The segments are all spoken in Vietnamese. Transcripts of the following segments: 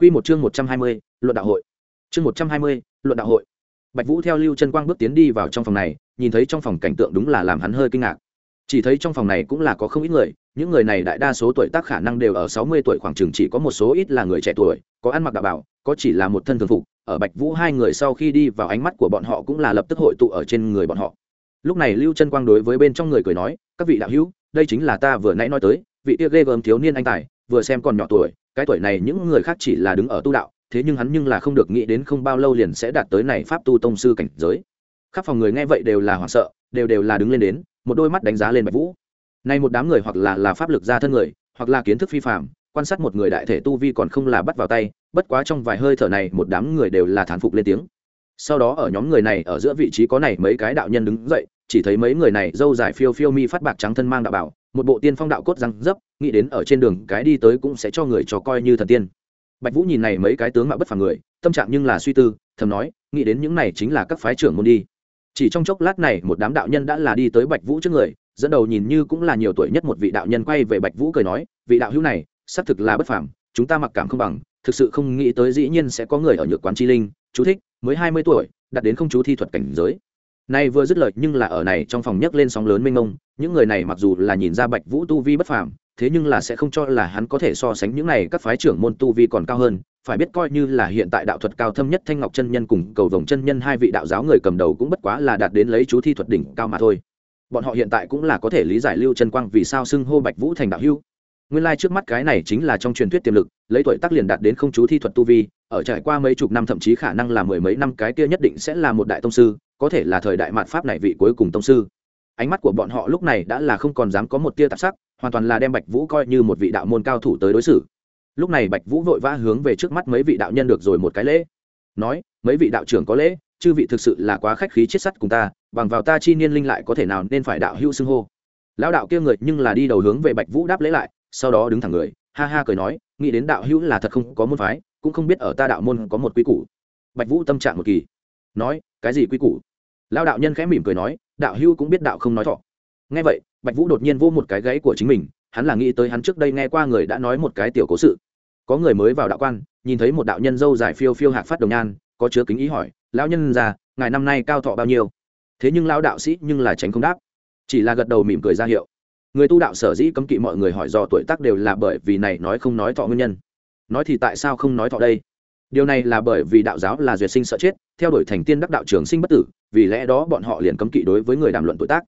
Quy một chương 120, luận đạo hội. Chương 120, luận đạo hội. Bạch Vũ theo Lưu Chân Quang bước tiến đi vào trong phòng này, nhìn thấy trong phòng cảnh tượng đúng là làm hắn hơi kinh ngạc. Chỉ thấy trong phòng này cũng là có không ít người, những người này đại đa số tuổi tác khả năng đều ở 60 tuổi khoảng chừng chỉ có một số ít là người trẻ tuổi, có ăn mặc đạo bảo, có chỉ là một thân thường phục, ở Bạch Vũ hai người sau khi đi vào ánh mắt của bọn họ cũng là lập tức hội tụ ở trên người bọn họ. Lúc này Lưu Chân Quang đối với bên trong người cười nói, các vị đạo hữu, đây chính là ta vừa nãy nói tới, vị kia ghê gớm thiếu niên anh tài, vừa xem còn nhỏ tuổi, cái tuổi này những người khác chỉ là đứng ở tu đạo thế nhưng hắn nhưng là không được nghĩ đến không bao lâu liền sẽ đạt tới này pháp tu tông sư cảnh giới. Khắp phòng người nghe vậy đều là hoảng sợ đều đều là đứng lên đến một đôi mắt đánh giá lên bạch vũ. Nay một đám người hoặc là là pháp lực gia thân người hoặc là kiến thức phi phạm quan sát một người đại thể tu vi còn không là bắt vào tay bất quá trong vài hơi thở này một đám người đều là thán phục lên tiếng. Sau đó ở nhóm người này ở giữa vị trí có này mấy cái đạo nhân đứng dậy chỉ thấy mấy người này dâu dài phiêu phiêu mi phát bạc trắng thân mang đạo bảo một bộ tiên phong đạo cốt răng dấp, nghĩ đến ở trên đường cái đi tới cũng sẽ cho người cho coi như thần tiên. Bạch vũ nhìn này mấy cái tướng mạo bất phàm người, tâm trạng nhưng là suy tư, thầm nói, nghĩ đến những này chính là các phái trưởng môn đi. Chỉ trong chốc lát này, một đám đạo nhân đã là đi tới bạch vũ trước người, dẫn đầu nhìn như cũng là nhiều tuổi nhất một vị đạo nhân quay về bạch vũ cười nói, vị đạo hữu này, xác thực là bất phàm, chúng ta mặc cảm không bằng, thực sự không nghĩ tới dĩ nhiên sẽ có người ở nhược quán chi linh, chú thích, mới hai mươi tuổi đặt đến không chú thi thuật cảnh giới. Nay vừa dứt lời nhưng là ở này trong phòng nhấc lên sóng lớn mênh mông, những người này mặc dù là nhìn ra Bạch Vũ tu vi bất phàm, thế nhưng là sẽ không cho là hắn có thể so sánh những này các phái trưởng môn tu vi còn cao hơn, phải biết coi như là hiện tại đạo thuật cao thâm nhất Thanh Ngọc chân nhân cùng Cầu Vồng chân nhân hai vị đạo giáo người cầm đầu cũng bất quá là đạt đến lấy chú thi thuật đỉnh cao mà thôi. Bọn họ hiện tại cũng là có thể lý giải Lưu Chân Quang vì sao xưng hô Bạch Vũ thành đạo hữu. Nguyên lai like trước mắt cái này chính là trong truyền thuyết tiềm lực, lấy tuổi tác liền đạt đến không chú thi thuật tu vi, ở trải qua mấy chục năm thậm chí khả năng là mười mấy năm cái kia nhất định sẽ là một đại tông sư, có thể là thời đại mạt pháp này vị cuối cùng tông sư. Ánh mắt của bọn họ lúc này đã là không còn dám có một tia tạp sắc hoàn toàn là đem bạch vũ coi như một vị đạo môn cao thủ tới đối xử. Lúc này bạch vũ vội vã hướng về trước mắt mấy vị đạo nhân được rồi một cái lễ. Nói mấy vị đạo trưởng có lễ chư vị thực sự là quá khách khí chết sắt cùng ta bằng vào ta chi niên linh lại có thể nào nên phải đạo hữu xưng hô? Lão đạo kia người nhưng là đi đầu hướng về bạch vũ đáp lễ lại sau đó đứng thẳng người, ha ha cười nói, nghĩ đến đạo hữu là thật không có môn phái, cũng không biết ở ta đạo môn có một quy củ. Bạch vũ tâm trạng một kỳ. Nói, cái gì quy củ? Lao đạo nhân khẽ mỉm cười nói, đạo hưu cũng biết đạo không nói thọ. Nghe vậy, bạch vũ đột nhiên vô một cái gáy của chính mình, hắn là nghĩ tới hắn trước đây nghe qua người đã nói một cái tiểu cố sự. Có người mới vào đạo quan, nhìn thấy một đạo nhân dâu dài phiêu phiêu hạc phát đồng nhan, có chứa kính ý hỏi, lão nhân già, ngài năm nay cao thọ bao nhiêu? Thế nhưng lão đạo sĩ nhưng là tránh không đáp, chỉ là gật đầu mỉm cười ra hiệu người tu đạo sở dĩ cấm kỵ mọi người hỏi do tuổi tác đều là bởi vì này nói không nói thọ nguyên nhân. Nói thì tại sao không nói thọ đây? Điều này là bởi vì đạo giáo là duyệt sinh sợ chết, theo đuổi thành tiên đắc đạo trường sinh bất tử, vì lẽ đó bọn họ liền cấm kỵ đối với người đàm luận tuổi tác.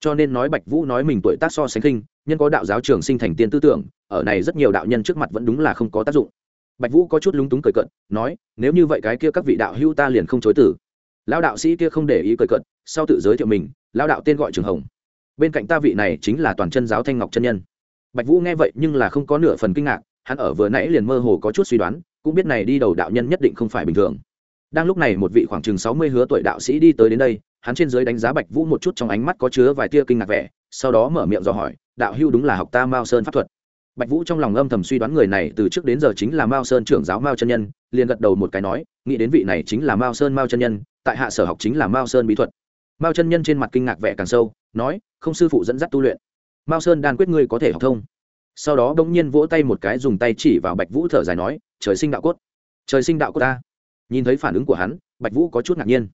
Cho nên nói bạch vũ nói mình tuổi tác so sánh khinh, nhân có đạo giáo trường sinh thành tiên tư tưởng, ở này rất nhiều đạo nhân trước mặt vẫn đúng là không có tác dụng. Bạch vũ có chút lúng túng cười cận nói, nếu như vậy cái kia các vị đạo hữu ta liền không chối tử lão đạo sĩ kia không để ý cười cận sau tự giới thiệu mình, lão đạo tên gọi trường hồng bên cạnh ta vị này chính là toàn chân giáo thanh ngọc chân nhân. Bạch vũ nghe vậy nhưng là không có nửa phần kinh ngạc, hắn ở vừa nãy liền mơ hồ có chút suy đoán, cũng biết này đi đầu đạo nhân nhất định không phải bình thường. Đang lúc này một vị khoảng chừng sáu mươi hứa tuổi đạo sĩ đi tới đến đây, hắn trên dưới đánh giá bạch vũ một chút trong ánh mắt có chứa vài tia kinh ngạc vẻ, sau đó mở miệng do hỏi, đạo hưu đúng là học ta mao sơn pháp thuật. Bạch vũ trong lòng âm thầm suy đoán người này từ trước đến giờ chính là mao sơn trưởng giáo mao chân nhân, liền gật đầu một cái nói, nghĩ đến vị này chính là mao sơn mao chân nhân, tại hạ sở học chính là mao sơn bí thuật. Mao chân nhân trên mặt kinh ngạc vẻ càng sâu nói, không sư phụ dẫn dắt tu luyện. Mao sơn đan quyết ngươi có thể học thông. Sau đó bỗng nhiên vỗ tay một cái dùng tay chỉ vào bạch vũ thở dài nói, trời sinh đạo cốt, trời sinh đạo cốt ta. Nhìn thấy phản ứng của hắn, bạch vũ có chút ngạc nhiên.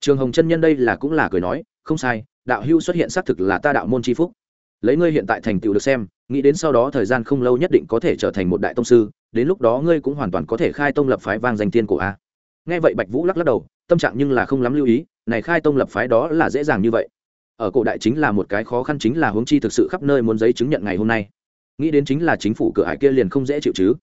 Trường hồng chân nhân đây là cũng là cười nói, không sai, đạo hưu xuất hiện xác thực là ta đạo môn c phúc. Lấy ngươi hiện tại thành tựu được xem, nghĩ đến sau đó thời gian không lâu nhất định có thể trở thành một đại tông sư, đến lúc đó ngươi cũng hoàn toàn có thể khai tông lập phái vang danh thiên cổ a. Nghe vậy bạch vũ lắc lắc đầu, tâm trạng nhưng là không lắm lưu ý, này khai tông lập phái đó là dễ dàng như vậy ở cổ đại chính là một cái khó khăn chính là hướng chi thực sự khắp nơi muốn giấy chứng nhận ngày hôm nay. Nghĩ đến chính là chính phủ cửa hải kia liền không dễ chịu chứ.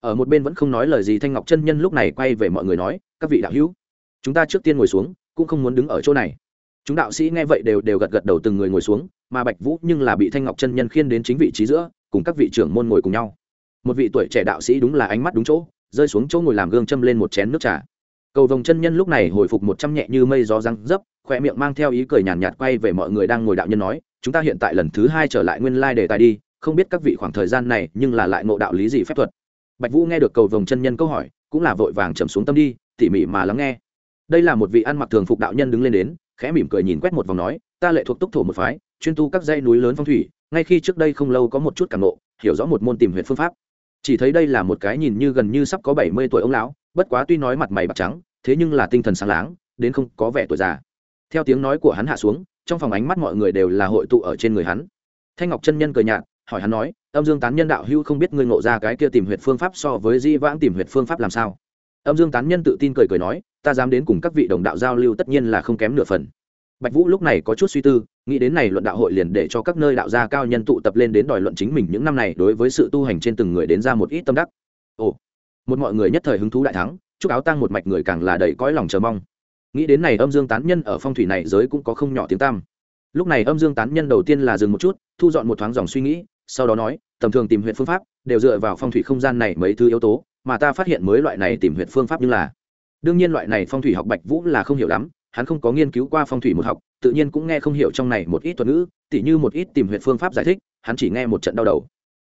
Ở một bên vẫn không nói lời gì thanh ngọc chân nhân lúc này quay về mọi người nói, các vị đạo hữu, chúng ta trước tiên ngồi xuống, cũng không muốn đứng ở chỗ này. Chúng đạo sĩ nghe vậy đều đều gật gật đầu từng người ngồi xuống, mà bạch vũ nhưng là bị thanh ngọc chân nhân khiên đến chính vị trí giữa, cùng các vị trưởng môn ngồi cùng nhau. Một vị tuổi trẻ đạo sĩ đúng là ánh mắt đúng chỗ, rơi xuống chỗ ngồi làm gương châm lên một chén nước trà cầu vồng chân nhân lúc này hồi phục một trăm nhẹ như mây gió răng dấp khoe miệng mang theo ý cười nhàn nhạt, nhạt quay về mọi người đang ngồi đạo nhân nói chúng ta hiện tại lần thứ hai trở lại nguyên lai đề tài đi không biết các vị khoảng thời gian này nhưng là lại ngộ đạo lý gì phép thuật. Bạch vũ nghe được cầu vồng chân nhân câu hỏi cũng là vội vàng trầm xuống tâm đi tỉ mỉ mà lắng nghe. Đây là một vị ăn mặc thường phục đạo nhân đứng lên đến khẽ mỉm cười nhìn quét một vòng nói ta lệ thuộc túc thổ một phái chuyên tu các dây núi lớn phong thủy ngay khi trước đây không lâu có một chút cảm nộ hiểu rõ một môn tìm huyện phương pháp. Chỉ thấy đây là một cái nhìn như gần như sắp có bảy mươi tuổi ông lão bất quá tuy nói mặt mày bạc trắng, thế nhưng là tinh thần sáng láng, đến không có vẻ tuổi già. Theo tiếng nói của hắn hạ xuống, trong phòng ánh mắt mọi người đều là hội tụ ở trên người hắn. Thanh ngọc chân nhân cười nhạt, hỏi hắn nói, âm dương tán nhân đạo hưu không biết ngươi ngộ ra cái kia tìm huyệt phương pháp so với di vãng tìm huyệt phương pháp làm sao? Âm dương tán nhân tự tin cười cười nói, ta dám đến cùng các vị đồng đạo giao lưu tất nhiên là không kém nửa phần. Bạch vũ lúc này có chút suy tư, nghĩ đến này luận đạo hội liền để cho các nơi đạo gia cao nhân tụ tập lên đến đòi luận chính mình những năm này đối với sự tu hành trên từng người đến ra một ít tâm đắc. Ồ một mọi người nhất thời hứng thú đại thắng, chúc áo tăng một mạch người càng là đầy cõi lòng chờ mong. Nghĩ đến này âm dương tán nhân ở phong thủy này giới cũng có không nhỏ tiếng tam lúc này âm dương tán nhân đầu tiên là dừng một chút, thu dọn một thoáng dòng suy nghĩ, sau đó nói, tầm thường tìm huyện phương pháp, đều dựa vào phong thủy không gian này mấy thứ yếu tố, mà ta phát hiện mới loại này tìm huyện phương pháp như là đương nhiên loại này phong thủy học bạch vũ là không hiểu lắm, hắn không có nghiên cứu qua phong thủy một học, tự nhiên cũng nghe không hiểu trong này một ít thuật ngữ, tỉ như một ít tìm huyện phương pháp giải thích, hắn chỉ nghe một trận đau đầu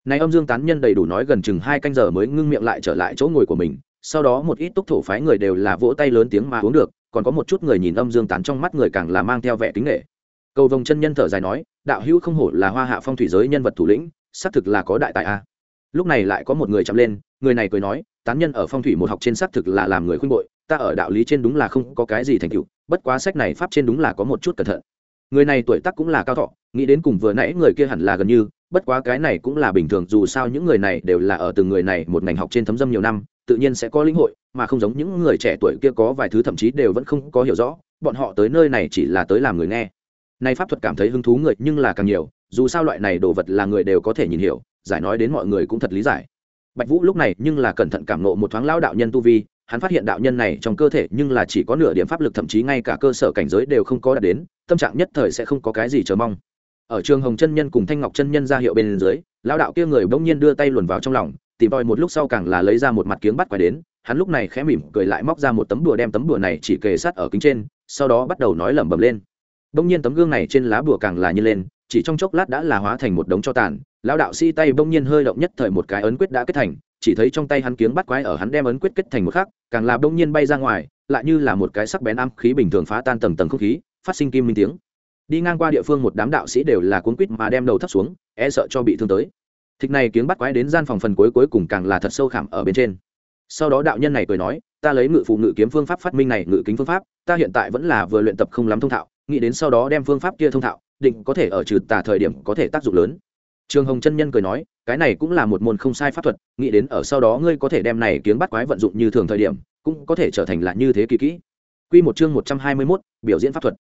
này âm dương tán nhân đầy đủ nói gần chừng hai canh giờ mới ngưng miệng lại trở lại chỗ ngồi của mình, sau đó một ít túc thổ phái người đều là vỗ tay lớn tiếng mà uống được, còn có một chút người nhìn âm dương tán trong mắt người càng là mang theo vẻ kính nghệ. Cầu vồng chân nhân thở dài nói, đạo hữu không hổ là hoa hạ phong thủy giới nhân vật thủ lĩnh, xác thực là có đại tài a. Lúc này lại có một người chạm lên, người này cười nói, tán nhân ở phong thủy một học trên xác thực là làm người khuyên bội, ta ở đạo lý trên đúng là không có cái gì thành tựu, bất quá sách này pháp trên đúng là có một chút cẩn thận. Người này tuổi tác cũng là cao thọ, nghĩ đến cùng vừa nãy người kia hẳn là gần như bất quá cái này cũng là bình thường, dù sao những người này đều là ở từng người này một ngành học trên thấm dâm nhiều năm, tự nhiên sẽ có lĩnh hội, mà không giống những người trẻ tuổi kia có vài thứ thậm chí đều vẫn không có hiểu rõ, bọn họ tới nơi này chỉ là tới làm người nghe. Nay pháp thuật cảm thấy hứng thú người nhưng là càng nhiều, dù sao loại này đồ vật là người đều có thể nhìn hiểu, giải nói đến mọi người cũng thật lý giải. Bạch vũ lúc này nhưng là cẩn thận cảm nộ một thoáng lao đạo nhân tu vi, hắn phát hiện đạo nhân này trong cơ thể nhưng là chỉ có nửa điểm pháp lực, thậm chí ngay cả cơ sở cảnh giới đều không có đạt đến, tâm trạng nhất thời sẽ không có cái gì chờ mong ở trường hồng chân nhân cùng thanh ngọc chân nhân ra hiệu bên dưới lao đạo kia người bỗng nhiên đưa tay luồn vào trong lòng, tìm tòi một lúc sau càng là lấy ra một mặt kiếng bắt quái đến, hắn lúc này khẽ mỉm cười lại móc ra một tấm đùa đem tấm đùa này chỉ kề sát ở kính trên, sau đó bắt đầu nói lẩm bẩm lên. Bỗng nhiên tấm gương này trên lá bùa càng là như lên, chỉ trong chốc lát đã là hóa thành một đống cho tàn, lão đạo si tay bỗng nhiên hơi động nhất thời một cái ấn quyết đã kết thành, chỉ thấy trong tay hắn kiếng bắt quái ở hắn đem ấn quyết kết thành một khắc, càng là bỗng nhiên bay ra ngoài, lại như là một cái sắc bén am khí bình thường phá tan tầng tầng không khí, phát sinh kim minh tiếng đi ngang qua địa phương một đám đạo sĩ đều là cuốn quýt mà đem đầu thấp xuống e sợ cho bị thương tới. Thịt này kiếng bắt quái đến gian phòng phần cuối cuối cùng càng là thật sâu khảm ở bên trên. Sau đó đạo nhân này cười nói ta lấy ngự phụ ngự kiếm phương pháp phát minh này ngự kính phương pháp ta hiện tại vẫn là vừa luyện tập không lắm thông thạo nghĩ đến sau đó đem phương pháp kia thông thạo định có thể ở trừ tà thời điểm có thể tác dụng lớn. Trường hồng chân nhân cười nói cái này cũng là một môn không sai pháp thuật nghĩ đến ở sau đó ngươi có thể đem này kiếng bắt quái vận dụng như thường thời điểm cũng có thể trở thành là như thế kỳ kỹ. Quy một chương một trăm hai mươi 121, biểu diễn pháp thuật.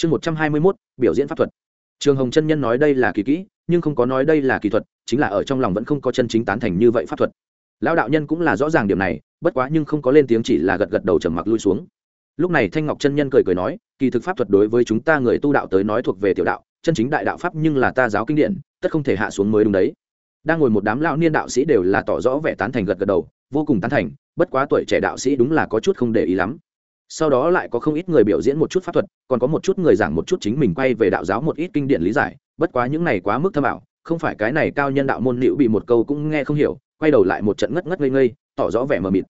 Chương một trăm hai mươi 121, biểu diễn pháp thuật. Trường Hồng chân nhân nói đây là kỳ kỹ, nhưng không có nói đây là kỳ thuật, chính là ở trong lòng vẫn không có chân chính tán thành như vậy pháp thuật. Lão đạo nhân cũng là rõ ràng điểm này, bất quá nhưng không có lên tiếng chỉ là gật gật đầu trầm mặc lui xuống. Lúc này Thanh Ngọc chân nhân cười cười nói, kỳ thực pháp thuật đối với chúng ta người tu đạo tới nói thuộc về tiểu đạo, chân chính đại đạo pháp nhưng là ta giáo kinh điển, tất không thể hạ xuống mới đúng đấy đang ngồi một đám lão niên đạo sĩ đều là tỏ rõ vẻ tán thành gật gật đầu vô cùng tán thành bất quá tuổi trẻ đạo sĩ đúng là có chút không để ý lắm sau đó lại có không ít người biểu diễn một chút pháp thuật, còn có một chút người giảng một chút chính mình quay về đạo giáo một ít kinh điển lý giải. Bất quá những này quá mức thâm ảo, không phải cái này cao nhân đạo môn liễu bị một câu cũng nghe không hiểu, quay đầu lại một trận ngất ngất ngây ngây, tỏ rõ vẻ mờ mịt.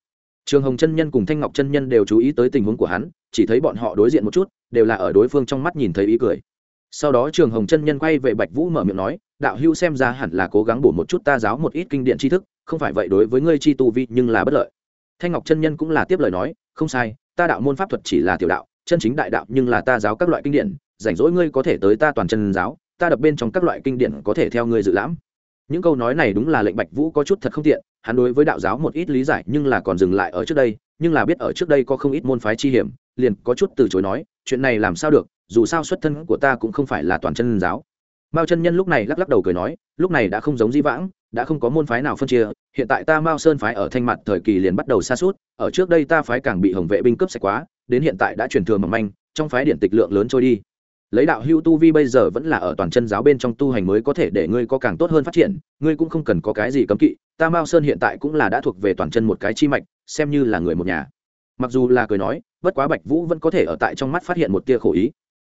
Trường hồng chân nhân cùng thanh ngọc chân nhân đều chú ý tới tình huống của hắn, chỉ thấy bọn họ đối diện một chút, đều là ở đối phương trong mắt nhìn thấy ý cười. Sau đó trường hồng chân nhân quay về bạch vũ mở miệng nói, đạo hưu xem ra hẳn là cố gắng bổ một chút ta giáo một ít kinh điển tri thức, không phải vậy đối với ngươi chi tu vi nhưng là bất lợi. Thanh ngọc chân nhân cũng là tiếp lời nói, không sai ta đạo môn pháp thuật chỉ là tiểu đạo, chân chính đại đạo nhưng là ta giáo các loại kinh điển, rảnh rỗi ngươi có thể tới ta toàn chân giáo, ta đập bên trong các loại kinh điển có thể theo ngươi dự lãm. Những câu nói này đúng là lệnh bạch vũ có chút thật không tiện, hắn đối với đạo giáo một ít lý giải nhưng là còn dừng lại ở trước đây, nhưng là biết ở trước đây có không ít môn phái chi hiểm, liền có chút từ chối nói, chuyện này làm sao được, dù sao xuất thân của ta cũng không phải là toàn chân giáo. Mao chân nhân lúc này lắc lắc đầu cười nói, lúc này đã không giống di vãng đã không có môn phái nào phân chia, hiện tại ta mao sơn phái ở thanh mặt thời kỳ liền bắt đầu xa suốt ở trước đây ta phái càng bị hồng vệ binh cướp sạch quá, đến hiện tại đã truyền thừa mầm manh, trong phái điện tịch lượng lớn trôi đi. Lấy đạo hưu tu vi bây giờ vẫn là ở toàn chân giáo bên trong tu hành mới có thể để ngươi có càng tốt hơn phát triển, ngươi cũng không cần có cái gì cấm kỵ, ta mao sơn hiện tại cũng là đã thuộc về toàn chân một cái chi mạch, xem như là người một nhà. Mặc dù là cười nói, bất quá bạch vũ vẫn có thể ở tại trong mắt phát hiện một tia khổ ý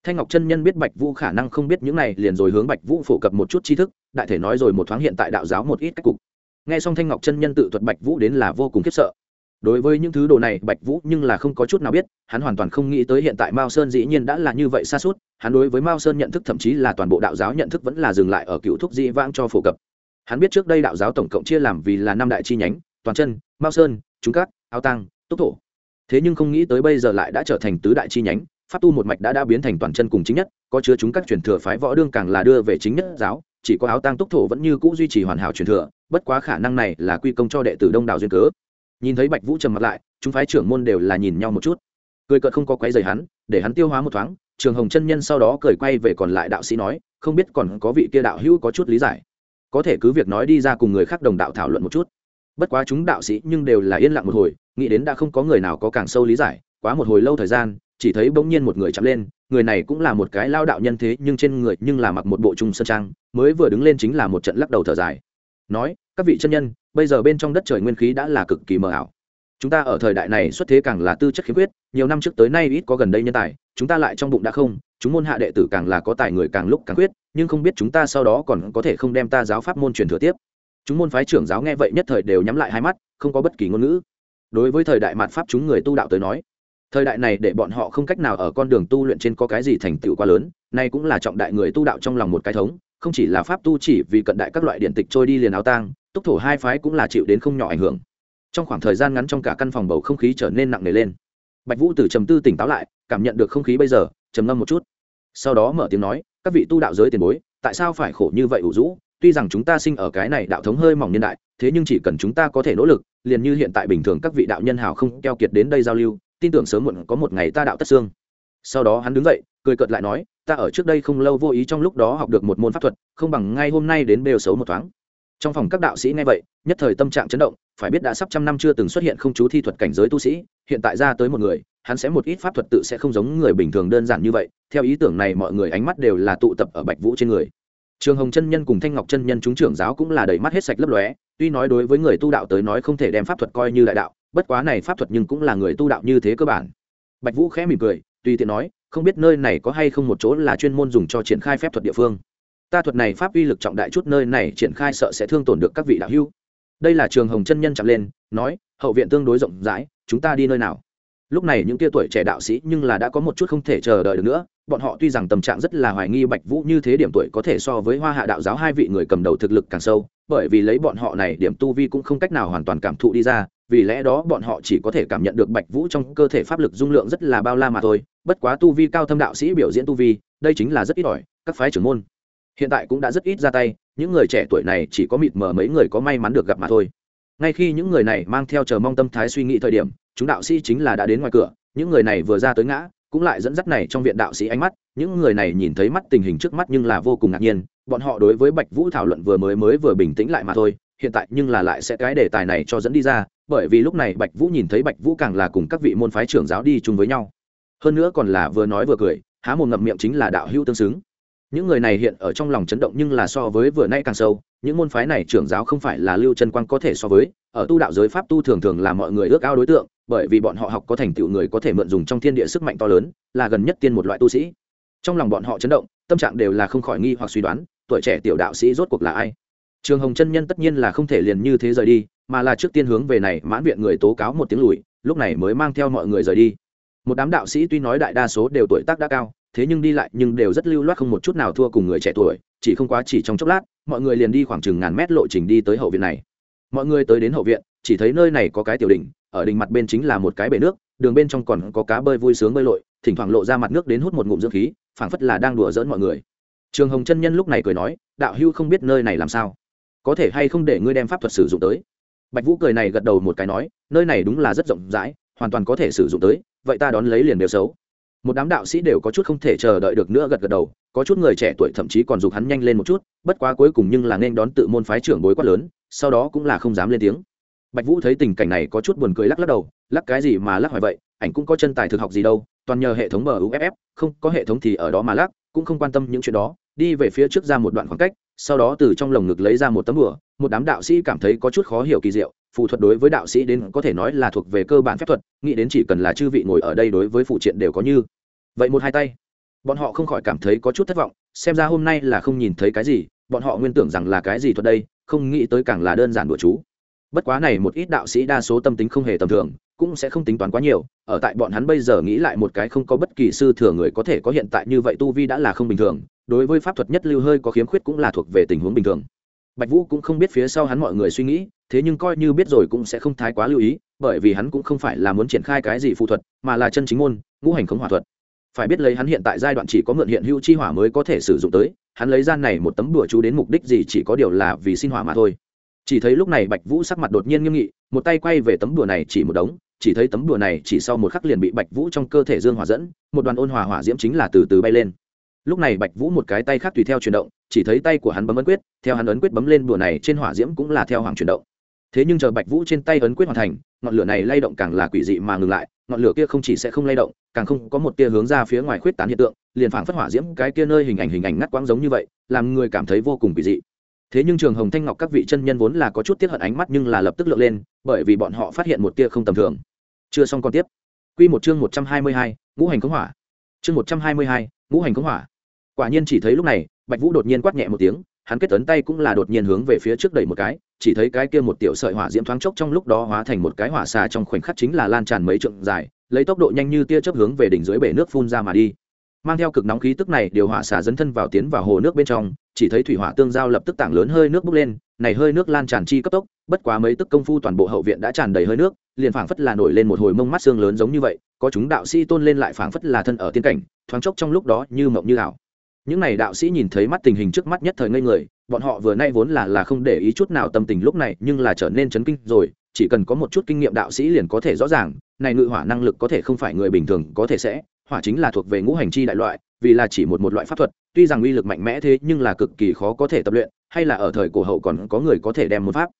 thanh ngọc chân nhân biết bạch vũ khả năng không biết những này, liền rồi hướng bạch vũ phổ cập một chút tri thức, đại thể nói rồi một thoáng hiện tại đạo giáo một ít cách cục. Nghe xong thanh ngọc chân nhân tự thuật bạch vũ đến là vô cùng khiếp sợ. Đối với những thứ đồ này, bạch vũ nhưng là không có chút nào biết, hắn hoàn toàn không nghĩ tới hiện tại mao sơn dĩ nhiên đã là như vậy xa suốt, hắn đối với mao sơn nhận thức thậm chí là toàn bộ đạo giáo nhận thức vẫn là dừng lại ở cựu thúc dĩ vãng cho phổ cập. Hắn biết trước đây đạo giáo tổng cộng chia làm vì là năm đại chi nhánh, toàn chân, mao sơn chúng cát áo tăng tốc thổ. Thế nhưng không nghĩ tới bây giờ lại đã trở thành tứ đại chi nhánh pháp tu một mạch đã đã biến thành toàn chân cùng chính nhất, có chứa chúng các truyền thừa phái võ đương càng là đưa về chính nhất giáo, chỉ có áo tăng túc thổ vẫn như cũ duy trì hoàn hảo truyền thừa, bất quá khả năng này là quy công cho đệ tử đông đảo duyên cớ. Nhìn thấy bạch vũ trầm mặt lại, chúng phái trưởng môn đều là nhìn nhau một chút. Cười cợt không có quấy rầy hắn, để hắn tiêu hóa một thoáng, trường hồng chân nhân sau đó cười quay về còn lại đạo sĩ nói, không biết còn có vị kia đạo hữu có chút lý giải. Có thể cứ việc nói đi ra cùng người khác đồng đạo thảo luận một chút. Bất quá chúng đạo sĩ nhưng đều là yên lặng một hồi, nghĩ đến đã không có người nào có càng sâu lý giải, quá một hồi lâu thời gian chỉ thấy bỗng nhiên một người chạm lên, người này cũng là một cái lao đạo nhân thế, nhưng trên người nhưng là mặc một bộ trung sơn trang, mới vừa đứng lên chính là một trận lắc đầu thở dài. Nói, các vị chân nhân, bây giờ bên trong đất trời nguyên khí đã là cực kỳ mờ ảo. Chúng ta ở thời đại này xuất thế càng là tư chất khiếm khuyết, nhiều năm trước tới nay ít có gần đây nhân tài, chúng ta lại trong bụng đã không, chúng môn hạ đệ tử càng là có tài người càng lúc càng khuyết, nhưng không biết chúng ta sau đó còn có thể không đem ta giáo pháp môn truyền thừa tiếp. Chúng môn phái trưởng giáo nghe vậy nhất thời đều nhắm lại hai mắt, không có bất kỳ ngôn ngữ. Đối với thời đại mạt pháp chúng người tu đạo tới nói thời đại này để bọn họ không cách nào ở con đường tu luyện trên có cái gì thành tựu quá lớn, nay cũng là trọng đại người tu đạo trong lòng một cái thống, không chỉ là pháp tu chỉ vì cận đại các loại điện tịch trôi đi liền áo tang, túc thổ hai phái cũng là chịu đến không nhỏ ảnh hưởng. Trong khoảng thời gian ngắn trong cả căn phòng bầu không khí trở nên nặng nề lên. Bạch vũ từ trầm tư tỉnh táo lại, cảm nhận được không khí bây giờ, trầm ngâm một chút. Sau đó mở tiếng nói, các vị tu đạo giới tiền bối, tại sao phải khổ như vậy ủ rũ? Tuy rằng chúng ta sinh ở cái này đạo thống hơi mỏng niên đại, thế nhưng chỉ cần chúng ta có thể nỗ lực, liền như hiện tại bình thường các vị đạo nhân hào không keo kiệt đến đây giao lưu tin tưởng sớm muộn có một ngày ta đạo tất xương. Sau đó hắn đứng dậy, cười cợt lại nói, ta ở trước đây không lâu vô ý trong lúc đó học được một môn pháp thuật, không bằng ngay hôm nay đến bêu xấu một thoáng. Trong phòng các đạo sĩ nghe vậy, nhất thời tâm trạng chấn động, phải biết đã sắp trăm năm chưa từng xuất hiện không chú thi thuật cảnh giới tu sĩ, hiện tại ra tới một người, hắn sẽ một ít pháp thuật tự sẽ không giống người bình thường đơn giản như vậy, theo ý tưởng này mọi người ánh mắt đều là tụ tập ở bạch vũ trên người. Trường hồng chân nhân cùng thanh ngọc chân nhân chúng trưởng giáo cũng là đầy mắt hết sạch lấp lóe, tuy nói đối với người tu đạo tới nói không thể đem pháp thuật coi như đại đạo bất quá này pháp thuật nhưng cũng là người tu đạo như thế cơ bản. Bạch vũ khẽ mỉm cười, tùy tiện nói, không biết nơi này có hay không một chỗ là chuyên môn dùng cho triển khai phép thuật địa phương. Ta thuật này pháp uy lực trọng đại chút nơi này triển khai sợ sẽ thương tổn được các vị đạo hữu. Đây là trường hồng chân nhân chạm lên, nói, hậu viện tương đối rộng rãi, chúng ta đi nơi nào? Lúc này những tia tuổi trẻ đạo sĩ nhưng là đã có một chút không thể chờ đợi được nữa, bọn họ tuy rằng tâm trạng rất là hoài nghi bạch vũ như thế điểm tuổi có thể so với hoa hạ đạo giáo hai vị người cầm đầu thực lực càng sâu, bởi vì lấy bọn họ này, điểm tu vi cũng không cách nào hoàn toàn cảm thụ đi ra vì lẽ đó bọn họ chỉ có thể cảm nhận được bạch vũ trong cơ thể pháp lực dung lượng rất là bao la mà thôi. Bất quá tu vi cao thâm đạo sĩ biểu diễn tu vi, đây chính là rất ít ỏi, các phái trưởng môn. Hiện tại cũng đã rất ít ra tay, những người trẻ tuổi này chỉ có mịt mờ mấy người có may mắn được gặp mà thôi. Ngay khi những người này mang theo chờ mong tâm thái suy nghĩ thời điểm, chúng đạo sĩ chính là đã đến ngoài cửa, những người này vừa ra tới ngã, cũng lại dẫn dắt này trong viện đạo sĩ ánh mắt, những người này nhìn thấy mắt tình hình trước mắt nhưng là vô cùng ngạc nhiên, bọn họ đối với bạch vũ thảo luận vừa mới mới vừa bình tĩnh lại mà thôi hiện tại nhưng là lại sẽ cái đề tài này cho dẫn đi ra, bởi vì lúc này bạch vũ nhìn thấy bạch vũ càng là cùng các vị môn phái trưởng giáo đi chung với nhau. Hơn nữa còn là vừa nói vừa cười, há một ngậm miệng chính là đạo hữu tương xứng. Những người này hiện ở trong lòng chấn động nhưng là so với vừa nay càng sâu, những môn phái này trưởng giáo không phải là lưu chân quang có thể so với, ở tu đạo giới pháp tu thường thường là mọi người ước ao đối tượng, bởi vì bọn họ học có thành tựu người có thể mượn dùng trong thiên địa sức mạnh to lớn, là gần nhất tiên một loại tu sĩ. Trong lòng bọn họ chấn động, tâm trạng đều là không khỏi nghi hoặc suy đoán, tuổi trẻ tiểu đạo sĩ rốt cuộc là ai? Trường hồng chân nhân tất nhiên là không thể liền như thế rời đi, mà là trước tiên hướng về này mãn viện người tố cáo một tiếng lùi, lúc này mới mang theo mọi người rời đi. Một đám đạo sĩ tuy nói đại đa số đều tuổi tác đã cao, thế nhưng đi lại nhưng đều rất lưu loát không một chút nào thua cùng người trẻ tuổi, chỉ không quá chỉ trong chốc lát, mọi người liền đi khoảng chừng ngàn mét lộ trình đi tới hậu viện này. Mọi người tới đến hậu viện, chỉ thấy nơi này có cái tiểu đỉnh, ở đỉnh mặt bên chính là một cái bể nước, đường bên trong còn có cá bơi vui sướng bơi lội, thỉnh thoảng lộ ra mặt nước đến hút một ngụm dưỡng khí, phảng phất là đang đùa giỡn mọi người. Trường hồng chân nhân lúc này cười nói, đạo hưu không biết nơi này làm sao có thể hay không để ngươi đem pháp thuật sử dụng tới? Bạch vũ cười này gật đầu một cái nói, nơi này đúng là rất rộng rãi, hoàn toàn có thể sử dụng tới, vậy ta đón lấy liền đều xấu. Một đám đạo sĩ đều có chút không thể chờ đợi được nữa gật gật đầu, có chút người trẻ tuổi thậm chí còn giục hắn nhanh lên một chút, bất quá cuối cùng nhưng là nên đón tự môn phái trưởng bối quát lớn, sau đó cũng là không dám lên tiếng. Bạch vũ thấy tình cảnh này có chút buồn cười lắc lắc đầu, lắc cái gì mà lắc hoài vậy, ảnh cũng có chân tài thực học gì đâu, toàn nhờ hệ thống muff không có hệ thống thì ở đó mà lắc, cũng không quan tâm những chuyện đó, đi về phía trước ra một đoạn khoảng cách sau đó từ trong lồng ngực lấy ra một tấm bửa một đám đạo sĩ cảm thấy có chút khó hiểu kỳ diệu, phù thuật đối với đạo sĩ đến có thể nói là thuộc về cơ bản phép thuật, nghĩ đến chỉ cần là chư vị ngồi ở đây đối với phụ triện đều có như vậy một hai tay. Bọn họ không khỏi cảm thấy có chút thất vọng, xem ra hôm nay là không nhìn thấy cái gì, bọn họ nguyên tưởng rằng là cái gì thuật đây, không nghĩ tới càng là đơn giản đùa chú. Bất quá này một ít đạo sĩ đa số tâm tính không hề tầm thường cũng sẽ không tính toán quá nhiều, ở tại bọn hắn bây giờ nghĩ lại một cái không có bất kỳ sư thừa người có thể có hiện tại như vậy tu vi đã là không bình thường, đối với pháp thuật nhất lưu hơi có khiếm khuyết cũng là thuộc về tình huống bình thường. Bạch vũ cũng không biết phía sau hắn mọi người suy nghĩ, thế nhưng coi như biết rồi cũng sẽ không thái quá lưu ý, bởi vì hắn cũng không phải là muốn triển khai cái gì phụ thuật, mà là chân chính môn, ngũ hành khống hỏa thuật. Phải biết lấy hắn hiện tại giai đoạn chỉ có mượn hiện hữu chi hỏa mới có thể sử dụng tới, hắn lấy gian này một tấm đùa chú đến mục đích gì chỉ có điều là vì xin hỏa mà thôi. Chỉ thấy lúc này bạch vũ sắc mặt đột nhiên nghiêm nghị, một tay quay về tấm đùa này chỉ một đống chỉ thấy tấm đùa này chỉ sau một khắc liền bị bạch vũ trong cơ thể dương hỏa dẫn, một đoàn ôn hòa hỏa diễm chính là từ từ bay lên. Lúc này bạch vũ một cái tay khác tùy theo chuyển động, chỉ thấy tay của hắn bấm ấn quyết, theo hắn ấn quyết bấm lên đùa này trên hỏa diễm cũng là theo hoàng chuyển động. Thế nhưng chờ bạch vũ trên tay ấn quyết hoàn thành, ngọn lửa này lay động càng là quỷ dị mà ngừng lại, ngọn lửa kia không chỉ sẽ không lay động, càng không có một tia hướng ra phía ngoài khuyết tán hiện tượng, liền phảng phất hỏa diễm cái kia nơi hình ảnh hình ảnh ngắt quãng giống như vậy, làm người cảm thấy vô cùng quỷ dị. Thế nhưng trường hồng thanh ngọc các vị chân nhân vốn là có chút tiết hận ánh mắt nhưng là lập tức lượn lên, bởi vì bọn họ phát hiện một tia không tầm thường chưa xong còn tiếp. Quy một chương một trăm hai mươi hai, ngũ hành cống hỏa. Chương một trăm hai mươi hai, ngũ hành cống hỏa. Quả nhiên chỉ thấy lúc này, bạch vũ đột nhiên quát nhẹ một tiếng, hắn kết tấn tay cũng là đột nhiên hướng về phía trước đẩy một cái, chỉ thấy cái kia một tiểu sợi hỏa diễm thoáng chốc trong lúc đó hóa thành một cái hỏa xà trong khoảnh khắc chính là lan tràn mấy trượng dài, lấy tốc độ nhanh như tia chớp hướng về đỉnh dưới bể nước phun ra mà đi mang theo cực nóng khí tức này điều hỏa xả dấn thân vào tiến vào hồ nước bên trong, chỉ thấy thủy hỏa tương giao lập tức tảng lớn hơi nước bốc lên, này hơi nước lan tràn chi cấp tốc, bất quá mấy tức công phu toàn bộ hậu viện đã tràn đầy hơi nước, liền phảng phất là nổi lên một hồi mông mắt xương lớn giống như vậy, có chúng đạo sĩ tôn lên lại phảng phất là thân ở tiên cảnh, thoáng chốc trong lúc đó như mộng như ảo. Những này đạo sĩ nhìn thấy mắt tình hình trước mắt nhất thời ngây người, bọn họ vừa nay vốn là là không để ý chút nào tâm tình lúc này, nhưng là trở nên chấn kinh rồi, chỉ cần có một chút kinh nghiệm đạo sĩ liền có thể rõ ràng, này ngự hỏa năng lực có thể không phải người bình thường có thể sẽ hỏa chính là thuộc về ngũ hành chi đại loại, vì là chỉ một một loại pháp thuật, tuy rằng uy lực mạnh mẽ thế nhưng là cực kỳ khó có thể tập luyện, hay là ở thời cổ hậu còn có người có thể đem một pháp.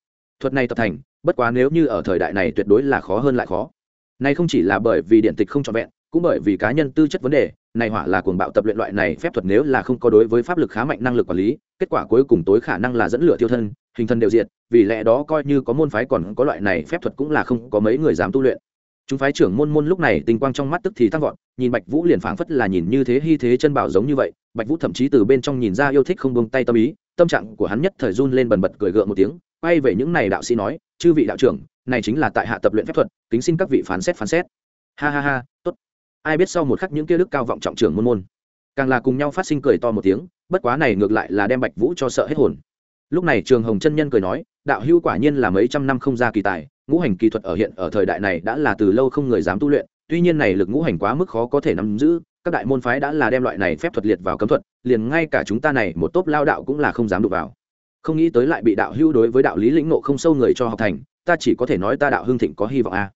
Thuật này tập thành, bất quá nếu như ở thời đại này tuyệt đối là khó hơn lại khó. Này không chỉ là bởi vì điện tịch không trọn vẹn, cũng bởi vì cá nhân tư chất vấn đề, này hỏa là cuồng bạo tập luyện loại này phép thuật nếu là không có đối với pháp lực khá mạnh năng lực quản lý, kết quả cuối cùng tối khả năng là dẫn lửa tiêu thân, hình thân đều diệt, vì lẽ đó coi như có môn phái còn có loại này phép thuật cũng là không có mấy người dám tu luyện chúng phái trưởng môn môn lúc này tinh quang trong mắt tức thì tăng vọt, nhìn bạch vũ liền phảng phất là nhìn như thế hy thế chân bảo giống như vậy. Bạch vũ thậm chí từ bên trong nhìn ra yêu thích không buông tay tâm ý, tâm trạng của hắn nhất thời run lên bần bật cười gượng một tiếng, quay về những này đạo sĩ nói, chư vị đạo trưởng, này chính là tại hạ tập luyện phép thuật, kính xin các vị phán xét phán xét. Ha ha ha, tốt. Ai biết sau một khắc những kia đức cao vọng trọng trưởng môn môn, càng là cùng nhau phát sinh cười to một tiếng, bất quá này ngược lại là đem bạch vũ cho sợ hết hồn. Lúc này trường hồng chân nhân cười nói, đạo hữu quả nhiên là mấy trăm năm không ra kỳ tài ngũ hành kỳ thuật ở hiện ở thời đại này đã là từ lâu không người dám tu luyện, tuy nhiên này lực ngũ hành quá mức khó có thể nắm giữ, các đại môn phái đã là đem loại này phép thuật liệt vào cấm thuật, liền ngay cả chúng ta này một tốp lao đạo cũng là không dám đụng vào không nghĩ tới lại bị đạo hưu đối với đạo lý lĩnh nộ không sâu người cho học thành, ta chỉ có thể nói ta đạo hưng thịnh có hy vọng a à.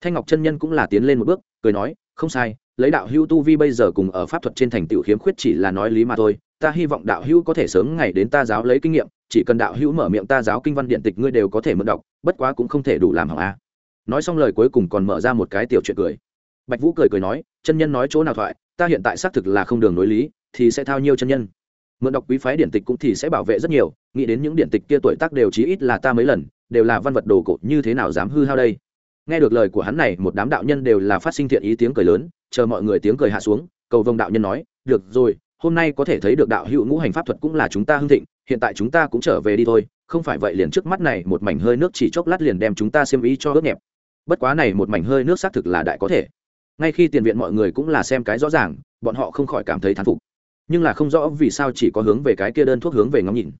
thanh ngọc chân nhân cũng là tiến lên một bước, cười nói, không sai, lấy đạo hưu tu vi bây giờ cùng ở pháp thuật trên thành tựu khiếm khuyết chỉ là nói lý mà thôi ta hy vọng đạo hữu có thể sớm ngày đến ta giáo lấy kinh nghiệm, chỉ cần đạo hữu mở miệng ta giáo kinh văn điện tịch ngươi đều có thể mượn đọc, bất quá cũng không thể đủ làm hỏng a. Nói xong lời cuối cùng còn mở ra một cái tiểu chuyện cười. Bạch vũ cười cười nói, chân nhân nói chỗ nào thoại, ta hiện tại xác thực là không đường nối lý, thì sẽ thao nhiêu chân nhân. Mượn đọc quý phái điện tịch cũng thì sẽ bảo vệ rất nhiều, nghĩ đến những điện tịch kia tuổi tác đều chí ít là ta mấy lần, đều là văn vật đồ cổ, như thế nào dám hư hao đây? Nghe được lời của hắn này, một đám đạo nhân đều là phát sinh thiện ý tiếng cười lớn, chờ mọi người tiếng cười hạ xuống, cầu vồng đạo nhân nói, được rồi hôm nay có thể thấy được đạo hữu ngũ hành pháp thuật cũng là chúng ta hưng thịnh, hiện tại chúng ta cũng trở về đi thôi, không phải vậy liền trước mắt này một mảnh hơi nước chỉ chốc lát liền đem chúng ta xiêm ý cho ướt nhẹp. Bất quá này một mảnh hơi nước xác thực là đại có thể. Ngay khi tiền viện mọi người cũng là xem cái rõ ràng, bọn họ không khỏi cảm thấy thán phục. Nhưng là không rõ vì sao chỉ có hướng về cái kia đơn thuốc hướng về ngắm nhìn.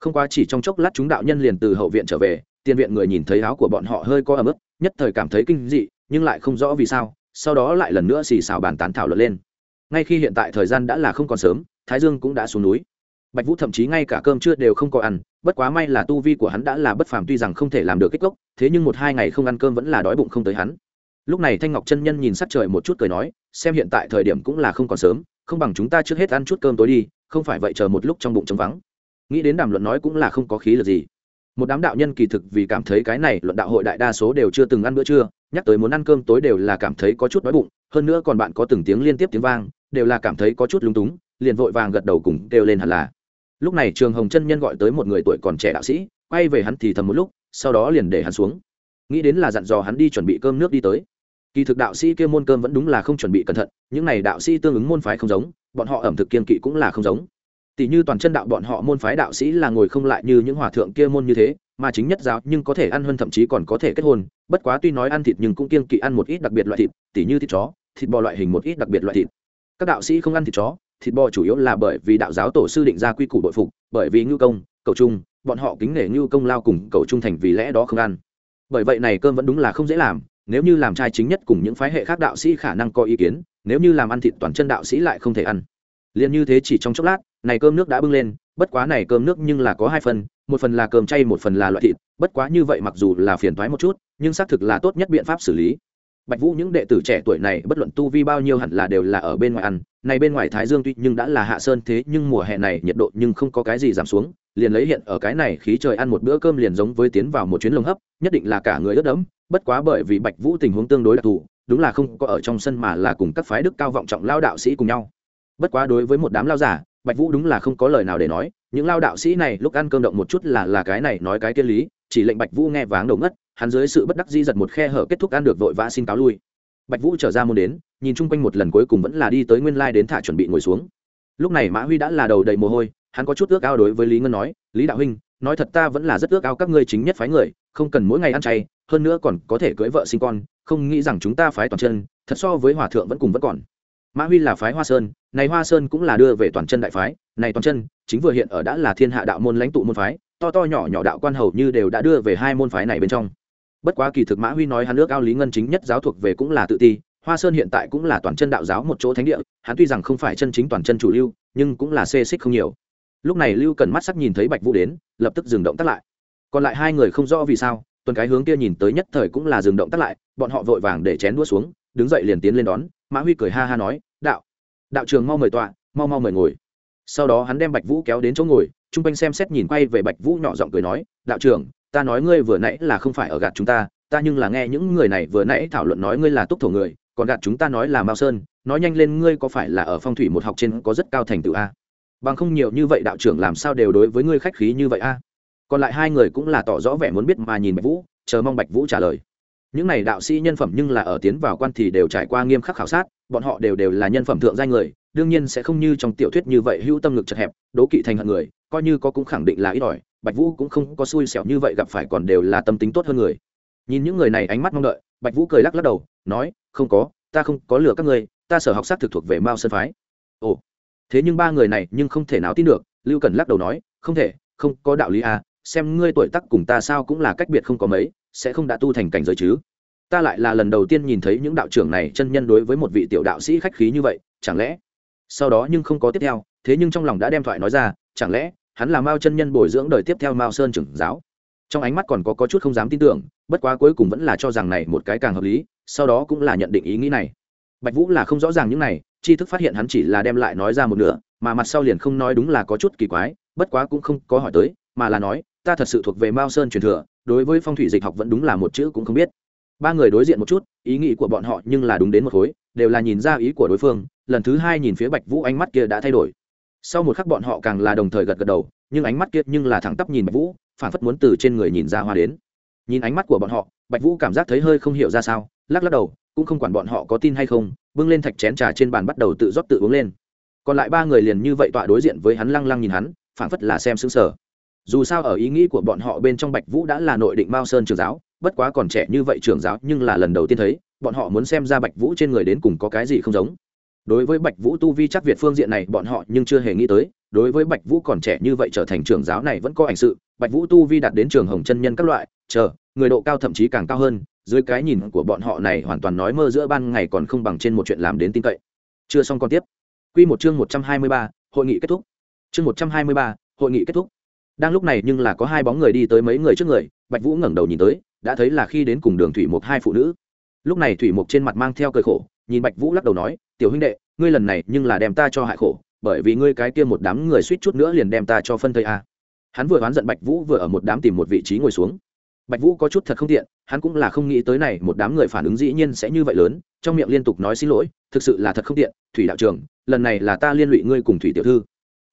Không quá chỉ trong chốc lát chúng đạo nhân liền từ hậu viện trở về, tiền viện người nhìn thấy áo của bọn họ hơi có ấm ức nhất thời cảm thấy kinh dị, nhưng lại không rõ vì sao, sau đó lại lần nữa xì xào bàn tán thảo luận lên ngay khi hiện tại thời gian đã là không còn sớm, thái dương cũng đã xuống núi. Bạch vũ thậm chí ngay cả cơm trưa đều không có ăn, bất quá may là tu vi của hắn đã là bất phàm tuy rằng không thể làm được kích gốc thế nhưng một hai ngày không ăn cơm vẫn là đói bụng không tới hắn. Lúc này thanh ngọc chân nhân nhìn sắc trời một chút cười nói, xem hiện tại thời điểm cũng là không còn sớm, không bằng chúng ta trước hết ăn chút cơm tối đi, không phải vậy chờ một lúc trong bụng trống vắng. Nghĩ đến đàm luận nói cũng là không có khí lực gì. Một đám đạo nhân kỳ thực vì cảm thấy cái này luận đạo hội đại đa số đều chưa từng ăn bữa trưa nhắc tới muốn ăn cơm tối đều là cảm thấy có chút đói bụng, hơn nữa còn bạn có từng tiếng liên tiếp tiếng vang, đều là cảm thấy có chút lúng túng, liền vội vàng gật đầu cùng kêu lên hẳn là. Lúc này trường hồng chân nhân gọi tới một người tuổi còn trẻ đạo sĩ, quay về hắn thì thầm một lúc, sau đó liền để hắn xuống. Nghĩ đến là dặn dò hắn đi chuẩn bị cơm nước đi tới. Kỳ thực đạo sĩ kia môn cơm vẫn đúng là không chuẩn bị cẩn thận, những này đạo sĩ tương ứng môn phái không giống, bọn họ ẩm thực kiên kỵ cũng là không giống. Tỷ như toàn chân đạo bọn họ môn phái đạo sĩ là ngồi không lại như những hòa thượng kia môn như thế mà chính nhất giáo nhưng có thể ăn hơn thậm chí còn có thể kết hôn, bất quá tuy nói ăn thịt nhưng cũng kiêng kỵ ăn một ít đặc biệt loại thịt tỷ như thịt chó, thịt bò loại hình một ít đặc biệt loại thịt. Các đạo sĩ không ăn thịt chó, thịt bò chủ yếu là bởi vì đạo giáo tổ sư định ra quy củ bội phục, bởi vì ngưu công, cầu trung, bọn họ kính nể như công lao cùng cầu trung thành vì lẽ đó không ăn. Bởi vậy này cơm vẫn đúng là không dễ làm, nếu như làm trai chính nhất cùng những phái hệ khác đạo sĩ khả năng có ý kiến, nếu như làm ăn thịt toàn chân đạo sĩ lại không thể ăn. Liền như thế chỉ trong chốc lát, này cơm nước đã bưng lên bất quá này cơm nước nhưng là có hai phần, một phần là cơm chay, một phần là loại thịt. Bất quá như vậy mặc dù là phiền thoái một chút, nhưng xác thực là tốt nhất biện pháp xử lý. Bạch vũ, những đệ tử trẻ tuổi này, bất luận tu vi bao nhiêu hẳn là đều là ở bên ngoài ăn. Này bên ngoài thái dương tuy nhưng đã là hạ sơn thế, nhưng mùa hè này nhiệt độ nhưng không có cái gì giảm xuống. Liền lấy hiện ở cái này khí trời ăn một bữa cơm liền giống với tiến vào một chuyến lồng hấp, nhất định là cả người ướt đẫm. Bất quá bởi vì bạch vũ tình huống tương đối đặc thù, đúng là không có ở trong sân mà là cùng các phái đức cao vọng trọng lao đạo sĩ cùng nhau. Bất quá đối với một đám lao giả bạch vũ đúng là không có lời nào để nói, những lao đạo sĩ này lúc ăn cơm động một chút là là cái này nói cái tiên lý, chỉ lệnh bạch vũ nghe váng đầu ngất, hắn dưới sự bất đắc di giật một khe hở kết thúc ăn được vội vã xin cáo lui. Bạch vũ trở ra môn đến, nhìn chung quanh một lần cuối cùng vẫn là đi tới nguyên lai đến thả chuẩn bị ngồi xuống. Lúc này mã huy đã là đầu đầy mồ hôi, hắn có chút ước ao đối với lý ngân nói, lý đạo huynh, nói thật ta vẫn là rất ước ao các ngươi chính nhất phái người, không cần mỗi ngày ăn chay, hơn nữa còn có thể cưới vợ sinh con, không nghĩ rằng chúng ta phái toàn chân, thật so với hòa thượng vẫn cùng vẫn còn mã huy là phái hoa sơn, này hoa sơn cũng là đưa về toàn chân đại phái, này toàn chân, chính vừa hiện ở đã là thiên hạ đạo môn lãnh tụ môn phái, to to nhỏ nhỏ đạo quan hầu như đều đã đưa về hai môn phái này bên trong. Bất quá kỳ thực mã huy nói hắn nước ao lý ngân chính nhất giáo thuộc về cũng là tự ti, hoa sơn hiện tại cũng là toàn chân đạo giáo một chỗ thánh địa, hắn tuy rằng không phải chân chính toàn chân chủ lưu, nhưng cũng là xê xích không nhiều. Lúc này lưu cần mắt sắc nhìn thấy bạch vũ đến, lập tức dừng động tắt lại. Còn lại hai người không rõ vì sao, tuần cái hướng kia nhìn tới nhất thời cũng là dừng động tắt lại, bọn họ vội vàng để chén đũa xuống, đứng dậy liền tiến lên đón mã huy cười ha ha nói, đạo đạo trường mau mời tọa, mau mau mời ngồi. Sau đó hắn đem bạch vũ kéo đến chỗ ngồi, chung quanh xem xét nhìn quay về bạch vũ nhỏ giọng cười nói, đạo trưởng, ta nói ngươi vừa nãy là không phải ở gạt chúng ta ta nhưng là nghe những người này vừa nãy thảo luận nói ngươi là túc thổ người, còn gạt chúng ta nói là mao sơn, nói nhanh lên ngươi có phải là ở phong thủy một học trên có rất cao thành tựu a? Bằng không nhiều như vậy đạo trưởng làm sao đều đối với ngươi khách khí như vậy a? Còn lại hai người cũng là tỏ rõ vẻ muốn biết mà nhìn bạch vũ, chờ mong bạch vũ trả lời những này đạo sĩ nhân phẩm nhưng là ở tiến vào quan thì đều trải qua nghiêm khắc khảo sát, bọn họ đều đều là nhân phẩm thượng danh người, đương nhiên sẽ không như trong tiểu thuyết như vậy hữu tâm ngực chật hẹp, đố kỵ thành hận người, coi như có cũng khẳng định là ít ỏi, bạch vũ cũng không có xui xẻo như vậy gặp phải còn đều là tâm tính tốt hơn người. Nhìn những người này ánh mắt mong đợi, bạch vũ cười lắc lắc đầu, nói, không có, ta không có lừa các ngươi, ta sở học sát thực thuộc về mao sơn phái. Ồ. Thế nhưng ba người này nhưng không thể nào tin được, lưu cần lắc đầu nói, không thể, không có đạo lý à xem ngươi tuổi tác cùng ta sao cũng là cách biệt không có mấy sẽ không đã tu thành cảnh giới chứ? Ta lại là lần đầu tiên nhìn thấy những đạo trưởng này chân nhân đối với một vị tiểu đạo sĩ khách khí như vậy chẳng lẽ? Sau đó nhưng không có tiếp theo thế nhưng trong lòng đã đem thoại nói ra chẳng lẽ hắn là mao chân nhân bồi dưỡng đời tiếp theo mao sơn trưởng giáo? Trong ánh mắt còn có, có chút không dám tin tưởng bất quá cuối cùng vẫn là cho rằng này một cái càng hợp lý sau đó cũng là nhận định ý nghĩ này. Bạch vũ là không rõ ràng những này tri thức phát hiện hắn chỉ là đem lại nói ra một nửa mà mặt sau liền không nói đúng là có chút kỳ quái bất quá cũng không có hỏi tới mà là nói ta thật sự thuộc về mao sơn truyền thừa, đối với phong thủy dịch học vẫn đúng là một chữ cũng không biết. Ba người đối diện một chút, ý nghĩ của bọn họ nhưng là đúng đến một khối, đều là nhìn ra ý của đối phương, lần thứ hai nhìn phía bạch vũ ánh mắt kia đã thay đổi. Sau một khắc bọn họ càng là đồng thời gật gật đầu, nhưng ánh mắt kia nhưng là thẳng tắp nhìn bạch vũ, phản phất muốn từ trên người nhìn ra hoa đến. Nhìn ánh mắt của bọn họ, bạch vũ cảm giác thấy hơi không hiểu ra sao, lắc lắc đầu, cũng không quản bọn họ có tin hay không, bưng lên thạch chén trà trên bàn bắt đầu tự rót tự uống lên. Còn lại ba người liền như vậy tọa đối diện với hắn lăng lăng nhìn hắn, phản phất là xem xứng sở dù sao ở ý nghĩ của bọn họ bên trong bạch vũ đã là nội định mao sơn trường giáo, bất quá còn trẻ như vậy trường giáo nhưng là lần đầu tiên thấy, bọn họ muốn xem ra bạch vũ trên người đến cùng có cái gì không giống. Đối với bạch vũ tu vi chắc việt phương diện này bọn họ nhưng chưa hề nghĩ tới, đối với bạch vũ còn trẻ như vậy trở thành trường giáo này vẫn có ảnh sự, bạch vũ tu vi đạt đến trường hồng chân nhân các loại, chờ, người độ cao thậm chí càng cao hơn, dưới cái nhìn của bọn họ này hoàn toàn nói mơ giữa ban ngày còn không bằng trên một chuyện làm đến tin cậy. Chưa xong còn tiếp. Quy một chương một trăm hai mươi ba, hội nghị kết thúc. Chương một trăm hai mươi ba, hội nghị kết thúc đang lúc này nhưng là có hai bóng người đi tới mấy người trước người, bạch vũ ngẩng đầu nhìn tới, đã thấy là khi đến cùng đường thủy mục hai phụ nữ. Lúc này thủy mục trên mặt mang theo cơi khổ, nhìn bạch vũ lắc đầu nói, tiểu huynh đệ, ngươi lần này nhưng là đem ta cho hại khổ, bởi vì ngươi cái kia một đám người suýt chút nữa liền đem ta cho phân thây a. Hắn vừa oán giận bạch vũ vừa ở một đám tìm một vị trí ngồi xuống. Bạch vũ có chút thật không tiện, hắn cũng là không nghĩ tới này một đám người phản ứng dĩ nhiên sẽ như vậy lớn, trong miệng liên tục nói xin lỗi, thực sự là thật không tiện, thủy đạo trưởng, lần này là ta liên lụy ngươi cùng thủy tiểu thư.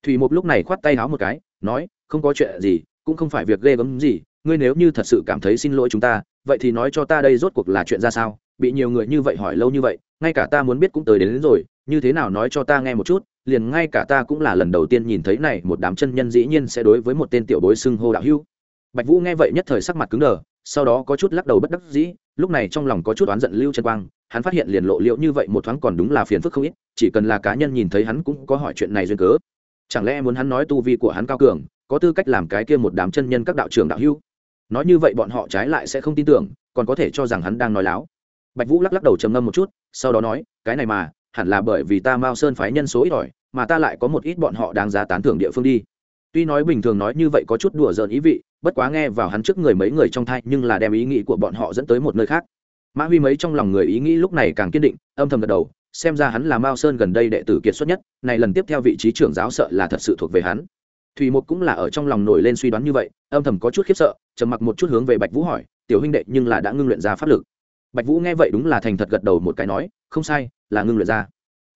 Thủy mục lúc này khoát tay háo một cái, nói không có chuyện gì cũng không phải việc ghê gớm gì ngươi nếu như thật sự cảm thấy xin lỗi chúng ta vậy thì nói cho ta đây rốt cuộc là chuyện ra sao? Bị nhiều người như vậy hỏi lâu như vậy ngay cả ta muốn biết cũng tới đến, đến rồi như thế nào nói cho ta nghe một chút liền ngay cả ta cũng là lần đầu tiên nhìn thấy này một đám chân nhân dĩ nhiên sẽ đối với một tên tiểu bối xưng hô đạo hưu bạch vũ nghe vậy nhất thời sắc mặt cứng đờ sau đó có chút lắc đầu bất đắc dĩ lúc này trong lòng có chút oán giận lưu chân quang hắn phát hiện liền lộ liễu như vậy một thoáng còn đúng là phiền phức không ít chỉ cần là cá nhân nhìn thấy hắn cũng có hỏi chuyện này duyên cớ. Chẳng lẽ muốn hắn nói tu vi của hắn cao cường có tư cách làm cái kia một đám chân nhân các đạo trưởng đạo hữu. Nói như vậy bọn họ trái lại sẽ không tin tưởng, còn có thể cho rằng hắn đang nói láo. Bạch vũ lắc lắc đầu trầm ngâm một chút, sau đó nói, cái này mà, hẳn là bởi vì ta mao sơn phái nhân số ít ỏi, mà ta lại có một ít bọn họ đáng giá tán thưởng địa phương đi. Tuy nói bình thường nói như vậy có chút đùa giỡn ý vị, bất quá nghe vào hắn trước người mấy người trong thai nhưng là đem ý nghĩ của bọn họ dẫn tới một nơi khác. Mã huy mấy trong lòng người ý nghĩ lúc này càng kiên định, âm thầm gật đầu, xem ra hắn là mao sơn gần đây đệ tử kiệt xuất nhất, này lần tiếp theo vị trí trưởng giáo sợ là thật sự thuộc về hắn thủy một cũng là ở trong lòng nổi lên suy đoán như vậy, âm thầm có chút khiếp sợ, trầm mặc một chút hướng về bạch vũ hỏi, tiểu huynh đệ, nhưng là đã ngưng luyện ra pháp lực? Bạch vũ nghe vậy đúng là thành thật gật đầu một cái nói, không sai, là ngưng luyện ra.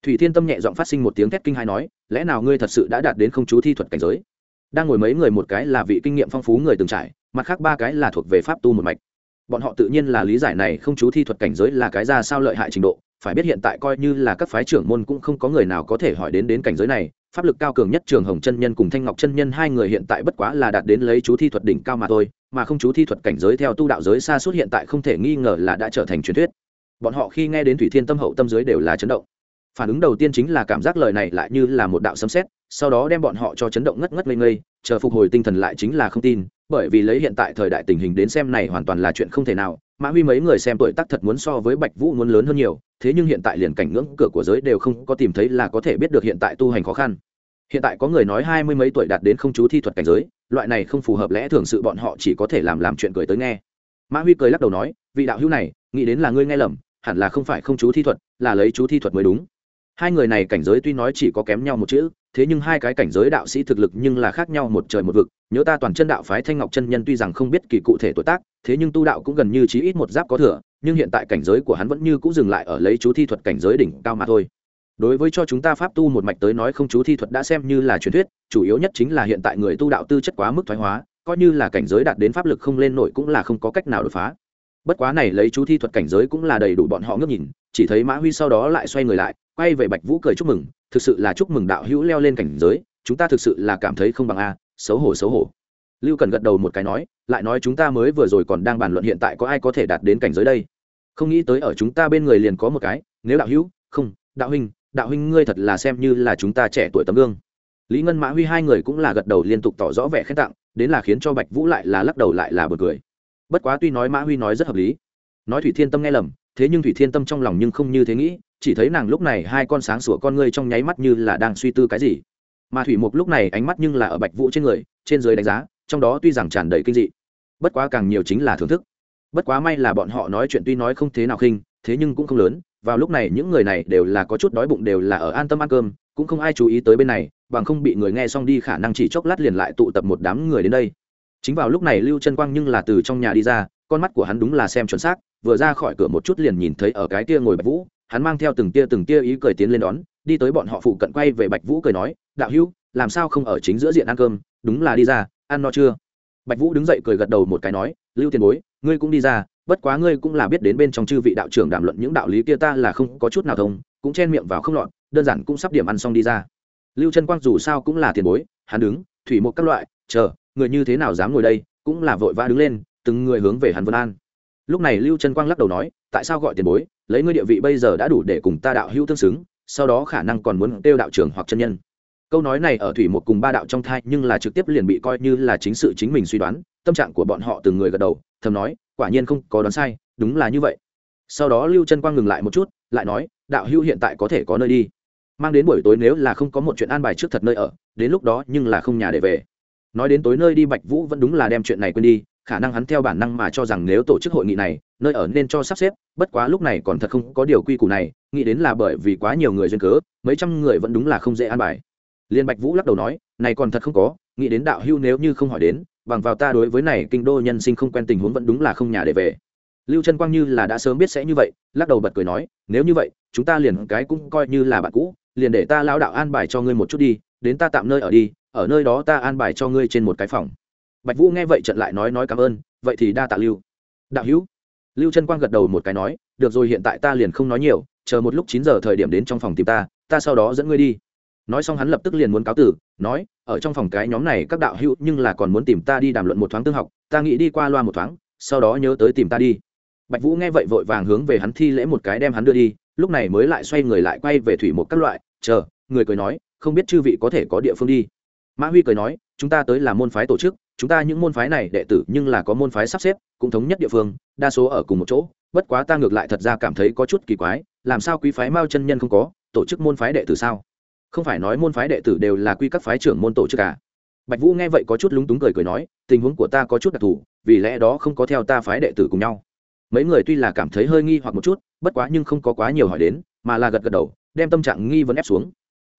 Thủy thiên tâm nhẹ giọng phát sinh một tiếng thét kinh hai nói, lẽ nào ngươi thật sự đã đạt đến không chú thi thuật cảnh giới? Đang ngồi mấy người một cái là vị kinh nghiệm phong phú người từng trải, mặt khác ba cái là thuộc về pháp tu một mạch. Bọn họ tự nhiên là lý giải này không chú thi thuật cảnh giới là cái ra sao lợi hại trình độ phải biết hiện tại coi như là các phái trưởng môn cũng không có người nào có thể hỏi đến đến cảnh giới này. Pháp lực cao cường nhất trường hồng chân nhân cùng thanh ngọc chân nhân hai người hiện tại bất quá là đạt đến lấy chú thi thuật đỉnh cao mà thôi, mà không chú thi thuật cảnh giới theo tu đạo giới xa suốt hiện tại không thể nghi ngờ là đã trở thành truyền thuyết. Bọn họ khi nghe đến thủy thiên tâm hậu tâm giới đều là chấn động. Phản ứng đầu tiên chính là cảm giác lời này lại như là một đạo sấm sét, sau đó đem bọn họ cho chấn động ngất ngất ngây ngây, chờ phục hồi tinh thần lại chính là không tin, bởi vì lấy hiện tại thời đại tình hình đến xem này hoàn toàn là chuyện không thể nào, mã huy mấy người xem tuổi tác thật muốn so với bạch vũ muốn lớn hơn nhiều thế nhưng hiện tại liền cảnh ngưỡng cửa của giới đều không có tìm thấy là có thể biết được hiện tại tu hành khó khăn. Hiện tại có người nói hai mươi mấy tuổi đạt đến không chú thi thuật cảnh giới, loại này không phù hợp lẽ thường sự bọn họ chỉ có thể làm làm chuyện cười tới nghe. Mã huy cười lắc đầu nói, vị đạo hữu này, nghĩ đến là ngươi nghe lầm, hẳn là không phải không chú thi thuật, là lấy chú thi thuật mới đúng. Hai người này cảnh giới tuy nói chỉ có kém nhau một chữ, thế nhưng hai cái cảnh giới đạo sĩ thực lực nhưng là khác nhau một trời một vực. Nhớ ta toàn chân đạo phái thanh ngọc chân nhân tuy rằng không biết kỳ cụ thể tuổi tác, thế nhưng tu đạo cũng gần như chí ít một giáp có thừa nhưng hiện tại cảnh giới của hắn vẫn như cũng dừng lại ở lấy chú thi thuật cảnh giới đỉnh cao mà thôi. Đối với cho chúng ta pháp tu một mạch tới nói không chú thi thuật đã xem như là truyền thuyết, chủ yếu nhất chính là hiện tại người tu đạo tư chất quá mức thoái hóa, coi như là cảnh giới đạt đến pháp lực không lên nổi cũng là không có cách nào đột phá. Bất quá này lấy chú thi thuật cảnh giới cũng là đầy đủ bọn họ ngước nhìn, chỉ thấy mã huy sau đó lại xoay người lại, quay về bạch vũ cười chúc mừng, thực sự là chúc mừng đạo hữu leo lên cảnh giới, chúng ta thực sự là cảm thấy không bằng a, xấu hổ xấu hổ lưu cần gật đầu một cái nói, lại nói chúng ta mới vừa rồi còn đang bàn luận hiện tại có ai có thể đạt đến cảnh giới đây? Không nghĩ tới ở chúng ta bên người liền có một cái, nếu đạo hữu, không, đạo huynh đạo huynh ngươi thật là xem như là chúng ta trẻ tuổi tấm gương. Lý ngân mã huy hai người cũng là gật đầu liên tục tỏ rõ vẻ khen tặng, đến là khiến cho bạch vũ lại là lắc đầu lại là bật cười. Bất quá tuy nói mã huy nói rất hợp lý, nói thủy thiên tâm nghe lầm, thế nhưng thủy thiên tâm trong lòng nhưng không như thế nghĩ, chỉ thấy nàng lúc này hai con sáng sủa con ngươi trong nháy mắt như là đang suy tư cái gì. Mà thủy mục lúc này ánh mắt nhưng là ở bạch vũ trên người, trên dưới đánh giá trong đó tuy rằng tràn đầy kinh dị, bất quá càng nhiều chính là thưởng thức. Bất quá may là bọn họ nói chuyện tuy nói không thế nào khinh, thế nhưng cũng không lớn, vào lúc này những người này đều là có chút đói bụng đều là ở an tâm ăn cơm, cũng không ai chú ý tới bên này, bằng không bị người nghe xong đi khả năng chỉ chốc lát liền lại tụ tập một đám người đến đây. Chính vào lúc này lưu chân quang nhưng là từ trong nhà đi ra, con mắt của hắn đúng là xem chuẩn xác, vừa ra khỏi cửa một chút liền nhìn thấy ở cái kia ngồi bạch vũ, hắn mang theo từng tia từng tia ý cười tiến lên đón, đi tới bọn họ phụ cận quay về bạch vũ cười nói, đạo hữu, làm sao không ở chính giữa diện ăn cơm? Đúng là đi ra ăn no chưa? Bạch vũ đứng dậy cười gật đầu một cái nói, lưu tiền bối, ngươi cũng đi ra, bất quá ngươi cũng là biết đến bên trong chư vị đạo trưởng đàm luận những đạo lý kia ta là không có chút nào thông, cũng chen miệng vào không lọt, đơn giản cũng sắp điểm ăn xong đi ra. Lưu Trân quang dù sao cũng là tiền bối, hắn đứng, thủy một các loại, chờ, người như thế nào dám ngồi đây? Cũng là vội vã đứng lên, từng người hướng về hắn vân an. Lúc này lưu Trân quang lắc đầu nói, tại sao gọi tiền bối? Lấy ngươi địa vị bây giờ đã đủ để cùng ta đạo hữu tương xứng, sau đó khả năng còn muốn kêu đạo trưởng hoặc chân nhân câu nói này ở thủy một cùng ba đạo trong thai nhưng là trực tiếp liền bị coi như là chính sự chính mình suy đoán, tâm trạng của bọn họ từng người gật đầu, thầm nói, quả nhiên không có đoán sai, đúng là như vậy. Sau đó lưu chân quang ngừng lại một chút, lại nói, đạo hữu hiện tại có thể có nơi đi. Mang đến buổi tối nếu là không có một chuyện an bài trước thật nơi ở, đến lúc đó nhưng là không nhà để về. Nói đến tối nơi đi bạch vũ vẫn đúng là đem chuyện này quên đi, khả năng hắn theo bản năng mà cho rằng nếu tổ chức hội nghị này, nơi ở nên cho sắp xếp, bất quá lúc này còn thật không có điều quy củ này, nghĩ đến là bởi vì quá nhiều người duyên cớ, mấy trăm người vẫn đúng là không dễ an bài liên bạch vũ lắc đầu nói, này còn thật không có, nghĩ đến đạo hưu nếu như không hỏi đến, bằng vào ta đối với này kinh đô nhân sinh không quen tình huống vẫn đúng là không nhà để về. Lưu trân quang như là đã sớm biết sẽ như vậy, lắc đầu bật cười nói, nếu như vậy, chúng ta liền cái cũng coi như là bạn cũ, liền để ta lão đạo an bài cho ngươi một chút đi, đến ta tạm nơi ở đi, ở nơi đó ta an bài cho ngươi trên một cái phòng. Bạch vũ nghe vậy trận lại nói nói cảm ơn, vậy thì đa tạ lưu. Đạo hữu? Lưu trân quang gật đầu một cái nói, được rồi, hiện tại ta liền không nói nhiều, chờ một lúc chín giờ thời điểm đến trong phòng tìm ta ta sau đó dẫn ngươi đi nói xong hắn lập tức liền muốn cáo tử, nói, ở trong phòng cái nhóm này các đạo hữu nhưng là còn muốn tìm ta đi đàm luận một thoáng tương học, ta nghĩ đi qua loa một thoáng, sau đó nhớ tới tìm ta đi. Bạch vũ nghe vậy vội vàng hướng về hắn thi lễ một cái đem hắn đưa đi, lúc này mới lại xoay người lại quay về thủy một các loại, chờ, người cười nói, không biết chư vị có thể có địa phương đi. Mã huy cười nói, chúng ta tới là môn phái tổ chức, chúng ta những môn phái này đệ tử nhưng là có môn phái sắp xếp, cũng thống nhất địa phương, đa số ở cùng một chỗ, bất quá ta ngược lại thật ra cảm thấy có chút kỳ quái, làm sao quý phái mao chân nhân không có, tổ chức môn phái đệ tử sao? Không phải nói môn phái đệ tử đều là quy các phái trưởng môn tổ chức à? Bạch vũ nghe vậy có chút lúng túng cười cười nói, tình huống của ta có chút đặc thù, vì lẽ đó không có theo ta phái đệ tử cùng nhau. Mấy người tuy là cảm thấy hơi nghi hoặc một chút, bất quá nhưng không có quá nhiều hỏi đến, mà là gật gật đầu, đem tâm trạng nghi vấn ép xuống.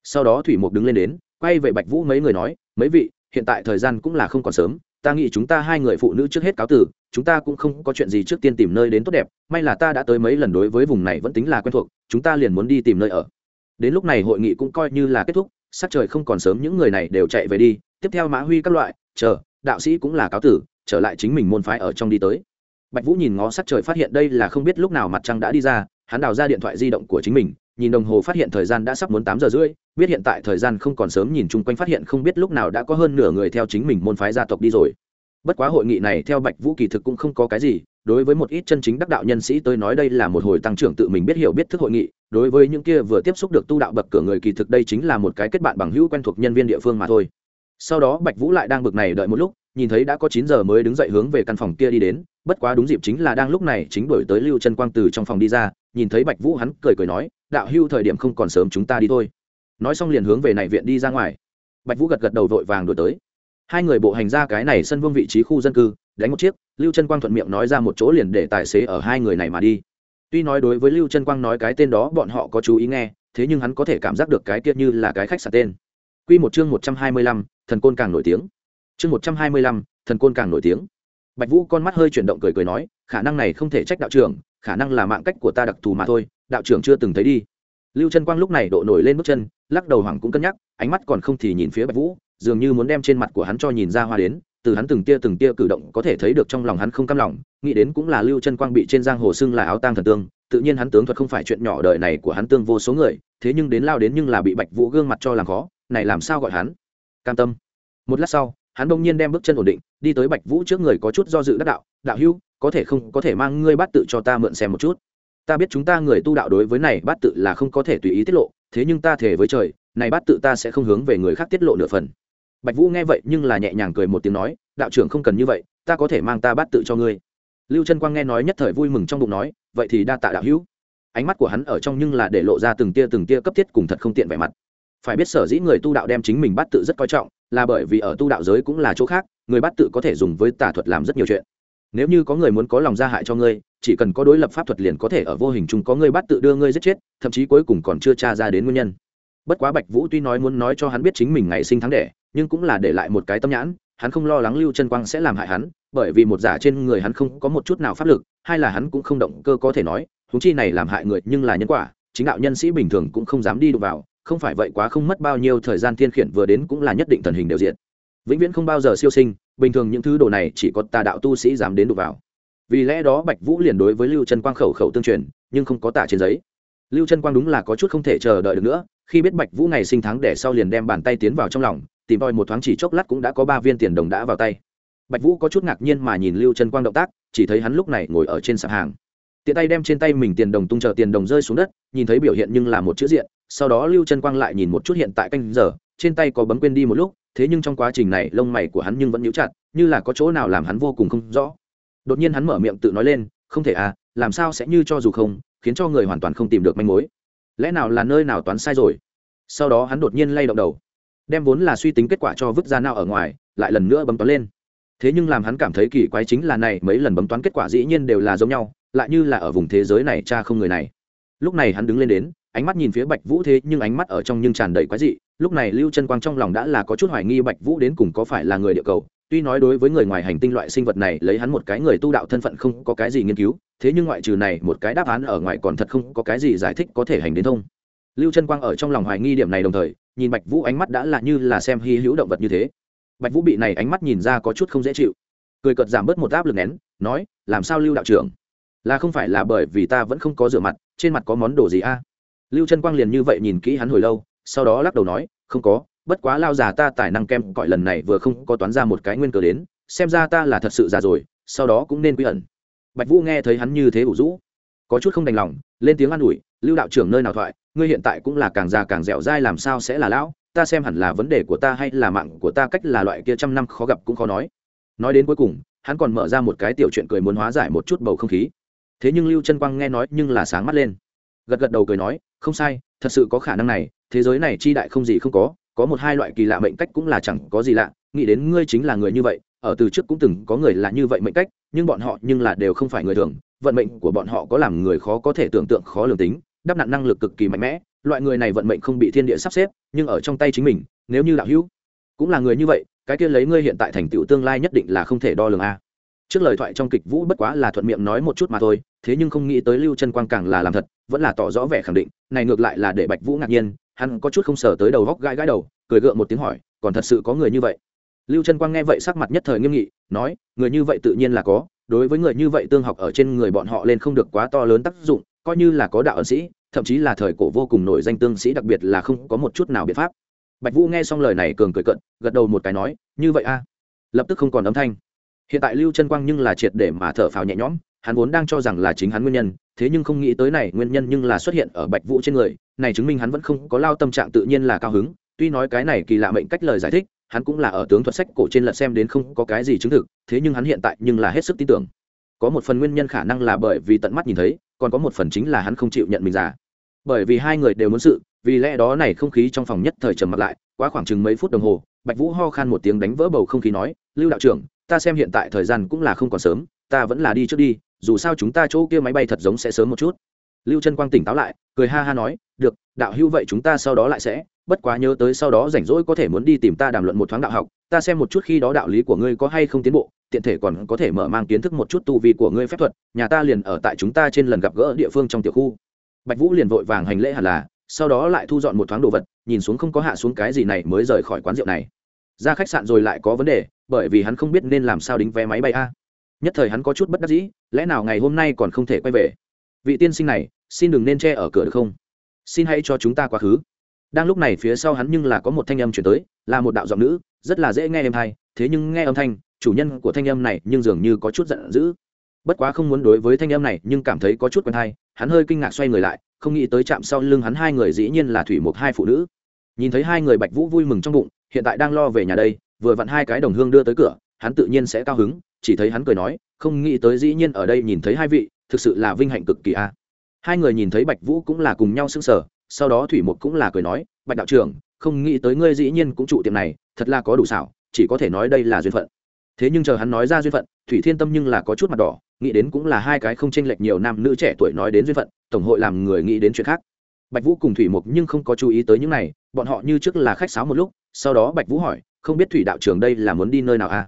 Sau đó thủy mục đứng lên đến, quay về bạch vũ mấy người nói, mấy vị, hiện tại thời gian cũng là không còn sớm, ta nghĩ chúng ta hai người phụ nữ trước hết cáo tử chúng ta cũng không có chuyện gì trước tiên tìm nơi đến tốt đẹp, may là ta đã tới mấy lần đối với vùng này vẫn tính là quen thuộc, chúng ta liền muốn đi tìm nơi ở đến lúc này hội nghị cũng coi như là kết thúc, sắc trời không còn sớm, những người này đều chạy về đi. Tiếp theo mã huy các loại, chờ, đạo sĩ cũng là cáo tử, trở lại chính mình môn phái ở trong đi tới. Bạch vũ nhìn ngó sắc trời phát hiện đây là không biết lúc nào mặt trăng đã đi ra, hắn đào ra điện thoại di động của chính mình, nhìn đồng hồ phát hiện thời gian đã sắp muốn tám giờ rưỡi, biết hiện tại thời gian không còn sớm, nhìn chung quanh phát hiện không biết lúc nào đã có hơn nửa người theo chính mình môn phái gia tộc đi rồi. Bất quá hội nghị này theo bạch vũ kỳ thực cũng không có cái gì đối với một ít chân chính đắc đạo nhân sĩ tôi nói đây là một hồi tăng trưởng tự mình biết hiểu biết thức hội nghị, đối với những kia vừa tiếp xúc được tu đạo bậc cửa người kỳ thực đây chính là một cái kết bạn bằng hữu quen thuộc nhân viên địa phương mà thôi. Sau đó bạch vũ lại đang bực này đợi một lúc, nhìn thấy đã có chín giờ mới đứng dậy hướng về căn phòng kia đi đến, bất quá đúng dịp chính là đang lúc này chính đổi tới lưu chân quang từ trong phòng đi ra, nhìn thấy bạch vũ hắn cười cười nói, đạo hưu thời điểm không còn sớm chúng ta đi thôi. Nói xong liền hướng về này viện đi ra ngoài. Bạch vũ gật gật đầu vội vàng đổi tới. Hai người bộ hành ra cái này sân vương vị trí khu dân cư đánh một chiếc lưu chân quang thuận miệng nói ra một chỗ liền để tài xế ở hai người này mà đi tuy nói đối với lưu chân quang nói cái tên đó bọn họ có chú ý nghe thế nhưng hắn có thể cảm giác được cái kia như là cái khách sạn tên Quy một chương một trăm hai mươi lăm, thần côn càng nổi tiếng. Chương một trăm hai mươi lăm, thần côn càng nổi tiếng. Bạch Vũ con mắt hơi chuyển động cười cười nói, khả năng này không thể trách đạo trưởng, khả năng là mạng cách của ta đặc thù mà thôi, đạo trưởng chưa từng thấy đi. Lưu Chân Quang lúc này độ nổi lên bước chân, lắc đầu hoảng cũng cân nhắc, ánh mắt còn không thì nhìn phía Bạch Vũ, dường như muốn đem trên mặt của hắn cho nhìn ra hoa đến, từ hắn từng tia từng tia cử động có thể thấy được trong lòng hắn không cam lòng, nghĩ đến cũng là Lưu Chân Quang bị trên giang hồ xưng là áo tang thần tương, tự nhiên hắn tướng thuật không phải chuyện nhỏ đời này của hắn tương vô số người, thế nhưng đến lao đến nhưng là bị Bạch Vũ gương mặt cho làm khó, này làm sao gọi hắn? Cam tâm. Một lát sau, hắn đông nhiên đem bước chân ổn định, đi tới Bạch Vũ trước người có chút do dự đắc đạo, đạo hữu, có thể không có thể mang ngươi bát tự cho ta mượn xem một chút. Ta biết chúng ta người tu đạo đối với này bát tự là không có thể tùy ý tiết lộ, thế nhưng ta thể với trời, này bát tự ta sẽ không hướng về người khác tiết lộ nửa phần. Bạch Vũ nghe vậy nhưng là nhẹ nhàng cười một tiếng nói, đạo trưởng không cần như vậy, ta có thể mang ta bát tự cho ngươi. Lưu chân quang nghe nói nhất thời vui mừng trong bụng nói vậy thì đa tạ đạo hữu. Ánh mắt của hắn ở trong nhưng là để lộ ra từng tia từng tia cấp thiết cùng thật không tiện vẻ mặt. Phải biết sở dĩ người tu đạo đem chính mình bát tự rất coi trọng là bởi vì ở tu đạo giới cũng là chỗ khác người bát tự có thể dùng với tà thuật làm rất nhiều chuyện. Nếu như có người muốn có lòng gia hại cho ngươi chỉ cần có đối lập pháp thuật liền có thể ở vô hình chung có người bắt tự đưa ngươi giết chết thậm chí cuối cùng còn chưa tra ra đến nguyên nhân bất quá bạch vũ tuy nói muốn nói cho hắn biết chính mình ngày sinh tháng đẻ, nhưng cũng là để lại một cái tâm nhãn, hắn không lo lắng lưu chân quang sẽ làm hại hắn, bởi vì một giả trên người hắn không có một chút nào pháp lực hay là hắn cũng không động cơ có thể nói húng chi này làm hại người nhưng là nhân quả, chính đạo nhân sĩ bình thường cũng không dám đi đụng vào, không phải vậy quá không mất bao nhiêu thời gian thiên khiển vừa đến cũng là nhất định thần hình đều diện vĩnh viễn không bao giờ siêu sinh, bình thường những thứ đồ này chỉ có tà đạo tu sĩ dám đến đụng vào. Vì lẽ đó bạch vũ liền đối với lưu chân quang khẩu khẩu tương truyền, nhưng không có tả trên giấy. Lưu chân quang đúng là có chút không thể chờ đợi được nữa khi biết bạch vũ ngày sinh tháng để sau liền đem bàn tay tiến vào trong lòng, tìm tòi một thoáng chỉ chốc lát cũng đã có ba viên tiền đồng đã vào tay. Bạch vũ có chút ngạc nhiên mà nhìn lưu chân quang động tác, chỉ thấy hắn lúc này ngồi ở trên sạp hàng. Tiện tay đem trên tay mình tiền đồng tung chờ tiền đồng rơi xuống đất, nhìn thấy biểu hiện nhưng là một chữ diện, sau đó lưu chân quang lại nhìn một chút hiện tại canh giờ, trên tay có bấm quên đi một lúc, thế nhưng trong quá trình này lông mày của hắn nhưng vẫn nhíu chặt, như là có chỗ nào làm hắn vô cùng không rõ. Đột nhiên hắn mở miệng tự nói lên, không thể à làm sao sẽ như cho dù không, khiến cho người hoàn toàn không tìm được manh mối lẽ nào là nơi nào toán sai rồi? Sau đó hắn đột nhiên lay động đầu, đem vốn là suy tính kết quả cho vứt ra nào ở ngoài, lại lần nữa bấm toán lên. Thế nhưng làm hắn cảm thấy kỳ quái chính là này, mấy lần bấm toán kết quả dĩ nhiên đều là giống nhau, lại như là ở vùng thế giới này cha không người này. Lúc này hắn đứng lên đến, ánh mắt nhìn phía bạch vũ thế, nhưng ánh mắt ở trong nhưng tràn đầy quái dị. Lúc này lưu chân quang trong lòng đã là có chút hoài nghi bạch vũ đến cùng có phải là người địa cầu tuy nói đối với người ngoài hành tinh loại sinh vật này, lấy hắn một cái người tu đạo thân phận không có cái gì nghiên cứu, thế nhưng ngoại trừ này, một cái đáp án ở ngoài còn thật không có cái gì giải thích có thể hành đến thông. Lưu chân quang ở trong lòng hoài nghi điểm này đồng thời, nhìn bạch vũ ánh mắt đã là như là xem hy hữu động vật như thế. Bạch vũ bị này ánh mắt nhìn ra có chút không dễ chịu. Cười cợt giảm bớt một áp lực nén, nói, làm sao lưu đạo trưởng? Là không phải là bởi vì ta vẫn không có rửa mặt, trên mặt có món đồ gì a? Lưu chân quang liền như vậy nhìn kỹ hắn hồi lâu, sau đó lắc đầu nói, không có bất quá lao già ta tài năng kem cõi lần này vừa không có toán ra một cái nguyên cờ đến, xem ra ta là thật sự già rồi, sau đó cũng nên quy ẩn. Bạch vũ nghe thấy hắn như thế ủ rũ, có chút không đành lòng, lên tiếng an ủi, lưu đạo trưởng nơi nào thoại, ngươi hiện tại cũng là càng già càng dẻo dai, làm sao sẽ là lão? Ta xem hẳn là vấn đề của ta hay là mạng của ta cách là loại kia trăm năm khó gặp cũng khó nói. Nói đến cuối cùng, hắn còn mở ra một cái tiểu chuyện cười muốn hóa giải một chút bầu không khí. Thế nhưng lưu chân quang nghe nói nhưng là sáng mắt lên. Gật gật đầu cười nói, không sai, thật sự có khả năng này, thế giới này chi đại không gì không có có một hai loại kỳ lạ mệnh cách cũng là chẳng có gì lạ, nghĩ đến ngươi chính là người như vậy, ở từ trước cũng từng có người là như vậy mệnh cách, nhưng bọn họ nhưng là đều không phải người thường, vận mệnh của bọn họ có làm người khó có thể tưởng tượng khó lường tính, đáp nạn năng lực cực kỳ mạnh mẽ, loại người này vận mệnh không bị thiên địa sắp xếp, nhưng ở trong tay chính mình, nếu như đạo hữu cũng là người như vậy, cái kia lấy ngươi hiện tại thành tựu tương lai nhất định là không thể đo lường a. Trước lời thoại trong kịch vũ bất quá là thuận miệng nói một chút mà thôi, thế nhưng không nghĩ tới lưu chân quang càng là làm thật, vẫn là tỏ rõ vẻ khẳng định, này ngược lại là để bạch vũ ngạc nhiên hắn có chút không sờ tới đầu góc gãi gãi đầu, cười gượng một tiếng hỏi, còn thật sự có người như vậy? Lưu Trân quang nghe vậy sắc mặt nhất thời nghiêm nghị, nói, người như vậy tự nhiên là có, đối với người như vậy tương học ở trên người bọn họ lên không được quá to lớn tác dụng, coi như là có đạo ẩn sĩ, thậm chí là thời cổ vô cùng nổi danh tương sĩ đặc biệt là không có một chút nào biện pháp. Bạch vũ nghe xong lời này cường cười cận gật đầu một cái nói, như vậy a. Lập tức không còn âm thanh. Hiện tại lưu chân quang nhưng là triệt để mà thở phào nhẹ nhõm, hắn vốn đang cho rằng là chính hắn nguyên nhân, thế nhưng không nghĩ tới này nguyên nhân nhưng là xuất hiện ở bạch vũ trên người này chứng minh hắn vẫn không có lao tâm trạng tự nhiên là cao hứng, tuy nói cái này kỳ lạ mệnh cách lời giải thích, hắn cũng là ở tướng thuật sách cổ trên lật xem đến không có cái gì chứng thực, thế nhưng hắn hiện tại nhưng là hết sức tin tưởng. Có một phần nguyên nhân khả năng là bởi vì tận mắt nhìn thấy, còn có một phần chính là hắn không chịu nhận mình già. Bởi vì hai người đều muốn sự, vì lẽ đó này không khí trong phòng nhất thời trầm mặt lại, quá khoảng chừng mấy phút đồng hồ, bạch vũ ho khan một tiếng đánh vỡ bầu không khí nói, lưu đạo trưởng, ta xem hiện tại thời gian cũng là không còn sớm, ta vẫn là đi trước đi, dù sao chúng ta chỗ kia máy bay thật giống sẽ sớm một chút. Lưu chân quang tỉnh táo lại cười ha ha nói, được, đạo hữu vậy chúng ta sau đó lại sẽ, bất quá nhớ tới sau đó rảnh rỗi có thể muốn đi tìm ta đàm luận một thoáng đạo học, ta xem một chút khi đó đạo lý của ngươi có hay không tiến bộ, tiện thể còn có thể mở mang kiến thức một chút tu vi của ngươi phép thuật, nhà ta liền ở tại chúng ta trên lần gặp gỡ địa phương trong tiểu khu. Bạch vũ liền vội vàng hành lễ hẳn là, sau đó lại thu dọn một thoáng đồ vật, nhìn xuống không có hạ xuống cái gì này mới rời khỏi quán rượu này. Ra khách sạn rồi lại có vấn đề, bởi vì hắn không biết nên làm sao đính vé máy bay a. Nhất thời hắn có chút bất đắc dĩ, lẽ nào ngày hôm nay còn không thể quay về? Vị tiên sinh này xin đừng nên che ở cửa được không? Xin hãy cho chúng ta quá khứ. Đang lúc này phía sau hắn nhưng là có một thanh âm chuyển tới, là một đạo giọng nữ, rất là dễ nghe em hay thế nhưng nghe âm thanh, chủ nhân của thanh âm này nhưng dường như có chút giận dữ. Bất quá không muốn đối với thanh âm này nhưng cảm thấy có chút quen hay hắn hơi kinh ngạc xoay người lại, không nghĩ tới chạm sau lưng hắn hai người dĩ nhiên là thủy mục hai phụ nữ. Nhìn thấy hai người bạch vũ vui mừng trong bụng, hiện tại đang lo về nhà đây, vừa vặn hai cái đồng hương đưa tới cửa, hắn tự nhiên sẽ cao hứng, chỉ thấy hắn cười nói, không nghĩ tới dĩ nhiên ở đây nhìn thấy hai vị, thực sự là vinh hạnh cực kỳ a hai người nhìn thấy bạch vũ cũng là cùng nhau sững sờ, sau đó thủy mục cũng là cười nói, bạch đạo trưởng, không nghĩ tới ngươi dĩ nhiên cũng trụ tiệm này, thật là có đủ xảo, chỉ có thể nói đây là duyên phận thế nhưng chờ hắn nói ra duyên phận, thủy thiên tâm nhưng là có chút mặt đỏ, nghĩ đến cũng là hai cái không tranh lệch nhiều nam nữ trẻ tuổi nói đến duyên phận, tổng hội làm người nghĩ đến chuyện khác bạch vũ cùng thủy mục nhưng không có chú ý tới những này, bọn họ như trước là khách sáo một lúc, sau đó bạch vũ hỏi, không biết thủy đạo trưởng đây là muốn đi nơi nào à?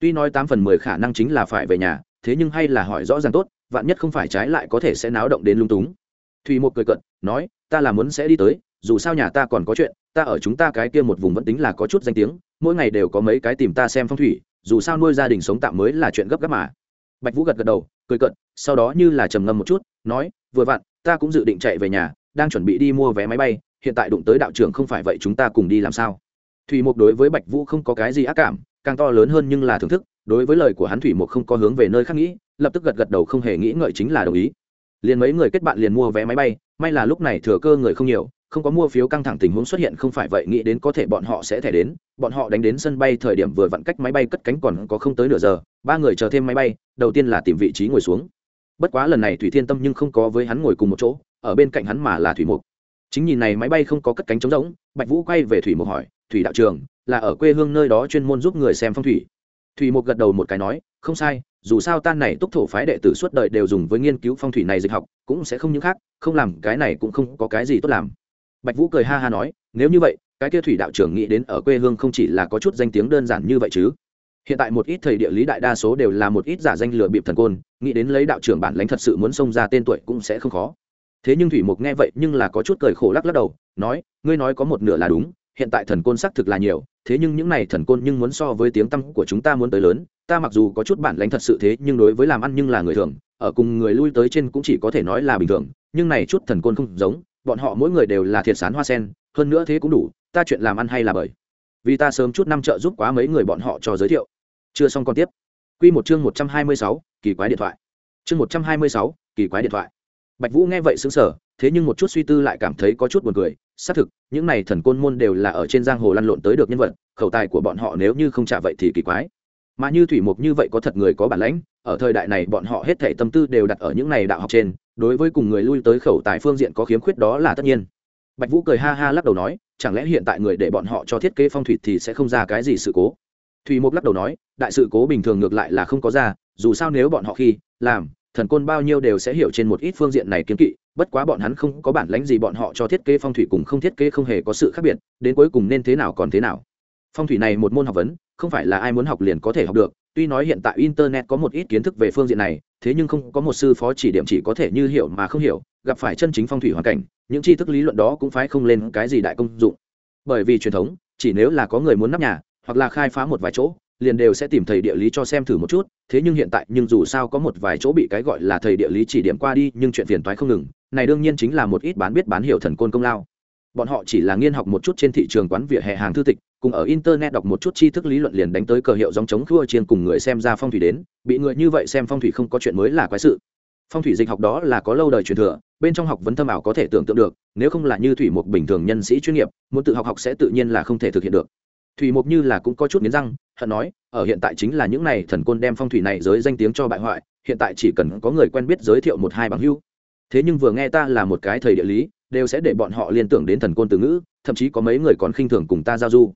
tuy nói tám phần mười khả năng chính là phải về nhà, thế nhưng hay là hỏi rõ ràng tốt vạn nhất không phải trái lại có thể sẽ náo động đến lung túng. Thủy một cười cận nói, ta là muốn sẽ đi tới, dù sao nhà ta còn có chuyện, ta ở chúng ta cái kia một vùng vẫn tính là có chút danh tiếng, mỗi ngày đều có mấy cái tìm ta xem phong thủy, dù sao nuôi gia đình sống tạm mới là chuyện gấp gáp mà. Bạch vũ gật gật đầu, cười cận sau đó như là trầm ngâm một chút, nói, vừa vặn, ta cũng dự định chạy về nhà, đang chuẩn bị đi mua vé máy bay, hiện tại đụng tới đạo trưởng không phải vậy chúng ta cùng đi làm sao? Thủy mục đối với bạch vũ không có cái gì ác cảm, càng to lớn hơn nhưng là thưởng thức, đối với lời của hắn thủy mục không có hướng về nơi khác nghĩ lập tức gật gật đầu không hề nghĩ ngợi chính là đồng ý. Liền mấy người kết bạn liền mua vé máy bay, may là lúc này thừa cơ người không nhiều, không có mua phiếu căng thẳng tình huống xuất hiện không phải vậy nghĩ đến có thể bọn họ sẽ thẻ đến. Bọn họ đánh đến sân bay thời điểm vừa vặn cách máy bay cất cánh còn có không tới nửa giờ, ba người chờ thêm máy bay, đầu tiên là tìm vị trí ngồi xuống. Bất quá lần này thủy thiên tâm nhưng không có với hắn ngồi cùng một chỗ, ở bên cạnh hắn mà là thủy mục. Chính nhìn này máy bay không có cất cánh trống rỗng, bạch vũ quay về thủy mục hỏi, thủy đạo trường là ở quê hương nơi đó chuyên môn giúp người xem phong thủy? Thủy mục gật đầu một cái nói, không sai dù sao tan này túc thổ phái đệ tử suốt đời đều dùng với nghiên cứu phong thủy này dịch học, cũng sẽ không những khác, không làm, cái này cũng không có cái gì tốt làm. Bạch vũ cười ha ha nói, nếu như vậy, cái kia thủy đạo trưởng nghĩ đến ở quê hương không chỉ là có chút danh tiếng đơn giản như vậy chứ? Hiện tại một ít thầy địa lý đại đa số đều là một ít giả danh lừa bịp thần côn, nghĩ đến lấy đạo trưởng bản lãnh thật sự muốn xông ra tên tuổi cũng sẽ không khó. Thế nhưng thủy mục nghe vậy nhưng là có chút cười khổ lắc lắc đầu, nói, ngươi nói có một nửa là đúng, hiện tại thần côn xác thực là nhiều thế nhưng những này thần côn nhưng muốn so với tiếng tăm của chúng ta muốn tới lớn, ta mặc dù có chút bản lãnh thật sự thế nhưng đối với làm ăn nhưng là người thường, ở cùng người lui tới trên cũng chỉ có thể nói là bình thường, nhưng này chút thần côn không giống, bọn họ mỗi người đều là thiệt sán hoa sen, hơn nữa thế cũng đủ, ta chuyện làm ăn hay là bởi. Vì ta sớm chút năm trợ giúp quá mấy người bọn họ cho giới thiệu. Chưa xong còn tiếp. Quy một chương một trăm hai mươi sáu, kỳ quái điện thoại. Chương một trăm hai mươi sáu, kỳ quái điện thoại bạch vũ nghe vậy xứng sở thế nhưng một chút suy tư lại cảm thấy có chút buồn cười. Xác thực, những này thần côn môn đều là ở trên giang hồ lăn lộn tới được nhân vật, khẩu tài của bọn họ nếu như không trả vậy thì kỳ quái. Mà như thủy mục như vậy có thật người có bản lãnh, ở thời đại này bọn họ hết thể tâm tư đều đặt ở những này đạo học trên, đối với cùng người lui tới khẩu tài phương diện có khiếm khuyết đó là tất nhiên. Bạch vũ cười ha ha lắc đầu nói, chẳng lẽ hiện tại người để bọn họ cho thiết kế phong thủy thì sẽ không ra cái gì sự cố? Thủy mục lắc đầu nói, đại sự cố bình thường ngược lại là không có ra, dù sao nếu bọn họ khi làm thần côn bao nhiêu đều sẽ hiểu trên một ít phương diện này kiến kỵ, bất quá bọn hắn không có bản lãnh gì bọn họ cho thiết kế phong thủy cùng không thiết kế không hề có sự khác biệt, đến cuối cùng nên thế nào còn thế nào. Phong thủy này một môn học vấn, không phải là ai muốn học liền có thể học được, tuy nói hiện tại internet có một ít kiến thức về phương diện này, thế nhưng không có một sư phó chỉ điểm chỉ có thể như hiểu mà không hiểu, gặp phải chân chính phong thủy hoàn cảnh, những tri thức lý luận đó cũng phải không lên cái gì đại công dụng. Bởi vì truyền thống, chỉ nếu là có người muốn nắp nhà, hoặc là khai phá một vài chỗ liền đều sẽ tìm thầy địa lý cho xem thử một chút, thế nhưng hiện tại nhưng dù sao có một vài chỗ bị cái gọi là thầy địa lý chỉ điểm qua đi, nhưng chuyện phiền toái không ngừng, này đương nhiên chính là một ít bán biết bán hiểu thần côn công lao. Bọn họ chỉ là nghiên học một chút trên thị trường quán vỉa hè hàng thư tịch, cùng ở internet đọc một chút tri thức lý luận liền đánh tới cờ hiệu dòng chống khua chiên cùng người xem ra phong thủy đến, bị người như vậy xem phong thủy không có chuyện mới là quái sự. Phong thủy dịch học đó là có lâu đời truyền thừa, bên trong học vấn thâm ảo có thể tưởng tượng được, nếu không là như thủy một bình thường nhân sĩ chuyên nghiệp, muốn tự học học sẽ tự nhiên là không thể thực hiện được thủy mục như là cũng có chút nghiến răng, hận nói, ở hiện tại chính là những này thần côn đem phong thủy này giới danh tiếng cho bại hoại, hiện tại chỉ cần có người quen biết giới thiệu một hai bằng hưu. Thế nhưng vừa nghe ta là một cái thầy địa lý, đều sẽ để bọn họ liên tưởng đến thần côn từ ngữ, thậm chí có mấy người còn khinh thường cùng ta giao du.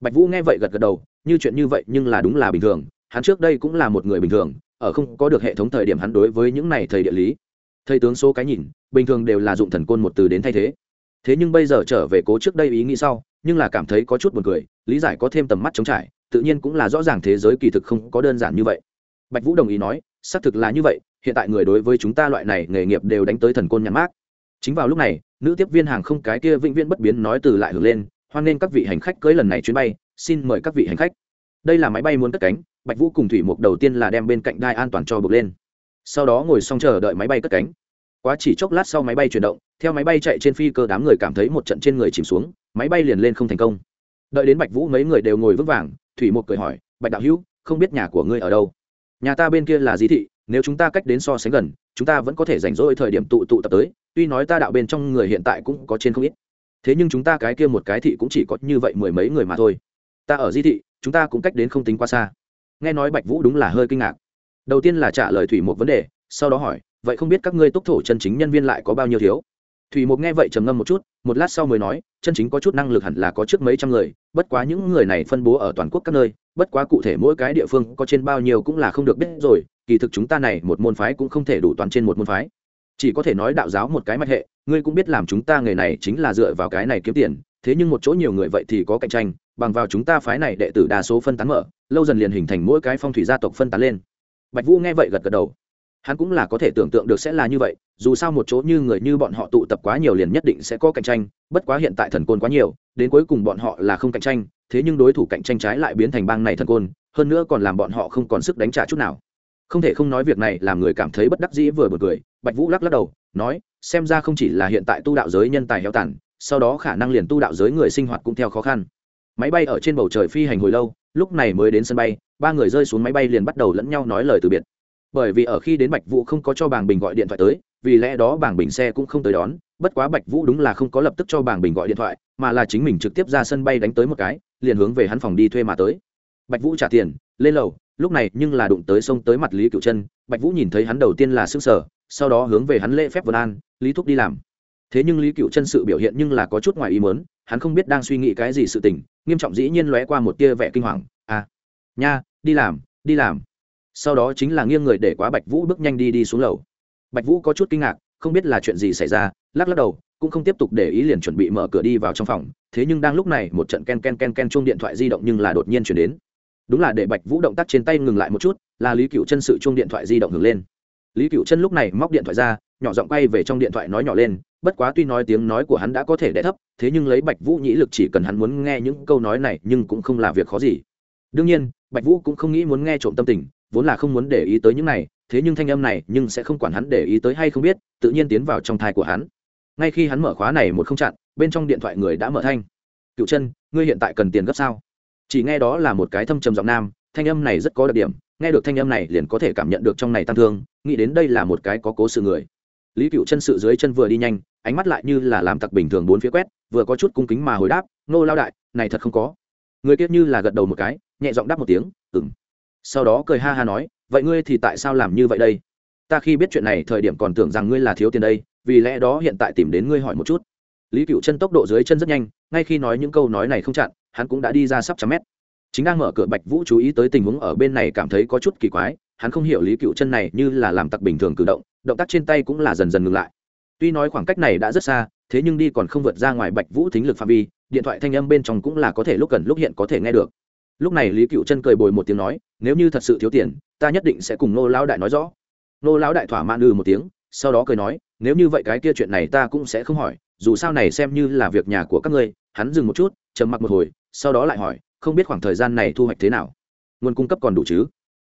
Bạch vũ nghe vậy gật gật đầu, như chuyện như vậy nhưng là đúng là bình thường, hắn trước đây cũng là một người bình thường, ở không có được hệ thống thời điểm hắn đối với những này thầy địa lý. Thầy tướng số cái nhìn, bình thường đều là dụng thần côn một từ đến thay thế thế nhưng bây giờ trở về cố trước đây ý nghĩ sau, nhưng là cảm thấy có chút buồn cười, lý giải có thêm tầm mắt chống trải, tự nhiên cũng là rõ ràng thế giới kỳ thực không có đơn giản như vậy. Bạch vũ đồng ý nói, xác thực là như vậy, hiện tại người đối với chúng ta loại này nghề nghiệp đều đánh tới thần côn nhãn mát chính vào lúc này, nữ tiếp viên hàng không cái kia vĩnh viễn bất biến nói từ lại hưởng lên, hoan nghênh các vị hành khách cưới lần này chuyến bay, xin mời các vị hành khách. Đây là máy bay muốn cất cánh, bạch vũ cùng thủy mục đầu tiên là đem bên cạnh đai an toàn cho bực lên. Sau đó ngồi xong chờ đợi máy bay cất cánh quá chỉ chốc lát sau máy bay chuyển động, theo máy bay chạy trên phi cơ đám người cảm thấy một trận trên người chìm xuống, máy bay liền lên không thành công. Đợi đến bạch vũ mấy người đều ngồi vững vàng, thủy một cười hỏi, bạch đạo hữu, không biết nhà của ngươi ở đâu? Nhà ta bên kia là di thị, nếu chúng ta cách đến so sánh gần, chúng ta vẫn có thể rảnh rỗi thời điểm tụ tụ tập tới, tuy nói ta đạo bên trong người hiện tại cũng có trên không ít. Thế nhưng chúng ta cái kia một cái thị cũng chỉ có như vậy mười mấy người mà thôi. Ta ở di thị, chúng ta cũng cách đến không tính quá xa. Nghe nói bạch vũ đúng là hơi kinh ngạc. Đầu tiên là trả lời thủy một vấn đề, sau đó hỏi vậy không biết các ngươi túc thổ chân chính nhân viên lại có bao nhiêu thiếu? Thủy mục nghe vậy trầm ngâm một chút, một lát sau mới nói, chân chính có chút năng lực hẳn là có trước mấy trăm người, bất quá những người này phân bố ở toàn quốc các nơi, bất quá cụ thể mỗi cái địa phương có trên bao nhiêu cũng là không được biết rồi, kỳ thực chúng ta này một môn phái cũng không thể đủ toàn trên một môn phái. Chỉ có thể nói đạo giáo một cái mạch hệ, ngươi cũng biết làm chúng ta nghề này chính là dựa vào cái này kiếm tiền, thế nhưng một chỗ nhiều người vậy thì có cạnh tranh, bằng vào chúng ta phái này đệ tử đa số phân tán mở, lâu dần liền hình thành mỗi cái phong thủy gia tộc phân tán lên. Bạch vũ nghe vậy gật gật đầu hắn cũng là có thể tưởng tượng được sẽ là như vậy, dù sao một chỗ như người như bọn họ tụ tập quá nhiều liền nhất định sẽ có cạnh tranh, bất quá hiện tại thần côn quá nhiều, đến cuối cùng bọn họ là không cạnh tranh, thế nhưng đối thủ cạnh tranh trái lại biến thành bang này thần côn, hơn nữa còn làm bọn họ không còn sức đánh trả chút nào. Không thể không nói việc này làm người cảm thấy bất đắc dĩ vừa bật cười, bạch vũ lắc lắc đầu, nói, xem ra không chỉ là hiện tại tu đạo giới nhân tài heo tàn, sau đó khả năng liền tu đạo giới người sinh hoạt cũng theo khó khăn. Máy bay ở trên bầu trời phi hành hồi lâu, lúc này mới đến sân bay, ba người rơi xuống máy bay liền bắt đầu lẫn nhau nói lời từ biệt bởi vì ở khi đến bạch vũ không có cho bàng bình gọi điện thoại tới, vì lẽ đó bàng bình xe cũng không tới đón, bất quá bạch vũ đúng là không có lập tức cho bàng bình gọi điện thoại, mà là chính mình trực tiếp ra sân bay đánh tới một cái, liền hướng về hắn phòng đi thuê mà tới. Bạch vũ trả tiền, lên lầu, lúc này nhưng là đụng tới sông tới mặt lý cựu chân, bạch vũ nhìn thấy hắn đầu tiên là s ư n g sở sau đó hướng về hắn lễ phép vân an, lý thúc đi làm. Thế nhưng lý cựu chân sự biểu hiện nhưng là có chút ngoài ý mớn hắn không biết đang suy nghĩ cái gì sự tình, nghiêm trọng dĩ nhiên lóe qua một tia vẻ kinh hoàng à nha, đi làm đi làm sau đó chính là nghiêng người để quá bạch vũ bước nhanh đi đi xuống lầu. Bạch vũ có chút kinh ngạc, không biết là chuyện gì xảy ra, lắc lắc đầu, cũng không tiếp tục để ý liền chuẩn bị mở cửa đi vào trong phòng, thế nhưng đang lúc này một trận ken ken ken ken chung điện thoại di động nhưng là đột nhiên chuyển đến. Đúng là để bạch vũ động tác trên tay ngừng lại một chút, là lý cựu chân sự chung điện thoại di động ngừng lên. Lý cựu chân lúc này móc điện thoại ra, nhỏ giọng quay về trong điện thoại nói nhỏ lên, bất quá tuy nói tiếng nói của hắn đã có thể đẻ thấp, thế nhưng lấy bạch vũ nhĩ lực chỉ cần hắn muốn nghe những câu nói này nhưng cũng không là việc khó gì. Đương nhiên, bạch vũ cũng không nghĩ muốn nghe trộm tâm tình vốn là không muốn để ý tới những này, thế nhưng thanh âm này nhưng sẽ không quản hắn để ý tới hay không biết, tự nhiên tiến vào trong thai của hắn. Ngay khi hắn mở khóa này một không chặn, bên trong điện thoại người đã mở thanh. Cựu chân ngươi hiện tại cần tiền gấp sao? Chỉ nghe đó là một cái thâm trầm giọng nam, thanh âm này rất có đặc điểm, nghe được thanh âm này liền có thể cảm nhận được trong này tăng thương, nghĩ đến đây là một cái có cố sự người. Lý cựu chân sự dưới chân vừa đi nhanh, ánh mắt lại như là làm tặc bình thường bốn phía quét, vừa có chút cung kính mà hồi đáp, nô lao đại, này thật không có. Người kia như là gật đầu một cái, nhẹ giọng đáp một tiếng ừng sau đó cười ha ha nói, vậy ngươi thì tại sao làm như vậy đây? Ta khi biết chuyện này thời điểm còn tưởng rằng ngươi là thiếu tiền đây, vì lẽ đó hiện tại tìm đến ngươi hỏi một chút. Lý cựu chân tốc độ dưới chân rất nhanh, ngay khi nói những câu nói này không chặn, hắn cũng đã đi ra sắp trăm mét. Chính đang mở cửa bạch vũ chú ý tới tình huống ở bên này cảm thấy có chút kỳ quái, hắn không hiểu lý cựu chân này như là làm tặc bình thường cử động động tác trên tay cũng là dần dần ngừng lại. Tuy nói khoảng cách này đã rất xa, thế nhưng đi còn không vượt ra ngoài bạch vũ thính lực phạm vi, điện thoại thanh âm bên trong cũng là có thể lúc gần lúc hiện có thể nghe được lúc này lý cựu chân cười bồi một tiếng nói, nếu như thật sự thiếu tiền, ta nhất định sẽ cùng nô lão đại nói rõ. Nô lão đại thỏa mãn ư một tiếng, sau đó cười nói, nếu như vậy cái kia chuyện này ta cũng sẽ không hỏi, dù sao này xem như là việc nhà của các ngươi. Hắn dừng một chút, trầm mặc một hồi, sau đó lại hỏi, không biết khoảng thời gian này thu hoạch thế nào? Nguồn cung cấp còn đủ chứ?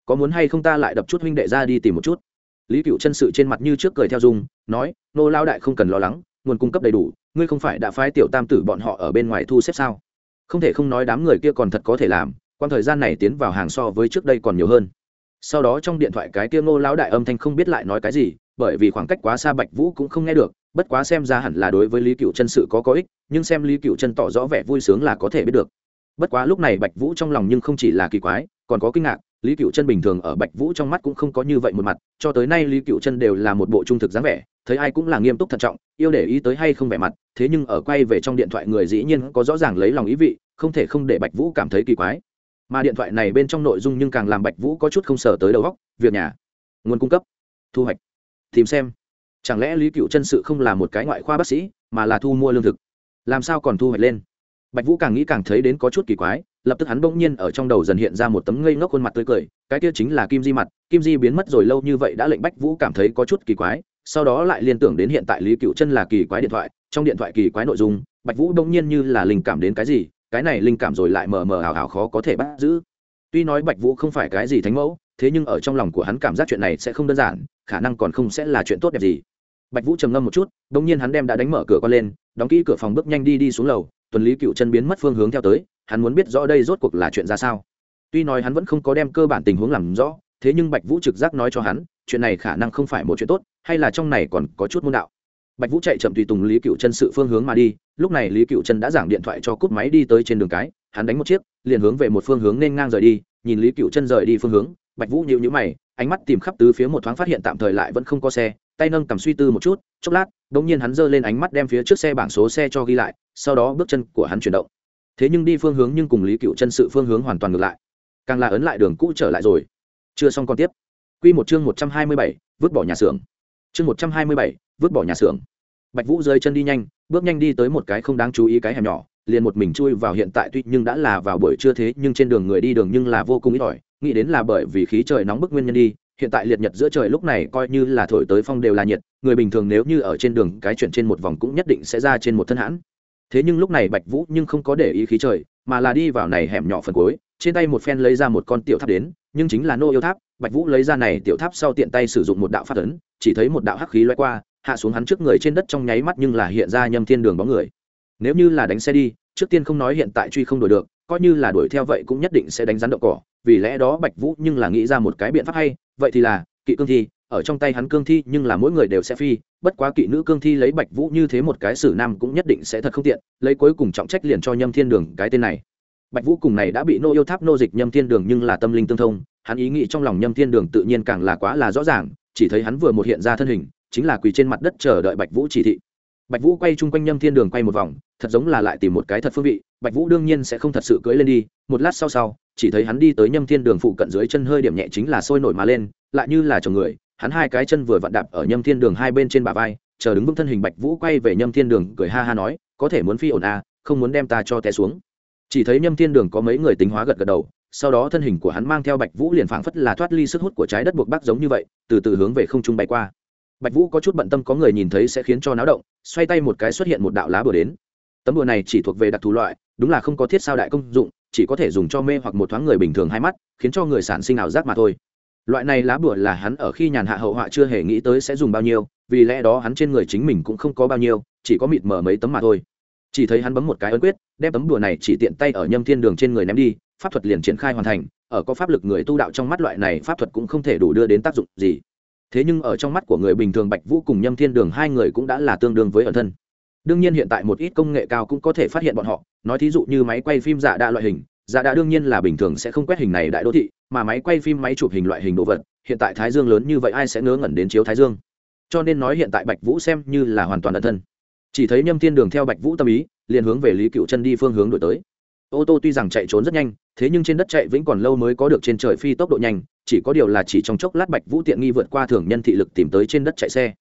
Có muốn hay không ta lại đập chút huynh đệ ra đi tìm một chút? Lý cựu chân sự trên mặt như trước cười theo dung, nói nô lao đại không cần lo lắng, nguồn cung cấp đầy đủ, ngươi không phải đã phái tiểu tam tử bọn họ ở bên ngoài thu xếp sao? Không thể không nói đám người kia còn thật có thể làm quan thời gian này tiến vào hàng so với trước đây còn nhiều hơn. Sau đó trong điện thoại cái kia ngô lão đại âm thanh không biết lại nói cái gì, bởi vì khoảng cách quá xa bạch vũ cũng không nghe được, bất quá xem ra hẳn là đối với lý cựu chân sự có có ích, nhưng xem lý cựu chân tỏ rõ vẻ vui sướng là có thể biết được. Bất quá lúc này bạch vũ trong lòng nhưng không chỉ là kỳ quái, còn có kinh ngạc, lý cựu chân bình thường ở bạch vũ trong mắt cũng không có như vậy một mặt, cho tới nay lý cựu chân đều là một bộ trung thực dáng vẻ, thấy ai cũng là nghiêm túc thận trọng, yêu để ý tới hay không vẻ mặt thế nhưng ở quay về trong điện thoại người dĩ nhiên có rõ ràng lấy lòng ý vị, không thể không để bạch vũ cảm thấy kỳ quái. Mà điện thoại này bên trong nội dung nhưng càng làm bạch vũ có chút không sờ tới đầu góc việc nhà, nguồn cung cấp, thu hoạch, tìm xem. Chẳng lẽ lý cựu chân sự không là một cái ngoại khoa bác sĩ, mà là thu mua lương thực? Làm sao còn thu hoạch lên? Bạch vũ càng nghĩ càng thấy đến có chút kỳ quái, lập tức hắn bỗng nhiên ở trong đầu dần hiện ra một tấm ngây ngốc khuôn mặt tươi cười cái kia chính là kim di mặt, kim di biến mất rồi lâu như vậy đã lệnh bách vũ cảm thấy có chút kỳ quái, sau đó lại liên tưởng đến hiện tại lý cựu chân là kỳ quái điện thoại, trong điện thoại kỳ quái nội dung, bạch vũ đông nhiên như là linh cảm đến cái gì, cái này linh cảm rồi lại mờ mờ hào hào khó có thể bắt giữ. Tuy nói bạch vũ không phải cái gì thánh mẫu, thế nhưng ở trong lòng của hắn cảm giác chuyện này sẽ không đơn giản, khả năng còn không sẽ là chuyện tốt đẹp gì. Bạch vũ trầm ngâm một chút đông nhiên hắn đem đã đánh mở cửa con lên, đóng kỹ cửa phòng bước nhanh đi đi xuống lầu, tuần lý cựu chân biến mất phương hướng theo tới, hắn muốn biết rõ đây rốt cuộc là chuyện ra sao tuy nói hắn vẫn không có đem cơ bản tình huống làm rõ, thế nhưng bạch vũ trực giác nói cho hắn, chuyện này khả năng không phải một chuyện tốt, hay là trong này còn có chút môn đạo. Bạch vũ chạy chậm tùy tùng lý cựu chân sự phương hướng mà đi, lúc này lý cựu chân đã giảng điện thoại cho cúp máy đi tới trên đường cái, hắn đánh một chiếc, liền hướng về một phương hướng nên ngang rời đi, nhìn lý cựu chân rời đi phương hướng, bạch vũ nhịu nhữ mày, ánh mắt tìm khắp tứ phía một thoáng phát hiện tạm thời lại vẫn không có xe, tay nâng cầm suy tư một chút, chốc lát đ ỗ n g nhiên hắn giơ lên ánh mắt đem phía trước xe bảng số xe cho ghi lại, sau đó bước chân của hắn chuyển động. Thế nhưng đi phương hướng nhưng cùng lý cựu chân sự phương hướng hoàn toàn ngược lại càng là ấn lại đường cũ trở lại rồi. Chưa xong còn tiếp. Q một chương một trăm hai mươi bảy, vứt bỏ nhà xưởng. Chương một trăm hai mươi bảy, vứt bỏ nhà xưởng. Bạch vũ rơi chân đi nhanh, bước nhanh đi tới một cái không đáng chú ý cái hẻm nhỏ, liền một mình chui vào hiện tại tuy nhưng đã là vào buổi trưa thế, nhưng trên đường người đi đường nhưng là vô cùng ít ỏi, nghĩ đến là bởi vì khí trời nóng bức nguyên nhân đi, hiện tại liệt nhật giữa trời lúc này coi như là thổi tới phong đều là nhiệt, người bình thường nếu như ở trên đường cái chuyển trên một vòng cũng nhất định sẽ ra trên một thân hãn. Thế nhưng lúc này bạch vũ nhưng không có để ý khí trời, mà là đi vào này hẻm nhỏ phần cuối trên tay một phen lấy ra một con tiểu tháp đến, nhưng chính là nô yêu tháp. Bạch vũ lấy ra này tiểu tháp sau tiện tay sử dụng một đạo phát ấn, chỉ thấy một đạo hắc khí loay qua, hạ xuống hắn trước người trên đất trong nháy mắt nhưng là hiện ra nhâm thiên đường bóng người. Nếu như là đánh xe đi, trước tiên không nói hiện tại truy không đuổi được, coi như là đuổi theo vậy cũng nhất định sẽ đánh rắn đậu cỏ. Vì lẽ đó bạch vũ nhưng là nghĩ ra một cái biện pháp hay, vậy thì là, kỵ cương thi, ở trong tay hắn cương thi nhưng là mỗi người đều sẽ phi, bất quá kỵ nữ cương thi lấy bạch vũ như thế một cái xử nam cũng nhất định sẽ thật không tiện, lấy cuối cùng trọng trách liền cho nhâm thiên đường cái tên này bạch vũ cùng này đã bị nô yêu tháp nô dịch nhâm thiên đường nhưng là tâm linh tương thông, hắn ý nghĩ trong lòng nhâm thiên đường tự nhiên càng là quá là rõ ràng, chỉ thấy hắn vừa một hiện ra thân hình, chính là quỳ trên mặt đất chờ đợi bạch vũ chỉ thị. Bạch vũ quay chung quanh nhâm thiên đường quay một vòng, thật giống là lại tìm một cái thật phương vị, bạch vũ đương nhiên sẽ không thật sự cưỡi lên đi, một lát sau sau, chỉ thấy hắn đi tới nhâm thiên đường phụ cận dưới chân hơi điểm nhẹ chính là sôi nổi mà lên, lại như là chồng người, hắn hai cái chân vừa vặn đạp ở nhâm thiên đường hai bên trên bả vai, chờ đứng vững thân hình bạch vũ quay về nhâm thiên đường cười ha ha nói, có thể muốn phi ổn à không muốn đem ta cho té xuống chỉ thấy nhâm thiên đường có mấy người tính hóa gật gật đầu, sau đó thân hình của hắn mang theo bạch vũ liền phảng phất là thoát ly sức hút của trái đất buộc bắc giống như vậy, từ từ hướng về không trung bay qua. Bạch vũ có chút bận tâm có người nhìn thấy sẽ khiến cho náo động, xoay tay một cái xuất hiện một đạo lá bừa đến. Tấm bừa này chỉ thuộc về đặc thù loại, đúng là không có thiết sao đại công dụng, chỉ có thể dùng cho mê hoặc một thoáng người bình thường hai mắt, khiến cho người sản sinh ảo giác mà thôi. Loại này lá bừa là hắn ở khi nhàn hạ hậu họa chưa hề nghĩ tới sẽ dùng bao nhiêu, vì lẽ đó hắn trên người chính mình cũng không có bao nhiêu, chỉ có mịt mờ mấy tấm mà thôi chỉ thấy hắn bấm một cái ấn quyết, đem tấm đùa này chỉ tiện tay ở nhâm thiên đường trên người ném đi, pháp thuật liền triển khai hoàn thành, ở có pháp lực người tu đạo trong mắt loại này pháp thuật cũng không thể đủ đưa đến tác dụng gì. Thế nhưng ở trong mắt của người bình thường bạch vũ cùng nhâm thiên đường hai người cũng đã là tương đương với ẩn thân. Đương nhiên hiện tại một ít công nghệ cao cũng có thể phát hiện bọn họ, nói thí dụ như máy quay phim giả đa loại hình, giả đa đương nhiên là bình thường sẽ không quét hình này đại đô thị, mà máy quay phim máy chụp hình loại hình đồ vật, hiện tại thái dương lớn như vậy ai sẽ ngớ ngẩn đến chiếu thái dương? Cho nên nói hiện tại bạch vũ xem như là hoàn toàn ẩn thân chỉ thấy nhâm thiên đường theo bạch vũ tâm ý, liền hướng về lý cựu chân đi phương hướng đổi tới. Ô tô tuy rằng chạy trốn rất nhanh, thế nhưng trên đất chạy vĩnh còn lâu mới có được trên trời phi tốc độ nhanh, chỉ có điều là chỉ trong chốc lát bạch vũ tiện nghi vượt qua thường nhân thị lực tìm tới trên đất chạy xe.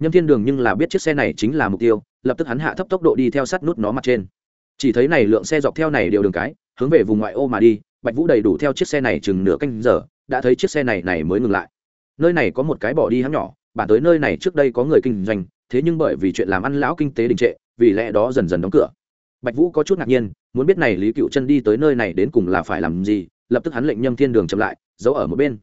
Nhâm thiên đường nhưng là biết chiếc xe này chính là mục tiêu, lập tức hắn hạ thấp tốc độ đi theo sát nút nó mặt trên. Chỉ thấy này lượng xe dọc theo này đều đường cái, hướng về vùng ngoại ô mà đi, bạch vũ đầy đủ theo chiếc xe này chừng nửa canh giờ, đã thấy chiếc xe này này mới ngừng lại. Nơi này có một cái bỏ đi hãng nhỏ, bản tới nơi này trước đây có người kinh doanh thế nhưng bởi vì chuyện làm ăn lão kinh tế đình trệ, vì lẽ đó dần dần đóng cửa. Bạch vũ có chút ngạc nhiên, muốn biết này lý cựu chân đi tới nơi này đến cùng là phải làm gì, lập tức hắn lệnh nhâm thiên đường chậm lại, giấu ở một bên.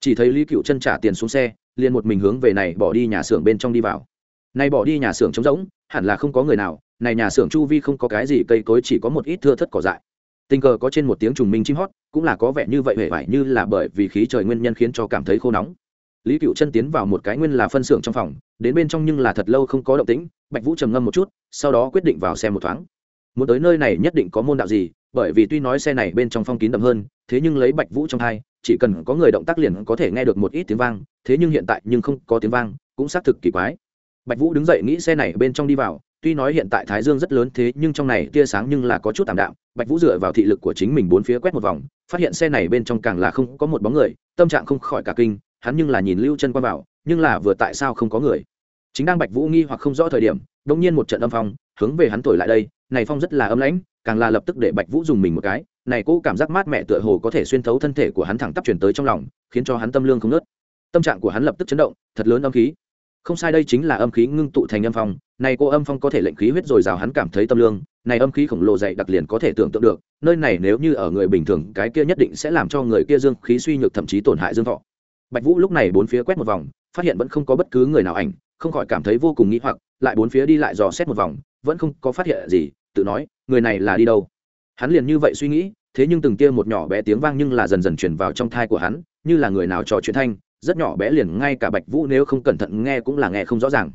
Chỉ thấy lý cựu chân trả tiền xuống xe, liền một mình hướng về này bỏ đi nhà xưởng bên trong đi vào. Này bỏ đi nhà xưởng trống rỗng, hẳn là không có người nào, này nhà xưởng chu vi không có cái gì, cây cối chỉ có một ít thưa thất cỏ dại. Tình cờ có trên một tiếng trùng minh chim hót, cũng là có vẻ như vậy hề vải như là bởi vì khí trời nguyên nhân khiến cho cảm thấy khô nóng lý cựu chân tiến vào một cái nguyên là phân xưởng trong phòng, đến bên trong nhưng là thật lâu không có động tĩnh, bạch vũ trầm ngâm một chút, sau đó quyết định vào xe một thoáng. Muốn tới nơi này nhất định có môn đạo gì, bởi vì tuy nói xe này bên trong phong kín đậm hơn, thế nhưng lấy bạch vũ trong hai, chỉ cần có người động tác liền có thể nghe được một ít tiếng vang, thế nhưng hiện tại nhưng không có tiếng vang, cũng xác thực kỳ quái. Bạch vũ đứng dậy nghĩ xe này bên trong đi vào, tuy nói hiện tại thái dương rất lớn thế nhưng trong này tia sáng nhưng là có chút tạm đạm, bạch vũ dựa vào thị lực của chính mình bốn phía quét một vòng, phát hiện xe này bên trong càng là không có một bóng người, tâm trạng không khỏi cả kinh hắn nhưng là nhìn lưu chân qua vào nhưng là vừa tại sao không có người? Chính đang bạch vũ nghi hoặc không rõ thời điểm đông nhiên một trận âm phong hướng về hắn thổi lại đây này phong rất là âm lãnh càng là lập tức để bạch vũ dùng mình một cái này cô cảm giác mát mẻ tựa hồ có thể xuyên thấu thân thể của hắn thẳng tắp chuyển tới trong lòng khiến cho hắn tâm lương không nớt tâm trạng của hắn lập tức chấn động thật lớn âm khí. Không sai đây chính là âm khí ngưng tụ thành âm phong này cô âm phong có thể lệnh khí huyết rồi, dào hắn cảm thấy tâm lương này âm khí khổng lồ dày đặc liền có thể tưởng tượng được nơi này nếu như ở người bình thường cái kia nhất định sẽ làm cho người kia dương khí suy nhược thậm chí tổn hại dương thọ bạch vũ lúc này bốn phía quét một vòng, phát hiện vẫn không có bất cứ người nào ảnh, không khỏi cảm thấy vô cùng nghĩ hoặc, lại bốn phía đi lại dò xét một vòng, vẫn không có phát hiện gì, tự nói, người này là đi đâu? Hắn liền như vậy suy nghĩ, thế nhưng từng kia một nhỏ bé tiếng vang nhưng là dần dần truyền vào trong thai của hắn, như là người nào trò chuyện thanh, rất nhỏ bé liền ngay cả bạch vũ nếu không cẩn thận nghe cũng là nghe không rõ ràng.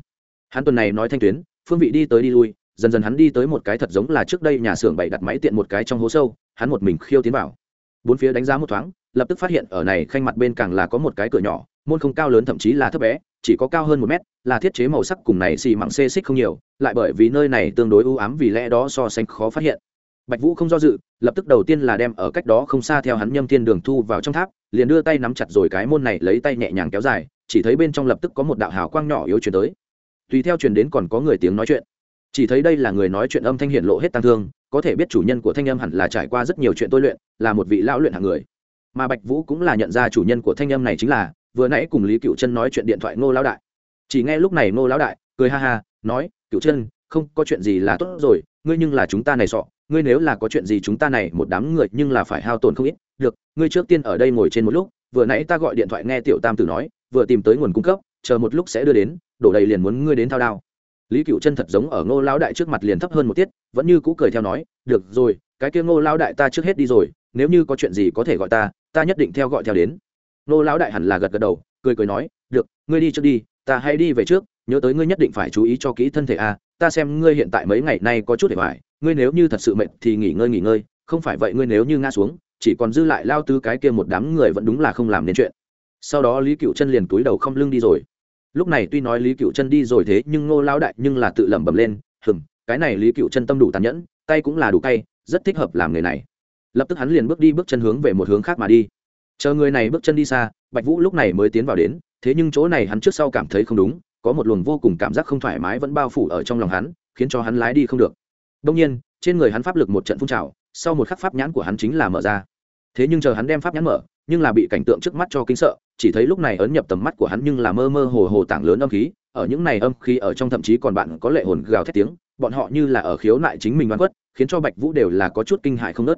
Hắn tuần này nói thanh tuyến, phương vị đi tới đi lui, dần dần hắn đi tới một cái thật giống là trước đây nhà xưởng bày đặt máy tiện một cái trong hố sâu, hắn một mình khiêu tiến vào. Bốn phía đánh giá một thoáng lập tức phát hiện ở này khanh mặt bên càng là có một cái cửa nhỏ, môn không cao lớn thậm chí là thấp bé, chỉ có cao hơn một mét, là thiết chế màu sắc cùng này xì mặng xê xích không nhiều, lại bởi vì nơi này tương đối ưu ám vì lẽ đó so sánh khó phát hiện. Bạch vũ không do dự, lập tức đầu tiên là đem ở cách đó không xa theo hắn nhâm thiên đường thu vào trong tháp, liền đưa tay nắm chặt rồi cái môn này lấy tay nhẹ nhàng kéo dài, chỉ thấy bên trong lập tức có một đạo hào quang nhỏ yếu chuyển tới. Tùy theo truyền đến còn có người tiếng nói chuyện. Chỉ thấy đây là người nói chuyện âm thanh hiện lộ hết tăng thương, có thể biết chủ nhân của thanh âm hẳn là trải qua rất nhiều chuyện tôi luyện, là một vị lão luyện hạng người mà bạch vũ cũng là nhận ra chủ nhân của thanh âm này chính là, vừa nãy cùng lý cựu chân nói chuyện điện thoại ngô lão đại. Chỉ nghe lúc này ngô lão đại cười ha ha, nói cựu chân, không có chuyện gì là tốt rồi, ngươi nhưng là chúng ta này sọ, ngươi nếu là có chuyện gì chúng ta này một đám người nhưng là phải hao tổn không ít. Được, ngươi trước tiên ở đây ngồi trên một lúc, vừa nãy ta gọi điện thoại nghe tiểu tam tử nói, vừa tìm tới nguồn cung cấp, chờ một lúc sẽ đưa đến, đổ đầy liền muốn ngươi đến thao đao. Lý cựu chân thật giống ở ngô lão đại trước mặt liền thấp hơn một tiết, vẫn như cũ cười theo nói, được rồi cái kia ngô lão đại ta trước hết đi rồi, nếu như có chuyện gì có thể gọi ta ta nhất định theo gọi theo đến. Ngô lão đại hẳn là gật gật đầu, cười cười nói, được, ngươi đi trước đi, ta hãy đi về trước, nhớ tới ngươi nhất định phải chú ý cho kỹ thân thể a, ta xem ngươi hiện tại mấy ngày nay có chút để hoài, ngươi nếu như thật sự mệt thì nghỉ ngơi nghỉ ngơi, không phải vậy ngươi nếu như ngã xuống, chỉ còn dư lại lao tứ cái kia một đám người vẫn đúng là không làm nên chuyện. Sau đó lý cựu chân liền túi đầu không lưng đi rồi. Lúc này tuy nói lý cựu chân đi rồi thế, nhưng ngô lao đại nhưng là tự lẩm bẩm lên hừng cái này lý cựu chân tâm đủ tàn nhẫn, tay cũng là đủ cay rất thích hợp làm người này. Lập tức hắn liền bước đi bước chân hướng về một hướng khác mà đi. Chờ người này bước chân đi xa, bạch vũ lúc này mới tiến vào đến, thế nhưng chỗ này hắn trước sau cảm thấy không đúng, có một luồng vô cùng cảm giác không thoải mái vẫn bao phủ ở trong lòng hắn, khiến cho hắn lái đi không được. Đông nhiên, trên người hắn pháp lực một trận phun trào, sau một khắc pháp nhãn của hắn chính là mở ra. Thế nhưng chờ hắn đem pháp nhãn mở, nhưng là bị cảnh tượng trước mắt cho kinh sợ, chỉ thấy lúc này ấn nhập tầm mắt của hắn nhưng là mơ mơ hồ hồ tảng lớn âm khí, ở những này âm khí ở trong thậm chí còn bạn có lệ hồn gào thét tiếng bọn họ như là ở khiếu nại chính mình oan khuất, khiến cho bạch vũ đều là có chút kinh hại không nớt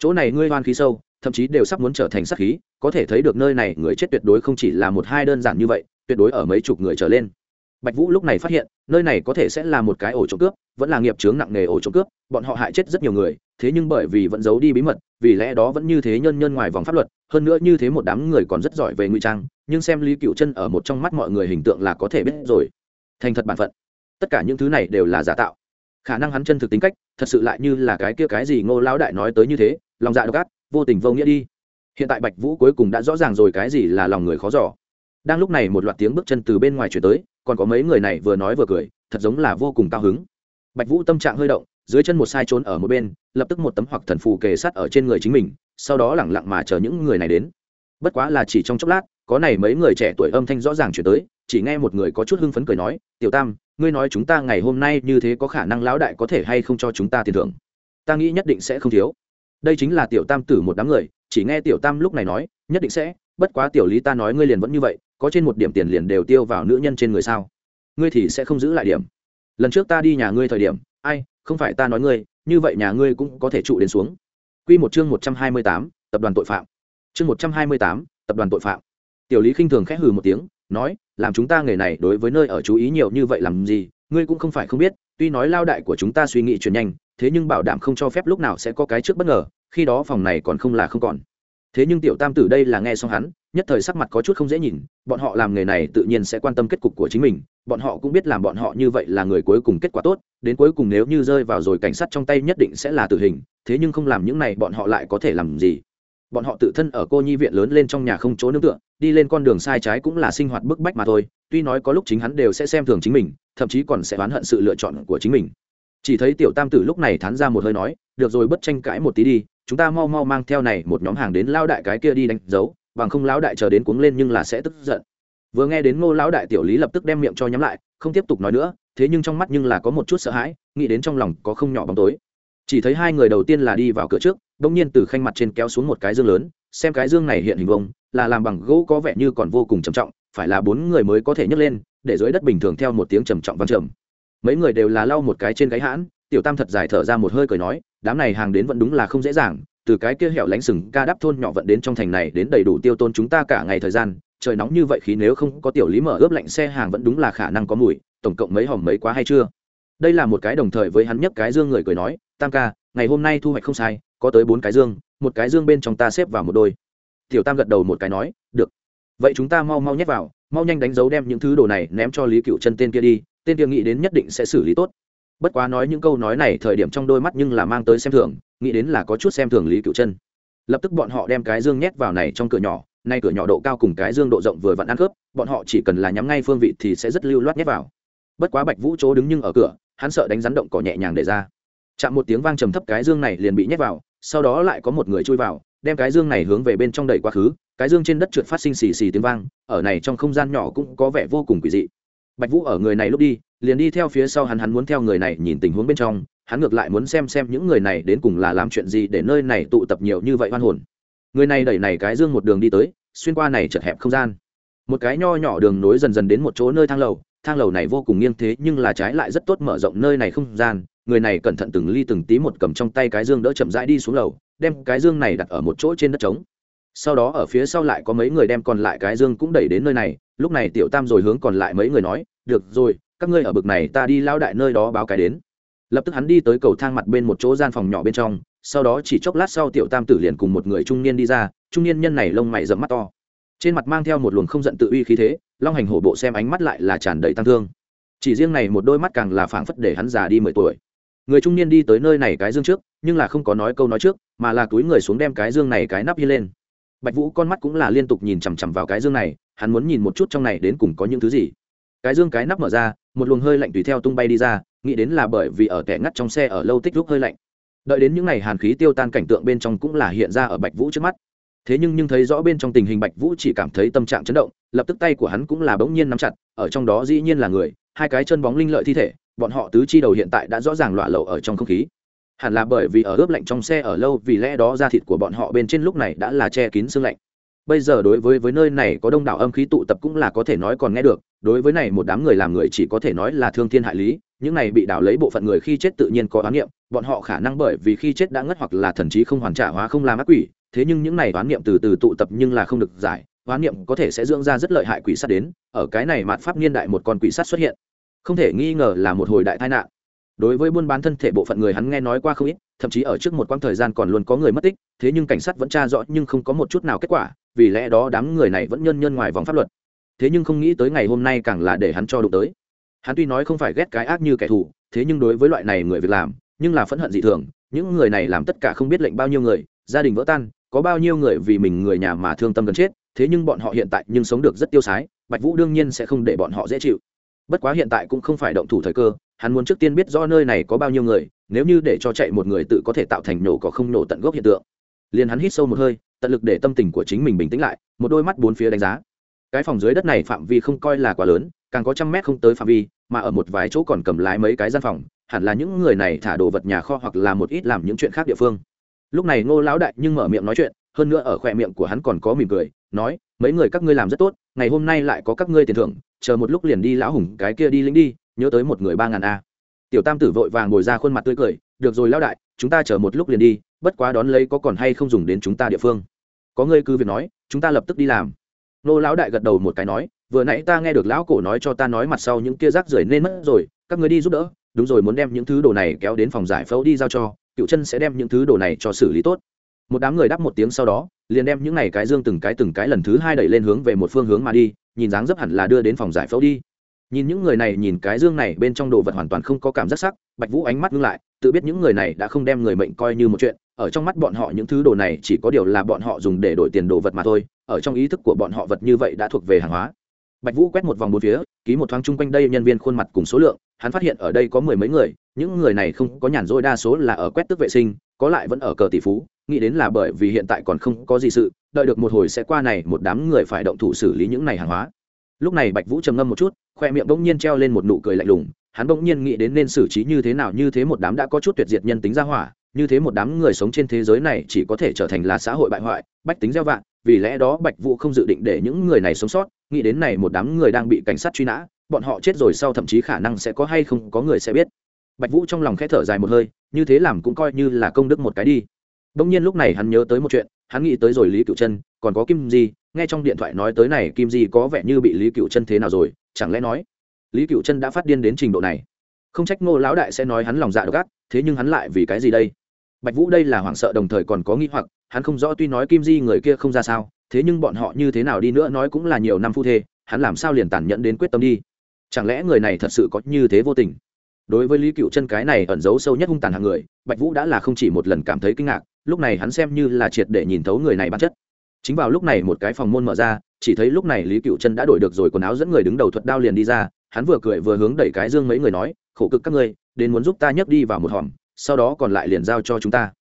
chỗ này ngươi oan khí sâu, thậm chí đều sắp muốn trở thành sát khí, có thể thấy được nơi này người chết tuyệt đối không chỉ là một hai đơn giản như vậy, tuyệt đối ở mấy chục người trở lên. Bạch vũ lúc này phát hiện, nơi này có thể sẽ là một cái ổ trộm cướp, vẫn là nghiệp chướng nặng nề ổ trộm cướp, bọn họ hại chết rất nhiều người, thế nhưng bởi vì vẫn giấu đi bí mật, vì lẽ đó vẫn như thế nhân nhân ngoài vòng pháp luật, hơn nữa như thế một đám người còn rất giỏi về ngụy trang, nhưng xem lý cựu chân ở một trong mắt mọi người hình tượng là có thể biết rồi. Thành thật bản phận tất cả những thứ này đều là giả tạo. Khả năng hắn chân thực tính cách, thật sự lại như là cái kia cái gì ngô lão đại nói tới như thế, lòng dạ độc ác, vô tình vô nghĩa đi. Hiện tại bạch vũ cuối cùng đã rõ ràng rồi cái gì là lòng người khó giỏ đang lúc này một loạt tiếng bước chân từ bên ngoài chuyển tới, còn có mấy người này vừa nói vừa cười, thật giống là vô cùng cao hứng. Bạch vũ tâm trạng hơi động, dưới chân một sai trốn ở một bên, lập tức một tấm hoặc thần phù kề sát ở trên người chính mình, sau đó lẳng lặng mà chờ những người này đến. Bất quá là chỉ trong chốc lát, có này mấy người trẻ tuổi âm thanh rõ ràng chuyển tới, chỉ nghe một người có chút hưng phấn cười nói, tiểu tam ngươi nói chúng ta ngày hôm nay như thế có khả năng lão đại có thể hay không cho chúng ta tiền thưởng? Ta nghĩ nhất định sẽ không thiếu. Đây chính là tiểu tam tử một đám người chỉ nghe tiểu tam lúc này nói nhất định sẽ bất quá tiểu lý ta nói ngươi liền vẫn như vậy có trên một điểm tiền liền đều tiêu vào nữ nhân trên người sao? Ngươi thì sẽ không giữ lại điểm. Lần trước ta đi nhà ngươi thời điểm ai không phải ta nói ngươi như vậy nhà ngươi cũng có thể trụ đến xuống. Quy một chương một trăm hai mươi tám, tập đoàn tội phạm. Chương một trăm hai mươi tám, tập đoàn tội phạm. Tiểu Lý khinh thường khẽ hừ một tiếng, nói, làm chúng ta nghề này đối với nơi ở chú ý nhiều như vậy làm gì, ngươi cũng không phải không biết, tuy nói lao đại của chúng ta suy nghĩ chuyển nhanh, thế nhưng bảo đảm không cho phép lúc nào sẽ có cái trước bất ngờ, khi đó phòng này còn không là không còn. Thế nhưng tiểu tam tử đây là nghe xong hắn, nhất thời sắc mặt có chút không dễ nhìn, bọn họ làm nghề này tự nhiên sẽ quan tâm kết cục của chính mình, bọn họ cũng biết làm bọn họ như vậy là người cuối cùng kết quả tốt, đến cuối cùng nếu như rơi vào rồi cảnh sát trong tay nhất định sẽ là tử hình, thế nhưng không làm những này bọn họ lại có thể làm gì? Bọn họ tự thân ở cô nhi viện lớn lên trong nhà không chỗ nương tựa, đi lên con đường sai trái cũng là sinh hoạt bức bách mà thôi, tuy nói có lúc chính hắn đều sẽ xem thường chính mình, thậm chí còn sẽ oán hận sự lựa chọn của chính mình. Chỉ thấy tiểu tam tử lúc này thán ra một hơi nói, được rồi bất tranh cãi một tí đi, chúng ta mau mau mang theo này một nhóm hàng đến lao đại cái kia đi đánh dấu, bằng không lão đại chờ đến cuống lên nhưng là sẽ tức giận vừa nghe đến ngô lão đại tiểu lý lập tức đem miệng cho nhắm lại không tiếp tục nói nữa thế nhưng trong mắt nhưng là có một chút sợ hãi nghĩ đến trong lòng có không nhỏ bóng tối chỉ thấy hai người đầu tiên là đi vào cửa trước, bỗng nhiên từ khanh mặt trên kéo xuống một cái dương lớn, xem cái dương này hiện hình vông là làm bằng gỗ có vẻ như còn vô cùng trầm trọng, phải là bốn người mới có thể nhấc lên, để dưới đất bình thường theo một tiếng trầm trọng văn trầm. Mấy người đều là lau một cái trên gáy hãn, tiểu tam thật dài thở ra một hơi cười nói, đám này hàng đến vẫn đúng là không dễ dàng, từ cái kia hẻo lánh sừng ca đắp thôn nhỏ vận đến trong thành này đến đầy đủ tiêu tôn chúng ta cả ngày thời gian, trời nóng như vậy khí nếu không có tiểu lý mở ướp lạnh xe hàng vẫn đúng là khả năng có mùi, tổng cộng mấy hòm mấy quá hay chưa? Đây là một cái đồng thời với hắn nhấc cái dương người cười nói tam ca, ngày hôm nay thu hoạch không sai, có tới bốn cái dương, một cái dương bên trong ta xếp vào một đôi. Tiểu tam gật đầu một cái nói, được. Vậy chúng ta mau mau nhét vào, mau nhanh đánh dấu đem những thứ đồ này ném cho lý cựu chân tên kia đi, tên kia nghĩ đến nhất định sẽ xử lý tốt. Bất quá nói những câu nói này thời điểm trong đôi mắt nhưng là mang tới xem thường, nghĩ đến là có chút xem thường lý cựu chân. Lập tức bọn họ đem cái dương nhét vào này trong cửa nhỏ, nay cửa nhỏ độ cao cùng cái dương độ rộng vừa vặn ăn khớp, bọn họ chỉ cần là nhắm ngay phương vị thì sẽ rất lưu loát nhét vào. Bất quá bạch vũ chỗ đứng nhưng ở cửa, hắn sợ đánh rắn động cỏ nhẹ nhàng để ra chạm một tiếng vang trầm thấp cái dương này liền bị nhét vào, sau đó lại có một người chui vào, đem cái dương này hướng về bên trong đầy quá khứ, cái dương trên đất trượt phát sinh xì xì tiếng vang, ở này trong không gian nhỏ cũng có vẻ vô cùng quỷ dị. Bạch vũ ở người này lúc đi, liền đi theo phía sau hắn hắn muốn theo người này nhìn tình huống bên trong, hắn ngược lại muốn xem xem những người này đến cùng là làm chuyện gì để nơi này tụ tập nhiều như vậy hoan hồn. Người này đẩy này cái dương một đường đi tới, xuyên qua này chật hẹp không gian. Một cái nho nhỏ đường nối dần dần đến một chỗ nơi thang lầu thang lầu này vô cùng nghiêng thế nhưng là trái lại rất tốt mở rộng nơi này không gian người này cẩn thận từng ly từng tí một cầm trong tay cái dương đỡ chậm rãi đi xuống lầu, đem cái dương này đặt ở một chỗ trên đất trống. Sau đó ở phía sau lại có mấy người đem còn lại cái dương cũng đẩy đến nơi này, lúc này tiểu tam rồi hướng còn lại mấy người nói, được rồi, các ngươi ở bực này ta đi lao đại nơi đó báo cái đến. Lập tức hắn đi tới cầu thang mặt bên một chỗ gian phòng nhỏ bên trong, sau đó chỉ chốc lát sau tiểu tam tử liền cùng một người trung niên đi ra, trung niên nhân này lông mày rậm mắt to. Trên mặt mang theo một luồng không giận tự uy khí thế, long hành hổ bộ xem ánh mắt lại là tràn đầy tăng thương. Chỉ riêng này một đôi mắt càng là phảng phất để hắn già đi mười tuổi người trung niên đi tới nơi này cái dương trước, nhưng là không có nói câu nói trước, mà là túi người xuống đem cái dương này cái nắp đi lên. Bạch vũ con mắt cũng là liên tục nhìn chằm chằm vào cái dương này, hắn muốn nhìn một chút trong này đến cùng có những thứ gì. Cái dương cái nắp mở ra, một luồng hơi lạnh tùy theo tung bay đi ra, nghĩ đến là bởi vì ở kẻ ngắt trong xe ở lâu tích lúc hơi lạnh. Đợi đến những ngày hàn khí tiêu tan cảnh tượng bên trong cũng là hiện ra ở bạch vũ trước mắt. Thế nhưng nhưng thấy rõ bên trong tình hình bạch vũ chỉ cảm thấy tâm trạng chấn động, lập tức tay của hắn cũng là bỗng nhiên nắm chặt, ở trong đó dĩ nhiên là người, hai cái chân bóng linh lợi thi thể bọn họ tứ chi đầu hiện tại đã rõ ràng lọa lậu ở trong không khí. Hẳn là bởi vì ở ướp lạnh trong xe ở lâu, vì lẽ đó da thịt của bọn họ bên trên lúc này đã là che kín xương lạnh. Bây giờ đối với với nơi này có đông đảo âm khí tụ tập cũng là có thể nói còn nghe được, đối với này một đám người làm người chỉ có thể nói là thương thiên hại lý, những này bị đảo lấy bộ phận người khi chết tự nhiên có oán niệm, bọn họ khả năng bởi vì khi chết đã ngất hoặc là thần trí không hoàn trả hóa không làm ác quỷ, thế nhưng những này oán niệm từ từ tụ tập nhưng là không được giải, oán niệm có thể sẽ dưỡng ra rất lợi hại quỷ sát đến, ở cái này mạt pháp niên đại một con quỷ sát xuất hiện không thể nghi ngờ là một hồi đại tai nạn. Đối với buôn bán thân thể bộ phận người hắn nghe nói qua không ít, thậm chí ở trước một quãng thời gian còn luôn có người mất tích, thế nhưng cảnh sát vẫn tra rõ nhưng không có một chút nào kết quả, vì lẽ đó đám người này vẫn nhân nhân ngoài vòng pháp luật. Thế nhưng không nghĩ tới ngày hôm nay càng là để hắn cho đụng tới. Hắn tuy nói không phải ghét cái ác như kẻ thù, thế nhưng đối với loại này người việc làm, nhưng là phẫn hận dị thường, những người này làm tất cả không biết lệnh bao nhiêu người, gia đình vỡ tan, có bao nhiêu người vì mình người nhà mà thương tâm gần chết, thế nhưng bọn họ hiện tại nhưng sống được rất tiêu sái, bạch vũ đương nhiên sẽ không để bọn họ dễ chịu bất quá hiện tại cũng không phải động thủ thời cơ, hắn muốn trước tiên biết do nơi này có bao nhiêu người, nếu như để cho chạy một người tự có thể tạo thành nổ có không nổ tận gốc hiện tượng. Liền hắn hít sâu một hơi, tận lực để tâm tình của chính mình bình tĩnh lại, một đôi mắt bốn phía đánh giá. Cái phòng dưới đất này phạm vi không coi là quá lớn, càng có trăm mét không tới phạm vi, mà ở một vài chỗ còn cầm lái mấy cái gian phòng, hẳn là những người này thả đồ vật nhà kho hoặc là một ít làm những chuyện khác địa phương. Lúc này ngô lão đại nhưng mở miệng nói chuyện, hơn nữa ở khoe miệng của hắn còn có mỉm cười, nói, mấy người các ngươi làm rất tốt ngày hôm nay lại có các ngươi tiền thưởng, chờ một lúc liền đi lão hùng cái kia đi lính đi, nhớ tới một người ba ngàn a. Tiểu tam tử vội vàng ngồi ra khuôn mặt tươi cười, được rồi lão đại, chúng ta chờ một lúc liền đi, bất quá đón lấy có còn hay không dùng đến chúng ta địa phương. Có ngươi cứ việc nói, chúng ta lập tức đi làm. Nô lão đại gật đầu một cái nói, vừa nãy ta nghe được lão cổ nói cho ta nói mặt sau những kia rác rưởi nên mất rồi, các ngươi đi giúp đỡ, đúng rồi muốn đem những thứ đồ này kéo đến phòng giải phẫu đi giao cho, cựu chân sẽ đem những thứ đồ này cho xử lý tốt. Một đám người đáp một tiếng sau đó liền đem những này cái dương từng cái từng cái lần thứ hai đẩy lên hướng về một phương hướng mà đi, nhìn dáng dấp hẳn là đưa đến phòng giải phẫu đi. Nhìn những người này nhìn cái dương này bên trong đồ vật hoàn toàn không có cảm giác sắc, bạch vũ ánh mắt ngưng lại, tự biết những người này đã không đem người mệnh coi như một chuyện, ở trong mắt bọn họ những thứ đồ này chỉ có điều là bọn họ dùng để đổi tiền đồ vật mà thôi, ở trong ý thức của bọn họ vật như vậy đã thuộc về hàng hóa. Bạch vũ quét một vòng bốn phía, ký một thoáng chung quanh đây nhân viên khuôn mặt cùng số lượng, hắn phát hiện ở đây có mười mấy người, những người này không có nhàn rỗi đa số là ở quét tước vệ sinh, có lại vẫn ở cờ tỷ phú nghĩ đến là bởi vì hiện tại còn không có gì sự, đợi được một hồi sẽ qua này một đám người phải động thủ xử lý những này hàng hóa. Lúc này bạch vũ trầm ngâm một chút, khoe miệng bỗng nhiên treo lên một nụ cười lạnh lùng, hắn bỗng nhiên nghĩ đến nên xử trí như thế nào, như thế một đám đã có chút tuyệt diệt nhân tính ra hỏa, như thế một đám người sống trên thế giới này chỉ có thể trở thành là xã hội bại hoại, bách tính gieo vạn vì lẽ đó bạch vũ không dự định để những người này sống sót, nghĩ đến này một đám người đang bị cảnh sát truy nã, bọn họ chết rồi sau thậm chí khả năng sẽ có hay không, có người sẽ biết. Bạch vũ trong lòng khẽ thở dài một hơi, như thế làm cũng coi như là công đức một cái đi đông nhiên lúc này hắn nhớ tới một chuyện, hắn nghĩ tới rồi lý cựu chân còn có kim di, nghe trong điện thoại nói tới này, kim di có vẻ như bị lý cựu chân thế nào rồi, chẳng lẽ nói lý cựu chân đã phát điên đến trình độ này? Không trách ngô lão đại sẽ nói hắn lòng dạ độc ác, thế nhưng hắn lại vì cái gì đây? Bạch vũ đây là hoảng sợ đồng thời còn có nghi hoặc, hắn không rõ tuy nói kim di người kia không ra sao, thế nhưng bọn họ như thế nào đi nữa nói cũng là nhiều năm phu thê, hắn làm sao liền tàn nhẫn đến quyết tâm đi? Chẳng lẽ người này thật sự có như thế vô tình? Đối với lý cựu chân cái này ẩn giấu sâu nhất hung tàn hạng người, bạch vũ đã là không chỉ một lần cảm thấy kinh ngạc lúc này hắn xem như là triệt để nhìn thấu người này bản chất. Chính vào lúc này một cái phòng môn mở ra, chỉ thấy lúc này lý cựu chân đã đổi được rồi quần áo dẫn người đứng đầu thuật đao liền đi ra, hắn vừa cười vừa hướng đẩy cái dương mấy người nói, khổ cực các ngươi, đến muốn giúp ta nhấc đi vào một hòm, sau đó còn lại liền giao cho chúng ta.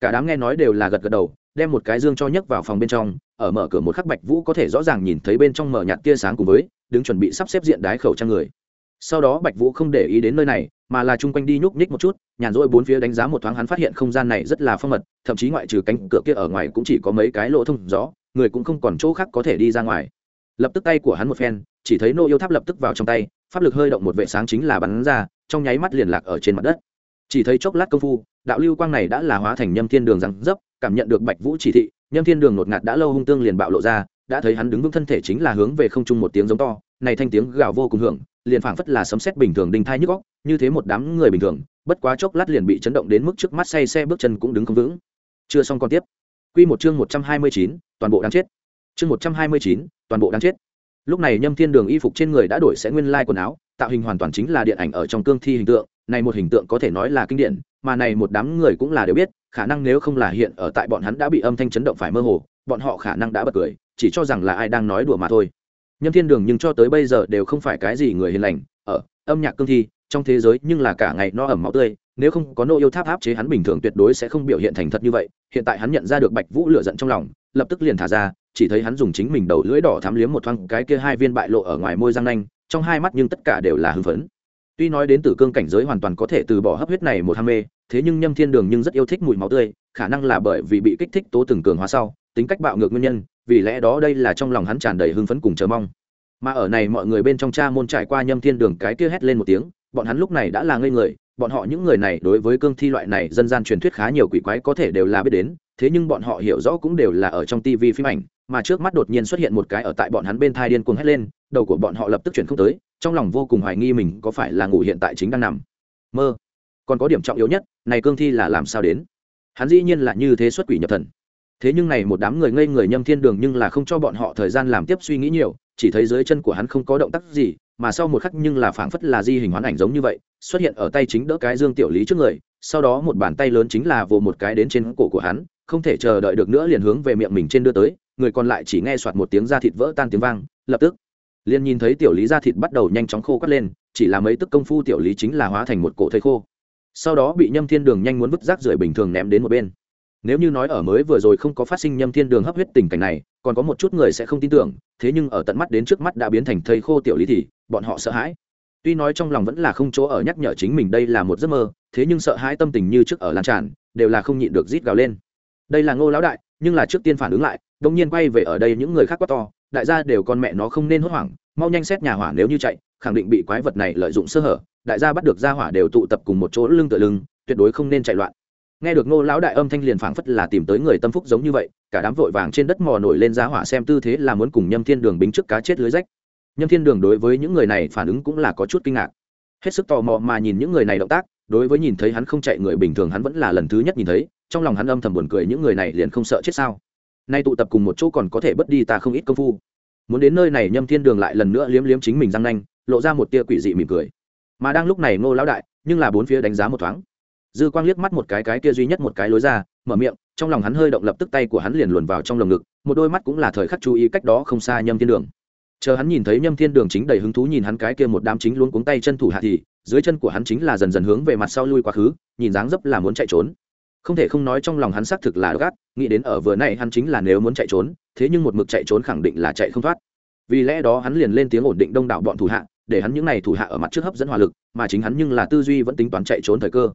Cả đám nghe nói đều là gật gật đầu, đem một cái dương cho nhấc vào phòng bên trong, ở mở cửa một khắc bạch vũ có thể rõ ràng nhìn thấy bên trong mở nhạt tia sáng cùng với, đứng chuẩn bị sắp xếp diện đái khẩu trang người sau đó bạch vũ không để ý đến nơi này, mà là chung quanh đi nhúc nhích một chút, nhàn rỗi bốn phía đánh giá một thoáng hắn phát hiện không gian này rất là phong mật, thậm chí ngoại trừ cánh cửa kia ở ngoài cũng chỉ có mấy cái lỗ thông gió, người cũng không còn chỗ khác có thể đi ra ngoài. Lập tức tay của hắn một phen, chỉ thấy nô yêu tháp lập tức vào trong tay, pháp lực hơi động một vệ sáng chính là bắn ra, trong nháy mắt liền lạc ở trên mặt đất. Chỉ thấy chốc lát công phu, đạo lưu quang này đã là hóa thành nhâm thiên đường răng dấp, cảm nhận được bạch vũ chỉ thị, nhâm thiên đường ngột ngạt đã lâu hung tương liền bạo lộ ra đã thấy hắn đứng vững thân thể chính là hướng về không trung một tiếng giống to này thanh tiếng gào vô cùng hưởng liền phảng phất là sấm sét bình thường đinh thai nhức góc như thế một đám người bình thường bất quá chốc lát liền bị chấn động đến mức trước mắt say xe bước chân cũng đứng không vững. Chưa xong còn tiếp. Quy một chương một trăm hai mươi chín, toàn bộ đang chết. Chương một trăm hai mươi chín, toàn bộ đang chết. Lúc này nhâm thiên đường y phục trên người đã đổi sẽ nguyên lai quần áo tạo hình hoàn toàn chính là điện ảnh ở trong cương thi hình tượng này một hình tượng có thể nói là kinh điển mà này một đám người cũng là đều biết khả năng nếu không là hiện ở tại bọn hắn đã bị âm thanh chấn động phải mơ hồ bọn họ khả năng đã bật cười chỉ cho rằng là ai đang nói đùa mà thôi. Nhâm thiên đường nhưng cho tới bây giờ đều không phải cái gì người hiền lành, ở âm nhạc cương thi, trong thế giới nhưng là cả ngày no ẩm máu tươi, nếu không có nô yêu tháp áp chế hắn bình thường tuyệt đối sẽ không biểu hiện thành thật như vậy. Hiện tại hắn nhận ra được bạch vũ lựa giận trong lòng, lập tức liền thả ra, chỉ thấy hắn dùng chính mình đầu lưỡi đỏ thắm liếm một thoáng, cái kia hai viên bại lộ ở ngoài môi răng nanh, trong hai mắt nhưng tất cả đều là hưng phấn. Tuy nói đến từ cương cảnh giới hoàn toàn có thể từ bỏ hấp huyết này một ham mê, thế nhưng nhâm thiên đường nhưng rất yêu thích mùi máu tươi, khả năng là bởi vì bị kích thích tố từng cường hóa sau, tính cách bạo ngược nguyên nhân vì lẽ đó đây là trong lòng hắn tràn đầy hưng phấn cùng chờ mong. Mà ở này mọi người bên trong cha môn trải qua nhâm thiên đường cái kia hét lên một tiếng, bọn hắn lúc này đã là ngây người, bọn họ những người này đối với cương thi loại này dân gian truyền thuyết khá nhiều quỷ quái có thể đều là biết đến, thế nhưng bọn họ hiểu rõ cũng đều là ở trong tivi phim ảnh, mà trước mắt đột nhiên xuất hiện một cái ở tại bọn hắn bên thai điên cuồng hét lên, đầu của bọn họ lập tức chuyển không tới, trong lòng vô cùng hoài nghi mình có phải là ngủ hiện tại chính đang nằm. Mơ. Còn có điểm trọng yếu nhất, này cương thi là làm sao đến? Hắn dĩ nhiên là như thế xuất quỷ nhập thần thế nhưng này một đám người ngây người nhâm thiên đường nhưng là không cho bọn họ thời gian làm tiếp suy nghĩ nhiều, chỉ thấy dưới chân của hắn không có động tác gì, mà sau một khắc nhưng là phảng phất là di hình hoán ảnh giống như vậy, xuất hiện ở tay chính đỡ cái dương tiểu lý trước người, sau đó một bàn tay lớn chính là vồ một cái đến trên cổ của hắn, không thể chờ đợi được nữa liền hướng về miệng mình trên đưa tới, người còn lại chỉ nghe soạt một tiếng da thịt vỡ tan tiếng vang, lập tức, liền nhìn thấy tiểu lý da thịt bắt đầu nhanh chóng khô cắt lên, chỉ là mấy tức công phu tiểu lý chính là hóa thành một cổ thây khô. Sau đó bị nhâm thiên đường nhanh muốn vứt rác rưởi bình thường ném đến một bên nếu như nói ở mới vừa rồi không có phát sinh nhâm thiên đường hấp huyết tình cảnh này, còn có một chút người sẽ không tin tưởng, thế nhưng ở tận mắt đến trước mắt đã biến thành thây khô tiểu lý thì, bọn họ sợ hãi. Tuy nói trong lòng vẫn là không chỗ ở nhắc nhở chính mình đây là một giấc mơ, thế nhưng sợ hãi tâm tình như trước ở lan tràn, đều là không nhịn được rít gào lên. Đây là ngô lão đại, nhưng là trước tiên phản ứng lại đông nhiên quay về ở đây những người khác quá to, đại gia đều con mẹ nó không nên hốt hoảng, mau nhanh xét nhà hỏa nếu như chạy, khẳng định bị quái vật này lợi dụng sơ hở, đại gia bắt được gia hỏa đều tụ tập cùng một chỗ lưng tựa lưng, tuyệt đối không nên chạy loạn nghe được ngô lão đại âm thanh liền phảng phất là tìm tới người tâm phúc giống như vậy, cả đám vội vàng trên đất mò nổi lên giá hỏa xem tư thế là muốn cùng nhâm thiên đường bính trước cá chết lưới rách. Nhâm thiên đường đối với những người này phản ứng cũng là có chút kinh ngạc. Hết sức tò mò mà nhìn những người này động tác, đối với nhìn thấy hắn không chạy người bình thường hắn vẫn là lần thứ nhất nhìn thấy, trong lòng hắn âm thầm buồn cười những người này liền không sợ chết sao. Nay tụ tập cùng một chỗ còn có thể bớt đi ta không ít công phu. Muốn đến nơi này nhâm thiên đường lại lần nữa liếm liếm chính mình răng nanh, lộ ra một tia quỷ dị mỉm cười. Mà đang lúc này ngô lão đại, nhưng là bốn phía đánh giá một thoáng dư quang liếc mắt một cái cái kia duy nhất một cái lối ra, mở miệng, trong lòng hắn hơi động lập tức tay của hắn liền luồn vào trong lồng ngực, một đôi mắt cũng là thời khắc chú ý cách đó không xa nhâm thiên đường. Chờ hắn nhìn thấy nhâm thiên đường chính đầy hứng thú nhìn hắn cái kia một đám chính luôn cuống tay chân thủ hạ thì, dưới chân của hắn chính là dần dần hướng về mặt sau lui quá khứ, nhìn dáng dấp là muốn chạy trốn. Không thể không nói trong lòng hắn xác thực là gắt, nghĩ đến ở vừa này hắn chính là nếu muốn chạy trốn, thế nhưng một mực chạy trốn khẳng định là chạy không thoát. Vì lẽ đó hắn liền lên tiếng ổn định đông đảo bọn thủ hạ, để hắn những n à y thủ hạ ở mặt trước hấp dẫn hỏa lực, mà chính hắn nhưng là tư duy vẫn tính toán chạy trốn thời cơ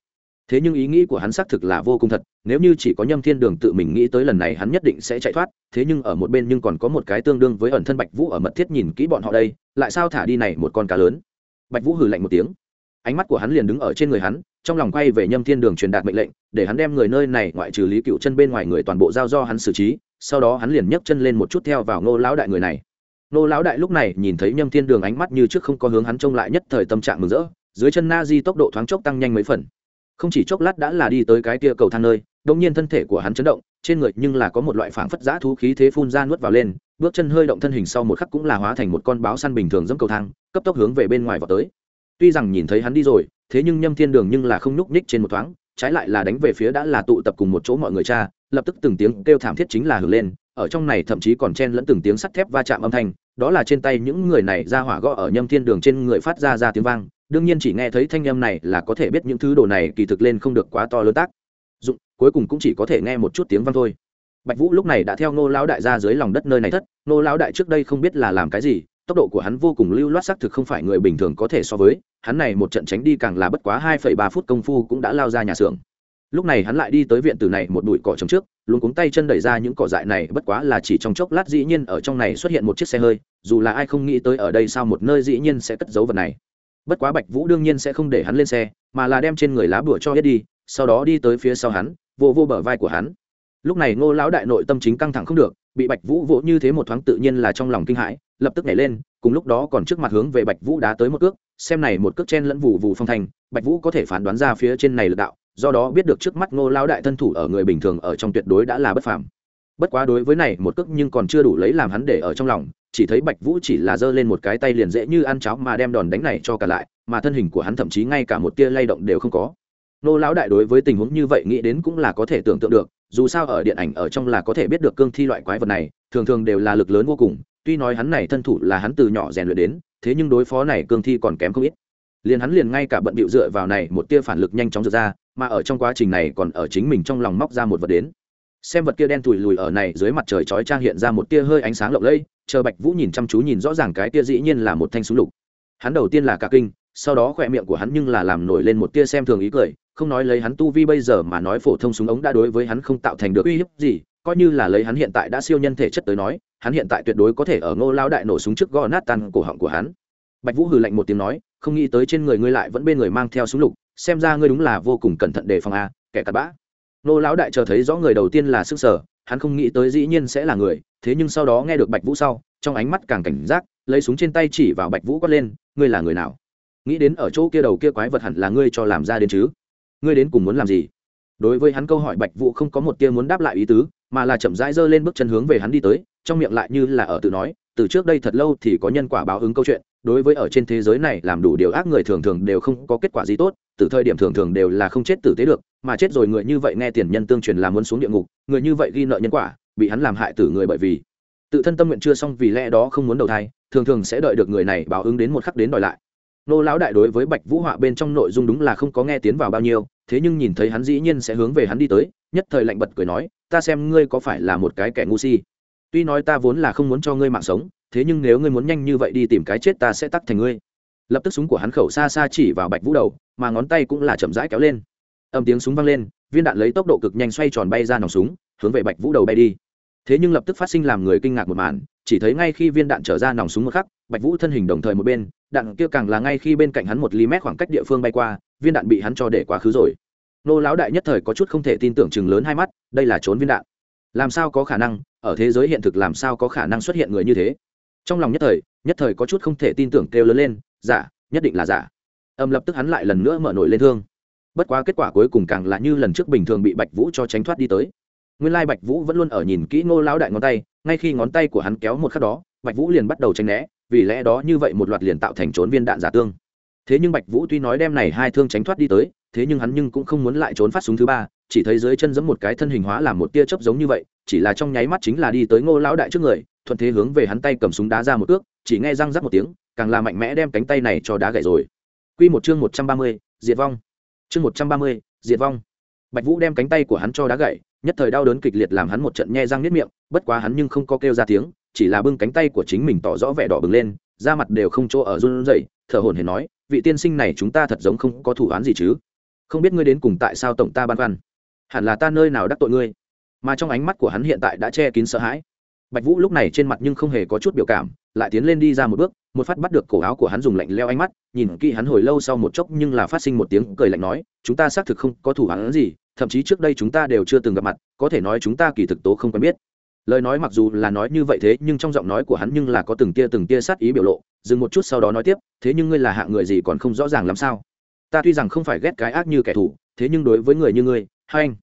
thế nhưng ý nghĩ của hắn xác thực là vô cùng thật, nếu như chỉ có nhâm thiên đường tự mình nghĩ tới lần này hắn nhất định sẽ chạy thoát, thế nhưng ở một bên nhưng còn có một cái tương đương với ẩn thân bạch vũ ở mật thiết nhìn kỹ bọn họ đây, lại sao thả đi này một con cá lớn? Bạch vũ hừ lạnh một tiếng. Ánh mắt của hắn liền đứng ở trên người hắn, trong lòng quay về nhâm thiên đường truyền đạt mệnh lệnh, để hắn đem người nơi này ngoại trừ lý cựu chân bên ngoài người toàn bộ giao do hắn xử trí, sau đó hắn liền nhấc chân lên một chút theo vào ngô lão đại người này. Ngô lão đại lúc này nhìn thấy nhâm thiên đường ánh mắt như trước không có hướng hắn trông lại nhất thời tâm trạng mừng rỡ, dưới chân na di tốc độ thoáng chốc tăng nhanh mấy phần không chỉ chốc lát đã là đi tới cái kia cầu thang nơi đông nhiên thân thể của hắn chấn động, trên người nhưng là có một loại phảng phất giã thú khí thế phun ra nuốt vào lên, bước chân hơi động thân hình sau một khắc cũng là hóa thành một con báo săn bình thường dẫm cầu thang, cấp tốc hướng về bên ngoài vào tới. Tuy rằng nhìn thấy hắn đi rồi, thế nhưng nhâm thiên đường nhưng là không nhúc nhích trên một thoáng, trái lại là đánh về phía đã là tụ tập cùng một chỗ mọi người cha, lập tức từng tiếng kêu thảm thiết chính là hưởng lên, ở trong này thậm chí còn chen lẫn từng tiếng sắt thép va chạm âm thanh, đó là trên tay những người này ra hỏa gõ ở nhâm thiên đường trên người phát ra ra tiếng vang đương nhiên chỉ nghe thấy thanh âm này là có thể biết những thứ đồ này kỳ thực lên không được quá to lớn tác. Dụng, cuối cùng cũng chỉ có thể nghe một chút tiếng vang thôi. Bạch vũ lúc này đã theo ngô lão đại ra dưới lòng đất nơi này thất. Ngô lão đại trước đây không biết là làm cái gì, tốc độ của hắn vô cùng lưu loát xác thực không phải người bình thường có thể so với. Hắn này một trận tránh đi càng là bất quá hai phẩy ba phút công phu cũng đã lao ra nhà xưởng. Lúc này hắn lại đi tới viện tử này một bụi cỏ trồng trước, luôn cuống tay chân đẩy ra những cỏ dại này, bất quá là chỉ trong chốc lát dĩ nhiên ở trong này xuất hiện một chiếc xe hơi, dù là ai không nghĩ tới ở đây sao một nơi dĩ nhiên sẽ cất dấu vật này bất quá bạch vũ đương nhiên sẽ không để hắn lên xe, mà là đem trên người lá bửa cho hết đi, sau đó đi tới phía sau hắn, vô vô bờ vai của hắn. Lúc này ngô lão đại nội tâm chính căng thẳng không được, bị bạch vũ vỗ như thế một thoáng tự nhiên là trong lòng kinh hãi, lập tức nhảy lên, cùng lúc đó còn trước mặt hướng về bạch vũ đá tới một cước, xem này một cước chen lẫn vụ vụ phong thành, bạch vũ có thể phán đoán ra phía trên này lực đạo, do đó biết được trước mắt ngô lão đại thân thủ ở người bình thường ở trong tuyệt đối đã là bất phàm. Bất quá đối với này một cước nhưng còn chưa đủ lấy làm hắn để ở trong lòng chỉ thấy bạch vũ chỉ là giơ lên một cái tay liền dễ như ăn cháo mà đem đòn đánh này cho cả lại, mà thân hình của hắn thậm chí ngay cả một tia lay động đều không có. Nô lão đại đối với tình huống như vậy nghĩ đến cũng là có thể tưởng tượng được, dù sao ở điện ảnh ở trong là có thể biết được cương thi loại quái vật này, thường thường đều là lực lớn vô cùng, tuy nói hắn này thân thủ là hắn từ nhỏ rèn luyện đến, thế nhưng đối phó này cương thi còn kém không ít. Liền hắn liền ngay cả bận bịu dựa vào này một tia phản lực nhanh chóng dựa ra, mà ở trong quá trình này còn ở chính mình trong lòng móc ra một vật đến. Xem vật kia đen thùi lùi ở này dưới mặt trời chói trang hiện ra một tia hơi ánh sáng lộng lẫy chờ bạch vũ nhìn chăm chú nhìn rõ ràng cái tia dĩ nhiên là một thanh súng lục. Hắn đầu tiên là cả kinh, sau đó khỏe miệng của hắn nhưng là làm nổi lên một tia xem thường ý cười, không nói lấy hắn tu vi bây giờ mà nói phổ thông súng ống đã đối với hắn không tạo thành được uy hiếp gì, coi như là lấy hắn hiện tại đã siêu nhân thể chất tới nói, hắn hiện tại tuyệt đối có thể ở ngô lao đại nổ súng trước gò nát tan cổ họng của hắn. Bạch vũ hừ lạnh một tiếng nói, không nghĩ tới trên người ngươi lại vẫn bên người mang theo súng lục, xem ra ngươi đúng là vô cùng cẩn thận đề phòng a, kẻ cặn bã. Nô lão đại chờ thấy rõ người đầu tiên là sức sở hắn không nghĩ tới dĩ nhiên sẽ là người, thế nhưng sau đó nghe được bạch vũ sau, trong ánh mắt càng cảnh giác, lấy súng trên tay chỉ vào bạch vũ quát lên, ngươi là người nào? Nghĩ đến ở chỗ kia đầu kia quái vật hẳn là ngươi cho làm ra đến chứ? Ngươi đến cùng muốn làm gì? Đối với hắn câu hỏi, bạch vũ không có một tia muốn đáp lại ý tứ, mà là chậm rãi giơ lên bước chân hướng về hắn đi tới, trong miệng lại như là ở tự nói, từ trước đây thật lâu thì có nhân quả báo ứng câu chuyện, đối với ở trên thế giới này làm đủ điều ác người thường thường đều không có kết quả gì tốt từ thời điểm thường thường đều là không chết tử tế được, mà chết rồi người như vậy nghe tiền nhân tương truyền là muốn xuống địa ngục, người như vậy ghi nợ nhân quả, bị hắn làm hại tử người bởi vì tự thân tâm nguyện chưa xong vì lẽ đó không muốn đầu thai, thường thường sẽ đợi được người này báo ứng đến một khắc đến đòi lại. Nô lão đại đối với bạch vũ họa bên trong nội dung đúng là không có nghe tiến vào bao nhiêu, thế nhưng nhìn thấy hắn dĩ nhiên sẽ hướng về hắn đi tới, nhất thời lạnh bật cười nói, ta xem ngươi có phải là một cái kẻ ngu si. Tuy nói ta vốn là không muốn cho ngươi mạng sống, thế nhưng nếu ngươi muốn nhanh như vậy đi tìm cái chết ta sẽ tắt thành ngươi lập tức súng của hắn khẩu xa xa chỉ vào bạch vũ đầu, mà ngón tay cũng là chậm rãi kéo lên. Âm tiếng súng vang lên, viên đạn lấy tốc độ cực nhanh xoay tròn bay ra nòng súng, hướng về bạch vũ đầu bay đi. Thế nhưng lập tức phát sinh làm người kinh ngạc một màn, chỉ thấy ngay khi viên đạn trở ra nòng súng một khắc, bạch vũ thân hình đồng thời một bên, đạn kia càng là ngay khi bên cạnh hắn một ly mét khoảng cách địa phương bay qua, viên đạn bị hắn cho để quá khứ rồi. Nô lão đại nhất thời có chút không thể tin tưởng chừng lớn hai mắt, đây là trốn viên đạn. Làm sao có khả năng, ở thế giới hiện thực làm sao có khả năng xuất hiện người như thế? Trong lòng nhất thời nhất thời có chút không thể tin tưởng kêu lớn lên giả, nhất định là giả. Âm lập tức hắn lại lần nữa mở nổi lên thương. Bất quá kết quả cuối cùng càng là như lần trước bình thường bị bạch vũ cho tránh thoát đi tới. Nguyên lai bạch vũ vẫn luôn ở nhìn kỹ ngô lão đại ngón tay, ngay khi ngón tay của hắn kéo một khắc đó, bạch vũ liền bắt đầu tranh né, vì lẽ đó như vậy một loạt liền tạo thành trốn viên đạn giả tương. Thế nhưng bạch vũ tuy nói đem này hai thương tránh thoát đi tới, thế nhưng hắn nhưng cũng không muốn lại trốn phát súng thứ ba, chỉ thấy dưới chân giẫm một cái thân hình hóa làm một tia chớp giống như vậy, chỉ là trong nháy mắt chính là đi tới ngô lão đại trước người, thuận thế hướng về hắn tay cầm súng đá ra một cước, chỉ nghe răng rắc một tiếng càng là mạnh mẽ đem cánh tay này cho đá gãy rồi. Quy một chương một trăm ba mươi, diệt vong. Chương một trăm ba mươi, diệt vong. Bạch vũ đem cánh tay của hắn cho đá gãy nhất thời đau đớn kịch liệt làm hắn một trận nhe răng niết miệng bất quá hắn nhưng không có kêu ra tiếng chỉ là bưng cánh tay của chính mình tỏ rõ vẻ đỏ bừng lên da mặt đều không chỗ ở run rẩy thở hổn hển nói vị tiên sinh này chúng ta thật giống không có thủ án gì chứ? Không biết ngươi đến cùng tại sao tổng ta băn khoăn? Hẳn là ta nơi nào đắc tội ngươi? Mà trong ánh mắt của hắn hiện tại đã che kín sợ hãi bạch vũ lúc này trên mặt nhưng không hề có chút biểu cảm, lại tiến lên đi ra một bước, một phát bắt được cổ áo của hắn dùng lạnh leo ánh mắt, nhìn kỹ hắn hồi lâu sau một chốc nhưng là phát sinh một tiếng cười lạnh nói, chúng ta xác thực không có thủ hắn gì, thậm chí trước đây chúng ta đều chưa từng gặp mặt, có thể nói chúng ta kỳ thực tố không quen biết. Lời nói mặc dù là nói như vậy thế, nhưng trong giọng nói của hắn nhưng là có từng tia từng tia sát ý biểu lộ, dừng một chút sau đó nói tiếp, thế nhưng ngươi là hạng người gì còn không rõ ràng làm sao? Ta tuy rằng không phải ghét cái ác như kẻ thù, thế nhưng đối với người như ngươi hai anh?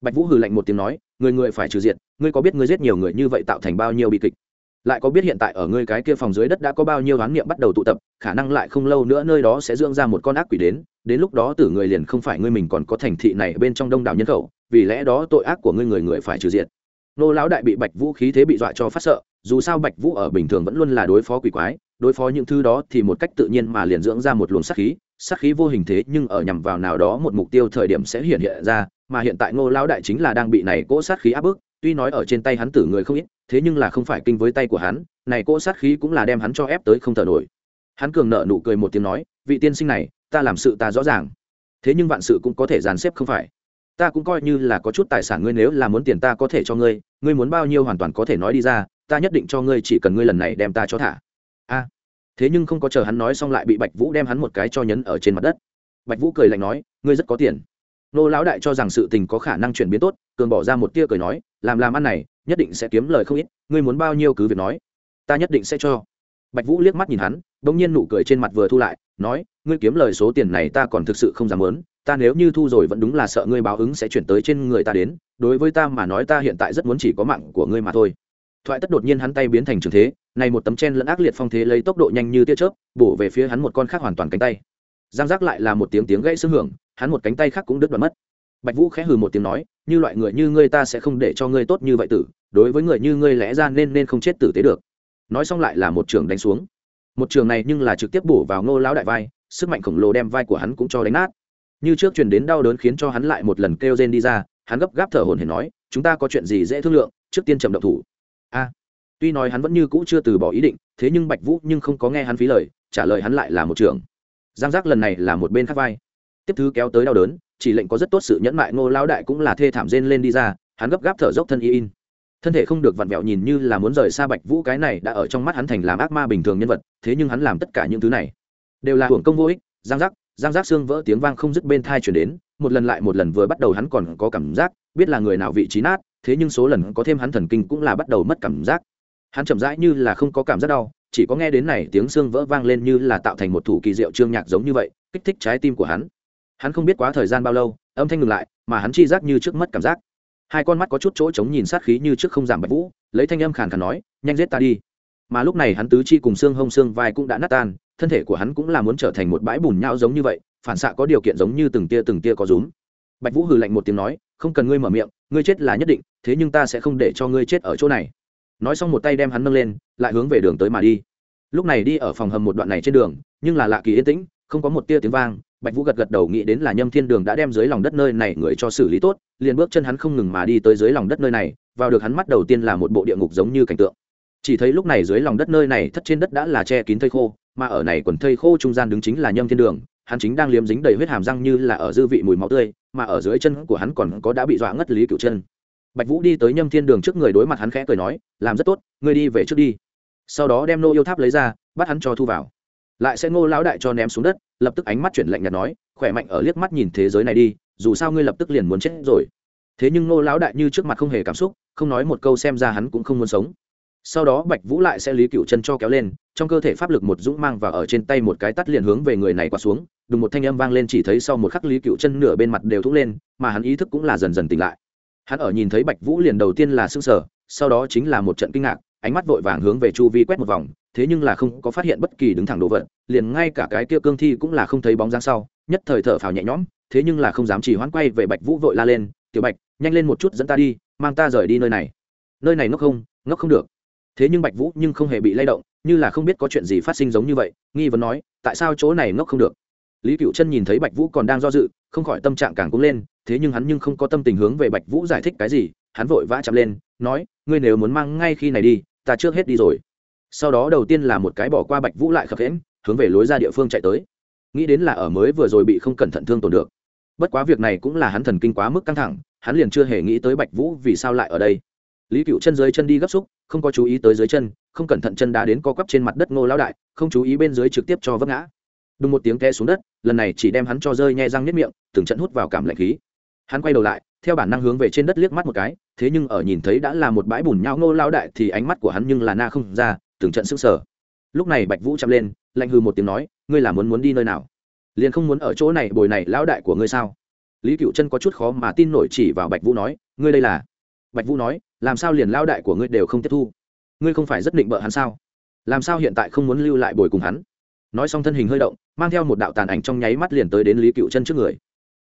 Bạch vũ hừ lạnh một tiếng nói, người người phải trừ diện ngươi có biết ngươi giết nhiều người như vậy tạo thành bao nhiêu bi kịch? Lại có biết hiện tại ở ngươi cái kia phòng dưới đất đã có bao nhiêu hoán niệm bắt đầu tụ tập, khả năng lại không lâu nữa nơi đó sẽ dưỡng ra một con ác quỷ đến đến lúc đó tử người liền không phải ngươi mình còn có thành thị này bên trong đông đảo nhân khẩu, vì lẽ đó tội ác của ngươi người người phải trừ diện nô lão đại bị bạch vũ khí thế bị dọa cho phát sợ, dù sao bạch vũ ở bình thường vẫn luôn là đối phó quỷ quái, đối phó những thứ đó thì một cách tự nhiên mà liền dưỡng ra một luồng sát khí sát khí vô hình thế nhưng ở nhằm vào nào đó một mục tiêu thời điểm sẽ hiện hiện ra, mà hiện tại ngô lão đại chính là đang bị này cỗ sát khí áp bức tuy nói ở trên tay hắn tử người không ít, thế nhưng là không phải kinh với tay của hắn, này cỗ sát khí cũng là đem hắn cho ép tới không thở nổi. Hắn cường nợ nụ cười một tiếng nói, vị tiên sinh này, ta làm sự ta rõ ràng. Thế nhưng vạn sự cũng có thể dàn xếp không phải. Ta cũng coi như là có chút tài sản ngươi nếu là muốn tiền ta có thể cho ngươi ngươi muốn bao nhiêu hoàn toàn có thể nói đi ra, ta nhất định cho ngươi chỉ cần ngươi lần này đem ta cho thả. A. Thế nhưng không có chờ hắn nói xong lại bị bạch vũ đem hắn một cái cho nhấn ở trên mặt đất. Bạch vũ cười lạnh nói, ngươi rất có tiền nô lão đại cho rằng sự tình có khả năng chuyển biến tốt, cường bỏ ra một tia cười nói, làm làm ăn này, nhất định sẽ kiếm lời không ít, ngươi muốn bao nhiêu cứ việc nói. Ta nhất định sẽ cho. Bạch vũ liếc mắt nhìn hắn đ ỗ n g nhiên nụ cười trên mặt vừa thu lại, nói, ngươi kiếm lời số tiền này ta còn thực sự không dám lớn ta nếu như thu rồi vẫn đúng là sợ ngươi báo ứng sẽ chuyển tới trên người ta đến, đối với ta mà nói ta hiện tại rất muốn chỉ có mạng của ngươi mà thôi. Thoại tất đột nhiên hắn tay biến thành trường thế, này một tấm chen lẫn ác liệt phong thế lấy tốc độ nhanh như tia chớp, bổ về phía hắn một con khác hoàn toàn cánh tay. Giang giác lại là một tiếng tiếng gãy xương hưởng hắn một cánh tay khác cũng đứt đoạn mất. Bạch vũ khẽ hừ một tiếng nói, như loại người như ngươi ta sẽ không để cho ngươi tốt như vậy tử, đối với người như ngươi lẽ ra nên nên không chết tử tế được. Nói xong lại là một trường đánh xuống. Một trường này nhưng là trực tiếp bổ vào ngô lão đại vai, sức mạnh khổng lồ đem vai của hắn cũng cho đánh nát. Như trước truyền đến đau đớn khiến cho hắn lại một lần kêu rên đi ra, hắn gấp gáp thở hổn hển nói, chúng ta có chuyện gì dễ thương lượng, trước tiên trầm động thủ. A. Tuy nói hắn vẫn như cũ chưa từ bỏ ý định, thế nhưng bạch vũ nhưng không có nghe hắn phí lời, trả lời hắn lại là một trường. Giang giác lần này là một bên khác vai tiếp thứ kéo tới đau đớn, chỉ lệnh có rất tốt sự nhẫn mại ngô lão đại cũng là thê thảm rên lên đi ra, hắn gấp gáp thở dốc thân y in. Thân thể không được vặn vẹo nhìn như là muốn rời xa bạch vũ cái này đã ở trong mắt hắn thành làm ác ma bình thường nhân vật, thế nhưng hắn làm tất cả những thứ này đều là hưởng công vô ích, giang giác giang giác xương vỡ tiếng vang không dứt bên thai chuyển đến, một lần lại một lần vừa bắt đầu hắn còn có cảm giác, biết là người nào vị trí nát, thế nhưng số lần có thêm hắn thần kinh cũng là bắt đầu mất cảm giác. Hắn chậm rãi như là không có cảm giác đau, chỉ có nghe đến này tiếng xương vỡ vang lên như là tạo thành một thủ kỳ diệu trương nhạc giống như vậy, kích thích trái tim của hắn hắn không biết quá thời gian bao lâu, âm thanh ngừng lại, mà hắn chi giác như trước mất cảm giác. Hai con mắt có chút chỗ trống nhìn sát khí như trước không giảm bạch vũ, lấy thanh âm khàn khàn nói, nhanh giết ta đi. Mà lúc này hắn tứ chi cùng xương hông xương vai cũng đã nát tan, thân thể của hắn cũng là muốn trở thành một bãi bùn nhau giống như vậy, phản xạ có điều kiện giống như từng tia từng tia có rúm. Bạch vũ hừ lạnh một tiếng nói, không cần ngươi mở miệng, ngươi chết là nhất định, thế nhưng ta sẽ không để cho ngươi chết ở chỗ này. Nói xong một tay đem hắn nâng lên, lại hướng về đường tới mà đi. Lúc này đi ở phòng hầm một đoạn này trên đường, nhưng là lạ kỳ yên tĩnh, không có một tia tiếng vang bạch vũ gật gật đầu nghĩ đến là nhâm thiên đường đã đem dưới lòng đất nơi này người cho xử lý tốt, liền bước chân hắn không ngừng mà đi tới dưới lòng đất nơi này, vào được hắn mắt đầu tiên là một bộ địa ngục giống như cảnh tượng. Chỉ thấy lúc này dưới lòng đất nơi này thất trên đất đã là che kín thây khô, mà ở này quần thây khô trung gian đứng chính là nhâm thiên đường, hắn chính đang liếm dính đầy huyết hàm răng như là ở dư vị mùi máu tươi, mà ở dưới chân của hắn còn có đã bị dọa ngất lý cựu chân. Bạch vũ đi tới nhâm thiên đường trước người đối mặt hắn khẽ cười nói, làm rất tốt, ngươi đi về trước đi. Sau đó đem nô yêu tháp lấy ra, bắt hắn cho thu vào lại sẽ ngô lão đại cho ném xuống đất, lập tức ánh mắt chuyển lạnh nhạt nói, khỏe mạnh ở liếc mắt nhìn thế giới này đi, dù sao ngươi lập tức liền muốn chết rồi. Thế nhưng ngô lão đại như trước mặt không hề cảm xúc, không nói một câu xem ra hắn cũng không muốn sống. Sau đó bạch vũ lại sẽ lý cựu chân cho kéo lên, trong cơ thể pháp lực một dũng mang và ở trên tay một cái tắt liền hướng về người này qua xuống, đùng một thanh âm vang lên chỉ thấy sau một khắc lý cựu chân nửa bên mặt đều thúc lên, mà hắn ý thức cũng là dần dần tỉnh lại. Hắn ở nhìn thấy bạch vũ liền đầu tiên là s ư sở sau đó chính là một trận kinh ngạc, ánh mắt vội vàng hướng về chu vi quét một vòng thế nhưng là không có phát hiện bất kỳ đứng thẳng đồ vật, liền ngay cả cái kia cương thi cũng là không thấy bóng dáng sau, nhất thời thở phào nhẹ nhõm, thế nhưng là không dám chỉ hoãn quay về bạch vũ vội la lên, tiểu bạch, nhanh lên một chút dẫn ta đi, mang ta rời đi nơi này. Nơi này ngốc không ngốc không được. Thế nhưng bạch vũ nhưng không hề bị lay động, như là không biết có chuyện gì phát sinh giống như vậy, nghi vấn nói, tại sao chỗ này ngốc không được? Lý cựu chân nhìn thấy bạch vũ còn đang do dự, không khỏi tâm trạng càng cũng lên, thế nhưng hắn nhưng không có tâm tình hướng về bạch vũ giải thích cái gì, hắn vội vã chậm lên, nói, ngươi nếu muốn mang ngay khi này đi, ta trước hết đi rồi sau đó đầu tiên là một cái bỏ qua bạch vũ lại khập hễm hướng về lối ra địa phương chạy tới. Nghĩ đến là ở mới vừa rồi bị không cẩn thận thương tổn được. Bất quá việc này cũng là hắn thần kinh quá mức căng thẳng, hắn liền chưa hề nghĩ tới bạch vũ vì sao lại ở đây. Lý cựu chân dưới chân đi gấp xúc, không có chú ý tới dưới chân, không cẩn thận chân đá đến co quắp trên mặt đất ngô lão đại, không chú ý bên dưới trực tiếp cho vấp ngã. Đùng một tiếng té xuống đất, lần này chỉ đem hắn cho rơi nhẹ răng nhất miệng, từng trận hút vào cảm lạnh khí. Hắn quay đầu lại, theo bản năng hướng về trên đất liếc mắt một cái, thế nhưng ở nhìn thấy đã là một bãi bùn nhau ngô lão đại thì ánh mắt của hắn nhưng là na không ra từng trận sững sờ. Lúc này bạch vũ chạm lên, lạnh hư một tiếng nói, ngươi là muốn muốn đi nơi nào? Liền không muốn ở chỗ này bồi này lão đại của ngươi sao? Lý cựu chân có chút khó mà tin nổi chỉ vào bạch vũ nói, ngươi đây là? Bạch vũ nói, làm sao liền lão đại của ngươi đều không tiếp thu? Ngươi không phải rất định bợ hắn sao? Làm sao hiện tại không muốn lưu lại bồi cùng hắn? Nói xong thân hình hơi động, mang theo một đạo tàn ảnh trong nháy mắt liền tới đến lý cựu chân trước người.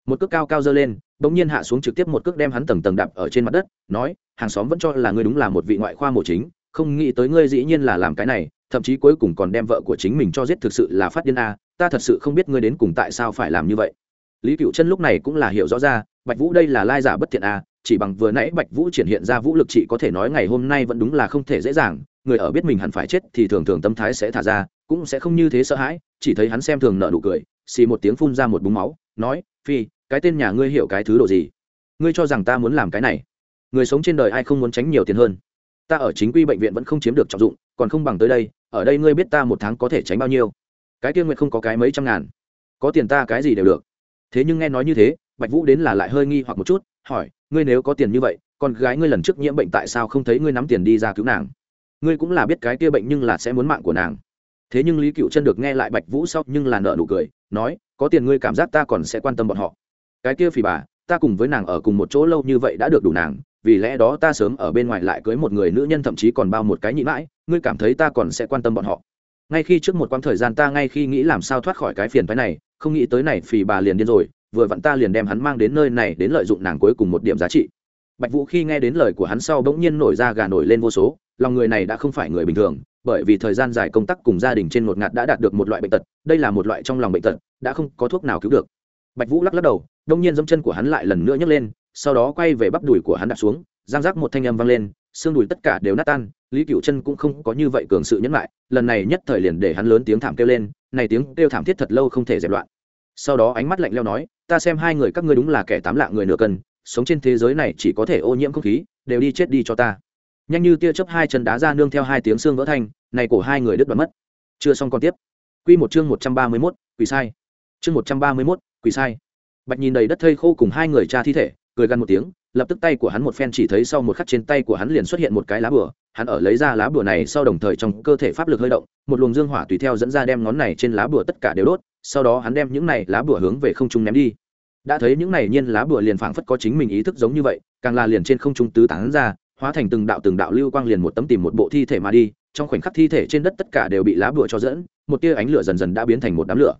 Một cước cao cao dơ lên đ ỗ n g nhiên hạ xuống trực tiếp một cước đem hắn tầng tầng đạp ở trên mặt đất, nói, hàng xóm vẫn cho là ngươi đúng là một vị ngoại khoa mổ chính không nghĩ tới ngươi dĩ nhiên là làm cái này, thậm chí cuối cùng còn đem vợ của chính mình cho giết thực sự là phát điên a, ta thật sự không biết ngươi đến cùng tại sao phải làm như vậy. Lý cựu chân lúc này cũng là hiểu rõ ra, bạch vũ đây là lai giả bất thiện a, chỉ bằng vừa nãy bạch vũ triển hiện ra vũ lực chị có thể nói ngày hôm nay vẫn đúng là không thể dễ dàng, người ở biết mình hẳn phải chết thì thường thường tâm thái sẽ thả ra, cũng sẽ không như thế sợ hãi, chỉ thấy hắn xem thường nợ nụ cười, xì một tiếng phun ra một búng máu, nói, phi, cái tên nhà ngươi hiểu cái thứ đồ gì? Ngươi cho rằng ta muốn làm cái này? Người sống trên đời ai không muốn tránh nhiều tiền hơn? Ta ở chính quy bệnh viện vẫn không chiếm được trọng dụng, còn không bằng tới đây, ở đây ngươi biết ta một tháng có thể tránh bao nhiêu. Cái tiên nguyện không có cái mấy trăm ngàn. Có tiền ta cái gì đều được. Thế nhưng nghe nói như thế, bạch vũ đến là lại hơi nghi hoặc một chút, hỏi, ngươi nếu có tiền như vậy, con gái ngươi lần trước nhiễm bệnh tại sao không thấy ngươi nắm tiền đi ra cứu nàng? Ngươi cũng là biết cái kia bệnh nhưng là sẽ muốn mạng của nàng. Thế nhưng lý cựu chân được nghe lại bạch vũ sau nhưng là nợ nụ cười, nói, có tiền ngươi cảm giác ta còn sẽ quan tâm bọn họ. Cái kia phì bà, ta cùng với nàng ở cùng một chỗ lâu như vậy đã được đủ nàng vì lẽ đó ta sớm ở bên ngoài lại cưới một người nữ nhân, thậm chí còn bao một cái nhị mãi, ngươi cảm thấy ta còn sẽ quan tâm bọn họ. Ngay khi trước một quãng thời gian ta ngay khi nghĩ làm sao thoát khỏi cái phiền phái này, không nghĩ tới này, phì bà liền điên rồi, vừa vặn ta liền đem hắn mang đến nơi này đến lợi dụng nàng cuối cùng một điểm giá trị. Bạch vũ khi nghe đến lời của hắn sau bỗng nhiên nổi ra gà nổi lên vô số, lòng người này đã không phải người bình thường, bởi vì thời gian dài công tác cùng gia đình trên một ngạt đã đạt được một loại bệnh tật, đây là một loại trong lòng bệnh tật, đã không có thuốc nào cứu được. Bạch vũ lắc lắc đầu, đông nhiên dẫm chân của hắn lại lần nữa nhấc lên sau đó quay về bắp đùi của hắn đặt xuống giang giác một thanh âm vang lên xương đùi tất cả đều nát tan lý cựu chân cũng không có như vậy cường sự nhẫn lại lần này nhất thời liền để hắn lớn tiếng thảm kêu lên này tiếng kêu thảm thiết thật lâu không thể dẹp loạn. Sau đó ánh mắt lạnh leo nói ta xem hai người các ngươi đúng là kẻ tám lạng người nửa cân sống trên thế giới này chỉ có thể ô nhiễm không khí đều đi chết đi cho ta. Nhanh như tia chớp hai chân đá ra nương theo hai tiếng xương vỡ thanh này cổ hai người đứt đoạn mất. Chưa xong còn tiếp. Quy một chương một trăm ba mươi 131, quỷ sai. Chương một trăm ba mươi 131, quỷ sai. Bạch nhìn đầy đất thây khô cùng hai người cha thi thể cười gằn một tiếng, lập tức tay của hắn một phen chỉ thấy sau một khắc trên tay của hắn liền xuất hiện một cái lá bùa. Hắn ở lấy ra lá bùa này sau đồng thời trong cơ thể pháp lực hơi động, một luồng dương hỏa tùy theo dẫn ra đem ngón này trên lá bùa tất cả đều đốt, sau đó hắn đem những này lá bùa hướng về không trung ném đi. Đã thấy những này nhiên lá bùa liền phảng phất có chính mình ý thức giống như vậy, càng là liền trên không trung tứ tán ra, hóa thành từng đạo từng đạo lưu quang liền một tấm tìm một bộ thi thể mà đi, trong khoảnh khắc thi thể trên đất tất cả đều bị lá bùa cho dẫn, một tia ánh lửa dần dần đã biến thành một đám lửa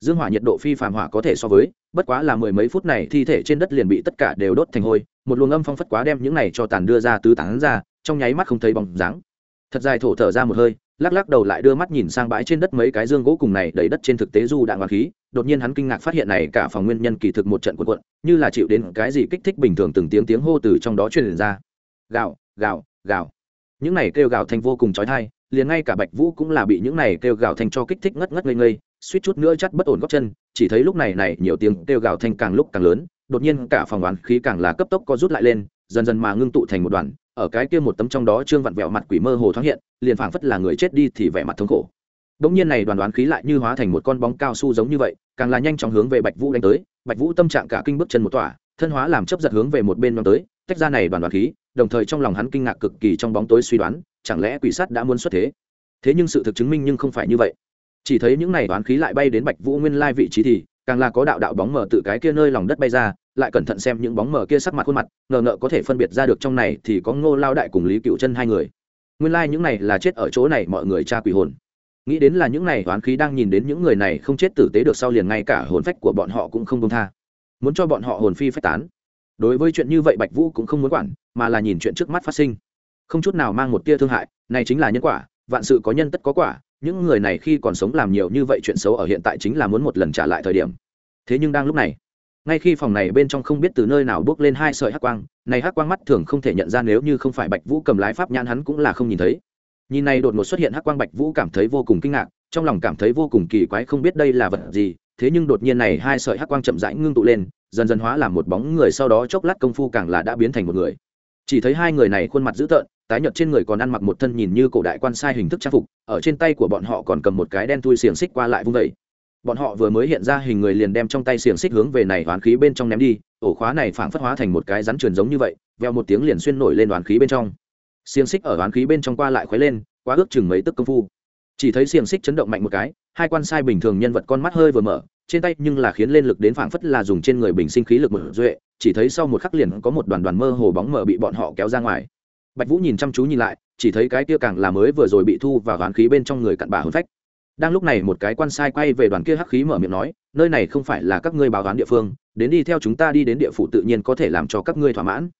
dương hỏa nhiệt độ phi phàm hỏa có thể so với, bất quá là mười mấy phút này thi thể trên đất liền bị tất cả đều đốt thành hôi, một luồng âm phong phất quá đem những này cho tàn đưa ra tứ tán ra, trong nháy mắt không thấy bóng dáng. Thật dài thổ thở ra một hơi, lắc lắc đầu lại đưa mắt nhìn sang bãi trên đất mấy cái dương gỗ cùng này đầy đất trên thực tế du đạn hoàng khí, đột nhiên hắn kinh ngạc phát hiện này cả phòng nguyên nhân kỳ thực một trận cuộn cuộn, như là chịu đến cái gì kích thích bình thường từng tiếng tiếng hô từ trong đó truyền ra. Gào gào gào. Những này kêu gào thành vô cùng chói tai, liền ngay cả bạch vũ cũng là bị những này kêu gào thành cho kích thích ngất ngất ngây ngây suýt chút nữa chắt bất ổn góc chân chỉ thấy lúc này này nhiều tiếng kêu gào thanh càng lúc càng lớn đột nhiên cả phòng đoán khí càng là cấp tốc có rút lại lên dần dần mà ngưng tụ thành một đoàn ở cái kia một tấm trong đó trương vặn vẹo mặt quỷ mơ hồ thoáng hiện liền phảng phất là người chết đi thì vẻ mặt thống khổ Đống nhiên này đoàn đoán khí lại như hóa thành một con bóng cao su giống như vậy, càng là nhanh chóng hướng về Bạch Vũ đánh tới, Bạch Vũ tâm trạng cả kinh bước chân một tỏa, thân hóa làm chấp giật hướng về một bên mang tới, tách ra này đoàn đoán khí, đồng thời trong lòng hắn kinh ngạc cực kỳ trong bóng tối suy đoán, chẳng lẽ quỷ sát đã muốn xuất thế? Thế nhưng sự thực chứng minh nhưng không phải như vậy. Chỉ thấy những này toán khí lại bay đến Bạch Vũ nguyên lai vị trí thì, càng là có đạo đạo bóng mờ từ cái kia nơi lòng đất bay ra, lại cẩn thận xem những bóng mờ kia sắc mặt khuôn mặt, ngờ ngợ có thể phân biệt ra được trong này thì có Ngô Lao đại cùng Lý Cựu Chân hai người. Nguyên lai những này là chết ở chỗ này mọi người tra quỷ hồn. Nghĩ đến là những này oán khí đang nhìn đến những người này không chết tử tế được sau liền ngay cả hồn phách của bọn họ cũng không công tha. Muốn cho bọn họ hồn phi phách tán. Đối với chuyện như vậy bạch vũ cũng không muốn quản mà là nhìn chuyện trước mắt phát sinh. Không chút nào mang một tia thương hại này chính là nhân quả vạn sự có nhân tất có quả những người này khi còn sống làm nhiều như vậy chuyện xấu ở hiện tại chính là muốn một lần trả lại thời điểm. Thế nhưng đang lúc này, ngay khi phòng này bên trong không biết từ nơi nào bước lên hai sợi hắc quang, này hắc quang mắt thường không thể nhận ra nếu như không phải bạch vũ cầm lái pháp nhãn hắn cũng là không nhìn thấy. Nhìn này đột ngột xuất hiện hắc quang bạch vũ cảm thấy vô cùng kinh ngạc, trong lòng cảm thấy vô cùng kỳ quái không biết đây là vật gì, thế nhưng đột nhiên này hai sợi hắc quang chậm rãi ngưng tụ lên, dần dần hóa làm một bóng người, sau đó chốc lát công phu càng là đã biến thành một người chỉ thấy hai người này khuôn mặt dữ tợn, tái nhợt trên người còn ăn mặc một thân nhìn như cổ đại quan sai hình thức trang phục, ở trên tay của bọn họ còn cầm một cái đen thui xiềng xích qua lại vung vẩy bọn họ vừa mới hiện ra hình người liền đem trong tay xiềng xích hướng về này đoán khí bên trong ném đi, ổ khóa này phảng phất hóa thành một cái rắn truyền giống như vậy, veo một tiếng liền xuyên nổi lên đoán khí bên trong. Xiềng xích ở đoán khí bên trong qua lại khuấy lên, quá ước chừng mấy tức công phu chỉ thấy xiềng xích chấn động mạnh một cái, hai quan sai bình thường nhân vật con mắt hơi vừa mở, trên tay nhưng là khiến lên lực đến phảng phất là dùng trên người bình sinh khí lực mở duệ, chỉ thấy sau một khắc liền có một đoàn đoàn mơ hồ bóng mờ bị bọn họ kéo ra ngoài. Bạch vũ nhìn chăm chú nhìn lại, chỉ thấy cái kia càng là mới vừa rồi bị thu và đoán khí bên trong người cặn bà hôn phách. Đang lúc này một cái quan sai quay về đoàn kia hắc khí mở miệng nói, nơi này không phải là các ngươi báo đoán địa phương, đến đi theo chúng ta đi đến địa phủ tự nhiên có thể làm cho các ngươi thỏa mãn.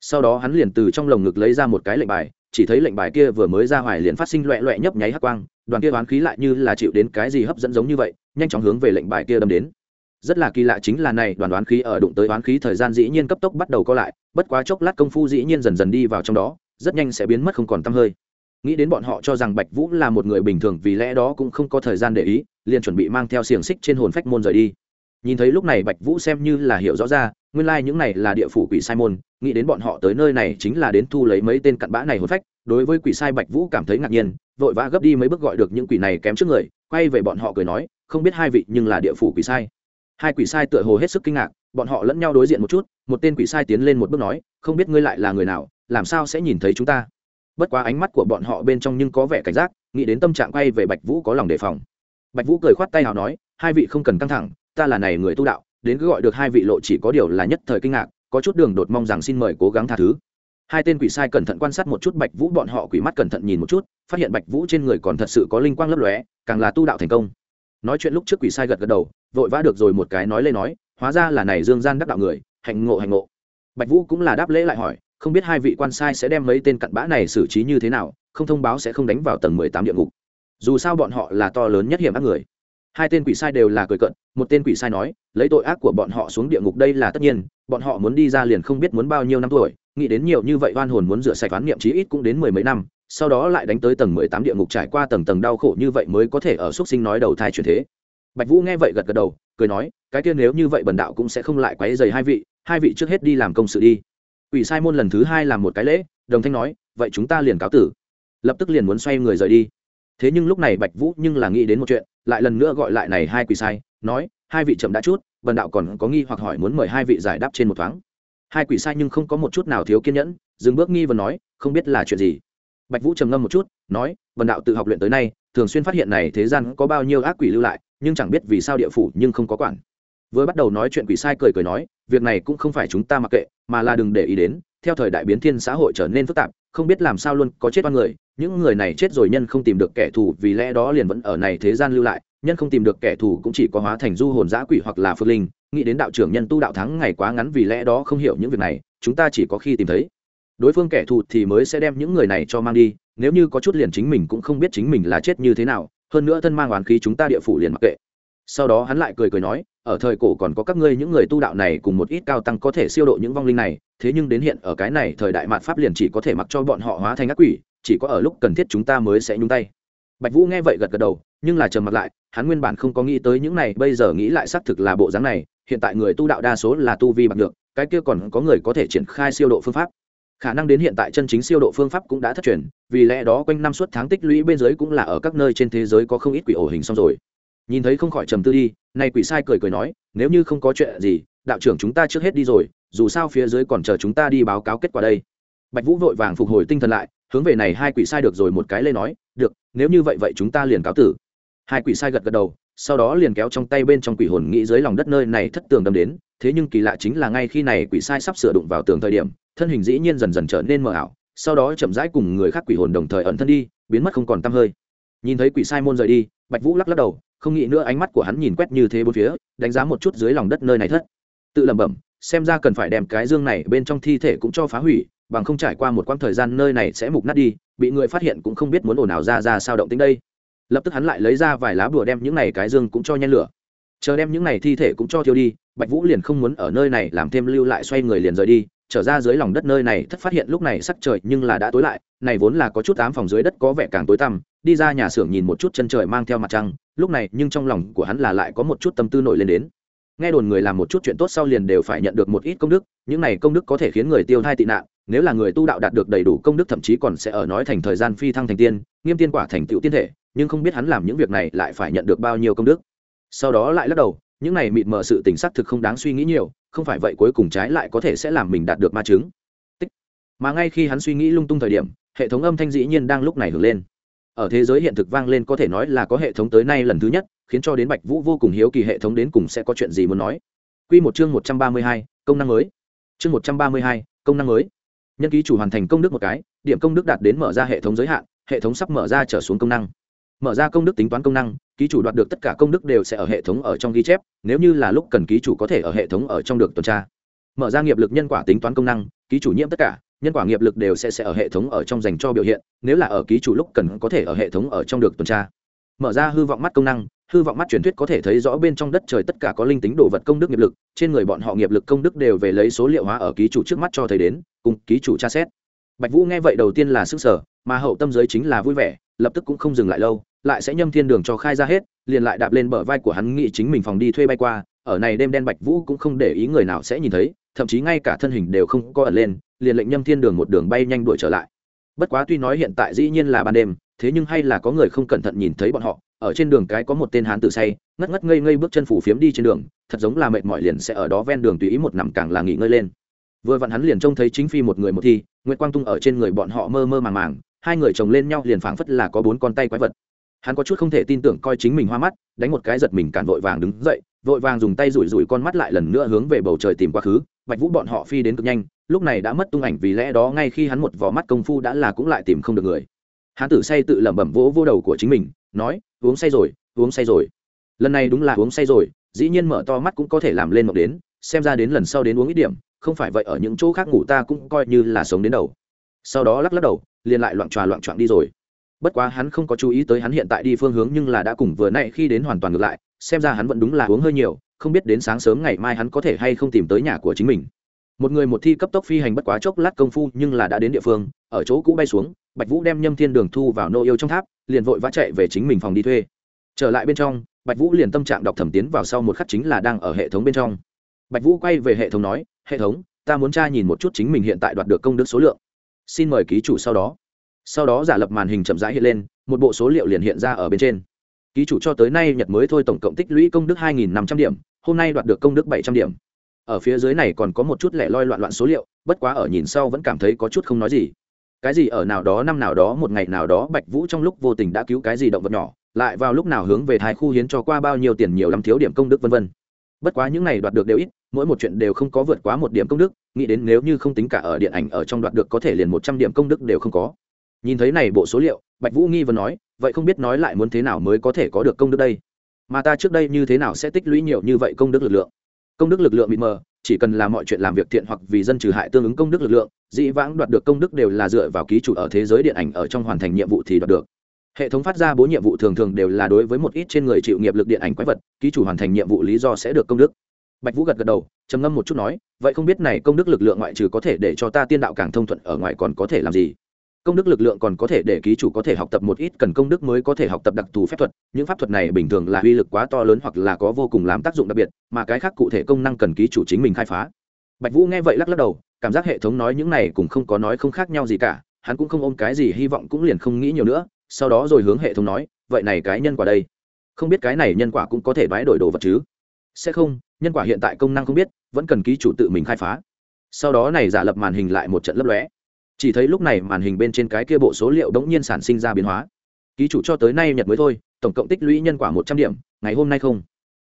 Sau đó hắn liền từ trong lồng ngực lấy ra một cái lệnh bài, chỉ thấy lệnh bài kia vừa mới ra hoài liền phát sinh loẹ loẹ nhấp nháy hắc quang đoàn kia đoán khí lại như là chịu đến cái gì hấp dẫn giống như vậy, nhanh chóng hướng về lệnh bài kia đâm đến. Rất là kỳ lạ chính là này, đoàn đoán khí ở đụng tới đoán khí thời gian dĩ nhiên cấp tốc bắt đầu co lại, bất quá chốc lát công phu dĩ nhiên dần dần đi vào trong đó, rất nhanh sẽ biến mất không còn t hơi. Nghĩ đến bọn họ cho rằng bạch vũ là một người bình thường, vì lẽ đó cũng không có thời gian để ý, liền chuẩn bị mang theo xiềng xích trên hồn phách môn rời đi. Nhìn thấy lúc này bạch vũ xem như là hiểu rõ ra, nguyên lai những này là địa phủ quỷ sai môn nghĩ đến bọn họ tới nơi này chính là đến thu lấy mấy tên cặn bã này hồn phách, đối với quỷ sai bạch vũ cảm thấy ngạc nhiên, vội vã gấp đi mấy bước gọi được những quỷ này kém trước người, quay về bọn họ cười nói, không biết hai vị nhưng là địa phủ quỷ sai. Hai quỷ sai tựa hồ hết sức kinh ngạc, bọn họ lẫn nhau đối diện một chút, một tên quỷ sai tiến lên một bước nói, không biết ngươi lại là người nào, làm sao sẽ nhìn thấy chúng ta? Bất quá ánh mắt của bọn họ bên trong nhưng có vẻ cảnh giác, nghĩ đến tâm trạng quay về bạch vũ có lòng đề phòng. Bạch vũ cười khoát tay nào nói, hai vị không cần căng thẳng, ta là này người tu đạo, đến cứ gọi được hai vị lộ chỉ có điều là nhất thời kinh ngạc có chút đường đột mong rằng xin mời cố gắng tha thứ. Hai tên quỷ sai cẩn thận quan sát một chút bạch vũ, bọn họ quỷ mắt cẩn thận nhìn một chút, phát hiện bạch vũ trên người còn thật sự có linh quang lấp lóe, càng là tu đạo thành công. Nói chuyện lúc trước quỷ sai gật gật đầu, vội vã được rồi một cái nói lên nói, hóa ra là này dương gian đắc đạo người, hạnh ngộ hạnh ngộ. Bạch vũ cũng là đáp lễ lại hỏi, không biết hai vị quan sai sẽ đem mấy tên cặn bã này xử trí như thế nào, không thông báo sẽ không đánh vào tầng mười tám địa ngục. Dù sao bọn họ là to lớn nhất hiểm ác người. Hai tên quỷ sai đều là cười cận một tên quỷ sai nói, lấy tội ác của bọn họ xuống địa ngục đây là tất nhiên bọn họ muốn đi ra liền không biết muốn bao nhiêu năm tuổi, nghĩ đến nhiều như vậy oan hồn muốn rửa sạch oán niệm chí ít cũng đến mười mấy năm, sau đó lại đánh tới tầng mười tám địa ngục trải qua tầng tầng đau khổ như vậy mới có thể ở x sinh nói đầu thai chuyển thế. Bạch vũ nghe vậy gật gật đầu, cười nói, cái kia nếu như vậy bần đạo cũng sẽ không lại quấy dày hai vị hai vị trước hết đi làm công sự đi. Quỷ sai môn lần thứ hai làm một cái lễ, đồng thanh nói, vậy chúng ta liền cáo tử. Lập tức liền muốn xoay người rời đi. Thế nhưng lúc này bạch vũ nhưng là nghĩ đến một chuyện, lại lần nữa gọi lại này hai quỷ sai, nói hai vị chậm đã chút bần đạo còn có nghi hoặc hỏi muốn mời hai vị giải đáp trên một thoáng. Hai quỷ sai nhưng không có một chút nào thiếu kiên nhẫn, dừng bước nghi và nói, không biết là chuyện gì. Bạch vũ trầm ngâm một chút, nói bần đạo tự học luyện tới nay, thường xuyên phát hiện này thế gian có bao nhiêu ác quỷ lưu lại, nhưng chẳng biết vì sao địa phủ nhưng không có quản. Vừa bắt đầu nói chuyện quỷ sai cười cười nói, việc này cũng không phải chúng ta mặc kệ, mà là đừng để ý đến, theo thời đại biến thiên xã hội trở nên phức tạp, không biết làm sao luôn có chết oan người những người này chết rồi nhân không tìm được kẻ thù, vì lẽ đó liền vẫn ở này thế gian lưu lại. Nhân không tìm được kẻ thù cũng chỉ có hóa thành du hồn giã quỷ hoặc là phương linh. Nghĩ đến đạo trưởng nhân tu đạo thắng ngày quá ngắn vì lẽ đó không hiểu những việc này, chúng ta chỉ có khi tìm thấy. Đối phương kẻ thù thì mới sẽ đem những người này cho mang đi. Nếu như có chút liền chính mình cũng không biết chính mình là chết như thế nào. Hơn nữa thân mang oán khí chúng ta địa phủ liền mặc kệ. Sau đó hắn lại cười cười nói, ở thời cổ còn có các ngươi những người tu đạo này cùng một ít cao tăng có thể siêu độ những vong linh này. Thế nhưng đến hiện ở cái này thời đại mạt pháp liền chỉ có thể mặc cho bọn họ hóa thành ác quỷ chỉ có ở lúc cần thiết chúng ta mới sẽ nhúng tay. Bạch vũ nghe vậy gật gật đầu, nhưng là trầm mặt lại, hắn nguyên bản không có nghĩ tới những này, bây giờ nghĩ lại xác thực là bộ dáng này, hiện tại người tu đạo đa số là tu vi bằng được cái kia còn có người có thể triển khai siêu độ phương pháp. Khả năng đến hiện tại chân chính siêu độ phương pháp cũng đã thất truyền, vì lẽ đó quanh năm suốt tháng tích lũy bên dưới cũng là ở các nơi trên thế giới có không ít quỷ ổ hình xong rồi. Nhìn thấy không khỏi trầm tư đi nay quỷ sai cười cười nói, nếu như không có chuyện gì, đạo trưởng chúng ta trước hết đi rồi, dù sao phía dưới còn chờ chúng ta đi báo cáo kết quả đây bạch vũ vội vàng phục hồi tinh thần lại, hướng về này hai quỷ sai được rồi một cái lên nói, được, nếu như vậy vậy chúng ta liền cáo tử. Hai quỷ sai gật gật đầu, sau đó liền kéo trong tay bên trong quỷ hồn nghĩ dưới lòng đất nơi này thất tường đâm đến, thế nhưng kỳ lạ chính là ngay khi này quỷ sai sắp sửa đụng vào tường thời điểm, thân hình dĩ nhiên dần dần trở nên mờ ảo, sau đó chậm rãi cùng người khác quỷ hồn đồng thời ẩn thân đi, biến mất không còn t hơi. Nhìn thấy quỷ sai môn rời đi, bạch vũ lắc lắc đầu, không nghĩ nữa ánh mắt của hắn nhìn quét như thế bốn phía, đánh giá một chút dưới lòng đất nơi này thất. Tự lẩm bẩm, xem ra cần phải đem cái dương này bên trong thi thể cũng cho phá hủy bằng không trải qua một quãng thời gian nơi này sẽ mục nát đi, bị người phát hiện cũng không biết muốn ồn ào ra ra sao động tính đây. Lập tức hắn lại lấy ra vài lá bùa đem những này cái dương cũng cho nhen lửa. Chờ đem những này thi thể cũng cho thiêu đi, bạch vũ liền không muốn ở nơi này làm thêm lưu lại xoay người liền rời đi, trở ra dưới lòng đất nơi này, thất phát hiện lúc này sắc trời nhưng là đã tối lại, này vốn là có chút ám phòng dưới đất có vẻ càng tối tăm, đi ra nhà xưởng nhìn một chút chân trời mang theo mặt trăng, lúc này nhưng trong lòng của hắn là lại có một chút tâm tư nổi lên đến. Nghe đồn người làm một chút chuyện tốt sau liền đều phải nhận được một ít công đức, những này công đức có thể khiến người tiêu thai tị nạn nếu là người tu đạo đạt được đầy đủ công đức thậm chí còn sẽ ở nói thành thời gian phi thăng thành tiên nghiêm tiên quả thành tựu tiên thể nhưng không biết hắn làm những việc này lại phải nhận được bao nhiêu công đức sau đó lại lắc đầu những này mịt mờ sự tình xác thực không đáng suy nghĩ nhiều không phải vậy cuối cùng trái lại có thể sẽ làm mình đạt được ma chứng Tích. mà ngay khi hắn suy nghĩ lung tung thời điểm hệ thống âm thanh dĩ nhiên đang lúc này hưởng lên ở thế giới hiện thực vang lên có thể nói là có hệ thống tới nay lần thứ nhất khiến cho đến bạch vũ vô cùng hiếu kỳ hệ thống đến cùng sẽ có chuyện gì muốn nói Quy một chương một trăm ba mươi hai, công năng mới. Chương một trăm ba mươi hai, công năng mới. Nhân ký chủ hoàn thành công đức một cái, điểm công đức đạt đến mở ra hệ thống giới hạn, hệ thống sắp mở ra trở xuống công năng. Mở ra công đức tính toán công năng ký chủ đoạt được tất cả công đức đều sẽ ở hệ thống ở trong ghi chép nếu như là lúc cần ký chủ có thể ở hệ thống ở trong được tuần tra. Mở ra nghiệp lực nhân quả tính toán công năng ký chủ nhiễm tất cả nhân quả nghiệp lực đều sẽ sẽ ở hệ thống ở trong dành cho biểu hiện nếu là ở ký chủ lúc cần có thể ở hệ thống ở trong được tuần tra. Mở ra hư vọng mắt công năng hư vọng mắt truyền thuyết có thể thấy rõ bên trong đất trời tất cả có linh tính đồ vật công đức nghiệp lực, trên người bọn họ nghiệp lực công đức đều về lấy số liệu hóa ở ký chủ trước mắt cho thấy đến, cùng ký chủ tra xét. Bạch vũ nghe vậy đầu tiên là sức sở mà hậu tâm giới chính là vui vẻ, lập tức cũng không dừng lại lâu, lại sẽ nhâm thiên đường cho khai ra hết, liền lại đạp lên bờ vai của hắn nghĩ chính mình phòng đi thuê bay qua, ở này đêm đen bạch vũ cũng không để ý người nào sẽ nhìn thấy, thậm chí ngay cả thân hình đều không có ẩn lên, liền lệnh nhâm thiên đường một đường bay nhanh đuổi trở lại. Bất quá tuy nói hiện tại dĩ nhiên là ban đêm, thế nhưng hay là có người không cẩn thận nhìn thấy bọn họ ở trên đường cái có một tên hán tử say, ngất ngất ngây ngây bước chân phủ phiếm đi trên đường, thật giống là mệt mỏi liền sẽ ở đó ven đường tùy ý một nằm càng là nghỉ ngơi lên. Vừa vặn hắn liền trông thấy chính phi một người một thi nguyễn quang tung ở trên người bọn họ mơ mơ màng màng, hai người chồng lên nhau liền phảng phất là có bốn con tay quái vật. Hắn có chút không thể tin tưởng coi chính mình hoa mắt, đánh một cái giật mình cản vội vàng đứng dậy, vội vàng dùng tay rủi rủi con mắt lại lần nữa hướng về bầu trời tìm quá khứ, bạch vũ bọn họ phi đến cực nhanh, lúc này đã mất tung ảnh vì lẽ đó ngay khi hắn một vỏ mắt công phu đã là cũng lại tìm không được người. Hắn tử say tự lẩm bẩm vỗ vô đầu của chính mình, nói uống say rồi, uống say rồi. Lần này đúng là uống say rồi, dĩ nhiên mở to mắt cũng có thể làm lên mộng đến, xem ra đến lần sau đến uống ít điểm, không phải vậy ở những chỗ khác ngủ ta cũng coi như là sống đến đầu. Sau đó lắc lắc đầu, liền lại loạn tròa loạn trọn đi rồi. Bất quá hắn không có chú ý tới hắn hiện tại đi phương hướng nhưng là đã cùng vừa nãy khi đến hoàn toàn ngược lại, xem ra hắn vẫn đúng là uống hơi nhiều, không biết đến sáng sớm ngày mai hắn có thể hay không tìm tới nhà của chính mình. Một người một thi cấp tốc phi hành bất quá chốc lát công phu nhưng là đã đến địa phương, ở chỗ cũ bay xuống, bạch vũ đem nhâm thiên đường thu vào nô yêu trong tháp liền vội vã chạy về chính mình phòng đi thuê. Trở lại bên trong, bạch vũ liền tâm trạng đọc thẩm tiến vào sau một khắc chính là đang ở hệ thống bên trong. Bạch vũ quay về hệ thống nói, hệ thống, ta muốn tra nhìn một chút chính mình hiện tại đoạt được công đức số lượng. Xin mời ký chủ sau đó. Sau đó giả lập màn hình chậm rãi hiện lên, một bộ số liệu liền hiện ra ở bên trên. Ký chủ cho tới nay nhật mới thôi tổng cộng tích lũy công đức hai nghìn năm trăm điểm, hôm nay đoạt được công đức bảy trăm điểm. Ở phía dưới này còn có một chút lẻ loi loạn loạn số liệu, bất quá ở nhìn sau vẫn cảm thấy có chút không nói gì cái gì ở nào đó năm nào đó, một ngày nào đó, bạch vũ trong lúc vô tình đã cứu cái gì động vật nhỏ, lại vào lúc nào hướng về thái khu hiến cho qua bao nhiêu tiền nhiều lắm thiếu điểm công đức vân vân. Bất quá những này đoạt được đều ít, mỗi một chuyện đều không có vượt quá một điểm công đức, nghĩ đến nếu như không tính cả ở điện ảnh ở trong đoạt được có thể liền một trăm điểm công đức đều không có. Nhìn thấy này bộ số liệu, bạch vũ nghi vấn nói, vậy không biết nói lại muốn thế nào mới có thể có được công đức đây? Mà ta trước đây như thế nào sẽ tích lũy nhiều như vậy công đức lực lượng? Công đức lực lượng bị mờ chỉ cần làm mọi chuyện làm việc thiện hoặc vì dân trừ hại tương ứng công đức lực lượng, dĩ vãng đoạt được công đức đều là dựa vào ký chủ ở thế giới điện ảnh ở trong hoàn thành nhiệm vụ thì đoạt được. Hệ thống phát ra bố nhiệm vụ thường thường đều là đối với một ít trên người chịu nghiệp lực điện ảnh quái vật, ký chủ hoàn thành nhiệm vụ lý do sẽ được công đức. Bạch vũ gật gật đầu, trầm ngâm một chút nói, vậy không biết này công đức lực lượng ngoại trừ có thể để cho ta tiên đạo càng thông thuận ở ngoài còn có thể làm gì? Công đức lực lượng còn có thể để ký chủ có thể học tập một ít cần công đức mới có thể học tập đặc thù phép thuật. Những pháp thuật này bình thường là uy lực quá to lớn hoặc là có vô cùng làm tác dụng đặc biệt, mà cái khác cụ thể công năng cần ký chủ chính mình khai phá. Bạch vũ nghe vậy lắc lắc đầu, cảm giác hệ thống nói những này cũng không có nói không khác nhau gì cả, hắn cũng không ôm cái gì hy vọng cũng liền không nghĩ nhiều nữa, sau đó rồi hướng hệ thống nói, vậy này cái nhân quả đây? Không biết cái này nhân quả cũng có thể đoái đổi đồ vật chứ? Sẽ không, nhân quả hiện tại công năng không biết, vẫn cần ký chủ tự mình khai phá. Sau đó này giả lập màn hình lại một trận lấp lóe chỉ thấy lúc này màn hình bên trên cái kia bộ số liệu đống nhiên sản sinh ra biến hóa. Ký chủ cho tới nay nhật mới thôi, tổng cộng tích lũy nhân quả một trăm điểm, ngày hôm nay không.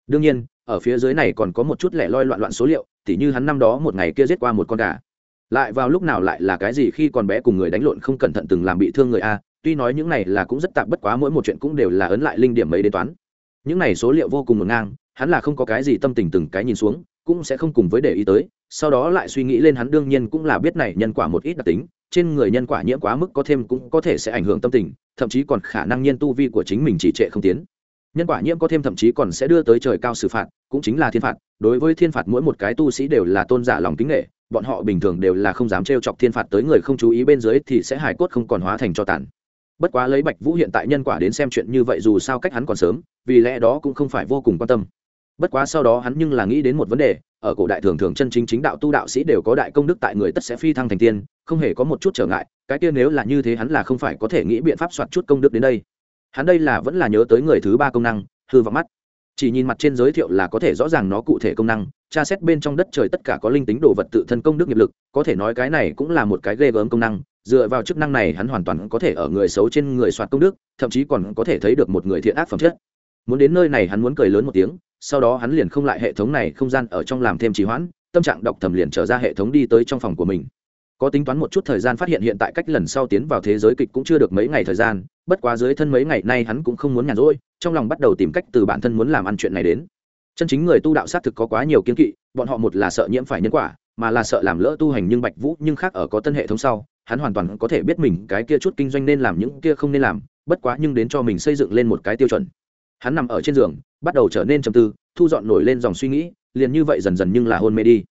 Đương nhiên, ở phía dưới này còn có một chút lẻ loi loạn loạn số liệu, tỉ như hắn năm đó một ngày kia giết qua một con gà. Lại vào lúc nào lại là cái gì khi còn bé cùng người đánh lộn không cẩn thận từng làm bị thương người a, tuy nói những này là cũng rất tạp bất quá mỗi một chuyện cũng đều là ấn lại linh điểm mấy đến toán. Những này số liệu vô cùng ngổn ngang, hắn là không có cái gì tâm tình từng cái nhìn xuống, cũng sẽ không cùng với để ý tới, sau đó lại suy nghĩ lên hắn đương nhiên cũng là biết này nhân quả một ít đặc tính trên người nhân quả nhiễm quá mức có thêm cũng có thể sẽ ảnh hưởng tâm tình, thậm chí còn khả năng nhiên tu vi của chính mình chỉ trệ không tiến. Nhân quả nhiễm có thêm thậm chí còn sẽ đưa tới trời cao xử phạt, cũng chính là thiên phạt. Đối với thiên phạt mỗi một cái tu sĩ đều là tôn giả lòng kính nghệ bọn họ bình thường đều là không dám trêu chọc thiên phạt tới người không chú ý bên dưới thì sẽ hài cốt không còn hóa thành cho tàn. Bất quá lấy bạch vũ hiện tại nhân quả đến xem chuyện như vậy dù sao cách hắn còn sớm, vì lẽ đó cũng không phải vô cùng quan tâm. Bất quá sau đó hắn nhưng là nghĩ đến một vấn đề, ở cổ đại thường thường chân chính chính đạo tu đạo sĩ đều có đại công đức tại người tất sẽ phi thăng thành tiên không hề có một chút trở ngại, cái kia nếu là như thế hắn là không phải có thể nghĩ biện pháp soạt chút công đức đến đây. Hắn đây là vẫn là nhớ tới người thứ ba công năng, hư vọng mắt. Chỉ nhìn mặt trên giới thiệu là có thể rõ ràng nó cụ thể công năng, tra xét bên trong đất trời tất cả có linh tính đồ vật tự thân công đức nghiệp lực, có thể nói cái này cũng là một cái ghê gớm công năng, dựa vào chức năng này hắn hoàn toàn có thể ở người xấu trên người soạt công đức, thậm chí còn có thể thấy được một người thiện ác phẩm chất. Muốn đến nơi này hắn muốn cười lớn một tiếng, sau đó hắn liền không lại hệ thống này không gian ở trong làm thêm trì hoãn, tâm trạng đọc thầm liền trở ra hệ thống đi tới trong phòng của mình có tính toán một chút thời gian phát hiện hiện tại cách lần sau tiến vào thế giới kịch cũng chưa được mấy ngày thời gian, bất quá dưới thân mấy ngày nay hắn cũng không muốn nhàn rỗi, trong lòng bắt đầu tìm cách từ bản thân muốn làm ăn chuyện này đến. Chân chính người tu đạo xác thực có quá nhiều kiến kỵ, bọn họ một là sợ nhiễm phải nhân quả, mà là sợ làm lỡ tu hành nhưng bạch vũ nhưng khác ở có tân hệ thống sau, hắn hoàn toàn có thể biết mình cái kia chút kinh doanh nên làm những kia không nên làm, bất quá nhưng đến cho mình xây dựng lên một cái tiêu chuẩn. Hắn nằm ở trên giường, bắt đầu trở nên trầm tư, thu dọn nổi lên dòng suy nghĩ, liền như vậy dần dần nhưng là hôn mê đi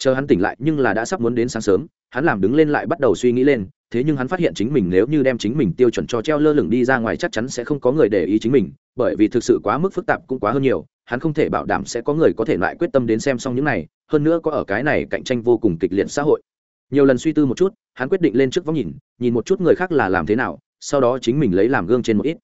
chờ hắn tỉnh lại nhưng là đã sắp muốn đến sáng sớm, hắn làm đứng lên lại bắt đầu suy nghĩ lên, thế nhưng hắn phát hiện chính mình nếu như đem chính mình tiêu chuẩn cho treo lơ lửng đi ra ngoài chắc chắn sẽ không có người để ý chính mình, bởi vì thực sự quá mức phức tạp cũng quá hơn nhiều, hắn không thể bảo đảm sẽ có người có thể lại quyết tâm đến xem xong những này, hơn nữa có ở cái này cạnh tranh vô cùng kịch liệt xã hội. Nhiều lần suy tư một chút, hắn quyết định lên trước vóc nhìn nhìn một chút người khác là làm thế nào, sau đó chính mình lấy làm gương trên một ít.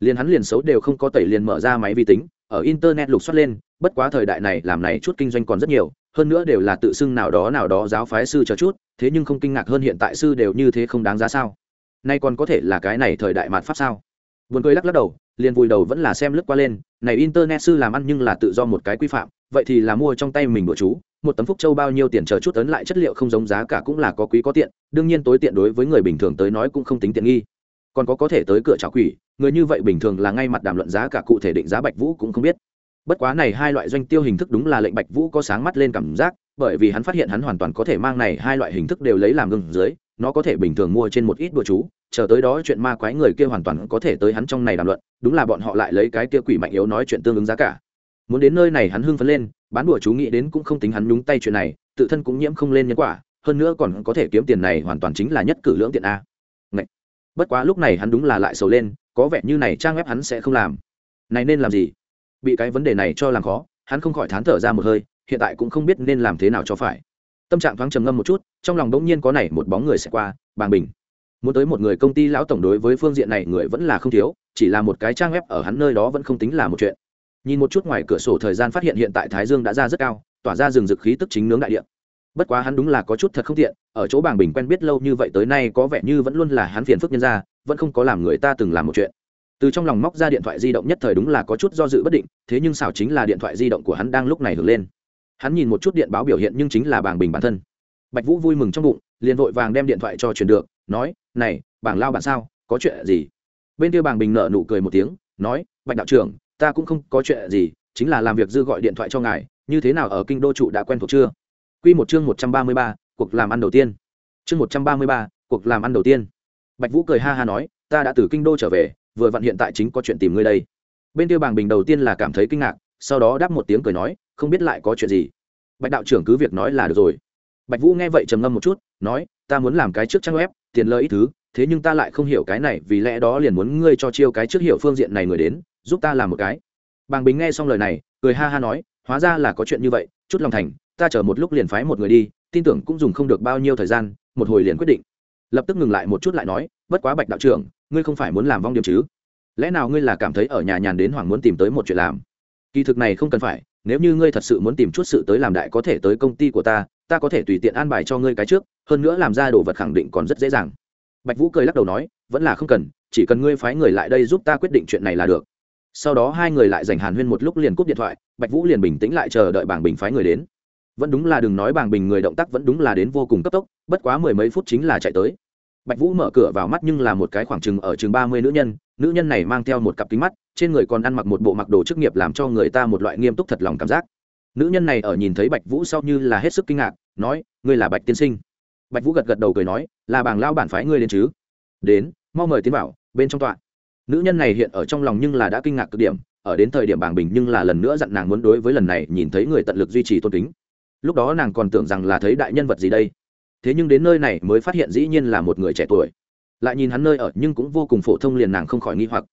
Liền hắn liền xấu đều không có tẩy liền mở ra máy vi tính, ở internet lục soát lên, bất quá thời đại này làm này chút kinh doanh còn rất nhiều hơn nữa đều là tự xưng nào đó nào đó giáo phái sư cho chút, thế nhưng không kinh ngạc hơn hiện tại sư đều như thế không đáng giá sao? Nay còn có thể là cái này thời đại mạt pháp sao? Buồn cười lắc lắc đầu, liền vùi đầu vẫn là xem lướt qua lên, này internet sư làm ăn nhưng là tự do một cái quy phạm, vậy thì là mua trong tay mình của chú, một tấm phúc châu bao nhiêu tiền chờ chút ấn lại chất liệu không giống giá cả cũng là có quý có tiện, đương nhiên tối tiện đối với người bình thường tới nói cũng không tính tiện nghi. Còn có có thể tới cửa trả quỷ, người như vậy bình thường là ngay mặt đàm luận giá cả cụ thể định giá bạch vũ cũng không biết bất quá này hai loại doanh tiêu hình thức đúng là lệnh bạch vũ có sáng mắt lên cảm giác, bởi vì hắn phát hiện hắn hoàn toàn có thể mang này hai loại hình thức đều lấy làm gương dưới, nó có thể bình thường mua trên một ít bữa chú, chờ tới đó chuyện ma quái người kia hoàn toàn có thể tới hắn trong này đàm luận, đúng là bọn họ lại lấy cái kia quỷ mạnh yếu nói chuyện tương ứng giá cả. Muốn đến nơi này hắn hưng phấn lên, bán bữa chú nghĩ đến cũng không tính hắn nhúng tay chuyện này, tự thân cũng nhiễm không lên nhân quả, hơn nữa còn có thể kiếm tiền này hoàn toàn chính là nhất cử lưỡng tiện a. Ngậy. bất quá lúc này hắn đúng là lại sầu lên, có vẻ như này trang web hắn sẽ không làm. Này nên làm gì? Bị cái vấn đề này cho làm khó, hắn không khỏi thán thở ra một hơi, hiện tại cũng không biết nên làm thế nào cho phải. Tâm trạng thoáng trầm ngâm một chút, trong lòng đống nhiên có này một bóng người sẽ qua, bàng bình. Muốn tới một người công ty lão tổng đối với phương diện này người vẫn là không thiếu, chỉ là một cái trang web ở hắn nơi đó vẫn không tính là một chuyện. Nhìn một chút ngoài cửa sổ thời gian phát hiện hiện tại thái dương đã ra rất cao, tỏa ra rừng rực khí tức chính nướng đại điện bất quá hắn đúng là có chút thật không tiện, ở chỗ bàng bình quen biết lâu như vậy tới nay có vẻ như vẫn luôn là hắn phiền phức nhân ra, vẫn không có làm người ta từng làm một chuyện từ trong lòng móc ra điện thoại di động nhất thời đúng là có chút do dự bất định, thế nhưng xảo chính là điện thoại di động của hắn đang lúc này hưởng lên. Hắn nhìn một chút điện báo biểu hiện nhưng chính là bảng bình bản thân. Bạch vũ vui mừng trong bụng, liền vội vàng đem điện thoại cho truyền được, nói, này, bảng lao bạn sao, có chuyện gì? Bên kia bảng bình nợ nụ cười một tiếng, nói, bạch đạo trưởng, ta cũng không có chuyện gì, chính là làm việc dư gọi điện thoại cho ngài, như thế nào ở kinh đô trụ đã quen thuộc chưa? Q một chương một trăm ba mươi ba, cuộc làm ăn đầu tiên. Chương một trăm ba mươi ba, cuộc làm ăn đầu tiên. Bạch vũ cười ha ha nói, ta đã từ kinh đô trở về vừa vặn hiện tại chính có chuyện tìm ngươi đây. Bên kia bàng bình đầu tiên là cảm thấy kinh ngạc, sau đó đáp một tiếng cười nói, không biết lại có chuyện gì. Bạch đạo trưởng cứ việc nói là được rồi. Bạch vũ nghe vậy trầm ngâm một chút, nói, ta muốn làm cái trước trang web, tiền lợi ít thứ, thế nhưng ta lại không hiểu cái này, vì lẽ đó liền muốn ngươi cho chiêu cái trước hiểu phương diện này người đến, giúp ta làm một cái. Bàng bình nghe xong lời này, cười ha ha nói, hóa ra là có chuyện như vậy, chút lòng thành, ta chờ một lúc liền phái một người đi, tin tưởng cũng dùng không được bao nhiêu thời gian, một hồi liền quyết định. Lập tức ngừng lại một chút lại nói, bất quá bạch đạo trưởng ngươi không phải muốn làm vong điểm chứ? Lẽ nào ngươi là cảm thấy ở nhà nhàn đến hoàng muốn tìm tới một chuyện làm? Kỳ thực này không cần phải, nếu như ngươi thật sự muốn tìm chút sự tới làm đại có thể tới công ty của ta ta có thể tùy tiện an bài cho ngươi cái trước, hơn nữa làm ra đồ vật khẳng định còn rất dễ dàng. Bạch vũ cười lắc đầu nói, vẫn là không cần, chỉ cần ngươi phái người lại đây giúp ta quyết định chuyện này là được. Sau đó hai người lại dành hàn huyên một lúc liền cúp điện thoại, bạch vũ liền bình tĩnh lại chờ đợi bảng bình phái người đến. Vẫn đúng là đừng nói bảng bình người động tác vẫn đúng là đến vô cùng cấp tốc, bất quá mười mấy phút chính là chạy tới bạch vũ mở cửa vào mắt nhưng là một cái khoảng chừng ở chừng ba mươi nữ nhân nữ nhân này mang theo một cặp kính mắt, trên người còn ăn mặc một bộ mặc đồ chức nghiệp làm cho người ta một loại nghiêm túc thật lòng cảm giác. Nữ nhân này ở nhìn thấy bạch vũ sau như là hết sức kinh ngạc, nói, ngươi là bạch tiên sinh. Bạch vũ gật gật đầu cười nói, là bảng lao bản phái ngươi đến chứ? Đến, mau mời tiến bảo bên trong tọa. Nữ nhân này hiện ở trong lòng nhưng là đã kinh ngạc cực điểm, ở đến thời điểm bảng bình nhưng là lần nữa dặn nàng muốn đối với lần này nhìn thấy người tận lực duy trì tôn kính. Lúc đó nàng còn tưởng rằng là thấy đại nhân vật gì đây thế nhưng đến nơi này mới phát hiện dĩ nhiên là một người trẻ tuổi. Lại nhìn hắn nơi ở nhưng cũng vô cùng phổ thông liền nàng không khỏi nghi hoặc.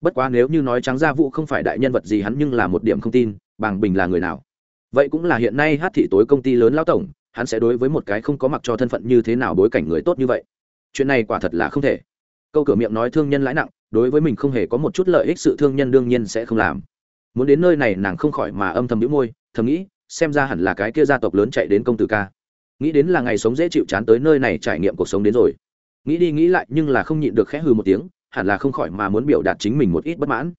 Bất quá nếu như nói trắng ra vụ không phải đại nhân vật gì hắn nhưng là một điểm không tin, bàng bình là người nào? Vậy cũng là hiện nay hát thị tối công ty lớn lao tổng, hắn sẽ đối với một cái không có mặc cho thân phận như thế nào bối cảnh người tốt như vậy? Chuyện này quả thật là không thể. Câu cửa miệng nói thương nhân lãi nặng, đối với mình không hề có một chút lợi ích sự thương nhân đương nhiên sẽ không làm. Muốn đến nơi này nàng không khỏi mà âm thầm đĩu môi, thầm nghĩ, xem ra hẳn là cái kia gia tộc lớn chạy đến công tử ca nghĩ đến là ngày sống dễ chịu chán tới nơi này trải nghiệm cuộc sống đến rồi. Nghĩ đi nghĩ lại nhưng là không nhịn được khẽ hừ một tiếng, hẳn là không khỏi mà muốn biểu đạt chính mình một ít bất mãn.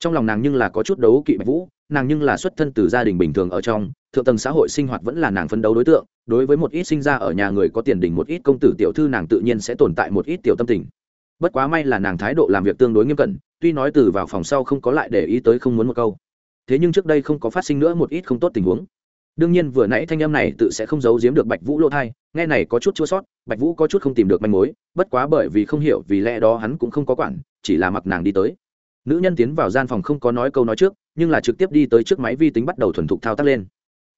Trong lòng nàng nhưng là có chút đấu kỵ bạch vũ, nàng nhưng là xuất thân từ gia đình bình thường ở trong, thượng tầng xã hội sinh hoạt vẫn là nàng phấn đấu đối tượng, đối với một ít sinh ra ở nhà người có tiền đình một ít công tử tiểu thư nàng tự nhiên sẽ tồn tại một ít tiểu tâm tình. Bất quá may là nàng thái độ làm việc tương đối nghiêm cẩn, tuy nói từ vào phòng sau không có lại để ý tới không muốn một câu. Thế nhưng trước đây không có phát sinh nữa một ít không tốt tình huống đương nhiên vừa nãy thanh âm này tự sẽ không giấu giếm được bạch vũ lỗ thai, nghe này có chút chua sót, bạch vũ có chút không tìm được manh mối, bất quá bởi vì không hiểu, vì lẽ đó hắn cũng không có quản, chỉ là mặc nàng đi tới. Nữ nhân tiến vào gian phòng không có nói câu nói trước, nhưng là trực tiếp đi tới trước máy vi tính bắt đầu thuần thục thao tác lên.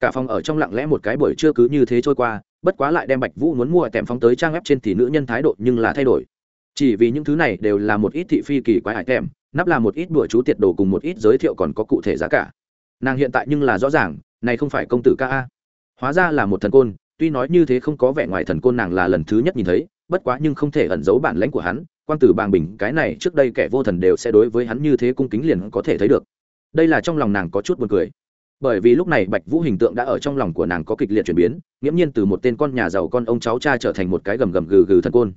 Cả phòng ở trong lặng lẽ một cái buổi trưa cứ như thế trôi qua, bất quá lại đem bạch vũ muốn mua tèm phóng tới trang web trên thì nữ nhân thái độ nhưng là thay đổi. Chỉ vì những thứ này đều là một ít thị phi kỳ quái hải tèm nắp là một ít đùa chú tiệt đồ cùng một ít giới thiệu còn có cụ thể giá cả. Nàng hiện tại nhưng là rõ ràng này không phải công tử ca a. Hóa ra là một thần côn, tuy nói như thế không có vẻ ngoài thần côn nàng là lần thứ nhất nhìn thấy, bất quá nhưng không thể ẩn giấu bản lãnh của hắn quan tử bàng bình, cái này trước đây kẻ vô thần đều sẽ đối với hắn như thế cung kính liền có thể thấy được. Đây là trong lòng nàng có chút buồn cười. Bởi vì lúc này bạch vũ hình tượng đã ở trong lòng của nàng có kịch liệt chuyển biến, nghiễm nhiên từ một tên con nhà giàu con ông cháu cha trở thành một cái gầm gầm gừ gừ thần côn.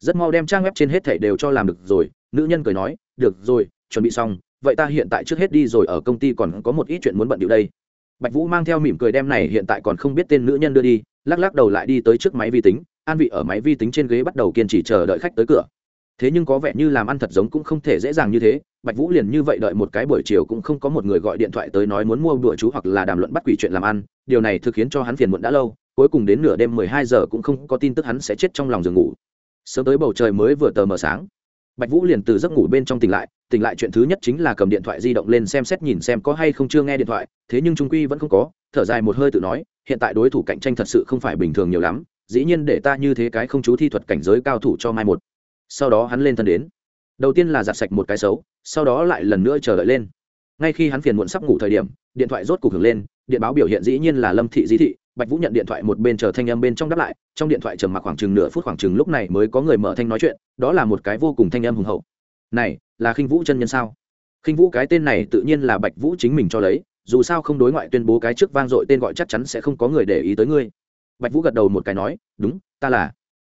Rất mau đem trang web trên hết thảy đều cho làm được rồi, nữ nhân cười nói, được rồi, chuẩn bị xong, vậy ta hiện tại trước hết đi rồi, ở công ty còn có một ít chuyện muốn bận điệu đây bạch vũ mang theo mỉm cười đem này hiện tại còn không biết tên nữ nhân đưa đi, lắc lắc đầu lại đi tới trước máy vi tính, an vị ở máy vi tính trên ghế bắt đầu kiên trì chờ đợi khách tới cửa. Thế nhưng có vẻ như làm ăn thật giống cũng không thể dễ dàng như thế, bạch vũ liền như vậy đợi một cái buổi chiều cũng không có một người gọi điện thoại tới nói muốn mua bữa chú hoặc là đàm luận bắt quỷ chuyện làm ăn, điều này thực khiến cho hắn phiền muộn đã lâu, cuối cùng đến nửa đêm mười hai giờ cũng không có tin tức hắn sẽ chết trong lòng giường ngủ. Sớm tới bầu trời mới vừa tờ mờ sáng, bạch vũ liền từ giấc ngủ bên trong tỉnh lại tỉnh lại chuyện thứ nhất chính là cầm điện thoại di động lên xem xét nhìn xem có hay không chưa nghe điện thoại, thế nhưng trung quy vẫn không có, thở dài một hơi tự nói, hiện tại đối thủ cạnh tranh thật sự không phải bình thường nhiều lắm, dĩ nhiên để ta như thế cái không chú thi thuật cảnh giới cao thủ cho mai một. Sau đó hắn lên thân đến. Đầu tiên là giặt sạch một cái xấu, sau đó lại lần nữa chờ đợi lên. Ngay khi hắn phiền muộn sắp ngủ thời điểm, điện thoại rốt cục hưởng lên, điện báo biểu hiện dĩ nhiên là lâm thị dĩ thị, bạch vũ nhận điện thoại một bên chờ thanh âm bên trong đáp lại, trong điện thoại trầm mặc khoảng chừng nửa phút khoảng chừng lúc này mới có người mở thanh nói chuyện, đó là một cái vô cùng thanh âm hùng hậu này, là khinh vũ chân nhân sao? Khinh vũ cái tên này tự nhiên là bạch vũ chính mình cho lấy, dù sao không đối ngoại tuyên bố cái trước vang dội tên gọi chắc chắn sẽ không có người để ý tới ngươi. Bạch vũ gật đầu một cái nói, đúng, ta là.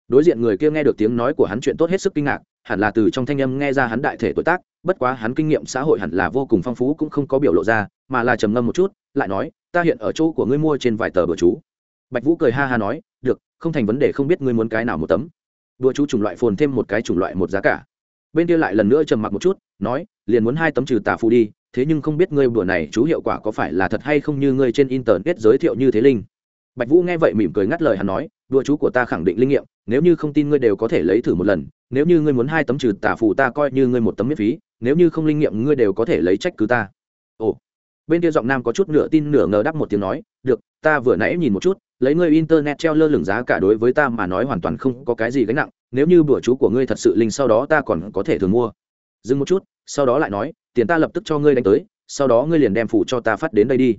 Đối diện người kia nghe được tiếng nói của hắn chuyện tốt hết sức kinh ngạc, hẳn là từ trong thanh âm nghe ra hắn đại thể tuổi tác, bất quá hắn kinh nghiệm xã hội hẳn là vô cùng phong phú cũng không có biểu lộ ra, mà là trầm ngâm một chút, lại nói, ta hiện ở chỗ của ngươi mua trên vài tờ bữa chú. Bạch vũ cười ha ha nói, được, không thành vấn đề không biết ngươi muốn cái nào một tấm. Bữa chú chủng loại phồn thêm một cái chủng loại một giá cả bên kia lại lần nữa trầm mặc một chút, nói, liền muốn hai tấm trừ tà phù đi, thế nhưng không biết ngươi bữa này chú hiệu quả có phải là thật hay không như ngươi trên internet giới thiệu như thế linh. Bạch vũ nghe vậy mỉm cười ngắt lời hắn nói, đùa chú của ta khẳng định linh nghiệm, nếu như không tin ngươi đều có thể lấy thử một lần, nếu như ngươi muốn hai tấm trừ tà phù ta coi như ngươi một tấm miễn phí, nếu như không linh nghiệm ngươi đều có thể lấy trách cứ ta. Ồ. Bên kia giọng nam có chút nửa tin nửa ngờ đáp một tiếng nói, được, ta vừa nãy nhìn một chút, lấy ngươi internet treo lơ lửng giá cả đối với ta mà nói hoàn toàn không có cái gì gánh nặng nếu như bữa chú của ngươi thật sự linh sau đó ta còn có thể thường mua. Dừng một chút, sau đó lại nói, tiền ta lập tức cho ngươi đánh tới, sau đó ngươi liền đem phủ cho ta phát đến đây đi.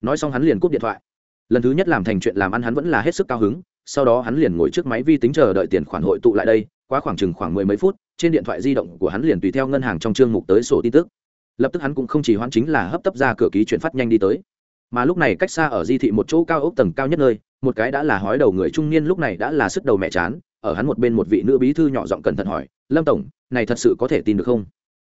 Nói xong hắn liền cúp điện thoại. Lần thứ nhất làm thành chuyện làm ăn hắn vẫn là hết sức cao hứng, sau đó hắn liền ngồi trước máy vi tính chờ đợi tiền khoản hội tụ lại đây, qua khoảng chừng khoảng mười mấy phút, trên điện thoại di động của hắn liền tùy theo ngân hàng trong chương mục tới sổ tin tức. Lập tức hắn cũng không chỉ hoãn chính là hấp tấp ra cửa ký chuyển phát nhanh đi tới. Mà lúc này cách xa ở di thị một chỗ cao ốc tầng cao nhất nơi, một cái đã là hói đầu người trung niên lúc này đã là sức đầu mẹ chán ở hắn một bên một vị nữ bí thư nhỏ giọng cẩn thận hỏi, lâm tổng, này thật sự có thể tin được không?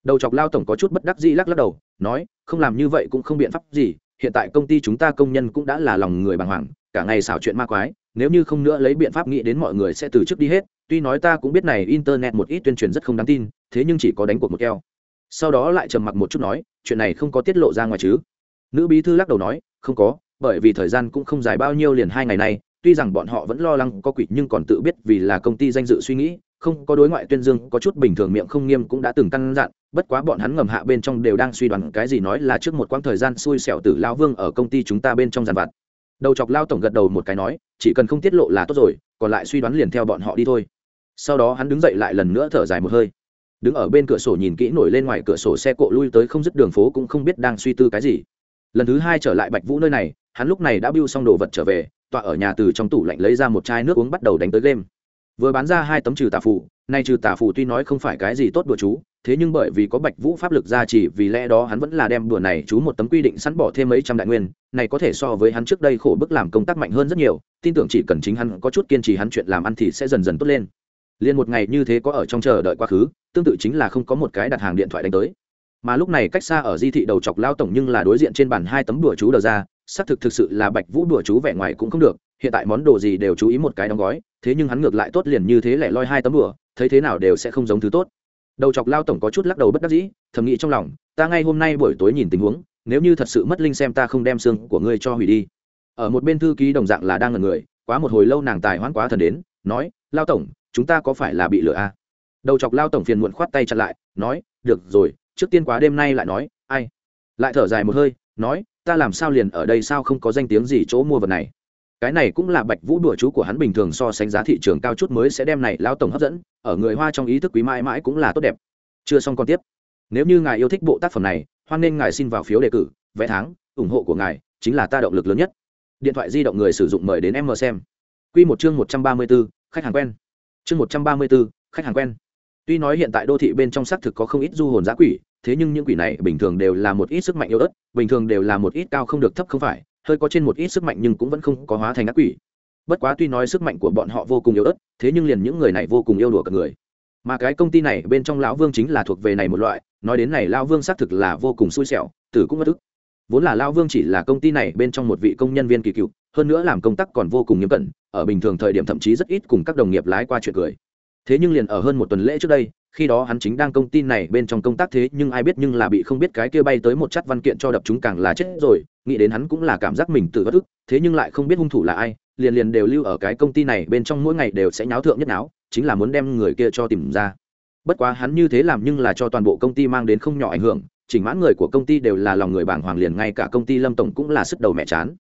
Đầu chọc lao tổng có chút bất đắc dĩ lắc lắc đầu, nói, không làm như vậy cũng không biện pháp gì, hiện tại công ty chúng ta công nhân cũng đã là lòng người bàng hoàng, cả ngày xảo chuyện ma quái, nếu như không nữa lấy biện pháp nghĩ đến mọi người sẽ từ chức đi hết, tuy nói ta cũng biết này internet một ít tuyên truyền rất không đáng tin, thế nhưng chỉ có đánh cuộc một keo. Sau đó lại trầm mặc một chút nói, chuyện này không có tiết lộ ra ngoài chứ? Nữ bí thư lắc đầu nói, không có, bởi vì thời gian cũng không dài bao nhiêu liền hai ngày nay tuy rằng bọn họ vẫn lo lắng có quỷ nhưng còn tự biết vì là công ty danh dự suy nghĩ, không có đối ngoại tuyên dương, có chút bình thường miệng không nghiêm cũng đã từng căn dặn, bất quá bọn hắn ngầm hạ bên trong đều đang suy đoán cái gì nói là trước một quãng thời gian xui xẻo tử lao vương ở công ty chúng ta bên trong giàn vặt. Đầu chọc lao tổng gật đầu một cái nói, chỉ cần không tiết lộ là tốt rồi, còn lại suy đoán liền theo bọn họ đi thôi. Sau đó hắn đứng dậy lại lần nữa thở dài một hơi. Đứng ở bên cửa sổ nhìn kỹ nổi lên ngoài cửa sổ xe cộ lui tới không dứt đường phố cũng không biết đang suy tư cái gì. Lần thứ hai trở lại bạch vũ nơi này, hắn lúc này đã biêu xong đồ vật trở về tọa ở nhà từ trong tủ lạnh lấy ra một chai nước uống bắt đầu đánh tới game. Vừa bán ra hai tấm trừ tà phù, nay trừ tà phù tuy nói không phải cái gì tốt đùa chú, thế nhưng bởi vì có bạch vũ pháp lực ra chỉ vì lẽ đó hắn vẫn là đem đùa này chú một tấm quy định sẵn bỏ thêm mấy trăm đại nguyên, này có thể so với hắn trước đây khổ bức làm công tác mạnh hơn rất nhiều, tin tưởng chỉ cần chính hắn có chút kiên trì hắn chuyện làm ăn thì sẽ dần dần tốt lên. Liền một ngày như thế có ở trong chờ đợi quá khứ, tương tự chính là không có một cái đặt hàng điện thoại đánh tới. Mà lúc này cách xa ở di thị đầu chọc lao tổng nhưng là đối diện trên bàn hai tấm đùa chú đờ ra xác thực thực sự là bạch vũ đùa chú vẻ ngoài cũng không được, hiện tại món đồ gì đều chú ý một cái đóng gói, thế nhưng hắn ngược lại tốt liền như thế lẻ loi hai tấm đùa, thấy thế nào đều sẽ không giống thứ tốt. Đầu chọc lao tổng có chút lắc đầu bất đắc dĩ, thầm nghĩ trong lòng, ta ngay hôm nay buổi tối nhìn tình huống, nếu như thật sự mất linh xem ta không đem xương của ngươi cho hủy đi. Ở một bên thư ký đồng dạng là đang ngần người, quá một hồi lâu nàng tài hoãn quá thần đến, nói, lao tổng, chúng ta có phải là bị lừa à? đầu chọc lao tổng phiền muộn khoát tay chặn lại, nói, được rồi, trước tiên quá đêm nay lại nói, ai? Lại thở dài một hơi, nói ta làm sao liền ở đây sao không có danh tiếng gì chỗ mua vật này? Cái này cũng là bạch vũ đùa chú của hắn bình thường so sánh giá thị trường cao chút mới sẽ đem này lao tổng hấp dẫn, ở người hoa trong ý thức quý mãi mãi cũng là tốt đẹp. Chưa xong còn tiếp. Nếu như ngài yêu thích bộ tác phẩm này, hoan nên ngài xin vào phiếu đề cử vẽ tháng, ủng hộ của ngài chính là ta động lực lớn nhất. Điện thoại di động người sử dụng mời đến em mờ xem. Q một chương một trăm ba mươi b ố khách hàng quen. Chương một trăm ba mươi b ố khách hàng quen. Tuy nói hiện tại đô thị bên trong xác thực có không ít du hồn giã quỷ thế nhưng những quỷ này bình thường đều là một ít sức mạnh yếu ớt, bình thường đều là một ít cao không được thấp không phải, hơi có trên một ít sức mạnh nhưng cũng vẫn không có hóa thành ác quỷ. Bất quá tuy nói sức mạnh của bọn họ vô cùng yếu ớt, thế nhưng liền những người này vô cùng yêu đùa cả người. Mà cái công ty này bên trong lão vương chính là thuộc về này một loại, nói đến này lão vương xác thực là vô cùng xui xẻo, tử cũng mất ức. Vốn là lão vương chỉ là công ty này bên trong một vị công nhân viên kỳ cựu, hơn nữa làm công tác còn vô cùng nghiêm cẩn, ở bình thường thời điểm thậm chí rất ít cùng các đồng nghiệp lái qua chuyện cười. Thế nhưng liền ở hơn một tuần lễ trước đây khi đó hắn chính đang công ty này bên trong công tác thế nhưng ai biết nhưng là bị không biết cái kia bay tới một chất văn kiện cho đập chúng càng là chết rồi, nghĩ đến hắn cũng là cảm giác mình tự bất ức, thế nhưng lại không biết hung thủ là ai, liền liền đều lưu ở cái công ty này bên trong mỗi ngày đều sẽ nháo thượng nhất náo, chính là muốn đem người kia cho tìm ra. Bất quá hắn như thế làm nhưng là cho toàn bộ công ty mang đến không nhỏ ảnh hưởng, chỉnh mãn người của công ty đều là lòng người bảng hoàng liền ngay cả công ty lâm tổng cũng là sức đầu mẹ chán.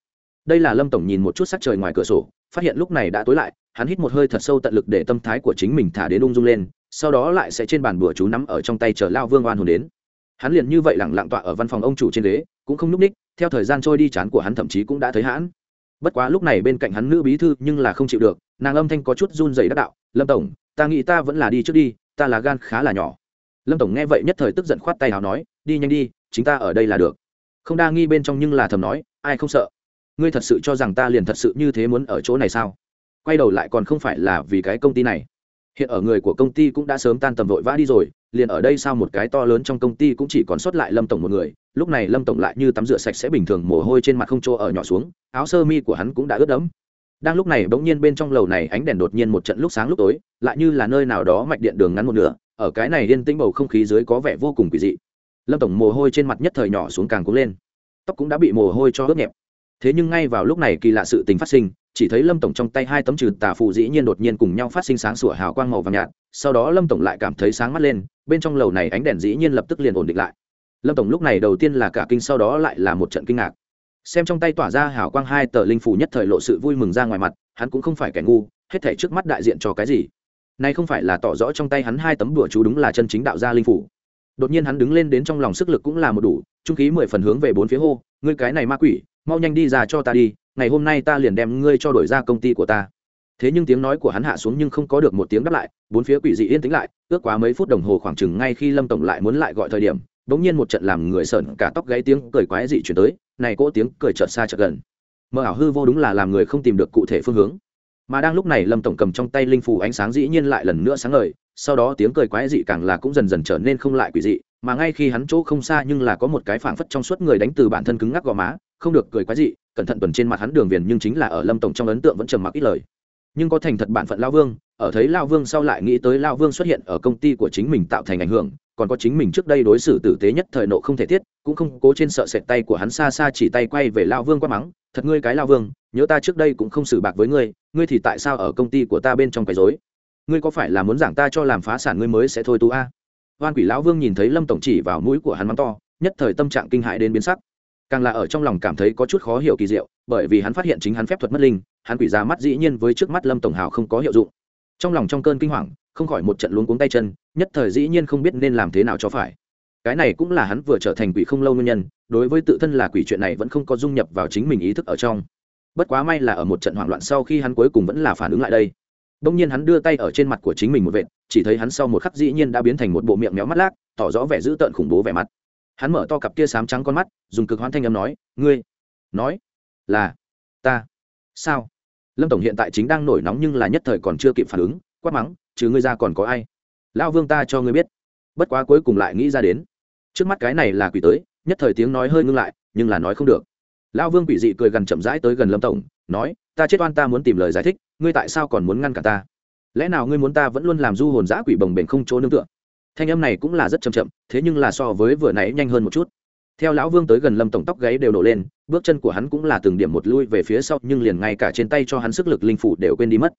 Đây là lâm tổng nhìn một chút sắc trời ngoài cửa sổ, phát hiện lúc này đã tối lại, hắn hít một hơi thật sâu tận lực để tâm thái của chính mình thả đến ung dung lên sau đó lại sẽ trên bàn bữa chú nắm ở trong tay chờ lao vương oan hồn đến. Hắn liền như vậy lẳng lặng tọa ở văn phòng ông chủ trên ghế, cũng không n ú c ních, theo thời gian trôi đi chán của hắn thậm chí cũng đã thấy hãn. Bất quá lúc này bên cạnh hắn nữ bí thư nhưng là không chịu được, nàng âm thanh có chút run dày đắc đạo, lâm tổng, ta nghĩ ta vẫn là đi trước đi, ta là gan khá là nhỏ. Lâm tổng nghe vậy nhất thời tức giận khoát tay nào nói, đi nhanh đi, chính ta ở đây là được. Không đa nghi bên trong nhưng là thầm nói, ai không sợ? Ngươi thật sự cho rằng ta liền thật sự như thế muốn ở chỗ này sao? Quay đầu lại còn không phải là vì cái công ty này hiện ở người của công ty cũng đã sớm tan tầm vội vã đi rồi, liền ở đây sao một cái to lớn trong công ty cũng chỉ còn sót lại lâm tổng một người, lúc này lâm tổng lại như tắm rửa sạch sẽ bình thường mồ hôi trên mặt không chỗ ở nhỏ xuống, áo sơ mi của hắn cũng đã ướt đẫm. Đang lúc này bỗng nhiên bên trong lầu này ánh đèn đột nhiên một trận lúc sáng lúc tối, lại như là nơi nào đó mạch điện đường ngắn một nửa, ở cái này yên tĩnh bầu không khí dưới có vẻ vô cùng kỳ dị. Lâm tổng mồ hôi trên mặt nhất thời nhỏ xuống càng cúng lên. Tóc cũng đã bị mồ hôi cho ướt nhẹp thế nhưng ngay vào lúc này kỳ lạ sự tình phát sinh, chỉ thấy lâm tổng trong tay hai tấm trừ tà phù dĩ nhiên đột nhiên cùng nhau phát sinh sáng sủa hào quang màu vàng nhạt, sau đó lâm tổng lại cảm thấy sáng mắt lên, bên trong lầu này ánh đèn dĩ nhiên lập tức liền ổn định lại. Lâm tổng lúc này đầu tiên là cả kinh sau đó lại là một trận kinh ngạc. Xem trong tay tỏa ra hào quang hai tờ linh phù nhất thời lộ sự vui mừng ra ngoài mặt, hắn cũng không phải kẻ ngu, hết thể trước mắt đại diện cho cái gì? Nay không phải là tỏ rõ trong tay hắn hai tấm đùa chú đúng là chân chính đạo gia linh phủ đột nhiên hắn đứng lên đến trong lòng sức lực cũng là một đủ, trung khí mười phần hướng về bốn phía hô, ngươi cái này ma quỷ mau nhanh đi ra cho ta đi, ngày hôm nay ta liền đem ngươi cho đổi ra công ty của ta. Thế nhưng tiếng nói của hắn hạ xuống nhưng không có được một tiếng đáp lại, bốn phía quỷ dị yên tĩnh lại, ước quá mấy phút đồng hồ khoảng chừng ngay khi lâm tổng lại muốn lại gọi thời điểm đ ỗ n g nhiên một trận làm người sợn cả tóc gáy tiếng cười quái dị chuyển tới, này cỗ tiếng cười chợt xa chợt gần. Mơ ảo hư vô đúng là làm người không tìm được cụ thể phương hướng. Mà đang lúc này lâm tổng cầm trong tay linh phủ ánh sáng dĩ nhiên lại lần nữa sáng ngời, sau đó tiếng cười quái dị càng là cũng dần dần trở nên không lại quỷ dị, mà ngay khi hắn chỗ không xa nhưng là có một cái phảng phất trong suốt người đánh từ bản thân cứng ngắc gò má không được cười quái dị, cẩn thận tuần trên mặt hắn đường viền nhưng chính là ở lâm tổng trong ấn tượng vẫn trầm mặc ít lời. Nhưng có thành thật bản phận lao vương, ở thấy lao vương sau lại nghĩ tới lao vương xuất hiện ở công ty của chính mình tạo thành ảnh hưởng, còn có chính mình trước đây đối xử tử tế nhất thời nộ không thể thiết, cũng không cố trên sợ sệt tay của hắn xa xa chỉ tay quay về lao vương qua mắng, thật ngươi cái lao vương, nhớ ta trước đây cũng không xử bạc với ngươi ngươi thì tại sao ở công ty của ta bên trong cái dối ngươi có phải là muốn giảng ta cho làm phá sản ngươi mới sẽ thôi tu a? À? quỷ lão vương nhìn thấy lâm tổng chỉ vào mũi của hắn mắng to, nhất thời tâm trạng kinh hại đến biến sắc càng là ở trong lòng cảm thấy có chút khó hiểu kỳ diệu, bởi vì hắn phát hiện chính hắn phép thuật mất linh, hắn quỷ ra mắt dĩ nhiên với trước mắt lâm tổng hào không có hiệu dụng. Trong lòng trong cơn kinh hoàng, không khỏi một trận luống cuống tay chân, nhất thời dĩ nhiên không biết nên làm thế nào cho phải. Cái này cũng là hắn vừa trở thành quỷ không lâu nguyên nhân, đối với tự thân là quỷ chuyện này vẫn không có dung nhập vào chính mình ý thức ở trong. Bất quá may là ở một trận hoảng loạn sau khi hắn cuối cùng vẫn là phản ứng lại đây. Đông nhiên hắn đưa tay ở trên mặt của chính mình một vệt, chỉ thấy hắn sau một khắc dĩ nhiên đã biến thành một bộ miệng méo mắt lác, tỏ rõ vẻ dữ tợn khủng bố vẻ mặt hắn mở to cặp kia sám trắng con mắt, dùng cực hoãn thanh âm nói, ngươi, nói, là ta. Sao? Lâm tổng hiện tại chính đang nổi nóng nhưng là nhất thời còn chưa kịp phản ứng, quát mắng chứ ngươi ra còn có ai? Lão vương ta cho ngươi biết. Bất quá cuối cùng lại nghĩ ra đến. Trước mắt cái này là quỷ tới, nhất thời tiếng nói hơi ngưng lại, nhưng là nói không được. Lão vương quỷ dị cười gần chậm rãi tới gần lâm tổng, nói, ta chết oan ta muốn tìm lời giải thích, ngươi tại sao còn muốn ngăn cả ta? Lẽ nào ngươi muốn ta vẫn luôn làm du hồn giã quỷ bồng bềnh không chỗ nương tựa? Thanh âm này cũng là rất chậm chậm, thế nhưng là so với vừa nãy nhanh hơn một chút. Theo lão vương tới gần lâm tổng tóc gáy đều nổ lên, bước chân của hắn cũng là từng điểm một lui về phía sau, nhưng liền ngay cả trên tay cho hắn sức lực linh phủ đều quên đi mất.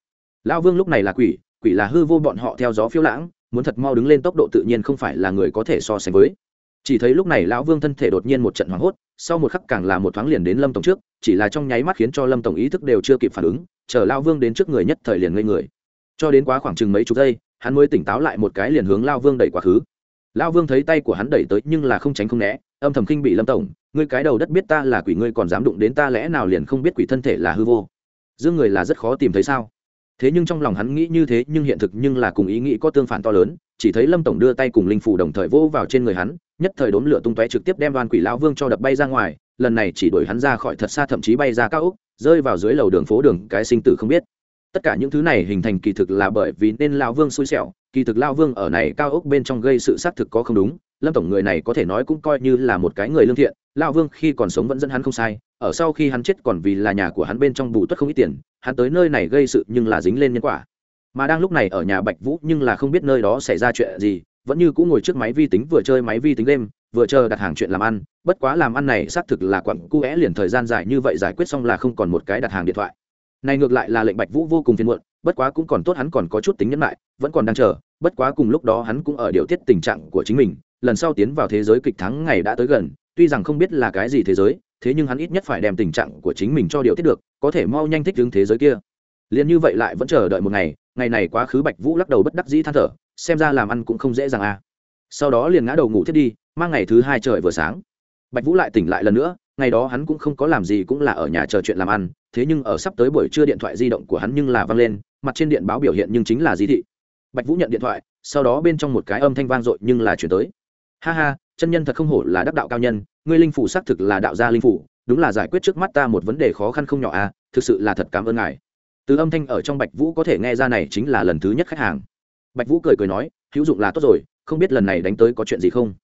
Lão vương lúc này là quỷ quỷ là hư vô bọn họ theo gió phiêu lãng, muốn thật mau đứng lên tốc độ tự nhiên không phải là người có thể so sánh với. Chỉ thấy lúc này lão vương thân thể đột nhiên một trận hoảng hốt, sau một khắc càng là một thoáng liền đến lâm tổng trước, chỉ là trong nháy mắt khiến cho lâm tổng ý thức đều chưa kịp phản ứng, chờ lão vương đến trước người nhất thời liền ngây người. Cho đến quá khoảng chừng mấy chục giây hắn mới tỉnh táo lại một cái liền hướng lao vương đẩy quá khứ. Lao vương thấy tay của hắn đẩy tới nhưng là không tránh không né, âm thầm khinh bị lâm tổng, ngươi cái đầu đất biết ta là quỷ, ngươi còn dám đụng đến ta lẽ nào liền không biết quỷ thân thể là hư vô. Dương người là rất khó tìm thấy sao? Thế nhưng trong lòng hắn nghĩ như thế, nhưng hiện thực nhưng là cùng ý nghĩ có tương phản to lớn, chỉ thấy lâm tổng đưa tay cùng linh phủ đồng thời vỗ vào trên người hắn, nhất thời đốn lửa tung tóe trực tiếp đem đoàn quỷ lao vương cho đập bay ra ngoài, lần này chỉ đuổi hắn ra khỏi thật xa thậm chí bay ra cao úc rơi vào dưới lầu đường phố đường cái sinh tử không biết tất cả những thứ này hình thành kỳ thực là bởi vì nên lao vương xui xẻo. Kỳ thực lao vương ở này cao ốc bên trong gây sự xác thực có không đúng. Lâm tổng người này có thể nói cũng coi như là một cái người lương thiện. Lao vương khi còn sống vẫn dẫn hắn không sai. Ở sau khi hắn chết còn vì là nhà của hắn bên trong bù tuất không ít tiền, hắn tới nơi này gây sự nhưng là dính lên nhân quả. Mà đang lúc này ở nhà bạch vũ nhưng là không biết nơi đó xảy ra chuyện gì, vẫn như cũng ngồi trước máy vi tính vừa chơi máy vi tính đêm, vừa chờ đặt hàng chuyện làm ăn. Bất quá làm ăn này xác thực là quặng cu é liền thời gian dài như vậy giải quyết xong là không còn một cái đặt hàng điện thoại này ngược lại là lệnh bạch vũ vô cùng phiền muộn, bất quá cũng còn tốt hắn còn có chút tính nhân lại vẫn còn đang chờ, bất quá cùng lúc đó hắn cũng ở điều tiết tình trạng của chính mình, lần sau tiến vào thế giới kịch thắng ngày đã tới gần, tuy rằng không biết là cái gì thế giới, thế nhưng hắn ít nhất phải đem tình trạng của chính mình cho điều tiết được, có thể mau nhanh thích ứng thế giới kia. Liền như vậy lại vẫn chờ đợi một ngày ngày này quá khứ bạch vũ lắc đầu bất đắc dĩ than thở, xem ra làm ăn cũng không dễ dàng à. Sau đó liền ngã đầu ngủ thiết đi, mang ngày thứ hai trời vừa sáng. Bạch vũ lại tỉnh lại lần nữa, ngày đó hắn cũng không có làm gì cũng là ở nhà chờ chuyện làm ăn thế nhưng ở sắp tới buổi trưa điện thoại di động của hắn nhưng là vang lên, mặt trên điện báo biểu hiện nhưng chính là di thị. Bạch vũ nhận điện thoại, sau đó bên trong một cái âm thanh vang dội nhưng là chuyển tới. Ha ha, chân nhân thật không hổ là đắc đạo cao nhân, ngươi linh phủ xác thực là đạo gia linh phủ, đúng là giải quyết trước mắt ta một vấn đề khó khăn không nhỏ à thực sự là thật cảm ơn ngài. Từ âm thanh ở trong bạch vũ có thể nghe ra này chính là lần thứ nhất khách hàng. Bạch vũ cười cười nói, hữu dụng là tốt rồi, không biết lần này đánh tới có chuyện gì không?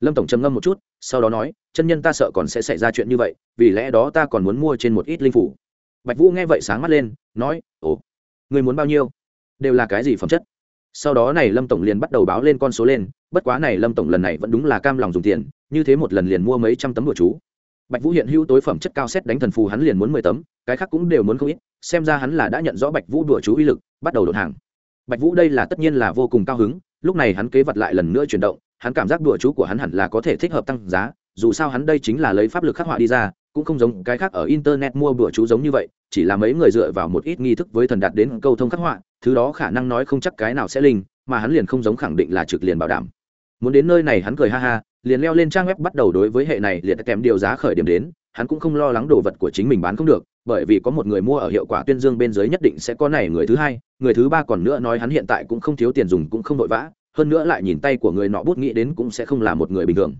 Lâm tổng trầm ngâm một chút, sau đó nói, chân nhân ta sợ còn sẽ xảy ra chuyện như vậy, vì lẽ đó ta còn muốn mua trên một ít linh phủ bạch vũ nghe vậy sáng mắt lên, nói, ồ, người muốn bao nhiêu? Đều là cái gì phẩm chất? Sau đó này lâm tổng liền bắt đầu báo lên con số lên, bất quá này lâm tổng lần này vẫn đúng là cam lòng dùng tiền, như thế một lần liền mua mấy trăm tấm bùa chú. Bạch vũ hiện hữu tối phẩm chất cao xét đánh thần phù hắn liền muốn mười tấm, cái khác cũng đều muốn không ít, xem ra hắn là đã nhận rõ bạch vũ đùa chú uy lực, bắt đầu đột hàng. Bạch vũ đây là tất nhiên là vô cùng cao hứng, lúc này hắn kế vật lại lần nữa chuyển động, hắn cảm giác đùa chú của hắn hẳn là có thể thích hợp tăng giá, dù sao hắn đây chính là lấy pháp lực khắc họa đi ra cũng không giống cái khác ở internet mua bữa chú giống như vậy, chỉ là mấy người dựa vào một ít nghi thức với thần đạt đến câu thông khắc họa, thứ đó khả năng nói không chắc cái nào sẽ linh, mà hắn liền không giống khẳng định là trực liền bảo đảm. Muốn đến nơi này hắn cười ha ha, liền leo lên trang web bắt đầu đối với hệ này liệt kèm điều giá khởi điểm đến, hắn cũng không lo lắng đồ vật của chính mình bán không được, bởi vì có một người mua ở hiệu quả tuyên dương bên dưới nhất định sẽ có này người thứ hai, người thứ ba còn nữa nói hắn hiện tại cũng không thiếu tiền dùng cũng không vội vã, hơn nữa lại nhìn tay của người nọ bút nghĩ đến cũng sẽ không là một người bình thường.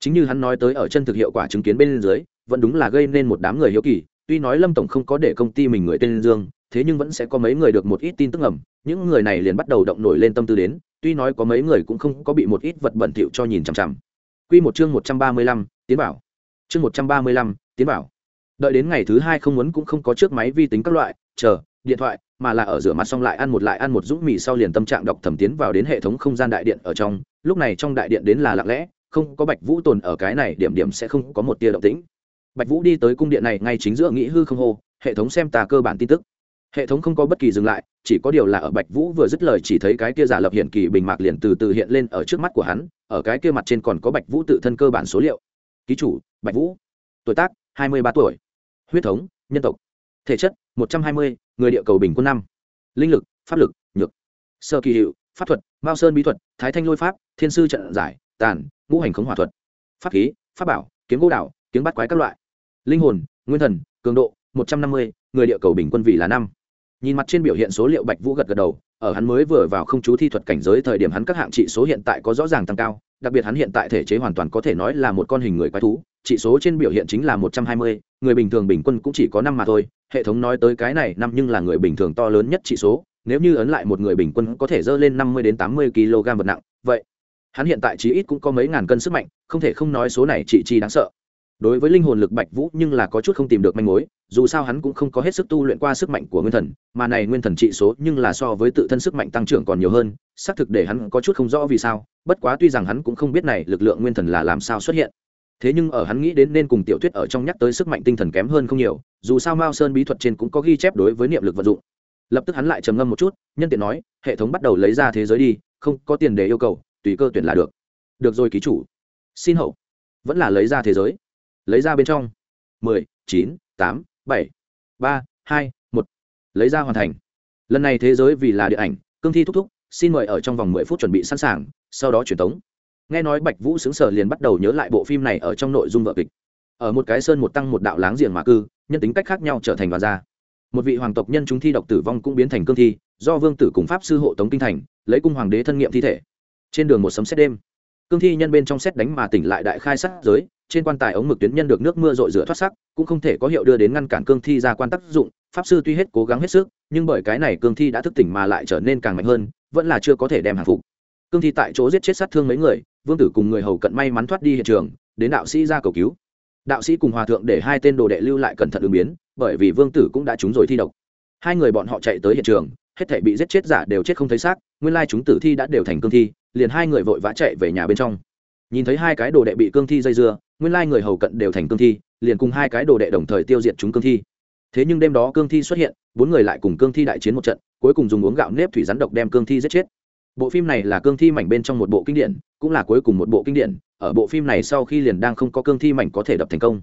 Chính như hắn nói tới ở chân thực hiệu quả chứng kiến bên dưới vẫn đúng là gây nên một đám người hiếu kỳ tuy nói lâm tổng không có để công ty mình người tên dương thế nhưng vẫn sẽ có mấy người được một ít tin tức ẩm những người này liền bắt đầu động nổi lên tâm tư đến tuy nói có mấy người cũng không có bị một ít vật bẩn thỉu cho nhìn chằm chằm Quy một chương một trăm ba mươi lăm, tiến bảo. Chương một trăm ba mươi lăm, tiến bảo. Đợi đến ngày thứ hai không muốn cũng không có trước máy vi tính các loại, chờ, điện thoại, mà là ở rửa mặt xong lại ăn một lại ăn một dũng mì sau liền tâm trạng đọc thẩm tiến vào đến hệ thống không gian đại điện ở trong, lúc này trong đại điện đến là lặng lẽ, không có Bạch Vũ tồn ở cái này điểm điểm sẽ không có một tia động tĩnh. Bạch Vũ đi tới cung điện này ngay chính giữa nghĩ hư không hô, hệ thống xem tà cơ bản tin tức. Hệ thống không có bất kỳ dừng lại chỉ có điều là ở bạch vũ vừa dứt lời chỉ thấy cái kia giả lập hiện kỳ bình mạc liền từ từ hiện lên ở trước mắt của hắn ở cái kia mặt trên còn có bạch vũ tự thân cơ bản số liệu. Ký chủ bạch vũ. Tuổi tác hai mươi ba tuổi. Huyết thống nhân tộc. Thể chất một trăm hai mươi người địa cầu bình quân năm. Linh lực pháp lực nhược. Sơ kỳ hiệu pháp thuật mao sơn bí thuật thái thanh lôi pháp thiên sư trận giải tàn ngũ hành khống hỏa thuật. Pháp khí pháp bảo kiếm gỗ đảo kiếm bắt quái các loại linh hồn, nguyên thần, cường độ, một trăm năm mươi, người địa cầu bình quân vị là năm. Nhìn mặt trên biểu hiện số liệu bạch vũ gật gật đầu, ở hắn mới vừa vào không chú thi thuật cảnh giới thời điểm hắn các hạng trị số hiện tại có rõ ràng tăng cao, đặc biệt hắn hiện tại thể chế hoàn toàn có thể nói là một con hình người quái thú, trị số trên biểu hiện chính là một trăm hai mươi, người bình thường bình quân cũng chỉ có năm mà thôi, hệ thống nói tới cái này năm nhưng là người bình thường to lớn nhất trị số, nếu như ấn lại một người bình quân có thể dơ lên năm mươi đến tám mươi kg vật nặng, vậy, hắn hiện tại chí ít cũng có mấy ngàn cân sức mạnh, không thể không nói số này trị chi đáng sợ đối với linh hồn lực bạch vũ nhưng là có chút không tìm được manh mối, dù sao hắn cũng không có hết sức tu luyện qua sức mạnh của nguyên thần, mà này nguyên thần trị số nhưng là so với tự thân sức mạnh tăng trưởng còn nhiều hơn, xác thực để hắn có chút không rõ vì sao, bất quá tuy rằng hắn cũng không biết này lực lượng nguyên thần là làm sao xuất hiện. Thế nhưng ở hắn nghĩ đến nên cùng tiểu thuyết ở trong nhắc tới sức mạnh tinh thần kém hơn không nhiều, dù sao mao sơn bí thuật trên cũng có ghi chép đối với niệm lực vận dụng. Lập tức hắn lại trầm ngâm một chút, nhân tiện nói, hệ thống bắt đầu lấy ra thế giới đi, không có tiền để yêu cầu, tùy cơ tuyển là được. Được rồi ký chủ. Xin hậu. Vẫn là lấy ra thế giới lấy ra bên trong. mười, chín, tám, bảy, ba, hai, một. Lấy ra hoàn thành. Lần này thế giới vì là điện ảnh, cương thi thúc thúc, xin mời ở trong vòng mười phút chuẩn bị sẵn sàng, sau đó truyền tống. Nghe nói bạch vũ xứng sở liền bắt đầu nhớ lại bộ phim này ở trong nội dung vợ kịch. Ở một cái sơn một tăng một đạo láng giềng mà cư, nhân tính cách khác nhau trở thành đoàn gia. Một vị hoàng tộc nhân chúng thi độc tử vong cũng biến thành cương thi, do vương tử cùng pháp sư hộ tống kinh thành, lấy cung hoàng đế thân nghiệm thi thể. Trên đường một sấm xét đêm, cương thi nhân bên trong xét đánh mà tỉnh lại đại khai sát giới trên quan tài ống mực tuyến nhân được nước mưa rội rửa thoát sắc, cũng không thể có hiệu đưa đến ngăn cản cương thi ra quan tác dụng. Pháp sư tuy hết cố gắng hết sức, nhưng bởi cái này cương thi đã thức tỉnh mà lại trở nên càng mạnh hơn, vẫn là chưa có thể đem hàng phục. Cương thi tại chỗ giết chết sát thương mấy người, vương tử cùng người hầu cận may mắn thoát đi hiện trường, đến đạo sĩ ra cầu cứu. Đạo sĩ cùng hòa thượng để hai tên đồ đệ lưu lại cẩn thận ứng biến, bởi vì vương tử cũng đã trúng rồi thi độc. Hai người bọn họ chạy tới hiện trường, hết thể bị giết chết giả đều chết không thấy xác, nguyên lai chúng tử thi đã đều thành cương thi, liền hai người vội vã chạy về nhà bên trong. Nhìn thấy hai cái đồ đệ bị cương thi dây dưa nguyên lai người hầu cận đều thành cương thi, liền cùng hai cái đồ đệ đồng thời tiêu diệt chúng cương thi. Thế nhưng đêm đó cương thi xuất hiện, bốn người lại cùng cương thi đại chiến một trận, cuối cùng dùng uống gạo nếp thủy rắn độc đem cương thi giết chết. Bộ phim này là cương thi mảnh bên trong một bộ kinh điển, cũng là cuối cùng một bộ kinh điển, ở bộ phim này sau khi liền đang không có cương thi mảnh có thể đập thành công.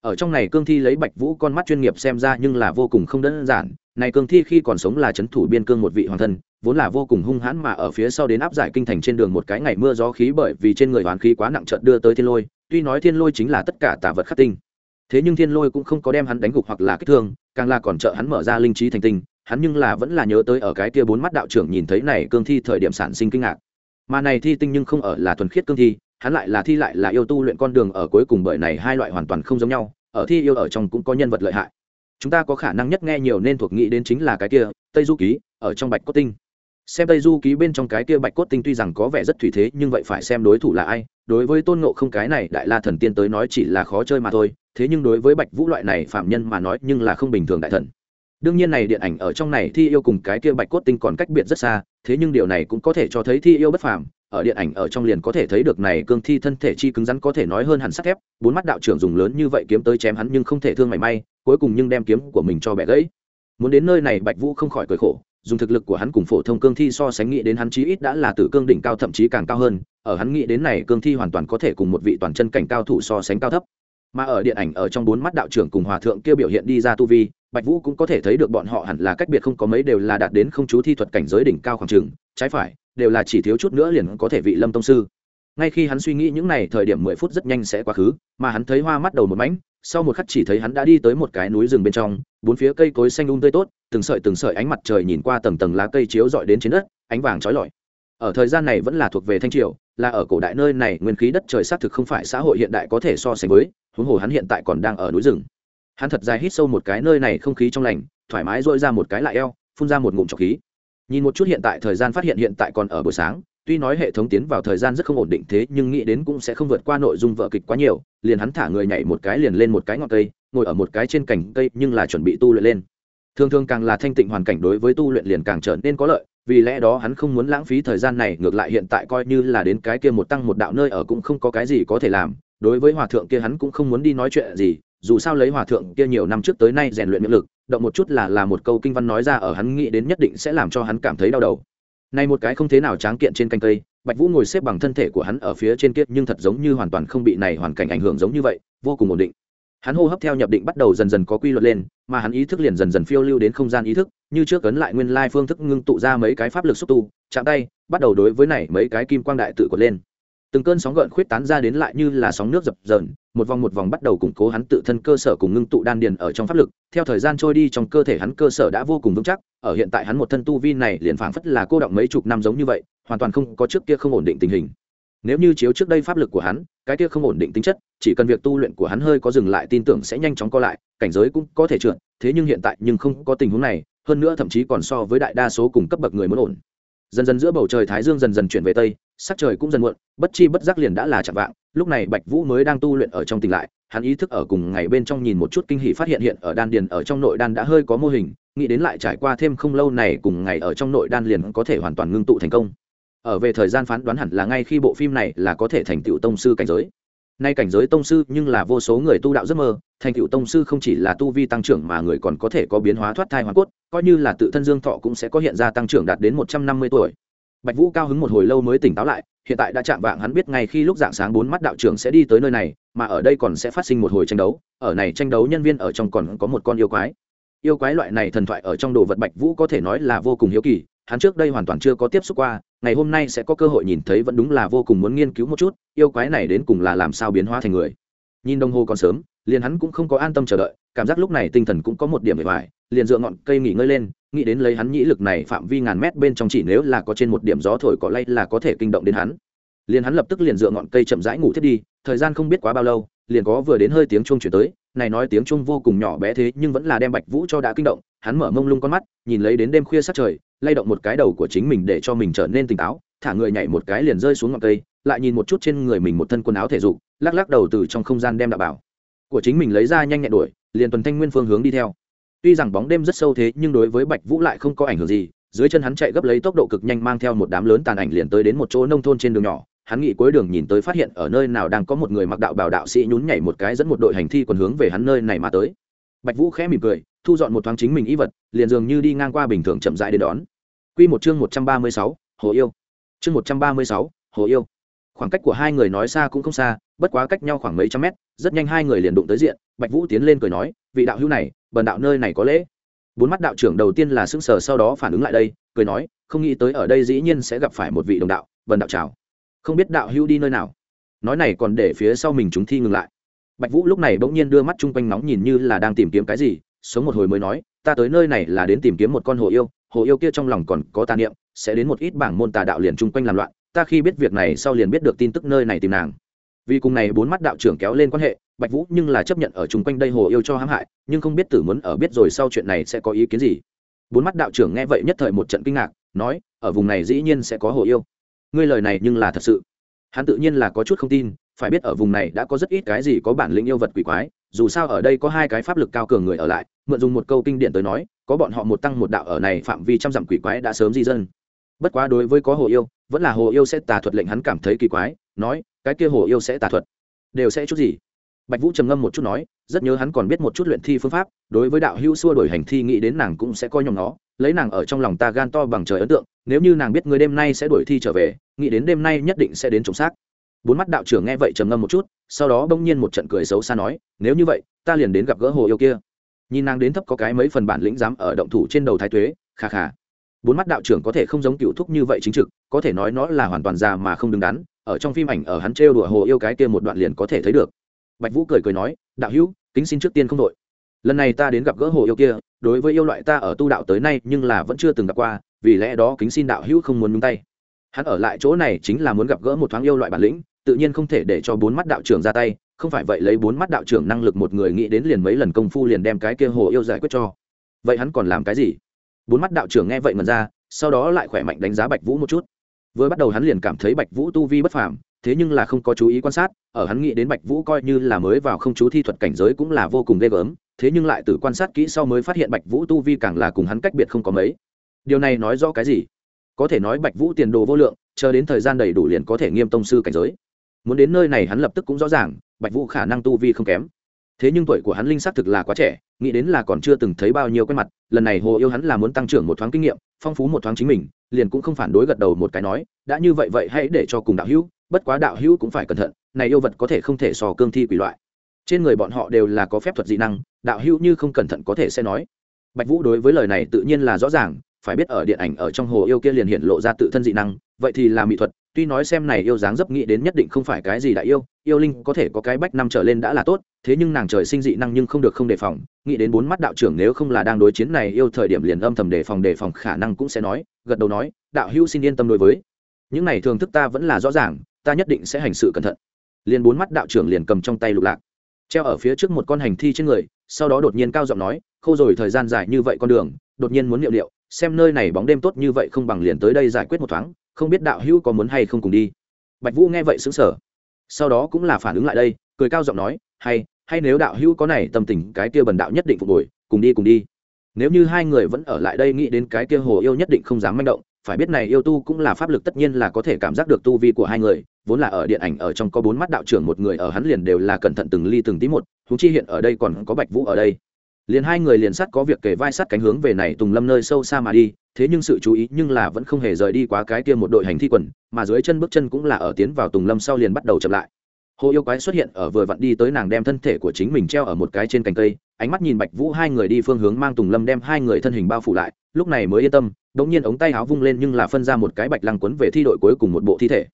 Ở trong này cương thi lấy bạch vũ con mắt chuyên nghiệp xem ra nhưng là vô cùng không đơn giản, này cương thi khi còn sống là c h ấ n thủ biên cương một vị hoàng thân, vốn là vô cùng hung hãn mà ở phía sau đến áp giải kinh thành trên đường một cái ngày mưa gió khí bởi vì trên người hoàn khí quá nặng trợt đưa tới thiên lôi tuy nói thiên lôi chính là tất cả tà vật khắc tinh, thế nhưng thiên lôi cũng không có đem hắn đánh gục hoặc là kích thương, càng là còn trợ hắn mở ra linh trí thành tinh, hắn nhưng là vẫn là nhớ tới ở cái kia bốn mắt đạo trưởng nhìn thấy này cương thi thời điểm sản sinh kinh ngạc. Mà này thi tinh nhưng không ở là thuần khiết cương thi, hắn lại là thi lại là yêu tu luyện con đường ở cuối cùng bởi này hai loại hoàn toàn không giống nhau, ở thi yêu ở trong cũng có nhân vật lợi hại. Chúng ta có khả năng nhất nghe nhiều nên thuộc nghĩ đến chính là cái kia, tây du ký, ở trong bạch cốt tinh xem tây du ký bên trong cái kia bạch cốt tinh tuy rằng có vẻ rất thủy thế, nhưng vậy phải xem đối thủ là ai. Đối với tôn ngộ không cái này đại la thần tiên tới nói chỉ là khó chơi mà thôi. Thế nhưng đối với bạch vũ loại này phạm nhân mà nói nhưng là không bình thường đại thần. Đương nhiên này điện ảnh ở trong này thi yêu cùng cái kia bạch cốt tinh còn cách biệt rất xa, thế nhưng điều này cũng có thể cho thấy thi yêu bất phàm. Ở điện ảnh ở trong liền có thể thấy được này cương thi thân thể chi cứng rắn có thể nói hơn hẳn sắt thép, bốn mắt đạo trưởng dùng lớn như vậy kiếm tới chém hắn nhưng không thể thương mảy may, cuối cùng nhưng đem kiếm của mình cho bẻ gãy. Muốn đến nơi này bạch vũ không khỏi cười khổ dùng thực lực của hắn cùng phổ thông cương thi so sánh nghĩ đến hắn chí ít đã là tử cương đỉnh cao thậm chí càng cao hơn, ở hắn nghĩ đến này cương thi hoàn toàn có thể cùng một vị toàn chân cảnh cao thủ so sánh cao thấp. Mà ở điện ảnh ở trong bốn mắt đạo trưởng cùng hòa thượng kia biểu hiện đi ra tu vi, bạch vũ cũng có thể thấy được bọn họ hẳn là cách biệt không có mấy đều là đạt đến không chú thi thuật cảnh giới đỉnh cao khoảng trường trái phải, đều là chỉ thiếu chút nữa liền có thể vị lâm tông sư. Ngay khi hắn suy nghĩ những này thời điểm mười phút rất nhanh sẽ quá khứ, mà hắn thấy hoa mắt đầu một mảnh, sau một khắc chỉ thấy hắn đã đi tới một cái núi rừng bên trong bốn phía cây cối xanh um tươi tốt, từng sợi từng sợi ánh mặt trời nhìn qua tầng tầng lá cây chiếu dọi đến trên đất, ánh vàng trói lọi. Ở thời gian này vẫn là thuộc về thanh triều, là ở cổ đại nơi này nguyên khí đất trời xác thực không phải xã hội hiện đại có thể so sánh với, huống hồ hắn hiện tại còn đang ở núi rừng. Hắn thật dài hít sâu một cái nơi này không khí trong lành, thoải mái dội ra một cái lại eo, phun ra một ngụm trọc khí. Nhìn một chút hiện tại thời gian phát hiện hiện tại còn ở buổi sáng, tuy nói hệ thống tiến vào thời gian rất không ổn định thế nhưng nghĩ đến cũng sẽ không vượt qua nội dung vợ kịch quá nhiều, liền hắn thả người nhảy một cái liền lên một cái ngọn cây ngồi ở một cái trên cành cây nhưng là chuẩn bị tu luyện lên. Thường thường càng là thanh tịnh hoàn cảnh đối với tu luyện liền càng trở nên có lợi, vì lẽ đó hắn không muốn lãng phí thời gian này, ngược lại hiện tại coi như là đến cái kia một tăng một đạo nơi ở cũng không có cái gì có thể làm. Đối với hòa thượng kia hắn cũng không muốn đi nói chuyện gì, dù sao lấy hòa thượng kia nhiều năm trước tới nay rèn luyện miệng lực, động một chút là là một câu kinh văn nói ra ở hắn nghĩ đến nhất định sẽ làm cho hắn cảm thấy đau đầu. Này một cái không thế nào tráng kiện trên canh cây, bạch vũ ngồi xếp bằng thân thể của hắn ở phía trên kia nhưng thật giống như hoàn toàn không bị này hoàn cảnh ảnh hưởng giống như vậy, vô cùng ổn định hắn hô hấp theo nhập định bắt đầu dần dần có quy luật lên, mà hắn ý thức liền dần dần phiêu lưu đến không gian ý thức, như trước cấn lại nguyên lai phương thức ngưng tụ ra mấy cái pháp lực xúc tu, chạm tay, bắt đầu đối với này mấy cái kim quang đại tự cột lên. Từng cơn sóng gợn khuyết tán ra đến lại như là sóng nước dập dờn, một vòng một vòng bắt đầu củng cố hắn tự thân cơ sở cùng ngưng tụ đan điền ở trong pháp lực, theo thời gian trôi đi trong cơ thể hắn cơ sở đã vô cùng vững chắc, ở hiện tại hắn một thân tu vi này liền phảng phất là cô động mấy chục năm giống như vậy, hoàn toàn không có trước kia không ổn định tình hình nếu như chiếu trước đây pháp lực của hắn, cái kia không ổn định tính chất, chỉ cần việc tu luyện của hắn hơi có dừng lại tin tưởng sẽ nhanh chóng co lại, cảnh giới cũng có thể trượt, thế nhưng hiện tại nhưng không có tình huống này, hơn nữa thậm chí còn so với đại đa số cùng cấp bậc người muốn ổn. Dần dần giữa bầu trời thái dương dần dần chuyển về tây, sắc trời cũng dần muộn, bất chi bất giác liền đã là chạm vạng, lúc này bạch vũ mới đang tu luyện ở trong tỉnh lại, hắn ý thức ở cùng ngày bên trong nhìn một chút kinh hỉ phát hiện hiện ở đan điền ở trong nội đan đã hơi có mô hình, nghĩ đến lại trải qua thêm không lâu này cùng ngày ở trong nội đan liền có thể hoàn toàn ngưng tụ thành công ở về thời gian phán đoán hẳn là ngay khi bộ phim này là có thể thành tựu tông sư cảnh giới. Nay cảnh giới tông sư nhưng là vô số người tu đạo giấc mơ, thành tựu tông sư không chỉ là tu vi tăng trưởng mà người còn có thể có biến hóa thoát thai hoàn cốt, coi như là tự thân dương thọ cũng sẽ có hiện ra tăng trưởng đạt đến một trăm năm mươi tuổi. Bạch vũ cao hứng một hồi lâu mới tỉnh táo lại, hiện tại đã chạm vạng hắn biết ngay khi lúc dạng sáng bốn mắt đạo trưởng sẽ đi tới nơi này, mà ở đây còn sẽ phát sinh một hồi tranh đấu, ở này tranh đấu nhân viên ở trong còn có một con yêu quái. Yêu quái loại này thần thoại ở trong đồ vật bạch vũ có thể nói là vô cùng hiếu kỳ, hắn trước đây hoàn toàn chưa có tiếp xúc qua ngày hôm nay sẽ có cơ hội nhìn thấy vẫn đúng là vô cùng muốn nghiên cứu một chút, yêu quái này đến cùng là làm sao biến hóa thành người. Nhìn đồng hồ còn sớm, liền hắn cũng không có an tâm chờ đợi, cảm giác lúc này tinh thần cũng có một điểm bề ngoài liền dựa ngọn cây nghỉ ngơi lên, nghĩ đến lấy hắn nhĩ lực này phạm vi ngàn mét bên trong chỉ nếu là có trên một điểm gió thổi cỏ lay là có thể kinh động đến hắn. Liền hắn lập tức liền dựa ngọn cây chậm rãi ngủ thiết đi, thời gian không biết quá bao lâu, liền có vừa đến hơi tiếng chuông chuyển tới, này nói tiếng chuông vô cùng nhỏ bé thế nhưng vẫn là đem bạch vũ cho đã kinh động hắn mở mông lung con mắt, nhìn lấy đến đêm khuya sát trời, lay động một cái đầu của chính mình để cho mình trở nên tỉnh táo, thả người nhảy một cái liền rơi xuống ngọn cây, lại nhìn một chút trên người mình một thân quần áo thể dục, lắc lắc đầu từ trong không gian đem đạo bảo của chính mình lấy ra nhanh nhẹn đuổi, liền tuần thanh nguyên phương hướng đi theo. Tuy rằng bóng đêm rất sâu thế, nhưng đối với bạch vũ lại không có ảnh hưởng gì, dưới chân hắn chạy gấp lấy tốc độ cực nhanh mang theo một đám lớn tàn ảnh liền tới đến một chỗ nông thôn trên đường nhỏ, hắn nghĩ cuối đường nhìn tới phát hiện ở nơi nào đang có một người mặc đạo bảo đạo sĩ nhún nhảy một cái dẫn một đội hành thi còn hướng về hắn nơi này mà tới. Bạch vũ khẽ mỉm cười thu dọn một thoáng chính mình ý vật liền dường như đi ngang qua bình thường chậm rãi đến đón Quy một chương một trăm ba mươi sáu, Hồ yêu. Chương một trăm ba mươi sáu, Hồ yêu. Khoảng cách của hai người nói xa cũng không xa, bất quá cách nhau khoảng mấy trăm mét, rất nhanh hai người liền đụng tới diện, Bạch Vũ tiến lên cười nói, vị đạo hữu này, bần đạo nơi này có lễ. Bốn mắt đạo trưởng đầu tiên là sững sờ sau đó phản ứng lại đây, cười nói, không nghĩ tới ở đây dĩ nhiên sẽ gặp phải một vị đồng đạo, bần đạo chào. Không biết đạo hữu đi nơi nào. Nói này còn để phía sau mình chúng thi ngừng lại. Bạch Vũ lúc này bỗng nhiên đưa mắt chung quanh nóng nhìn như là đang tìm kiếm cái gì, sống một hồi mới nói, ta tới nơi này là đến tìm kiếm một con hồ yêu, hồ yêu kia trong lòng còn có tà niệm sẽ đến một ít bảng môn tà đạo liền chung quanh làm loạn ta khi biết việc này sau liền biết được tin tức nơi này tìm nàng. Vì cùng này bốn mắt đạo trưởng kéo lên quan hệ bạch vũ nhưng là chấp nhận ở chung quanh đây hồ yêu cho hãm hại nhưng không biết tử muốn ở biết rồi sau chuyện này sẽ có ý kiến gì. Bốn mắt đạo trưởng nghe vậy nhất thời một trận kinh ngạc nói ở vùng này dĩ nhiên sẽ có hồ yêu. Ngươi lời này nhưng là thật sự. Hắn tự nhiên là có chút không tin phải biết ở vùng này đã có rất ít cái gì có bản lĩnh yêu vật quỷ quái, dù sao ở đây có hai cái pháp lực cao cường người ở lại, mượn dùng một câu kinh điển tới nói, có bọn họ một tăng một đạo ở này phạm vi trăm dặm quỷ quái đã sớm di dân. Bất quá đối với có hồ yêu, vẫn là hồ yêu sẽ tà thuật lệnh hắn cảm thấy kỳ quái, nói, cái kia hồ yêu sẽ tà thuật, đều sẽ chút gì? Bạch vũ trầm ngâm một chút nói, rất nhớ hắn còn biết một chút luyện thi phương pháp, đối với đạo hữu xua đổi hành thi nghĩ đến nàng cũng sẽ coi nhòm nó, lấy nàng ở trong lòng ta gan to bằng trời ấn tượng, nếu như nàng biết người đêm nay sẽ đuổi thi trở về, nghĩ đến đêm nay nhất định sẽ đến trồng xác bốn mắt đạo trưởng nghe vậy trầm ngâm một chút, sau đó bỗng nhiên một trận cười xấu xa nói, nếu như vậy, ta liền đến gặp gỡ hồ yêu kia. Nhìn nàng đến thấp có cái mấy phần bản lĩnh dám ở động thủ trên đầu thái tuế, kha kha. Bốn mắt đạo trưởng có thể không giống cựu thúc như vậy chính trực, có thể nói nó là hoàn toàn già mà không đứng đắn, ở trong phim ảnh ở hắn trêu đùa hồ yêu cái kia một đoạn liền có thể thấy được. Bạch vũ cười cười nói, đạo hữu, kính xin trước tiên không đội. Lần này ta đến gặp gỡ hồ yêu kia, đối với yêu loại ta ở tu đạo tới nay nhưng là vẫn chưa từng gặp qua, vì lẽ đó kính xin đạo hữu không muốn nhúng tay. Hắn ở lại chỗ này chính là muốn gặp gỡ một thoáng yêu loại bản lĩnh tự nhiên không thể để cho bốn mắt đạo trưởng ra tay, không phải vậy lấy bốn mắt đạo trưởng năng lực một người nghĩ đến liền mấy lần công phu liền đem cái kia hồ yêu giải quyết cho. Vậy hắn còn làm cái gì? Bốn mắt đạo trưởng nghe vậy mần ra, sau đó lại khỏe mạnh đánh giá bạch vũ một chút. Vừa bắt đầu hắn liền cảm thấy bạch vũ tu vi bất phàm, thế nhưng là không có chú ý quan sát, ở hắn nghĩ đến bạch vũ coi như là mới vào không chú thi thuật cảnh giới cũng là vô cùng ghê gớm, thế nhưng lại từ quan sát kỹ sau mới phát hiện bạch vũ tu vi càng là cùng hắn cách biệt không có mấy. Điều này nói rõ cái gì? Có thể nói bạch vũ tiền đồ vô lượng, chờ đến thời gian đầy đủ liền có thể nghiêm tông sư cảnh giới muốn đến nơi này hắn lập tức cũng rõ ràng, bạch vũ khả năng tu vi không kém. Thế nhưng tuổi của hắn linh xác thực là quá trẻ, nghĩ đến là còn chưa từng thấy bao nhiêu quen mặt, lần này hồ yêu hắn là muốn tăng trưởng một thoáng kinh nghiệm, phong phú một thoáng chính mình, liền cũng không phản đối gật đầu một cái nói, đã như vậy vậy hãy để cho cùng đạo hữu, bất quá đạo hữu cũng phải cẩn thận, này yêu vật có thể không thể sò cương thi quỷ loại. Trên người bọn họ đều là có phép thuật dị năng, đạo hữu như không cẩn thận có thể sẽ nói. Bạch vũ đối với lời này tự nhiên là rõ ràng, phải biết ở điện ảnh ở trong hồ yêu kia liền hiện lộ ra tự thân dị năng, vậy thì là mỹ thuật tuy nói xem này yêu dáng dấp nghĩ đến nhất định không phải cái gì đại yêu yêu linh có thể có cái bách năm trở lên đã là tốt, thế nhưng nàng trời sinh dị năng nhưng không được không đề phòng, nghĩ đến bốn mắt đạo trưởng nếu không là đang đối chiến này yêu thời điểm liền âm thầm đề phòng đề phòng khả năng cũng sẽ nói, gật đầu nói, đạo hữu xin yên tâm đối với. Những này thường thức ta vẫn là rõ ràng, ta nhất định sẽ hành sự cẩn thận. Liền bốn mắt đạo trưởng liền cầm trong tay lục lạc, treo ở phía trước một con hành thi trên người, sau đó đột nhiên cao giọng nói khâu rồi thời gian dài như vậy con đường, đột nhiên muốn liệu liệu, xem nơi này bóng đêm tốt như vậy không bằng liền tới đây giải quyết một thoáng không biết đạo hữu có muốn hay không cùng đi. Bạch vũ nghe vậy xứng sở sau đó cũng là phản ứng lại đây, cười cao giọng nói, hay hay nếu đạo hữu có này tâm tình, cái kia bần đạo nhất định phục hồi, cùng đi cùng đi. Nếu như hai người vẫn ở lại đây nghĩ đến cái kia hồ yêu nhất định không dám manh động, phải biết này yêu tu cũng là pháp lực tất nhiên là có thể cảm giác được tu vi của hai người, vốn là ở điện ảnh ở trong có bốn mắt đạo trưởng một người, ở hắn liền đều là cẩn thận từng ly từng tí một thú chi hiện ở đây còn có bạch vũ ở đây liền hai người liền sắt có việc kể vai sắt cánh hướng về này tùng lâm nơi sâu xa mà đi, thế nhưng sự chú ý nhưng là vẫn không hề rời đi quá cái kia một đội hành thi quần, mà dưới chân bước chân cũng là ở tiến vào tùng lâm sau liền bắt đầu chậm lại. Hồ yêu quái xuất hiện ở vừa vặn đi tới nàng đem thân thể của chính mình treo ở một cái trên cành cây, ánh mắt nhìn bạch vũ hai người đi phương hướng mang tùng lâm đem hai người thân hình bao phủ lại, lúc này mới yên tâm đống nhiên ống tay áo vung lên nhưng là phân ra một cái bạch lăng quấn về thi đội cuối cùng một bộ thi thể.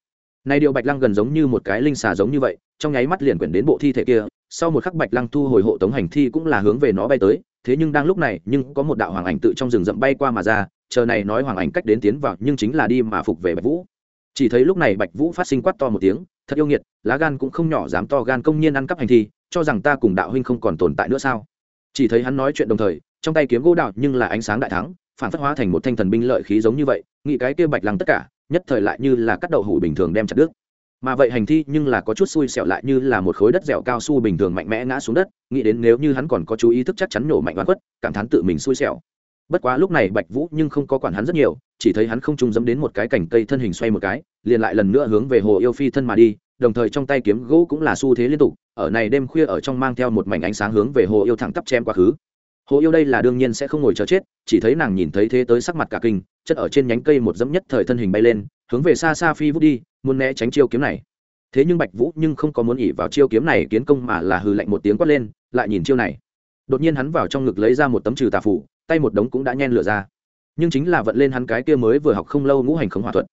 Này điều bạch lăng gần giống như một cái linh xà giống như vậy, trong nháy mắt liền quyển đến bộ thi thể kia sau một khắc bạch lăng thu hồi hộ tống hành thi cũng là hướng về nó bay tới, thế nhưng đang lúc này, nhưng có một đạo hoàng ảnh tự trong rừng rậm bay qua mà ra, chờ này nói hoàng ảnh cách đến tiến vào, nhưng chính là đi mà phục về bạch vũ. Chỉ thấy lúc này bạch vũ phát sinh quát to một tiếng, thật yêu nghiệt, lá gan cũng không nhỏ, dám to gan công nhiên ăn cắp hành thi, cho rằng ta cùng đạo huynh không còn tồn tại nữa sao? Chỉ thấy hắn nói chuyện đồng thời, trong tay kiếm gỗ đạo nhưng là ánh sáng đại thắng, phản phất hóa thành một thanh thần binh lợi khí giống như vậy, nghĩ cái kia bạch lăng tất cả, nhất thời lại như là cắt đậu hủ bình thường đem chặt đứt mà vậy hành thi nhưng là có chút xui xẻo lại như là một khối đất dẻo cao su bình thường mạnh mẽ ngã xuống đất, nghĩ đến nếu như hắn còn có chú ý thức chắc chắn nổ mạnh oan khuất, cảm thán tự mình xui xẻo. Bất quá lúc này bạch vũ nhưng không có quản hắn rất nhiều, chỉ thấy hắn không trung dẫm đến một cái cành cây thân hình xoay một cái, liền lại lần nữa hướng về hồ yêu phi thân mà đi, đồng thời trong tay kiếm gỗ cũng là xu thế liên tục, ở này đêm khuya ở trong mang theo một mảnh ánh sáng hướng về hồ yêu thẳng tắp chém quá khứ. Hồ yêu đây là đương nhiên sẽ không ngồi chờ chết, chỉ thấy nàng nhìn thấy thế tới sắc mặt cả kinh, chất ở trên nhánh cây một dẫm nhất thời thân hình bay lên hướng về xa xa phi vút đi, muốn né tránh chiêu kiếm này. Thế nhưng bạch vũ nhưng không có muốn ỉ vào chiêu kiếm này kiến công mà là hừ lạnh một tiếng quát lên, lại nhìn chiêu này. Đột nhiên hắn vào trong ngực lấy ra một tấm trừ tà phủ tay một đống cũng đã nhen lửa ra. Nhưng chính là vận lên hắn cái kia mới vừa học không lâu ngũ hành khống hỏa thuật.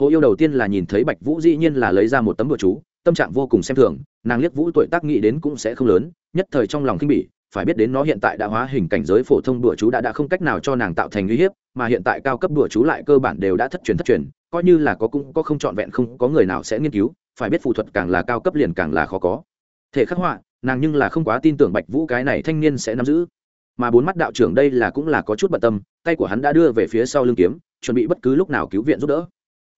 Hồ yêu đầu tiên là nhìn thấy bạch vũ dĩ nhiên là lấy ra một tấm bừa chú, tâm trạng vô cùng xem thường, nàng liếc vũ tuổi tác nghĩ đến cũng sẽ không lớn, nhất thời trong lòng kinh bỉ, phải biết đến nó hiện tại đã hóa hình cảnh giới phổ thông đùa chú đã đã không cách nào cho nàng tạo thành uy hiếp, mà hiện tại cao cấp đùa chú lại cơ bản đều đã thất truyền thất truyền coi như là có cũng có không trọn vẹn không có người nào sẽ nghiên cứu, phải biết phù thuật càng là cao cấp liền càng là khó có. Thể khắc họa, nàng nhưng là không quá tin tưởng bạch vũ cái này thanh niên sẽ nắm giữ. Mà bốn mắt đạo trưởng đây là cũng là có chút bận tâm, tay của hắn đã đưa về phía sau lưng kiếm, chuẩn bị bất cứ lúc nào cứu viện giúp đỡ.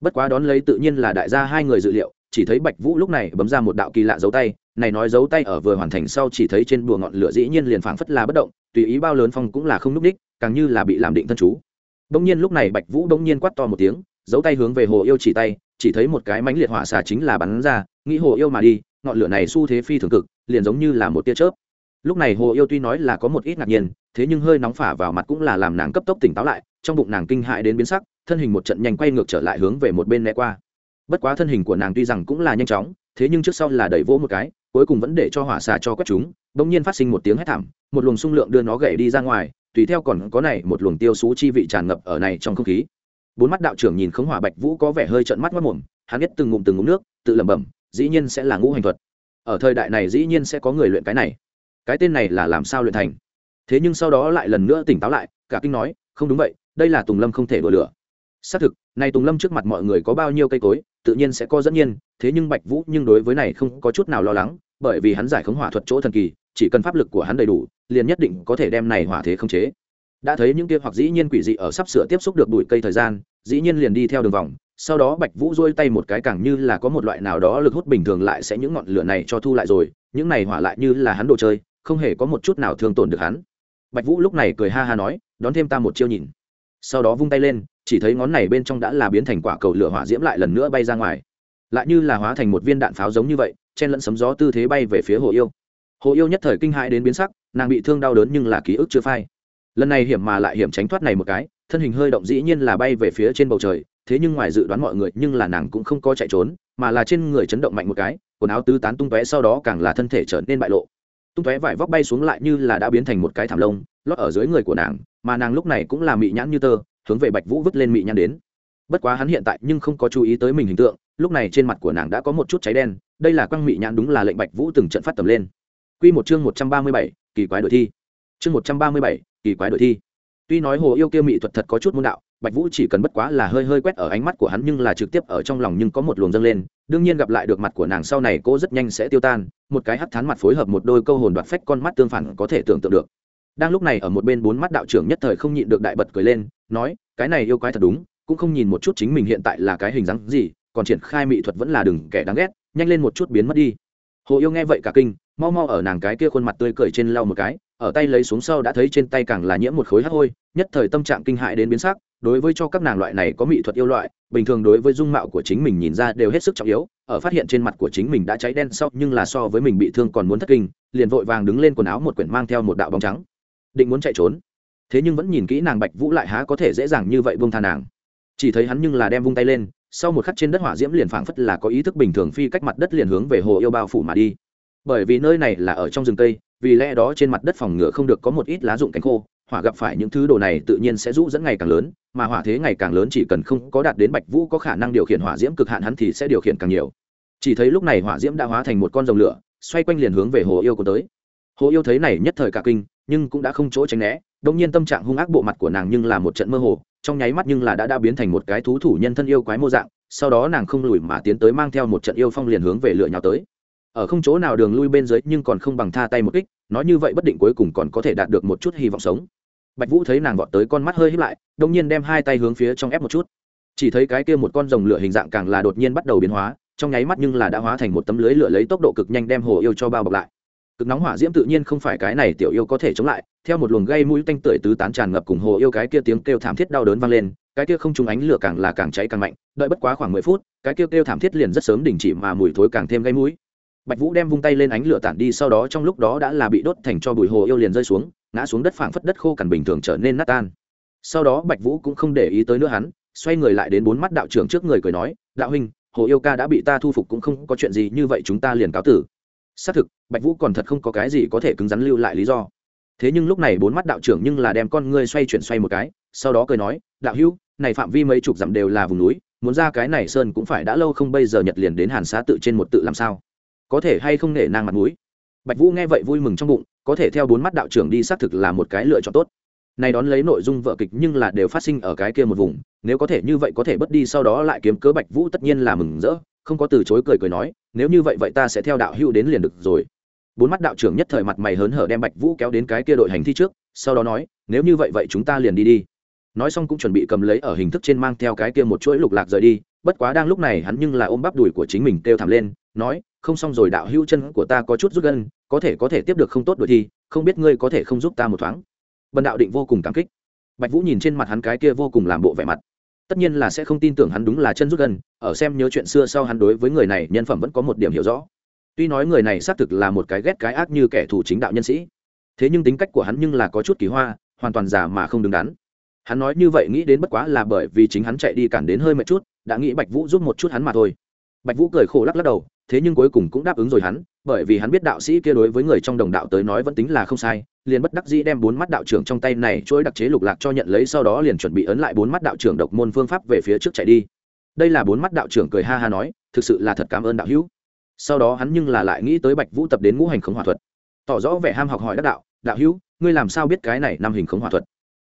Bất quá đón lấy tự nhiên là đại gia hai người dự liệu, chỉ thấy bạch vũ lúc này bấm ra một đạo kỳ lạ dấu tay, này nói dấu tay ở vừa hoàn thành sau chỉ thấy trên bùa ngọn lửa dĩ nhiên liền phảng phất là bất động, tùy ý bao lớn phong cũng là không núp đích, càng như là bị làm định thân chú. Đông nhiên lúc này bạch vũ đông nhiên quát to một tiếng giấu tay hướng về hồ yêu chỉ tay, chỉ thấy một cái mánh liệt hỏa xà chính là bắn ra, nghĩ hồ yêu mà đi, ngọn lửa này xu thế phi thường cực, liền giống như là một tia chớp. Lúc này hồ yêu tuy nói là có một ít ngạc nhiên, thế nhưng hơi nóng phả vào mặt cũng là làm nàng cấp tốc tỉnh táo lại, trong bụng nàng kinh hại đến biến sắc, thân hình một trận nhanh quay ngược trở lại hướng về một bên né qua. Bất quá thân hình của nàng tuy rằng cũng là nhanh chóng, thế nhưng trước sau là đẩy vỗ một cái, cuối cùng vẫn để cho hỏa xà cho quét chúng, bỗng nhiên phát sinh một tiếng hét thảm, một luồng xung lượng đưa nó gậy đi ra ngoài, tùy theo còn có này một luồng tiêu xú chi vị tràn ngập ở này trong không khí bốn mắt đạo trưởng nhìn khống hỏa bạch vũ có vẻ hơi trợn mắt mất mồm, hắn biết từng ngụm từng ngụm nước, tự lẩm bẩm, dĩ nhiên sẽ là ngũ hành thuật. Ở thời đại này dĩ nhiên sẽ có người luyện cái này. Cái tên này là làm sao luyện thành? Thế nhưng sau đó lại lần nữa tỉnh táo lại, cả kinh nói, không đúng vậy, đây là tùng lâm không thể đổ lửa. Xác thực này tùng lâm trước mặt mọi người có bao nhiêu cây cối, tự nhiên sẽ có dẫn nhiên, thế nhưng bạch vũ nhưng đối với này không có chút nào lo lắng, bởi vì hắn giải khống hỏa thuật chỗ thần kỳ, chỉ cần pháp lực của hắn đầy đủ, liền nhất định có thể đem này hỏa thế không chế. Đã thấy những kia hoặc dĩ nhiên quỷ dị ở sắp sửa tiếp xúc được bụi cây thời gian dĩ nhiên liền đi theo đường vòng, sau đó bạch vũ dôi tay một cái càng như là có một loại nào đó lực hút bình thường lại sẽ những ngọn lửa này cho thu lại rồi, những này hỏa lại như là hắn đồ chơi, không hề có một chút nào thương tổn được hắn. Bạch vũ lúc này cười ha ha nói, đón thêm ta một chiêu nhìn. Sau đó vung tay lên, chỉ thấy ngón này bên trong đã là biến thành quả cầu lửa hỏa diễm lại lần nữa bay ra ngoài. Lại như là hóa thành một viên đạn pháo giống như vậy, chen lẫn sấm gió tư thế bay về phía hồ yêu. Hồ yêu nhất thời kinh hãi đến biến sắc, nàng bị thương đau đớn nhưng là ký ức chưa phai. Lần này hiểm mà lại hiểm tránh thoát này một cái thân hình hơi động dĩ nhiên là bay về phía trên bầu trời thế nhưng ngoài dự đoán mọi người nhưng là nàng cũng không có chạy trốn mà là trên người chấn động mạnh một cái quần áo tứ tán tung tóe sau đó càng là thân thể trở nên bại lộ tung tóe vải vóc bay xuống lại như là đã biến thành một cái thảm lông lót ở dưới người của nàng mà nàng lúc này cũng là mị nhãn như tơ hướng về bạch vũ vứt lên mị nhãn đến bất quá hắn hiện tại nhưng không có chú ý tới mình hình tượng lúc này trên mặt của nàng đã có một chút cháy đen đây là quang mị nhãn đúng là lệnh bạch vũ từng trận phát tầm lên Quy một chương một trăm ba mươi bảy, kỳ quái đội thi. Chương một trăm ba mươi bảy, kỳ quái đội thi. Tuy nói hồ yêu kia mỹ thuật thật có chút môn đạo, Bạch Vũ chỉ cần bất quá là hơi hơi quét ở ánh mắt của hắn nhưng là trực tiếp ở trong lòng nhưng có một luồng dâng lên, đương nhiên gặp lại được mặt của nàng sau này cô rất nhanh sẽ tiêu tan, một cái hắt thán mặt phối hợp một đôi câu hồn đoạt phách con mắt tương phản có thể tưởng tượng được. Đang lúc này ở một bên bốn mắt đạo trưởng nhất thời không nhịn được đại bật cười lên, nói, cái này yêu quái thật đúng, cũng không nhìn một chút chính mình hiện tại là cái hình dáng gì, còn triển khai mỹ thuật vẫn là đừng kẻ đáng ghét, nhanh lên một chút biến mất đi. Hồ yêu nghe vậy cả kinh, mau mau ở nàng cái kia khuôn mặt tươi cười trên lau một cái, ở tay lấy xuống sau đã thấy trên tay càng là nhiễm một khối hắc hôi, nhất thời tâm trạng kinh hại đến biến sắc, đối với cho các nàng loại này có mỹ thuật yêu loại bình thường đối với dung mạo của chính mình nhìn ra đều hết sức trọng yếu ở phát hiện trên mặt của chính mình đã cháy đen sau nhưng là so với mình bị thương còn muốn thất kinh liền vội vàng đứng lên quần áo một quyển mang theo một đạo bóng trắng. Định muốn chạy trốn. Thế nhưng vẫn nhìn kỹ nàng bạch vũ lại há có thể dễ dàng như vậy buông tha nàng. Chỉ thấy hắn nhưng là đem vung tay lên sau một khắc trên đất hỏa diễm liền phảng phất là có ý thức bình thường phi cách mặt đất liền hướng về hồ yêu bao phủ mà đi bởi vì nơi này là ở trong rừng tây vì lẽ đó trên mặt đất phòng ngựa không được có một ít lá dụng cánh khô, hỏa gặp phải những thứ đồ này tự nhiên sẽ rũ dẫn ngày càng lớn, mà hỏa thế ngày càng lớn chỉ cần không có đạt đến bạch vũ có khả năng điều khiển hỏa diễm cực hạn hắn thì sẽ điều khiển càng nhiều. Chỉ thấy lúc này hỏa diễm đã hóa thành một con rồng lửa, xoay quanh liền hướng về hồ yêu của tới. Hồ yêu thấy này nhất thời cả kinh, nhưng cũng đã không chỗ tránh né đông nhiên tâm trạng hung ác bộ mặt của nàng nhưng là một trận mơ hồ, trong nháy mắt nhưng là đã đã biến thành một cái thú thủ nhân thân yêu quái mô dạng, sau đó nàng không lùi mà tiến tới mang theo một trận yêu phong liền hướng về lửa nhào tới ở không chỗ nào đường lui bên dưới nhưng còn không bằng tha tay một kích, nói như vậy bất định cuối cùng còn có thể đạt được một chút hy vọng sống. Bạch vũ thấy nàng vọt tới con mắt hơi hít lại đông nhiên đem hai tay hướng phía trong ép một chút. Chỉ thấy cái kia một con rồng lửa hình dạng càng là đột nhiên bắt đầu biến hóa, trong nháy mắt nhưng là đã hóa thành một tấm lưới lửa lấy tốc độ cực nhanh đem hồ yêu cho bao bọc lại. Cực nóng hỏa diễm tự nhiên không phải cái này tiểu yêu có thể chống lại, theo một luồng gây mũi tanh tưởi tứ tán tràn ngập cùng hồ yêu cái kia tiếng kêu thảm thiết đau đớn vang lên, cái kia không trúng ánh lửa càng là càng cháy càng mạnh, đợi bất quá khoảng mười phút, cái kia kêu thảm thiết liền rất sớm đình chỉ mà mùi thối càng thêm gây mũi bạch vũ đem vung tay lên ánh lửa tản đi, sau đó trong lúc đó đã là bị đốt thành cho bụi hồ yêu liền rơi xuống, ngã xuống đất phảng phất đất khô cằn bình thường trở nên nát tan. Sau đó bạch vũ cũng không để ý tới nữa hắn, xoay người lại đến bốn mắt đạo trưởng trước người cười nói, đạo huynh, hồ yêu ca đã bị ta thu phục cũng không có chuyện gì, như vậy chúng ta liền cáo tử. Xác thực, bạch vũ còn thật không có cái gì có thể cứng rắn lưu lại lý do. Thế nhưng lúc này bốn mắt đạo trưởng nhưng là đem con ngươi xoay chuyển xoay một cái, sau đó cười nói, đạo hữu, này phạm vi mấy chục dặm đều là vùng núi, muốn ra cái này sơn cũng phải đã lâu không bây giờ nhật liền đến hàn xá tự trên một tự làm sao? Có thể hay không nể nang mặt mũi. Bạch vũ nghe vậy vui mừng trong bụng, có thể theo bốn mắt đạo trưởng đi xác thực là một cái lựa chọn tốt. Này đón lấy nội dung vợ kịch nhưng là đều phát sinh ở cái kia một vùng, nếu có thể như vậy có thể bất đi sau đó lại kiếm cớ bạch vũ tất nhiên là mừng rỡ, không có từ chối cười cười nói, nếu như vậy vậy ta sẽ theo đạo hữu đến liền được rồi. Bốn mắt đạo trưởng nhất thời mặt mày hớn hở đem bạch vũ kéo đến cái kia đội hành thi trước, sau đó nói, nếu như vậy vậy chúng ta liền đi đi. Nói xong cũng chuẩn bị cầm lấy ở hình thức trên mang theo cái kia một chuỗi lục lạc rời đi, bất quá đang lúc này hắn nhưng là ôm bắp đùi của chính mình kêu thảm lên, nói không xong rồi đạo hữu chân của ta có chút rút gân, có thể có thể tiếp được không tốt đội thi, không biết ngươi có thể không giúp ta một thoáng. Bần đạo định vô cùng cảm kích. Bạch vũ nhìn trên mặt hắn cái kia vô cùng làm bộ vẻ mặt. Tất nhiên là sẽ không tin tưởng hắn đúng là chân rút gân, ở xem nhớ chuyện xưa sau hắn đối với người này nhân phẩm vẫn có một điểm hiểu rõ. Tuy nói người này xác thực là một cái ghét cái ác như kẻ thù chính đạo nhân sĩ, thế nhưng tính cách của hắn nhưng là có chút kỳ hoa, hoàn toàn giả mà không đứng đắn. Hắn nói như vậy nghĩ đến bất quá là bởi vì chính hắn chạy đi cản đến hơi mệt chút, đã nghĩ bạch vũ giúp một chút hắn mà thôi. Bạch vũ cười khổ lắc lắc đầu thế nhưng cuối cùng cũng đáp ứng rồi hắn, bởi vì hắn biết đạo sĩ kia đối với người trong đồng đạo tới nói vẫn tính là không sai, liền bất đắc dĩ đem bốn mắt đạo trưởng trong tay này chuỗi đặc chế lục lạc cho nhận lấy sau đó liền chuẩn bị ấn lại bốn mắt đạo trưởng độc môn phương pháp về phía trước chạy đi. Đây là bốn mắt đạo trưởng cười ha ha nói, thực sự là thật cảm ơn đạo hữu. Sau đó hắn nhưng là lại nghĩ tới bạch vũ tập đến ngũ hành khống hỏa thuật. Tỏ rõ vẻ ham học hỏi đắc đạo đạo hữu, ngươi làm sao biết cái này năm hình khống hỏa thuật?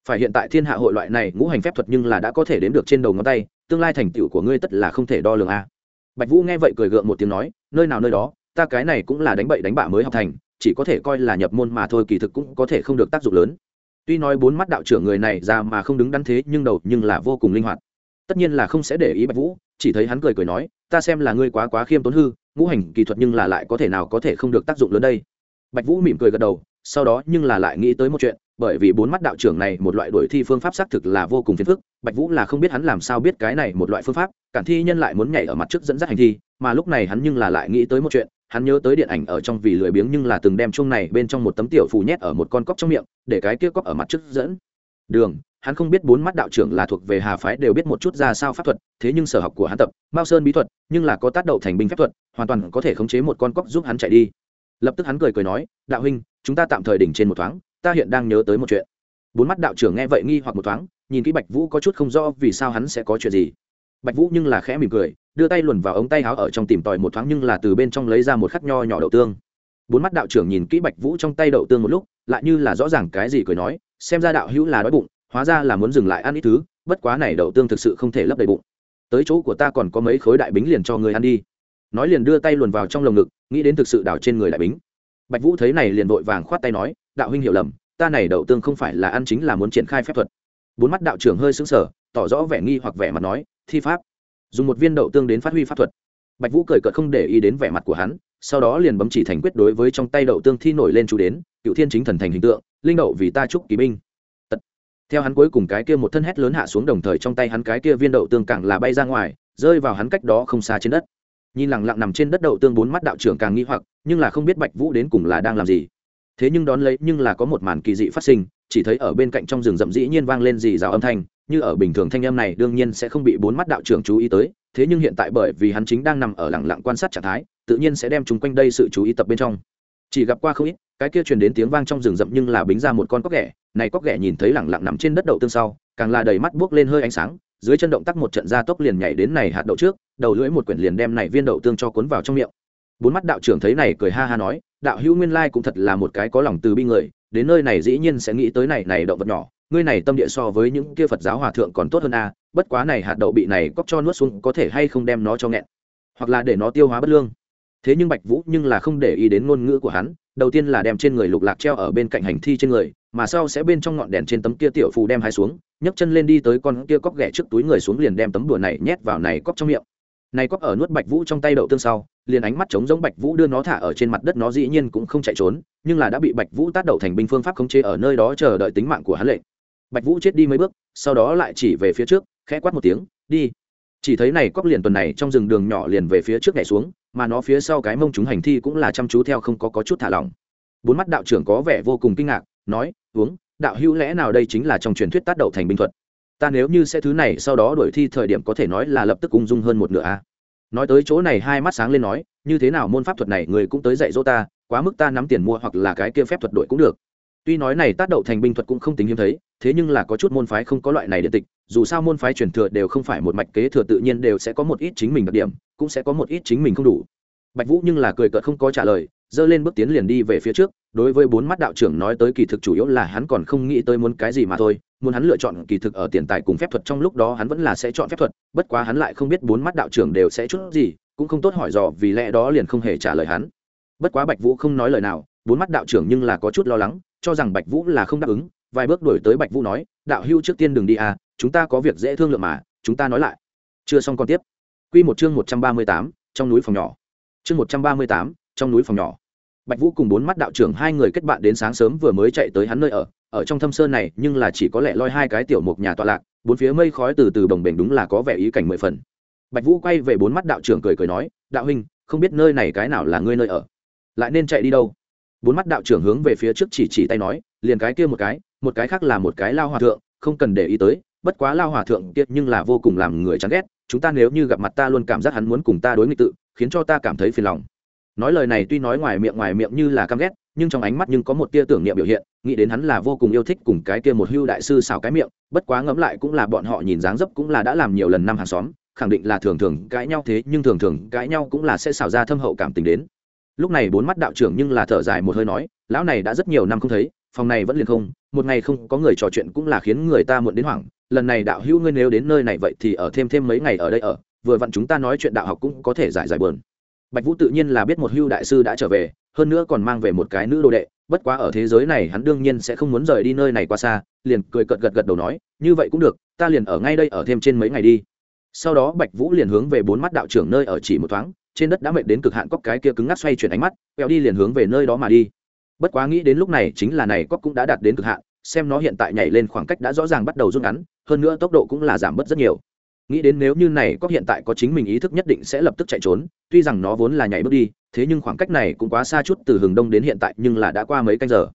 Phải hiện tại thiên hạ hội loại này ngũ hành phép thuật nhưng là đã có thể đếm được trên đầu ngón tay, tương lai thành tựu của ngươi tất là không thể đo lường a bạch vũ nghe vậy cười gượng một tiếng nói, nơi nào nơi đó, ta cái này cũng là đánh bậy đánh bạ mới học thành, chỉ có thể coi là nhập môn mà thôi, kỳ thực cũng có thể không được tác dụng lớn. Tuy nói bốn mắt đạo trưởng người này ra mà không đứng đắn thế, nhưng đầu nhưng là vô cùng linh hoạt. Tất nhiên là không sẽ để ý bạch vũ, chỉ thấy hắn cười cười nói, ta xem là ngươi quá quá khiêm tốn hư, ngũ hành kỳ thuật nhưng là lại có thể nào có thể không được tác dụng lớn đây? Bạch vũ mỉm cười gật đầu, sau đó nhưng là lại nghĩ tới một chuyện bởi vì bốn mắt đạo trưởng này một loại đổi thi phương pháp xác thực là vô cùng phiền phức, bạch vũ là không biết hắn làm sao biết cái này một loại phương pháp, cản thi nhân lại muốn nhảy ở mặt trước dẫn dắt hành thi, mà lúc này hắn nhưng là lại nghĩ tới một chuyện, hắn nhớ tới điện ảnh ở trong vì lười biếng nhưng là từng đem chung này bên trong một tấm tiểu phù nhét ở một con cóc trong miệng, để cái kia cóc ở mặt trước dẫn. Đường, hắn không biết bốn mắt đạo trưởng là thuộc về hà phái đều biết một chút ra sao pháp thuật, thế nhưng sở học của hắn tập, mao sơn bí thuật, nhưng là có tác động thành binh phép thuật, hoàn toàn có thể khống chế một con cóc giúp hắn chạy đi. Lập tức hắn cười cười nói, đạo huynh, chúng ta tạm thời đỉnh trên một thoáng ta hiện đang nhớ tới một chuyện. Bốn mắt đạo trưởng nghe vậy nghi hoặc một thoáng, nhìn kỹ bạch vũ có chút không rõ vì sao hắn sẽ có chuyện gì. Bạch vũ nhưng là khẽ mỉm cười, đưa tay luồn vào ống tay áo ở trong tìm tòi một thoáng nhưng là từ bên trong lấy ra một khắc nho nhỏ đậu tương. Bốn mắt đạo trưởng nhìn kỹ bạch vũ trong tay đậu tương một lúc, lại như là rõ ràng cái gì cười nói, xem ra đạo hữu là đói bụng, hóa ra là muốn dừng lại ăn ít thứ, bất quá này đậu tương thực sự không thể lấp đầy bụng. Tới chỗ của ta còn có mấy khối đại bính liền cho người ăn đi. Nói liền đưa tay luồn vào trong lồng ngực, nghĩ đến thực sự đảo trên người đại bính. Bạch vũ thấy này liền vội vàng khoát tay nói đạo huynh hiểu lầm, ta này đậu tương không phải là ăn chính là muốn triển khai phép thuật. Bốn mắt đạo trưởng hơi sững sờ, tỏ rõ vẻ nghi hoặc vẻ mặt nói, thi pháp. Dùng một viên đậu tương đến phát huy pháp thuật. Bạch vũ cười cợt không để ý đến vẻ mặt của hắn, sau đó liền bấm chỉ thành quyết đối với trong tay đậu tương thi nổi lên chú đến, cựu thiên chính thần thành hình tượng, linh đậu vì ta chúc kỳ binh. Tật. theo hắn cuối cùng cái kia một thân hét lớn hạ xuống đồng thời trong tay hắn cái kia viên đậu tương càng là bay ra ngoài, rơi vào hắn cách đó không xa trên đất. Nhìn lẳng lặng nằm trên đất đậu tương bốn mắt đạo trưởng càng nghi hoặc, nhưng là không biết bạch vũ đến cùng là đang làm gì thế nhưng đón lấy nhưng là có một màn kỳ dị phát sinh, chỉ thấy ở bên cạnh trong rừng rậm dĩ nhiên vang lên dì rào âm thanh, như ở bình thường thanh âm này đương nhiên sẽ không bị bốn mắt đạo trưởng chú ý tới, thế nhưng hiện tại bởi vì hắn chính đang nằm ở lẳng lặng quan sát trạng thái, tự nhiên sẽ đem chúng quanh đây sự chú ý tập bên trong. Chỉ gặp qua không ít, cái kia truyền đến tiếng vang trong rừng rậm nhưng là bính ra một con cóc ghẻ, này cóc ghẻ nhìn thấy lẳng lặng nằm trên đất đậu tương sau, càng là đầy mắt buốc lên hơi ánh sáng, dưới chân động tác một trận ra tốc liền nhảy đến này hạt đậu trước, đầu lưỡi một quyển liền đem này viên đậu tương cho cuốn vào trong miệng bốn mắt đạo trưởng thấy này cười ha ha nói, đạo hữu nguyên lai cũng thật là một cái có lòng từ bi người, đến nơi này dĩ nhiên sẽ nghĩ tới này này động vật nhỏ, ngươi này tâm địa so với những kia phật giáo hòa thượng còn tốt hơn a, bất quá này hạt đậu bị này cóc cho nuốt xuống có thể hay không đem nó cho nghẹn, hoặc là để nó tiêu hóa bất lương. Thế nhưng bạch vũ nhưng là không để ý đến ngôn ngữ của hắn, đầu tiên là đem trên người lục lạc treo ở bên cạnh hành thi trên người, mà sau sẽ bên trong ngọn đèn trên tấm kia tiểu phù đem hai xuống, nhấc chân lên đi tới con kia cóc ghẻ trước túi người xuống liền đem tấm đùa này nhét vào này cóc trong miệng. Này cóc ở nuốt bạch vũ trong tay đậu tương sau liền ánh mắt trống giống bạch vũ đưa nó thả ở trên mặt đất nó dĩ nhiên cũng không chạy trốn nhưng là đã bị bạch vũ tát đầu thành binh phương pháp khống chế ở nơi đó chờ đợi tính mạng của hắn lệnh. Bạch vũ chết đi mấy bước sau đó lại chỉ về phía trước khẽ quát một tiếng đi. Chỉ thấy này cóc liền tuần này trong rừng đường nhỏ liền về phía trước nhảy xuống mà nó phía sau cái mông chúng hành thi cũng là chăm chú theo không có, có chút thả lỏng. Bốn mắt đạo trưởng có vẻ vô cùng kinh ngạc nói uống đạo hữu lẽ nào đây chính là trong truyền thuyết tác đậu thành binh thuật? Ta nếu như sẽ thứ này sau đó đổi thi thời điểm có thể nói là lập tức ung dung hơn một nửa a nói tới chỗ này hai mắt sáng lên nói, như thế nào môn pháp thuật này người cũng tới dạy dỗ ta, quá mức ta nắm tiền mua hoặc là cái kia phép thuật đổi cũng được. Tuy nói này tác động thành binh thuật cũng không tính hiếm thấy, thế nhưng là có chút môn phái không có loại này điện tịch, dù sao môn phái truyền thừa đều không phải một mạch kế thừa tự nhiên đều sẽ có một ít chính mình đặc điểm, cũng sẽ có một ít chính mình không đủ. Bạch vũ nhưng là cười cợt không có trả lời dơ lên bước tiến liền đi về phía trước đối với bốn mắt đạo trưởng nói tới kỳ thực chủ yếu là hắn còn không nghĩ tới muốn cái gì mà thôi, muốn hắn lựa chọn kỳ thực ở tiền tài cùng phép thuật trong lúc đó hắn vẫn là sẽ chọn phép thuật, bất quá hắn lại không biết bốn mắt đạo trưởng đều sẽ chút gì, cũng không tốt hỏi dò vì lẽ đó liền không hề trả lời hắn. Bất quá bạch vũ không nói lời nào, bốn mắt đạo trưởng nhưng là có chút lo lắng, cho rằng bạch vũ là không đáp ứng, vài bước đổi tới bạch vũ nói, đạo hưu trước tiên đừng đi à chúng ta có việc dễ thương lượng mà, chúng ta nói lại. Chưa xong còn tiếp. Quy một chương một trăm ba mươi tám, trong núi phòng nhỏ. Chương một trăm ba mươi tám, trong núi phòng nhỏ bạch vũ cùng bốn mắt đạo trưởng hai người kết bạn đến sáng sớm vừa mới chạy tới hắn nơi ở. Ở trong thâm sơn này, nhưng là chỉ có lẽ loi hai cái tiểu mục nhà tọa lạc, bốn phía mây khói từ từ bồng bềnh đúng là có vẻ ý cảnh mười phần. Bạch vũ quay về bốn mắt đạo trưởng cười cười nói, đạo huynh, không biết nơi này cái nào là ngươi nơi ở? Lại nên chạy đi đâu? Bốn mắt đạo trưởng hướng về phía trước chỉ chỉ tay nói, liền cái kia một cái một cái khác là một cái lao hòa thượng, không cần để ý tới, bất quá lao hòa thượng kia nhưng là vô cùng làm người chán ghét, chúng ta nếu như gặp mặt ta luôn cảm giác hắn muốn cùng ta đối nghịch tự, khiến cho ta cảm thấy phiền lòng nói lời này tuy nói ngoài miệng ngoài miệng như là căm ghét, nhưng trong ánh mắt nhưng có một tia tưởng niệm biểu hiện, nghĩ đến hắn là vô cùng yêu thích cùng cái kia một hưu đại sư xào cái miệng, bất quá ngẫm lại cũng là bọn họ nhìn dáng dấp cũng là đã làm nhiều lần năm hàng xóm, khẳng định là thường thường cãi nhau thế, nhưng thường thường cãi nhau cũng là sẽ xào ra thâm hậu cảm tình đến. Lúc này bốn mắt đạo trưởng nhưng là thở dài một hơi nói, lão này đã rất nhiều năm không thấy, phòng này vẫn liền không, một ngày không có người trò chuyện cũng là khiến người ta muộn đến hoảng, lần này đạo hữu ngươi nếu đến nơi này vậy thì ở thêm thêm mấy ngày ở đây ở, vừa vặn chúng ta nói chuyện đạo học cũng có thể giải giải bờn bạch vũ tự nhiên là biết một hưu đại sư đã trở về, hơn nữa còn mang về một cái nữ đồ đệ, bất quá ở thế giới này hắn đương nhiên sẽ không muốn rời đi nơi này qua xa, liền cười cợt gật gật đầu nói, như vậy cũng được, ta liền ở ngay đây ở thêm trên mấy ngày đi. Sau đó bạch vũ liền hướng về bốn mắt đạo trưởng nơi ở chỉ một thoáng, trên đất đã mệt đến cực hạn cóc cái kia cứng ngắc xoay chuyển ánh mắt, quẹo đi liền hướng về nơi đó mà đi. Bất quá nghĩ đến lúc này chính là này cóc cũng đã đạt đến cực hạn, xem nó hiện tại nhảy lên khoảng cách đã rõ ràng bắt đầu rút ngắn, hơn nữa tốc độ cũng là giảm bớt rất nhiều nghĩ đến nếu như này có hiện tại có chính mình ý thức nhất định sẽ lập tức chạy trốn, tuy rằng nó vốn là nhảy bước đi, thế nhưng khoảng cách này cũng quá xa chút từ hừng đông đến hiện tại nhưng là đã qua mấy canh giờ.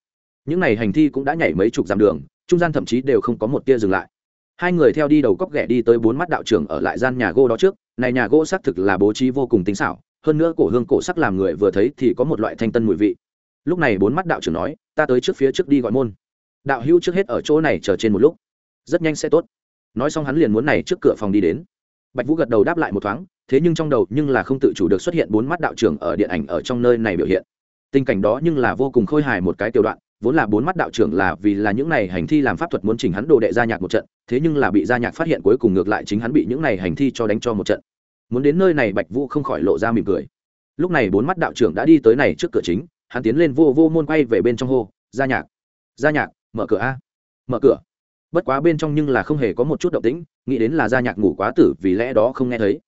Những n à y hành thi cũng đã nhảy mấy chục dặm đường, trung gian thậm chí đều không có một tia dừng lại. Hai người theo đi đầu cóc ghẻ đi tới bốn mắt đạo trưởng ở lại gian nhà gỗ đó trước, này nhà gỗ xác thực là bố trí vô cùng tinh xảo, hơn nữa cổ hương cổ sắc làm người vừa thấy thì có một loại thanh tân mùi vị. Lúc này bốn mắt đạo trưởng nói, ta tới trước phía trước đi gọi môn. Đạo hữu trước hết ở chỗ này chờ trên một lúc. Rất nhanh sẽ tốt nói xong hắn liền muốn này trước cửa phòng đi đến. Bạch vũ gật đầu đáp lại một thoáng, thế nhưng trong đầu nhưng là không tự chủ được xuất hiện bốn mắt đạo trưởng ở điện ảnh ở trong nơi này biểu hiện. Tình cảnh đó nhưng là vô cùng khôi hài một cái tiểu đoạn, vốn là bốn mắt đạo trưởng là vì là những này hành thi làm pháp thuật muốn chỉnh hắn đồ đệ gia nhạc một trận, thế nhưng là bị gia nhạc phát hiện cuối cùng ngược lại chính hắn bị những này hành thi cho đánh cho một trận. Muốn đến nơi này bạch vũ không khỏi lộ ra mỉm cười. Lúc này bốn mắt đạo trưởng đã đi tới này trước cửa chính, hắn tiến lên vô vô môn quay về bên trong hô gia nhạc gia nhạc, mở cửa a, mở cửa bất quá bên trong nhưng là không hề có một chút động tĩnh, nghĩ đến là gia nhạc ngủ quá tử vì lẽ đó không nghe thấy.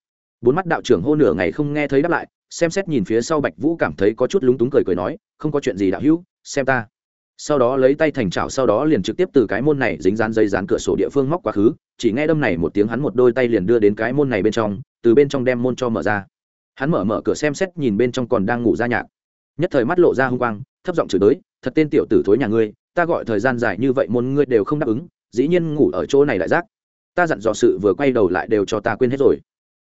Bốn mắt đạo trưởng hô nửa ngày không nghe thấy đáp lại, xem xét nhìn phía sau bạch vũ cảm thấy có chút lúng túng cười cười nói, không có chuyện gì đạo hữu, xem ta. Sau đó lấy tay thành chảo sau đó liền trực tiếp từ cái môn này dính dán dây dán cửa sổ địa phương móc quá khứ, chỉ nghe đâm này một tiếng hắn một đôi tay liền đưa đến cái môn này bên trong, từ bên trong đem môn cho mở ra. Hắn mở mở cửa xem xét nhìn bên trong còn đang ngủ ra nhạc. Nhất thời mắt lộ ra hung quang, thấp giọng chửi tới, thật tên tiểu tử thối nhà ngươi, ta gọi thời gian dài như vậy môn ngươi đều không đáp ứng dĩ nhiên ngủ ở chỗ này lại rác, ta dặn dò sự vừa quay đầu lại đều cho ta quên hết rồi.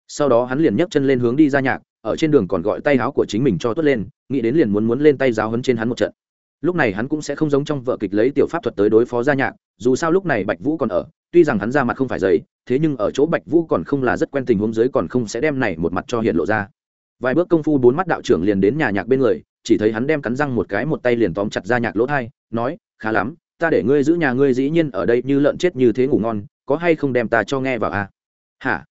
Sau đó hắn liền nhấc chân lên hướng đi ra nhạc ở trên đường còn gọi tay áo của chính mình cho tuốt lên nghĩ đến liền muốn muốn lên tay giáo hấn trên hắn một trận. Lúc này hắn cũng sẽ không giống trong vợ kịch lấy tiểu pháp thuật tới đối phó gia nhạc dù sao lúc này bạch vũ còn ở tuy rằng hắn ra mặt không phải dày thế nhưng ở chỗ bạch vũ còn không là rất quen tình huống dưới còn không sẽ đem này một mặt cho hiện lộ ra. Vài bước công phu bốn mắt đạo trưởng liền đến nhà nhạc bên người chỉ thấy hắn đem cắn răng một cái một tay liền tóm chặt ra nhạc lỗ thai nói khá lắm ta để ngươi giữ nhà ngươi dĩ nhiên ở đây như lợn chết như thế ngủ ngon, có hay không đem ta cho nghe vào à? Hả?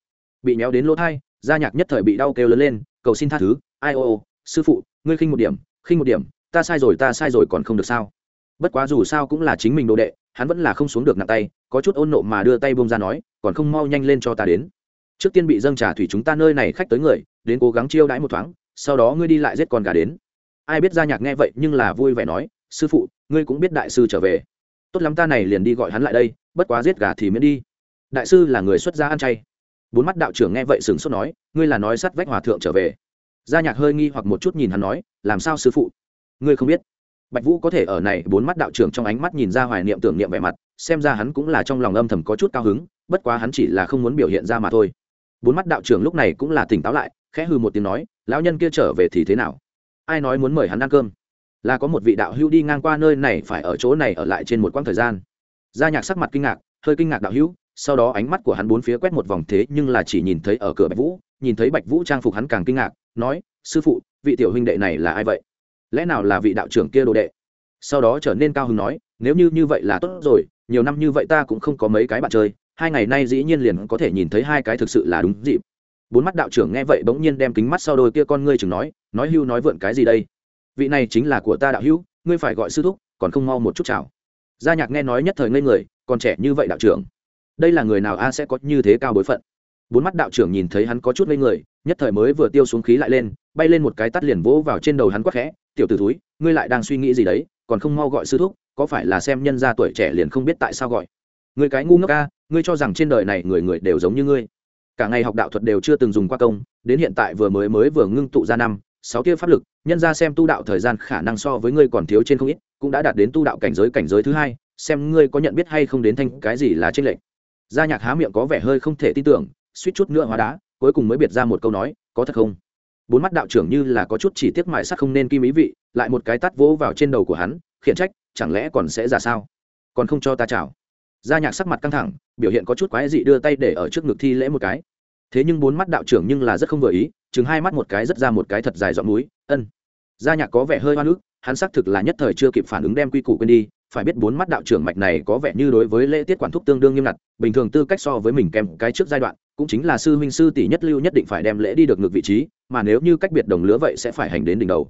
Bị méo đến lỗ thai gia nhạc nhất thời bị đau kêu lớn lên, cầu xin tha thứ, ai ô ô, sư phụ, ngươi khinh một điểm, khinh một điểm, ta sai rồi, ta sai rồi còn không được sao? Bất quá dù sao cũng là chính mình đồ đệ, hắn vẫn là không xuống được nặng tay, có chút ôn nộ mà đưa tay bông ra nói, còn không mau nhanh lên cho ta đến. Trước tiên bị dâng trà thủy chúng ta nơi này khách tới người, đến cố gắng chiêu đãi một thoáng, sau đó ngươi đi lại giết con gà đến. Ai biết gia nhạc nghe vậy nhưng là vui vẻ nói, sư phụ, ngươi cũng biết đại sư trở về tốt lắm ta này liền đi gọi hắn lại đây, bất quá giết gà thì miễn đi. Đại sư là người xuất gia ăn chay. Bốn mắt đạo trưởng nghe vậy sửng sốt nói, ngươi là nói sắt vách hòa thượng trở về. Gia nhạc hơi nghi hoặc một chút nhìn hắn nói, làm sao sư phụ? Ngươi không biết. Bạch vũ có thể ở này, bốn mắt đạo trưởng trong ánh mắt nhìn ra hoài niệm tưởng niệm vẻ mặt, xem ra hắn cũng là trong lòng âm thầm có chút cao hứng, bất quá hắn chỉ là không muốn biểu hiện ra mà thôi. Bốn mắt đạo trưởng lúc này cũng là tỉnh táo lại, khẽ hư một tiếng nói, lão nhân kia trở về thì thế nào? Ai nói muốn mời hắn ăn cơm? Là có một vị đạo hữu đi ngang qua nơi này phải ở chỗ này ở lại trên một quãng thời gian. Gia nhạc sắc mặt kinh ngạc, hơi kinh ngạc đạo hữu, sau đó ánh mắt của hắn bốn phía quét một vòng thế nhưng là chỉ nhìn thấy ở cửa bạch vũ, nhìn thấy bạch vũ trang phục hắn càng kinh ngạc, nói, sư phụ, vị tiểu huynh đệ này là ai vậy? Lẽ nào là vị đạo trưởng kia đồ đệ? Sau đó trở nên cao hứng nói, nếu như như vậy là tốt rồi, nhiều năm như vậy ta cũng không có mấy cái bạn chơi, hai ngày nay dĩ nhiên liền có thể nhìn thấy hai cái thực sự là đúng dịp. Bốn mắt đạo trưởng nghe vậy bỗng nhiên đem kính mắt sau đôi kia con ngươi chừng nói nói hưu nói vượn cái gì đây? Vị này chính là của ta đạo hữu, ngươi phải gọi sư thúc, còn không mau một chút chào. Gia nhạc nghe nói nhất thời ngây người, còn trẻ như vậy đạo trưởng. Đây là người nào a, sẽ có như thế cao bối phận? Bốn mắt đạo trưởng nhìn thấy hắn có chút ngây người, nhất thời mới vừa tiêu xuống khí lại lên, bay lên một cái tắt liền vỗ vào trên đầu hắn quắc khẽ, tiểu t ử thúi, ngươi lại đang suy nghĩ gì đấy, còn không mau gọi sư thúc, có phải là xem nhân gia tuổi trẻ liền không biết tại sao gọi? Người cái ngu ngốc ca ngươi cho rằng trên đời này người người đều giống như ngươi. Cả ngày học đạo thuật đều chưa từng dùng qua công, đến hiện tại vừa mới mới vừa ngưng tụ ra năm sáu tia pháp lực, nhân ra xem tu đạo thời gian khả năng so với ngươi còn thiếu trên không ít, cũng đã đạt đến tu đạo cảnh giới cảnh giới thứ hai, xem ngươi có nhận biết hay không đến thanh cái gì là trên lệnh gia nhạc há miệng có vẻ hơi không thể tin tưởng, suýt chút nữa hóa đá, cuối cùng mới biệt ra một câu nói, có thật không? Bốn mắt đạo trưởng như là có chút chỉ tiếc mại sắc không nên kim ý vị, lại một cái tắt vỗ vào trên đầu của hắn, khiển trách, chẳng lẽ còn sẽ ra sao? Còn không cho ta chào? Gia nhạc sắc mặt căng thẳng, biểu hiện có chút quái dị đưa tay để ở trước ngực thi lễ một cái thế nhưng bốn mắt đạo trưởng nhưng là rất không vừa ý, chừng hai mắt một cái rất ra một cái thật dài dọn núi, ân. Gia nhạc có vẻ hơi hoa nước hắn xác thực là nhất thời chưa kịp phản ứng đem quy củ quên đi, phải biết bốn mắt đạo trưởng mạch này có vẻ như đối với lễ tiết quản thúc tương đương nghiêm ngặt, bình thường tư cách so với mình kèm cái trước giai đoạn, cũng chính là sư huynh sư tỷ nhất lưu nhất định phải đem lễ đi được ngược vị trí, mà nếu như cách biệt đồng lứa vậy sẽ phải hành đến đỉnh đầu.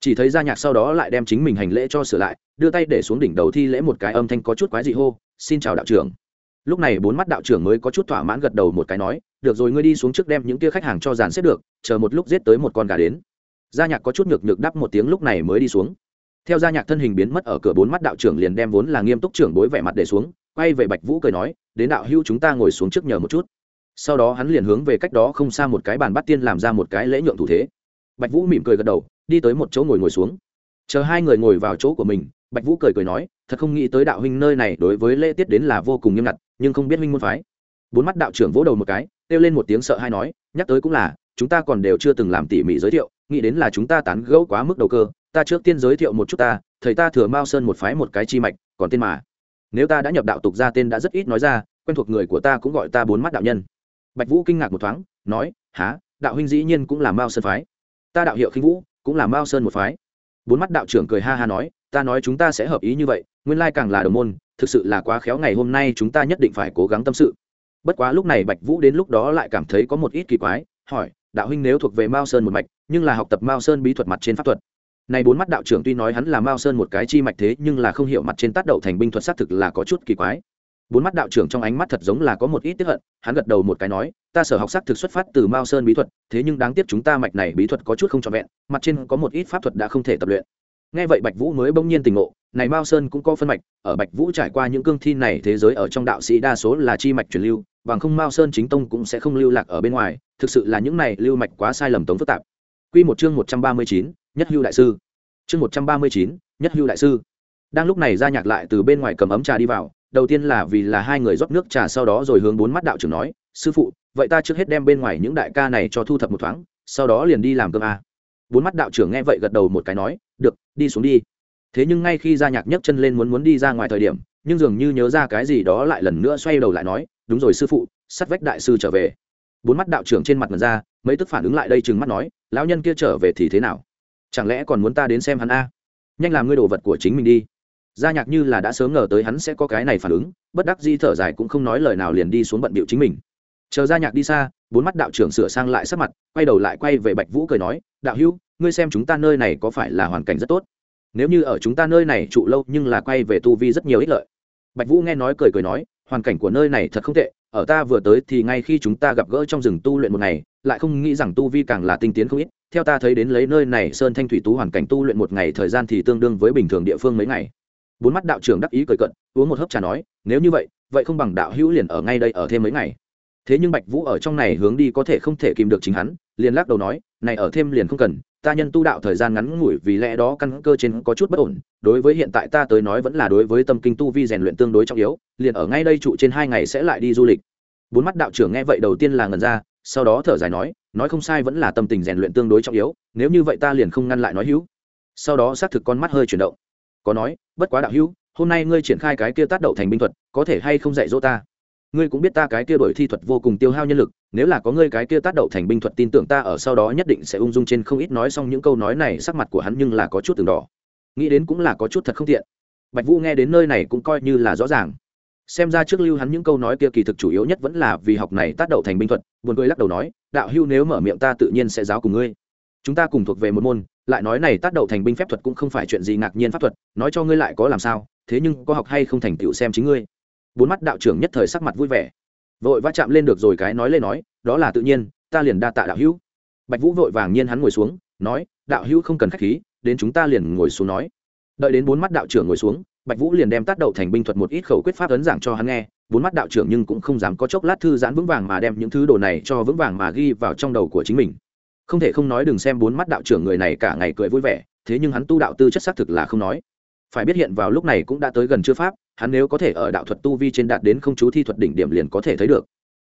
Chỉ thấy gia nhạc sau đó lại đem chính mình hành lễ cho sửa lại, đưa tay để xuống đỉnh đầu thi lễ một cái âm thanh có chút quái dị hô, xin chào đạo trưởng. Lúc này bốn mắt đạo trưởng mới có chút thỏa mãn gật đầu một cái nói được rồi, ngươi đi xuống trước đem những tia khách hàng cho dàn xếp được, chờ một lúc giết tới một con gà đến. Gia nhạc có chút nhược nhược đắp một tiếng, lúc này mới đi xuống. Theo gia nhạc thân hình biến mất ở cửa bốn mắt đạo trưởng liền đem vốn là nghiêm túc trưởng bối vẻ mặt để xuống, quay về bạch vũ cười nói, đến đạo hưu chúng ta ngồi xuống trước nhờ một chút. Sau đó hắn liền hướng về cách đó không xa một cái bàn bắt tiên làm ra một cái lễ nhượng thủ thế. Bạch vũ mỉm cười gật đầu, đi tới một chỗ ngồi ngồi xuống. Chờ hai người ngồi vào chỗ của mình, bạch vũ cười cười nói, thật không nghĩ tới đạo huynh nơi này đối với lễ tiết đến là vô cùng nghiêm ngặt, nhưng không biết huynh môn phái. Bốn mắt đạo trưởng vỗ đầu một cái kêu lên một tiếng sợ hay nói, nhắc tới cũng là, chúng ta còn đều chưa từng làm tỉ mỉ giới thiệu, nghĩ đến là chúng ta tán gẫu quá mức đầu cơ, ta trước tiên giới thiệu một chút ta, thầy ta thừa mao sơn một phái một cái chi mạch, còn tên mà. Nếu ta đã nhập đạo tục ra tên đã rất ít nói ra, quen thuộc người của ta cũng gọi ta bốn mắt đạo nhân. Bạch vũ kinh ngạc một thoáng, nói há đạo huynh dĩ nhiên cũng là mao sơn phái. Ta đạo hiệu khinh vũ, cũng là mao sơn một phái. Bốn mắt đạo trưởng cười ha ha nói, ta nói chúng ta sẽ hợp ý như vậy, nguyên lai càng là đồng môn, thực sự là quá khéo ngày hôm nay chúng ta nhất định phải cố gắng tâm sự bất quá lúc này bạch vũ đến lúc đó lại cảm thấy có một ít kỳ quái, hỏi, đạo huynh nếu thuộc về mao sơn một mạch, nhưng là học tập mao sơn bí thuật mặt trên pháp thuật? Này bốn mắt đạo trưởng tuy nói hắn là mao sơn một cái chi mạch thế, nhưng là không hiểu mặt trên tác đậu thành binh thuật xác thực là có chút kỳ quái. Bốn mắt đạo trưởng trong ánh mắt thật giống là có một ít tiếp hận, hắn gật đầu một cái nói, ta sở học xác thực xuất phát từ mao sơn bí thuật, thế nhưng đáng tiếc chúng ta mạch này bí thuật có chút không trọn vẹn, mặt trên có một ít pháp thuật đã không thể tập luyện. Nghe vậy bạch vũ mới bỗng nhiên tình ngộ, này mao sơn cũng có phân mạch, ở bạch vũ trải qua những cương thi này thế giới ở trong đạo sĩ đa số là chi mạch truyền lưu bằng không mao sơn chính tông cũng sẽ không lưu lạc ở bên ngoài thực sự là những này lưu mạch quá sai lầm tống phức tạp. Quy một chương một trăm ba mươi chín, nhất hưu đại sư. Chương một trăm ba mươi chín, nhất hưu đại sư. Đang lúc này ra nhạc lại từ bên ngoài cầm ấm trà đi vào đầu tiên là vì là hai người rót nước trà sau đó rồi hướng bốn mắt đạo trưởng nói sư phụ vậy ta trước hết đem bên ngoài những đại ca này cho thu thập một thoáng sau đó liền đi làm cơm a. Bốn mắt đạo trưởng nghe vậy gật đầu một cái nói được đi xuống đi. Thế nhưng ngay khi gia nhạc nhấc chân lên muốn muốn đi ra ngoài thời điểm nhưng dường như nhớ ra cái gì đó lại lần nữa xoay đầu lại nói đúng rồi sư phụ, sắt vách đại sư trở về. Bốn mắt đạo trưởng trên mặt mật ra, mấy tức phản ứng lại đây chừng mắt nói, lão nhân kia trở về thì thế nào? Chẳng lẽ còn muốn ta đến xem hắn a? Nhanh làm ngươi đồ vật của chính mình đi. Gia nhạc như là đã sớm ngờ tới hắn sẽ có cái này phản ứng, bất đắc di thở dài cũng không nói lời nào liền đi xuống bận bịu chính mình. Chờ gia nhạc đi xa, bốn mắt đạo trưởng sửa sang lại sắc mặt, quay đầu lại quay về bạch vũ cười nói, đạo hữu, ngươi xem chúng ta nơi này có phải là hoàn cảnh rất tốt? Nếu như ở chúng ta nơi này trụ lâu nhưng là quay về tu vi rất nhiều ích lợi. Bạch vũ nghe nói cười cười nói hoàn cảnh của nơi này thật không tệ, ở ta vừa tới thì ngay khi chúng ta gặp gỡ trong rừng tu luyện một ngày, lại không nghĩ rằng tu vi càng là tinh tiến không ít. Theo ta thấy đến lấy nơi này sơn thanh thủy tú hoàn cảnh tu luyện một ngày thời gian thì tương đương với bình thường địa phương mấy ngày. Bốn mắt đạo trưởng đắc ý cười cận uống một hớp trà nói, nếu như vậy vậy không bằng đạo hữu liền ở ngay đây ở thêm mấy ngày. Thế nhưng bạch vũ ở trong này hướng đi có thể không thể kìm được chính hắn, liền lắc đầu nói, này ở thêm liền không cần ta nhân tu đạo thời gian ngắn ngủi vì lẽ đó căn cơ trên có chút bất ổn, đối với hiện tại ta tới nói vẫn là đối với tâm kinh tu vi rèn luyện tương đối trọng yếu, liền ở ngay đây trụ trên hai ngày sẽ lại đi du lịch. Bốn mắt đạo trưởng nghe vậy đầu tiên là ngần ra, sau đó thở dài nói nói không sai vẫn là tâm tình rèn luyện tương đối trọng yếu, nếu như vậy ta liền không ngăn lại nói hữu. Sau đó xác thực con mắt hơi chuyển động. Có nói, bất quá đạo hữu, hôm nay ngươi triển khai cái kia tác đậu thành binh thuật, có thể hay không dạy dỗ ta? Ngươi cũng biết ta cái kia đổi thi thuật vô cùng tiêu hao nhân lực, nếu là có ngươi cái kia tác đậu thành binh thuật tin tưởng ta ở sau đó nhất định sẽ ung dung trên không ít nói xong những câu nói này, sắc mặt của hắn nhưng là có chút từng đỏ. Nghĩ đến cũng là có chút thật không tiện. Bạch vũ nghe đến nơi này cũng coi như là rõ ràng. Xem ra trước lưu hắn những câu nói kia kỳ thực chủ yếu nhất vẫn là vì học này tác đậu thành binh thuật, buồn cười lắc đầu nói, đạo hưu nếu mở miệng ta tự nhiên sẽ giáo cùng ngươi. Chúng ta cùng thuộc về một môn, lại nói này tác đậu thành binh phép thuật cũng không phải chuyện gì ngạc nhiên pháp thuật, nói cho ngươi lại có làm sao, thế nhưng có học hay không thành tựu xem chính ngươi bốn mắt đạo trưởng nhất thời sắc mặt vui vẻ. Vội va chạm lên được rồi cái nói lên nói, đó là tự nhiên, ta liền đa tạ đạo hữu. Bạch vũ vội vàng nhiên hắn ngồi xuống, nói, đạo hữu không cần khách khí, đến chúng ta liền ngồi xuống nói. Đợi đến bốn mắt đạo trưởng ngồi xuống, bạch vũ liền đem tác đậu thành binh thuật một ít khẩu quyết pháp ấn giảng cho hắn nghe. Bốn mắt đạo trưởng nhưng cũng không dám có chốc lát thư giãn vững vàng mà đem những thứ đồ này cho vững vàng mà ghi vào trong đầu của chính mình. Không thể không nói đừng xem bốn mắt đạo trưởng người này cả ngày cười vui vẻ, thế nhưng hắn tu đạo tư chất xác thực là không nói phải biết hiện vào lúc này cũng đã tới gần chưa pháp, hắn nếu có thể ở đạo thuật tu vi trên đạt đến không chú thi thuật đỉnh điểm liền có thể thấy được.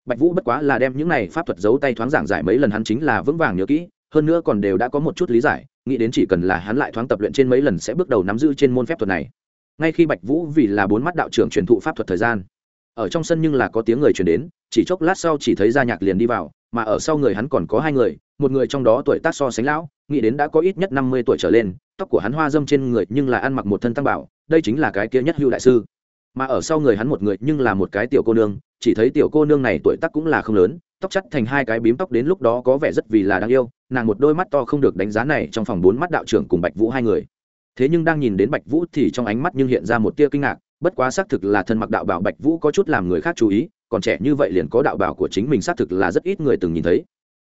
Bạch vũ bất quá là đem những này pháp thuật giấu tay thoáng giảng giải mấy lần hắn chính là vững vàng nhớ kỹ, hơn nữa còn đều đã có một chút lý giải, nghĩ đến chỉ cần là hắn lại thoáng tập luyện trên mấy lần sẽ bước đầu nắm giữ trên môn phép thuật này. Ngay khi bạch vũ vì là bốn mắt đạo trưởng truyền thụ pháp thuật thời gian, ở trong sân nhưng là có tiếng người truyền đến, chỉ chốc lát sau chỉ thấy gia nhạc liền đi vào mà ở sau người hắn còn có hai người, một người trong đó tuổi tác so sánh lão, nghĩ đến đã có ít nhất năm mươi tuổi trở lên, tóc của hắn hoa dâm trên người nhưng là ăn mặc một thân tăng bảo, đây chính là cái kia nhất hưu đại sư. Mà ở sau người hắn một người nhưng là một cái tiểu cô nương, chỉ thấy tiểu cô nương này tuổi tác cũng là không lớn, tóc chắt thành hai cái bím tóc đến lúc đó có vẻ rất vì là đáng yêu, nàng một đôi mắt to không được đánh giá này trong phòng bốn mắt đạo trưởng cùng bạch vũ hai người. Thế nhưng đang nhìn đến bạch vũ thì trong ánh mắt nhưng hiện ra một tia kinh ngạc, bất quá xác thực là thân mặc đạo bảo bạch vũ có chút làm người khác chú ý còn trẻ như vậy liền có đạo bảo của chính mình xác thực là rất ít người từng nhìn thấy.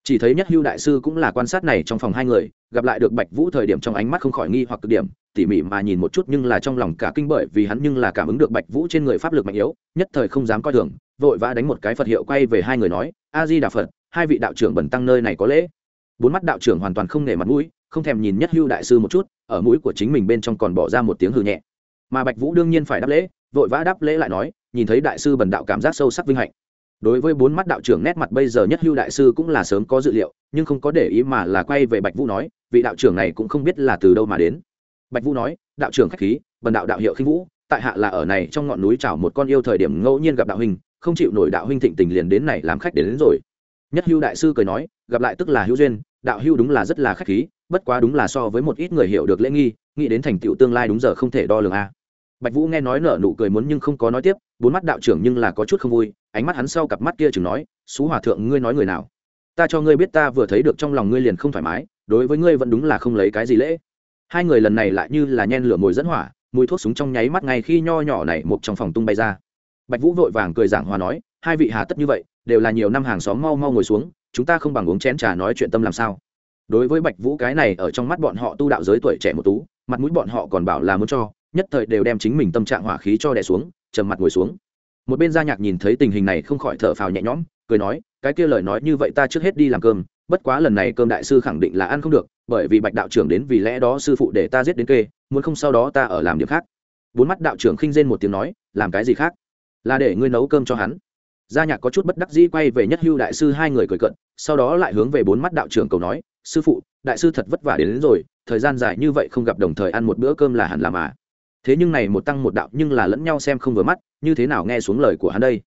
Chỉ thấy nhất hưu đại sư cũng là quan sát này trong phòng hai người, gặp lại được bạch vũ thời điểm trong ánh mắt không khỏi nghi hoặc cực điểm, tỉ mỉ mà nhìn một chút nhưng là trong lòng cả kinh bởi vì hắn nhưng là cảm ứng được bạch vũ trên người pháp lực mạnh yếu, nhất thời không dám coi thường, vội vã đánh một cái phật hiệu quay về hai người nói, a di đà phật, hai vị đạo trưởng bẩn tăng nơi này có lễ. Bốn mắt đạo trưởng hoàn toàn không nể mặt mũi, không thèm nhìn nhất hưu đại sư một chút, ở mũi của chính mình bên trong còn bỏ ra một tiếng hư nhẹ. Mà bạch vũ đương nhiên phải đáp lễ, vội vã đáp lễ lại nói nhìn thấy đại sư bần đạo cảm giác sâu sắc vinh hạnh. Đối với bốn mắt đạo trưởng nét mặt bây giờ nhất hưu đại sư cũng là sớm có dự liệu nhưng không có để ý mà là quay về bạch vũ nói vị đạo trưởng này cũng không biết là từ đâu mà đến. Bạch vũ nói đạo trưởng khách khí bần đạo đạo hiệu khinh vũ tại hạ là ở này trong ngọn núi chảo một con yêu thời điểm ngẫu nhiên gặp đạo huynh không chịu nổi đạo huynh thịnh tình liền đến này làm khách đến, đến rồi. Nhất hưu đại sư cười nói gặp lại tức là hữu duyên đạo hưu đúng là rất là khách khí bất quá đúng là so với một ít người hiểu được lễ nghi nghĩ đến thành tựu tương lai đúng giờ không thể đo lường a bạch vũ nghe nói nở nụ cười muốn nhưng không có nói tiếp, bốn mắt đạo trưởng nhưng là có chút không vui, ánh mắt hắn sau cặp mắt kia chừng nói, xú hòa thượng, ngươi nói người nào? Ta cho ngươi biết ta vừa thấy được trong lòng ngươi liền không thoải mái, đối với ngươi vẫn đúng là không lấy cái gì lễ. Hai người lần này lại như là nhen lửa mồi dẫn hỏa, mùi thuốc súng trong nháy mắt ngay khi nho nhỏ này một trong phòng tung bay ra. Bạch vũ vội vàng cười giảng hòa nói, hai vị hà tất như vậy, đều là nhiều năm hàng xóm mau mau ngồi xuống, chúng ta không bằng uống chén trà nói chuyện tâm làm sao? Đối với bạch vũ cái này ở trong mắt bọn họ tu đạo giới tuổi trẻ một tú, mặt mũi bọn họ còn bảo là muốn cho nhất thời đều đem chính mình tâm trạng hỏa khí cho đè xuống trầm mặt ngồi xuống. Một bên gia nhạc nhìn thấy tình hình này không khỏi thở phào nhẹ nhõm cười nói cái kia lời nói như vậy ta trước hết đi làm cơm bất quá lần này cơm đại sư khẳng định là ăn không được bởi vì bạch đạo trưởng đến vì lẽ đó sư phụ để ta giết đến kê muốn không sau đó ta ở làm điểm khác. Bốn mắt đạo trưởng khinh rên một tiếng nói làm cái gì khác? Là để ngươi nấu cơm cho hắn. Gia nhạc có chút bất đắc dĩ quay về nhất hưu đại sư hai người cười cận sau đó lại hướng về bốn mắt đạo trưởng cầu nói sư phụ đại sư thật vất vả đến, đến rồi thời gian dài như vậy không gặp đồng thời ăn một bữa cơm là hẳn làm à thế nhưng này một tăng một đạo nhưng là lẫn nhau xem không vừa mắt, như thế nào nghe xuống lời của hắn đây?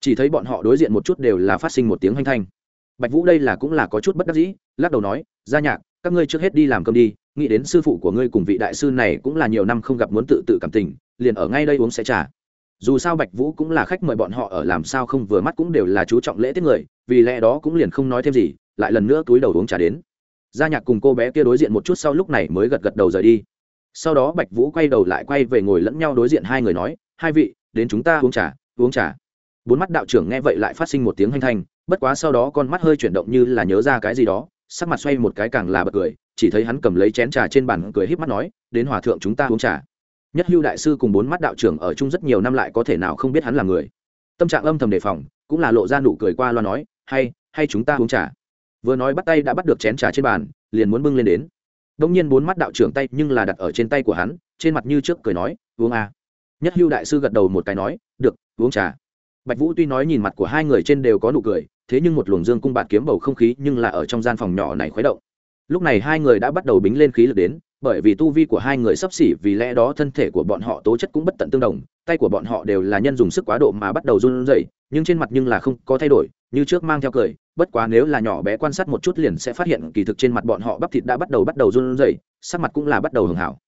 Chỉ thấy bọn họ đối diện một chút đều là phát sinh một tiếng hanh thanh. Bạch vũ đây là cũng là có chút bất đắc dĩ, lắc đầu nói, gia nhạc, các ngươi trước hết đi làm cơm đi, nghĩ đến sư phụ của ngươi cùng vị đại sư này cũng là nhiều năm không gặp muốn tự tự cảm tình, liền ở ngay đây uống sẽ trả dù sao bạch vũ cũng là khách mời bọn họ ở làm sao không vừa mắt cũng đều là chú trọng lễ tiết người, vì lẽ đó cũng liền không nói thêm gì, lại lần nữa túi đầu uống trà đến. Gia nhạc cùng cô bé kia đối diện một chút sau lúc này mới gật gật đầu rời đi sau đó bạch vũ quay đầu lại quay về ngồi lẫn nhau đối diện hai người nói, hai vị, đến chúng ta uống trà uống trà. Bốn mắt đạo trưởng nghe vậy lại phát sinh một tiếng hanh thanh, bất quá sau đó con mắt hơi chuyển động như là nhớ ra cái gì đó, sắc mặt xoay một cái càng là bật cười, chỉ thấy hắn cầm lấy chén trà trên bàn cười híp mắt nói, đến hòa thượng chúng ta uống trà. Nhất hưu đại sư cùng bốn mắt đạo trưởng ở chung rất nhiều năm lại có thể nào không biết hắn là người. Tâm trạng âm thầm đề phòng, cũng là lộ ra nụ cười qua loa nói, hay hay chúng ta uống trà. Vừa nói bắt tay đã bắt được chén trà trên bàn, liền muốn bưng lên đến đông nhiên bốn mắt đạo trưởng tay nhưng là đặt ở trên tay của hắn, trên mặt như trước cười nói, uống à. nhất hưu đại sư gật đầu một cái nói, được, uống trà bạch vũ tuy nói nhìn mặt của hai người trên đều có nụ cười, thế nhưng một luồng dương cung bạt kiếm bầu không khí nhưng là ở trong gian phòng nhỏ này khuấy động lúc này hai người đã bắt đầu bính lên khí lực đến bởi vì tu vi của hai người sắp xỉ, vì lẽ đó thân thể của bọn họ tố chất cũng bất tận tương đồng, tay của bọn họ đều là nhân dùng sức quá độ mà bắt đầu run rẩy, nhưng trên mặt nhưng là không có thay đổi, như trước mang theo cười, bất quá nếu là nhỏ bé quan sát một chút liền sẽ phát hiện kỳ thực trên mặt bọn họ bắp thịt đã bắt đầu bắt đầu run rẩy, sắc mặt cũng là bắt đầu hưởng hảo.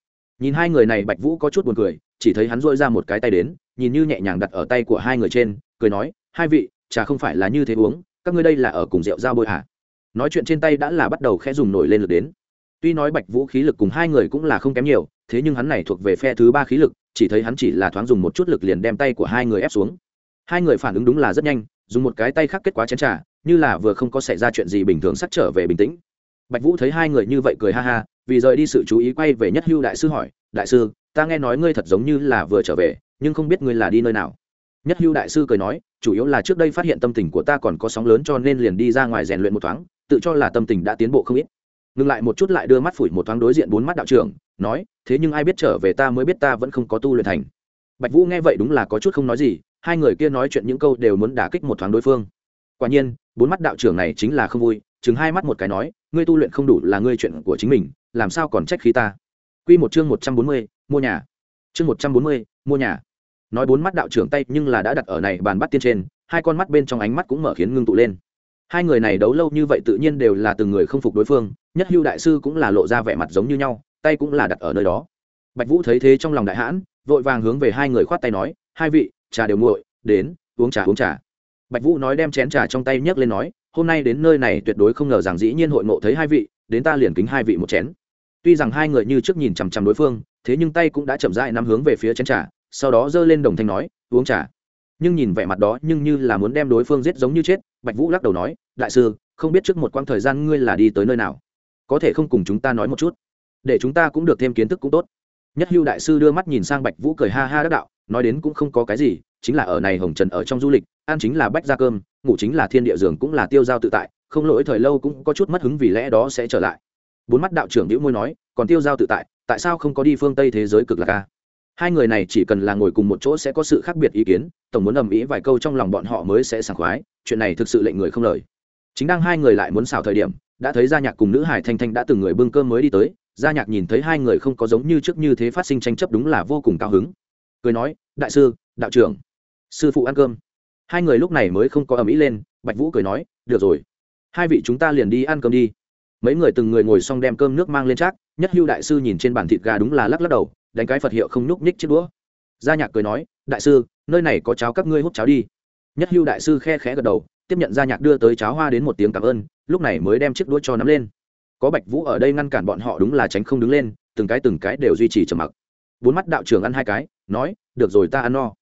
Nhìn hai người này, bạch vũ có chút buồn cười, chỉ thấy hắn dội ra một cái tay đến, nhìn như nhẹ nhàng đặt ở tay của hai người trên, cười nói, hai vị trà không phải là như thế uống, các ngươi đây là ở cùng rượu dao bôi hả nói chuyện trên tay đã là bắt đầu khẽ dùng nổi lên lượt đến tuy nói bạch vũ khí lực cùng hai người cũng là không kém nhiều, thế nhưng hắn này thuộc về phe thứ ba khí lực, chỉ thấy hắn chỉ là thoáng dùng một chút lực liền đem tay của hai người ép xuống. Hai người phản ứng đúng là rất nhanh, dùng một cái tay khác kết quả chén trà, như là vừa không có xảy ra chuyện gì bình thường sắc trở về bình tĩnh. Bạch vũ thấy hai người như vậy cười ha ha, vì rời đi sự chú ý quay về nhất hưu đại sư hỏi, đại sư, ta nghe nói ngươi thật giống như là vừa trở về, nhưng không biết ngươi là đi nơi nào. Nhất hưu đại sư cười nói, chủ yếu là trước đây phát hiện tâm tình của ta còn có sóng lớn cho nên liền đi ra ngoài rèn luyện một thoáng, tự cho là tâm tình đã tiến bộ không ít ngừng lại một chút lại đưa mắt phủi một thoáng đối diện bốn mắt đạo trưởng nói thế nhưng ai biết trở về ta mới biết ta vẫn không có tu luyện thành bạch vũ nghe vậy đúng là có chút không nói gì hai người kia nói chuyện những câu đều muốn đả kích một thoáng đối phương quả nhiên bốn mắt đạo trưởng này chính là không vui chừng hai mắt một cái nói ngươi tu luyện không đủ là ngươi chuyện của chính mình làm sao còn trách khí ta Quy một chương một trăm bốn mươi, mua nhà. Chương một trăm bốn mươi, mua nhà. Nói bốn mắt đạo trưởng tay nhưng là đã đặt ở này bàn bắt tiên trên, hai con mắt bên trong ánh mắt cũng mở khiến ngưng tụ lên. Hai người này đấu lâu như vậy tự nhiên đều là từng người không phục đối phương, nhất Hưu đại sư cũng là lộ ra vẻ mặt giống như nhau, tay cũng là đặt ở nơi đó. Bạch Vũ thấy thế trong lòng đại hãn, vội vàng hướng về hai người khoát tay nói, hai vị, trà đều nguội, đến, uống trà uống trà. Bạch Vũ nói đem chén trà trong tay nhấc lên nói, hôm nay đến nơi này tuyệt đối không ngờ rằng dĩ nhiên hội ngộ thấy hai vị, đến ta liền kính hai vị một chén tuy rằng hai người như trước nhìn chằm chằm đối phương thế nhưng tay cũng đã chậm rãi nắm hướng về phía chén trà sau đó giơ lên đồng thanh nói uống trà nhưng nhìn vẻ mặt đó nhưng như là muốn đem đối phương giết giống như chết bạch vũ lắc đầu nói đại sư không biết trước một quãng thời gian ngươi là đi tới nơi nào có thể không cùng chúng ta nói một chút. Để chúng ta cũng được thêm kiến thức cũng tốt. Nhất hưu đại sư đưa mắt nhìn sang bạch vũ cười ha ha đắc đạo, nói đến cũng không có cái gì, chính là ở này hồng trần ở trong du lịch, ăn chính là bách gia cơm, ngủ chính là thiên địa giường cũng là tiêu giao tự tại, không lỗi thời lâu cũng có chút mất hứng vì lẽ đó sẽ trở lại. Bốn mắt đạo trưởng đĩu môi nói, còn tiêu giao tự tại tại sao không có đi phương tây thế giới cực lạc ca hai người này chỉ cần là ngồi cùng một chỗ sẽ có sự khác biệt ý kiến, tổng muốn ầm ĩ vài câu trong lòng bọn họ mới sẽ sảng khoái, chuyện này thực sự lệnh người không lời. Chính đang hai người lại muốn xào thời điểm đã thấy gia nhạc cùng nữ hải thanh thanh đã từng người bưng cơm mới đi tới, gia nhạc nhìn thấy hai người không có giống như trước như thế phát sinh tranh chấp đúng là vô cùng cao hứng. Cười nói, đại sư, đạo trưởng, sư phụ ăn cơm. Hai người lúc này mới không có ầm ĩ lên, bạch vũ cười nói, được rồi, hai vị chúng ta liền đi ăn cơm đi. Mấy người từng người ngồi xong đem cơm nước mang lên trác, nhất hưu đại sư nhìn trên bàn thịt gà đúng là lắc lắc đầu, đánh cái phật hiệu không nhúc nhích chiếc đũa. Gia nhạc cười nói, đại sư, nơi này có cháo các ngươi hút cháo đi. Nhất hưu đại sư khe khẽ gật đầu tiếp nhận gia nhạc đưa tới cháo hoa đến một tiếng cảm ơn, lúc này mới đem chiếc đũa cho nắm lên. Có bạch vũ ở đây ngăn cản bọn họ đúng là tránh không đứng lên, từng cái từng cái đều duy trì trầm mặc. Bốn mắt đạo trưởng ăn hai cái, nói, được rồi, ta ăn no.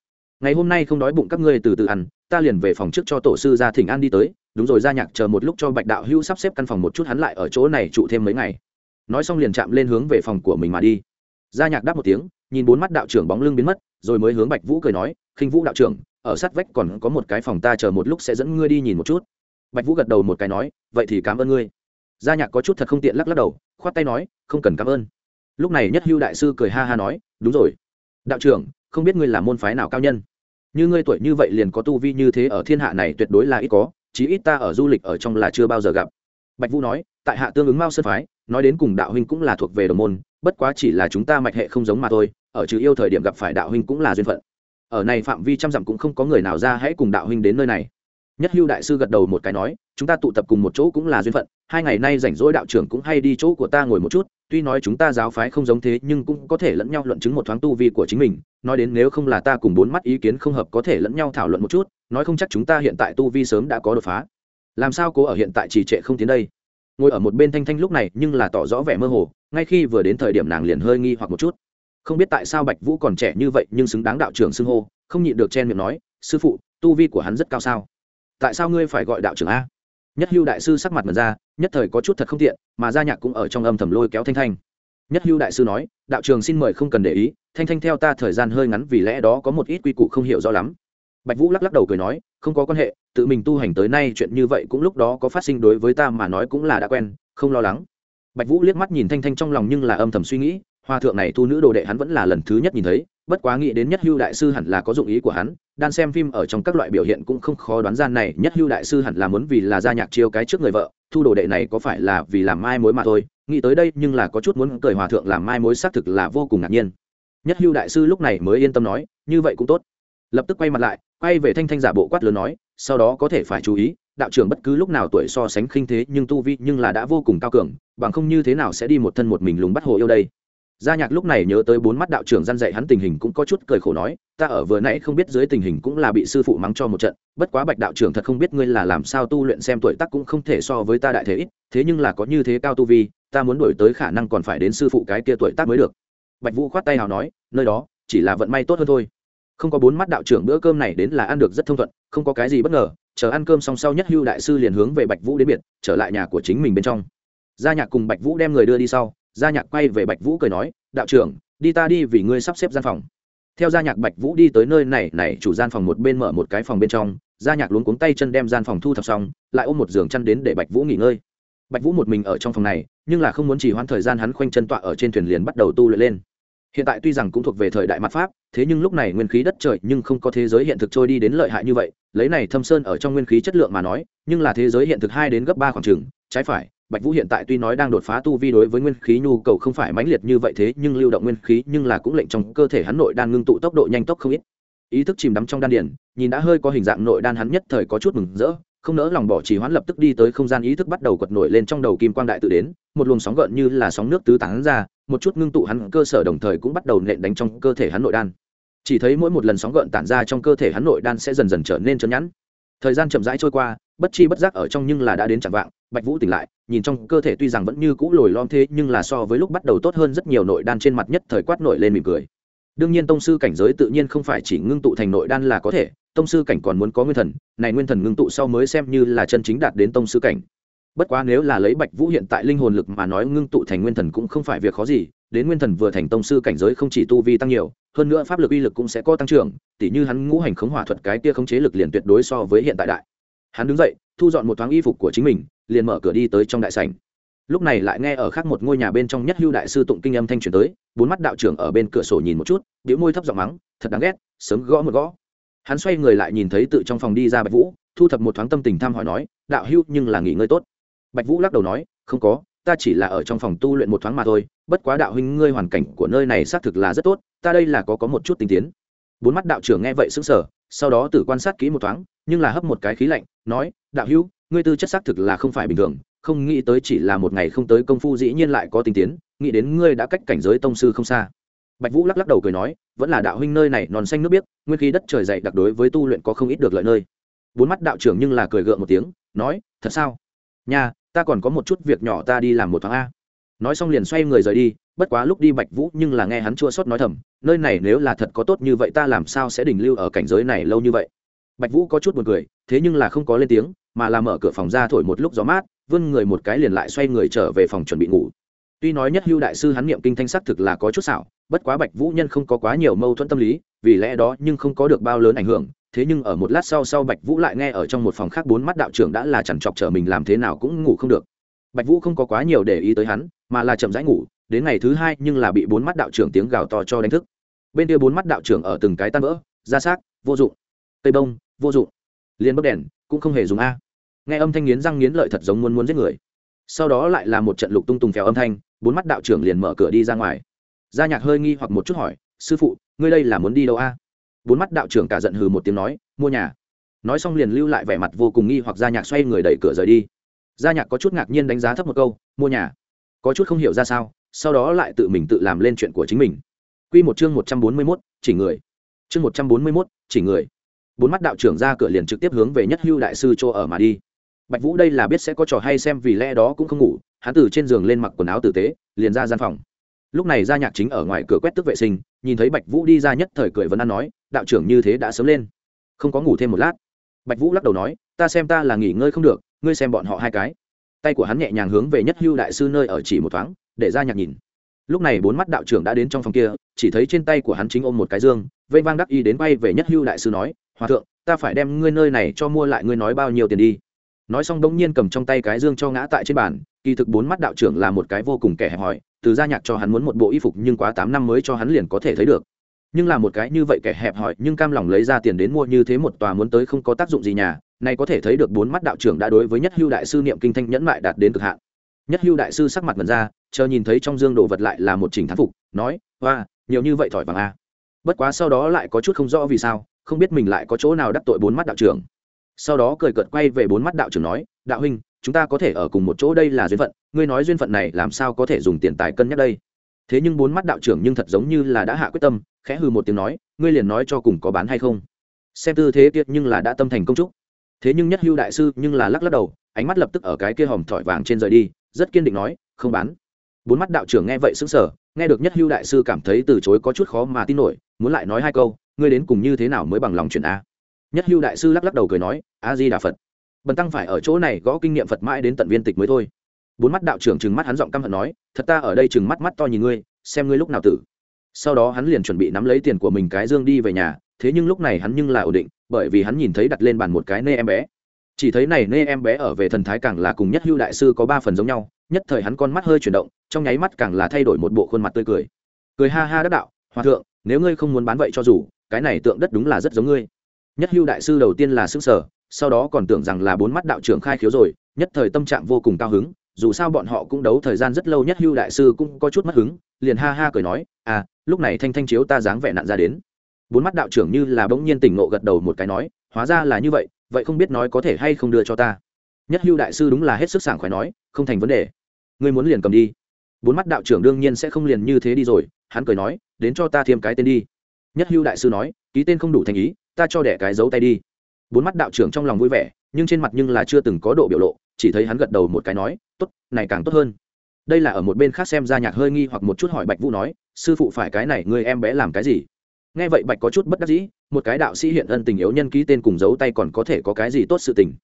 Ngày hôm nay không đói bụng các ngươi từ từ ăn, ta liền về phòng trước cho tổ sư ra thỉnh an đi tới. Đúng rồi gia nhạc chờ một lúc cho bạch đạo hữu sắp xếp căn phòng một chút, hắn lại ở chỗ này trụ thêm mấy ngày. Nói xong liền chạm lên hướng về phòng của mình mà đi. Gia nhạc đáp một tiếng, nhìn bốn mắt đạo trưởng bóng lưng biến mất, rồi mới hướng bạch vũ cười nói, khinh vũ đạo trưởng ở sát vách còn có một cái phòng ta chờ một lúc sẽ dẫn ngươi đi nhìn một chút. Bạch vũ gật đầu một cái nói, vậy thì cảm ơn ngươi. Gia nhạc có chút thật không tiện lắc lắc đầu, khoát tay nói, không cần cảm ơn. Lúc này nhất hưu đại sư cười ha ha nói, đúng rồi. Đạo trưởng, không biết ngươi là môn phái nào cao nhân? Như ngươi tuổi như vậy liền có tu vi như thế ở thiên hạ này tuyệt đối là ít có, chí ít ta ở du lịch ở trong là chưa bao giờ gặp. Bạch vũ nói, tại hạ tương ứng mao sơn phái, nói đến cùng đạo huynh cũng là thuộc về đồng môn, bất quá chỉ là chúng ta mạch hệ không giống mà thôi, ở trừ yêu thời điểm gặp phải đạo huynh cũng là duyên phận ở này phạm vi trăm dặm cũng không có người nào ra, hãy cùng đạo huynh đến nơi này. Nhất hưu đại sư gật đầu một cái nói, chúng ta tụ tập cùng một chỗ cũng là duyên phận, hai ngày nay rảnh rỗi đạo trưởng cũng hay đi chỗ của ta ngồi một chút, tuy nói chúng ta giáo phái không giống thế, nhưng cũng có thể lẫn nhau luận chứng một thoáng tu vi của chính mình, nói đến nếu không là ta cùng bốn mắt ý kiến không hợp có thể lẫn nhau thảo luận một chút, nói không chắc chúng ta hiện tại tu vi sớm đã có đột phá. Làm sao cố ở hiện tại trì trệ không tiến đây? Ngồi ở một bên thanh thanh lúc này nhưng là tỏ rõ vẻ mơ hồ, ngay khi vừa đến thời điểm nàng liền hơi nghi hoặc một chút không biết tại sao bạch vũ còn trẻ như vậy nhưng xứng đáng đạo trưởng xưng hô, không nhịn được chen miệng nói, sư phụ, tu vi của hắn rất cao sao? Tại sao ngươi phải gọi đạo trưởng a? Nhất hưu đại sư sắc mặt mật ra, nhất thời có chút thật không tiện, mà gia nhạc cũng ở trong âm thầm lôi kéo thanh thanh. Nhất hưu đại sư nói, đạo trường xin mời không cần để ý, thanh thanh theo ta thời gian hơi ngắn vì lẽ đó có một ít quy củ không hiểu rõ lắm. Bạch vũ lắc lắc đầu cười nói, không có quan hệ, tự mình tu hành tới nay chuyện như vậy cũng lúc đó có phát sinh đối với ta mà nói cũng là đã quen, không lo lắng. Bạch vũ liếc mắt nhìn thanh thanh trong lòng nhưng là âm thầm suy nghĩ hoa thượng này thu nữ đồ đệ hắn vẫn là lần thứ nhất nhìn thấy, bất quá nghĩ đến nhất hưu đại sư hẳn là có dụng ý của hắn, đan xem phim ở trong các loại biểu hiện cũng không khó đoán ra này, nhất hưu đại sư hẳn là muốn vì là gia nhạc chiêu cái trước người vợ, thu đồ đệ này có phải là vì làm mai mối mà thôi, nghĩ tới đây nhưng là có chút muốn cười hòa thượng làm mai mối xác thực là vô cùng ngạc nhiên. Nhất hưu đại sư lúc này mới yên tâm nói, như vậy cũng tốt. Lập tức quay mặt lại, quay về thanh thanh giả bộ quát lớn nói, sau đó có thể phải chú ý, đạo trưởng bất cứ lúc nào tuổi so sánh khinh thế nhưng tu vi nhưng là đã vô cùng cao cường, bằng không như thế nào sẽ đi một thân một mình lùng bắt hồ yêu đây gia nhạc lúc này nhớ tới bốn mắt đạo trưởng gian dạy hắn tình hình cũng có chút cười khổ nói, ta ở vừa nãy không biết dưới tình hình cũng là bị sư phụ mắng cho một trận, bất quá bạch đạo trưởng thật không biết ngươi là làm sao tu luyện xem tuổi tác cũng không thể so với ta đại thế. ít, thế nhưng là có như thế cao tu vi, ta muốn đổi tới khả năng còn phải đến sư phụ cái kia tuổi tác mới được bạch vũ khoát tay hào nói, nơi đó, chỉ là vận may tốt hơn thôi không có bốn mắt đạo trưởng bữa cơm này đến là ăn được rất thông thuận, không có cái gì bất ngờ, chờ ăn cơm xong sau nhất hưu đại sư liền hướng về bạch vũ đến biệt, trở lại nhà của chính mình bên trong gia nhạc cùng bạch vũ đem người đưa đi sau gia nhạc quay về bạch vũ cười nói, đạo trưởng, đi ta đi vì ngươi sắp xếp gian phòng. Theo gia nhạc, bạch vũ đi tới nơi này này chủ gian phòng một bên mở một cái phòng bên trong, gia nhạc luống cuống tay chân đem gian phòng thu thập xong, lại ôm một giường chăn đến để bạch vũ nghỉ ngơi. Bạch vũ một mình ở trong phòng này, nhưng là không muốn chỉ hoãn thời gian hắn khoanh chân tọa ở trên thuyền liền bắt đầu tu luyện lên. Hiện tại tuy rằng cũng thuộc về thời đại mặt pháp, thế nhưng lúc này nguyên khí đất trời nhưng không có thế giới hiện thực trôi đi đến lợi hại như vậy, lấy này thâm sơn ở trong nguyên khí chất lượng mà nói, nhưng là thế giới hiện thực hai đến gấp ba khoảng trừng trái phải bạch vũ hiện tại tuy nói đang đột phá tu vi đối với nguyên khí nhu cầu không phải mãnh liệt như vậy thế, nhưng lưu động nguyên khí, nhưng là cũng lệnh trong cơ thể hắn nội đan ngưng tụ tốc độ nhanh tốc không ít. Ý thức chìm đắm trong đan điển nhìn đã hơi có hình dạng nội đan hắn nhất thời có chút mừng rỡ, không nỡ lòng bỏ trì hoãn lập tức đi tới không gian ý thức bắt đầu quật nổi lên trong đầu kim quang đại tự đến, một luồng sóng gợn như là sóng nước tứ tán ra, một chút ngưng tụ hắn cơ sở đồng thời cũng bắt đầu nện đánh trong cơ thể hắn nội đan. Chỉ thấy mỗi một lần sóng gợn tản ra trong cơ thể hắn nội đan sẽ dần dần trở nên chấn nhẵn. Thời gian chậm rãi trôi qua bất chi bất giác ở trong nhưng là đã đến chẳng vạng, bạch vũ tỉnh lại, nhìn trong cơ thể tuy rằng vẫn như cũ lồi lom thế, nhưng là so với lúc bắt đầu tốt hơn rất nhiều nội đan trên mặt nhất thời quát nổi lên mỉm cười. Đương nhiên tông sư cảnh giới tự nhiên không phải chỉ ngưng tụ thành nội đan là có thể, tông sư cảnh còn muốn có nguyên thần, này nguyên thần ngưng tụ sau mới xem như là chân chính đạt đến tông sư cảnh. Bất quá nếu là lấy bạch vũ hiện tại linh hồn lực mà nói ngưng tụ thành nguyên thần cũng không phải việc khó gì, đến nguyên thần vừa thành tông sư cảnh giới không chỉ tu vi tăng nhiều, hơn nữa pháp lực uy lực cũng sẽ có tăng trưởng, tỉ như hắn ngũ hành khống hỏa thuật cái kia khống chế lực liền tuyệt đối so với hiện tại đại hắn đứng dậy, thu dọn một thoáng y phục của chính mình, liền mở cửa đi tới trong đại sảnh. Lúc này lại nghe ở khác một ngôi nhà bên trong nhất hưu đại sư tụng kinh âm thanh truyền tới, bốn mắt đạo trưởng ở bên cửa sổ nhìn một chút biểu môi thấp giọng mắng, thật đáng ghét, sớm gõ một gõ. Hắn xoay người lại nhìn thấy tự trong phòng đi ra bạch vũ, thu thập một thoáng tâm tình tham hỏi nói, đạo hưu, nhưng là nghỉ ngơi tốt. Bạch vũ lắc đầu nói, không có, ta chỉ là ở trong phòng tu luyện một thoáng mà thôi, bất quá đạo huynh ngươi hoàn cảnh của nơi này xác thực là rất tốt, ta đây là có có một chút tinh tiến bốn mắt đạo trưởng nghe vậy sững sờ sau đó tự quan sát kỹ một thoáng nhưng là hấp một cái khí lạnh nói đạo hữu ngươi tư chất xác thực là không phải bình thường không nghĩ tới chỉ là một ngày không tới công phu dĩ nhiên lại có tinh tiến nghĩ đến ngươi đã cách cảnh giới tông sư không xa. Bạch vũ lắc lắc đầu cười nói vẫn là đạo huynh nơi này non xanh nước biếc nguyên khí đất trời dậy đặc đối với tu luyện có không ít được lợi nơi. Bốn mắt đạo trưởng nhưng là cười gượng một tiếng nói thật sao? Nhà, ta còn có một chút việc nhỏ ta đi làm một tháng a. Nói xong liền xoay người rời đi bất quá lúc đi bạch vũ nhưng là nghe hắn chua sót nói thầm, nơi này nếu là thật có tốt như vậy ta làm sao sẽ đình lưu ở cảnh giới này lâu như vậy? Bạch vũ có chút buồn cười, thế nhưng là không có lên tiếng, mà là mở cửa phòng ra thổi một lúc gió mát, vươn người một cái liền lại xoay người trở về phòng chuẩn bị ngủ. Tuy nói nhất hưu đại sư hắn niệm kinh thanh sắc thực là có chút xảo, bất quá bạch vũ nhân không có quá nhiều mâu thuẫn tâm lý, vì lẽ đó nhưng không có được bao lớn ảnh hưởng, thế nhưng ở một lát sau sau bạch vũ lại nghe ở trong một phòng khác bốn mắt đạo trưởng đã là chằn chọc trở mình làm thế nào cũng ngủ không được. Bạch vũ không có quá nhiều để ý tới hắn, mà là chậm rãi ngủ đến ngày thứ hai nhưng là bị bốn mắt đạo trưởng tiếng gào to cho đánh thức. Bên kia bốn mắt đạo trưởng ở từng cái tan vỡ, ra xác, vô dụng. Cây bông, vô dụng. Liền bấc đèn, cũng không hề dùng a. Nghe âm thanh nghiến răng nghiến lợi thật giống muốn muốn giết người. Sau đó lại là một trận lục tung tùng phèo âm thanh, bốn mắt đạo trưởng liền mở cửa đi ra ngoài. Gia nhạc hơi nghi hoặc một chút hỏi, sư phụ, ngươi đây là muốn đi đâu a? Bốn mắt đạo trưởng cả giận hừ một tiếng nói, mua nhà. Nói xong liền lưu lại vẻ mặt vô cùng nghi hoặc gia nhạc xoay người đẩy cửa rời đi. Gia nhạc có chút ngạc nhiên đánh giá thấp một câu, mua nhà? Có chút không hiểu ra sao sau đó lại tự mình tự làm lên chuyện của chính mình. Q một chương một trăm bốn mươi mốt, chỉ người. Chương một trăm bốn mươi mốt, chỉ người. Bốn mắt đạo trưởng ra cửa liền trực tiếp hướng về nhất hưu đại sư chỗ ở mà đi. Bạch vũ đây là biết sẽ có trò hay xem vì lẽ đó cũng không ngủ, hắn từ trên giường lên mặc quần áo tử tế, liền ra gian phòng. Lúc này gia nhạc chính ở ngoài cửa quét tức vệ sinh, nhìn thấy bạch vũ đi ra nhất thời cười vẫn ăn nói, đạo trưởng như thế đã sớm lên. Không có ngủ thêm một lát. Bạch vũ lắc đầu nói, ta xem ta là nghỉ ngơi không được, ngươi xem bọn họ hai cái. Tay của hắn nhẹ nhàng hướng về nhất hưu đại sư nơi ở chỉ một thoáng để ra nhạc nhìn. Lúc này bốn mắt đạo trưởng đã đến trong phòng kia, chỉ thấy trên tay của hắn chính ôm một cái dương vây vang đắc y đến bay về nhất hưu đại sư nói, hòa thượng, ta phải đem ngươi nơi này cho mua lại ngươi nói bao nhiêu tiền đi. Nói xong đống nhiên cầm trong tay cái dương cho ngã tại trên bàn, kỳ thực bốn mắt đạo trưởng là một cái vô cùng kẻ hẹp hòi, từ gia nhạc cho hắn muốn một bộ y phục nhưng quá tám năm mới cho hắn liền có thể thấy được. Nhưng là một cái như vậy kẻ hẹp hòi nhưng cam lòng lấy ra tiền đến mua như thế một tòa muốn tới không có tác dụng gì nhà này có thể thấy được bốn mắt đạo trưởng đã đối với nhất hưu đại sư niệm kinh thanh nhẫn mại đạt đến cực hạn nhất hưu đại sư sắc mặt mật ra, chờ nhìn thấy trong dương đồ vật lại là một trình thán phục, nói, hoa, nhiều như vậy thỏi vàng a bất quá sau đó lại có chút không rõ vì sao, không biết mình lại có chỗ nào đắc tội bốn mắt đạo trưởng. Sau đó cười cợt quay về bốn mắt đạo trưởng nói, đạo huynh, chúng ta có thể ở cùng một chỗ đây là duyên phận, ngươi nói duyên phận này làm sao có thể dùng tiền tài cân nhắc đây? Thế nhưng bốn mắt đạo trưởng nhưng thật giống như là đã hạ quyết tâm, khẽ hư một tiếng nói, ngươi liền nói cho cùng có bán hay không? Xem tư thế kiệt nhưng là đã tâm thành công trúc thế nhưng nhất hưu đại sư nhưng là lắc lắc đầu, ánh mắt lập tức ở cái kia hòm thỏi vàng trên rời đi rất kiên định nói, không bán. Bốn mắt đạo trưởng nghe vậy sững sờ, nghe được nhất hưu đại sư cảm thấy từ chối có chút khó mà tin nổi, muốn lại nói hai câu, ngươi đến cùng như thế nào mới bằng lòng chuyện a? Nhất hưu đại sư lắc lắc đầu cười nói a di đà phật. Bần tăng phải ở chỗ này gõ kinh nghiệm phật mãi đến tận viên tịch mới thôi. Bốn mắt đạo trưởng trừng mắt hắn giọng căm hận nói, thật ta ở đây trừng mắt mắt to nhìn ngươi, xem ngươi lúc nào tử. Sau đó hắn liền chuẩn bị nắm lấy tiền của mình cái dương đi về nhà, thế nhưng lúc này hắn nhưng là ổn định, bởi vì hắn nhìn thấy đặt lên bàn một cái nê em bé chỉ thấy này nê em bé ở về thần thái càng là cùng nhất hưu đại sư có ba phần giống nhau, nhất thời hắn con mắt hơi chuyển động, trong nháy mắt càng là thay đổi một bộ khuôn mặt tươi cười. Cười ha ha đắc đạo, hòa thượng, nếu ngươi không muốn bán vậy cho dù, cái này tượng đất đúng là rất giống ngươi. Nhất hưu đại sư đầu tiên là xứng sở sau đó còn tưởng rằng là bốn mắt đạo trưởng khai khiếu rồi, nhất thời tâm trạng vô cùng cao hứng, dù sao bọn họ cũng đấu thời gian rất lâu nhất hưu đại sư cũng có chút mất hứng, liền ha ha cười nói à lúc này thanh thanh chiếu ta dáng vẻ nạn ra đến. Bốn mắt đạo trưởng như là bỗng nhiên tỉnh ngộ gật đầu một cái nói, hóa ra là như vậy vậy không biết nói có thể hay không đưa cho ta. Nhất hưu đại sư đúng là hết sức sảng khoái nói, không thành vấn đề. Ngươi muốn liền cầm đi. Bốn mắt đạo trưởng đương nhiên sẽ không liền như thế đi rồi, hắn cười nói, đến cho ta thêm cái tên đi. Nhất hưu đại sư nói, ký tên không đủ thành ý, ta cho đẻ cái dấu tay đi. Bốn mắt đạo trưởng trong lòng vui vẻ, nhưng trên mặt nhưng là chưa từng có độ biểu lộ, chỉ thấy hắn gật đầu một cái nói, tốt, này càng tốt hơn. Đây là ở một bên khác xem ra nhạc hơi nghi hoặc một chút hỏi bạch vũ nói, sư phụ phải cái này người em bé làm cái gì? Nghe vậy bạch có chút bất đắc dĩ, một cái đạo sĩ hiện ân tình yếu nhân ký tên cùng dấu tay còn có thể có cái gì tốt sự tình.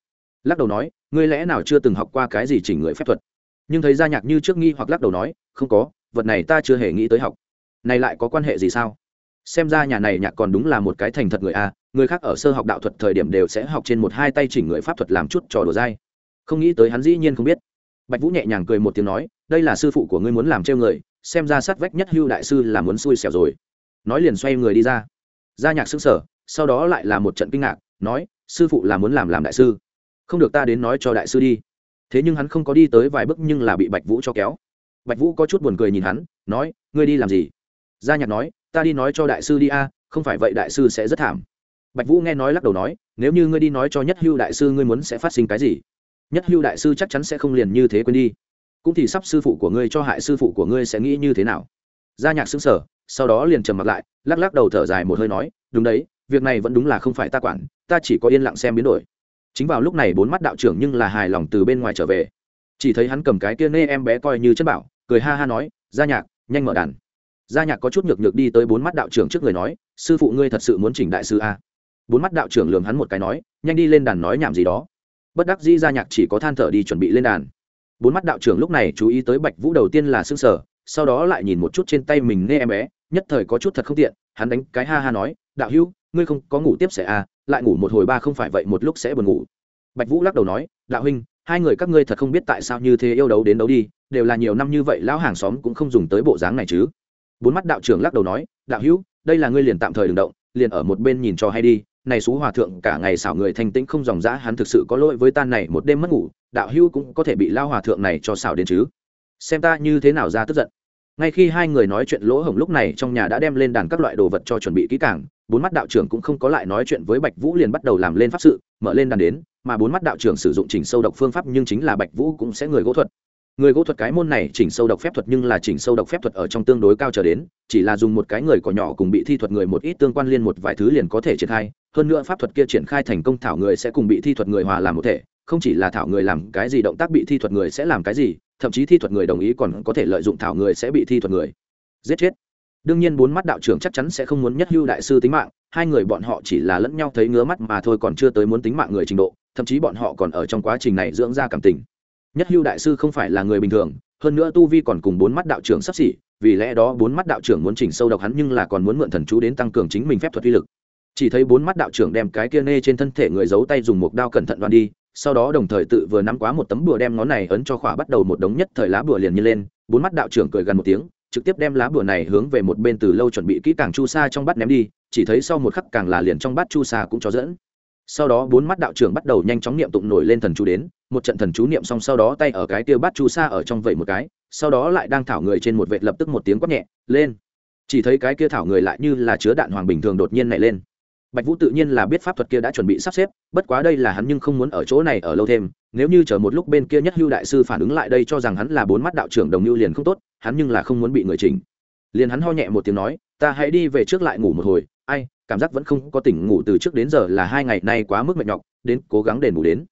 Lắc đầu nói, ngươi lẽ nào chưa từng học qua cái gì chỉnh người phép thuật? Nhưng thấy gia nhạc như trước nghi hoặc lắc đầu nói, không có, vật này ta chưa hề nghĩ tới học. Này lại có quan hệ gì sao? Xem ra nhà này nhạc còn đúng là một cái thành thật người a, người khác ở sơ học đạo thuật thời điểm đều sẽ học trên một hai tay chỉnh người pháp thuật làm chút trò đùa dai. Không nghĩ tới hắn dĩ nhiên không biết. Bạch vũ nhẹ nhàng cười một tiếng nói, đây là sư phụ của ngươi muốn làm trêu người, xem ra sát vách nhất hưu đại sư là muốn xui xẻo rồi nói liền xoay người đi ra. Gia nhạc xứng sở sau đó lại là một trận kinh ngạc, nói, sư phụ là muốn làm làm đại sư. Không được ta đến nói cho đại sư đi. Thế nhưng hắn không có đi tới vài bước nhưng là bị bạch vũ cho kéo. Bạch vũ có chút buồn cười nhìn hắn, nói, ngươi đi làm gì? Gia nhạc nói, ta đi nói cho đại sư đi a, không phải vậy đại sư sẽ rất thảm. Bạch vũ nghe nói lắc đầu nói, nếu như ngươi đi nói cho nhất hưu đại sư ngươi muốn sẽ phát sinh cái gì? Nhất hưu đại sư chắc chắn sẽ không liền như thế quên đi. Cũng thì sắp sư phụ của ngươi cho hại sư phụ của ngươi sẽ nghĩ như thế nào? Gia nhạc xứng sở sau đó liền trầm mặt lại, lắc lắc đầu thở dài một hơi nói, đúng đấy, việc này vẫn đúng là không phải ta quản, ta chỉ có yên lặng xem biến đổi. Chính vào lúc này bốn mắt đạo trưởng nhưng là hài lòng từ bên ngoài trở về. Chỉ thấy hắn cầm cái kia nê em bé coi như chất bảo, cười ha ha nói, gia nhạc, nhanh mở đàn. Gia nhạc có chút nhược nhược đi tới bốn mắt đạo trưởng trước người nói, sư phụ ngươi thật sự muốn chỉnh đại sư a? Bốn mắt đạo trưởng lường hắn một cái nói, nhanh đi lên đàn nói nhảm gì đó. Bất đắc dĩ gia nhạc chỉ có than thở đi chuẩn bị lên đàn. Bốn mắt đạo trưởng lúc này chú ý tới bạch vũ đầu tiên là xương sở sau đó lại nhìn một chút trên tay mình nghe em bé nhất thời có chút thật không tiện, hắn đánh cái ha ha nói, đạo hữu, ngươi không có ngủ tiếp sẽ à lại ngủ một hồi ba không phải vậy một lúc sẽ buồn ngủ. Bạch vũ lắc đầu nói, đạo huynh, hai người các ngươi thật không biết tại sao như thế yêu đấu đến đấu đi, đều là nhiều năm như vậy lão hàng xóm cũng không dùng tới bộ dáng này chứ. Bốn mắt đạo trưởng lắc đầu nói, đạo hữu, đây là ngươi liền tạm thời đừng động, liền ở một bên nhìn cho hay đi, này xú hòa thượng cả ngày xảo người thanh tĩnh không dòng dã, hắn thực sự có lỗi với tan này một đêm mất ngủ, đạo hữu cũng có thể bị lao hòa thượng này cho xảo đến chứ. Xem ta như thế nào ra tức giận ngay khi hai người nói chuyện, lỗ hổng lúc này trong nhà đã đem lên đàn các loại đồ vật cho chuẩn bị kỹ càng, bốn mắt đạo trưởng cũng không có lại nói chuyện với bạch vũ liền bắt đầu làm lên pháp sự, mở lên đàn đến, mà bốn mắt đạo trưởng sử dụng chỉnh sâu độc phương pháp nhưng chính là bạch vũ cũng sẽ người gỗ thuật. Người gỗ thuật cái môn này chỉnh sâu độc phép thuật nhưng là chỉnh sâu độc phép thuật ở trong tương đối cao trở đến, chỉ là dùng một cái người cỏ nhỏ cùng bị thi thuật người một ít tương quan liên một vài thứ liền có thể triển khai, hơn nữa pháp thuật kia triển khai thành công thảo người sẽ cùng bị thi thuật người hòa làm một thể không chỉ là thảo người làm cái gì động tác bị thi thuật người sẽ làm cái gì, thậm chí thi thuật người đồng ý còn có thể lợi dụng thảo người sẽ bị thi thuật người. Giết chết. Đương nhiên bốn mắt đạo trưởng chắc chắn sẽ không muốn nhất hưu đại sư tính mạng, hai người bọn họ chỉ là lẫn nhau thấy ngứa mắt mà thôi còn chưa tới muốn tính mạng người trình độ, thậm chí bọn họ còn ở trong quá trình này dưỡng ra cảm tình. Nhất hưu đại sư không phải là người bình thường, hơn nữa tu vi còn cùng bốn mắt đạo trưởng sắp xỉ, vì lẽ đó bốn mắt đạo trưởng muốn chỉnh sâu độc hắn nhưng là còn muốn mượn thần chú đến tăng cường chính mình phép thuật uy lực. Chỉ thấy bốn mắt đạo trưởng đem cái kia nê trên thân thể người giấu tay dùng một đao cẩn thận đoan đi sau đó đồng thời tự vừa nắm quá một tấm bùa đem ngón này ấn cho khỏa bắt đầu một đống nhất thời lá bùa liền như lên, bốn mắt đạo trưởng cười gần một tiếng, trực tiếp đem lá bùa này hướng về một bên từ lâu chuẩn bị kỹ càng chu sa trong bát ném đi, chỉ thấy sau một khắc càng là liền trong bát chu sa cũng cho dẫn. Sau đó bốn mắt đạo trưởng bắt đầu nhanh chóng niệm tụng nổi lên thần chú đến, một trận thần chú niệm xong sau đó tay ở cái tiêu bát chu sa ở trong vậy một cái, sau đó lại đang thảo người trên một vệt lập tức một tiếng quát nhẹ, lên. Chỉ thấy cái kia thảo người lại như là chứa đạn hoàng bình thường đột nhiên nảy lên bạch vũ tự nhiên là biết pháp thuật kia đã chuẩn bị sắp xếp, bất quá đây là hắn nhưng không muốn ở chỗ này ở lâu thêm, nếu như chờ một lúc bên kia nhất hưu đại sư phản ứng lại đây cho rằng hắn là bốn mắt đạo trưởng đồng lưu liền không tốt, hắn nhưng là không muốn bị người chỉnh. Liền hắn ho nhẹ một tiếng nói, ta hãy đi về trước lại ngủ một hồi, ai, cảm giác vẫn không có tỉnh ngủ từ trước đến giờ là hai ngày nay quá mức mệt nhọc, đến, cố gắng đền bù đến.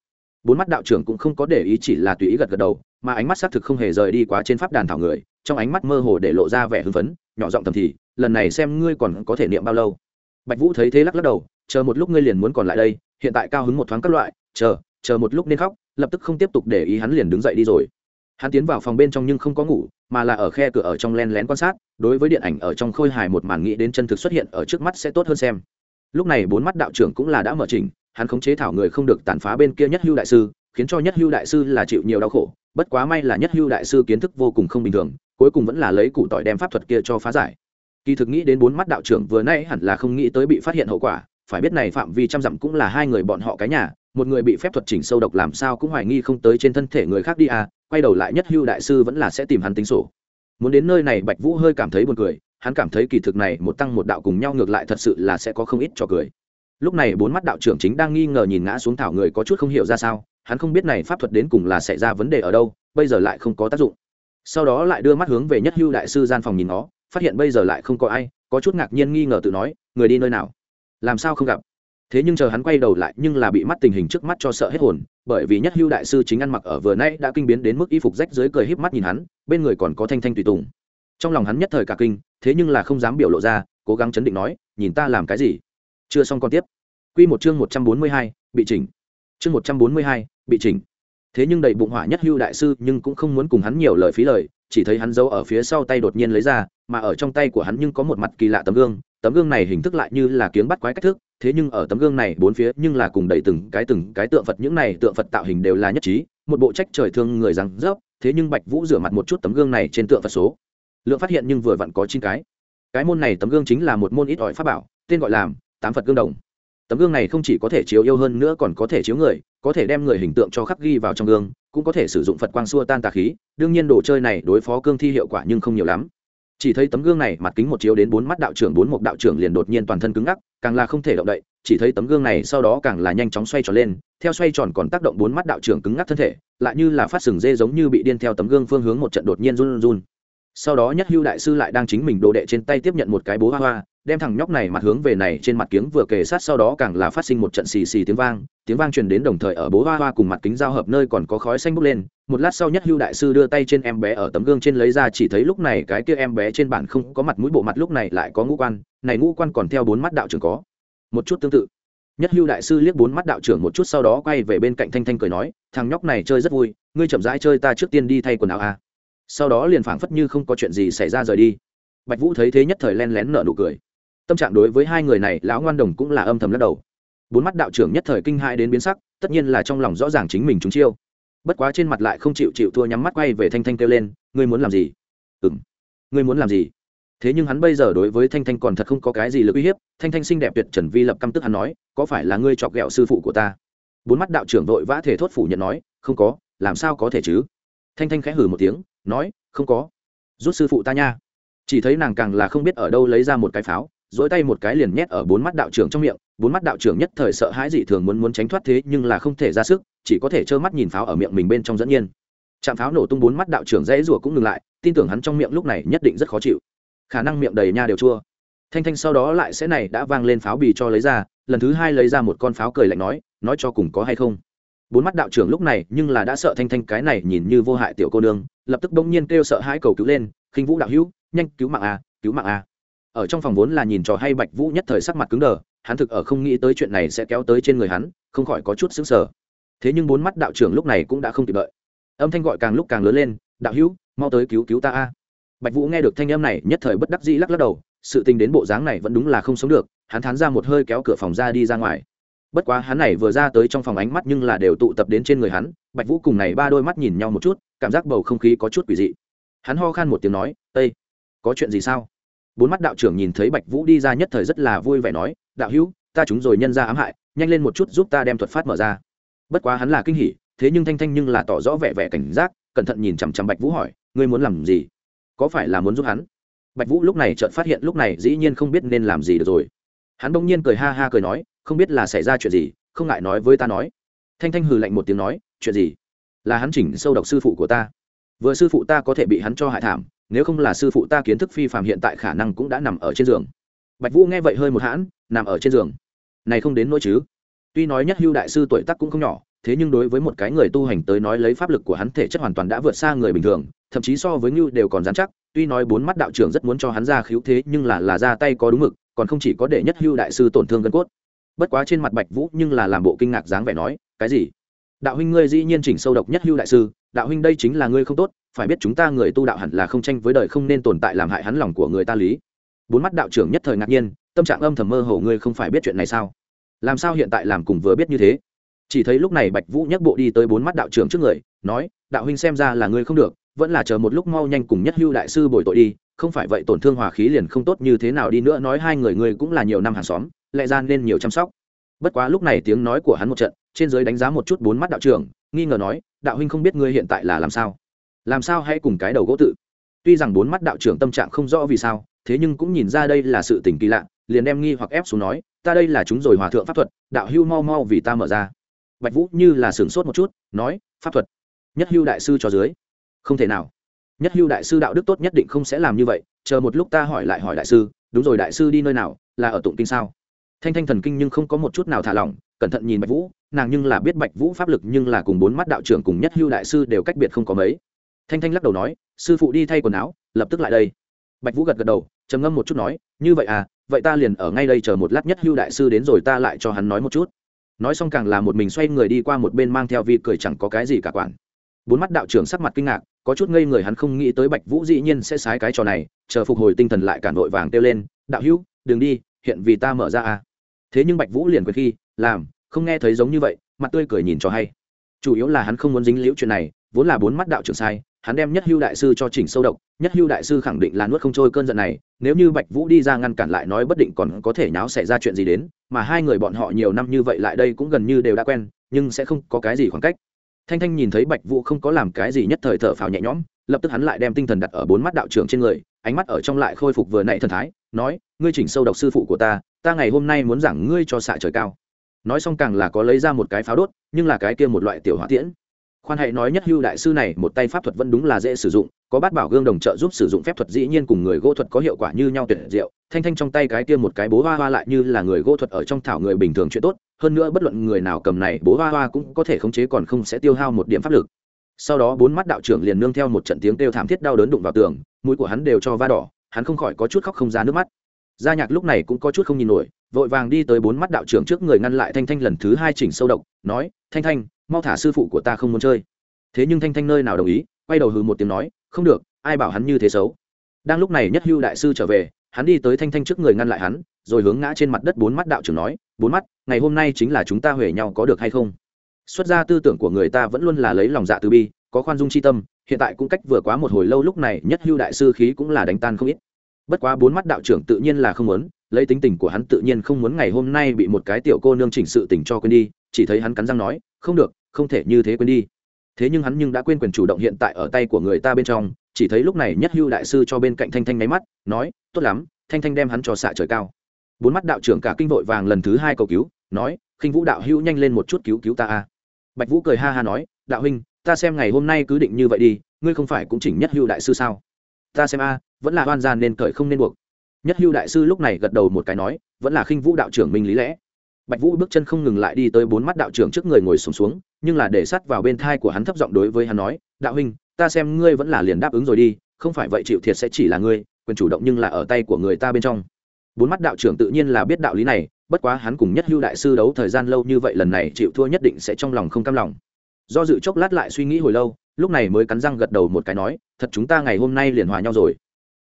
Bốn mắt đạo trưởng cũng không có để ý chỉ là tùy ý gật gật đầu, mà ánh mắt xác thực không hề rời đi quá trên pháp đàn thảo người, trong ánh mắt mơ hồ để lộ ra vẻ hưng phấn, nhỏ giọng thầm thì, lần này xem ngươi còn có thể niệm bao lâu? Bạch vũ thấy thế lắc lắc đầu, chờ một lúc ngươi liền muốn còn lại đây, hiện tại cao hứng một thoáng các loại, chờ chờ một lúc nên khóc, lập tức không tiếp tục để ý hắn liền đứng dậy đi rồi. Hắn tiến vào phòng bên trong nhưng không có ngủ, mà là ở khe cửa ở trong len lén quan sát, đối với điện ảnh ở trong khôi hài một màn nghĩ đến chân thực xuất hiện ở trước mắt sẽ tốt hơn xem. Lúc này bốn mắt đạo trưởng cũng là đã mở trình hắn khống chế thảo người không được tàn phá bên kia nhất hưu đại sư, khiến cho nhất hưu đại sư là chịu nhiều đau khổ, bất quá may là nhất hưu đại sư kiến thức vô cùng không bình thường, cuối cùng vẫn là lấy củ tỏi đem pháp thuật kia cho phá giải kỳ thực nghĩ đến bốn mắt đạo trưởng vừa nay hẳn là không nghĩ tới bị phát hiện hậu quả, phải biết này phạm vi trăm dặm cũng là hai người bọn họ cái nhà, một người bị phép thuật chỉnh sâu độc làm sao cũng hoài nghi không tới trên thân thể người khác đi à quay đầu lại nhất hưu đại sư vẫn là sẽ tìm hắn tính sổ. Muốn đến nơi này, bạch vũ hơi cảm thấy buồn cười, hắn cảm thấy kỳ thực này một tăng một đạo cùng nhau ngược lại thật sự là sẽ có không ít cho cười. Lúc này bốn mắt đạo trưởng chính đang nghi ngờ nhìn ngã xuống thảo người có chút không hiểu ra sao, hắn không biết này pháp thuật đến cùng là xảy ra vấn đề ở đâu, bây giờ lại không có tác dụng. Sau đó lại đưa mắt hướng về nhất hưu đại sư gian phòng nhìn nó phát hiện bây giờ lại không có ai, có chút ngạc nhiên nghi ngờ tự nói, người đi nơi nào? Làm sao không gặp? Thế nhưng chờ hắn quay đầu lại nhưng là bị mắt tình hình trước mắt cho sợ hết hồn, bởi vì nhất hưu đại sư chính ăn mặc ở vừa nay đã kinh biến đến mức y phục rách dưới cười híp mắt nhìn hắn, bên người còn có thanh thanh tùy tùng. Trong lòng hắn nhất thời cả kinh, thế nhưng là không dám biểu lộ ra, cố gắng chấn định nói, nhìn ta làm cái gì? Chưa xong còn tiếp. Q một chương một trăm bốn mươi hai, bị chỉnh. Chương một trăm bốn mươi hai, bị chỉnh. Thế nhưng đầy bụng hỏa nhất hưu đại sư nhưng cũng không muốn cùng hắn nhiều lời phí lời, chỉ thấy hắn giấu ở phía sau tay đột nhiên lấy ra mà ở trong tay của hắn nhưng có một mặt kỳ lạ tấm gương tấm gương này hình thức lại như là kiếng bắt quái cách thức, thế nhưng ở tấm gương này bốn phía nhưng là cùng đầy từng cái từng cái tượng phật, những này tượng phật tạo hình đều là nhất trí, một bộ trách trời thương người rằng rớp, thế nhưng bạch vũ rửa mặt một chút tấm gương này trên tượng phật số. Lượng phát hiện nhưng vừa vặn có chín cái. Cái môn này tấm gương chính là một môn ít ỏi pháp bảo, tên gọi là tám phật gương đồng. Tấm gương này không chỉ có thể chiếu yêu hơn nữa còn có thể chiếu người, có thể đem người hình tượng cho khắc ghi vào trong gương, cũng có thể sử dụng phật quang xua tan tà khí, đương nhiên đồ chơi này đối phó cương thi hiệu quả nhưng không nhiều lắm chỉ thấy tấm gương này mặt kính một chiếu đến bốn mắt đạo trưởng, bốn một đạo trưởng liền đột nhiên toàn thân cứng ngắc, càng là không thể động đậy. Chỉ thấy tấm gương này sau đó càng là nhanh chóng xoay tròn lên, theo xoay tròn còn tác động bốn mắt đạo trưởng cứng ngắc thân thể, lại như là phát sừng dê giống như bị điên theo tấm gương phương hướng một trận đột nhiên run run. Sau đó nhất hưu đại sư lại đang chính mình đồ đệ trên tay tiếp nhận một cái bố hoa hoa đem thằng nhóc này mặt hướng về này trên mặt kiếng vừa kề sát sau đó càng là phát sinh một trận xì xì tiếng vang tiếng vang truyền đến đồng thời ở bố hoa hoa cùng mặt kính giao hợp nơi còn có khói xanh bốc lên, một lát sau nhất hưu đại sư đưa tay trên em bé ở tấm gương trên lấy ra chỉ thấy lúc này cái kia em bé trên bản không có mặt mũi bộ mặt lúc này lại có ngũ quan, này ngũ quan còn theo bốn mắt đạo trưởng có. Một chút tương tự. Nhất hưu đại sư liếc bốn mắt đạo trưởng một chút sau đó quay về bên cạnh thanh thanh cười nói, thằng nhóc này chơi rất vui, ngươi chậm rãi chơi ta trước tiên đi thay quần áo a à. sau đó liền phảng phất như không có chuyện gì xảy ra rời đi. Bạch vũ thấy thế nhất thời len lén nở nụ cười tâm trạng đối với hai người này, lão ngoan đồng cũng là âm thầm lắc đầu. Bốn mắt đạo trưởng nhất thời kinh hãi đến biến sắc, tất nhiên là trong lòng rõ ràng chính mình chúng chiêu. Bất quá trên mặt lại không chịu chịu thua nhắm mắt quay về thanh thanh kêu lên, ngươi muốn làm gì? Ừ m ngươi muốn làm gì? Thế nhưng hắn bây giờ đối với thanh thanh còn thật không có cái gì lực uy hiếp, thanh thanh xinh đẹp tuyệt trần vi lập căm tức hắn nói, có phải là ngươi chọc ghẹo sư phụ của ta? Bốn mắt đạo trưởng vội vã thể thốt phủ nhận nói, không có, làm sao có thể chứ? Thanh thanh khẽ hử một tiếng, nói, không có. Rút sư phụ ta nha. Chỉ thấy nàng càng là không biết ở đâu lấy ra một cái pháo dỗi tay một cái liền nhét ở bốn mắt đạo trưởng trong miệng, bốn mắt đạo trưởng nhất thời sợ hãi dị thường muốn muốn tránh thoát thế nhưng là không thể ra sức, chỉ có thể trơ mắt nhìn pháo ở miệng mình bên trong dẫn nhiên. Chạm pháo nổ tung bốn mắt đạo trưởng dễ rủa cũng ngừng lại, tin tưởng hắn trong miệng lúc này nhất định rất khó chịu. Khả năng miệng đầy nha đều chua. Thanh thanh sau đó lại sẽ này đã vang lên pháo bì cho lấy ra, lần thứ hai lấy ra một con pháo cười lạnh nói nói cho cùng có hay không. Bốn mắt đạo trưởng lúc này nhưng là đã sợ thanh thanh cái này nhìn như vô hại tiểu cô nương, lập tức bỗng nhiên kêu sợ hãi cầu cứu lên, khinh vũ đạo hữu, nhanh cứu mạng a, cứu mạng a ở trong phòng vốn là nhìn trò hay bạch vũ nhất thời sắc mặt cứng đờ, hắn thực ở không nghĩ tới chuyện này sẽ kéo tới trên người hắn, không khỏi có chút xứng sở thế nhưng bốn mắt đạo trưởng lúc này cũng đã không kịp đợi. Âm thanh gọi càng lúc càng lớn lên, đạo hữu, mau tới cứu cứu ta a. Bạch vũ nghe được thanh âm này, nhất thời bất đắc dĩ lắc lắc đầu, sự tình đến bộ dáng này vẫn đúng là không sống được, hắn thán ra một hơi kéo cửa phòng ra đi ra ngoài. Bất quá hắn này vừa ra tới trong phòng ánh mắt nhưng là đều tụ tập đến trên người hắn, bạch vũ cùng này ba đôi mắt nhìn nhau một chút, cảm giác bầu không khí có chút quỷ dị. Hắn ho khan một tiếng nói ây có chuyện gì sao? Bốn mắt đạo trưởng nhìn thấy bạch vũ đi ra nhất thời rất là vui vẻ nói, đạo hữu, ta chúng rồi nhân ra ám hại, nhanh lên một chút giúp ta đem thuật phát mở ra. Bất quá hắn là kinh hỉ, thế nhưng thanh thanh nhưng là tỏ rõ vẻ vẻ cảnh giác, cẩn thận nhìn chằm chằm bạch vũ hỏi, ngươi muốn làm gì? Có phải là muốn giúp hắn? Bạch vũ lúc này chợt phát hiện lúc này dĩ nhiên không biết nên làm gì được rồi. Hắn bỗng nhiên cười ha ha cười nói, không biết là xảy ra chuyện gì, không ngại nói với ta nói. Thanh thanh hừ lạnh một tiếng nói, chuyện gì? Là hắn chỉnh sâu độc sư phụ của ta vừa sư phụ ta có thể bị hắn cho hại thảm, nếu không là sư phụ ta kiến thức phi phạm hiện tại khả năng cũng đã nằm ở trên giường. Bạch vũ nghe vậy hơi một hãn, nằm ở trên giường. Này không đến nỗi chứ? Tuy nói nhất hưu đại sư tuổi tác cũng không nhỏ, thế nhưng đối với một cái người tu hành tới nói lấy pháp lực của hắn thể chất hoàn toàn đã vượt xa người bình thường, thậm chí so với ngưu đều còn dán chắc, tuy nói bốn mắt đạo trưởng rất muốn cho hắn ra khiếu thế nhưng là là ra tay có đúng mực, còn không chỉ có để nhất hưu đại sư tổn thương gân cốt. Bất quá trên mặt bạch vũ nhưng là làm bộ kinh ngạc dáng vẻ nói, cái gì? Đạo huynh ngươi dĩ nhiên chỉnh sâu độc nhất hưu đại sư đạo huynh đây chính là ngươi không tốt, phải biết chúng ta người tu đạo hẳn là không tranh với đời không nên tồn tại làm hại hắn lòng của người ta lý. Bốn mắt đạo trưởng nhất thời ngạc nhiên, tâm trạng âm thầm mơ hồ ngươi không phải biết chuyện này sao? Làm sao hiện tại làm cùng vừa biết như thế? Chỉ thấy lúc này bạch vũ nhắc bộ đi tới bốn mắt đạo trưởng trước người, nói, đạo huynh xem ra là ngươi không được, vẫn là chờ một lúc mau nhanh cùng nhất hưu đại sư bồi tội đi, không phải vậy tổn thương hòa khí liền không tốt như thế nào đi nữa, nói hai người ngươi cũng là nhiều năm hàng xóm, lẽ ra nên nhiều chăm sóc. Bất quá lúc này tiếng nói của hắn một trận, trên giới đánh giá một chút bốn mắt đạo trưởng, nghi ngờ nói đạo huynh không biết ngươi hiện tại là làm sao. Làm sao hãy cùng cái đầu gỗ tự? Tuy rằng bốn mắt đạo trưởng tâm trạng không rõ vì sao, thế nhưng cũng nhìn ra đây là sự tình kỳ lạ, liền đem nghi hoặc ép xuống nói, ta đây là chúng rồi hòa thượng pháp thuật, đạo hưu mau mau vì ta mở ra. Bạch vũ như là sửng sốt một chút, nói, pháp thuật? Nhất hưu đại sư cho dưới. Không thể nào. Nhất hưu đại sư đạo đức tốt nhất định không sẽ làm như vậy, chờ một lúc ta hỏi lại hỏi đại sư, đúng rồi đại sư đi nơi nào, là ở tụng kinh sao? Thanh thanh thần kinh nhưng không có một chút nào thả lỏng, cẩn thận nhìn bạch vũ nàng nhưng là biết bạch vũ pháp lực nhưng là cùng bốn mắt đạo trưởng cùng nhất hưu đại sư đều cách biệt không có mấy. Thanh thanh lắc đầu nói, sư phụ đi thay quần áo, lập tức lại đây. Bạch vũ gật gật đầu, trầm ngâm một chút nói, như vậy à vậy ta liền ở ngay đây chờ một lát nhất hưu đại sư đến rồi ta lại cho hắn nói một chút. Nói xong càng là một mình xoay người đi qua một bên mang theo vi cười chẳng có cái gì cả quản. Bốn mắt đạo trưởng sắc mặt kinh ngạc, có chút ngây người hắn không nghĩ tới bạch vũ dĩ nhiên sẽ sái cái trò này, chờ phục hồi tinh thần lại cản vội vàng kêu lên, đạo hữu, đừng đi, hiện vì ta mở ra à. Thế nhưng bạch vũ liền quyền khi, làm không nghe thấy giống như vậy, mặt tươi cười nhìn cho hay. Chủ yếu là hắn không muốn dính liễu chuyện này, vốn là bốn mắt đạo trưởng sai, hắn đem nhất hưu đại sư cho chỉnh sâu độc, nhất hưu đại sư khẳng định là nuốt không trôi cơn giận này, nếu như bạch vũ đi ra ngăn cản lại nói bất định còn có thể nháo xảy ra chuyện gì đến, mà hai người bọn họ nhiều năm như vậy lại đây cũng gần như đều đã quen, nhưng sẽ không có cái gì khoảng cách. Thanh thanh nhìn thấy bạch vũ không có làm cái gì nhất thời thở phào nhẹ nhõm, lập tức hắn lại đem tinh thần đặt ở bốn mắt đạo trưởng trên người, ánh mắt ở trong lại khôi phục vừa nãy thần thái, nói, ngươi chỉnh sâu độc sư phụ của ta ta ngày hôm nay muốn giảng ngươi cho xạ trời cao nói xong càng là có lấy ra một cái pháo đốt, nhưng là cái kia một loại tiểu hỏa tiễn. Khoan hãy nói nhất hưu đại sư này, một tay pháp thuật vẫn đúng là dễ sử dụng, có bát bảo gương đồng trợ giúp sử dụng phép thuật dĩ nhiên cùng người gỗ thuật có hiệu quả như nhau tuyệt diệu. Thanh thanh trong tay cái kia một cái bố hoa hoa lại như là người gỗ thuật ở trong thảo người bình thường chuyện tốt, hơn nữa bất luận người nào cầm này bố hoa hoa cũng có thể khống chế còn không sẽ tiêu hao một điểm pháp lực. Sau đó bốn mắt đạo trưởng liền nương theo một trận tiếng kêu thảm thiết đau đớn đụng vào tường, mũi của hắn đều cho va đỏ, hắn không khỏi có chút khóc không ra nước mắt gia nhạc lúc này cũng có chút không nhìn nổi, vội vàng đi tới bốn mắt đạo trưởng trước người ngăn lại thanh thanh lần thứ hai chỉnh sâu độc, nói, thanh thanh, mau thả sư phụ của ta không muốn chơi. Thế nhưng thanh thanh nơi nào đồng ý, quay đầu hừ một tiếng nói, không được, ai bảo hắn như thế xấu. Đang lúc này nhất hưu đại sư trở về, hắn đi tới thanh thanh trước người ngăn lại hắn, rồi hướng ngã trên mặt đất bốn mắt đạo trưởng nói, bốn mắt, ngày hôm nay chính là chúng ta huề nhau có được hay không? Xuất ra tư tưởng của người ta vẫn luôn là lấy lòng dạ từ bi, có khoan dung c h i tâm, hiện tại cũng cách vừa quá một hồi lâu lúc này nhất hưu đại sư khí cũng là đánh tan không ít bất quá bốn mắt đạo trưởng tự nhiên là không muốn, lấy tính tình của hắn tự nhiên không muốn ngày hôm nay bị một cái tiểu cô nương chỉnh sự tình cho quên đi, chỉ thấy hắn cắn răng nói, không được, không thể như thế quên đi. Thế nhưng hắn nhưng đã quên quyền chủ động hiện tại ở tay của người ta bên trong, chỉ thấy lúc này nhất hưu đại sư cho bên cạnh thanh thanh máy mắt, nói, tốt lắm, thanh thanh đem hắn cho xạ trời cao. Bốn mắt đạo trưởng cả kinh vội vàng lần thứ hai cầu cứu, nói, khinh vũ đạo hữu nhanh lên một chút cứu cứu ta a. Bạch vũ cười ha ha nói, đạo huynh, ta xem ngày hôm nay cứ định như vậy đi, ngươi không phải cũng chỉnh nhất hưu đại sư sao? Ta xem a vẫn là oan gian nên cởi không nên buộc. Nhất hưu đại sư lúc này gật đầu một cái nói vẫn là khinh vũ đạo trưởng minh lý lẽ. Bạch vũ bước chân không ngừng lại đi tới bốn mắt đạo trưởng trước người ngồi sùng xuống, xuống nhưng là để sắt vào bên thai của hắn thấp giọng đối với hắn nói đạo huynh ta xem ngươi vẫn là liền đáp ứng rồi đi không phải vậy chịu thiệt sẽ chỉ là ngươi quyền chủ động nhưng là ở tay của người ta bên trong. Bốn mắt đạo trưởng tự nhiên là biết đạo lý này bất quá hắn cùng nhất hưu đại sư đấu thời gian lâu như vậy lần này chịu thua nhất định sẽ trong lòng không cam lòng. Do dự chốc lát lại suy nghĩ hồi lâu lúc này mới cắn răng gật đầu một cái nói thật chúng ta ngày hôm nay liền hòa nhau rồi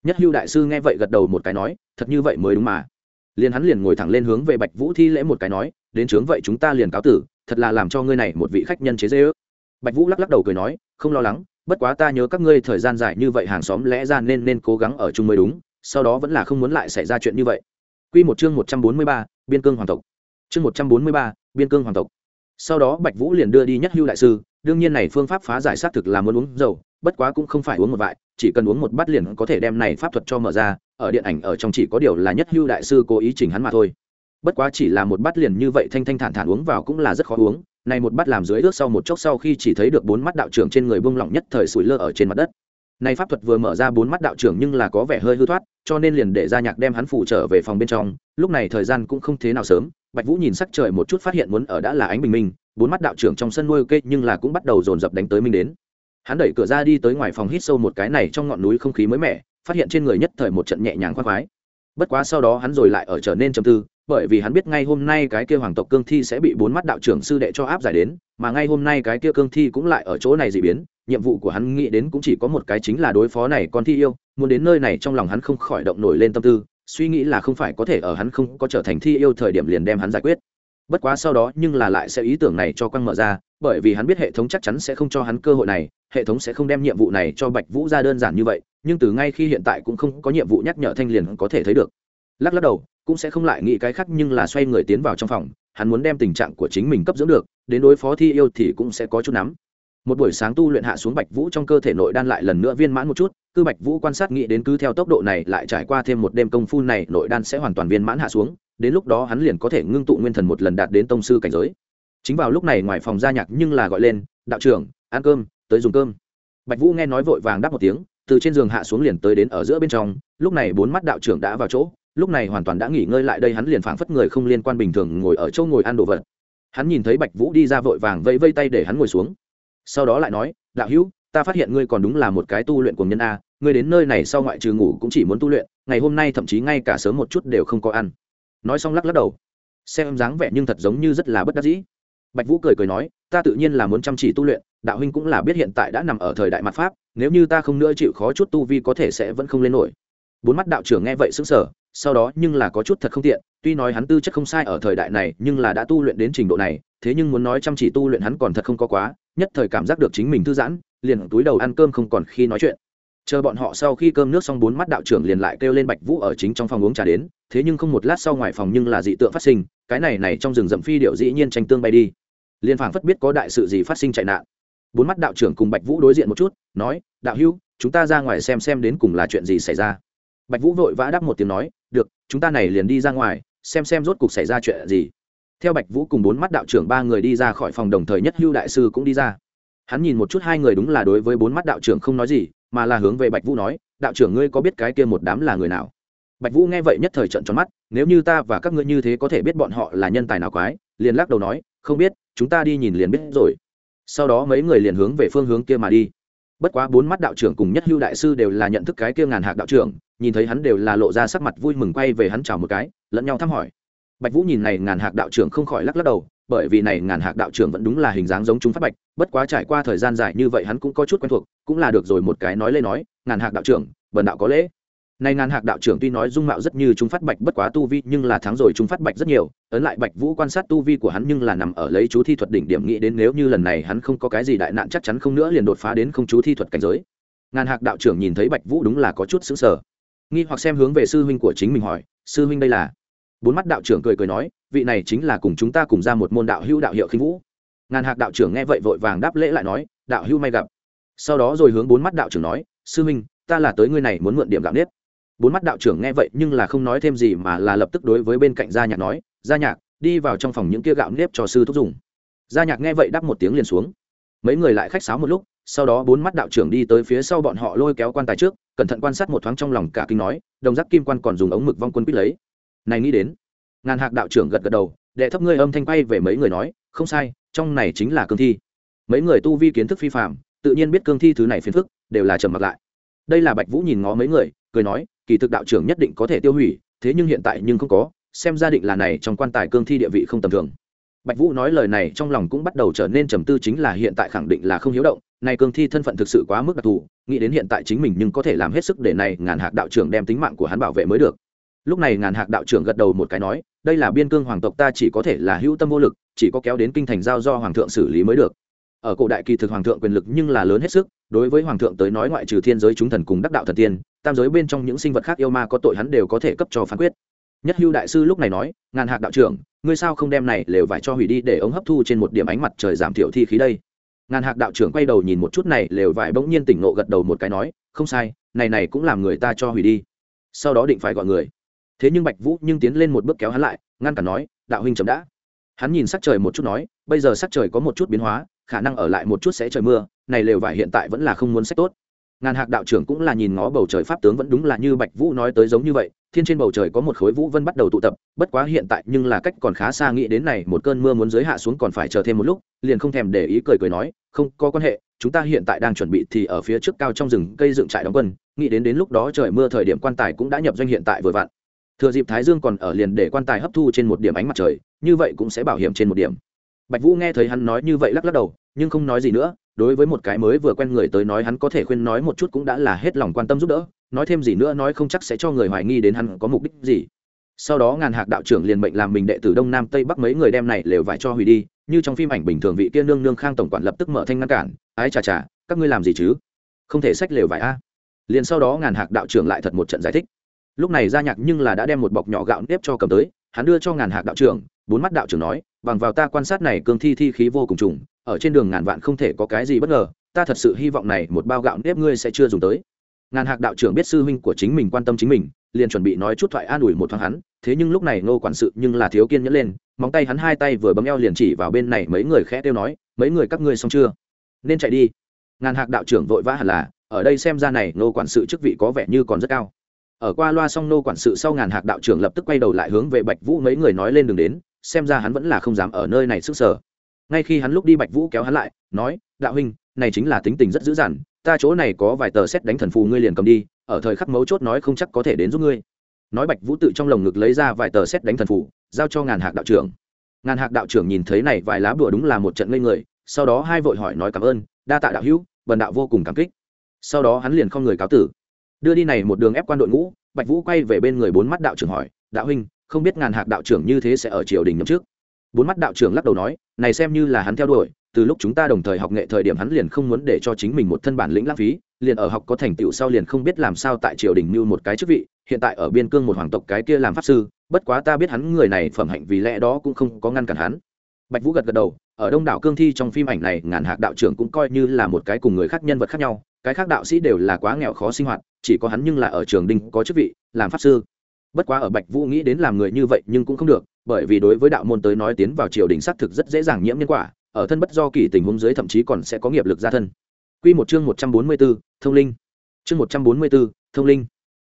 nhất hưu đại sư nghe vậy gật đầu một cái nói thật như vậy mới đúng mà liền hắn liền ngồi thẳng lên hướng về bạch vũ thi lễ một cái nói đến trướng vậy chúng ta liền cáo tử thật là làm cho ngươi này một vị khách nhân chế dễ ước bạch vũ lắc lắc đầu cười nói không lo lắng bất quá ta nhớ các ngươi thời gian dài như vậy hàng xóm lẽ ra nên nên cố gắng ở chung mới đúng sau đó vẫn là không muốn lại xảy ra chuyện như vậy Quy một chương một trăm bốn mươi ba, biên cương hoàng tộc. Chương một trăm bốn mươi ba, biên cương hoàng tộc. Sau đó Bạch Vũ liền đưa đi nhất hưu đại sư, đương nhiên này phương pháp phá giải xác thực là muốn uống dầu, bất quá cũng không phải uống một vại, chỉ cần uống một bát liền có thể đem này pháp thuật cho mở ra, ở điện ảnh ở trong chỉ có điều là nhất hưu đại sư cố ý chỉnh hắn mà thôi. Bất quá chỉ là một bát liền như vậy thanh thanh thản thản uống vào cũng là rất khó uống, này một bát làm dưới ước sau một chốc sau khi chỉ thấy được bốn mắt đạo trưởng trên người buông lỏng nhất thời sủi lơ ở trên mặt đất này pháp thuật vừa mở ra bốn mắt đạo trưởng nhưng là có vẻ hơi hư thoát cho nên liền để ra nhạc đem hắn phủ trở về phòng bên trong lúc này thời gian cũng không thế nào sớm bạch vũ nhìn sắc trời một chút phát hiện muốn ở đã là ánh bình minh bốn mắt đạo trưởng trong sân nuôi cây nhưng là cũng bắt đầu dồn dập đánh tới minh đến hắn đẩy cửa ra đi tới ngoài phòng hít sâu một cái này trong ngọn núi không khí mới mẻ, phát hiện trên người nhất thời một trận nhẹ nhàng khoác khoái. Bất quá sau đó hắn rồi lại ở trở nên trầm tư, bởi vì hắn biết ngay hôm nay cái kia hoàng tộc cương thi sẽ bị bốn mắt đạo trưởng sư đệ cho áp giải đến, mà ngay hôm nay cái kia cương thi cũng lại ở chỗ này dị biến, nhiệm vụ của hắn nghĩ đến cũng chỉ có một cái chính là đối phó này con thi yêu, muốn đến nơi này trong lòng hắn không khỏi động nổi lên tâm tư, suy nghĩ là không phải có thể ở hắn không có trở thành thi yêu thời điểm liền đem hắn giải quyết bất quá sau đó nhưng là lại sẽ ý tưởng này cho quăng mở ra, bởi vì hắn biết hệ thống chắc chắn sẽ không cho hắn cơ hội này, hệ thống sẽ không đem nhiệm vụ này cho bạch vũ ra đơn giản như vậy, nhưng từ ngay khi hiện tại cũng không có nhiệm vụ nhắc nhở thanh liền có thể thấy được. Lắc lắc đầu, cũng sẽ không lại nghĩ cái khác nhưng là xoay người tiến vào trong phòng, hắn muốn đem tình trạng của chính mình cấp dưỡng được, đến đối phó thi yêu thì cũng sẽ có chút nắm. Một buổi sáng tu luyện hạ xuống bạch vũ trong cơ thể nội đan lại lần nữa viên mãn một chút, cứ bạch vũ quan sát nghĩ đến cứ theo tốc độ này lại trải qua thêm một đêm công phu này, nội đan sẽ hoàn toàn viên mãn hạ xuống đến lúc đó hắn liền có thể ngưng tụ nguyên thần một lần đạt đến tông sư cảnh giới. Chính vào lúc này ngoài phòng gia nhạc nhưng là gọi lên, đạo trưởng, ăn cơm, tới dùng cơm. Bạch vũ nghe nói vội vàng đáp một tiếng, từ trên giường hạ xuống liền tới đến ở giữa bên trong, lúc này bốn mắt đạo trưởng đã vào chỗ, lúc này hoàn toàn đã nghỉ ngơi lại đây hắn liền phảng phất người không liên quan bình thường ngồi ở chỗ ngồi ăn đồ vật. Hắn nhìn thấy bạch vũ đi ra vội vàng vẫy vây tay để hắn ngồi xuống. Sau đó lại nói, đạo hữu, ta phát hiện ngươi còn đúng là một cái tu luyện của nhân a, ngươi đến nơi này sau ngoại trừ ngủ cũng chỉ muốn tu luyện, ngày hôm nay thậm chí ngay cả sớm một chút đều không có ăn nói xong lắc lắc đầu. Xem dáng vẻ nhưng thật giống như rất là bất đắc dĩ. Bạch vũ cười cười nói, ta tự nhiên là muốn chăm chỉ tu luyện, đạo huynh cũng là biết hiện tại đã nằm ở thời đại mặt pháp, nếu như ta không nữa chịu khó chút tu vi có thể sẽ vẫn không lên nổi. Bốn mắt đạo trưởng nghe vậy sững sờ, sau đó nhưng là có chút thật không tiện, tuy nói hắn tư chất không sai ở thời đại này, nhưng là đã tu luyện đến trình độ này, thế nhưng muốn nói chăm chỉ tu luyện hắn còn thật không có quá, nhất thời cảm giác được chính mình thư giãn, liền túi đầu ăn cơm không còn khi nói chuyện chờ bọn họ sau khi cơm nước xong bốn mắt đạo trưởng liền lại kêu lên bạch vũ ở chính trong phòng uống trà đến, thế nhưng không một lát sau ngoài phòng nhưng là dị tượng phát sinh, cái này này trong rừng rậm phi điệu dĩ nhiên tranh tương bay đi. Liên phảng phất biết có đại sự gì phát sinh chạy nạn. Bốn mắt đạo trưởng cùng bạch vũ đối diện một chút, nói, đạo hữu, chúng ta ra ngoài xem xem đến cùng là chuyện gì xảy ra. Bạch vũ vội vã đáp một tiếng nói, được, chúng ta này liền đi ra ngoài, xem xem rốt cuộc xảy ra chuyện gì. Theo bạch vũ cùng bốn mắt đạo trưởng ba người đi ra khỏi phòng đồng thời nhất hưu đại sư cũng đi ra. Hắn nhìn một chút hai người đúng là đối với bốn mắt đạo trưởng không nói gì mà là hướng về bạch vũ nói, đạo trưởng ngươi có biết cái kia một đám là người nào? Bạch vũ nghe vậy nhất thời trận tròn mắt, nếu như ta và các ngươi như thế có thể biết bọn họ là nhân tài nào quái? Liền lắc đầu nói, không biết, chúng ta đi nhìn liền biết rồi. Sau đó mấy người liền hướng về phương hướng kia mà đi. Bất quá bốn mắt đạo trưởng cùng nhất hưu đại sư đều là nhận thức cái kia ngàn hạc đạo trưởng, nhìn thấy hắn đều là lộ ra sắc mặt vui mừng quay về hắn chào một cái, lẫn nhau thăm hỏi. Bạch vũ nhìn này ngàn hạc đạo trưởng không khỏi lắc lắc đầu bởi vì này ngàn hạc đạo trưởng vẫn đúng là hình dáng giống chúng phát bạch, bất quá trải qua thời gian dài như vậy hắn cũng có chút quen thuộc, cũng là được rồi một cái nói lên nói, ngàn hạc đạo trưởng bần đạo có lễ. Nay ngàn hạc đạo trưởng tuy nói dung mạo rất như chúng phát bạch bất quá tu vi nhưng là thắng rồi chúng phát bạch rất nhiều, ấn lại bạch vũ quan sát tu vi của hắn nhưng là nằm ở lấy chú thi thuật đỉnh điểm nghĩ đến nếu như lần này hắn không có cái gì đại nạn chắc chắn không nữa liền đột phá đến không chú thi thuật cảnh giới. Ngàn hạc đạo trưởng nhìn thấy bạch vũ đúng là có chút xứng sở nghi hoặc xem hướng về sư huynh của chính mình hỏi, sư huynh đây là? Bốn mắt đạo trưởng cười cười nói vị này chính là cùng chúng ta cùng ra một môn đạo hữu đạo hiệu khinh vũ. Ngàn hạc đạo trưởng nghe vậy vội vàng đáp lễ lại nói đạo hữu may gặp. Sau đó rồi hướng bốn mắt đạo trưởng nói sư minh, ta là tới ngươi này muốn mượn điểm gạo nếp. Bốn mắt đạo trưởng nghe vậy nhưng là không nói thêm gì mà là lập tức đối với bên cạnh gia nhạc nói gia nhạc đi vào trong phòng những kia gạo nếp cho sư thúc dùng. Gia nhạc nghe vậy đáp một tiếng liền xuống. Mấy người lại khách sáo một lúc sau đó bốn mắt đạo trưởng đi tới phía sau bọn họ lôi kéo quan tài trước cẩn thận quan sát một thoáng trong lòng cả kinh nói đồng giác kim quan còn dùng ống mực vong quân quýt lấy này nghĩ đến. Ngàn hạc đạo trưởng gật gật đầu, đệ thấp ngươi âm thanh quay về mấy người nói, không sai, trong này chính là cương thi. Mấy người tu vi kiến thức phi phạm tự nhiên biết cương thi thứ này phiền phức, đều là trầm mặc lại. Đây là bạch vũ nhìn ngó mấy người, cười nói, kỳ thực đạo trưởng nhất định có thể tiêu hủy, thế nhưng hiện tại nhưng không có, xem ra định là này trong quan tài cương thi địa vị không tầm thường. Bạch vũ nói lời này trong lòng cũng bắt đầu trở nên trầm tư chính là hiện tại khẳng định là không hiếu động, này cương thi thân phận thực sự quá mức đặc thù, nghĩ đến hiện tại chính mình nhưng có thể làm hết sức để này ngàn hạc đạo trưởng đem tính mạng của hắn bảo vệ mới được lúc này ngàn hạc đạo trưởng gật đầu một cái nói, đây là biên cương hoàng tộc, ta chỉ có thể là hữu tâm vô lực, chỉ có kéo đến kinh thành giao do hoàng thượng xử lý mới được. Ở cổ đại kỳ thực hoàng thượng quyền lực nhưng là lớn hết sức, đối với hoàng thượng tới nói ngoại trừ thiên giới chúng thần cùng đắc đạo thần tiên, tam giới bên trong những sinh vật khác yêu ma có tội hắn đều có thể cấp cho phán quyết. Nhất hưu đại sư lúc này nói, ngàn hạc đạo trưởng, ngươi sao không đem này lều vải cho hủy đi để ống hấp thu trên một điểm ánh mặt trời giảm thiểu thi khí đây? Ngàn hạc đạo trưởng quay đầu nhìn một chút này lều vải bỗng nhiên tỉnh nộ gật đầu một cái nói, không sai, này này cũng làm người ta cho hủy đi. Sau đó định phải gọi người thế nhưng bạch vũ nhưng tiến lên một bước kéo hắn lại, ngăn cản nói, đạo huynh chấm đã. Hắn nhìn sắc trời một chút nói, bây giờ sắc trời có một chút biến hóa, khả năng ở lại một chút sẽ trời mưa, này lều vải hiện tại vẫn là không muốn sách tốt. Ngàn hạc đạo trưởng cũng là nhìn ngó bầu trời pháp tướng vẫn đúng là như bạch vũ nói tới giống như vậy, thiên trên bầu trời có một khối vũ vân bắt đầu tụ tập, bất quá hiện tại nhưng là cách còn khá xa nghĩ đến này, một cơn mưa muốn giới hạ xuống còn phải chờ thêm một lúc, liền không thèm để ý cười cười nói, không, có quan hệ, chúng ta hiện tại đang chuẩn bị thì ở phía trước cao trong rừng cây dựng trại đóng quân, nghĩ đến đến lúc đó trời mưa thời điểm quan tài cũng đã nhập doanh hiện tại vừa vặn thừa dịp thái dương còn ở liền để quan tài hấp thu trên một điểm ánh mặt trời, như vậy cũng sẽ bảo hiểm trên một điểm. Bạch vũ nghe thấy hắn nói như vậy lắc lắc đầu, nhưng không nói gì nữa, đối với một cái mới vừa quen người tới nói hắn có thể khuyên nói một chút cũng đã là hết lòng quan tâm giúp đỡ, nói thêm gì nữa nói không chắc sẽ cho người hoài nghi đến hắn có mục đích gì. Sau đó ngàn hạc đạo trưởng liền mệnh làm mình đệ tử đông nam tây bắc mấy người đem này lều vải cho hủy đi, như trong phim ảnh bình thường vị kia nương nương khang tổng quản lập tức mở thanh ngăn cản, ái chà chà, các ngươi làm gì chứ? Không thể sách lều vải a. Liền sau đó ngàn hạc đạo trưởng lại thật một trận giải thích lúc này gia nhạc nhưng là đã đem một bọc nhỏ gạo nếp cho cầm tới, hắn đưa cho ngàn hạc đạo trưởng, bốn mắt đạo trưởng nói, bằng vào ta quan sát này cương thi thi khí vô cùng trùng, ở trên đường ngàn vạn không thể có cái gì bất ngờ, ta thật sự hy vọng này một bao gạo nếp ngươi sẽ chưa dùng tới. Ngàn hạc đạo trưởng biết sư huynh của chính mình quan tâm chính mình, liền chuẩn bị nói chút thoại an ủi một thoáng hắn, thế nhưng lúc này ngô quản sự nhưng là thiếu kiên nhẫn lên, móng tay hắn hai tay vừa bấm eo liền chỉ vào bên này mấy người khẽ tiêu nói, mấy người các ngươi xong chưa? Nên chạy đi. Ngàn hạc đạo trưởng vội vã hẳn là, ở đây xem ra này ngô quản sự chức vị có vẻ như còn rất cao ở qua loa xong nô quản sự sau ngàn hạc đạo trưởng lập tức quay đầu lại hướng về bạch vũ mấy người nói lên đường đến, xem ra hắn vẫn là không dám ở nơi này sức sở. Ngay khi hắn lúc đi bạch vũ kéo hắn lại, nói, đạo huynh, này chính là tính tình rất dữ dằn, ta chỗ này có vài tờ xét đánh thần phù ngươi liền cầm đi, ở thời khắc mấu chốt nói không chắc có thể đến giúp ngươi. Nói bạch vũ tự trong lồng ngực lấy ra vài tờ xét đánh thần phù, giao cho ngàn hạc đạo trưởng. Ngàn hạc đạo trưởng nhìn thấy này vài lá bùa đúng là một trận ngây người, sau đó hai vội hỏi nói cảm ơn, đa tạ đạo hữu, bần đạo vô cùng cảm kích. Sau đó hắn liền không người cáo tử đưa đi này một đường ép quan đội ngũ, bạch vũ quay về bên người bốn mắt đạo trưởng hỏi, đạo huynh, không biết ngàn hạc đạo trưởng như thế sẽ ở triều đình nhậm trước bốn mắt đạo trưởng lắc đầu nói, này xem như là hắn theo đuổi, từ lúc chúng ta đồng thời học nghệ thời điểm hắn liền không muốn để cho chính mình một thân bản lĩnh lãng phí, liền ở học có thành tựu sau liền không biết làm sao tại triều đình như một cái chức vị, hiện tại ở biên cương một hoàng tộc cái kia làm pháp sư, bất quá ta biết hắn người này phẩm hạnh vì lẽ đó cũng không có ngăn cản hắn. Bạch vũ gật gật đầu ở đông đảo cương thi trong phim ảnh này ngàn hạc đạo trưởng cũng coi như là một cái cùng người khác nhân vật khác nhau cái khác đạo sĩ đều là quá nghèo khó sinh hoạt chỉ có hắn nhưng là ở trường đinh có chức vị làm pháp sư bất quá ở bạch vũ nghĩ đến làm người như vậy nhưng cũng không được bởi vì đối với đạo môn tới nói tiến vào triều đình xác thực rất dễ dàng nhiễm nhân quả ở thân bất do kỳ tình huống dưới thậm chí còn sẽ có nghiệp lực gia thân Quy một chương 144, thông linh. Chương 144, thông linh.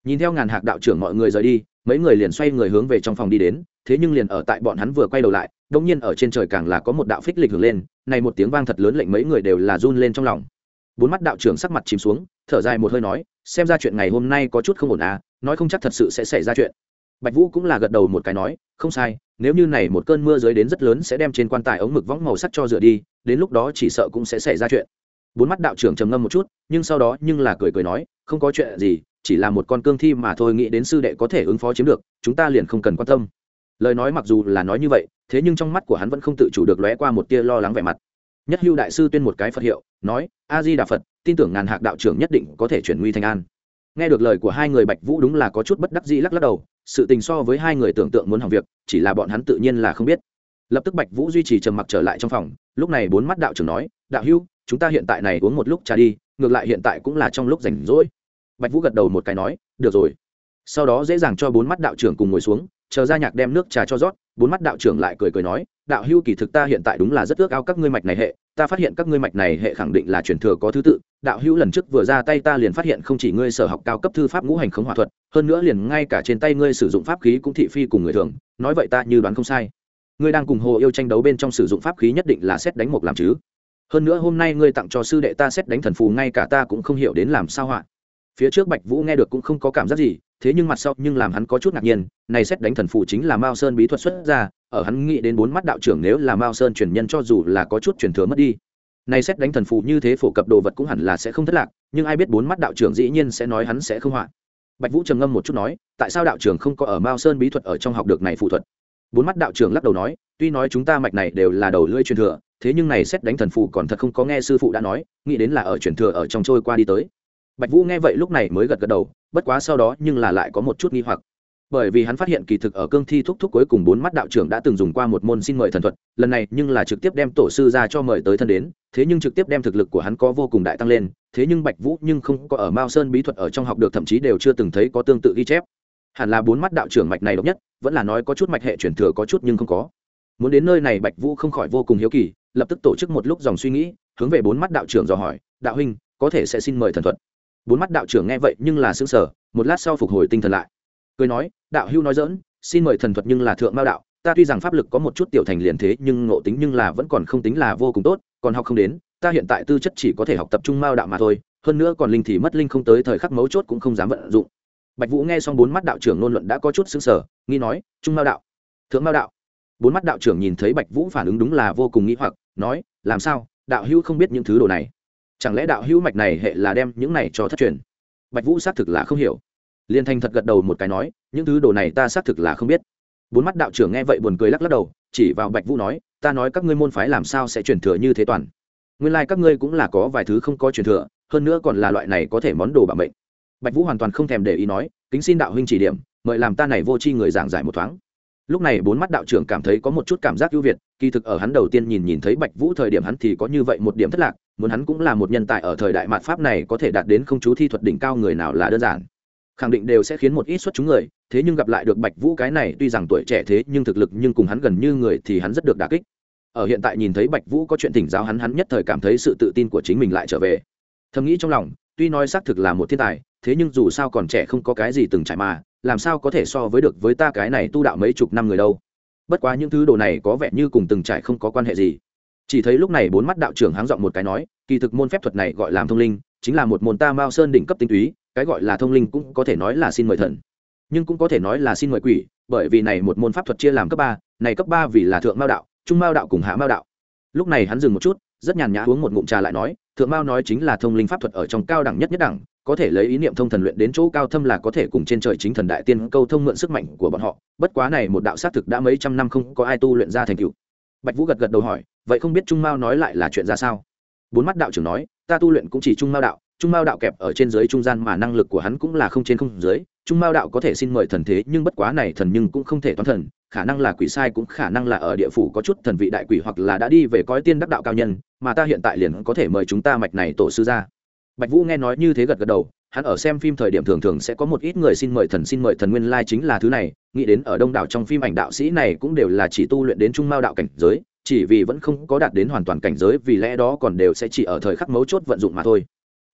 Nhìn theo ngàn hạc đạo trưởng mọi người rời đi, mấy người liền xoay người hướng về trong phòng đi đến, thế nhưng liền ở tại bọn hắn vừa quay đầu lại, đột nhiên ở trên trời càng là có một đạo phích lịch hưởng lên, này một tiếng vang thật lớn lệnh mấy người đều là run lên trong lòng. Bốn mắt đạo trưởng sắc mặt chìm xuống, thở dài một hơi nói, xem ra chuyện ngày hôm nay có chút không ổn à, nói không chắc thật sự sẽ xảy ra chuyện. Bạch Vũ cũng là gật đầu một cái nói, không sai, nếu như này một cơn mưa dưới đến rất lớn sẽ đem trên quan tài ống mực võng màu sắc cho rửa đi, đến lúc đó chỉ sợ cũng sẽ xảy ra chuyện bốn mắt đạo trưởng trầm ngâm một chút nhưng sau đó nhưng là cười cười nói không có chuyện gì chỉ là một con cương thi mà thôi, nghĩ đến sư đệ có thể ứng phó chiếm được, chúng ta liền không cần quan tâm. Lời nói mặc dù là nói như vậy, thế nhưng trong mắt của hắn vẫn không tự chủ được lóe qua một tia lo lắng vẻ mặt. Nhất hưu đại sư tuyên một cái phật hiệu, nói a di đà phật, tin tưởng ngàn hạc đạo trưởng nhất định có thể chuyển nguy thành an. Nghe được lời của hai người bạch vũ đúng là có chút bất đắc dĩ lắc lắc đầu, sự tình so với hai người tưởng tượng muốn hỏng việc, chỉ là bọn hắn tự nhiên là không biết. Lập tức bạch vũ duy trì trầm mặc trở lại trong phòng, lúc này bốn mắt đạo trưởng nói, đạo hưu, chúng ta hiện tại này uống một lúc trà đi, ngược lại hiện tại cũng là trong lúc rảnh rỗi bạch vũ gật đầu một cái nói, được rồi. Sau đó dễ dàng cho bốn mắt đạo trưởng cùng ngồi xuống, chờ ra nhạc đem nước trà cho rót, bốn mắt đạo trưởng lại cười cười nói, đạo hưu kỳ thực ta hiện tại đúng là rất ước ao các ngươi mạch này hệ, ta phát hiện các ngươi mạch này hệ khẳng định là truyền thừa có thứ tự, đạo hữu lần trước vừa ra tay ta liền phát hiện không chỉ ngươi sở học cao cấp thư pháp ngũ hành khống hỏa thuật, hơn nữa liền ngay cả trên tay ngươi sử dụng pháp khí cũng thị phi cùng người thường, nói vậy ta như đoán không sai. Ngươi đang cùng hồ yêu tranh đấu bên trong sử dụng pháp khí nhất định là xét đánh một làm chứ. Hơn nữa hôm nay ngươi tặng cho sư đệ ta xét đánh thần phù, ngay cả ta cũng không hiểu đến làm sao họa phía trước bạch vũ nghe được cũng không có cảm giác gì, thế nhưng mặt sau nhưng làm hắn có chút ngạc nhiên, này xét đánh thần phụ chính là mao sơn bí thuật xuất ra, ở hắn nghĩ đến bốn mắt đạo trưởng nếu là mao sơn truyền nhân cho dù là có chút truyền thừa mất đi. Này xét đánh thần phụ như thế phổ cập đồ vật cũng hẳn là sẽ không thất lạc, nhưng ai biết bốn mắt đạo trưởng dĩ nhiên sẽ nói hắn sẽ không họa. Bạch vũ trầm ngâm một chút nói, tại sao đạo trưởng không có ở mao sơn bí thuật ở trong học được này phụ thuật? Bốn mắt đạo trưởng lắc đầu nói, tuy nói chúng ta mạch này đều là đầu lưỡi truyền thừa, thế nhưng này xét đánh thần phụ còn thật không có nghe sư phụ đã nói, nghĩ đến là ở truyền thừa ở trong trôi qua đi tới bạch vũ nghe vậy lúc này mới gật gật đầu, bất quá sau đó nhưng là lại có một chút nghi hoặc. Bởi vì hắn phát hiện kỳ thực ở cương thi thúc thúc cuối cùng bốn mắt đạo trưởng đã từng dùng qua một môn xin mời thần thuật, lần này nhưng là trực tiếp đem tổ sư ra cho mời tới thân đến, thế nhưng trực tiếp đem thực lực của hắn có vô cùng đại tăng lên, thế nhưng bạch vũ nhưng không có ở mao sơn bí thuật ở trong học được thậm chí đều chưa từng thấy có tương tự ghi chép. Hẳn là bốn mắt đạo trưởng mạch này độc nhất, vẫn là nói có chút mạch hệ truyền thừa có chút nhưng không có. Muốn đến nơi này bạch vũ không khỏi vô cùng hiếu kỳ, lập tức tổ chức một lúc dòng suy nghĩ, hướng về bốn mắt đạo trưởng dò hỏi, đạo huynh, có thể sẽ xin mời thần thuật? Bốn mắt đạo trưởng nghe vậy nhưng là xứng sở một lát sau phục hồi tinh thần lại. Cười nói, đạo hưu nói dỡn xin mời thần thuật nhưng là thượng mao đạo, ta tuy rằng pháp lực có một chút tiểu thành liền thế, nhưng ngộ tính nhưng là vẫn còn không tính là vô cùng tốt, còn học không đến, ta hiện tại tư chất chỉ có thể học tập trung mao đạo mà thôi, hơn nữa còn linh thì mất linh không tới thời khắc mấu chốt cũng không dám vận dụng. Bạch vũ nghe xong bốn mắt đạo trưởng ngôn luận đã có chút xứng sở nghi nói, trung mao đạo, thượng mao đạo. Bốn mắt đạo trưởng nhìn thấy bạch vũ phản ứng đúng là vô cùng nghĩ hoặc, nói, làm sao? Đạo hữu không biết những thứ đồ này chẳng lẽ đạo hữu mạch này hệ là đem những này cho thất truyền? Bạch vũ xác thực là không hiểu. Liên thanh thật gật đầu một cái nói, những thứ đồ này ta xác thực là không biết. Bốn mắt đạo trưởng nghe vậy buồn cười lắc lắc đầu, chỉ vào bạch vũ nói, ta nói các ngươi môn phái làm sao sẽ truyền thừa như thế toàn? Nguyên lai、like、các ngươi cũng là có vài thứ không có truyền thừa, hơn nữa còn là loại này có thể món đồ bảo mệnh. Bạch vũ hoàn toàn không thèm để ý nói, kính xin đạo huynh chỉ điểm, mời làm ta này vô tri người giảng giải một thoáng. Lúc này bốn mắt đạo trưởng cảm thấy có một chút cảm giác ưu việt, kỳ thực ở hắn đầu tiên nhìn nhìn thấy bạch vũ thời điểm hắn thì có như vậy một điểm thất lạc muốn hắn cũng là một nhân tài ở thời đại mạt pháp này có thể đạt đến không chú thi thuật đỉnh cao người nào là đơn giản. Khẳng định đều sẽ khiến một ít xuất chúng người, thế nhưng gặp lại được bạch vũ cái này, tuy rằng tuổi trẻ thế nhưng thực lực nhưng cùng hắn gần như người thì hắn rất được đà kích. Ở hiện tại nhìn thấy bạch vũ có chuyện thỉnh giáo hắn hắn nhất thời cảm thấy sự tự tin của chính mình lại trở về. Thầm nghĩ trong lòng, tuy nói xác thực là một thiên tài, thế nhưng dù sao còn trẻ không có cái gì từng trải mà, làm sao có thể so với được với ta cái này tu đạo mấy chục năm người đâu. Bất quá những thứ đồ này có vẻ như cùng từng trải không có quan hệ gì chỉ thấy lúc này bốn mắt đạo trưởng háng giọng một cái nói, kỳ thực môn phép thuật này gọi là thông linh, chính là một môn ta mao sơn đỉnh cấp tinh túy, cái gọi là thông linh cũng có thể nói là xin mời thần. Nhưng cũng có thể nói là xin mời quỷ, bởi vì này một môn pháp thuật chia làm cấp ba, này cấp ba vì là thượng mao đạo, trung mao đạo cùng hạ mao đạo. Lúc này hắn dừng một chút, rất nhàn nhã uống một ngụm trà lại nói, thượng mao nói chính là thông linh pháp thuật ở trong cao đẳng nhất nhất đẳng, có thể lấy ý niệm thông thần luyện đến chỗ cao thâm là có thể cùng trên trời chính thần đại tiên câu thông mượn sức mạnh của bọn họ. Bất quá này một đạo xác thực đã mấy trăm năm không có ai tu luyện ra thành tựu bạch vũ gật gật đầu hỏi, vậy không biết trung mao nói lại là chuyện ra sao? Bốn mắt đạo trưởng nói, ta tu luyện cũng chỉ trung mao đạo, trung mao đạo kẹp ở trên dưới trung gian mà năng lực của hắn cũng là không trên không dưới. Trung mao đạo có thể xin mời thần thế, nhưng bất quá này thần nhưng cũng không thể toán thần, khả năng là quỷ sai cũng khả năng là ở địa phủ có chút thần vị đại quỷ hoặc là đã đi về cõi tiên đắc đạo cao nhân, mà ta hiện tại liền có thể mời chúng ta mạch này tổ sư ra. Bạch vũ nghe nói như thế gật gật đầu hắn ở xem phim thời điểm thường thường sẽ có một ít người xin mời thần xin mời thần nguyên lai chính là thứ này, nghĩ đến ở đông đảo trong phim ảnh đạo sĩ này cũng đều là chỉ tu luyện đến trung mao đạo cảnh giới, chỉ vì vẫn không có đạt đến hoàn toàn cảnh giới vì lẽ đó còn đều sẽ chỉ ở thời khắc mấu chốt vận dụng mà thôi.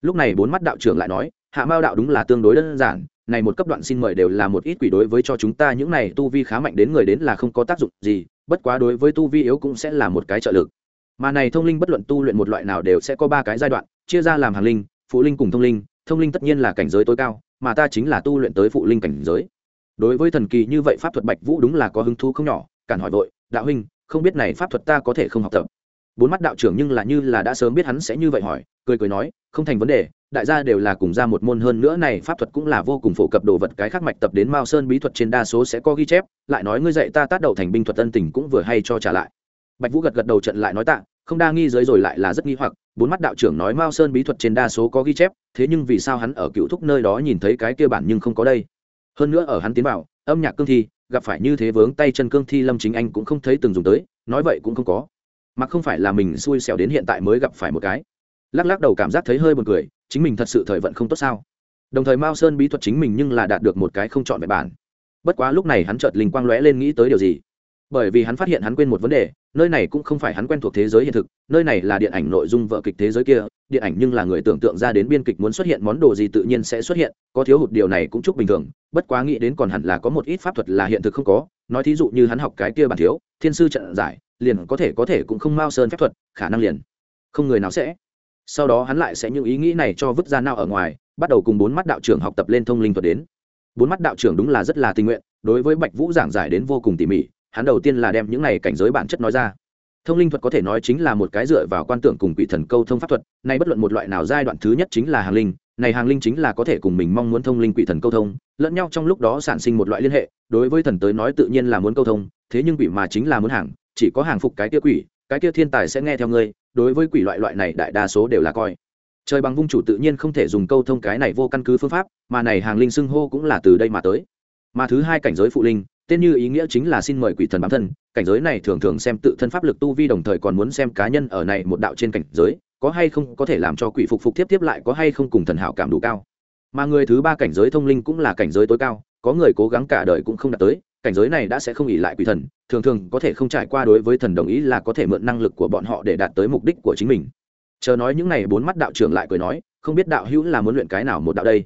Lúc này bốn mắt đạo trưởng lại nói, hạ mao đạo đúng là tương đối đơn giản, này một cấp đoạn xin mời đều là một ít quỷ đối với cho chúng ta những này tu vi khá mạnh đến người đến là không có tác dụng gì, bất quá đối với tu vi yếu cũng sẽ là một cái trợ lực. Mà này thông linh bất luận tu luyện một loại nào đều sẽ có ba cái giai đoạn, chia ra làm hàng linh, phụ linh cùng thông linh thông linh tất nhiên là cảnh giới tối cao, mà ta chính là tu luyện tới phụ linh cảnh giới. Đối với thần kỳ như vậy pháp thuật bạch vũ đúng là có hứng thú không nhỏ, cản hỏi vội, đạo huynh, không biết này pháp thuật ta có thể không học tập? Bốn mắt đạo trưởng nhưng là như là đã sớm biết hắn sẽ như vậy hỏi, cười cười nói, không thành vấn đề, đại gia đều là cùng ra một môn hơn nữa này pháp thuật cũng là vô cùng phổ cập đồ vật, cái khác mạch tập đến mao sơn bí thuật trên đa số sẽ có ghi chép, lại nói ngươi dạy ta tát đầu thành binh thuật ân tình cũng vừa hay cho trả lại. Bạch vũ gật gật đầu trận lại nói tạ, không đa nghi giới rồi lại là rất nghi hoặc bốn mắt đạo trưởng nói mao sơn bí thuật trên đa số có ghi chép, thế nhưng vì sao hắn ở cựu thúc nơi đó nhìn thấy cái kia bản nhưng không có đây? Hơn nữa ở hắn tiến vào, âm nhạc cương thi, gặp phải như thế vướng tay chân cương thi lâm chính anh cũng không thấy từng dùng tới, nói vậy cũng không có. Mà không phải là mình xui xẻo đến hiện tại mới gặp phải một cái. Lắc lắc đầu cảm giác thấy hơi buồn cười, chính mình thật sự thời vận không tốt sao? Đồng thời mao sơn bí thuật chính mình nhưng là đạt được một cái không chọn vẹn bản. Bất quá lúc này hắn chợt linh quang lóe lên nghĩ tới điều gì? Bởi vì hắn phát hiện hắn quên một vấn đề, nơi này cũng không phải hắn quen thuộc thế giới hiện thực, nơi này là điện ảnh nội dung vợ kịch thế giới kia, điện ảnh nhưng là người tưởng tượng ra đến biên kịch muốn xuất hiện món đồ gì tự nhiên sẽ xuất hiện, có thiếu hụt điều này cũng chúc bình thường, bất quá nghĩ đến còn hẳn là có một ít pháp thuật là hiện thực không có, nói thí dụ như hắn học cái kia bản thiếu, thiên sư trận giải, liền có thể có thể cũng không mao sơn phép thuật, khả năng liền không người nào sẽ. Sau đó hắn lại sẽ những ý nghĩ này cho vứt ra nào ở ngoài, bắt đầu cùng bốn mắt đạo trưởng học tập lên thông linh thuật đến. Bốn mắt đạo trưởng đúng là rất là tình nguyện, đối với bạch vũ giảng giải đến vô cùng tỉ mỉ hắn đầu tiên là đem những này cảnh giới bản chất nói ra. Thông linh thuật có thể nói chính là một cái dựa vào quan tưởng cùng quỷ thần câu thông pháp thuật, nay bất luận một loại nào giai đoạn thứ nhất chính là hàng linh, này hàng linh chính là có thể cùng mình mong muốn thông linh quỷ thần câu thông, lẫn nhau trong lúc đó sản sinh một loại liên hệ, đối với thần tới nói tự nhiên là muốn câu thông, thế nhưng quỷ mà chính là muốn hàng, chỉ có hàng phục cái kia quỷ, cái kia thiên tài sẽ nghe theo ngươi, đối với quỷ loại loại này đại đa số đều là coi. Trời bằng vung chủ tự nhiên không thể dùng câu thông cái này vô căn cứ phương pháp, mà này hàng linh xưng hô cũng là từ đây mà tới. Mà thứ hai cảnh giới phụ linh tên như ý nghĩa chính là xin mời quỷ thần bám thân, cảnh giới này thường thường xem tự thân pháp lực tu vi đồng thời còn muốn xem cá nhân ở này một đạo trên cảnh giới, có hay không có thể làm cho quỷ phục phục tiếp tiếp lại có hay không cùng thần hảo cảm đủ cao. Mà người thứ ba cảnh giới thông linh cũng là cảnh giới tối cao, có người cố gắng cả đời cũng không đạt tới, cảnh giới này đã sẽ không ỉ lại quỷ thần, thường thường có thể không trải qua đối với thần đồng ý là có thể mượn năng lực của bọn họ để đạt tới mục đích của chính mình. Chờ nói những này bốn mắt đạo trưởng lại cười nói, không biết đạo hữu là muốn luyện cái nào một đạo đây?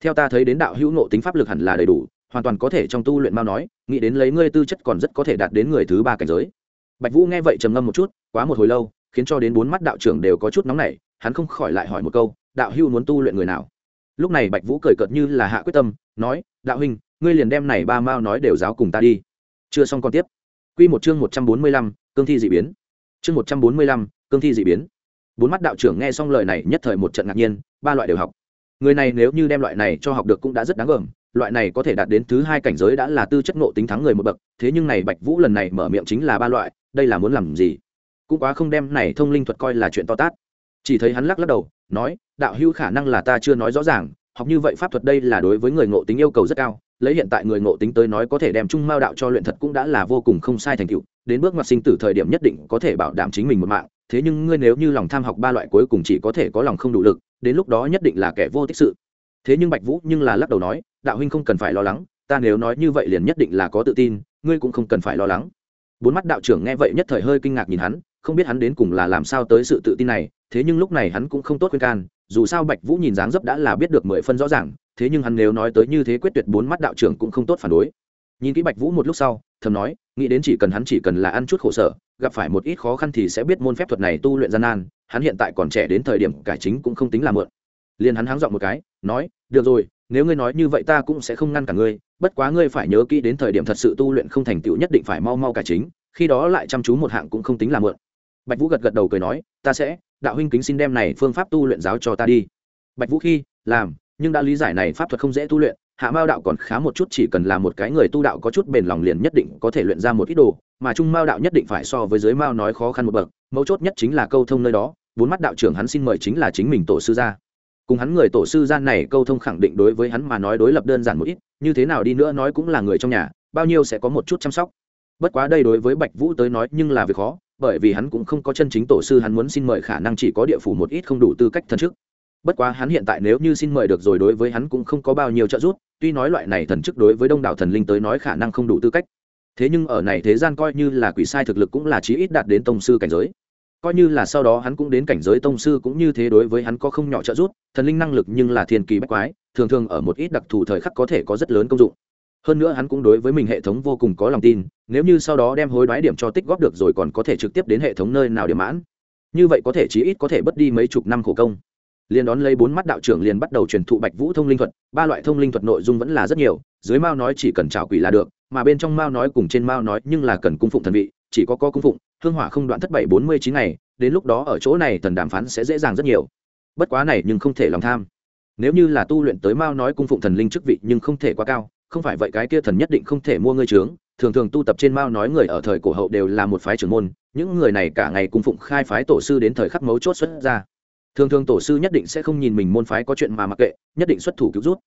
Theo ta thấy đến đạo hữu nộ tính pháp lực hẳn là đầy đủ hoàn toàn có thể trong tu luyện mao nói, nghĩ đến lấy ngươi tư chất còn rất có thể đạt đến người thứ ba cảnh giới. Bạch vũ nghe vậy trầm ngâm một chút, quá một hồi lâu, khiến cho đến bốn mắt đạo trưởng đều có chút nóng nảy, hắn không khỏi lại hỏi một câu, đạo Hưu muốn tu luyện người nào? Lúc này bạch vũ cười cợt như là hạ quyết tâm, nói, đạo huynh, ngươi liền đem này ba mao nói đều giáo cùng ta đi. Chưa xong còn tiếp. Quy một chương một trăm bốn mươi lăm, cương thi dị biến. Chương một trăm bốn mươi lăm, cương thi dị biến. Bốn mắt đạo trưởng nghe xong lời này nhất thời một trận ngạc nhiên, ba loại đều học. Người này nếu như đem loại này cho học được cũng đã rất đáng gờm loại này có thể đạt đến thứ hai cảnh giới đã là tư chất ngộ tính thắng người một bậc, thế nhưng này bạch vũ lần này mở miệng chính là ba loại, đây là muốn làm gì? Cũng quá không đem này thông linh thuật coi là chuyện to tát. Chỉ thấy hắn lắc lắc đầu, nói, đạo hữu khả năng là ta chưa nói rõ ràng, học như vậy pháp thuật đây là đối với người ngộ tính yêu cầu rất cao, lấy hiện tại người ngộ tính tới nói có thể đem trung mao đạo cho luyện thật cũng đã là vô cùng không sai thành tựu, đến bước ngoặt sinh tử thời điểm nhất định có thể bảo đảm chính mình một mạng, thế nhưng ngươi nếu như lòng tham học ba loại cuối cùng chỉ có thể có lòng không đủ lực, đến lúc đó nhất định là kẻ vô tích sự thế nhưng bạch vũ nhưng là lắc đầu nói, đạo huynh không cần phải lo lắng, ta nếu nói như vậy liền nhất định là có tự tin, ngươi cũng không cần phải lo lắng. Bốn mắt đạo trưởng nghe vậy nhất thời hơi kinh ngạc nhìn hắn, không biết hắn đến cùng là làm sao tới sự tự tin này, thế nhưng lúc này hắn cũng không tốt khuyên can, dù sao bạch vũ nhìn dáng dấp đã là biết được mười phân rõ ràng, thế nhưng hắn nếu nói tới như thế quyết tuyệt bốn mắt đạo trưởng cũng không tốt phản đối. Nhìn kỹ bạch vũ một lúc sau, thầm nói, nghĩ đến chỉ cần hắn chỉ cần là ăn chút khổ sở, gặp phải một ít khó khăn thì sẽ biết môn phép thuật này tu luyện gian nan, hắn hiện tại còn trẻ đến thời điểm cải chính cũng không tính là mượn liền hắn háng dọn một cái, nói, được rồi, nếu ngươi nói như vậy ta cũng sẽ không ngăn cả ngươi, bất quá ngươi phải nhớ kỹ đến thời điểm thật sự tu luyện không thành tựu nhất định phải mau mau cải chính, khi đó lại chăm chú một hạng cũng không tính là mượn. Bạch vũ gật gật đầu cười nói, ta sẽ, đạo huynh kính xin đem này phương pháp tu luyện giáo cho ta đi. Bạch vũ khi, làm, nhưng đã lý giải này pháp thuật không dễ tu luyện, hạ mao đạo còn khá một chút chỉ cần là một cái người tu đạo có chút bền lòng liền nhất định có thể luyện ra một ít đồ, mà trung mao đạo nhất định phải so với dưới mao nói khó khăn một bậc, mấu chốt nhất chính là câu thông nơi đó, bốn mắt đạo trưởng hắn xin mời chính là chính mình tổ sư ra cùng hắn người tổ sư gian này câu thông khẳng định đối với hắn mà nói đối lập đơn giản một ít, như thế nào đi nữa nói cũng là người trong nhà, bao nhiêu sẽ có một chút chăm sóc. Bất quá đây đối với bạch vũ tới nói nhưng là việc khó, bởi vì hắn cũng không có chân chính tổ sư, hắn muốn xin mời khả năng chỉ có địa phủ một ít không đủ tư cách thần chức. Bất quá hắn hiện tại nếu như xin mời được rồi đối với hắn cũng không có bao nhiêu trợ giúp, tuy nói loại này thần chức đối với đông đảo thần linh tới nói khả năng không đủ tư cách. Thế nhưng ở này thế gian coi như là quỷ sai thực lực cũng là chí ít đạt đến tông sư cảnh giới coi như là sau đó hắn cũng đến cảnh giới tông sư cũng như thế đối với hắn có không nhỏ trợ giúp, thần linh năng lực nhưng là thiên kỳ bách quái, thường thường ở một ít đặc thù thời khắc có thể có rất lớn công dụng. Hơn nữa hắn cũng đối với mình hệ thống vô cùng có lòng tin, nếu như sau đó đem hối đoái điểm cho tích góp được rồi còn có thể trực tiếp đến hệ thống nơi nào điểm mãn. Như vậy có thể chí ít có thể bất đi mấy chục năm khổ công. Liền đón lấy bốn mắt đạo trưởng liền bắt đầu truyền thụ bạch vũ thông linh thuật, ba loại thông linh thuật nội dung vẫn là rất nhiều, dưới mao nói chỉ cần trào quỷ là được, mà bên trong mao nói cùng trên mao nói nhưng là cần cung phụng thần vị, chỉ có có cung phụng hương hỏa không đoạn thất bảy bốn mươi chín ngày, đến lúc đó ở chỗ này thần đàm phán sẽ dễ dàng rất nhiều. Bất quá này nhưng không thể lòng tham. Nếu như là tu luyện tới mao nói cung phụng thần linh chức vị nhưng không thể quá cao, không phải vậy cái kia thần nhất định không thể mua ngươi trướng. Thường thường tu tập trên mao nói người ở thời cổ hậu đều là một phái trưởng môn, những người này cả ngày cung phụng khai phái tổ sư đến thời khắc mấu chốt xuất ra. Thường thường tổ sư nhất định sẽ không nhìn mình môn phái có chuyện mà mặc kệ, nhất định xuất thủ cứu rút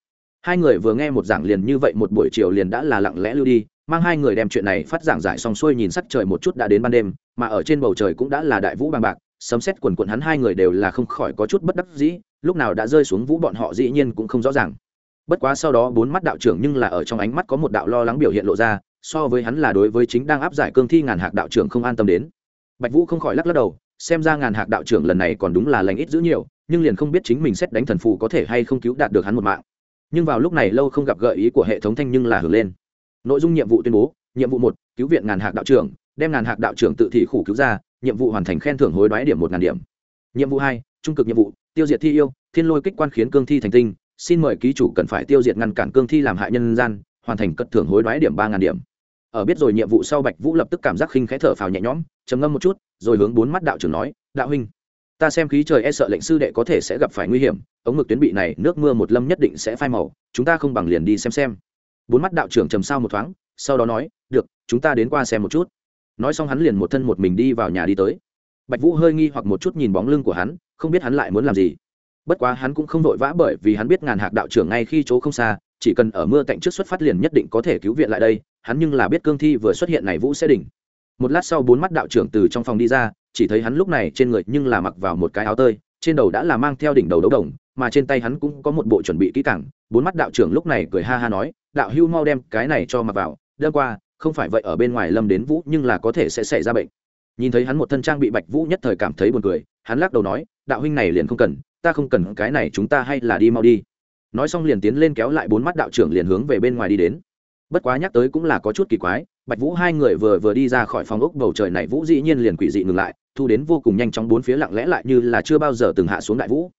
hai người vừa nghe một giảng liền như vậy, một buổi chiều liền đã là lặng lẽ lưu đi, mang hai người đem chuyện này phát giảng giải xong xuôi nhìn sắc trời một chút đã đến ban đêm, mà ở trên bầu trời cũng đã là đại vũ bằng bạc, sấm xét quần quần hắn hai người đều là không khỏi có chút bất đắc dĩ, lúc nào đã rơi xuống vũ bọn họ dĩ nhiên cũng không rõ ràng. Bất quá sau đó bốn mắt đạo trưởng nhưng là ở trong ánh mắt có một đạo lo lắng biểu hiện lộ ra, so với hắn là đối với chính đang áp giải cương thi ngàn hạc đạo trưởng không an tâm đến. Bạch vũ không khỏi lắc lắc đầu, xem ra ngàn hạc đạo trưởng lần này còn đúng là lành ít giữ nhiều, nhưng liền không biết chính mình xét đánh thần phù có thể hay không cứu đạt được hắn một mạng nhưng vào lúc này lâu không gặp gợi ý của hệ thống thanh nhưng là hưởng lên. Nội dung nhiệm vụ tuyên bố, nhiệm vụ một, cứu viện ngàn hạc đạo trưởng, đem ngàn hạc đạo trưởng tự thị khủ cứu ra, nhiệm vụ hoàn thành khen thưởng hối đoái điểm một ngàn điểm. Nhiệm vụ hai, trung cực nhiệm vụ, tiêu diệt thi yêu, thiên lôi kích quan khiến cương thi thành tinh, xin mời ký chủ cần phải tiêu diệt ngăn cản cương thi làm hại nhân gian, hoàn thành cất thưởng hối đoái điểm ba ngàn điểm. Ở biết rồi nhiệm vụ sau bạch vũ lập tức cảm giác khinh khẽ thở phào nhẹ nhõm, trầm ngâm một chút, rồi hướng bốn mắt đạo trưởng nói, đạo huynh ta xem khí trời e sợ lệnh sư đệ có thể sẽ gặp phải nguy hiểm, ống ngực tuyến bị này, nước mưa một lâm nhất định sẽ phai màu, chúng ta không bằng liền đi xem xem. Bốn mắt đạo trưởng trầm sao một thoáng, sau đó nói, được, chúng ta đến qua xem một chút. Nói xong hắn liền một thân một mình đi vào nhà đi tới. Bạch vũ hơi nghi hoặc một chút nhìn bóng lưng của hắn, không biết hắn lại muốn làm gì. Bất quá hắn cũng không vội vã bởi vì hắn biết ngàn hạc đạo trưởng ngay khi chỗ không xa, chỉ cần ở mưa cạnh trước xuất phát liền nhất định có thể cứu viện lại đây, hắn nhưng là biết cương thi vừa xuất hiện này vũ sẽ đỉnh. Một lát sau bốn mắt đạo trưởng từ trong phòng đi ra chỉ thấy hắn lúc này trên người nhưng là mặc vào một cái áo tơi, trên đầu đã là mang theo đỉnh đầu đấu đồng, mà trên tay hắn cũng có một bộ chuẩn bị kỹ càng. Bốn mắt đạo trưởng lúc này cười ha ha nói, đạo hưu mau đem cái này cho mặc vào, đêm qua, không phải vậy ở bên ngoài lâm đến vũ nhưng là có thể sẽ xảy ra bệnh. Nhìn thấy hắn một thân trang bị bạch vũ nhất thời cảm thấy buồn cười, hắn lắc đầu nói, đạo huynh này liền không cần, ta không cần cái này chúng ta hay là đi mau đi. Nói xong liền tiến lên kéo lại bốn mắt đạo trưởng liền hướng về bên ngoài đi đến. Bất quá nhắc tới cũng là có chút kỳ quái, bạch vũ hai người vừa vừa đi ra khỏi phòng ốc bầu trời này vũ dĩ nhiên liền quỷ dị ngừng lại thu đến vô cùng nhanh chóng bốn phía lặng lẽ lại như là chưa bao giờ từng hạ xuống đại vũ.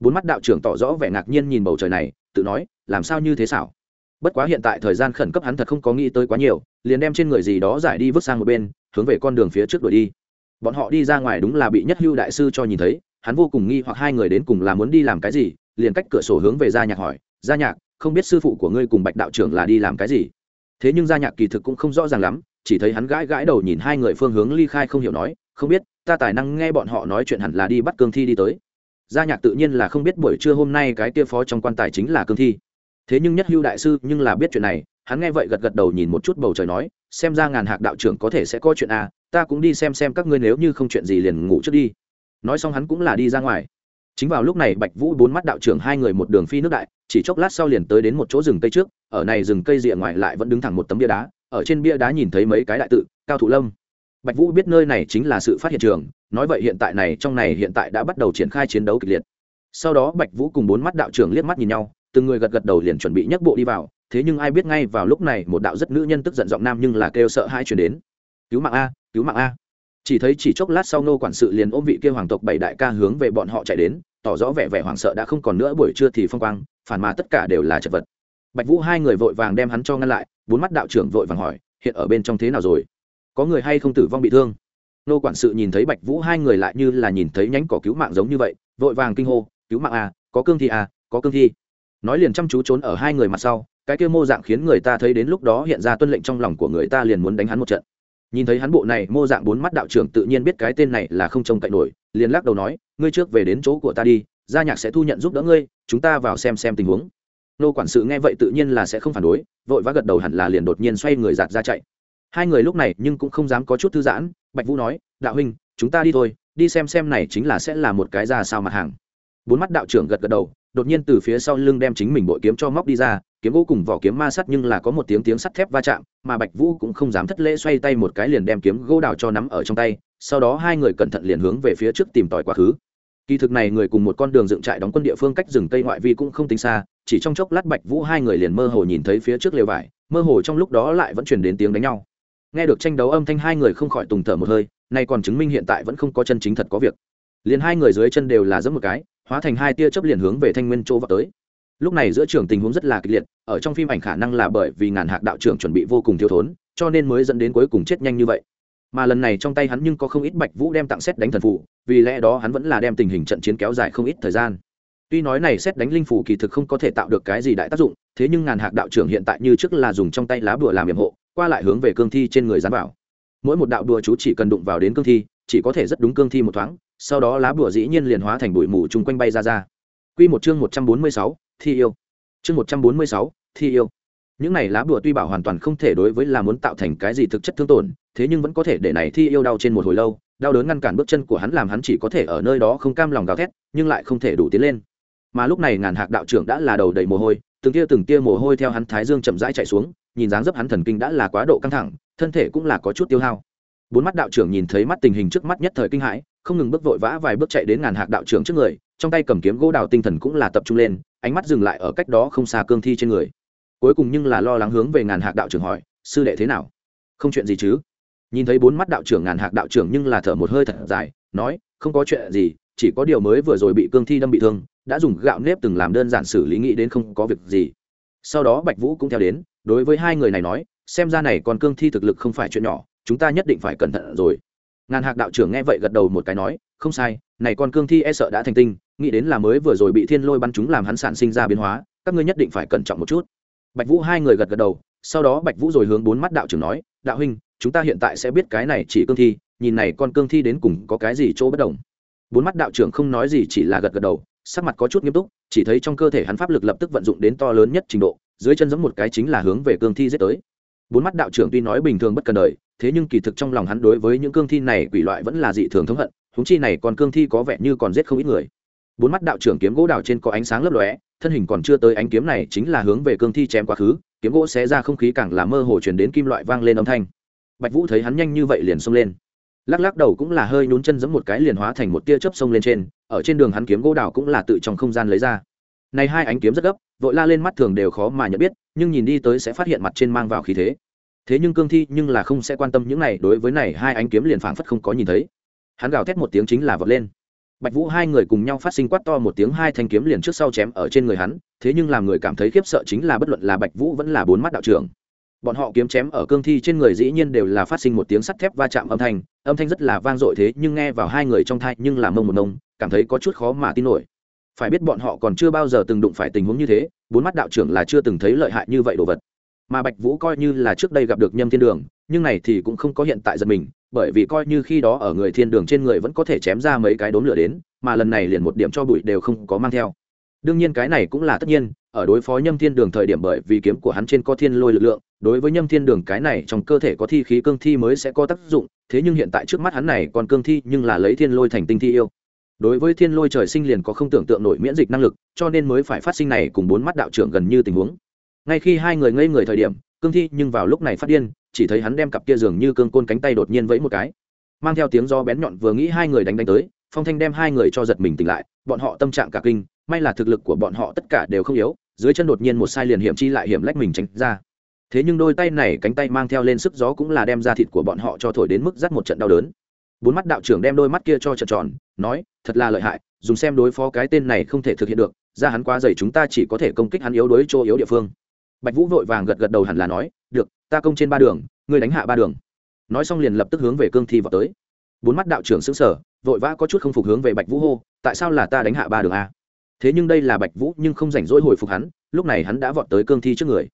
Bốn mắt đạo trưởng tỏ rõ vẻ ngạc nhiên nhìn bầu trời này, tự nói, làm sao như thế xảo? Bất quá hiện tại thời gian khẩn cấp hắn thật không có nghĩ tới quá nhiều, liền đem trên người gì đó giải đi vứt sang một bên, hướng về con đường phía trước đuổi đi. Bọn họ đi ra ngoài đúng là bị nhất hưu đại sư cho nhìn thấy, hắn vô cùng nghi hoặc hai người đến cùng là muốn đi làm cái gì, liền cách cửa sổ hướng về gia nhạc hỏi, gia nhạc, không biết sư phụ của ngươi cùng bạch đạo trưởng là đi làm cái gì? Thế nhưng gia nhạc kỳ thực cũng không rõ ràng lắm, chỉ thấy hắn gãi gãi đầu nhìn hai người phương hướng ly khai không hiểu nói, không biết ta tài năng nghe bọn họ nói chuyện hẳn là đi bắt cương thi đi tới. Gia nhạc tự nhiên là không biết buổi trưa hôm nay cái kia phó trong quan tài chính là cương thi. Thế nhưng nhất hưu đại sư nhưng là biết chuyện này, hắn nghe vậy gật gật đầu nhìn một chút bầu trời nói, xem ra ngàn hạc đạo trưởng có thể sẽ có chuyện à ta cũng đi xem xem các ngươi nếu như không chuyện gì liền ngủ trước đi. Nói xong hắn cũng là đi ra ngoài. Chính vào lúc này bạch vũ bốn mắt đạo trưởng hai người một đường phi nước đại, chỉ chốc lát sau liền tới đến một chỗ rừng cây trước, ở này rừng cây rìa ngoài lại vẫn đứng thẳng một tấm bia đá, ở trên bia đá nhìn thấy mấy cái đại tự, cao thủ lâm bạch vũ biết nơi này chính là sự phát hiện trường, nói vậy hiện tại này, trong này hiện tại đã bắt đầu triển khai chiến đấu kịch liệt. Sau đó bạch vũ cùng bốn mắt đạo trưởng liếc mắt nhìn nhau, từng người gật gật đầu liền chuẩn bị nhấc bộ đi vào, thế nhưng ai biết ngay vào lúc này một đạo rất nữ nhân tức giận giọng nam nhưng là kêu sợ hai chuyển đến. Cứu mạng a, cứu mạng a. Chỉ thấy chỉ chốc lát sau nô quản sự liền ôm vị kia hoàng tộc bảy đại ca hướng về bọn họ chạy đến, tỏ rõ vẻ vẻ hoảng sợ đã không còn nữa, buổi trưa thì phong quang, phản mà tất cả đều là chật vật. Bạch vũ hai người vội vàng đem hắn cho ngăn lại, bốn mắt đạo trưởng vội vàng hỏi, hiện ở bên trong thế nào rồi? Có người hay không tử vong bị thương nô quản sự nhìn thấy bạch vũ hai người lại như là nhìn thấy nhánh cỏ cứu mạng giống như vậy, vội vàng kinh hô, cứu mạng à? có cương thi à? có cương thi nói liền chăm chú trốn ở hai người mặt sau, cái kia mô dạng khiến người ta thấy đến lúc đó hiện ra tuân lệnh trong lòng của người ta liền muốn đánh hắn một trận nhìn thấy hắn bộ này, mô dạng bốn mắt đạo trưởng tự nhiên biết cái tên này là không trông cậy nổi, liền lắc đầu nói, ngươi trước về đến chỗ của ta đi, gia nhạc sẽ thu nhận giúp đỡ ngươi, chúng ta vào xem xem tình huống nô quản sự nghe vậy tự nhiên là sẽ không phản đối, vội vã gật đầu hẳn là liền đột nhiên xoay người giạt ra chạy hai người lúc này nhưng cũng không dám có chút thư giãn, bạch vũ nói, đạo huynh, chúng ta đi thôi, đi xem xem này chính là sẽ là một cái ra sao mặt hàng. Bốn mắt đạo trưởng gật gật đầu, đột nhiên từ phía sau lưng đem chính mình bội kiếm cho móc đi ra, kiếm gỗ cùng vỏ kiếm ma sắt nhưng là có một tiếng tiếng sắt thép va chạm, mà bạch vũ cũng không dám thất lễ xoay tay một cái liền đem kiếm gỗ đào cho nắm ở trong tay, sau đó hai người cẩn thận liền hướng về phía trước tìm tòi quá khứ. Kỳ thực này người cùng một con đường dựng trại đóng quân địa phương cách rừng tây ngoại vi cũng không tính xa, chỉ trong chốc lát bạch vũ hai người liền mơ hồ nhìn thấy phía trước lều vải, mơ hồ trong lúc đó lại vẫn chuyển đến tiếng đánh nhau nghe được tranh đấu âm thanh hai người không khỏi tùng thở một hơi, nay còn chứng minh hiện tại vẫn không có chân chính thật có việc. Liền hai người dưới chân đều là giẫm một cái, hóa thành hai tia chớp liền hướng về thanh nguyên châu vào tới. Lúc này giữa trường tình huống rất là kịch liệt, ở trong phim ảnh khả năng là bởi vì ngàn hạc đạo trưởng chuẩn bị vô cùng thiếu thốn, cho nên mới dẫn đến cuối cùng chết nhanh như vậy. Mà lần này trong tay hắn nhưng có không ít bạch vũ đem tặng xét đánh thần phụ vì lẽ đó hắn vẫn là đem tình hình trận chiến kéo dài không ít thời gian. Tuy nói này xét đánh linh phủ kỳ thực không có thể tạo được cái gì đại tác dụng, thế nhưng ngàn hạc đạo trưởng hiện tại như trước là dùng trong tay lá bùa làm yểm hộ qua lại hướng về cương thi trên người dán vào. Mỗi một đạo đùa chú chỉ cần đụng vào đến cương thi, chỉ có thể rất đúng cương thi một thoáng, sau đó lá bùa dĩ nhiên liền hóa thành bụi mù chung quanh bay ra ra. Quy một chương một trăm bốn mươi sáu, thi yêu. Chương một trăm bốn mươi sáu, thi yêu. Những này lá bùa tuy bảo hoàn toàn không thể đối với là muốn tạo thành cái gì thực chất thương tổn, thế nhưng vẫn có thể để này thi yêu đau trên một hồi lâu, đau đớn ngăn cản bước chân của hắn làm hắn chỉ có thể ở nơi đó không cam lòng gào thét, nhưng lại không thể đủ tiến lên. Mà lúc này ngàn hạc đạo trưởng đã là đầu đầy mồ hôi từng tia từng tia mồ hôi theo hắn thái dương chậm rãi chạy xuống, nhìn dáng dấp hắn thần kinh đã là quá độ căng thẳng, thân thể cũng là có chút tiêu hao. Bốn mắt đạo trưởng nhìn thấy mắt tình hình trước mắt nhất thời kinh hãi, không ngừng bước vội vã vài bước chạy đến ngàn hạc đạo trưởng trước người, trong tay cầm kiếm gỗ đào tinh thần cũng là tập trung lên, ánh mắt dừng lại ở cách đó không xa cương thi trên người. Cuối cùng nhưng là lo lắng hướng về ngàn hạc đạo trưởng hỏi, sư đệ thế nào? Không chuyện gì chứ? Nhìn thấy bốn mắt đạo trưởng ngàn hạc đạo trưởng nhưng là thở một hơi thật dài, nói, không có chuyện gì, chỉ có điều mới vừa rồi bị cương thi đâm bị thương đã dùng gạo nếp từng làm đơn giản xử lý nghĩ đến không có việc gì. Sau đó bạch vũ cũng theo đến, đối với hai người này nói, xem ra này còn cương thi thực lực không phải chuyện nhỏ, chúng ta nhất định phải cẩn thận rồi. Ngàn hạc đạo trưởng nghe vậy gật đầu một cái nói, không sai, này con cương thi e sợ đã thành tinh, nghĩ đến là mới vừa rồi bị thiên lôi bắn chúng làm hắn sản sinh ra biến hóa, các ngươi nhất định phải cẩn trọng một chút. Bạch vũ hai người gật gật đầu, sau đó bạch vũ rồi hướng bốn mắt đạo trưởng nói, đạo huynh, chúng ta hiện tại sẽ biết cái này chỉ cương thi, nhìn này con cương thi đến cùng có cái gì chỗ bất đồng. Bốn mắt đạo trưởng không nói gì chỉ là gật gật đầu sắc mặt có chút nghiêm túc, chỉ thấy trong cơ thể hắn pháp lực lập tức vận dụng đến to lớn nhất trình độ, dưới chân giống một cái chính là hướng về cương thi giết tới. Bốn mắt đạo trưởng tuy nói bình thường bất cần đời, thế nhưng kỳ thực trong lòng hắn đối với những cương thi này quỷ loại vẫn là dị thường thống hận húng chi này còn cương thi có vẻ như còn giết không ít người. Bốn mắt đạo trưởng kiếm gỗ đào trên có ánh sáng lấp lóe, thân hình còn chưa tới ánh kiếm này chính là hướng về cương thi chém quá khứ, kiếm gỗ xé ra không khí càng là mơ hồ chuyển đến kim loại vang lên âm thanh. Bạch vũ thấy hắn nhanh như vậy liền xông lên lắc lắc đầu cũng là hơi nhún chân giẫm một cái liền hóa thành một tia chớp sông lên trên, ở trên đường hắn kiếm gỗ đào cũng là tự trong không gian lấy ra. Này hai ánh kiếm rất gấp, vội la lên mắt thường đều khó mà nhận biết, nhưng nhìn đi tới sẽ phát hiện mặt trên mang vào khí thế. Thế nhưng cương thi nhưng là không sẽ quan tâm những này, đối với này hai ánh kiếm liền phảng phất không có nhìn thấy. Hắn gào thét một tiếng chính là vọt lên. Bạch vũ hai người cùng nhau phát sinh quát to một tiếng, hai thanh kiếm liền trước sau chém ở trên người hắn, thế nhưng làm người cảm thấy khiếp sợ chính là bất luận là bạch vũ vẫn là bốn mắt đạo trưởng bọn họ kiếm chém ở cương thi trên người dĩ nhiên đều là phát sinh một tiếng sắt thép va chạm âm thanh âm thanh rất là vang dội thế nhưng nghe vào hai người trong thai nhưng là mông một nông cảm thấy có chút khó mà tin nổi. Phải biết bọn họ còn chưa bao giờ từng đụng phải tình huống như thế, bốn mắt đạo trưởng là chưa từng thấy lợi hại như vậy đồ vật. Mà bạch vũ coi như là trước đây gặp được nhâm thiên đường, nhưng này thì cũng không có hiện tại giật mình, bởi vì coi như khi đó ở người thiên đường trên người vẫn có thể chém ra mấy cái đốm lửa đến, mà lần này liền một điểm cho bụi đều không có mang theo. Đương nhiên cái này cũng là tất nhiên ở đối phó nhâm thiên đường thời điểm bởi vì kiếm của hắn trên có thiên lôi lực lượng, đối với nhâm thiên đường cái này trong cơ thể có thi khí cương thi mới sẽ có tác dụng, thế nhưng hiện tại trước mắt hắn này còn cương thi nhưng là lấy thiên lôi thành tinh thi yêu. Đối với thiên lôi trời sinh liền có không tưởng tượng nổi miễn dịch năng lực, cho nên mới phải phát sinh này cùng bốn mắt đạo trưởng gần như tình huống. Ngay khi hai người ngây người thời điểm, cương thi nhưng vào lúc này phát điên, chỉ thấy hắn đem cặp kia dường như cương côn cánh tay đột nhiên vẫy một cái. Mang theo tiếng do bén nhọn vừa nghĩ hai người đánh đánh tới, phong thanh đem hai người cho giật mình tỉnh lại, bọn họ tâm trạng cả kinh, may là thực lực của bọn họ tất cả đều không yếu dưới chân đột nhiên một sai liền hiểm chi lại hiểm lách mình tránh ra. Thế nhưng đôi tay này cánh tay mang theo lên sức gió cũng là đem ra thịt của bọn họ cho thổi đến mức dắt một trận đau đớn. Bốn mắt đạo trưởng đem đôi mắt kia cho trận tròn, nói, thật là lợi hại, dùng xem đối phó cái tên này không thể thực hiện được, ra hắn quá dày chúng ta chỉ có thể công kích hắn yếu đối chỗ yếu địa phương. Bạch vũ vội vàng gật gật đầu hẳn là nói, được, ta công trên ba đường, ngươi đánh hạ ba đường. Nói xong liền lập tức hướng về cương thi vào tới. Bốn mắt đạo trưởng xứng sở vội vã có chút không phục hướng về bạch vũ hô, tại sao là ta đánh hạ ba đường a? Thế nhưng đây là bạch vũ nhưng không rảnh rỗi hồi phục hắn, lúc này hắn đã vọt tới cương thi trước người.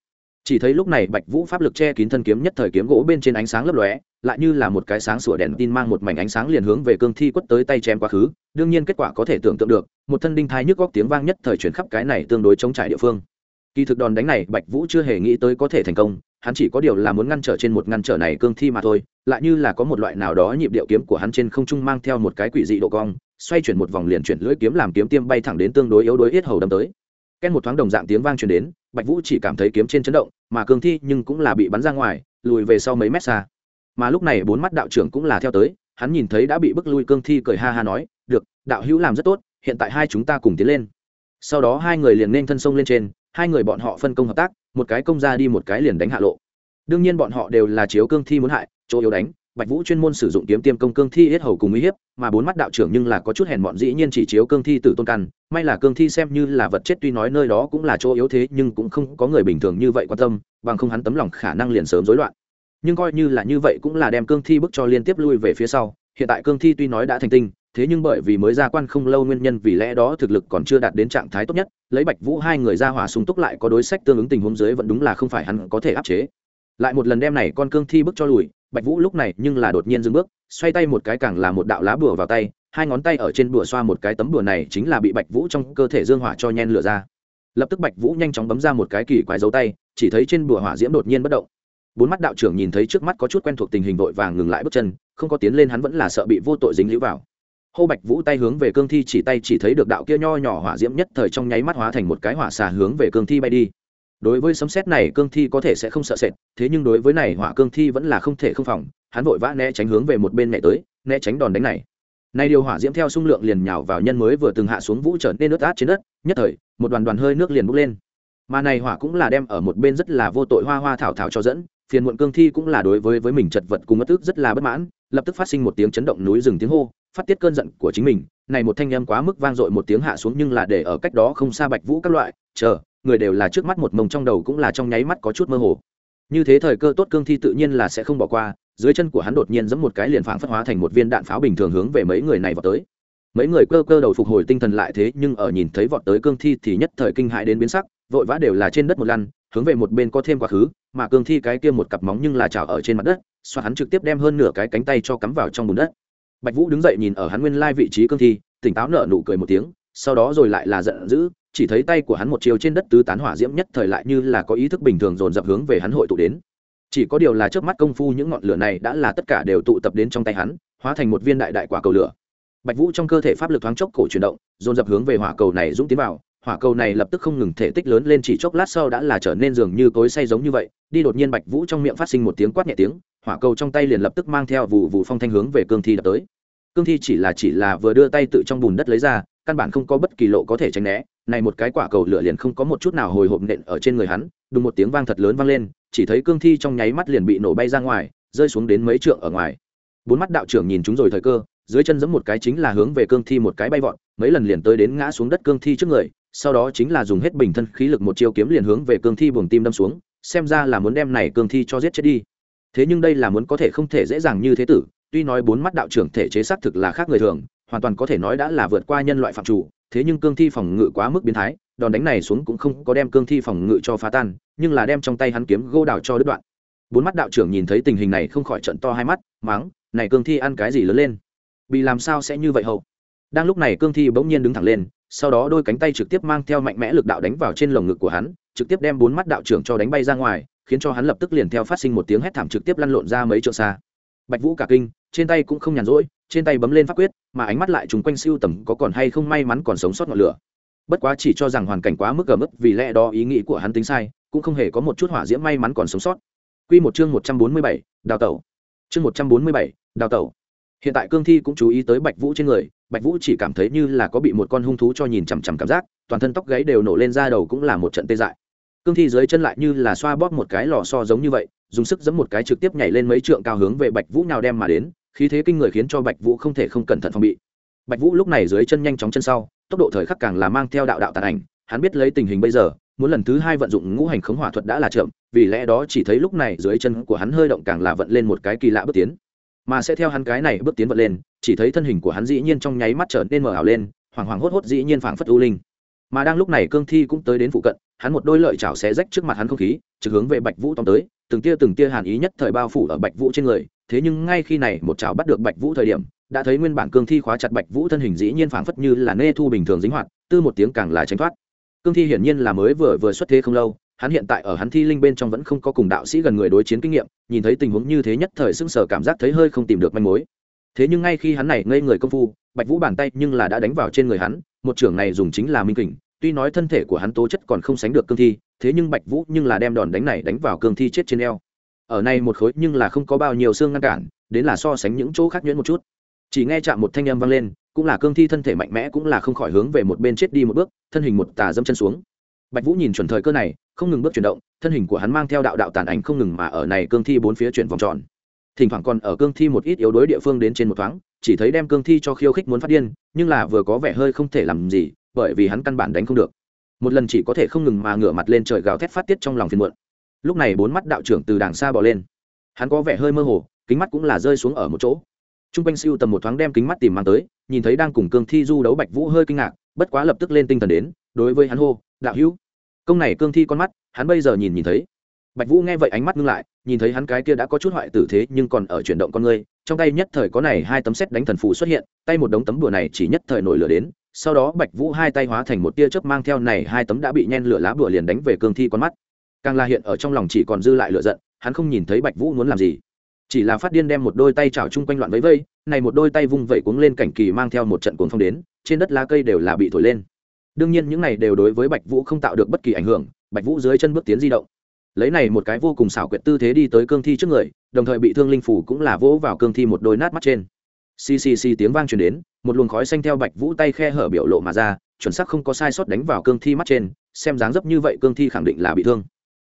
Chỉ thấy lúc này bạch vũ pháp lực che kín thân kiếm nhất thời kiếm gỗ bên trên ánh sáng lấp lóe, lại như là một cái sáng sủa đèn tin mang một mảnh ánh sáng liền hướng về cương thi quất tới tay chém quá khứ. Đương nhiên kết quả có thể tưởng tượng được, một thân đinh thai nhức góc tiếng vang nhất thời chuyển khắp cái này tương đối chống trải địa phương. Kỳ thực đòn đánh này bạch vũ chưa hề nghĩ tới có thể thành công hắn chỉ có điều là muốn ngăn trở trên một ngăn trở này cương thi mà thôi, lại như là có một loại nào đó nhịp điệu kiếm của hắn trên không trung mang theo một cái quỷ dị độ cong, xoay chuyển một vòng liền chuyển lưỡi kiếm làm kiếm tiêm bay thẳng đến tương đối yếu đối yết hầu đâm tới. Ken một thoáng đồng dạng tiếng vang truyền đến, bạch vũ chỉ cảm thấy kiếm trên chấn động, mà cương thi nhưng cũng là bị bắn ra ngoài, lùi về sau mấy mét xa. Mà lúc này bốn mắt đạo trưởng cũng là theo tới, hắn nhìn thấy đã bị bức lui cương thi cười ha ha nói, được, đạo hữu làm rất tốt, hiện tại hai chúng ta cùng tiến lên. Sau đó hai người liền nên thân sông lên trên hai người bọn họ phân công hợp tác, một cái công ra đi một cái liền đánh hạ lộ. Đương nhiên bọn họ đều là chiếu cương thi muốn hại, chỗ yếu đánh, bạch vũ chuyên môn sử dụng kiếm tiêm công cương thi hết hầu cùng uy hiếp, mà bốn mắt đạo trưởng nhưng là có chút hèn mọn dĩ nhiên chỉ chiếu cương thi tử tôn căn, may là cương thi xem như là vật chết tuy nói nơi đó cũng là chỗ yếu thế nhưng cũng không có người bình thường như vậy quan tâm, bằng không hắn tấm lòng khả năng liền sớm rối loạn. Nhưng coi như là như vậy cũng là đem cương thi bức cho liên tiếp lui về phía sau, hiện tại cương thi tuy nói đã thành tinh thế nhưng bởi vì mới ra quan không lâu nguyên nhân vì lẽ đó thực lực còn chưa đạt đến trạng thái tốt nhất, lấy bạch vũ hai người ra hỏa sung túc lại có đối sách tương ứng tình huống dưới vẫn đúng là không phải hắn có thể áp chế. Lại một lần đem này con cương thi bước cho lùi, bạch vũ lúc này nhưng là đột nhiên dừng bước, xoay tay một cái càng là một đạo lá bùa vào tay, hai ngón tay ở trên bùa xoa một cái tấm bùa này chính là bị bạch vũ trong cơ thể dương hỏa cho nhen lửa ra. Lập tức bạch vũ nhanh chóng bấm ra một cái kỳ quái dấu tay, chỉ thấy trên bùa hỏa diễm đột nhiên bất động. Bốn mắt đạo trưởng nhìn thấy trước mắt có chút quen thuộc tình hình vội vàng ngừng lại bước chân, không có tiến lên hắn vẫn là sợ bị vô tội dính lũ vào hô bạch vũ tay hướng về cương thi chỉ tay chỉ thấy được đạo kia nho nhỏ hỏa diễm nhất thời trong nháy mắt hóa thành một cái hỏa xà hướng về cương thi bay đi. Đối với sấm xét này cương thi có thể sẽ không sợ sệt, thế nhưng đối với này hỏa cương thi vẫn là không thể không phòng, hắn vội vã né tránh hướng về một bên mẹ tới, né tránh đòn đánh này. Nay điều hỏa diễm theo xung lượng liền nhào vào nhân mới vừa từng hạ xuống vũ trở nên nước át trên đất, nhất thời, một đoàn đoàn hơi nước liền bốc lên. Mà này hỏa cũng là đem ở một bên rất là vô tội hoa hoa thảo thảo cho dẫn, phiền muộn cương thi cũng là đối với với mình chật vật cùng mất tức rất là bất mãn lập tức phát sinh một tiếng chấn động núi rừng tiếng hô, phát tiết cơn giận của chính mình. Này một thanh âm quá mức vang dội một tiếng hạ xuống nhưng là để ở cách đó không xa bạch vũ các loại, chờ, người đều là trước mắt một mông trong đầu cũng là trong nháy mắt có chút mơ hồ. Như thế thời cơ tốt cương thi tự nhiên là sẽ không bỏ qua, dưới chân của hắn đột nhiên giẫm một cái liền phảng phất hóa thành một viên đạn pháo bình thường hướng về mấy người này vào tới. Mấy người cơ cơ đầu phục hồi tinh thần lại thế nhưng ở nhìn thấy vọt tới cương thi thì nhất thời kinh hãi đến biến sắc, vội vã đều là trên đất một lăn, hướng về một bên có thêm quá khứ mà cương thi cái kia một cặp móng nhưng là chảo ở trên mặt đất, xoa hắn trực tiếp đem hơn nửa cái cánh tay cho cắm vào trong bùn đất. Bạch vũ đứng dậy nhìn ở hắn nguyên lai vị trí cương thi, tỉnh táo nở nụ cười một tiếng, sau đó rồi lại là giận dữ, chỉ thấy tay của hắn một chiều trên đất tứ tán hỏa diễm nhất thời lại như là có ý thức bình thường dồn dập hướng về hắn hội tụ đến. Chỉ có điều là trước mắt công phu những ngọn lửa này đã là tất cả đều tụ tập đến trong tay hắn, hóa thành một viên đại đại quả cầu lửa. Bạch vũ trong cơ thể pháp lực thoáng chốc cổ chuyển động, dồn dập hướng về hỏa cầu này dũng tiến vào hỏa cầu này lập tức không ngừng thể tích lớn lên chỉ chốc lát sau đã là trở nên dường như cối say giống như vậy, đi đột nhiên bạch vũ trong miệng phát sinh một tiếng quát nhẹ tiếng, hỏa cầu trong tay liền lập tức mang theo vụ vụ phong thanh hướng về cương thi đập tới. Cương thi chỉ là chỉ là vừa đưa tay tự trong bùn đất lấy ra, căn bản không có bất kỳ lộ có thể tránh né, này một cái quả cầu lửa liền không có một chút nào hồi hộp nện ở trên người hắn, đùng một tiếng vang thật lớn vang lên, chỉ thấy cương thi trong nháy mắt liền bị nổ bay ra ngoài, rơi xuống đến mấy trượng ở ngoài. Bốn mắt đạo trưởng nhìn chúng rồi thời cơ, dưới chân giẫm một cái chính là hướng về cương thi một cái bay vọt, mấy lần liền tới đến ngã xuống đất cương thi trước người sau đó chính là dùng hết bình thân khí lực một chiêu kiếm liền hướng về cương thi buồng tim đâm xuống, xem ra là muốn đem này cương thi cho giết chết đi. Thế nhưng đây là muốn có thể không thể dễ dàng như thế tử, tuy nói bốn mắt đạo trưởng thể chế xác thực là khác người thường, hoàn toàn có thể nói đã là vượt qua nhân loại phạm chủ, thế nhưng cương thi phòng ngự quá mức biến thái, đòn đánh này xuống cũng không có đem cương thi phòng ngự cho phá tan, nhưng là đem trong tay hắn kiếm gô đào cho đứt đoạn. Bốn mắt đạo trưởng nhìn thấy tình hình này không khỏi trận to hai mắt, mắng, này cương thi ăn cái gì lớn lên? Bị làm sao sẽ như vậy hậu? Đang lúc này cương thi bỗng nhiên đứng thẳng lên sau đó đôi cánh tay trực tiếp mang theo mạnh mẽ lực đạo đánh vào trên lồng ngực của hắn trực tiếp đem bốn mắt đạo trưởng cho đánh bay ra ngoài khiến cho hắn lập tức liền theo phát sinh một tiếng hét thảm trực tiếp lăn lộn ra mấy chỗ xa bạch vũ cả kinh trên tay cũng không nhàn rỗi trên tay bấm lên pháp quyết mà ánh mắt lại chúng quanh siêu tầm có còn hay không may mắn còn sống sót ngọn lửa bất quá chỉ cho rằng hoàn cảnh quá mức ở mức vì lẽ đó ý nghĩ của hắn tính sai cũng không hề có một chút hỏa diễm may mắn còn sống sót Quy một chương 147, đào tẩu. Chương 147, đào tẩu. Hiện tại Cương Thi cũng chú ý tới Bạch Vũ trên người, Bạch Vũ chỉ cảm thấy như là có bị một con hung thú cho nhìn chằm chằm cảm giác, toàn thân tóc gáy đều nổ lên ra đầu cũng là một trận tê dại. Cương Thi dưới chân lại như là xoa bóp một cái lò xo giống như vậy, dùng sức giẫm một cái trực tiếp nhảy lên mấy trượng cao hướng về Bạch Vũ nào đem mà đến, khí thế kinh người khiến cho Bạch Vũ không thể không cẩn thận phòng bị. Bạch Vũ lúc này dưới chân nhanh chóng chân sau, tốc độ thời khắc càng là mang theo đạo đạo tàn ảnh, hắn biết lấy tình hình bây giờ, muốn lần thứ hai vận dụng ngũ hành khống hỏa thuật đã là chậm vì lẽ đó chỉ thấy lúc này dưới chân của hắn hơi động càng là vận lên một cái kỳ lạ bước tiến mà sẽ theo hắn cái này bước tiến vật lên, chỉ thấy thân hình của hắn dĩ nhiên trong nháy mắt trở nên mờ ảo lên, hoảng hoảng hốt hốt dĩ nhiên phảng phất u linh. Mà đang lúc này cương thi cũng tới đến phụ cận, hắn một đôi lợi chảo xé rách trước mặt hắn không khí, trực hướng về bạch vũ tóm tới, từng tia từng tia hàn ý nhất thời bao phủ ở bạch vũ trên người, thế nhưng ngay khi này một chảo bắt được bạch vũ thời điểm, đã thấy nguyên bản cương thi khóa chặt bạch vũ thân hình dĩ nhiên phảng phất như là nê thu bình thường dính hoạt, tư một tiếng càng là tránh thoát. Cương thi hiển nhiên là mới vừa vừa xuất thế không lâu hắn hiện tại ở hắn thi linh bên trong vẫn không có cùng đạo sĩ gần người đối chiến kinh nghiệm, nhìn thấy tình huống như thế nhất thời sưng sờ cảm giác thấy hơi không tìm được manh mối. Thế nhưng ngay khi hắn này ngây người công phu, bạch vũ bàn tay nhưng là đã đánh vào trên người hắn, một trưởng này dùng chính là minh kình, tuy nói thân thể của hắn tố chất còn không sánh được cương thi, thế nhưng bạch vũ nhưng là đem đòn đánh này đánh vào cương thi chết trên eo. Ở này một khối nhưng là không có bao nhiêu xương ngăn cản, đến là so sánh những chỗ khác nhuyễn một chút. Chỉ nghe chạm một thanh âm vang lên, cũng là cương thi thân thể mạnh mẽ cũng là không khỏi hướng về một bên chết đi một bước, thân hình một tà dâm chân xuống. Bạch vũ nhìn chuẩn thời cơ này không ngừng bước chuyển động, thân hình của hắn mang theo đạo đạo tàn ảnh không ngừng mà ở này cương thi bốn phía chuyển vòng tròn. Thỉnh thoảng còn ở cương thi một ít yếu đối địa phương đến trên một thoáng, chỉ thấy đem cương thi cho khiêu khích muốn phát điên, nhưng là vừa có vẻ hơi không thể làm gì, bởi vì hắn căn bản đánh không được. Một lần chỉ có thể không ngừng mà ngửa mặt lên trời gào thét phát tiết trong lòng phiền muộn. Lúc này bốn mắt đạo trưởng từ đàng xa bỏ lên. Hắn có vẻ hơi mơ hồ, kính mắt cũng là rơi xuống ở một chỗ. T r u n g quanh siêu tầm một thoáng đem kính mắt tìm mang tới, nhìn thấy đang cùng cương thi du đấu bạch vũ hơi kinh ngạc, bất quá lập tức lên tinh thần đến, đối với hắn hô, đạo hữu công này cương thi con mắt, hắn bây giờ nhìn nhìn thấy. Bạch vũ nghe vậy ánh mắt ngưng lại, nhìn thấy hắn cái kia đã có chút hoại tử thế nhưng còn ở chuyển động con người trong tay nhất thời có này hai tấm xét đánh thần phù xuất hiện, tay một đống tấm đùa này chỉ nhất thời nổi lửa đến, sau đó bạch vũ hai tay hóa thành một tia chớp mang theo này hai tấm đã bị nhen lửa lá bùa liền đánh về cương thi con mắt. Càng là hiện ở trong lòng chỉ còn dư lại lửa giận, hắn không nhìn thấy bạch vũ muốn làm gì. Chỉ là phát điên đem một đôi tay chảo chung quanh loạn vẫy vây, này một đôi tay vung vẩy cuống lên cảnh kỳ mang theo một trận cuồng phong đến, trên đất lá cây đều là bị thổi lên đương nhiên những này đều đối với bạch vũ không tạo được bất kỳ ảnh hưởng, bạch vũ dưới chân bước tiến di động. Lấy này một cái vô cùng xảo quyệt tư thế đi tới cương thi trước người, đồng thời bị thương linh phủ cũng là vỗ vào cương thi một đôi nát mắt trên. Ccc tiếng vang truyền đến, một luồng khói xanh theo bạch vũ tay khe hở biểu lộ mà ra, chuẩn xác không có sai sót đánh vào cương thi mắt trên, xem dáng dấp như vậy cương thi khẳng định là bị thương.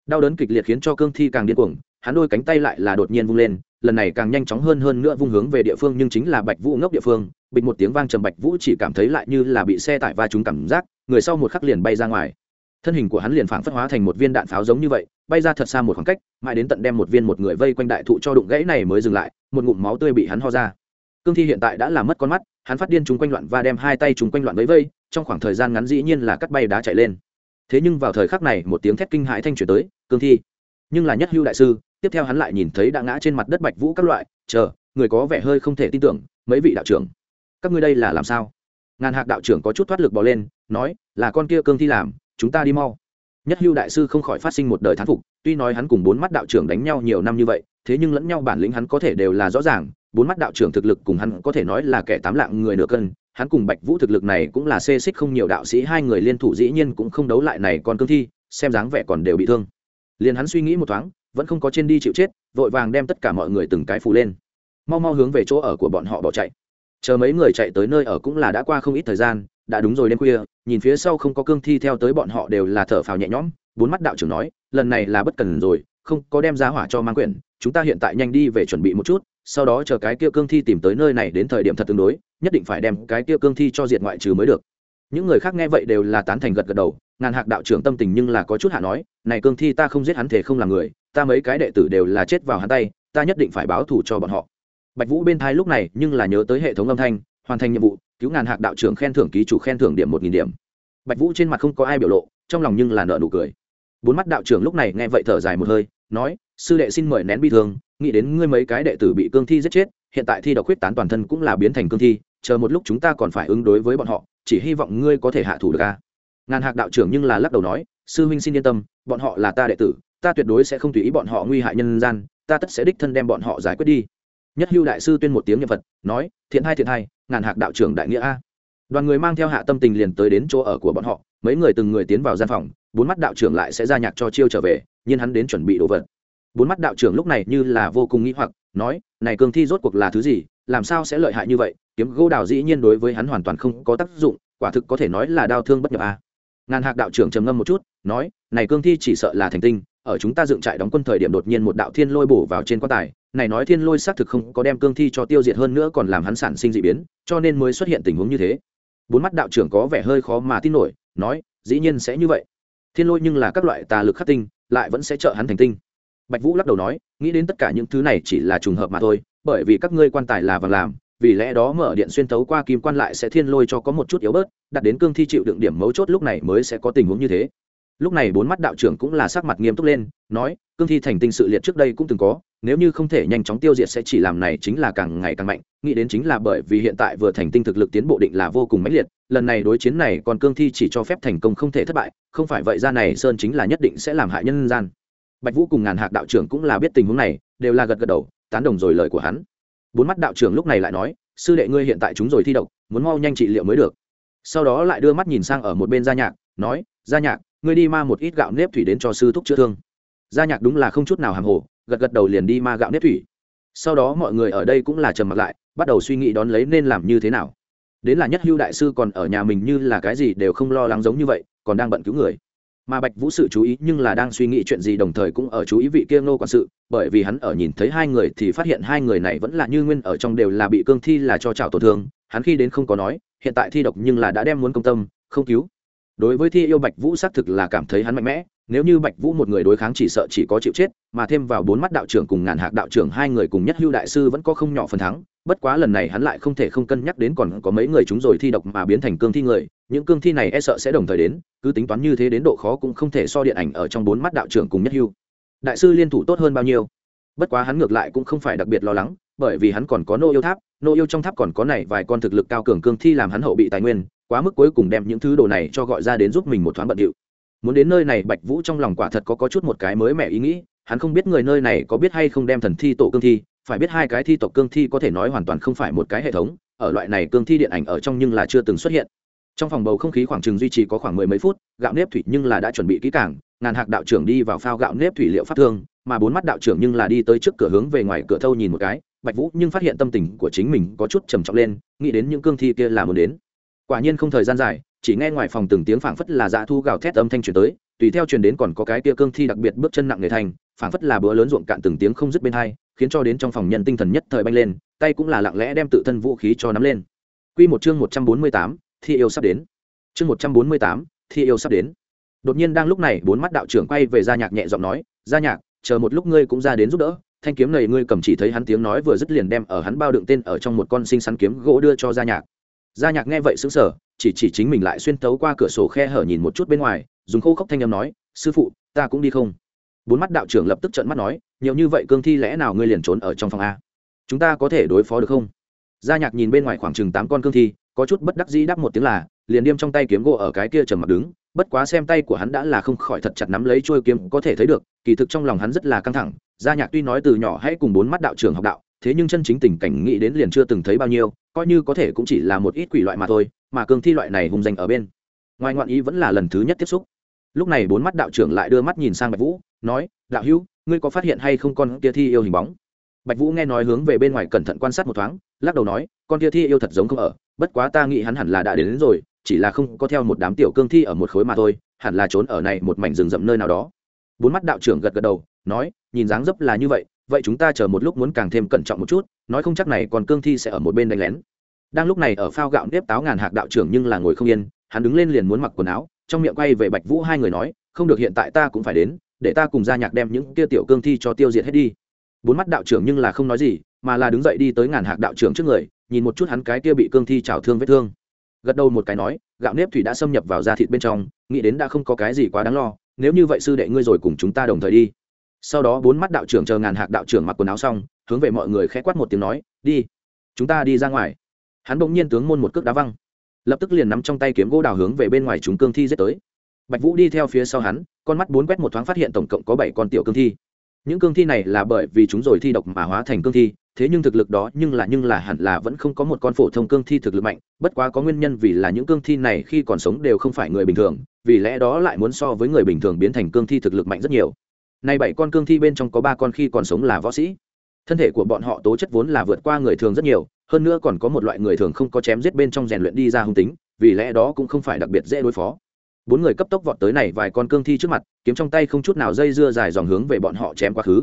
Đau đớn kịch liệt khiến cho cương thi càng điên cuồng, hắn đôi cánh tay lại là đột nhiên vung lên lần này càng nhanh chóng hơn hơn nữa vung hướng về địa phương nhưng chính là bạch vũ ngốc địa phương, bịch một tiếng vang trầm bạch vũ chỉ cảm thấy lại như là bị xe tải va trúng cảm giác, người sau một khắc liền bay ra ngoài. Thân hình của hắn liền phảng phất hóa thành một viên đạn pháo giống như vậy, bay ra thật xa một khoảng cách, mãi đến tận đem một viên một người vây quanh đại thụ cho đụng gãy này mới dừng lại, một ngụm máu tươi bị hắn ho ra. Cương thi hiện tại đã làm mất con mắt, hắn phát điên chúng quanh loạn và đem hai tay chúng quanh loạn vẫy vây, trong khoảng thời gian ngắn dĩ nhiên là cắt bay đá chạy lên. Thế nhưng vào thời khắc này, một tiếng thét kinh hãi thanh chuyển tới, cương thi, nhưng là nhất hưu đại sư tiếp theo hắn lại nhìn thấy đã ngã trên mặt đất bạch vũ các loại, chờ, người có vẻ hơi không thể tin tưởng, mấy vị đạo trưởng, các ngươi đây là làm sao? Ngàn hạc đạo trưởng có chút thoát lực bỏ lên, nói, là con kia cương thi làm, chúng ta đi mau. Nhất hưu đại sư không khỏi phát sinh một đời thán phục, tuy nói hắn cùng bốn mắt đạo trưởng đánh nhau nhiều năm như vậy, thế nhưng lẫn nhau bản lĩnh hắn có thể đều là rõ ràng, bốn mắt đạo trưởng thực lực cùng hắn có thể nói là kẻ tám lạng người nửa cân, hắn cùng bạch vũ thực lực này cũng là xê xích không nhiều đạo sĩ, hai người liên thủ dĩ nhiên cũng không đấu lại này còn cương thi, xem dáng vẻ còn đều bị thương. Liền hắn suy nghĩ một thoáng vẫn không có trên đi chịu chết, vội vàng đem tất cả mọi người từng cái phù lên. Mau mau hướng về chỗ ở của bọn họ bỏ chạy. Chờ mấy người chạy tới nơi ở cũng là đã qua không ít thời gian, đã đúng rồi đêm khuya, nhìn phía sau không có cương thi theo tới bọn họ đều là thở phào nhẹ nhõm, bốn mắt đạo trưởng nói, lần này là bất cần rồi, không có đem ra hỏa cho mang quyển, chúng ta hiện tại nhanh đi về chuẩn bị một chút, sau đó chờ cái kia cương thi tìm tới nơi này đến thời điểm thật tương đối, nhất định phải đem cái kia cương thi cho diệt ngoại trừ mới được. Những người khác nghe vậy đều là tán thành gật gật đầu, ngàn hạc đạo trưởng tâm tình nhưng là có chút hạ nói, này cương thi ta không giết hắn thể không làm người ta mấy cái đệ tử đều là chết vào hắn tay, ta nhất định phải báo thù cho bọn họ. Bạch vũ bên thai lúc này nhưng là nhớ tới hệ thống âm thanh, hoàn thành nhiệm vụ, cứu ngàn hạc đạo trưởng khen thưởng ký chủ khen thưởng điểm một nghìn điểm. Bạch vũ trên mặt không có ai biểu lộ, trong lòng nhưng là nợ nụ cười. Bốn mắt đạo trưởng lúc này nghe vậy thở dài một hơi, nói, sư đệ xin mời nén bi thương, nghĩ đến ngươi mấy cái đệ tử bị cương thi giết chết, hiện tại thi độc huyết tán toàn thân cũng là biến thành cương thi, chờ một lúc chúng ta còn phải ứng đối với bọn họ, chỉ hy vọng ngươi có thể hạ thủ được a. Ngàn hạc đạo trưởng nhưng là lắc đầu nói, sư huynh xin yên tâm, bọn họ là ta đệ tử ta tuyệt đối sẽ không tùy ý bọn họ nguy hại nhân gian, ta tất sẽ đích thân đem bọn họ giải quyết đi. Nhất hưu đại sư tuyên một tiếng nhân vật nói, thiện hai thiện hai, ngàn hạc đạo trưởng đại nghĩa a. Đoàn người mang theo hạ tâm tình liền tới đến chỗ ở của bọn họ, mấy người từng người tiến vào gian phòng, bốn mắt đạo trưởng lại sẽ ra nhạc cho chiêu trở về nhưng hắn đến chuẩn bị đồ vật. Bốn mắt đạo trưởng lúc này như là vô cùng nghĩ hoặc, nói, này cương thi rốt cuộc là thứ gì, làm sao sẽ lợi hại như vậy? Kiếm gỗ đào dĩ nhiên đối với hắn hoàn toàn không có tác dụng, quả thực có thể nói là đau thương bất nhập a. Ngàn hạc đạo trưởng trầm ngâm một chút, nói, này cương thi chỉ sợ là thành tinh ở chúng ta dựng trại đóng quân thời điểm đột nhiên một đạo thiên lôi bổ vào trên quan tài. Này nói thiên lôi xác thực không có đem cương thi cho tiêu diệt hơn nữa còn làm hắn sản sinh d ị biến, cho nên mới xuất hiện tình huống như thế. Bốn mắt đạo trưởng có vẻ hơi khó mà tin nổi, nói, dĩ nhiên sẽ như vậy. Thiên lôi nhưng là các loại tà lực khắc tinh, lại vẫn sẽ trợ hắn thành tinh. Bạch vũ lắc đầu nói, nghĩ đến tất cả những thứ này chỉ là trùng hợp mà thôi, bởi vì các ngươi quan tài là vàng làm, vì lẽ đó mở điện xuyên tấu qua kim quan lại sẽ thiên lôi cho có một chút yếu bớt, đặt đến cương thi chịu đựng điểm mấu chốt lúc này mới sẽ có tình huống như thế lúc này bốn mắt đạo trưởng cũng là sắc mặt nghiêm túc lên, nói, cương thi thành tinh sự liệt trước đây cũng từng có, nếu như không thể nhanh chóng tiêu diệt sẽ chỉ làm này chính là càng ngày càng mạnh, nghĩ đến chính là bởi vì hiện tại vừa thành tinh thực lực tiến bộ định là vô cùng mãnh liệt, lần này đối chiến này còn cương thi chỉ cho phép thành công không thể thất bại, không phải vậy ra này sơn chính là nhất định sẽ làm hại nhân gian. Bạch vũ cùng ngàn hạc đạo trưởng cũng là biết tình huống này, đều là gật gật đầu, tán đồng rồi lời của hắn. Bốn mắt đạo trưởng lúc này lại nói, sư đệ ngươi hiện tại chúng rồi thi độc, muốn mau nhanh trị liệu mới được. Sau đó lại đưa mắt nhìn sang ở một bên gia nhạc, nói, gia nhạc ngươi đi ma một ít gạo nếp thủy đến cho sư thúc chữa thương. Gia nhạc đúng là không chút nào hàng hồ, gật gật đầu liền đi ma gạo nếp thủy. Sau đó mọi người ở đây cũng là trầm mặt lại, bắt đầu suy nghĩ đón lấy nên làm như thế nào. Đến là nhất hưu đại sư còn ở nhà mình như là cái gì đều không lo lắng giống như vậy, còn đang bận cứu người. Mà bạch vũ sự chú ý nhưng là đang suy nghĩ chuyện gì đồng thời cũng ở chú ý vị kia ngô quản sự, bởi vì hắn ở nhìn thấy hai người thì phát hiện hai người này vẫn là như nguyên ở trong đều là bị cương thi là cho trào tổn thương. Hắn khi đến không có nói, hiện tại thi độc nhưng là đã đem muốn công tâm, không cứu đối với thi yêu bạch vũ xác thực là cảm thấy hắn mạnh mẽ, nếu như bạch vũ một người đối kháng chỉ sợ chỉ có chịu chết, mà thêm vào bốn mắt đạo trưởng cùng ngàn hạc đạo trưởng hai người cùng nhất hưu đại sư vẫn có không nhỏ phần thắng, bất quá lần này hắn lại không thể không cân nhắc đến còn có mấy người chúng rồi thi độc mà biến thành cương thi người, những cương thi này e sợ sẽ đồng thời đến, cứ tính toán như thế đến độ khó cũng không thể so điện ảnh ở trong bốn mắt đạo trưởng cùng nhất hưu. Đại sư liên thủ tốt hơn bao nhiêu? Bất quá hắn ngược lại cũng không phải đặc biệt lo lắng, bởi vì hắn còn có nô yêu tháp, nô yêu trong tháp còn có này vài con thực lực cao cường cương thi làm hắn hậu bị tài nguyên quá mức cuối cùng đem những thứ đồ này cho gọi ra đến giúp mình một thoáng bận điệu. Muốn đến nơi này bạch vũ trong lòng quả thật có, có chút một cái mới mẻ ý nghĩ. Hắn không biết người nơi này có biết hay không đem thần thi tổ cương thi. Phải biết hai cái thi tộc cương thi có thể nói hoàn toàn không phải một cái hệ thống. Ở loại này cương thi điện ảnh ở trong nhưng là chưa từng xuất hiện. Trong phòng bầu không khí khoảng chừng duy trì có khoảng mười mấy phút gạo nếp thủy nhưng là đã chuẩn bị kỹ càng. Ngàn hạc đạo trưởng đi vào phao gạo nếp thủy liệu pháp thương mà bốn mắt đạo trưởng nhưng là đi tới trước cửa hướng về ngoài cửa thâu nhìn một cái. Bạch vũ nhưng phát hiện tâm tình của chính mình có chút trầm trọng lên nghĩ đến những cương thi kia là muốn đến quả nhiên không thời gian dài chỉ nghe ngoài phòng từng tiếng phảng phất là dạ thu gào thét âm thanh truyền tới tùy theo truyền đến còn có cái kia cương thi đặc biệt bước chân nặng người thành phảng phất là bữa lớn ruộng cạn từng tiếng không dứt bên hai khiến cho đến trong phòng nhân tinh thần nhất thời banh lên tay cũng là lặng lẽ đem tự thân vũ khí cho nắm lên Quy một chương một trăm bốn mươi tám, thi yêu sắp đến. Chương một trăm bốn mươi tám, thi yêu sắp đến. Đột nhiên đang lúc này, bốn mắt đạo trưởng quay về gia nhạc nhẹ giọng nói, "Gia nhạc, chờ một lúc ngươi cũng ra đến giúp đỡ." Thanh kiếm này ngươi cầm chỉ thấy hắn tiếng nói vừa dứt liền đem ở hắn bao đựng tên ở trong một con sinh sắn kiếm gỗ đưa cho gia nhạc. Gia nhạc nghe vậy sững sờ, chỉ chỉ chính mình lại xuyên tấu qua cửa sổ khe hở nhìn một chút bên ngoài, dùng khô khốc thanh âm nói, "Sư phụ, ta cũng đi không?" Bốn mắt đạo trưởng lập tức trợn mắt nói, "Nhiều như vậy cương thi lẽ nào ngươi liền trốn ở trong phòng a? Chúng ta có thể đối phó được không?" Gia nhạc nhìn bên ngoài khoảng chừng tám con cương thi, có chút bất đắc dĩ đáp một tiếng là, liền điêm trong tay kiếm gỗ ở cái kia trầm mặt đứng, bất quá xem tay của hắn đã là không khỏi thật chặt nắm lấy chuôi kiếm có thể thấy được, kỳ thực trong lòng hắn rất là căng thẳng. Gia nhạc tuy nói từ nhỏ hãy cùng bốn mắt đạo trưởng học đạo, thế nhưng chân chính tình cảnh nghĩ đến liền chưa từng thấy bao nhiêu, coi như có thể cũng chỉ là một ít quỷ loại mà thôi, mà cương thi loại này hung danh ở bên. Ngoài ngoạn ý vẫn là lần thứ nhất tiếp xúc. Lúc này bốn mắt đạo trưởng lại đưa mắt nhìn sang Bạch Vũ, nói: "Đạo hữu, ngươi có phát hiện hay không con kia thi yêu hình bóng?" Bạch Vũ nghe nói hướng về bên ngoài cẩn thận quan sát một thoáng, lắc đầu nói: "Con kia thi yêu thật giống không ở, bất quá ta nghĩ hắn hẳn là đã đến, đến rồi, chỉ là không có theo một đám tiểu cương thi ở một khối mà thôi, hẳn là trốn ở này một mảnh rừng rậm nơi nào đó." Bốn mắt đạo trưởng gật gật đầu, nói: "Nhìn dáng dấp là như vậy, vậy chúng ta chờ một lúc muốn càng thêm cẩn trọng một chút, nói không chắc này còn cương thi sẽ ở một bên đánh lén. Đang lúc này ở phao gạo nếp táo ngàn hạc đạo trưởng nhưng là ngồi không yên, hắn đứng lên liền muốn mặc quần áo, trong miệng quay về bạch vũ hai người nói, không được, hiện tại ta cũng phải đến, để ta cùng gia nhạc đem những kia tiểu cương thi cho tiêu diệt hết đi. Bốn mắt đạo trưởng nhưng là không nói gì, mà là đứng dậy đi tới ngàn hạc đạo trưởng trước người, nhìn một chút hắn cái kia bị cương thi trào thương vết thương. Gật đầu một cái nói, gạo nếp thủy đã xâm nhập vào da thịt bên trong, nghĩ đến đã không có cái gì quá đáng lo, nếu như vậy sư đệ ngươi rồi cùng chúng ta đồng thời đi sau đó bốn mắt đạo trưởng chờ ngàn hạc đạo trưởng mặc quần áo xong, hướng về mọi người khẽ quát một tiếng nói, đi, chúng ta đi ra ngoài. Hắn bỗng nhiên tướng môn một cước đá văng, lập tức liền nắm trong tay kiếm gỗ đào hướng về bên ngoài chúng cương thi dết tới. Bạch vũ đi theo phía sau hắn, con mắt bốn quét một thoáng phát hiện tổng cộng có bảy con tiểu cương thi. Những cương thi này là bởi vì chúng rồi thi độc mà hóa thành cương thi, thế nhưng thực lực đó nhưng là nhưng là hẳn là vẫn không có một con phổ thông cương thi thực lực mạnh, bất quá có nguyên nhân vì là những cương thi này khi còn sống đều không phải người bình thường, vì lẽ đó lại muốn so với người bình thường biến thành cương thi thực lực mạnh rất nhiều nay bảy con cương thi bên trong có ba con khi còn sống là võ sĩ. Thân thể của bọn họ tố chất vốn là vượt qua người thường rất nhiều, hơn nữa còn có một loại người thường không có chém giết bên trong rèn luyện đi ra hung tính, vì lẽ đó cũng không phải đặc biệt dễ đối phó. Bốn người cấp tốc vọt tới này vài con cương thi trước mặt, kiếm trong tay không chút nào dây dưa dài dòng hướng về bọn họ chém quá khứ.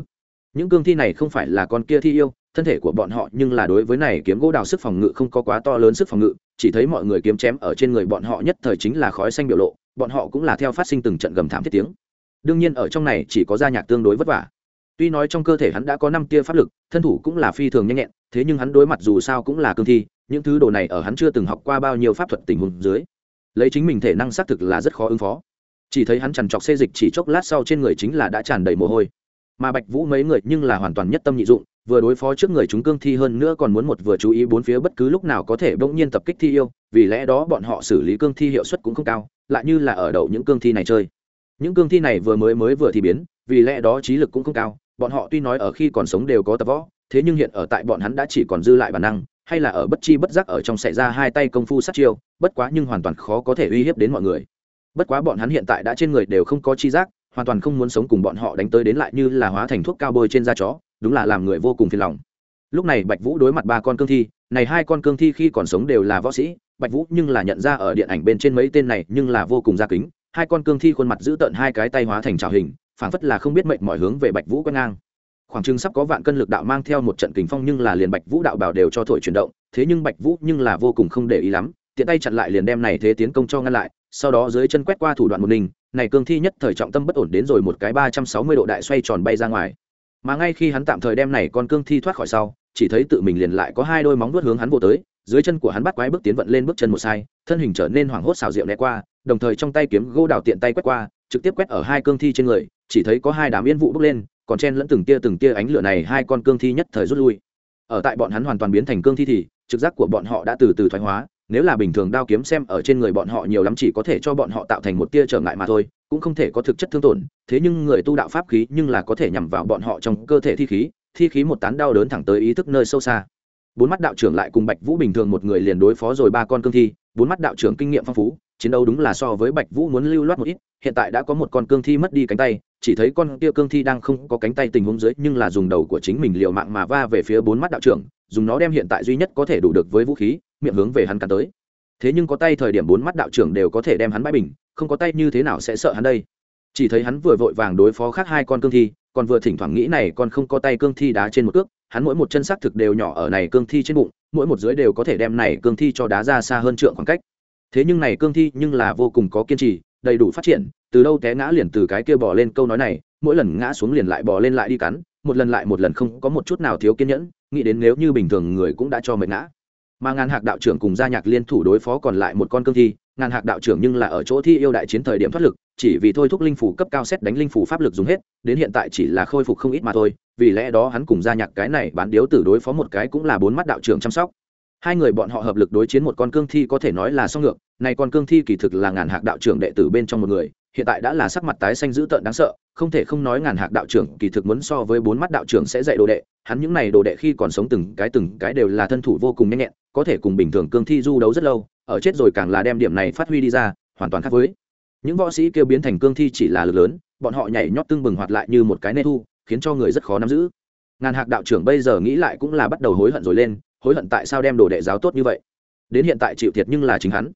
Những cương thi này không phải là con kia thi yêu, thân thể của bọn họ nhưng là đối với này kiếm gỗ đào sức phòng ngự không có quá to lớn sức phòng ngự, chỉ thấy mọi người kiếm chém ở trên người bọn họ nhất thời chính là khói xanh biểu lộ, bọn họ cũng là theo phát sinh từng trận gầm thảm thiết tiếng đương nhiên ở trong này chỉ có gia nhạc tương đối vất vả. Tuy nói trong cơ thể hắn đã có năm tia pháp lực, thân thủ cũng là phi thường nhanh nhẹn, thế nhưng hắn đối mặt dù sao cũng là cương thi, những thứ đồ này ở hắn chưa từng học qua bao nhiêu pháp thuật tình huống dưới, lấy chính mình thể năng xác thực là rất khó ứng phó. Chỉ thấy hắn trằn trọc xê dịch chỉ chốc lát sau trên người chính là đã tràn đầy mồ hôi. Mà bạch vũ mấy người nhưng là hoàn toàn nhất tâm nhị dụng, vừa đối phó trước người chúng cương thi hơn nữa còn muốn một vừa chú ý bốn phía bất cứ lúc nào có thể bỗng nhiên tập kích thi yêu, vì lẽ đó bọn họ xử lý cương thi hiệu suất cũng không cao, lại như là ở đậu những cương thi này chơi những cương thi này vừa mới mới vừa thì biến, vì lẽ đó trí lực cũng không cao, bọn họ tuy nói ở khi còn sống đều có tập võ, thế nhưng hiện ở tại bọn hắn đã chỉ còn dư lại bản năng, hay là ở bất chi bất giác ở trong xảy ra hai tay công phu sát chiêu, bất quá nhưng hoàn toàn khó có thể uy hiếp đến mọi người. Bất quá bọn hắn hiện tại đã trên người đều không có chi giác, hoàn toàn không muốn sống cùng bọn họ đánh tới đến lại như là hóa thành thuốc cao bôi trên da chó, đúng là làm người vô cùng phiền lòng. Lúc này bạch vũ đối mặt ba con cương thi, này hai con cương thi khi còn sống đều là võ sĩ, bạch vũ nhưng là nhận ra ở điện ảnh bên trên mấy tên này nhưng là vô cùng gia kính hai con cương thi khuôn mặt giữ tợn hai cái tay hóa thành trào hình, phảng phất là không biết mệnh mọi hướng về bạch vũ quét ngang. Khoảng chừng sắp có vạn cân lực đạo mang theo một trận kình phong nhưng là liền bạch vũ đạo bảo đều cho thổi chuyển động, thế nhưng bạch vũ nhưng là vô cùng không để ý lắm, tiện tay chặn lại liền đem này thế tiến công cho ngăn lại, sau đó dưới chân quét qua thủ đoạn một mình, này cương thi nhất thời trọng tâm bất ổn đến rồi một cái ba trăm sáu mươi độ đại xoay tròn bay ra ngoài. Mà ngay khi hắn tạm thời đem này con cương thi thoát khỏi sau, chỉ thấy tự mình liền lại có hai đôi móng vuốt hướng hắn vô tới, dưới chân của hắn bắt quái bước tiến vận lên bước chân một sai, thân hình trở nên hoảng hốt xào rượu né qua đồng thời trong tay kiếm gỗ đào tiện tay quét qua, trực tiếp quét ở hai cương thi trên người, chỉ thấy có hai đám yên vụ bốc lên, còn chen lẫn từng tia từng tia ánh lửa này hai con cương thi nhất thời rút lui. Ở tại bọn hắn hoàn toàn biến thành cương thi thì, trực giác của bọn họ đã từ từ thoái hóa, nếu là bình thường đao kiếm xem ở trên người bọn họ nhiều lắm chỉ có thể cho bọn họ tạo thành một tia trở ngại mà thôi, cũng không thể có thực chất thương tổn, thế nhưng người tu đạo pháp khí nhưng là có thể nhằm vào bọn họ trong cơ thể thi khí thi khí một tán đau đớn thẳng tới ý thức nơi sâu xa. Bốn mắt đạo trưởng lại cùng bạch vũ bình thường một người liền đối phó rồi ba con cương thi, bốn mắt đạo trưởng kinh nghiệm phong phú chiến đấu đúng là so với bạch vũ muốn lưu loát một ít, hiện tại đã có một con cương thi mất đi cánh tay, chỉ thấy con kia cương thi đang không có cánh tay tình huống dưới, nhưng là dùng đầu của chính mình liều mạng mà va về phía bốn mắt đạo trưởng, dùng nó đem hiện tại duy nhất có thể đủ được với vũ khí, miệng hướng về hắn cắn tới. Thế nhưng có tay thời điểm bốn mắt đạo trưởng đều có thể đem hắn bãi bình, không có tay như thế nào sẽ sợ hắn đây? Chỉ thấy hắn vừa vội vàng đối phó khác hai con cương thi, còn vừa thỉnh thoảng nghĩ này còn không có tay cương thi đá trên một cước, hắn mỗi một chân xác thực đều nhỏ ở này cương thi trên bụng, mỗi một dưới đều có thể đem này cương thi cho đá ra xa hơn trượng khoảng cách thế nhưng này cương thi nhưng là vô cùng có kiên trì, đầy đủ phát triển, từ đâu té ngã liền từ cái kia bỏ lên câu nói này, mỗi lần ngã xuống liền lại bỏ lên lại đi cắn, một lần lại một lần không có một chút nào thiếu kiên nhẫn, nghĩ đến nếu như bình thường người cũng đã cho mệt ngã. Mà ngàn hạc đạo trưởng cùng gia nhạc liên thủ đối phó còn lại một con cương thi, ngàn hạc đạo trưởng nhưng là ở chỗ thi yêu đại chiến thời điểm thoát lực, chỉ vì thôi thúc linh phủ cấp cao xét đánh linh phủ pháp lực dùng hết, đến hiện tại chỉ là khôi phục không ít mà thôi, vì lẽ đó hắn cùng gia nhạc cái này bán điếu tử đối phó một cái cũng là bốn mắt đạo trưởng chăm sóc hai người bọn họ hợp lực đối chiến một con cương thi có thể nói là song ngược này con cương thi kỳ thực là ngàn hạc đạo trưởng đệ tử bên trong một người, hiện tại đã là sắc mặt tái xanh dữ tợn đáng sợ, không thể không nói ngàn hạc đạo trưởng kỳ thực muốn so với bốn mắt đạo trưởng sẽ dạy đồ đệ, hắn những này đồ đệ khi còn sống từng cái từng cái đều là thân thủ vô cùng nhanh nhẹn, có thể cùng bình thường cương thi du đấu rất lâu, ở chết rồi càng là đem điểm này phát huy đi ra, hoàn toàn khác với. Những võ sĩ kêu biến thành cương thi chỉ là lực lớn, bọn họ nhảy nhót tưng bừng hoạt lại như một cái nê thu, khiến cho người rất khó nắm giữ. Ngàn hạc đạo trưởng bây giờ nghĩ lại cũng là bắt đầu hối hận rồi lên hối hận tại sao đem đồ đệ giáo tốt như vậy? Đến hiện tại chịu thiệt nhưng là chính hắn.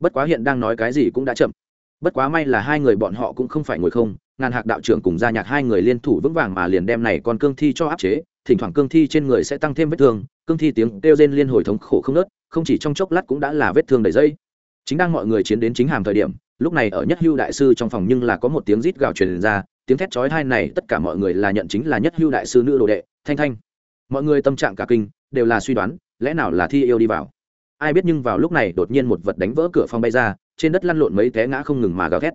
Bất quá hiện đang nói cái gì cũng đã chậm. Bất quá may là hai người bọn họ cũng không phải ngồi không, ngàn hạc đạo trưởng cùng gia nhạc hai người liên thủ vững vàng mà liền đem này còn cương thi cho áp chế, thỉnh thoảng cương thi trên người sẽ tăng thêm vết thương, cương thi tiếng kêu rên liên hồi thống khổ không nớt, không chỉ trong chốc lát cũng đã là vết thương đầy dây. Chính đang mọi người chiến đến chính hàm thời điểm, lúc này ở nhất hưu đại sư trong phòng nhưng là có một tiếng rít gào truyền ra, tiếng thét chói tai này tất cả mọi người là nhận chính là nhất hưu đại sư nữ đồ đệ, thanh thanh. Mọi người tâm trạng cả kinh đều là suy đoán, lẽ nào là thi yêu đi vào? Ai biết nhưng vào lúc này đột nhiên một vật đánh vỡ cửa phòng bay ra, trên đất lăn lộn mấy té ngã không ngừng mà gào thét.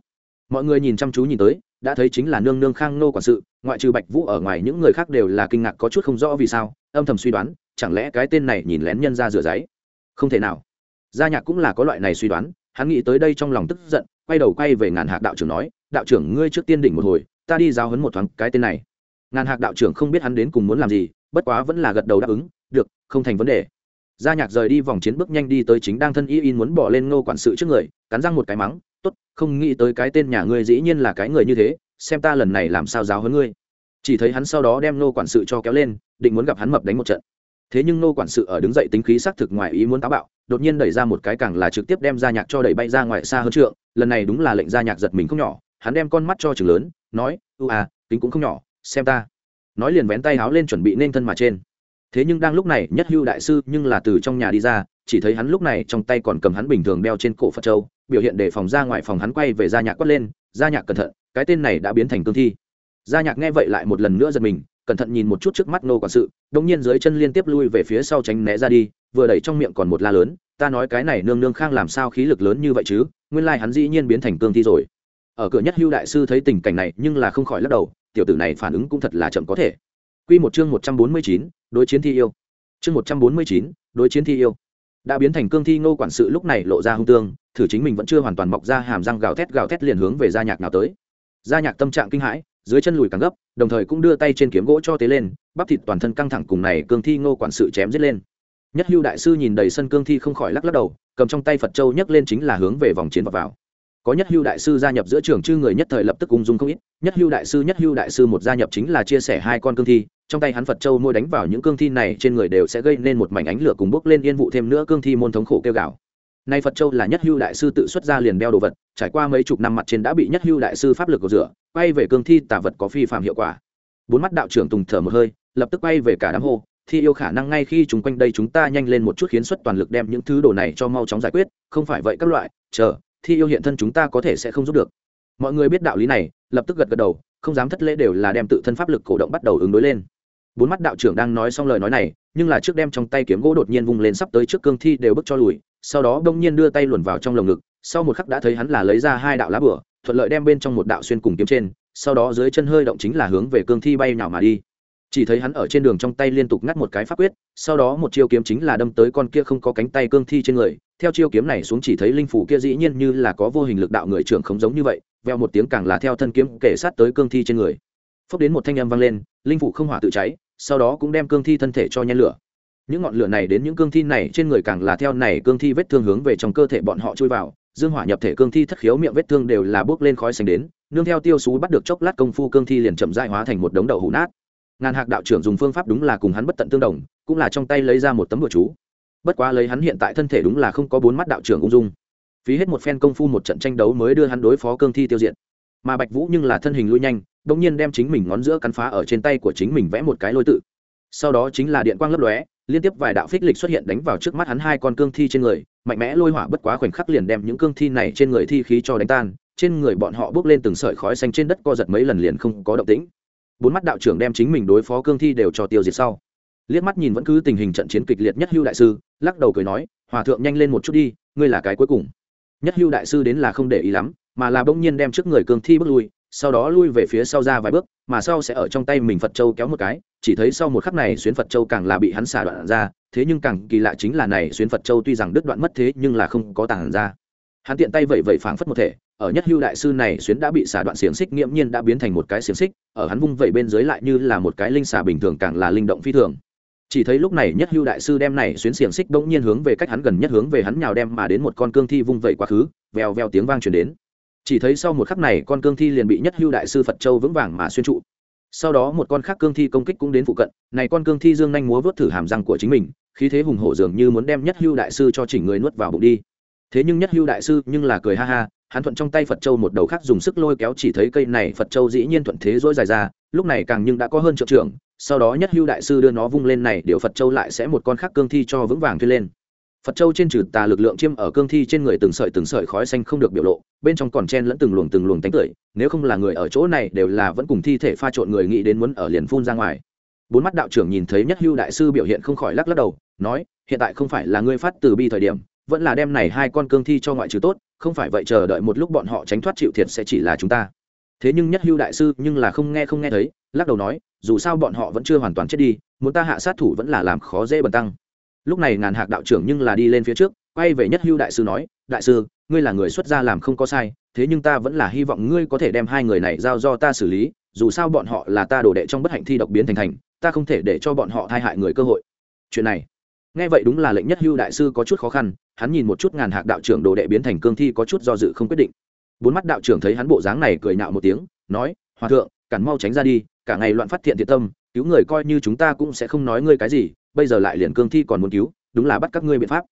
Mọi người nhìn chăm chú nhìn tới, đã thấy chính là nương nương khang nô quản sự, ngoại trừ bạch vũ ở ngoài những người khác đều là kinh ngạc có chút không rõ vì sao, âm thầm suy đoán, chẳng lẽ cái tên này nhìn lén nhân ra rửa giấy? Không thể nào. Gia nhạc cũng là có loại này suy đoán, hắn nghĩ tới đây trong lòng tức giận, quay đầu quay về ngàn hạc đạo trưởng nói, đạo trưởng, ngươi trước tiên đỉnh một hồi, ta đi giao hấn một thoáng cái tên này. Ngàn hạc đạo trưởng không biết hắn đến cùng muốn làm gì, bất quá vẫn là gật đầu đáp ứng được, không thành vấn đề. Gia nhạc rời đi vòng chiến bước nhanh đi tới chính đang thân y in muốn bỏ lên ngô quản sự trước người, cắn răng một cái mắng, tốt, không nghĩ tới cái tên nhà ngươi dĩ nhiên là cái người như thế, xem ta lần này làm sao giáo hơn ngươi. Chỉ thấy hắn sau đó đem nô quản sự cho kéo lên, định muốn gặp hắn mập đánh một trận. Thế nhưng nô quản sự ở đứng dậy tính khí xác thực ngoài ý muốn táo bạo, đột nhiên đẩy ra một cái càng là trực tiếp đem Gia nhạc cho đẩy bay ra ngoài xa hơn trượng, lần này đúng là lệnh Gia nhạc giật mình không nhỏ, hắn đem con mắt cho chừng lớn, nói ưu à tính cũng không nhỏ, xem ta. Nói liền vén tay háo lên chuẩn bị nên thân mà trên thế nhưng đang lúc này, nhất hưu đại sư nhưng là từ trong nhà đi ra, chỉ thấy hắn lúc này trong tay còn cầm hắn bình thường đeo trên cổ phật châu, biểu hiện để phòng ra ngoài phòng hắn quay về gia nhạc quất lên, gia nhạc cẩn thận, cái tên này đã biến thành cương thi. Gia nhạc nghe vậy lại một lần nữa giật mình, cẩn thận nhìn một chút trước mắt nô quản sự đông nhiên dưới chân liên tiếp lui về phía sau tránh né ra đi, vừa đẩy trong miệng còn một la lớn, ta nói cái này nương nương khang làm sao khí lực lớn như vậy chứ, nguyên lai hắn dĩ nhiên biến thành cương thi rồi. Ở cửa nhất hưu đại sư thấy tình cảnh này nhưng là không khỏi lắc đầu, tiểu tử này phản ứng cũng thật là chậm có thể. Quy một chương một trăm bốn mươi chín, đối chiến thi yêu. Chương một trăm bốn mươi chín, đối chiến thi yêu. Đã biến thành cương thi Ngô quản sự lúc này lộ ra hung tương, thử chính mình vẫn chưa hoàn toàn mọc ra hàm răng gào thét gào thét liền hướng về gia nhạc nào tới. Gia nhạc tâm trạng kinh hãi, dưới chân lùi càng gấp, đồng thời cũng đưa tay trên kiếm gỗ cho tế lên, bắp thịt toàn thân căng thẳng cùng này cương thi Ngô quản sự chém giết lên. Nhất Hưu đại sư nhìn đầy sân cương thi không khỏi lắc lắc đầu, cầm trong tay Phật châu nhấc lên chính là hướng về vòng chiến vào vào có nhất hưu đại sư gia nhập giữa trường chư người nhất thời lập tức ung dung không ít. Nhất hưu đại sư, nhất hưu đại sư một gia nhập chính là chia sẻ hai con cương thi. Trong tay hắn phật châu môi đánh vào những cương thi này trên người đều sẽ gây nên một mảnh ánh lửa cùng bốc lên yên vụ thêm nữa cương thi môn thống khổ kêu gào. Nay phật châu là nhất hưu đại sư tự xuất ra liền đeo đồ vật, trải qua mấy chục năm mặt trên đã bị nhất hưu đại sư pháp lực của rửa, quay về cương thi tả vật có phi phạm hiệu quả. Bốn mắt đạo trưởng tùng thở một hơi, lập tức quay về cả đám hô, thi yêu khả năng ngay khi chúng quanh đây chúng ta nhanh lên một chút khiến xuất toàn lực đem những thứ đồ này cho mau chóng giải quyết, không phải vậy các loại, chờ thi yêu hiện thân chúng ta có thể sẽ không giúp được. Mọi người biết đạo lý này, lập tức gật gật đầu, không dám thất lễ đều là đem tự thân pháp lực cổ động bắt đầu ứng đối lên. Bốn mắt đạo trưởng đang nói xong lời nói này, nhưng là trước đem trong tay kiếm gỗ đột nhiên vung lên sắp tới trước cương thi đều bước cho lùi, sau đó đông nhiên đưa tay luồn vào trong lồng ngực, sau một khắc đã thấy hắn là lấy ra hai đạo lá bửa, thuận lợi đem bên trong một đạo xuyên cùng kiếm trên, sau đó dưới chân hơi động chính là hướng về cương thi bay nhào mà đi chỉ thấy hắn ở trên đường trong tay liên tục ngắt một cái pháp quyết, sau đó một chiêu kiếm chính là đâm tới con kia không có cánh tay cương thi trên người. Theo chiêu kiếm này xuống chỉ thấy linh phủ kia dĩ nhiên như là có vô hình lực đạo người trưởng không giống như vậy, veo một tiếng càng là theo thân kiếm kể sát tới cương thi trên người. Phốc đến một thanh âm vang lên, linh phủ không hỏa tự cháy, sau đó cũng đem cương thi thân thể cho nhen lửa. Những ngọn lửa này đến những cương thi này trên người càng là theo này cương thi vết thương hướng về trong cơ thể bọn họ chui vào, dương hỏa nhập thể cương thi thất khiếu miệng vết thương đều là bước lên khói xanh đến, nương theo tiêu xú bắt được chốc lát công phu cương thi liền chậm dại hóa thành một đống đậu hủ nát ngàn hạc đạo trưởng dùng phương pháp đúng là cùng hắn bất tận tương đồng, cũng là trong tay lấy ra một tấm bùa chú. Bất quá lấy hắn hiện tại thân thể đúng là không có bốn mắt đạo trưởng ung dung. Phí hết một phen công phu một trận tranh đấu mới đưa hắn đối phó cương thi tiêu diệt. Mà bạch vũ nhưng là thân hình lui nhanh đ nhiên đem chính mình ngón giữa cắn phá ở trên tay của chính mình vẽ một cái lôi tự. Sau đó chính là điện quang lấp lóe, liên tiếp vài đạo phích lịch xuất hiện đánh vào trước mắt hắn hai con cương thi trên người, mạnh mẽ lôi hỏa bất quá khoảnh khắc liền đem những cương thi này trên người thi khí cho đánh tan, trên người bọn họ bước lên từng sợi khói xanh trên đất co giật mấy lần liền không có động tĩnh bốn mắt đạo trưởng đem chính mình đối phó cương thi đều cho tiêu diệt sau. Liếc mắt nhìn vẫn cứ tình hình trận chiến kịch liệt nhất hưu đại sư, lắc đầu cười nói, hòa thượng nhanh lên một chút đi, ngươi là cái cuối cùng. Nhất hưu đại sư đến là không để ý lắm, mà là bỗng nhiên đem trước người cương thi bước lui, sau đó lui về phía sau ra vài bước, mà sau sẽ ở trong tay mình phật châu kéo một cái, chỉ thấy sau một khắc này xuyến phật châu càng là bị hắn xả đoạn ra, thế nhưng càng kỳ lạ chính là này xuyến phật châu tuy rằng đứt đoạn mất thế nhưng là không có tàn ra. Hắn tiện tay vậy vậy phảng phất một thể ở nhất hưu đại sư này xuyến đã bị xả đoạn xiềng xích nghiễm nhiên đã biến thành một cái xiềng xích, ở hắn vung vẩy bên dưới lại như là một cái linh xà bình thường càng là linh động phi thường. Chỉ thấy lúc này nhất hưu đại sư đem này xuyến xiềng xích bỗng nhiên hướng về cách hắn gần nhất hướng về hắn nhào đem mà đến một con cương thi vung vẩy quá khứ, vèo vèo tiếng vang truyền đến. Chỉ thấy sau một khắc này con cương thi liền bị nhất hưu đại sư phật châu vững vàng mà xuyên trụ. Sau đó một con khác cương thi công kích cũng đến phụ cận, này con cương thi dương nhanh múa vớt thử hàm răng của chính mình, khí thế hùng hổ dường như muốn đem nhất hưu đại sư cho chỉnh người nuốt vào bụng đi. Thế nhưng nhất hưu đại sư nhưng là cười ha ha hắn thuận trong tay phật châu một đầu khác dùng sức lôi kéo chỉ thấy cây này phật châu dĩ nhiên thuận thế dỗi dài ra, lúc này càng nhưng đã có hơn triệu trưởng, sau đó nhất hưu đại sư đưa nó vung lên này, điều phật châu lại sẽ một con khác cương thi cho vững vàng thuyên lên. Phật châu trên trừ tà lực lượng chiêm ở cương thi trên người từng sợi từng sợi khói xanh không được biểu lộ, bên trong còn chen lẫn từng luồng từng luồng tánh tưởi, nếu không là người ở chỗ này đều là vẫn cùng thi thể pha trộn người nghĩ đến muốn ở liền phun ra ngoài. Bốn mắt đạo trưởng nhìn thấy nhất hưu đại sư biểu hiện không khỏi lắc lắc đầu, nói, hiện tại không phải là ngươi phát từ bi thời điểm, vẫn là đem này hai con cương thi cho ngoại trừ tốt không phải vậy chờ đợi một lúc bọn họ tránh thoát chịu thiệt sẽ chỉ là chúng ta. Thế nhưng nhất hưu đại sư nhưng là không nghe không nghe thấy, lắc đầu nói, dù sao bọn họ vẫn chưa hoàn toàn chết đi, muốn ta hạ sát thủ vẫn là làm khó dễ bần tăng. Lúc này ngàn hạc đạo trưởng nhưng là đi lên phía trước, quay về nhất hưu đại sư nói, đại sư, ngươi là người xuất gia làm không có sai, thế nhưng ta vẫn là hy vọng ngươi có thể đem hai người này giao do ta xử lý, dù sao bọn họ là ta đồ đệ trong bất hạnh thi độc biến thành thành, ta không thể để cho bọn họ thai hại người cơ hội. Chuyện này nghe vậy đúng là lệnh nhất hưu đại sư có chút khó khăn, hắn nhìn một chút ngàn hạc đạo trưởng đồ đệ biến thành cương thi có chút do dự không quyết định. Bốn mắt đạo trưởng thấy hắn bộ dáng này cười nhạo một tiếng, nói, hòa thượng, cản mau tránh ra đi, cả ngày loạn phát thiện thiện tâm, cứu người coi như chúng ta cũng sẽ không nói ngươi cái gì, bây giờ lại liền cương thi còn muốn cứu, đúng là bắt các ngươi biện pháp.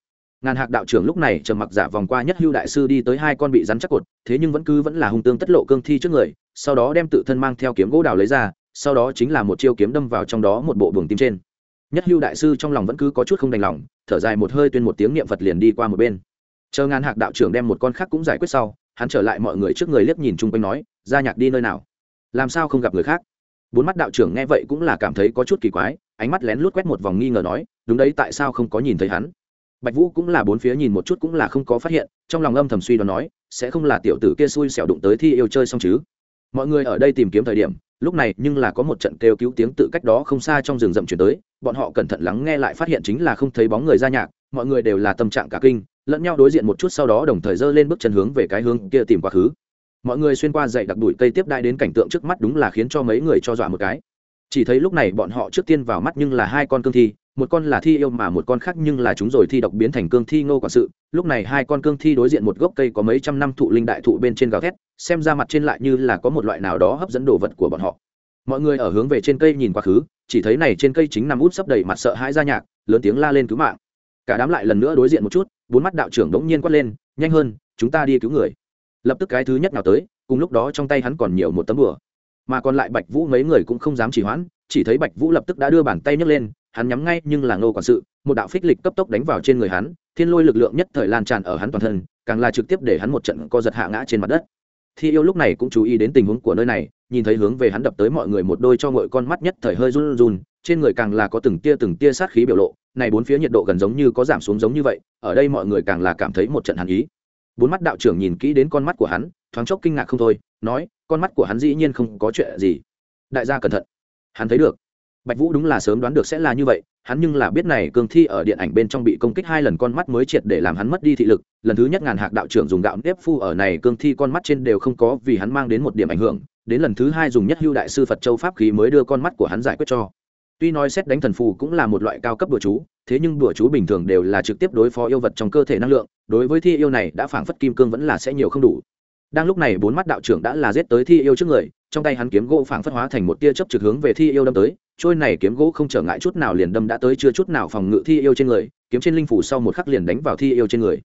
Ngàn hạc đạo trưởng lúc này trầm mặc giả vòng qua nhất hưu đại sư đi tới hai con bị rắn chắc cột, thế nhưng vẫn cứ vẫn là hung tương tất lộ cương thi trước người, sau đó đem tự thân mang theo kiếm gỗ đào lấy ra, sau đó chính là một chiêu kiếm đâm vào trong đó một bộ buồng tim trên nhất hưu đại sư trong lòng vẫn cứ có chút không đành lòng, thở dài một hơi tuyên một tiếng niệm phật liền đi qua một bên. Chờ ngàn hạc đạo trưởng đem một con khác cũng giải quyết sau, hắn trở lại mọi người trước người liếc nhìn chung quanh nói ra nhạc đi nơi nào? Làm sao không gặp người khác? Bốn mắt đạo trưởng nghe vậy cũng là cảm thấy có chút kỳ quái, ánh mắt lén lút quét một vòng nghi ngờ nói, đúng đấy, tại sao không có nhìn thấy hắn? Bạch vũ cũng là bốn phía nhìn một chút cũng là không có phát hiện, trong lòng âm thầm suy đoán nói, sẽ không là tiểu tử kia xui xẻo đụng tới thi yêu chơi xong chứ? Mọi người ở đây tìm kiếm thời điểm lúc này nhưng là có một trận kêu cứu tiếng tự cách đó không xa trong rừng rậm chuyển tới, bọn họ cẩn thận lắng nghe lại phát hiện chính là không thấy bóng người ra nhạc, mọi người đều là tâm trạng cả kinh, lẫn nhau đối diện một chút sau đó đồng thời dơ lên bước chân hướng về cái hướng kia tìm quá khứ. Mọi người xuyên qua dậy đặc đùi cây tiếp đai đến cảnh tượng trước mắt đúng là khiến cho mấy người cho dọa một cái. Chỉ thấy lúc này bọn họ trước tiên vào mắt nhưng là hai con cương thi một con là thi yêu mà một con khác nhưng là chúng rồi thi độc biến thành cương thi ngô quả sự. Lúc này hai con cương thi đối diện một gốc cây có mấy trăm năm thụ linh đại thụ bên trên gào thét, xem ra mặt trên lại như là có một loại nào đó hấp dẫn đồ vật của bọn họ. Mọi người ở hướng về trên cây nhìn quá khứ, chỉ thấy này trên cây chính nằm út sấp đầy mặt sợ hãi ra nhạc, lớn tiếng la lên cứu mạng. Cả đám lại lần nữa đối diện một chút, bốn mắt đạo trưởng đống nhiên quát lên, nhanh hơn, chúng ta đi cứu người. Lập tức cái thứ nhất nào tới, cùng lúc đó trong tay hắn còn nhiều một tấm bừa mà còn lại bạch vũ mấy người cũng không dám chỉ hoãn, chỉ thấy bạch vũ lập tức đã đưa bàn tay nhấc lên hắn nhắm ngay nhưng là ngô quản sự, một đạo phích lịch cấp tốc đánh vào trên người hắn, thiên lôi lực lượng nhất thời lan tràn ở hắn toàn thân, càng là trực tiếp để hắn một trận co giật hạ ngã trên mặt đất. Thi yêu lúc này cũng chú ý đến tình huống của nơi này, nhìn thấy hướng về hắn đập tới mọi người một đôi cho ngội con mắt nhất thời hơi run run, trên người càng là có từng tia từng tia sát khí biểu lộ, này bốn phía nhiệt độ gần giống như có giảm xuống giống như vậy, ở đây mọi người càng là cảm thấy một trận hàn ý. Bốn mắt đạo trưởng nhìn kỹ đến con mắt của hắn, thoáng chốc kinh ngạc không thôi, nói, con mắt của hắn dĩ nhiên không có chuyện gì. Đại gia cẩn thận. Hắn thấy được bạch vũ đúng là sớm đoán được sẽ là như vậy, hắn nhưng là biết này cương thi ở điện ảnh bên trong bị công kích hai lần con mắt mới triệt để làm hắn mất đi thị lực, lần thứ nhất ngàn hạc đạo trưởng dùng gạo nếp phu ở này cương thi con mắt trên đều không có vì hắn mang đến một điểm ảnh hưởng, đến lần thứ hai dùng nhất hưu đại sư phật châu pháp khí mới đưa con mắt của hắn giải quyết cho. Tuy nói xét đánh thần phù cũng là một loại cao cấp đùa chú, thế nhưng đùa chú bình thường đều là trực tiếp đối phó yêu vật trong cơ thể năng lượng, đối với thi yêu này đã phảng phất kim cương vẫn là sẽ nhiều không đủ. Đang lúc này bốn mắt đạo trưởng đã là giết tới thi yêu trước người, trong tay hắn kiếm gỗ phảng phất hóa thành một tia chớp trực hướng về thi yêu đâm tới trôi này kiếm gỗ không trở ngại chút nào liền đâm đã tới chưa chút nào phòng ngự thi yêu trên người, kiếm trên linh phủ sau một khắc liền đánh vào thi yêu trên người.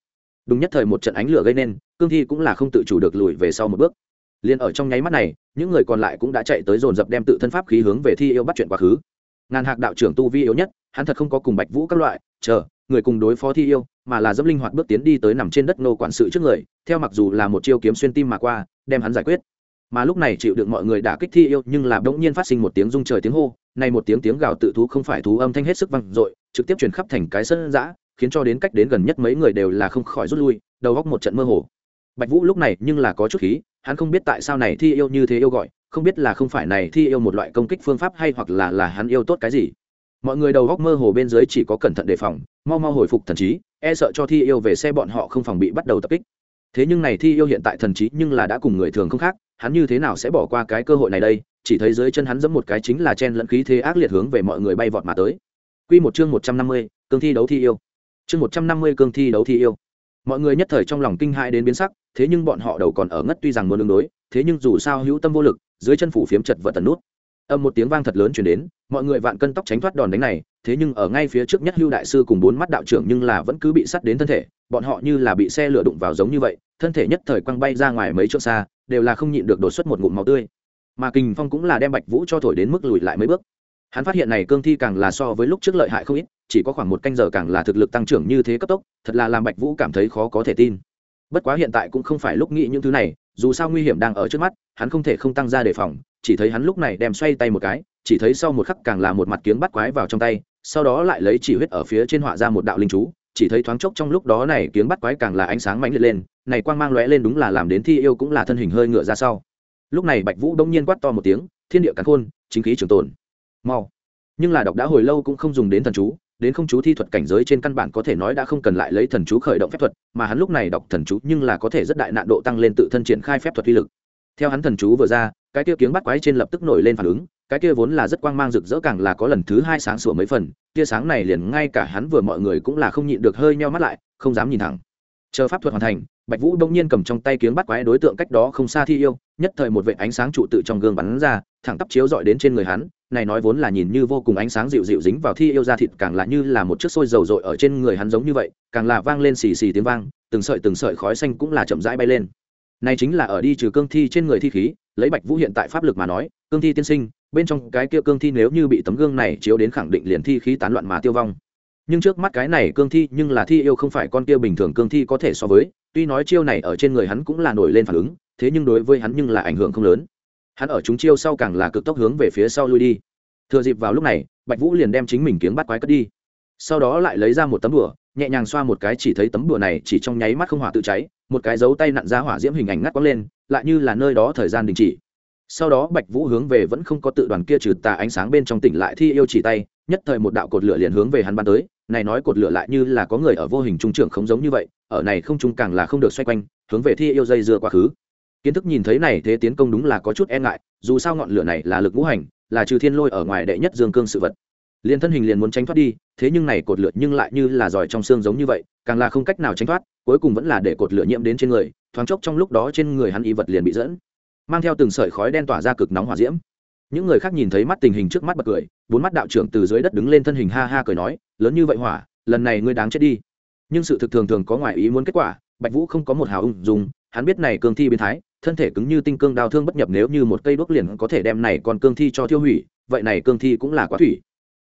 Đúng nhất thời một trận ánh lửa gây nên, cương thi cũng là không tự chủ được lùi về sau một bước. Liền ở trong nháy mắt này, những người còn lại cũng đã chạy tới dồn dập đem tự thân pháp khí hướng về thi yêu bắt chuyện quá khứ. Ngàn hạc đạo trưởng tu vi yếu nhất, hắn thật không có cùng bạch vũ các loại, chờ, người cùng đối phó thi yêu, mà là dẫm linh hoạt bước tiến đi tới nằm trên đất nô quản sự trước người, theo mặc dù là một chiêu kiếm xuyên tim mà qua, đem hắn giải quyết. Mà lúc này chịu được mọi người đả kích thi yêu, nhưng là bỗng nhiên phát sinh một tiếng rung trời tiếng hô này một tiếng tiếng gào tự thú không phải thú âm thanh hết sức vang dội, trực tiếp truyền khắp thành cái sân dã khiến cho đến cách đến gần nhất mấy người đều là không khỏi rút lui, đầu góc một trận mơ hồ. Bạch vũ lúc này nhưng là có chút khí, hắn không biết tại sao này thi yêu như thế yêu gọi, không biết là không phải này thi yêu một loại công kích phương pháp hay hoặc là là hắn yêu tốt cái gì. Mọi người đầu góc mơ hồ bên dưới chỉ có cẩn thận đề phòng, mau mau hồi phục thần trí e sợ cho thi yêu về xe bọn họ không phòng bị bắt đầu tập kích. Thế nhưng này thi yêu hiện tại thần trí nhưng là đã cùng người thường không khác, hắn như thế nào sẽ bỏ qua cái cơ hội này đây? Chỉ thấy dưới chân hắn giẫm một cái chính là chen lẫn khí thế ác liệt hướng về mọi người bay vọt mà tới. Quy một chương một trăm năm mươi, cương thi đấu thi yêu. Chương một trăm năm mươi cương thi đấu thi yêu. Mọi người nhất thời trong lòng kinh hãi đến biến sắc thế nhưng bọn họ đầu còn ở ngất tuy rằng muốn ứng đối thế nhưng dù sao hữu tâm vô lực dưới chân phủ phiếm chật vật tần nút. Âm một tiếng vang thật lớn truyền đến mọi người vạn cân tóc tránh thoát đòn đánh này thế nhưng ở ngay phía trước nhất hưu đại sư cùng bốn mắt đạo trưởng nhưng là vẫn cứ bị sắt đến thân thể bọn họ như là bị xe lửa đụng vào giống như vậy thân thể nhất thời quăng bay ra ngoài mấy chỗ xa đều là không nhịn được đột xuất một ngụm máu tươi mà kình phong cũng là đem bạch vũ cho thổi đến mức lùi lại mấy bước. Hắn phát hiện này cương thi càng là so với lúc trước lợi hại không ít, chỉ có khoảng một canh giờ càng là thực lực tăng trưởng như thế cấp tốc, thật là làm bạch vũ cảm thấy khó có thể tin. Bất quá hiện tại cũng không phải lúc nghĩ những thứ này, dù sao nguy hiểm đang ở trước mắt, hắn không thể không tăng ra đề phòng, chỉ thấy hắn lúc này đem xoay tay một cái, chỉ thấy sau một khắc càng là một mặt kiếng bắt quái vào trong tay, sau đó lại lấy chỉ huyết ở phía trên họa ra một đạo linh chú, chỉ thấy thoáng chốc trong lúc đó này kiếng bắt quái càng là ánh sáng mãnh liệt lên, này quang mang lóe lên đúng là làm đến thi yêu cũng là thân hình hơi ngựa ra sau lúc này bạch vũ đông nhiên quát to một tiếng, thiên địa cắn khôn, chính khí trường tồn. Mau. Nhưng là đọc đã hồi lâu cũng không dùng đến thần chú, đến không chú thi thuật cảnh giới trên căn bản có thể nói đã không cần lại lấy thần chú khởi động phép thuật, mà hắn lúc này đọc thần chú nhưng là có thể rất đại nạn độ tăng lên tự thân triển khai phép thuật uy lực. Theo hắn thần chú vừa ra, cái kia kiếng bắt quái trên lập tức nổi lên phản ứng, cái kia vốn là rất quang mang rực rỡ càng là có lần thứ hai sáng sủa mấy phần, tia sáng này liền ngay cả hắn vừa mọi người cũng là không nhịn được hơi nheo mắt lại, không dám nhìn thẳng. Chờ pháp thuật hoàn thành bạch vũ đông nhiên cầm trong tay kiếng bắt quái đối tượng cách đó không xa thi yêu, nhất thời một vệ ánh sáng trụ tự trong gương bắn ra, thẳng tắp chiếu dọi đến trên người hắn, này nói vốn là nhìn như vô cùng ánh sáng dịu dịu dính vào thi yêu ra thịt, càng là như là một chiếc sôi dầu dội ở trên người hắn giống như vậy, càng là vang lên xì xì tiếng vang, từng sợi từng sợi khói xanh cũng là chậm rãi bay lên. Này chính là ở đi trừ cương thi trên người thi khí, lấy bạch vũ hiện tại pháp lực mà nói, cương thi tiên sinh, bên trong cái kia cương thi nếu như bị tấm gương này chiếu đến khẳng định liền thi khí tán loạn mà tiêu vong. Nhưng trước mắt cái này cương thi nhưng là thi yêu không phải con kia bình thường cương thi có thể so với tuy nói chiêu này ở trên người hắn cũng là nổi lên phản ứng, thế nhưng đối với hắn nhưng là ảnh hưởng không lớn. Hắn ở chúng chiêu sau càng là cực tốc hướng về phía sau lui đi. Thừa dịp vào lúc này, bạch vũ liền đem chính mình kiếng bắt quái cất đi. Sau đó lại lấy ra một tấm đùa, nhẹ nhàng xoa một cái chỉ thấy tấm đùa này chỉ trong nháy mắt không hỏa tự cháy, một cái dấu tay nặn ra hỏa diễm hình ảnh ngắt quăng lên, lại như là nơi đó thời gian đình chỉ. Sau đó bạch vũ hướng về vẫn không có tự đoàn kia trừ tà ánh sáng bên trong tỉnh lại thi yêu chỉ tay, nhất thời một đạo cột lửa liền hướng về hắn bắn tới này nói cột lửa lại như là có người ở vô hình trung trưởng không giống như vậy, ở này không trung càng là không được xoay quanh, hướng về thi yêu dây dưa quá khứ. Kiến thức nhìn thấy này thế tiến công đúng là có chút e ngại, dù sao ngọn lửa này là lực ngũ hành, là trừ thiên lôi ở ngoài đệ nhất dương cương sự vật. Liền thân hình liền muốn tránh thoát đi, thế nhưng này cột lửa nhưng lại như là giỏi trong xương giống như vậy, càng là không cách nào tránh thoát, cuối cùng vẫn là để cột lửa nhiễm đến trên người, thoáng chốc trong lúc đó trên người hắn y vật liền bị dẫn, mang theo từng sợi khói đen tỏa ra cực nóng hỏa diễm. Những người khác nhìn thấy mắt tình hình trước mắt bật cười bốn mắt đạo trưởng từ dưới đất đứng lên thân hình ha ha cười nói, lớn như vậy hỏa, lần này ngươi đáng chết đi. Nhưng sự thực thường thường có ngoại ý muốn kết quả, bạch vũ không có một hào ung dùng hắn biết này cương thi biến thái, thân thể cứng như tinh cương đào thương bất nhập nếu như một cây đuốc liền có thể đem này còn cương thi cho tiêu hủy, vậy này cương thi cũng là quá thủy.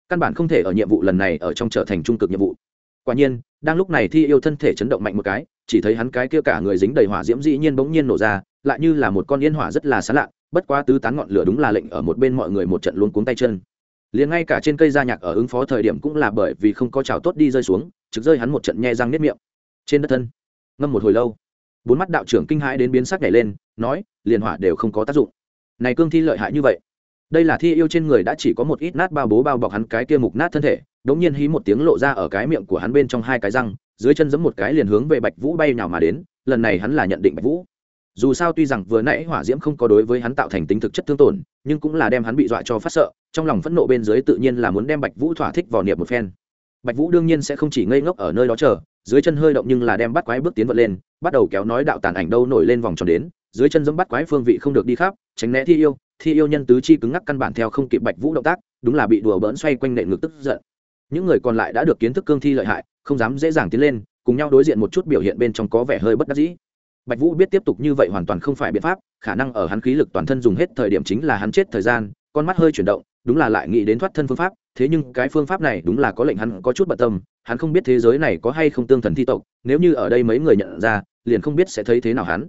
Căn bản không thể ở nhiệm vụ lần này ở trong trở thành trung cực nhiệm vụ. Quả nhiên, đang lúc này thi yêu thân thể chấn động mạnh một cái, chỉ thấy hắn cái kia cả người dính đầy hỏa diễm dĩ nhiên bỗng nhiên nổ ra, lại như là một con yên hỏa rất là xa lạ, bất quá tứ tán ngọn lửa đúng là lệnh ở một bên mọi người một trận luôn cuống tay chân liền ngay cả trên cây gia nhạc ở ứng phó thời điểm cũng là bởi vì không có trào tốt đi rơi xuống, trực rơi hắn một trận nhe răng nếp miệng. Trên đất thân, ngâm một hồi lâu, bốn mắt đạo trưởng kinh hãi đến biến sắc nhảy lên, nói, liền hỏa đều không có tác dụng. Này cương thi lợi hại như vậy. Đây là thi yêu trên người đã chỉ có một ít nát bao bố bao bọc hắn cái kia mục nát thân thể, đống nhiên hí một tiếng lộ ra ở cái miệng của hắn bên trong hai cái răng, dưới chân giẫm một cái liền hướng về bạch vũ bay nào mà đến, lần này hắn là nhận định bạch vũ dù sao tuy rằng vừa nãy hỏa diễm không có đối với hắn tạo thành tính thực chất thương tổn, nhưng cũng là đem hắn bị dọa cho phát sợ, trong lòng phẫn nộ bên dưới tự nhiên là muốn đem bạch vũ thỏa thích vào niệm một phen. Bạch vũ đương nhiên sẽ không chỉ ngây ngốc ở nơi đó chờ, dưới chân hơi động nhưng là đem bắt quái bước tiến vật lên, bắt đầu kéo nói đạo tàn ảnh đâu nổi lên vòng tròn đến, dưới chân giống bắt quái phương vị không được đi khắp, tránh né thi yêu thi yêu nhân tứ chi cứng ngắc căn bản theo không kịp bạch vũ động tác, đúng là bị đùa bỡn xoay quanh nệ ngực tức giận. Những người còn lại đã được kiến thức cương thi lợi hại, không dám dễ dàng tiến lên, cùng nhau đối diện một chút biểu hiện bên trong có vẻ hơi bất đắc dĩ bạch vũ biết tiếp tục như vậy hoàn toàn không phải biện pháp, khả năng ở hắn khí lực toàn thân dùng hết thời điểm chính là hắn chết thời gian, con mắt hơi chuyển động, đúng là lại nghĩ đến thoát thân phương pháp, thế nhưng cái phương pháp này đúng là có lệnh hắn có chút bận tâm, hắn không biết thế giới này có hay không tương thần thi tộc, nếu như ở đây mấy người nhận ra, liền không biết sẽ thấy thế nào hắn.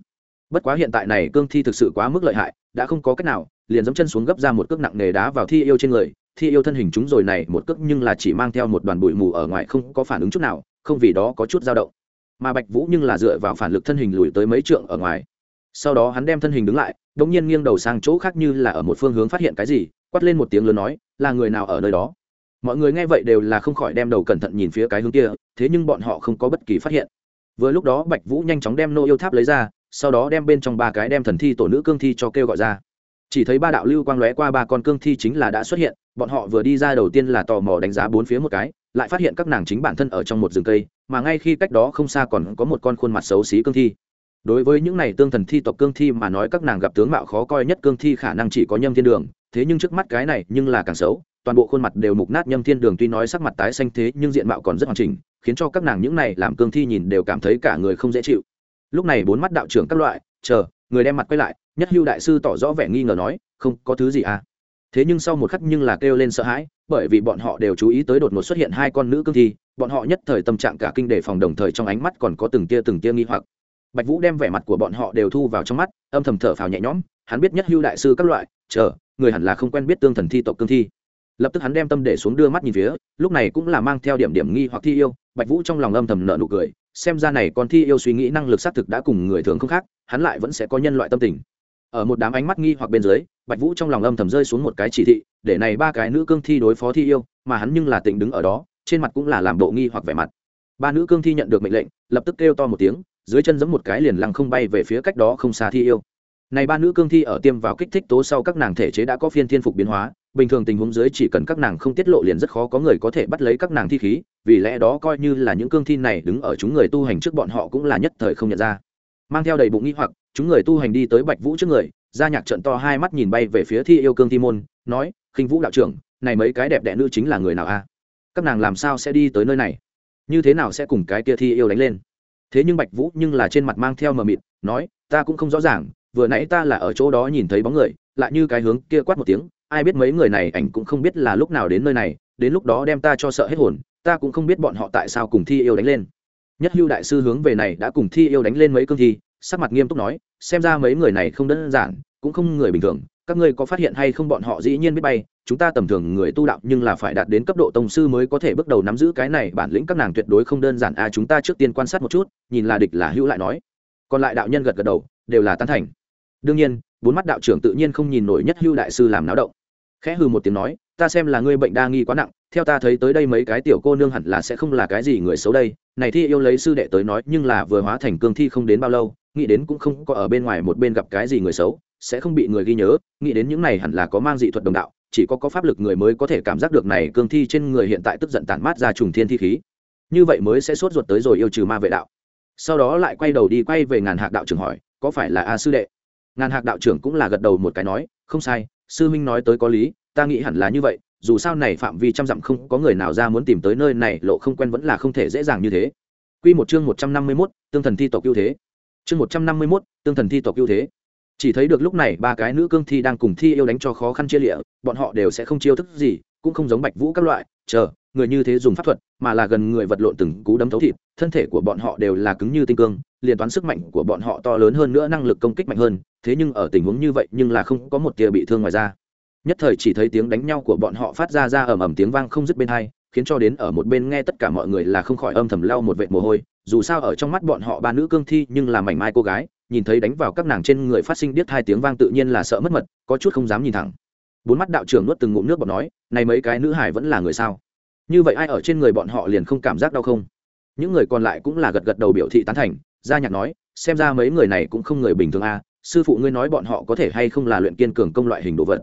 Bất quá hiện tại này cương thi thực sự quá mức lợi hại, đã không có cách nào, liền giẫm chân xuống gấp ra một cước nặng nề đá vào thi yêu trên người, thi yêu thân hình chúng rồi này một cước nhưng là chỉ mang theo một đoàn bụi mù ở ngoài không có phản ứng chút nào, không vì đó có chút dao động mà bạch vũ nhưng là dựa vào phản lực thân hình lùi tới mấy trượng ở ngoài. Sau đó hắn đem thân hình đứng lại đ ỗ n g nhiên nghiêng đầu sang chỗ khác như là ở một phương hướng phát hiện cái gì quắt lên một tiếng lớn nói, là người nào ở nơi đó? Mọi người nghe vậy đều là không khỏi đem đầu cẩn thận nhìn phía cái hướng kia, thế nhưng bọn họ không có bất kỳ phát hiện. Vừa lúc đó bạch vũ nhanh chóng đem nô yêu tháp lấy ra, sau đó đem bên trong ba cái đem thần thi tổ nữ cương thi cho kêu gọi ra. Chỉ thấy ba đạo lưu quang lóe qua ba con cương thi chính là đã xuất hiện, bọn họ vừa đi ra đầu tiên là tò mò đánh giá bốn phía một cái lại phát hiện các nàng chính bản thân ở trong một rừng cây, mà ngay khi cách đó không xa còn có một con khuôn mặt xấu xí cương thi. Đối với những này tương thần thi tộc cương thi mà nói các nàng gặp tướng mạo khó coi nhất cương thi khả năng chỉ có nhâm thiên đường, thế nhưng trước mắt cái này nhưng là càng xấu, toàn bộ khuôn mặt đều mục nát nhâm thiên đường tuy nói sắc mặt tái xanh thế nhưng diện mạo còn rất hoàn chỉnh, khiến cho các nàng những này làm cương thi nhìn đều cảm thấy cả người không dễ chịu. Lúc này bốn mắt đạo trưởng các loại, chờ, người đem mặt quay lại, nhất hưu đại sư tỏ rõ vẻ nghi ngờ nói, không, có thứ gì à? Thế nhưng sau một khắc nhưng là kêu lên sợ hãi, bởi vì bọn họ đều chú ý tới đột ngột xuất hiện hai con nữ cương thi, bọn họ nhất thời tâm trạng cả kinh đề phòng đồng thời trong ánh mắt còn có từng tia từng tia nghi hoặc. Bạch vũ đem vẻ mặt của bọn họ đều thu vào trong mắt, âm thầm thở phào nhẹ nhõm, hắn biết nhất hưu đại sư các loại, chờ, người hẳn là không quen biết tương thần thi tộc cương thi. Lập tức hắn đem tâm để xuống đưa mắt nhìn phía, lúc này cũng là mang theo điểm điểm nghi hoặc thi yêu, bạch vũ trong lòng âm thầm nợ nụ cười, xem ra này con thi yêu suy nghĩ năng lực xác thực đã cùng người thường không khác, hắn lại vẫn sẽ có nhân loại tâm tình ở một đám ánh mắt nghi hoặc bên dưới, bạch vũ trong lòng âm thầm rơi xuống một cái chỉ thị, để này ba cái nữ cương thi đối phó thi yêu, mà hắn nhưng là tịnh đứng ở đó, trên mặt cũng là làm bộ nghi hoặc vẻ mặt. Ba nữ cương thi nhận được mệnh lệnh, lập tức kêu to một tiếng, dưới chân giẫm một cái liền lăng không bay về phía cách đó không xa thi yêu. Này ba nữ cương thi ở tiêm vào kích thích tố sau các nàng thể chế đã có phiên thiên phục biến hóa, bình thường tình huống dưới chỉ cần các nàng không tiết lộ liền rất khó có người có thể bắt lấy các nàng thi khí, vì lẽ đó coi như là những cương thi này đứng ở chúng người tu hành trước bọn họ cũng là nhất thời không nhận ra mang theo đầy bụng nghĩ hoặc, chúng người tu hành đi tới bạch vũ trước người, gia nhạc trận to hai mắt nhìn bay về phía thi yêu cương thi môn, nói, khinh vũ đạo trưởng, này mấy cái đẹp đẽ nữ chính là người nào a? Các nàng làm sao sẽ đi tới nơi này? Như thế nào sẽ cùng cái kia thi yêu đánh lên? Thế nhưng bạch vũ nhưng là trên mặt mang theo mờ mịt, nói, ta cũng không rõ ràng, vừa nãy ta là ở chỗ đó nhìn thấy bóng người, lại như cái hướng kia quát một tiếng, ai biết mấy người này ảnh cũng không biết là lúc nào đến nơi này, đến lúc đó đem ta cho sợ hết hồn, ta cũng không biết bọn họ tại sao cùng thi yêu đánh lên nhất hưu đại sư hướng về này đã cùng thi yêu đánh lên mấy cương thi, sắc mặt nghiêm túc nói, xem ra mấy người này không đơn giản, cũng không người bình thường. Các ngươi có phát hiện hay không bọn họ dĩ nhiên biết bay, chúng ta tầm thường người tu đạo nhưng là phải đạt đến cấp độ tông sư mới có thể bước đầu nắm giữ cái này bản lĩnh các nàng tuyệt đối không đơn giản. À chúng ta trước tiên quan sát một chút, nhìn là địch là hữu lại nói. Còn lại đạo nhân gật gật đầu, đều là tán thành. Đương nhiên, bốn mắt đạo trưởng tự nhiên không nhìn nổi nhất hưu đại sư làm náo động. Khẽ hừ một tiếng nói, ta xem là ngươi bệnh đa nghi quá nặng, theo ta thấy tới đây mấy cái tiểu cô nương hẳn là sẽ không là cái gì người xấu đây này thi yêu lấy sư đệ tới nói nhưng là vừa hóa thành cương thi không đến bao lâu, nghĩ đến cũng không có ở bên ngoài một bên gặp cái gì người xấu, sẽ không bị người ghi nhớ, nghĩ đến những này hẳn là có mang dị thuật đồng đạo, chỉ có có pháp lực người mới có thể cảm giác được này cương thi trên người hiện tại tức giận tản mát ra trùng thiên thi khí. Như vậy mới sẽ sốt ruột tới rồi yêu trừ ma vệ đạo. Sau đó lại quay đầu đi quay về ngàn hạc đạo trưởng hỏi, có phải là a sư đệ? Ngàn hạc đạo trưởng cũng là gật đầu một cái nói, không sai, sư minh nói tới có lý, ta nghĩ hẳn là như vậy dù sao này phạm vi trăm dặm không có người nào ra muốn tìm tới nơi này lộ không quen vẫn là không thể dễ dàng như thế Quy một chương một trăm năm mươi 151, tương thần thi tộc ưu thế. Chương một trăm năm mươi 151, tương thần thi tộc ưu thế. Chỉ thấy được lúc này ba cái nữ cương thi đang cùng thi yêu đánh cho khó khăn chia liệt, bọn họ đều sẽ không chiêu thức gì, cũng không giống Bạch Vũ các loại, chờ, người như thế dùng pháp thuật, mà là gần người vật lộn từng cú đấm thấu thịt, thân thể của bọn họ đều là cứng như tinh cương, liền toán sức mạnh của bọn họ to lớn hơn nữa năng lực công kích mạnh hơn, thế nhưng ở tình huống như vậy nhưng là không có một tia bị thương ngoài ra nhất thời chỉ thấy tiếng đánh nhau của bọn họ phát ra ra ầm ầm tiếng vang không dứt bên hai, khiến cho đến ở một bên nghe tất cả mọi người là không khỏi âm thầm lau một vệt mồ hôi. Dù sao ở trong mắt bọn họ ba nữ cương thi nhưng là mảnh mai cô gái, nhìn thấy đánh vào các nàng trên người phát sinh điếc hai tiếng vang tự nhiên là sợ mất mật, có chút không dám nhìn thẳng. Bốn mắt đạo trưởng nuốt từng ngụm nước bọt nói, này mấy cái nữ hải vẫn là người sao? Như vậy ai ở trên người bọn họ liền không cảm giác đau không? Những người còn lại cũng là gật gật đầu biểu thị tán thành, gia nhạc nói, xem ra mấy người này cũng không người bình thường a sư phụ ngươi nói bọn họ có thể hay không là luyện kiên cường công loại hình đồ vật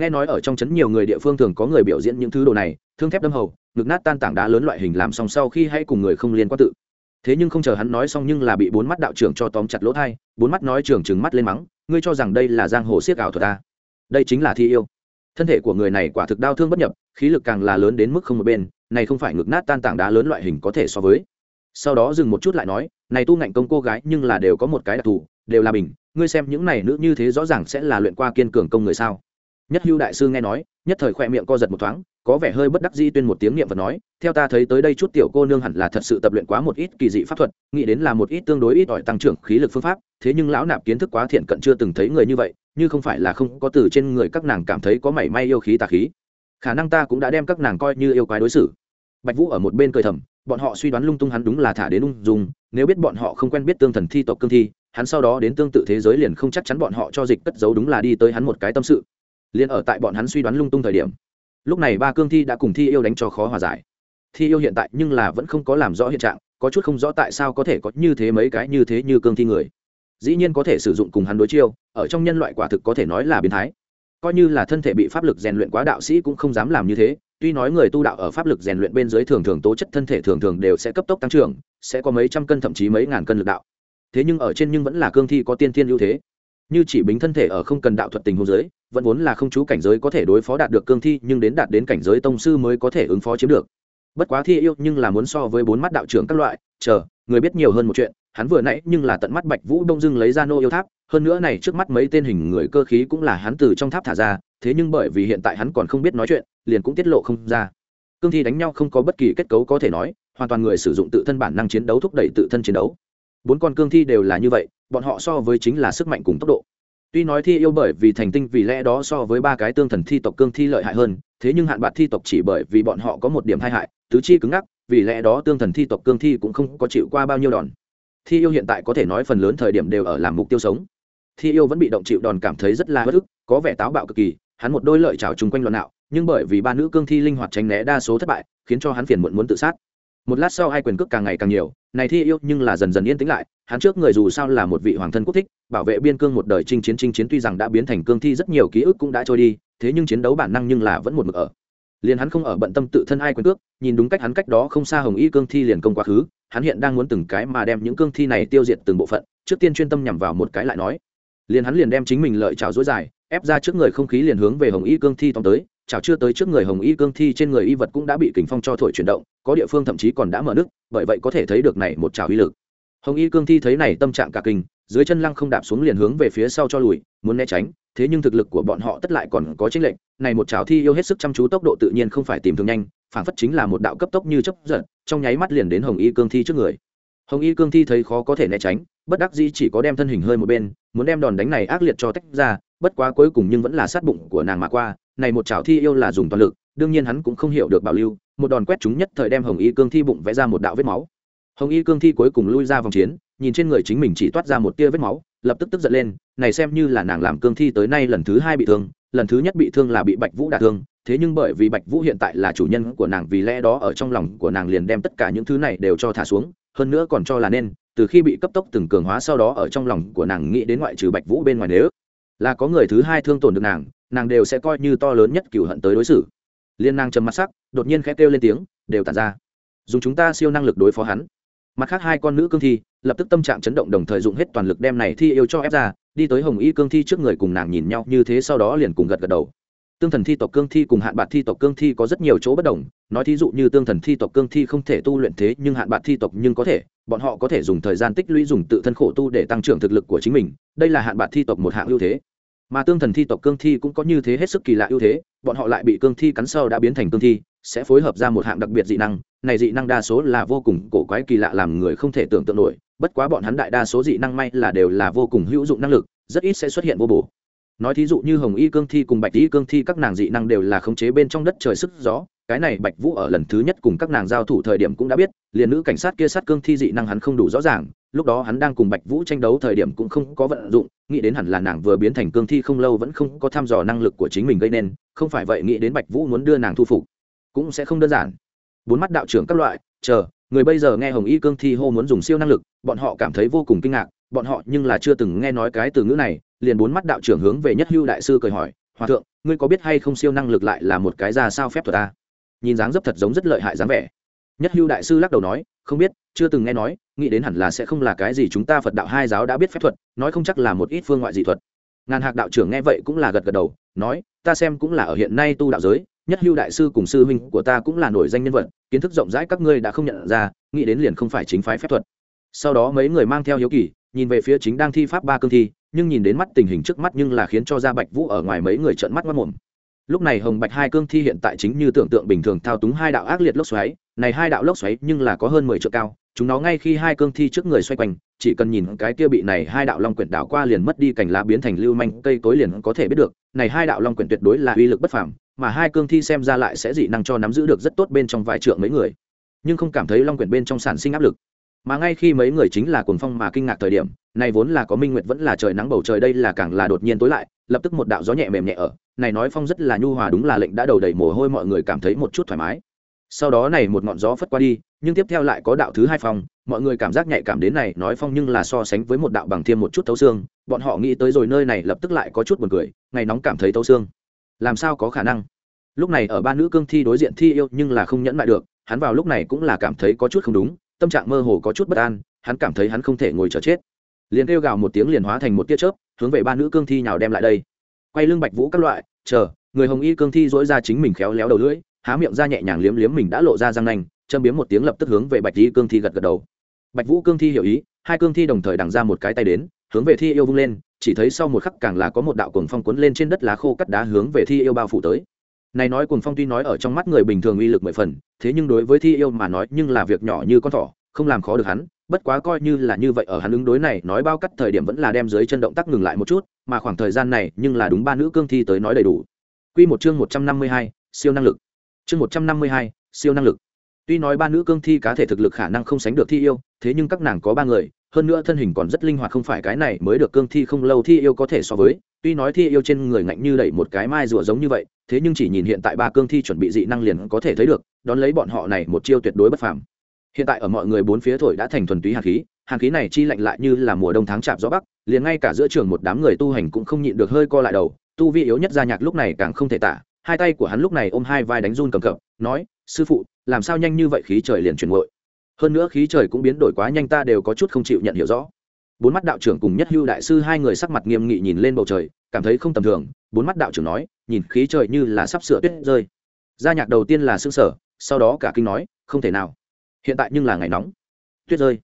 nghe nói ở trong trấn nhiều người địa phương thường có người biểu diễn những thứ đồ này, thương thép đâm hầu, ngực nát tan tảng đá lớn loại hình làm xong sau khi hay cùng người không liên quan tự. Thế nhưng không chờ hắn nói xong nhưng là bị bốn mắt đạo trưởng cho tóm chặt lỗ thai, bốn mắt nói trưởng trừng mắt lên mắng, ngươi cho rằng đây là giang hồ siết ảo thuật ta đây chính là thi yêu. Thân thể của người này quả thực đau thương bất nhập, khí lực càng là lớn đến mức không một bên, này không phải ngực nát tan tảng đá lớn loại hình có thể so với. Sau đó dừng một chút lại nói, này tu ngạnh công cô gái nhưng là đều có một cái đặc thù, đều là bình, ngươi xem những này nữ như thế rõ ràng sẽ là luyện qua kiên cường công người sao? Nhất hưu đại sư nghe nói, nhất thời khoe miệng co giật một thoáng, có vẻ hơi bất đắc di tuyên một tiếng niệm vật nói, theo ta thấy tới đây chút tiểu cô nương hẳn là thật sự tập luyện quá một ít kỳ dị pháp thuật, nghĩ đến là một ít tương đối ít ỏi tăng trưởng khí lực phương pháp, thế nhưng lão nạp kiến thức quá thiện cận chưa từng thấy người như vậy, như không phải là không có từ trên người các nàng cảm thấy có mảy may yêu khí tà khí. Khả năng ta cũng đã đem các nàng coi như yêu quái đối xử. Bạch vũ ở một bên cười thầm, bọn họ suy đoán lung tung hắn đúng là thả đến ung dung, nếu biết bọn họ không quen biết tương thần thi tộc cương thi, hắn sau đó đến tương tự thế giới liền không chắc chắn bọn họ cho dịch cất giấu đúng là đi tới hắn một cái tâm sự liền ở tại bọn hắn suy đoán lung tung thời điểm. Lúc này ba cương thi đã cùng thi yêu đánh cho khó hòa giải. Thi yêu hiện tại nhưng là vẫn không có làm rõ hiện trạng, có chút không rõ tại sao có thể có như thế mấy cái như thế như cương thi người. Dĩ nhiên có thể sử dụng cùng hắn đối chiêu, ở trong nhân loại quả thực có thể nói là biến thái. Coi như là thân thể bị pháp lực rèn luyện quá đạo sĩ cũng không dám làm như thế, tuy nói người tu đạo ở pháp lực rèn luyện bên dưới thường thường tố chất thân thể thường thường đều sẽ cấp tốc tăng trưởng, sẽ có mấy trăm cân thậm chí mấy ngàn cân lực đạo. Thế nhưng ở trên nhưng vẫn là cương thi có tiên thiên ưu thế như chỉ bính thân thể ở không cần đạo thuật tình huống giới, vẫn vốn là không chú cảnh giới có thể đối phó đạt được cương thi, nhưng đến đạt đến cảnh giới tông sư mới có thể ứng phó chiếm được. Bất quá thi yêu nhưng là muốn so với bốn mắt đạo trưởng các loại, chờ, người biết nhiều hơn một chuyện, hắn vừa nãy nhưng là tận mắt bạch vũ đông dưng lấy ra nô yêu tháp, hơn nữa này trước mắt mấy tên hình người cơ khí cũng là hắn từ trong tháp thả ra, thế nhưng bởi vì hiện tại hắn còn không biết nói chuyện, liền cũng tiết lộ không ra. Cương thi đánh nhau không có bất kỳ kết cấu có thể nói, hoàn toàn người sử dụng tự thân bản năng chiến đấu thúc đẩy tự thân chiến đấu bốn con cương thi đều là như vậy, bọn họ so với chính là sức mạnh cùng tốc độ. Tuy nói thi yêu bởi vì thành tinh vì lẽ đó so với ba cái tương thần thi tộc cương thi lợi hại hơn, thế nhưng hạn bạc thi tộc chỉ bởi vì bọn họ có một điểm hai hại, tứ chi cứng ngắc, vì lẽ đó tương thần thi tộc cương thi cũng không có chịu qua bao nhiêu đòn. Thi yêu hiện tại có thể nói phần lớn thời điểm đều ở làm mục tiêu sống. Thi yêu vẫn bị động chịu đòn cảm thấy rất là bất ức, có vẻ táo bạo cực kỳ, hắn một đôi lợi trào chung quanh loạn nạo, nhưng bởi vì ba nữ cương thi linh hoạt tránh né đa số thất bại, khiến cho hắn phiền muộn muốn tự sát một lát sau hai quyền cước càng ngày càng nhiều, này thi yêu nhưng là dần dần yên tĩnh lại, hắn trước người dù sao là một vị hoàng thân quốc thích, bảo vệ biên cương một đời chinh chiến chinh chiến tuy rằng đã biến thành cương thi rất nhiều ký ức cũng đã trôi đi, thế nhưng chiến đấu bản năng nhưng là vẫn một mực ở. Liền hắn không ở bận tâm tự thân ai quyền cước, nhìn đúng cách hắn cách đó không xa hồng y cương thi liền công quá khứ, hắn hiện đang muốn từng cái mà đem những cương thi này tiêu diệt từng bộ phận, trước tiên chuyên tâm nhằm vào một cái lại nói. Liền hắn liền đem chính mình lợi trào dối dài, ép ra trước người không khí liền hướng về hồng y cương thi tóm tới chảo chưa tới trước người hồng y cương thi trên người y vật cũng đã bị kình phong cho thổi chuyển động, có địa phương thậm chí còn đã mở nước, bởi vậy có thể thấy được này một chảo uy lực. Hồng y cương thi thấy này tâm trạng cả kinh, dưới chân lăng không đạp xuống liền hướng về phía sau cho lùi, muốn né tránh, thế nhưng thực lực của bọn họ tất lại còn có chênh lệnh này một chảo thi yêu hết sức chăm chú tốc độ tự nhiên không phải tìm thường nhanh, phản phất chính là một đạo cấp tốc như chấp giật, trong nháy mắt liền đến hồng y cương thi trước người. Hồng y cương thi thấy khó có thể né tránh, bất đắc dĩ chỉ có đem thân hình hơi một bên, muốn đem đòn đánh này ác liệt cho tách ra, bất quá cuối cùng nhưng vẫn là sát bụng của nàng mà qua này một chảo thi yêu là dùng toàn lực, đương nhiên hắn cũng không hiểu được bảo lưu, một đòn quét chúng nhất thời đem hồng y cương thi bụng vẽ ra một đạo vết máu. Hồng y cương thi cuối cùng lui ra vòng chiến, nhìn trên người chính mình chỉ toát ra một tia vết máu, lập tức tức giận lên, này xem như là nàng làm cương thi tới nay lần thứ hai bị thương, lần thứ nhất bị thương là bị bạch vũ đả thương, thế nhưng bởi vì bạch vũ hiện tại là chủ nhân của nàng, vì lẽ đó ở trong lòng của nàng liền đem tất cả những thứ này đều cho thả xuống, hơn nữa còn cho là nên, từ khi bị cấp tốc từng cường hóa sau đó ở trong lòng của nàng nghĩ đến ngoại trừ bạch vũ bên ngoài nếu là có người thứ hai thương tổn được nàng nàng đều sẽ coi như to lớn nhất cửu hận tới đối xử. Liên nàng trầm mặt sắc, đột nhiên khẽ kêu lên tiếng, đều tàn ra. Dùng chúng ta siêu năng lực đối phó hắn. Mặt khác hai con nữ cương thi, lập tức tâm trạng chấn động đồng thời dụng hết toàn lực đem này thi yêu cho ép ra, đi tới hồng y cương thi trước người cùng nàng nhìn nhau như thế sau đó liền cùng gật gật đầu. Tương thần thi tộc cương thi cùng hạn bạc thi tộc cương thi có rất nhiều chỗ bất đồng, nói thí dụ như tương thần thi tộc cương thi không thể tu luyện thế nhưng hạn bạc thi tộc nhưng có thể, bọn họ có thể dùng thời gian tích lũy dùng tự thân khổ tu để tăng trưởng thực lực của chính mình, đây là hạn bạc thi tộc một hạng ưu thế mà tương thần thi tộc cương thi cũng có như thế hết sức kỳ lạ ưu thế, bọn họ lại bị cương thi cắn sâu đã biến thành cương thi, sẽ phối hợp ra một hạng đặc biệt dị năng, này dị năng đa số là vô cùng cổ quái kỳ lạ làm người không thể tưởng tượng nổi, bất quá bọn hắn đại đa số dị năng may là đều là vô cùng hữu dụng năng lực, rất ít sẽ xuất hiện vô bổ. Nói thí dụ như hồng y cương thi cùng bạch y cương thi các nàng dị năng đều là khống chế bên trong đất trời sức gió, cái này bạch vũ ở lần thứ nhất cùng các nàng giao thủ thời điểm cũng đã biết, liền nữ cảnh sát kia sát cương thi dị năng hắn không đủ rõ ràng lúc đó hắn đang cùng bạch vũ tranh đấu thời điểm cũng không có vận dụng, nghĩ đến hẳn là nàng vừa biến thành cương thi không lâu vẫn không có thăm dò năng lực của chính mình gây nên, không phải vậy nghĩ đến bạch vũ muốn đưa nàng thu phục, cũng sẽ không đơn giản. Bốn mắt đạo trưởng các loại, chờ, người bây giờ nghe hồng y cương thi hô muốn dùng siêu năng lực, bọn họ cảm thấy vô cùng kinh ngạc, bọn họ nhưng là chưa từng nghe nói cái từ ngữ này, liền bốn mắt đạo trưởng hướng về nhất hưu đại sư cười hỏi, hòa thượng, ngươi có biết hay không siêu năng lực lại là một cái ra sao phép thuật ta? Nhìn dáng dấp thật giống rất lợi hại dáng vẻ nhất hưu đại sư lắc đầu nói, không biết, chưa từng nghe nói, nghĩ đến hẳn là sẽ không là cái gì chúng ta phật đạo hai giáo đã biết phép thuật, nói không chắc là một ít phương ngoại dị thuật. Ngàn hạc đạo trưởng nghe vậy cũng là gật gật đầu, nói, ta xem cũng là ở hiện nay tu đạo giới, nhất hưu đại sư cùng sư huynh của ta cũng là nổi danh nhân vật, kiến thức rộng rãi các ngươi đã không nhận ra, nghĩ đến liền không phải chính phái phép thuật. Sau đó mấy người mang theo hiếu kỳ, nhìn về phía chính đang thi pháp ba cương thi, nhưng nhìn đến mắt tình hình trước mắt nhưng là khiến cho ra bạch vũ ở ngoài mấy người trợn mắt mất mồm lúc này hồng bạch hai cương thi hiện tại chính như tưởng tượng bình thường thao túng hai đạo ác liệt lốc xoáy này hai đạo lốc xoáy nhưng là có hơn mười trượng cao, chúng nó ngay khi hai cương thi trước người xoay quanh, chỉ cần nhìn cái kia bị này hai đạo long quyển đảo qua liền mất đi cành lá biến thành lưu manh, cây cối liền có thể biết được, này hai đạo long quyển tuyệt đối là uy lực bất phàm, mà hai cương thi xem ra lại sẽ dị năng cho nắm giữ được rất tốt bên trong vài trượng mấy người, nhưng không cảm thấy long quyển bên trong sản sinh áp lực. Mà ngay khi mấy người chính là cuồng phong mà kinh ngạc thời điểm, này vốn là có minh nguyệt vẫn là trời nắng bầu trời đây là càng là đột nhiên tối lại, lập tức một đạo gió nhẹ mềm nhẹ ở, này nói phong rất là nhu hòa đúng là lệnh đã đầu đầy mồ hôi, mọi người cảm thấy một chút thoải mái sau đó này một ngọn gió phất qua đi, nhưng tiếp theo lại có đạo thứ hai phong, mọi người cảm giác nhạy cảm đến này, nói phong nhưng là so sánh với một đạo bằng thêm một chút thấu xương, bọn họ nghĩ tới rồi nơi này lập tức lại có chút buồn cười, ngày nóng cảm thấy thấu xương. Làm sao có khả năng? Lúc này ở ba nữ cương thi đối diện thi yêu nhưng là không nhẫn lại được, hắn vào lúc này cũng là cảm thấy có chút không đúng, tâm trạng mơ hồ có chút bất an, hắn cảm thấy hắn không thể ngồi chờ chết. Liền kêu gào một tiếng liền hóa thành một tia chớp, hướng về ba nữ cương thi nào đem lại đây. Quay lưng bạch vũ các loại, chờ, người hồng y cương thi dỗi ra chính mình khéo léo đầu lưỡi há miệng ra nhẹ nhàng liếm liếm mình đã lộ ra răng nanh, châm biếm một tiếng lập tức hướng về bạch y cương thi gật gật đầu. Bạch vũ cương thi hiểu ý, hai cương thi đồng thời đằng ra một cái tay đến, hướng về thi yêu vung lên, chỉ thấy sau một khắc càng là có một đạo cuồng phong cuốn lên trên đất lá khô cắt đá hướng về thi yêu bao phủ tới. Này nói cuồng phong tuy nói ở trong mắt người bình thường uy lực mười phần, thế nhưng đối với thi yêu mà nói nhưng là việc nhỏ như con thỏ, không làm khó được hắn, bất quá coi như là như vậy ở hắn ứng đối này, nói bao cắt thời điểm vẫn là đem dưới chân động tác ngừng lại một chút, mà khoảng thời gian này nhưng là đúng ba nữ cương thi tới nói đầy đủ. Quy một chương một trăm năm mươi hai, siêu năng lực chương một trăm năm mươi hai, siêu năng lực. Tuy nói ba nữ cương thi cá thể thực lực khả năng không sánh được thi yêu, thế nhưng các nàng có ba người, hơn nữa thân hình còn rất linh hoạt không phải cái này mới được cương thi không lâu thi yêu có thể so với. Tuy nói thi yêu trên người ngạnh như đẩy một cái mai rùa giống như vậy, thế nhưng chỉ nhìn hiện tại ba cương thi chuẩn bị dị năng liền có thể thấy được, đón lấy bọn họ này một chiêu tuyệt đối bất phàm. Hiện tại ở mọi người bốn phía thổi đã thành thuần túy hàn khí hàn khí này chi lạnh lại như là mùa đông tháng chạp gió bắc, liền ngay cả giữa trường một đám người tu hành cũng không nhịn được hơi co lại đầu, tu vi yếu nhất gia nhạc lúc này càng không thể tả hai tay của hắn lúc này ôm hai vai đánh run cầm cập, nói, sư phụ, làm sao nhanh như vậy khí trời liền chuyển nguội? Hơn nữa khí trời cũng biến đổi quá nhanh ta đều có chút không chịu nhận hiểu rõ. Bốn mắt đạo trưởng cùng nhất hưu đại sư hai người sắc mặt nghiêm nghị nhìn lên bầu trời, cảm thấy không tầm thường. Bốn mắt đạo trưởng nói, nhìn khí trời như là sắp sửa tuyết rơi. Gia nhạc đầu tiên là xương sở sau đó cả kinh nói, không thể nào. Hiện tại nhưng là ngày nóng. Tuyết rơi.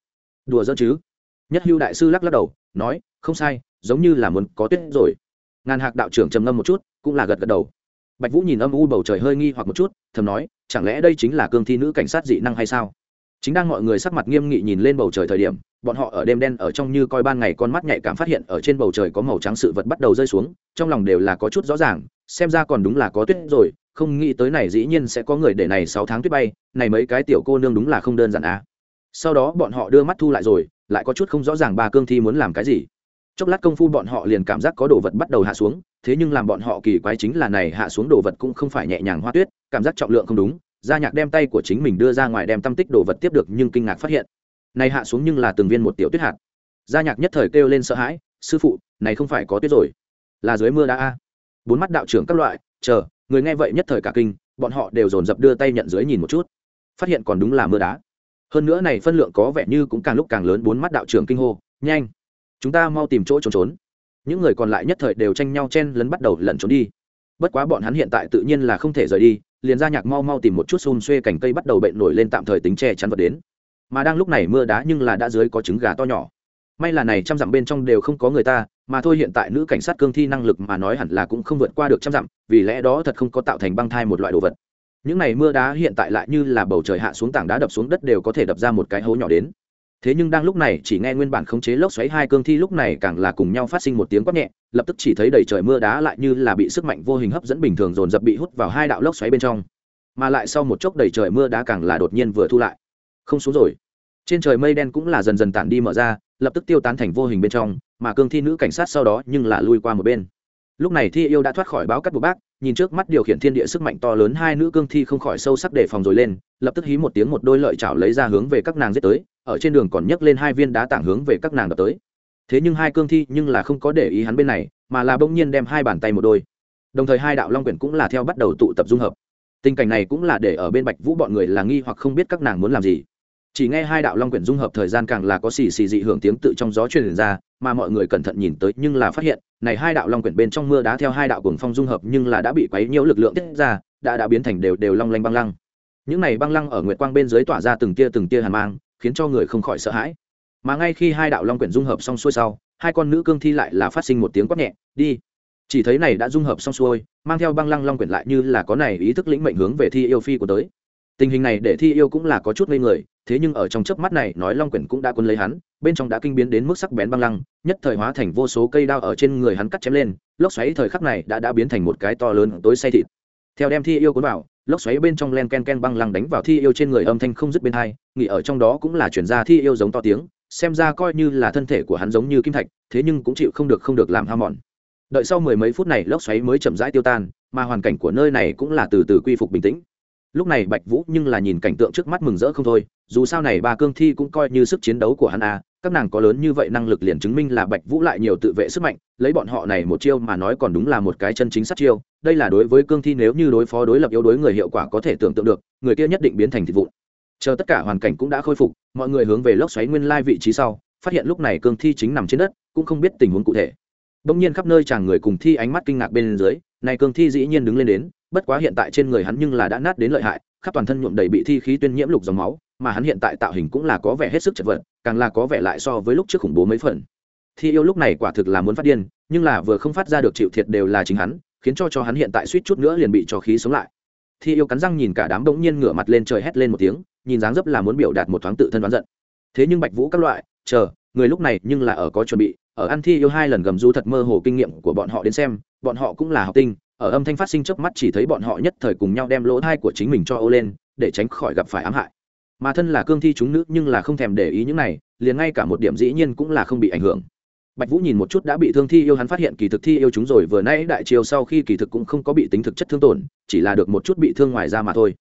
Đùa giỡn chứ? Nhất hưu đại sư lắc lắc đầu, nói, không sai, giống như là muốn có tuyết rồi. Ngàn hạc đạo trưởng trầm ngâm một chút, cũng là gật gật đầu bạch vũ nhìn âm u bầu trời hơi nghi hoặc một chút, thầm nói, chẳng lẽ đây chính là cương thi nữ cảnh sát dị năng hay sao? Chính đang mọi người sắc mặt nghiêm nghị nhìn lên bầu trời thời điểm, bọn họ ở đêm đen ở trong như coi ban ngày con mắt nhạy cảm phát hiện ở trên bầu trời có màu trắng sự vật bắt đầu rơi xuống, trong lòng đều là có chút rõ ràng, xem ra còn đúng là có tuyết rồi, không nghĩ tới này dĩ nhiên sẽ có người để này sáu tháng tuyết bay, này mấy cái tiểu cô nương đúng là không đơn giản á sau đó bọn họ đưa mắt thu lại rồi, lại có chút không rõ ràng ba cương thi muốn làm cái gì. Chốc lát công phu bọn họ liền cảm giác có đồ vật bắt đầu hạ xuống thế nhưng làm bọn họ kỳ quái chính là này hạ xuống đồ vật cũng không phải nhẹ nhàng hoa tuyết, cảm giác trọng lượng không đúng, gia nhạc đem tay của chính mình đưa ra ngoài đem tâm tích đồ vật tiếp được nhưng kinh ngạc phát hiện, này hạ xuống nhưng là từng viên một tiểu tuyết hạt. Gia nhạc nhất thời kêu lên sợ hãi, sư phụ, này không phải có tuyết rồi. Là dưới mưa đã a. Bốn mắt đạo trưởng các loại, chờ, người nghe vậy nhất thời cả kinh, bọn họ đều dồn dập đưa tay nhận dưới nhìn một chút, phát hiện còn đúng là mưa đá. Hơn nữa này phân lượng có vẻ như cũng càng lúc càng lớn, bốn mắt đạo trưởng kinh hô, nhanh, chúng ta mau tìm chỗ trốn trốn những người còn lại nhất thời đều tranh nhau chen lấn bắt đầu lẩn trốn đi. Bất quá bọn hắn hiện tại tự nhiên là không thể rời đi, liền ra nhạc mau mau tìm một chút xôn xuê cành cây bắt đầu bệnh nổi lên tạm thời tính che chắn vật đến. Mà đang lúc này mưa đá nhưng là đã dưới có trứng gà to nhỏ. May là này trăm dặm bên trong đều không có người ta, mà thôi hiện tại nữ cảnh sát cương thi năng lực mà nói hẳn là cũng không vượt qua được trăm dặm, vì lẽ đó thật không có tạo thành băng thai một loại đồ vật. Những này mưa đá hiện tại lại như là bầu trời hạ xuống tảng đá đập xuống đất đều có thể đập ra một cái hố nhỏ đến thế nhưng đang lúc này chỉ nghe nguyên bản khống chế lốc xoáy hai cương thi lúc này càng là cùng nhau phát sinh một tiếng quát nhẹ, lập tức chỉ thấy đầy trời mưa đá lại như là bị sức mạnh vô hình hấp dẫn bình thường dồn dập bị hút vào hai đạo lốc xoáy bên trong. Mà lại sau một chốc đầy trời mưa đá càng là đột nhiên vừa thu lại. Không xuống rồi. Trên trời mây đen cũng là dần dần tản đi mở ra, lập tức tiêu tán thành vô hình bên trong, mà cương thi nữ cảnh sát sau đó nhưng là lui qua một bên. Lúc này thi yêu đã thoát khỏi báo cắt bù bác, nhìn trước mắt điều khiển thiên địa sức mạnh to lớn hai nữ cương thi không khỏi sâu sắc đề phòng rồi lên, lập tức hí một tiếng một đôi lợi chảo lấy ra hướng về các nàng giết tới ở trên đường còn nhấc lên hai viên đá tảng hướng về các nàng đập tới. Thế nhưng hai cương thi nhưng là không có để ý hắn bên này, mà là bỗng nhiên đem hai bàn tay một đôi. Đồng thời hai đạo long quyển cũng là theo bắt đầu tụ tập dung hợp. Tình cảnh này cũng là để ở bên bạch vũ bọn người là nghi hoặc không biết các nàng muốn làm gì. Chỉ nghe hai đạo long quyển dung hợp thời gian càng là có xì xì dị hưởng tiếng tự trong gió truyền ra, mà mọi người cẩn thận nhìn tới nhưng là phát hiện, này hai đạo long quyển bên trong mưa đá theo hai đạo cuồng phong dung hợp nhưng là đã bị quấy nhiễu lực lượng tiết ra, đã đã biến thành đều đều long lanh băng lăng. Những này băng lăng ở nguyệt quang bên dưới tỏa ra từng tia từng tia hàn mang khiến cho người không khỏi sợ hãi. Mà ngay khi hai đạo long quyển dung hợp xong xuôi sau, hai con nữ cương thi lại là phát sinh một tiếng quát nhẹ, đi. Chỉ thấy này đã dung hợp xong xuôi, mang theo băng lăng long quyển lại như là có này ý thức lĩnh mệnh hướng về thi yêu phi của tới. Tình hình này để thi yêu cũng là có chút ngây người, thế nhưng ở trong chớp mắt này, nói long quyển cũng đã quân lấy hắn, bên trong đã kinh biến đến mức sắc bén băng lăng, nhất thời hóa thành vô số cây đao ở trên người hắn cắt chém lên, lốc xoáy thời khắc này đã đã biến thành một cái to lớn tối say thịt. Theo đem thi yêu cuốn vào lốc xoáy bên trong len ken ken băng lăng đánh vào thi yêu trên người âm thanh không dứt bên hai, nghỉ ở trong đó cũng là chuyển ra thi yêu giống to tiếng, xem ra coi như là thân thể của hắn giống như kim thạch, thế nhưng cũng chịu không được không được làm ham mòn. Đợi sau mười mấy phút này lốc xoáy mới chậm rãi tiêu tan, mà hoàn cảnh của nơi này cũng là từ từ quy phục bình tĩnh. Lúc này bạch vũ nhưng là nhìn cảnh tượng trước mắt mừng rỡ không thôi, dù sao này ba cương thi cũng coi như sức chiến đấu của hắn a các nàng có lớn như vậy năng lực liền chứng minh là bạch vũ lại nhiều tự vệ sức mạnh, lấy bọn họ này một chiêu mà nói còn đúng là một cái chân chính sát chiêu, đây là đối với cương thi nếu như đối phó đối lập yếu đối người hiệu quả có thể tưởng tượng được, người kia nhất định biến thành thịt vụn. Chờ tất cả hoàn cảnh cũng đã khôi phục, mọi người hướng về lốc xoáy nguyên lai vị trí sau, phát hiện lúc này cương thi chính nằm trên đất, cũng không biết tình huống cụ thể. Bỗng nhiên khắp nơi chàng người cùng thi ánh mắt kinh ngạc bên dưới, này cương thi dĩ nhiên đứng lên đến, bất quá hiện tại trên người hắn nhưng là đã nát đến lợi hại, khắp toàn thân nhuộm đầy bị thi khí tuyên nhiễm lục dòng máu mà hắn hiện tại tạo hình cũng là có vẻ hết sức chật vật, càng là có vẻ lại so với lúc trước khủng bố mấy phần. Thi yêu lúc này quả thực là muốn phát điên, nhưng là vừa không phát ra được chịu thiệt đều là chính hắn, khiến cho cho hắn hiện tại suýt chút nữa liền bị cho khí sống lại. Thi yêu cắn răng nhìn cả đám đống nhiên ngửa mặt lên trời hét lên một tiếng, nhìn dáng dấp là muốn biểu đạt một thoáng tự thân đoán giận. Thế nhưng bạch vũ các loại, chờ, người lúc này nhưng là ở có chuẩn bị, ở ăn thi yêu hai lần gầm rú thật mơ hồ kinh nghiệm của bọn họ đến xem, bọn họ cũng là học tinh, ở âm thanh phát sinh chớp mắt chỉ thấy bọn họ nhất thời cùng nhau đem lỗ thai của chính mình cho ô lên, để tránh khỏi gặp phải ám hại mà thân là cương thi chúng nữ nhưng là không thèm để ý những này, liền ngay cả một điểm dĩ nhiên cũng là không bị ảnh hưởng. Bạch vũ nhìn một chút đã bị thương thi yêu hắn phát hiện kỳ thực thi yêu chúng rồi, vừa nãy đại chiều sau khi kỳ thực cũng không có bị tính thực chất thương tổn, chỉ là được một chút bị thương ngoài ra mà thôi.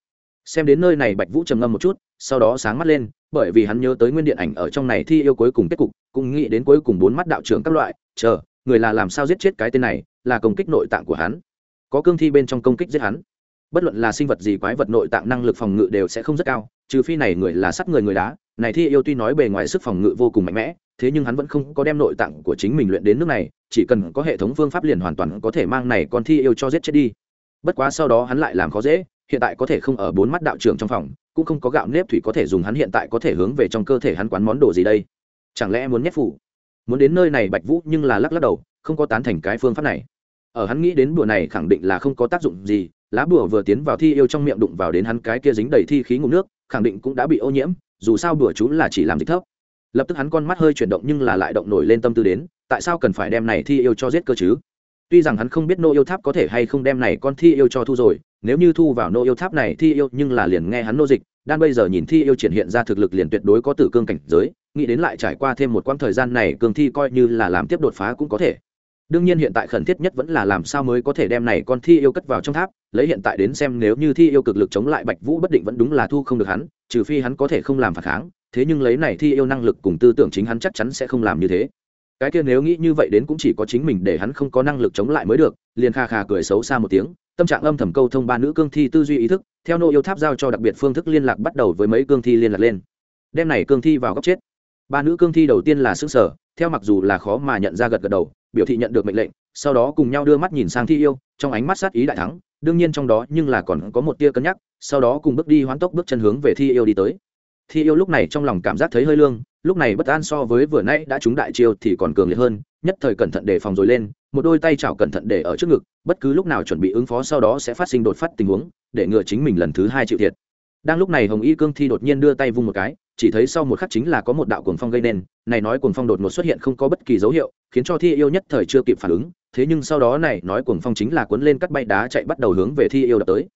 Xem đến nơi này bạch vũ trầm ngâm một chút, sau đó sáng mắt lên, bởi vì hắn nhớ tới nguyên điện ảnh ở trong này thi yêu cuối cùng kết cục, cũng nghĩ đến cuối cùng bốn mắt đạo trưởng các loại, chờ, người là làm sao giết chết cái tên này, là công kích nội tạng của hắn. Có cương thi bên trong công kích giết hắn bất luận là sinh vật gì quái vật nội tạng năng lực phòng ngự đều sẽ không rất cao, trừ phi này người là sắt người người đá. Này thi yêu tuy nói bề ngoài sức phòng ngự vô cùng mạnh mẽ, thế nhưng hắn vẫn không có đem nội tạng của chính mình luyện đến nước này, chỉ cần có hệ thống phương pháp liền hoàn toàn có thể mang này con thi yêu cho giết chết đi. Bất quá sau đó hắn lại làm khó dễ, hiện tại có thể không ở bốn mắt đạo trưởng trong phòng, cũng không có gạo nếp thủy có thể dùng hắn hiện tại có thể hướng về trong cơ thể hắn quán món đồ gì đây. Chẳng lẽ muốn nhét phủ? Muốn đến nơi này bạch vũ nhưng là lắc lắc đầu, không có tán thành cái phương pháp này. Ở hắn nghĩ đến đùa này khẳng định là không có tác dụng gì lá bùa vừa tiến vào thi yêu trong miệng đụng vào đến hắn cái kia dính đầy thi khí ngụm nước, khẳng định cũng đã bị ô nhiễm, dù sao bùa chú là chỉ làm dịch thấp. Lập tức hắn con mắt hơi chuyển động nhưng là lại động nổi lên tâm tư đến, tại sao cần phải đem này thi yêu cho giết cơ chứ? Tuy rằng hắn không biết nô yêu tháp có thể hay không đem này con thi yêu cho thu rồi, nếu như thu vào nô yêu tháp này thi yêu nhưng là liền nghe hắn nô dịch, đan bây giờ nhìn thi yêu triển hiện ra thực lực liền tuyệt đối có tử cương cảnh giới, nghĩ đến lại trải qua thêm một quãng thời gian này cường thi coi như là làm tiếp đột phá cũng có thể đương nhiên hiện tại khẩn thiết nhất vẫn là làm sao mới có thể đem này con thi yêu cất vào trong tháp, lấy hiện tại đến xem nếu như thi yêu cực lực chống lại bạch vũ bất định vẫn đúng là thu không được hắn, trừ phi hắn có thể không làm phản kháng, thế nhưng lấy này thi yêu năng lực cùng tư tưởng chính hắn chắc chắn sẽ không làm như thế. Cái kia nếu nghĩ như vậy đến cũng chỉ có chính mình để hắn không có năng lực chống lại mới được, liền kha kha cười xấu xa một tiếng, tâm trạng âm thầm câu thông ba nữ cương thi tư duy ý thức, theo nô yêu tháp giao cho đặc biệt phương thức liên lạc bắt đầu với mấy cương thi liên lạc lên. Đem này cương thi vào góc chết. Ba nữ cương thi đầu tiên là xứ sở theo mặc dù là khó mà nhận ra gật gật đầu biểu thị nhận được mệnh lệnh, sau đó cùng nhau đưa mắt nhìn sang thi yêu, trong ánh mắt sát ý đại thắng, đương nhiên trong đó nhưng là còn có một tia cân nhắc, sau đó cùng bước đi hoán tốc bước chân hướng về thi yêu đi tới. Thi yêu lúc này trong lòng cảm giác thấy hơi lương, lúc này bất an so với vừa nãy đã trúng đại chiêu thì còn cường liệt hơn, nhất thời cẩn thận đề phòng rồi lên, một đôi tay chảo cẩn thận để ở trước ngực, bất cứ lúc nào chuẩn bị ứng phó sau đó sẽ phát sinh đột phát tình huống, để ngừa chính mình lần thứ hai chịu thiệt. Đang lúc này hồng y cương thi đột nhiên đưa tay vung một cái chỉ thấy sau một khắc chính là có một đạo cuồng phong gây nên, này nói cuồng phong đột ngột xuất hiện không có bất kỳ dấu hiệu, khiến cho thi yêu nhất thời chưa kịp phản ứng, thế nhưng sau đó này nói cuồng phong chính là cuốn lên cắt bay đá chạy bắt đầu hướng về thi yêu đập tới.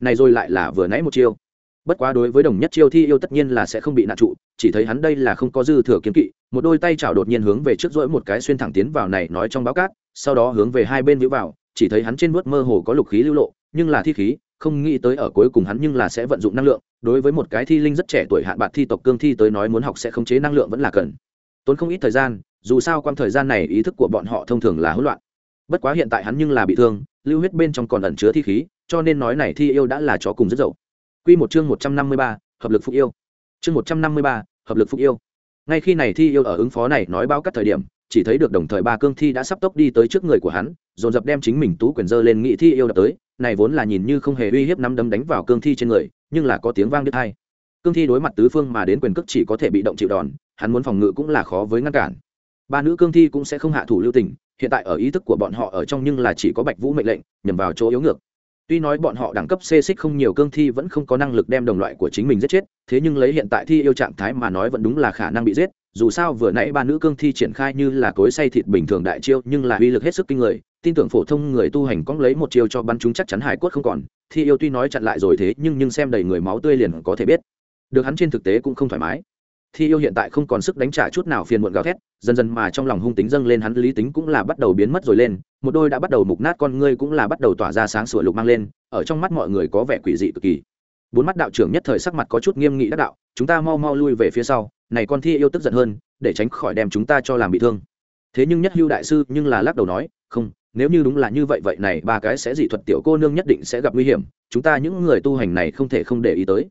Này rồi lại là vừa nãy một chiêu. Bất quá đối với đồng nhất chiêu thi yêu tất nhiên là sẽ không bị nạn trụ, chỉ thấy hắn đây là không có dư thừa kiếm kỵ, một đôi tay chảo đột nhiên hướng về trước rỗi một cái xuyên thẳng tiến vào này nói trong báo cát, sau đó hướng về hai bên vĩu vào, chỉ thấy hắn trên vuốt mơ hồ có lục khí lưu lộ, nhưng là thi khí không nghĩ tới ở cuối cùng hắn nhưng là sẽ vận dụng năng lượng đối với một cái thi linh rất trẻ tuổi hạn bạc thi tộc cương thi tới nói muốn học sẽ khống chế năng lượng vẫn là cần tốn không ít thời gian dù sao quang thời gian này ý thức của bọn họ thông thường là hỗn loạn bất quá hiện tại hắn nhưng là bị thương lưu huyết bên trong còn ẩn chứa thi khí cho nên nói này thi yêu đã là chó cùng rất dậu Quy một chương 153, hợp lực phục yêu. Chương 153, hợp lực phục yêu. Ngay khi này thi yêu ở ứng phó này nói báo các thời điểm, chỉ thấy được đồng thời ba cương thi đã sắp tốc đi tới trước người của hắn, dồn dập đem chính mình tú quyền dơ lên nghị thi yêu đập tới, này vốn là nhìn như không hề uy hiếp năm đấm đánh vào cương thi trên người, nhưng là có tiếng vang đứt hai. Cương thi đối mặt tứ phương mà đến quyền cước chỉ có thể bị động chịu đòn, hắn muốn phòng ngự cũng là khó với ngăn cản. Ba nữ cương thi cũng sẽ không hạ thủ lưu tình, hiện tại ở ý thức của bọn họ ở trong nhưng là chỉ có Bạch Vũ mệnh lệnh, nhằm vào chỗ yếu ngược tuy nói bọn họ đẳng cấp xê xích không nhiều cương thi vẫn không có năng lực đem đồng loại của chính mình giết chết thế nhưng lấy hiện tại thi yêu trạng thái mà nói vẫn đúng là khả năng bị giết dù sao vừa nãy ba nữ cương thi triển khai như là cối say thịt bình thường đại chiêu nhưng là uy lực hết sức kinh người tin tưởng phổ thông người tu hành cóng lấy một chiêu cho bắn chúng chắc chắn hải quất không còn, thi yêu tuy nói chặn lại rồi thế, nhưng nhưng xem đầy người máu tươi liền có thể biết. Được hắn trên thực tế cũng không thoải mái. Thi yêu hiện tại không còn sức đánh trả chút nào phiền muộn gào thét, dần dần mà trong lòng hung tính dâng lên hắn lý tính cũng là bắt đầu biến mất rồi lên, một đôi đã bắt đầu mục nát con ngươi cũng là bắt đầu tỏa ra sáng sủa lục mang lên, ở trong mắt mọi người có vẻ quỷ dị cực kỳ. Bốn mắt đạo trưởng nhất thời sắc mặt có chút nghiêm nghị đắc đạo, chúng ta mau mau lui về phía sau, này con thi yêu tức giận hơn, để tránh khỏi đem chúng ta cho làm bị thương. Thế nhưng nhất hưu đại sư nhưng là lắc đầu nói, không nếu như đúng là như vậy vậy này, ba cái sẽ dị thuật tiểu cô nương nhất định sẽ gặp nguy hiểm, chúng ta những người tu hành này không thể không để ý tới.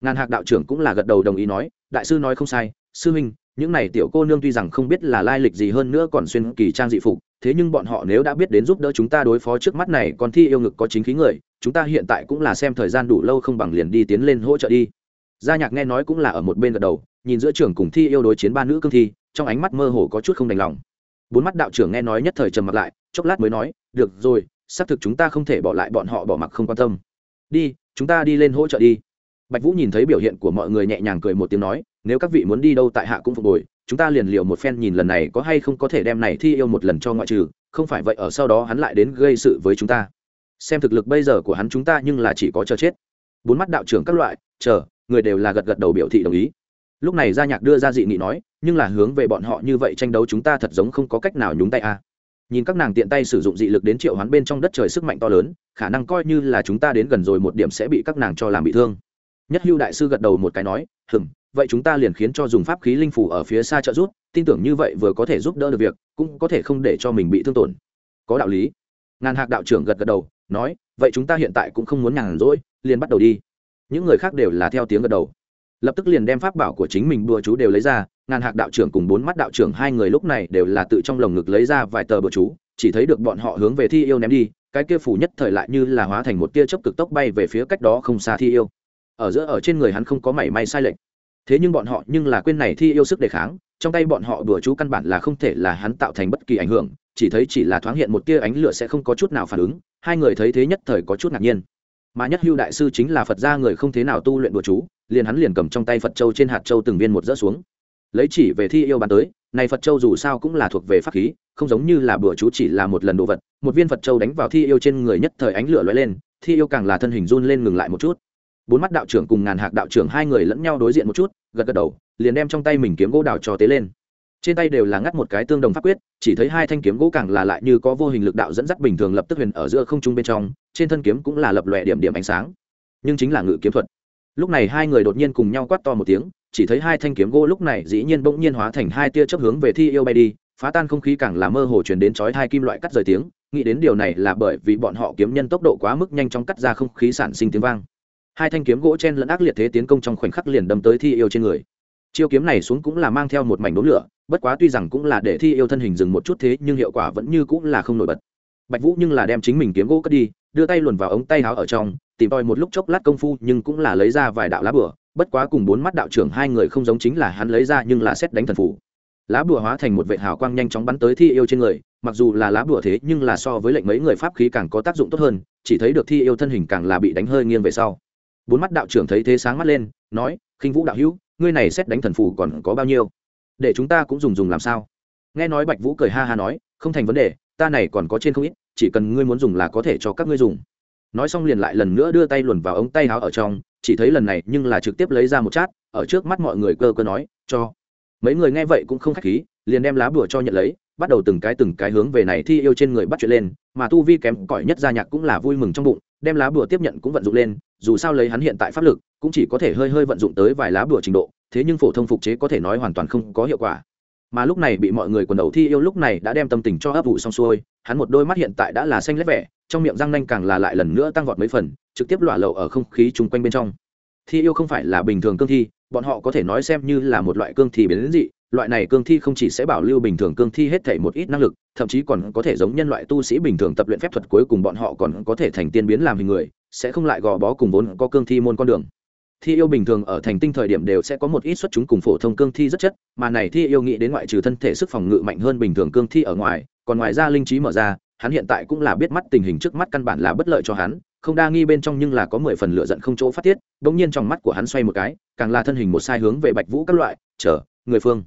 Ngàn hạc đạo trưởng cũng là gật đầu đồng ý nói, đại sư nói không sai, sư huynh, những này tiểu cô nương tuy rằng không biết là lai lịch gì hơn nữa còn xuyên kỳ trang dị phục, thế nhưng bọn họ nếu đã biết đến giúp đỡ chúng ta đối phó trước mắt này còn thi yêu ngực có chính khí người, chúng ta hiện tại cũng là xem thời gian đủ lâu không bằng liền đi tiến lên hỗ trợ đi. Gia nhạc nghe nói cũng là ở một bên gật đầu, nhìn giữa trưởng cùng thi yêu đối chiến ba nữ cương thi, trong ánh mắt mơ hồ có chút không đành lòng. Bốn mắt đạo trưởng nghe nói nhất thời trầm mặt lại chốc lát mới nói, được rồi, xác thực chúng ta không thể bỏ lại bọn họ bỏ mặc không quan tâm. Đi, chúng ta đi lên hỗ trợ đi. Bạch vũ nhìn thấy biểu hiện của mọi người nhẹ nhàng cười một tiếng nói, nếu các vị muốn đi đâu tại hạ cũng phục hồi, chúng ta liền liều một phen nhìn lần này có hay không có thể đem này thi yêu một lần cho ngoại trừ, không phải vậy ở sau đó hắn lại đến gây sự với chúng ta. Xem thực lực bây giờ của hắn chúng ta nhưng là chỉ có chờ chết. Bốn mắt đạo trưởng các loại, chờ, người đều là gật gật đầu biểu thị đồng ý. Lúc này gia nhạc đưa ra dị nghị nói, nhưng là hướng về bọn họ như vậy tranh đấu chúng ta thật giống không có cách nào nhúng tay a. à nhìn các nàng tiện tay sử dụng dị lực đến triệu hoán bên trong đất trời sức mạnh to lớn, khả năng coi như là chúng ta đến gần rồi một điểm sẽ bị các nàng cho làm bị thương. Nhất hưu đại sư gật đầu một cái nói hừng vậy chúng ta liền khiến cho dùng pháp khí linh phủ ở phía xa trợ giúp, tin tưởng như vậy vừa có thể giúp đỡ được việc, cũng có thể không để cho mình bị thương tổn. Có đạo lý. Ngàn hạc đạo trưởng gật gật đầu, nói, vậy chúng ta hiện tại cũng không muốn nhàn rỗi, liền bắt đầu đi. Những người khác đều là theo tiếng gật đầu. Lập tức liền đem pháp bảo của chính mình đùa chú đều lấy ra ngàn hạc đạo trưởng cùng bốn mắt đạo trưởng hai người lúc này đều là tự trong lồng ngực lấy ra vài tờ bừa chú, chỉ thấy được bọn họ hướng về thi yêu ném đi, cái kia phủ nhất thời lại như là hóa thành một tia chớp cực tốc bay về phía cách đó không xa thi yêu. Ở giữa ở trên người hắn không có mảy may sai lệch. Thế nhưng bọn họ nhưng là quên này thi yêu sức đề kháng, trong tay bọn họ bừa chú căn bản là không thể là hắn tạo thành bất kỳ ảnh hưởng, chỉ thấy chỉ là thoáng hiện một tia ánh lửa sẽ không có chút nào phản ứng, hai người thấy thế nhất thời có chút ngạc nhiên. Mà nhất hưu đại sư chính là phật gia người không thế nào tu luyện bừa chú, liền hắn liền cầm trong tay phật châu trên hạt châu từng viên một rỡ xuống lấy chỉ về thi yêu bàn tới, này phật châu dù sao cũng là thuộc về pháp khí, không giống như là bữa chú chỉ là một lần đồ vật, một viên phật châu đánh vào thi yêu trên người nhất thời ánh lửa lóe lên, thi yêu càng là thân hình run lên ngừng lại một chút. Bốn mắt đạo trưởng cùng ngàn hạc đạo trưởng hai người lẫn nhau đối diện một chút, gật gật đầu, liền đem trong tay mình kiếm gỗ đào cho tế lên. Trên tay đều là ngắt một cái tương đồng pháp quyết, chỉ thấy hai thanh kiếm gỗ càng là lại như có vô hình lực đạo dẫn dắt bình thường lập tức huyền ở giữa không trung bên trong, trên thân kiếm cũng là lập lòe điểm điểm ánh sáng. Nhưng chính là ngự kiếm thuật lúc này hai người đột nhiên cùng nhau quát to một tiếng, chỉ thấy hai thanh kiếm gỗ lúc này dĩ nhiên bỗng nhiên hóa thành hai tia chớp hướng về thi yêu bay đi, phá tan không khí càng là mơ hồ chuyển đến chói hai kim loại cắt rời tiếng, nghĩ đến điều này là bởi vì bọn họ kiếm nhân tốc độ quá mức nhanh chóng cắt ra không khí sản sinh tiếng vang. Hai thanh kiếm gỗ chen lẫn ác liệt thế tiến công trong khoảnh khắc liền đâm tới thi yêu trên người. Chiêu kiếm này xuống cũng là mang theo một mảnh đốm lửa, bất quá tuy rằng cũng là để thi yêu thân hình dừng một chút thế, nhưng hiệu quả vẫn như cũng là không nổi bật. Bạch vũ nhưng là đem chính mình kiếm gỗ cất đi đưa tay luồn vào ống tay áo ở trong, tìm tòi một lúc chốc lát công phu nhưng cũng là lấy ra vài đạo lá bửa bất quá cùng bốn mắt đạo trưởng hai người không giống chính là hắn lấy ra nhưng là xét đánh thần phủ lá bùa hóa thành một vệ hào quang nhanh chóng bắn tới thi yêu trên người, mặc dù là lá bùa thế nhưng là so với lệnh mấy người pháp khí càng có tác dụng tốt hơn, chỉ thấy được thi yêu thân hình càng là bị đánh hơi nghiêng về sau. Bốn mắt đạo trưởng thấy thế sáng mắt lên, nói, khinh vũ đạo hữu, ngươi này xét đánh thần phù còn có bao nhiêu? Để chúng ta cũng dùng dùng làm sao? Nghe nói bạch vũ cười ha ha nói, không thành vấn đề, ta này còn có trên không ít chỉ cần ngươi muốn dùng là có thể cho các ngươi dùng. Nói xong liền lại lần nữa đưa tay luồn vào ống tay áo ở trong, chỉ thấy lần này nhưng là trực tiếp lấy ra một chát, ở trước mắt mọi người cơ cơ nói, cho. Mấy người nghe vậy cũng không khách khí, liền đem lá bùa cho nhận lấy, bắt đầu từng cái từng cái hướng về này thi yêu trên người bắt chuyện lên, mà tu vi kém cỏi nhất gia nhạc cũng là vui mừng trong bụng, đem lá bùa tiếp nhận cũng vận dụng lên, dù sao lấy hắn hiện tại pháp lực, cũng chỉ có thể hơi hơi vận dụng tới vài lá bùa trình độ, thế nhưng phổ thông phục chế có thể nói hoàn toàn không có hiệu quả mà lúc này bị mọi người quần đầu thi yêu lúc này đã đem tâm tình cho ấp ủ xong xuôi. Hắn một đôi mắt hiện tại đã là xanh lét vẻ, trong miệng răng nanh càng là lại lần nữa tăng vọt mấy phần, trực tiếp lọa lậu ở không khí chung quanh bên trong. Thi yêu không phải là bình thường cương thi, bọn họ có thể nói xem như là một loại cương thi biến dị, loại này cương thi không chỉ sẽ bảo lưu bình thường cương thi hết thể một ít năng lực, thậm chí còn có thể giống nhân loại tu sĩ bình thường tập luyện phép thuật cuối cùng bọn họ còn có thể thành tiên biến làm hình người, sẽ không lại gò bó cùng vốn có cương thi môn con đường thi yêu bình thường ở thành tinh thời điểm đều sẽ có một ít xuất chúng cùng phổ thông cương thi rất chất, mà này thi yêu nghĩ đến ngoại trừ thân thể sức phòng ngự mạnh hơn bình thường cương thi ở ngoài, còn ngoài ra linh trí mở ra, hắn hiện tại cũng là biết mắt tình hình trước mắt căn bản là bất lợi cho hắn, không đa nghi bên trong nhưng là có mười phần lựa giận không chỗ phát tiết, bỗng nhiên trong mắt của hắn xoay một cái, càng là thân hình một sai hướng về bạch vũ các loại, chờ, người phương.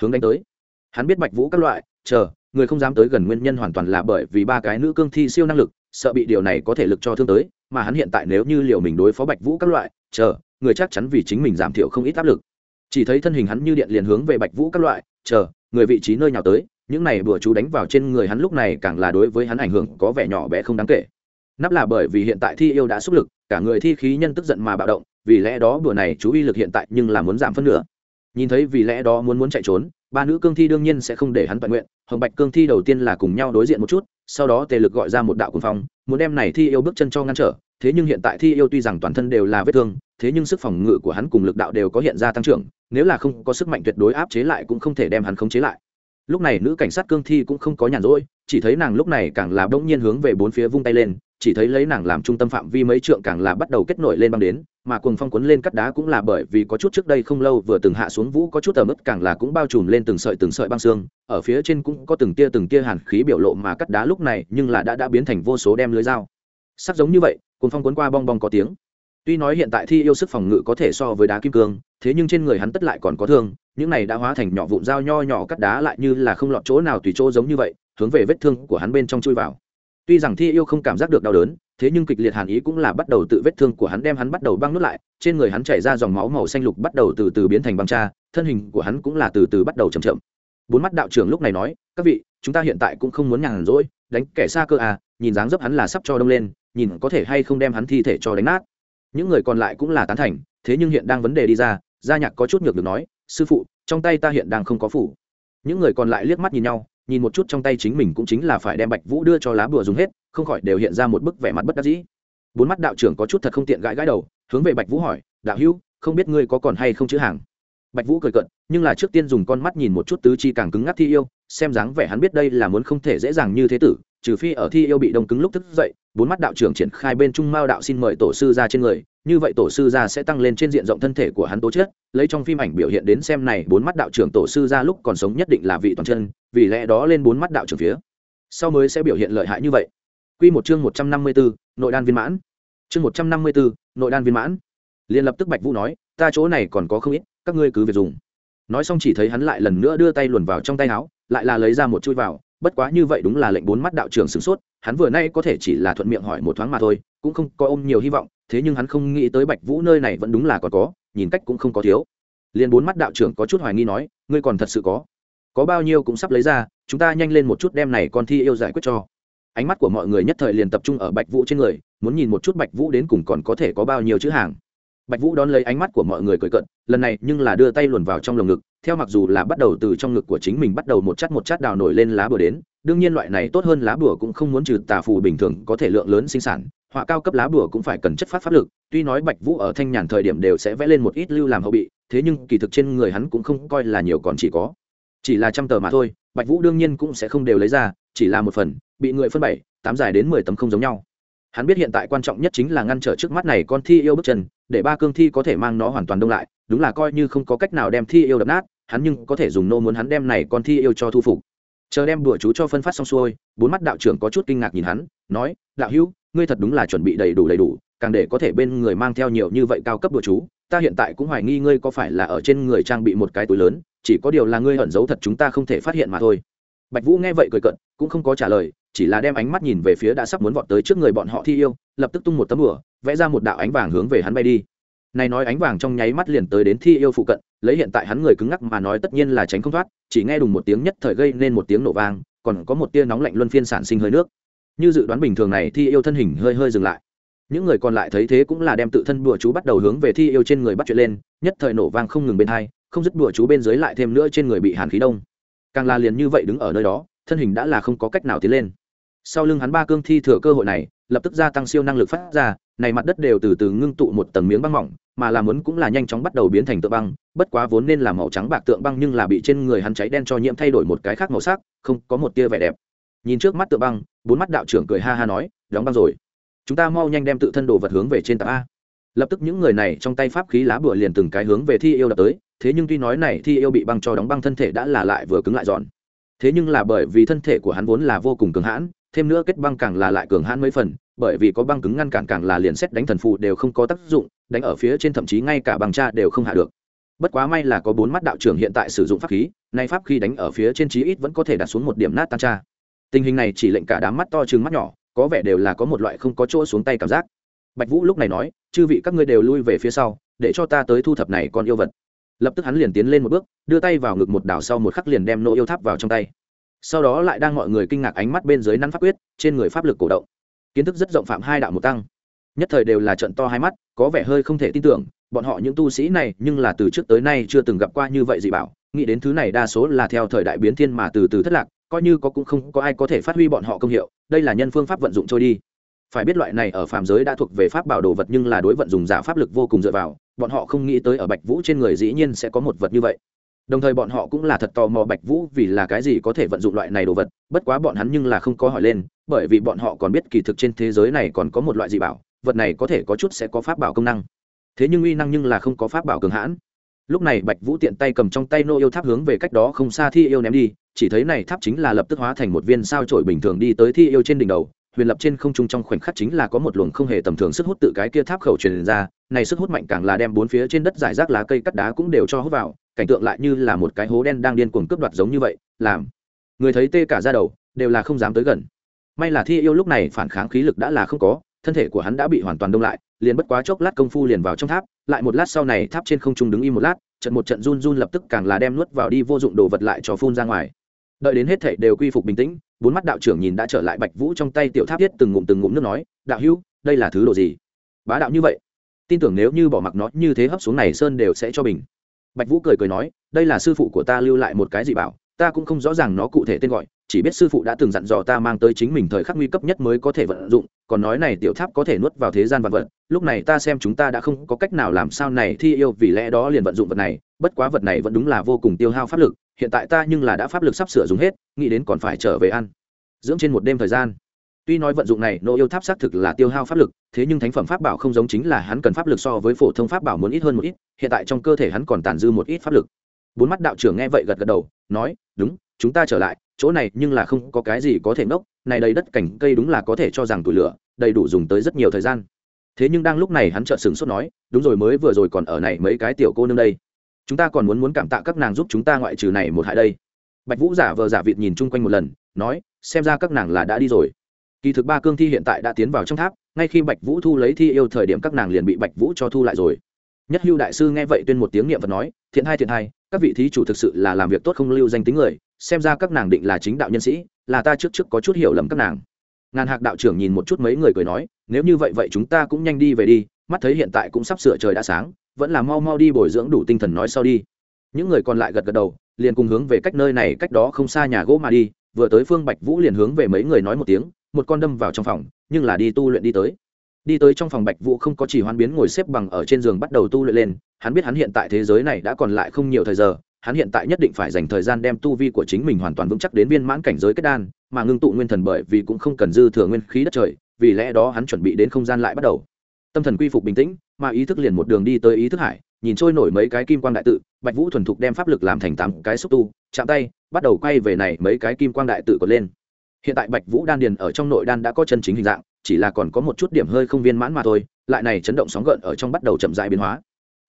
Hướng đánh tới. Hắn biết bạch vũ các loại, chờ, người không dám tới gần nguyên nhân hoàn toàn là bởi vì ba cái nữ cương thi siêu năng lực, sợ bị điều này có thể lực cho thương tới, mà hắn hiện tại nếu như liệu mình đối phó bạch vũ các loại, chờ người chắc chắn vì chính mình giảm thiểu không ít áp lực. Chỉ thấy thân hình hắn như điện liền hướng về bạch vũ các loại, chờ, người vị trí nơi nào tới, những này bừa chú đánh vào trên người hắn lúc này càng là đối với hắn ảnh hưởng có vẻ nhỏ bé không đáng kể. Nắp là bởi vì hiện tại thi yêu đã xúc lực, cả người thi khí nhân tức giận mà bạo động, vì lẽ đó bữa này chú uy lực hiện tại nhưng là muốn giảm phân nửa. Nhìn thấy vì lẽ đó muốn muốn chạy trốn, ba nữ cương thi đương nhiên sẽ không để hắn toàn nguyện, hồng bạch cương thi đầu tiên là cùng nhau đối diện một chút, sau đó tề lực gọi ra một đạo cuồng phong, muốn đem này thi yêu bước chân cho ngăn trở thế nhưng hiện tại thi yêu tuy rằng toàn thân đều là vết thương, thế nhưng sức phòng ngự của hắn cùng lực đạo đều có hiện ra tăng trưởng, nếu là không có sức mạnh tuyệt đối áp chế lại cũng không thể đem hắn khống chế lại. Lúc này nữ cảnh sát cương thi cũng không có nhàn rỗi, chỉ thấy nàng lúc này càng là bỗng nhiên hướng về bốn phía vung tay lên, chỉ thấy lấy nàng làm trung tâm phạm vi mấy trượng càng là bắt đầu kết nổi lên băng đến, mà cuồng phong cuốn lên cắt đá cũng là bởi vì có chút trước đây không lâu vừa từng hạ xuống vũ có chút ở mức càng là cũng bao trùm lên từng sợi từng sợi băng xương, ở phía trên cũng có từng tia từng tia hàn khí biểu lộ mà cắt đá lúc này nhưng là đã đã biến thành vô số đem lưới dao sắc giống như vậy cồn phong cuốn qua bong bong có tiếng. Tuy nói hiện tại thi yêu sức phòng ngự có thể so với đá kim cương, thế nhưng trên người hắn tất lại còn có thương, những này đã hóa thành nhỏ vụn dao nho nhỏ cắt đá lại như là không lọt chỗ nào tùy chỗ giống như vậy, hướng về vết thương của hắn bên trong chui vào. Tuy rằng thi yêu không cảm giác được đau đớn, thế nhưng kịch liệt hàn ý cũng là bắt đầu tự vết thương của hắn đem hắn bắt đầu băng nuốt lại, trên người hắn chảy ra dòng máu màu xanh lục bắt đầu từ từ biến thành băng cha, thân hình của hắn cũng là từ từ bắt đầu chậm chậm. Bốn mắt đạo trưởng lúc này nói, các vị, chúng ta hiện tại cũng không muốn nhàn rỗi, đánh kẻ xa cơ à nhìn dáng dấp hắn là sắp cho đông lên nhìn có thể hay không đem hắn thi thể cho đánh nát. Những người còn lại cũng là tán thành, thế nhưng hiện đang vấn đề đi ra, gia nhạc có chút nhược được nói, sư phụ, trong tay ta hiện đang không có phủ. Những người còn lại liếc mắt nhìn nhau, nhìn một chút trong tay chính mình cũng chính là phải đem bạch vũ đưa cho lá bùa dùng hết, không khỏi đều hiện ra một bức vẻ mặt bất đắc dĩ. Bốn mắt đạo trưởng có chút thật không tiện gãi gãi đầu, hướng về bạch vũ hỏi, đạo hữu, không biết ngươi có còn hay không chữ hàng? Bạch vũ cười cận nhưng là trước tiên dùng con mắt nhìn một chút tứ chi càng cứng ngắc thi yêu, xem dáng vẻ hắn biết đây là muốn không thể dễ dàng như thế tử trừ phi ở thi yêu bị đông cứng lúc thức dậy bốn mắt đạo trưởng triển khai bên trung mao đạo xin mời tổ sư ra trên người như vậy tổ sư ra sẽ tăng lên trên diện rộng thân thể của hắn tố chất lấy trong phim ảnh biểu hiện đến xem này bốn mắt đạo trưởng tổ sư ra lúc còn sống nhất định là vị toàn chân vì lẽ đó lên bốn mắt đạo trưởng phía sau mới sẽ biểu hiện lợi hại như vậy Quy một chương một trăm năm mươi 154, nội đan viên mãn. Chương một trăm năm mươi 154, nội đan viên mãn. Liên lập tức Bạch Vũ nói, ta chỗ này còn có không ít, các ngươi cứ việc dùng. Nói xong chỉ thấy hắn lại lần nữa đưa tay luồn vào trong tay áo, lại là lấy ra một chui vào, bất quá như vậy đúng là lệnh bốn mắt đạo trưởng sửng sốt, hắn vừa nay có thể chỉ là thuận miệng hỏi một thoáng mà thôi, cũng không có ôm nhiều hy vọng, thế nhưng hắn không nghĩ tới bạch vũ nơi này vẫn đúng là còn có, nhìn cách cũng không có thiếu. Liền bốn mắt đạo trưởng có chút hoài nghi nói, ngươi còn thật sự có? Có bao nhiêu cũng sắp lấy ra, chúng ta nhanh lên một chút đem này con thi yêu giải quyết cho. Ánh mắt của mọi người nhất thời liền tập trung ở bạch vũ trên người, muốn nhìn một chút bạch vũ đến cùng còn có thể có bao nhiêu chữ hàng. Bạch vũ đón lấy ánh mắt của mọi người cười cận lần này nhưng là đưa tay luồn vào trong lồng ngực theo mặc dù là bắt đầu từ trong ngực của chính mình bắt đầu một chát một chát đào nổi lên lá bùa đến, đương nhiên loại này tốt hơn lá bùa cũng không muốn trừ tà phù bình thường có thể lượng lớn sinh sản, họa cao cấp lá bùa cũng phải cần chất phát pháp lực, tuy nói bạch vũ ở thanh nhàn thời điểm đều sẽ vẽ lên một ít lưu làm hậu bị, thế nhưng kỳ thực trên người hắn cũng không coi là nhiều còn chỉ có. Chỉ là trăm tờ mà thôi, bạch vũ đương nhiên cũng sẽ không đều lấy ra, chỉ là một phần, bị người phân bảy, tám dài đến mười tấm không giống nhau. Hắn biết hiện tại quan trọng nhất chính là ngăn trở trước mắt này con thi yêu bước chân, để ba cương thi có thể mang nó hoàn toàn đông lại, đúng là coi như không có cách nào đem thi yêu đập nát hắn nhưng có thể dùng nô muốn hắn đem này con thi yêu cho thu phục. Chờ đem đùa chú cho phân phát xong xuôi, bốn mắt đạo trưởng có chút kinh ngạc nhìn hắn, nói, đạo hữu, ngươi thật đúng là chuẩn bị đầy đủ đầy đủ, càng để có thể bên người mang theo nhiều như vậy cao cấp đùa chú, ta hiện tại cũng hoài nghi ngươi có phải là ở trên người trang bị một cái túi lớn, chỉ có điều là ngươi ẩn giấu thật chúng ta không thể phát hiện mà thôi. Bạch vũ nghe vậy cười cận cũng không có trả lời, chỉ là đem ánh mắt nhìn về phía đã sắp muốn vọt tới trước người bọn họ thi yêu, lập tức tung một tấm bửa vẽ ra một đạo ánh vàng hướng về hắn bay đi. Này nói ánh vàng trong nháy mắt liền tới đến thi yêu phụ cận lấy hiện tại hắn người cứng ngắc mà nói tất nhiên là tránh không thoát, chỉ nghe đùng một tiếng nhất thời gây nên một tiếng nổ vang, còn có một tia nóng lạnh luân phiên sản sinh hơi nước. Như dự đoán bình thường này thi yêu thân hình hơi hơi dừng lại. Những người còn lại thấy thế cũng là đem tự thân bùa chú bắt đầu hướng về thi yêu trên người bắt chuyện lên, nhất thời nổ vang không ngừng bên hai, không dứt bùa chú bên dưới lại thêm nữa trên người bị hàn khí đông. Càng là liền như vậy đứng ở nơi đó, thân hình đã là không có cách nào tiến lên. Sau lưng hắn ba cương thi thừa cơ hội này lập tức gia tăng siêu năng lực phát ra, này mặt đất đều từ từ ngưng tụ một tầng miếng băng mỏng, mà làm muốn cũng là nhanh chóng bắt đầu biến thành tượng băng, bất quá vốn nên là màu trắng bạc tượng băng nhưng là bị trên người hắn cháy đen cho nhiễm thay đổi một cái khác màu sắc, không có một tia vẻ đẹp. Nhìn trước mắt tượng băng, bốn mắt đạo trưởng cười ha ha nói, đóng băng rồi. Chúng ta mau nhanh đem tự thân đồ vật hướng về trên tạp a. Lập tức những người này trong tay pháp khí lá bùa liền từng cái hướng về thi yêu đập tới, thế nhưng tuy nói này thi yêu bị băng cho đóng băng thân thể đã là lại vừa cứng lại giòn. Thế nhưng là bởi vì thân thể của hắn vốn là vô cùng cứng hãn, thêm nữa kết băng càng là lại cường hãn mấy phần bởi vì có băng cứng ngăn cản càng là liền xét đánh thần phù đều không có tác dụng, đánh ở phía trên thậm chí ngay cả bằng cha đều không hạ được. Bất quá may là có bốn mắt đạo trưởng hiện tại sử dụng pháp khí, nay pháp khi đánh ở phía trên chí ít vẫn có thể đặt xuống một điểm nát tan cha. Tình hình này chỉ lệnh cả đám mắt to chừng mắt nhỏ, có vẻ đều là có một loại không có chỗ xuống tay cảm giác. Bạch vũ lúc này nói, chư vị các ngươi đều lui về phía sau, để cho ta tới thu thập này con yêu vật. Lập tức hắn liền tiến lên một bước, đưa tay vào ngực một đảo sau một khắc liền đem nô yêu tháp vào trong tay. Sau đó lại đang mọi người kinh ngạc ánh mắt bên dưới nắn pháp quyết, trên người pháp lực cổ động kiến thức rất rộng phạm hai đạo một tăng. Nhất thời đều là trận to hai mắt, có vẻ hơi không thể tin tưởng, bọn họ những tu sĩ này nhưng là từ trước tới nay chưa từng gặp qua như vậy dị bảo, nghĩ đến thứ này đa số là theo thời đại biến thiên mà từ từ thất lạc, coi như có cũng không có ai có thể phát huy bọn họ công hiệu, đây là nhân phương pháp vận dụng trôi đi. Phải biết loại này ở phàm giới đã thuộc về pháp bảo đồ vật nhưng là đối vận dùng giả pháp lực vô cùng dựa vào, bọn họ không nghĩ tới ở bạch vũ trên người dĩ nhiên sẽ có một vật như vậy đồng thời bọn họ cũng là thật tò mò bạch vũ vì là cái gì có thể vận dụng loại này đồ vật, bất quá bọn hắn nhưng là không có hỏi lên, bởi vì bọn họ còn biết kỳ thực trên thế giới này còn có một loại dị bảo, vật này có thể có chút sẽ có pháp bảo công năng. Thế nhưng uy năng nhưng là không có pháp bảo cường hãn. Lúc này bạch vũ tiện tay cầm trong tay nô yêu tháp hướng về cách đó không xa thi yêu ném đi, chỉ thấy này tháp chính là lập tức hóa thành một viên sao trổi bình thường đi tới thi yêu trên đỉnh đầu, huyền lập trên không trung trong khoảnh khắc chính là có một luồng không hề tầm thường sức hút tự cái kia tháp khẩu truyền ra, này sức hút mạnh càng là đem bốn phía trên đất giải rác lá cây cắt đá cũng đều cho hút vào cảnh tượng lại như là một cái hố đen đang điên cuồng cướp đoạt giống như vậy, làm người thấy tê cả ra đầu, đều là không dám tới gần. May là thi yêu lúc này phản kháng khí lực đã là không có, thân thể của hắn đã bị hoàn toàn đông lại, liền bất quá chốc lát công phu liền vào trong tháp, lại một lát sau này tháp trên không trung đứng im một lát, trận một trận run run lập tức càng là đem nuốt vào đi vô dụng đồ vật lại cho phun ra ngoài. Đợi đến hết thể đều quy phục bình tĩnh, bốn mắt đạo trưởng nhìn đã trở lại bạch vũ trong tay tiểu tháp thiết từng ngụm từng ngụm nước nói, đạo hữu, đây là thứ đồ gì? Bá đạo như vậy, tin tưởng nếu như bỏ mặc nó như thế hấp xuống này sơn đều sẽ cho bình bạch vũ cười cười nói, đây là sư phụ của ta lưu lại một cái gì bảo, ta cũng không rõ ràng nó cụ thể tên gọi, chỉ biết sư phụ đã từng dặn dò ta mang tới chính mình thời khắc nguy cấp nhất mới có thể vận dụng, còn nói này tiểu tháp có thể nuốt vào thế gian vật vật, lúc này ta xem chúng ta đã không có cách nào làm sao này thi yêu, vì lẽ đó liền vận dụng vật này, bất quá vật này vẫn đúng là vô cùng tiêu hao pháp lực, hiện tại ta nhưng là đã pháp lực sắp sửa dùng hết, nghĩ đến còn phải trở về ăn. Dưỡng trên một đêm thời gian tuy nói vận dụng này, nô yêu tháp xác thực là tiêu hao pháp lực, thế nhưng thánh phẩm pháp bảo không giống chính là hắn cần pháp lực so với phổ thông pháp bảo muốn ít hơn một ít, hiện tại trong cơ thể hắn còn tàn dư một ít pháp lực. Bốn mắt đạo trưởng nghe vậy gật gật đầu, nói, đúng, chúng ta trở lại, chỗ này nhưng là không có cái gì có thể nốc này đầy đất cảnh cây đúng là có thể cho rằng tủi lửa, đầy đủ dùng tới rất nhiều thời gian. Thế nhưng đang lúc này hắn chợt sừng sốt nói, đúng rồi, mới vừa rồi còn ở này mấy cái tiểu cô nương đây. Chúng ta còn muốn muốn cảm tạ các nàng giúp chúng ta ngoại trừ này một hại đây. Bạch vũ giả vờ giả vịt nhìn chung quanh một lần, nói, xem ra các nàng là đã đi rồi kỳ thực ba cương thi hiện tại đã tiến vào trong tháp, ngay khi bạch vũ thu lấy thi yêu thời điểm các nàng liền bị bạch vũ cho thu lại rồi. Nhất hưu đại sư nghe vậy tuyên một tiếng niệm và nói, thiện hai thiện hai, các vị thí chủ thực sự là làm việc tốt không lưu danh tính người, xem ra các nàng định là chính đạo nhân sĩ, là ta trước trước có chút hiểu lầm các nàng. Ngàn hạc đạo trưởng nhìn một chút mấy người cười nói, nếu như vậy vậy chúng ta cũng nhanh đi về đi, mắt thấy hiện tại cũng sắp sửa trời đã sáng, vẫn là mau mau đi bồi dưỡng đủ tinh thần nói sau đi. Những người còn lại gật gật đầu, liền cùng hướng về cách nơi này cách đó không xa nhà gỗ mà đi, vừa tới phương bạch vũ liền hướng về mấy người nói một tiếng một con đâm vào trong phòng, nhưng là đi tu luyện đi tới. Đi tới trong phòng bạch vũ không có chỉ hoan biến ngồi xếp bằng ở trên giường bắt đầu tu luyện lên, hắn biết hắn hiện tại thế giới này đã còn lại không nhiều thời giờ, hắn hiện tại nhất định phải dành thời gian đem tu vi của chính mình hoàn toàn vững chắc đến viên mãn cảnh giới kết đan, mà ngưng tụ nguyên thần bởi vì cũng không cần dư thừa nguyên khí đất trời, vì lẽ đó hắn chuẩn bị đến không gian lại bắt đầu. Tâm thần quy phục bình tĩnh, mà ý thức liền một đường đi tới ý thức hải, nhìn trôi nổi mấy cái kim quang đại tự, bạch vũ thuần thục đem pháp lực làm thành tám cái xúc tu, chạm tay, bắt đầu quay về này mấy cái kim quang đại tự còn lên hiện tại bạch vũ đan điền ở trong nội đan đã có chân chính hình dạng, chỉ là còn có một chút điểm hơi không viên mãn mà thôi, lại này chấn động sóng gợn ở trong bắt đầu chậm dại biến hóa.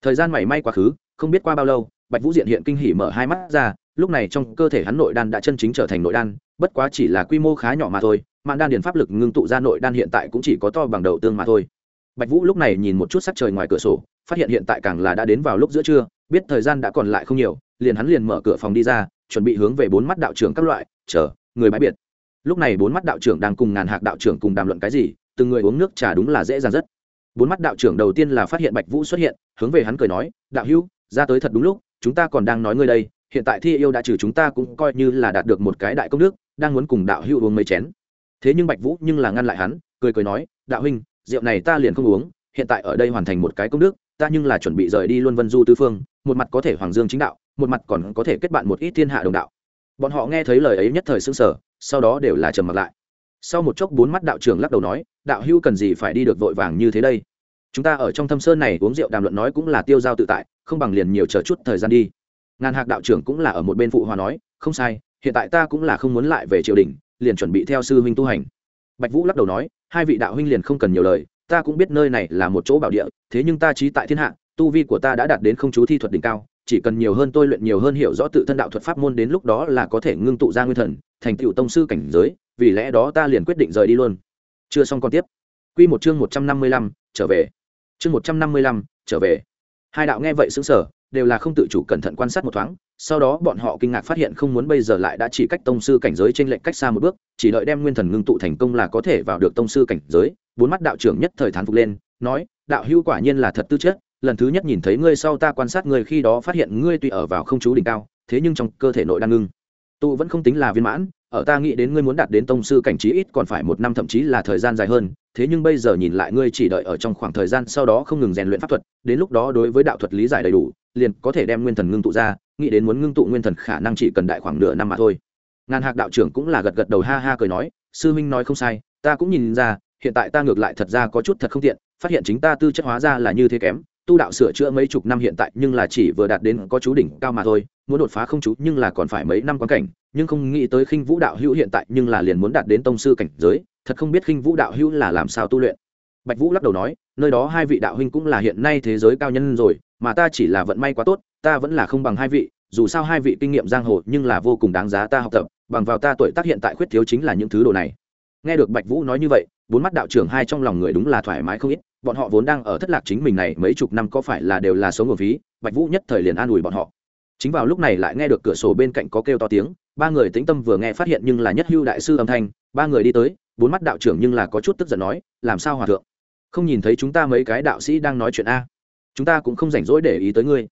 Thời gian mảy may quá khứ, không biết qua bao lâu, bạch vũ diện hiện kinh hỉ mở hai mắt ra, lúc này trong cơ thể hắn nội đan đã chân chính trở thành nội đan, bất quá chỉ là quy mô khá nhỏ mà thôi mạng đan điền pháp lực ngưng tụ ra nội đan hiện tại cũng chỉ có to bằng đầu tương mà thôi. Bạch vũ lúc này nhìn một chút sắc trời ngoài cửa sổ, phát hiện hiện tại càng là đã đến vào lúc giữa trưa, biết thời gian đã còn lại không nhiều, liền hắn liền mở cửa phòng đi ra, chuẩn bị hướng về bốn mắt đạo trưởng các loại, chờ, người bãi biệt lúc này bốn mắt đạo trưởng đang cùng ngàn hạc đạo trưởng cùng đàm luận cái gì, từng người uống nước trà đúng là dễ dàng rất. Bốn mắt đạo trưởng đầu tiên là phát hiện bạch vũ xuất hiện, hướng về hắn cười nói, đạo hữu, ra tới thật đúng lúc, chúng ta còn đang nói ngươi đây, hiện tại thi yêu đã trừ chúng ta cũng coi như là đạt được một cái đại công đức, đang muốn cùng đạo hữu uống mấy chén. Thế nhưng bạch vũ nhưng là ngăn lại hắn, cười cười nói, đạo huynh, rượu này ta liền không uống, hiện tại ở đây hoàn thành một cái công đức, ta nhưng là chuẩn bị rời đi luôn vân du tứ phương, một mặt có thể hoàng dương chính đạo, một mặt còn có thể kết bạn một ít thiên hạ đồng đạo. Bọn họ nghe thấy lời ấy nhất thời xương sở sau đó đều là trầm mặc lại. Sau một chốc bốn mắt đạo trưởng lắc đầu nói, đạo hữu cần gì phải đi được vội vàng như thế đây? Chúng ta ở trong thâm sơn này uống rượu đàm luận nói cũng là tiêu giao tự tại, không bằng liền nhiều chờ chút thời gian đi. Ngàn hạc đạo trưởng cũng là ở một bên phụ hòa nói, không sai, hiện tại ta cũng là không muốn lại về triều đình, liền chuẩn bị theo sư huynh tu hành. Bạch vũ lắc đầu nói, hai vị đạo huynh liền không cần nhiều lời, ta cũng biết nơi này là một chỗ bảo địa, thế nhưng ta trí tại thiên hạ, tu vi của ta đã đạt đến không chú thi thuật đỉnh cao chỉ cần nhiều hơn tôi luyện nhiều hơn hiểu rõ tự thân đạo thuật pháp môn đến lúc đó là có thể ngưng tụ ra nguyên thần, thành tựu tông sư cảnh giới, vì lẽ đó ta liền quyết định rời đi luôn. Chưa xong còn tiếp. Quy một chương một trăm năm mươi lăm, trở về. Chương một trăm năm mươi lăm, trở về. Hai đạo nghe vậy xứng sở đều là không tự chủ cẩn thận quan sát một thoáng, sau đó bọn họ kinh ngạc phát hiện không muốn bây giờ lại đã chỉ cách tông sư cảnh giới trên lệnh cách xa một bước, chỉ đợi đem nguyên thần ngưng tụ thành công là có thể vào được tông sư cảnh giới. Bốn mắt đạo trưởng nhất thời thán phục lên, nói, đạo hữu quả nhiên là thật tư chất lần thứ nhất nhìn thấy ngươi sau ta quan sát ngươi khi đó phát hiện ngươi tuy ở vào không chú đỉnh cao, thế nhưng trong cơ thể nội đang ngưng. Tụ vẫn không tính là viên mãn, ở ta nghĩ đến ngươi muốn đạt đến tông sư cảnh trí ít còn phải một năm thậm chí là thời gian dài hơn, thế nhưng bây giờ nhìn lại ngươi chỉ đợi ở trong khoảng thời gian sau đó không ngừng rèn luyện pháp thuật, đến lúc đó đối với đạo thuật lý giải đầy đủ, liền có thể đem nguyên thần ngưng tụ ra, nghĩ đến muốn ngưng tụ nguyên thần khả năng chỉ cần đại khoảng nửa năm mà thôi. Ngàn hạc đạo trưởng cũng là gật gật đầu ha ha cười nói, sư minh nói không sai, ta cũng nhìn ra, hiện tại ta ngược lại thật ra có chút thật không tiện, phát hiện chính ta tư chất hóa ra là như thế kém tu đạo sửa chữa mấy chục năm hiện tại nhưng là chỉ vừa đạt đến có chú đỉnh cao mà thôi, muốn đột phá không chú nhưng là còn phải mấy năm quan cảnh, nhưng không nghĩ tới khinh vũ đạo hữu hiện tại nhưng là liền muốn đạt đến tông sư cảnh giới, thật không biết khinh vũ đạo hữu là làm sao tu luyện. Bạch vũ lắc đầu nói, nơi đó hai vị đạo huynh cũng là hiện nay thế giới cao nhân rồi, mà ta chỉ là vận may quá tốt, ta vẫn là không bằng hai vị, dù sao hai vị kinh nghiệm giang hồ nhưng là vô cùng đáng giá ta học tập, bằng vào ta tuổi tác hiện tại khuyết thiếu chính là những thứ đồ này. Nghe được bạch vũ nói như vậy, bốn mắt đạo trưởng hai trong lòng người đúng là thoải mái không ít bọn họ vốn đang ở thất lạc chính mình này mấy chục năm có phải là đều là sống nguồn phí bạch vũ nhất thời liền an ủi bọn họ. Chính vào lúc này lại nghe được cửa sổ bên cạnh có kêu to tiếng, ba người tĩnh tâm vừa nghe phát hiện nhưng là nhất hưu đại sư âm thanh, ba người đi tới, bốn mắt đạo trưởng nhưng là có chút tức giận nói, làm sao hòa thượng? Không nhìn thấy chúng ta mấy cái đạo sĩ đang nói chuyện a? Chúng ta cũng không rảnh rỗi để ý tới ngươi.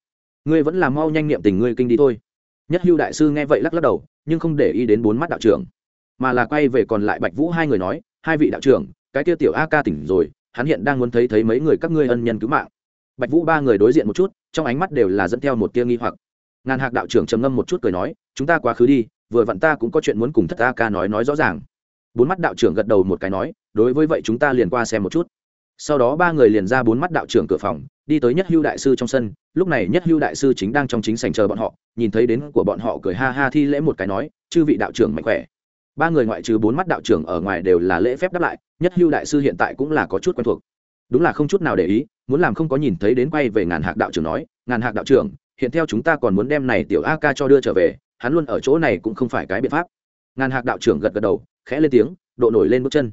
Ngươi vẫn là mau nhanh niệm tình ngươi kinh đi thôi. Nhất hưu đại sư nghe vậy lắc lắc đầu, nhưng không để ý đến bốn mắt đạo trưởng, mà là quay về còn lại bạch vũ hai người nói, hai vị đạo trưởng, cái tiêu tiểu a ca tỉnh rồi hắn hiện đang muốn thấy thấy mấy người các ngươi ân nhân cứu mạng. Bạch vũ ba người đối diện một chút, trong ánh mắt đều là dẫn theo một tia nghi hoặc. Ngàn hạc đạo trưởng trầm ngâm một chút cười nói, chúng ta quá khứ đi, vừa vặn ta cũng có chuyện muốn cùng thất a ca nói nói rõ ràng. Bốn mắt đạo trưởng gật đầu một cái nói, đối với vậy chúng ta liền qua xem một chút. Sau đó ba người liền ra bốn mắt đạo trưởng cửa phòng, đi tới nhất hưu đại sư trong sân. Lúc này nhất hưu đại sư chính đang trong chính sảnh chờ bọn họ, nhìn thấy đến của bọn họ cười ha ha thi lễ một cái nói, chư vị đạo trưởng mạnh khỏe ba người ngoại trừ bốn mắt đạo trưởng ở ngoài đều là lễ phép đáp lại, nhất hưu đại sư hiện tại cũng là có chút quen thuộc. Đúng là không chút nào để ý, muốn làm không có nhìn thấy đến quay về ngàn hạc đạo trưởng nói, ngàn hạc đạo trưởng, hiện theo chúng ta còn muốn đem này tiểu a ca cho đưa trở về, hắn luôn ở chỗ này cũng không phải cái biện pháp. Ngàn hạc đạo trưởng gật gật đầu, khẽ lên tiếng, độ nổi lên bước chân.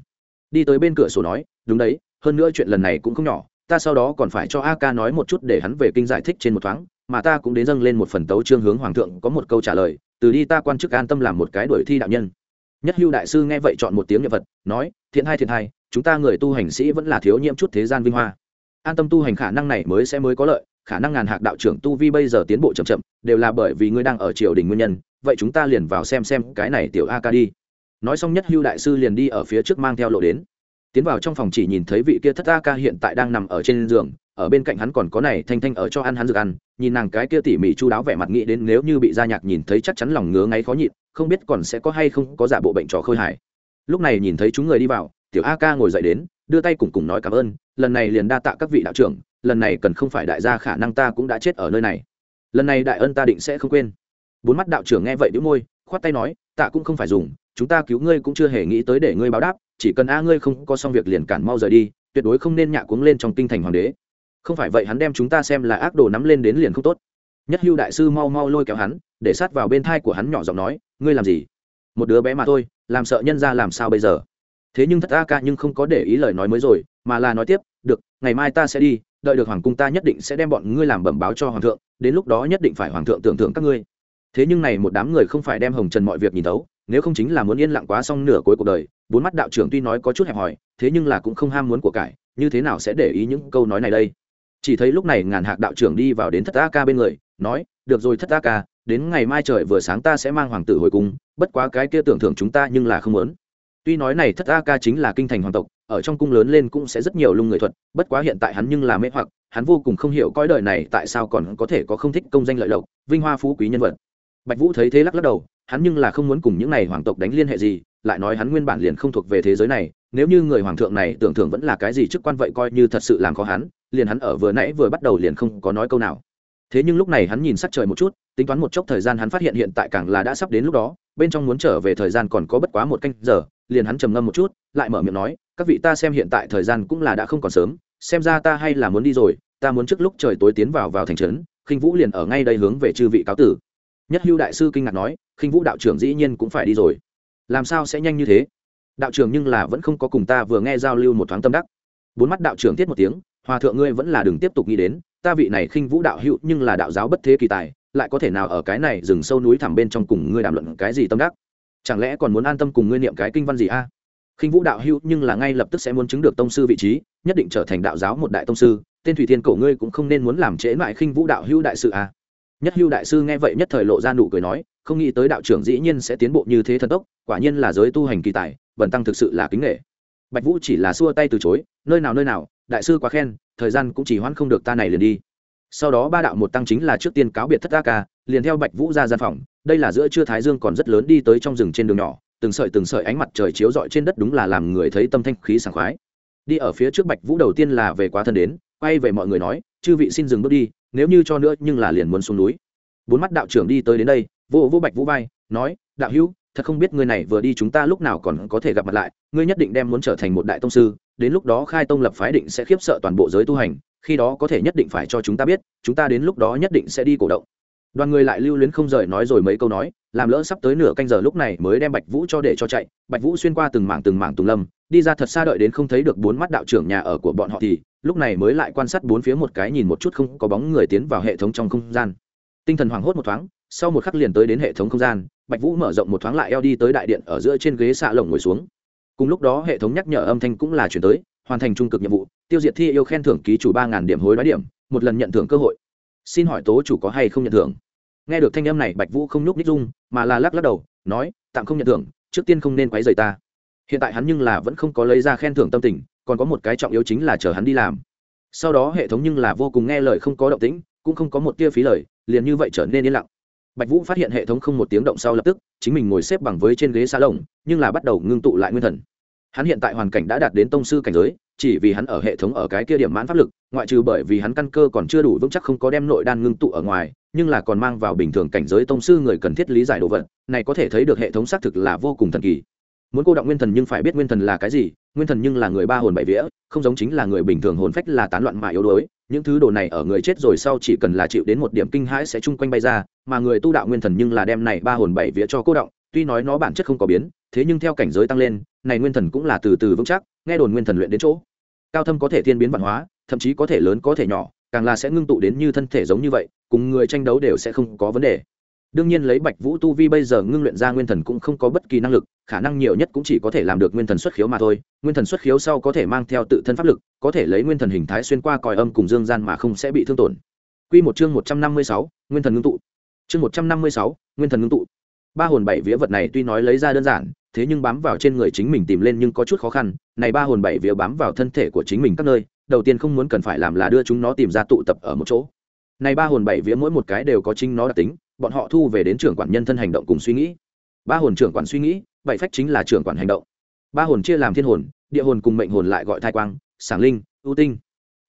Đi tới bên cửa sổ nói, đúng đấy, hơn nữa chuyện lần này cũng không nhỏ, ta sau đó còn phải cho a ca nói một chút để hắn về kinh giải thích trên một thoáng, mà ta cũng đến dâng lên một phần tấu trương hướng hoàng thượng có một câu trả lời, từ đi ta quan chức an tâm làm một cái đuổi thi đạo nhân nhất hưu đại sư nghe vậy chọn một tiếng nhân vật nói, thiện hai thiện hai, chúng ta người tu hành sĩ vẫn là thiếu nhiễm chút thế gian vinh hoa. An tâm tu hành khả năng này mới sẽ mới có lợi, khả năng ngàn hạc đạo trưởng tu vi bây giờ tiến bộ chậm chậm, đều là bởi vì ngươi đang ở triều đình nguyên nhân, vậy chúng ta liền vào xem xem cái này tiểu a ca đi. Nói xong nhất hưu đại sư liền đi ở phía trước mang theo lộ đến. Tiến vào trong phòng chỉ nhìn thấy vị kia thất a ca hiện tại đang nằm ở trên giường, ở bên cạnh hắn còn có này thanh thanh ở cho ăn hắn dược ăn nhìn nàng cái kia tỉ mỉ chu đáo vẻ mặt nghĩ đến nếu như bị gia nhạc nhìn thấy chắc chắn lòng ngứa ngáy khó nhịn, không biết còn sẽ có hay không có giả bộ bệnh trò khôi hài. Lúc này nhìn thấy chúng người đi vào, tiểu a ca ngồi dậy đến, đưa tay cùng cùng nói cảm ơn, lần này liền đa tạ các vị đạo trưởng, lần này cần không phải đại gia khả năng ta cũng đã chết ở nơi này. Lần này đại ân ta định sẽ không quên. Bốn mắt đạo trưởng nghe vậy đĩu môi, khoát tay nói tạ cũng không phải dùng, chúng ta cứu ngươi cũng chưa hề nghĩ tới để ngươi báo đáp, chỉ cần a ngươi không có xong việc liền cản mau rời đi, tuyệt đối không nên nhạ cuống lên trong kinh thành hoàng đế không phải vậy hắn đem chúng ta xem là ác đồ nắm lên đến liền không tốt. Nhất hưu đại sư mau mau lôi kéo hắn để sát vào bên thai của hắn nhỏ giọng nói ngươi làm gì? Một đứa bé mà thôi làm sợ nhân ra làm sao bây giờ? Thế nhưng thất a ca nhưng không có để ý lời nói mới rồi mà là nói tiếp được ngày mai ta sẽ đi đợi được hoàng cung ta nhất định sẽ đem bọn ngươi làm bẩm báo cho hoàng thượng đến lúc đó nhất định phải hoàng thượng tưởng tượng các ngươi. Thế nhưng này một đám người không phải đem hồng trần mọi việc nhìn thấu, nếu không chính là muốn yên lặng quá xong nửa cuối cuộc đời bốn mắt đạo trưởng tuy nói có chút hẹp hòi thế nhưng là cũng không ham muốn của cải như thế nào sẽ để ý những câu nói này đây? Chỉ thấy lúc này ngàn hạc đạo trưởng đi vào đến thất a ca bên người, nói, được rồi thất a ca đến ngày mai trời vừa sáng ta sẽ mang hoàng tử hồi cung, bất quá cái kia tưởng thưởng chúng ta nhưng là không muốn. Tuy nói này thất a ca chính là kinh thành hoàng tộc, ở trong cung lớn lên cũng sẽ rất nhiều lung người thuật, bất quá hiện tại hắn nhưng là mê hoặc, hắn vô cùng không hiểu coi đời này tại sao còn có thể có không thích công danh lợi lộc, vinh hoa phú quý nhân vật. Bạch vũ thấy thế lắc lắc đầu, hắn nhưng là không muốn cùng những này hoàng tộc đánh liên hệ gì, lại nói hắn nguyên bản liền không thuộc về thế giới này, nếu như người hoàng thượng này tưởng thưởng vẫn là cái gì chức quan vậy coi như thật sự làm khó hắn liền hắn ở vừa nãy vừa bắt đầu liền không có nói câu nào. Thế nhưng lúc này hắn nhìn sắc trời một chút, tính toán một chốc thời gian hắn phát hiện hiện tại càng là đã sắp đến lúc đó, bên trong muốn trở về thời gian còn có bất quá một canh giờ, liền hắn trầm ngâm một chút, lại mở miệng nói, các vị ta xem hiện tại thời gian cũng là đã không còn sớm, xem ra ta hay là muốn đi rồi, ta muốn trước lúc trời tối tiến vào vào thành trấn, khinh vũ liền ở ngay đây hướng về chư vị cáo tử. Nhất hưu đại sư kinh ngạc nói, khinh vũ đạo trưởng dĩ nhiên cũng phải đi rồi. Làm sao sẽ nhanh như thế? Đạo trưởng nhưng là vẫn không có cùng ta vừa nghe giao lưu một thoáng tâm đắc. Bốn mắt đạo trưởng tiết một tiếng hòa thượng ngươi vẫn là đừng tiếp tục nghĩ đến, ta vị này khinh vũ đạo hữu nhưng là đạo giáo bất thế kỳ tài, lại có thể nào ở cái này rừng sâu núi thẳm bên trong cùng ngươi đàm luận cái gì tâm đắc chẳng lẽ còn muốn an tâm cùng ngươi niệm cái kinh văn gì a à? khinh vũ đạo hữu nhưng là ngay lập tức sẽ muốn chứng được tông sư vị trí, nhất định trở thành đạo giáo một đại tông sư, tên thủy thiên cổ ngươi cũng không nên muốn làm trễ lại khinh vũ đạo hữu đại sự a à? nhất hữu đại sư nghe vậy nhất thời lộ ra nụ cười nói, không nghĩ tới đạo trưởng dĩ nhiên sẽ tiến bộ như thế thần tốc, quả nhiên là giới tu hành kỳ tài, bần tăng thực sự là kính nghệ bạch vũ chỉ là xua tay từ chối, nơi nào nơi nào đại sư quá khen, thời gian cũng chỉ hoãn không được ta này liền đi. Sau đó ba đạo một tăng chính là trước tiên cáo biệt thất ta ca, liền theo bạch vũ ra gian phòng. Đây là giữa trưa thái dương còn rất lớn đi tới trong rừng trên đường nhỏ, từng sợi từng sợi ánh mặt trời chiếu rọi trên đất đúng là làm người thấy tâm thanh khí sảng khoái. Đi ở phía trước bạch vũ đầu tiên là về quá thân đến, quay về mọi người nói, chư vị xin dừng bước đi, nếu như cho nữa nhưng là liền muốn xuống núi. Bốn mắt đạo trưởng đi tới đến đây, vô vô bạch vũ vai, nói, đạo hữu, thật không biết ngươi này vừa đi chúng ta lúc nào còn có thể gặp mặt lại, ngươi nhất định đem muốn trở thành một đại tông sư đến lúc đó khai tông lập phái định sẽ khiếp sợ toàn bộ giới tu hành, khi đó có thể nhất định phải cho chúng ta biết, chúng ta đến lúc đó nhất định sẽ đi cổ động. Đoàn người lại lưu luyến không rời nói rồi mấy câu nói, làm lỡ sắp tới nửa canh giờ lúc này mới đem bạch vũ cho để cho chạy. Bạch vũ xuyên qua từng mảng từng mảng tùng lâm, đi ra thật xa đợi đến không thấy được bốn mắt đạo trưởng nhà ở của bọn họ thì, lúc này mới lại quan sát bốn phía một cái nhìn một chút không có bóng người tiến vào hệ thống trong không gian. Tinh thần hoảng hốt một thoáng, sau một khắc liền tới đến hệ thống không gian, bạch vũ mở rộng một thoáng lại eo đi tới đại điện ở giữa trên ghế xạ lồng ngồi xuống cùng lúc đó hệ thống nhắc nhở âm thanh cũng là chuyển tới, hoàn thành trung cực nhiệm vụ, tiêu diệt thi yêu khen thưởng ký chủ ba ngàn điểm hối đoái điểm, một lần nhận thưởng cơ hội. Xin hỏi tố chủ có hay không nhận thưởng? Nghe được thanh âm này, bạch vũ không nhúc ních dung, mà là lắc lắc đầu, nói, tạm không nhận thưởng, trước tiên không nên quấy rầy ta. Hiện tại hắn nhưng là vẫn không có lấy ra khen thưởng tâm tình, còn có một cái trọng yếu chính là chờ hắn đi làm. Sau đó hệ thống nhưng là vô cùng nghe lời không có động tĩnh, cũng không có một tia phí lời, liền như vậy trở nên yên lặng bạch vũ phát hiện hệ thống không một tiếng động sau lập tức, chính mình ngồi xếp bằng với trên ghế xa lồng nhưng là bắt đầu ngưng tụ lại nguyên thần. Hắn hiện tại hoàn cảnh đã đạt đến tông sư cảnh giới, chỉ vì hắn ở hệ thống ở cái kia điểm mãn pháp lực, ngoại trừ bởi vì hắn căn cơ còn chưa đủ vững chắc không có đem nội đan ngưng tụ ở ngoài, nhưng là còn mang vào bình thường cảnh giới tông sư người cần thiết lý giải đồ vật, này có thể thấy được hệ thống xác thực là vô cùng thần kỳ muốn cô động nguyên thần nhưng phải biết nguyên thần là cái gì, nguyên thần nhưng là người ba hồn bảy vía, không giống chính là người bình thường hồn phách là tán loạn mà yếu đuối. Những thứ đồ này ở người chết rồi sau chỉ cần là chịu đến một điểm kinh hãi sẽ chung quanh bay ra, mà người tu đạo nguyên thần nhưng là đem này ba hồn bảy vía cho cô động tuy nói nó bản chất không có biến, thế nhưng theo cảnh giới tăng lên, này nguyên thần cũng là từ từ vững chắc, nghe đồn nguyên thần luyện đến chỗ. Cao thâm có thể thiên biến văn hóa, thậm chí có thể lớn có thể nhỏ, càng là sẽ ngưng tụ đến như thân thể giống như vậy, cùng người tranh đấu đều sẽ không có vấn đề đương nhiên lấy bạch vũ tu vi bây giờ ngưng luyện ra nguyên thần cũng không có bất kỳ năng lực khả năng nhiều nhất cũng chỉ có thể làm được nguyên thần xuất khiếu mà thôi. Nguyên thần xuất khiếu sau có thể mang theo tự thân pháp lực có thể lấy nguyên thần hình thái xuyên qua còi âm cùng dương gian mà không sẽ bị thương tổn. Quy một chương một trăm năm mươi sáu, nguyên thần ngưng tụ. Chương một trăm năm mươi sáu, nguyên thần ngưng tụ. Ba hồn bảy vía vật này tuy nói lấy ra đơn giản thế nhưng bám vào trên người chính mình tìm lên nhưng có chút khó khăn. Này ba hồn bảy vía bám vào thân thể của chính mình các nơi đầu tiên không muốn cần phải làm là đưa chúng nó tìm ra tụ tập ở một chỗ. Này ba hồn bảy vía mỗi một cái đều có chính nó đặc tính bọn họ thu về đến trưởng quản nhân thân hành động cùng suy nghĩ. Ba hồn trưởng quản suy nghĩ, bảy phách chính là trưởng quản hành động. Ba hồn chia làm thiên hồn, địa hồn cùng mệnh hồn lại gọi thai quang, sảng linh, ưu tinh.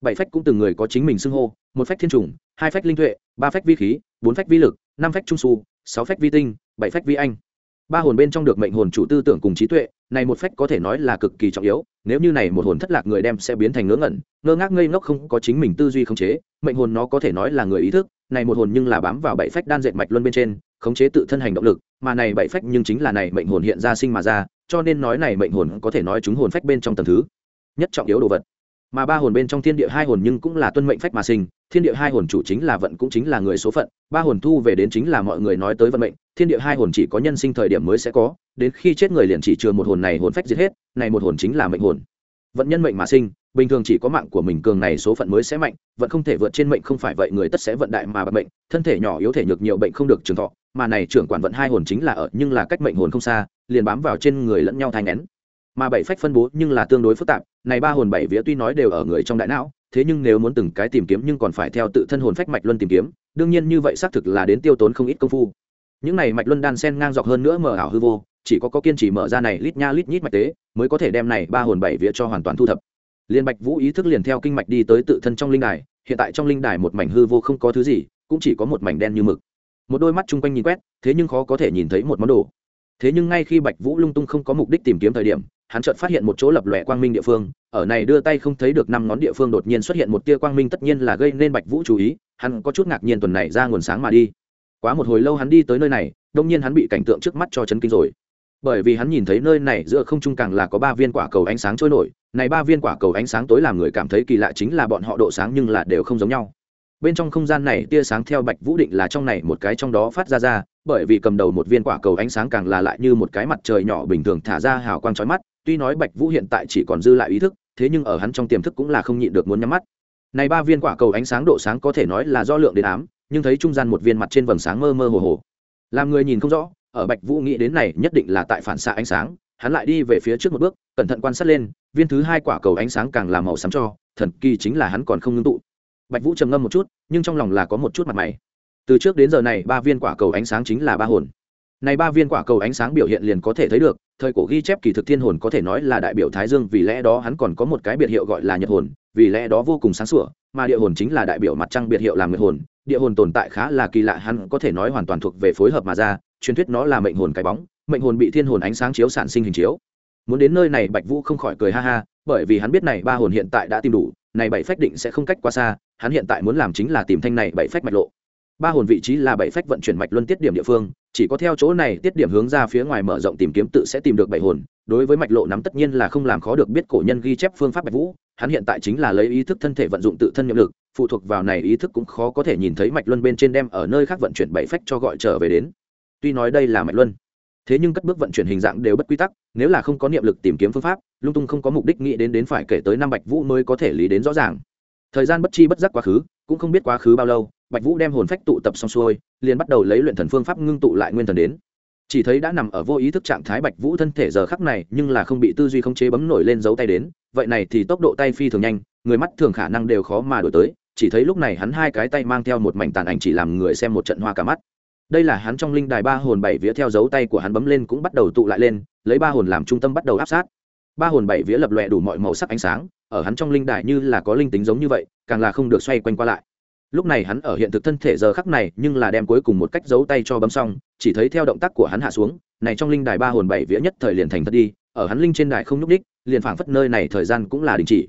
Bảy phách cũng từng người có chính mình xưng hô, một phách thiên trùng hai phách linh tuệ, ba phách vi khí, bốn phách vi lực, năm phách trung su, sáu phách vi tinh, bảy phách vi anh. Ba hồn bên trong được mệnh hồn chủ tư tưởng cùng trí tuệ, này một phách có thể nói là cực kỳ trọng yếu, nếu như này một hồn thất lạc người đem sẽ biến thành ngớ ngẩn, ngơ ngác ngây ngốc không có chính mình tư duy khống chế, mệnh hồn nó có thể nói là người ý thức này một hồn nhưng là bám vào bảy phách đan dệt mạch luân bên trên, khống chế tự thân hành động lực, mà này bảy phách nhưng chính là này mệnh hồn hiện ra sinh mà ra, cho nên nói này mệnh hồn có thể nói chúng hồn phách bên trong tầng thứ nhất trọng yếu đồ vật. Mà ba hồn bên trong thiên địa hai hồn nhưng cũng là tuân mệnh phách mà sinh, thiên địa hai hồn chủ chính là vận cũng chính là người số phận, ba hồn thu về đến chính là mọi người nói tới vận mệnh, thiên địa hai hồn chỉ có nhân sinh thời điểm mới sẽ có, đến khi chết người liền chỉ chừa một hồn này hồn phách giết hết, này một hồn chính là mệnh hồn. Vận nhân mệnh mà sinh bình thường chỉ có mạng của mình cường này số phận mới sẽ mạnh vận không thể vượt trên mệnh, không phải vậy người tất sẽ vận đại mà bệnh thân thể nhỏ yếu thể nhược nhiều bệnh không được trường thọ, mà này trưởng quản vận hai hồn chính là ở, nhưng là cách mệnh hồn không xa, liền bám vào trên người lẫn nhau thai nén mà bảy phách phân bố nhưng là tương đối phức tạp, này ba hồn bảy vía tuy nói đều ở người trong đại não, thế nhưng nếu muốn từng cái tìm kiếm nhưng còn phải theo tự thân hồn phách mạch luân tìm kiếm, đương nhiên như vậy xác thực là đến tiêu tốn không ít công phu. Những này mạch luân đan sen ngang dọc hơn nữa mở ảo hư vô, chỉ có có kiên trì mở ra này lít nha lít nhít mạch tế, mới có thể đem này ba hồn bảy vía cho hoàn toàn thu thập liên bạch vũ ý thức liền theo kinh mạch đi tới tự thân trong linh đài, hiện tại trong linh đài một mảnh hư vô không có thứ gì, cũng chỉ có một mảnh đen như mực. Một đôi mắt chung quanh nhìn quét, thế nhưng khó có thể nhìn thấy một món đồ. Thế nhưng ngay khi bạch vũ lung tung không có mục đích tìm kiếm thời điểm, hắn chợt phát hiện một chỗ lập lòe quang minh địa phương, ở này đưa tay không thấy được năm ngón địa phương đột nhiên xuất hiện một tia quang minh tất nhiên là gây nên bạch vũ chú ý, hắn có chút ngạc nhiên tuần này ra nguồn sáng mà đi. Quá một hồi lâu hắn đi tới nơi này, đông nhiên hắn bị cảnh tượng trước mắt cho chấn kinh rồi. Bởi vì hắn nhìn thấy nơi này giữa không trung càng là có ba viên quả cầu ánh sáng trôi nổi này ba viên quả cầu ánh sáng tối làm người cảm thấy kỳ lạ chính là bọn họ độ sáng nhưng là đều không giống nhau. Bên trong không gian này tia sáng theo bạch vũ định là trong này một cái trong đó phát ra ra, bởi vì cầm đầu một viên quả cầu ánh sáng càng là lại như một cái mặt trời nhỏ bình thường thả ra hào quang chói mắt, tuy nói bạch vũ hiện tại chỉ còn dư lại ý thức, thế nhưng ở hắn trong tiềm thức cũng là không nhịn được muốn nhắm mắt. Này ba viên quả cầu ánh sáng độ sáng có thể nói là do lượng đến ám, nhưng thấy trung gian một viên mặt trên vầng sáng mơ mơ hồ hồ. Làm người nhìn không rõ, ở bạch vũ nghĩ đến này nhất định là tại phản xạ ánh sáng hắn lại đi về phía trước một bước, cẩn thận quan sát lên, viên thứ hai quả cầu ánh sáng càng làm màu xám cho, thần kỳ chính là hắn còn không ngưng tụ. Bạch vũ trầm ngâm một chút, nhưng trong lòng là có một chút mặt mày. Từ trước đến giờ này, ba viên quả cầu ánh sáng chính là ba hồn. Này ba viên quả cầu ánh sáng biểu hiện liền có thể thấy được, thời cổ ghi chép kỳ thực thiên hồn có thể nói là đại biểu thái dương, vì lẽ đó hắn còn có một cái biệt hiệu gọi là nhật hồn, vì lẽ đó vô cùng sáng sủa, mà địa hồn chính là đại biểu mặt trăng biệt hiệu là nguyệt hồn, địa hồn tồn tại khá là kỳ lạ, hắn có thể nói hoàn toàn thuộc về phối hợp mà ra, truyền thuyết nó là mệnh hồn cái bóng mệnh hồn bị thiên hồn ánh sáng chiếu sản sinh hình chiếu. Muốn đến nơi này, bạch vũ không khỏi cười ha ha, bởi vì hắn biết này ba hồn hiện tại đã tìm đủ, này bảy phách định sẽ không cách quá xa, hắn hiện tại muốn làm chính là tìm thanh này bảy phách mạch lộ. Ba hồn vị trí là bảy phách vận chuyển mạch luân tiết điểm địa phương, chỉ có theo chỗ này tiết điểm hướng ra phía ngoài mở rộng tìm kiếm tự sẽ tìm được bảy hồn, đối với mạch lộ nắm tất nhiên là không làm khó được biết cổ nhân ghi chép phương pháp bạch vũ, hắn hiện tại chính là lấy ý thức thân thể vận dụng tự thân nhiệm lực, phụ thuộc vào này ý thức cũng khó có thể nhìn thấy mạch luân bên trên đem ở nơi khác vận chuyển bảy phách cho gọi trở về đến. Tuy nói đây là mạch luân thế nhưng cất bước vận chuyển hình dạng đều bất quy tắc, nếu là không có niệm lực tìm kiếm phương pháp, lung tung không có mục đích nghĩ đến đến phải kể tới năm bạch vũ mới có thể lý đến rõ ràng. Thời gian bất chi bất giác quá khứ, cũng không biết quá khứ bao lâu, bạch vũ đem hồn phách tụ tập xong xuôi, liền bắt đầu lấy luyện thần phương pháp ngưng tụ lại nguyên thần đến. Chỉ thấy đã nằm ở vô ý thức trạng thái bạch vũ thân thể giờ khắc này, nhưng là không bị tư duy khống chế bấm nổi lên dấu tay đến, vậy này thì tốc độ tay phi thường nhanh, người mắt thường khả năng đều khó mà đổi tới, chỉ thấy lúc này hắn hai cái tay mang theo một mảnh tàn ảnh chỉ làm người xem một trận hoa cả mắt đây là hắn trong linh đài ba hồn bảy vía theo dấu tay của hắn bấm lên cũng bắt đầu tụ lại lên, lấy ba hồn làm trung tâm bắt đầu áp sát. Ba hồn bảy vía lập lòe đủ mọi màu sắc ánh sáng, ở hắn trong linh đài như là có linh tính giống như vậy, càng là không được xoay quanh qua lại. Lúc này hắn ở hiện thực thân thể giờ khắc này, nhưng là đem cuối cùng một cách giấu tay cho bấm xong, chỉ thấy theo động tác của hắn hạ xuống, này trong linh đài ba hồn bảy vía nhất thời liền thành thật đi, ở hắn linh trên đài không nhúc đích liền phảng phất nơi này thời gian cũng là đình chỉ.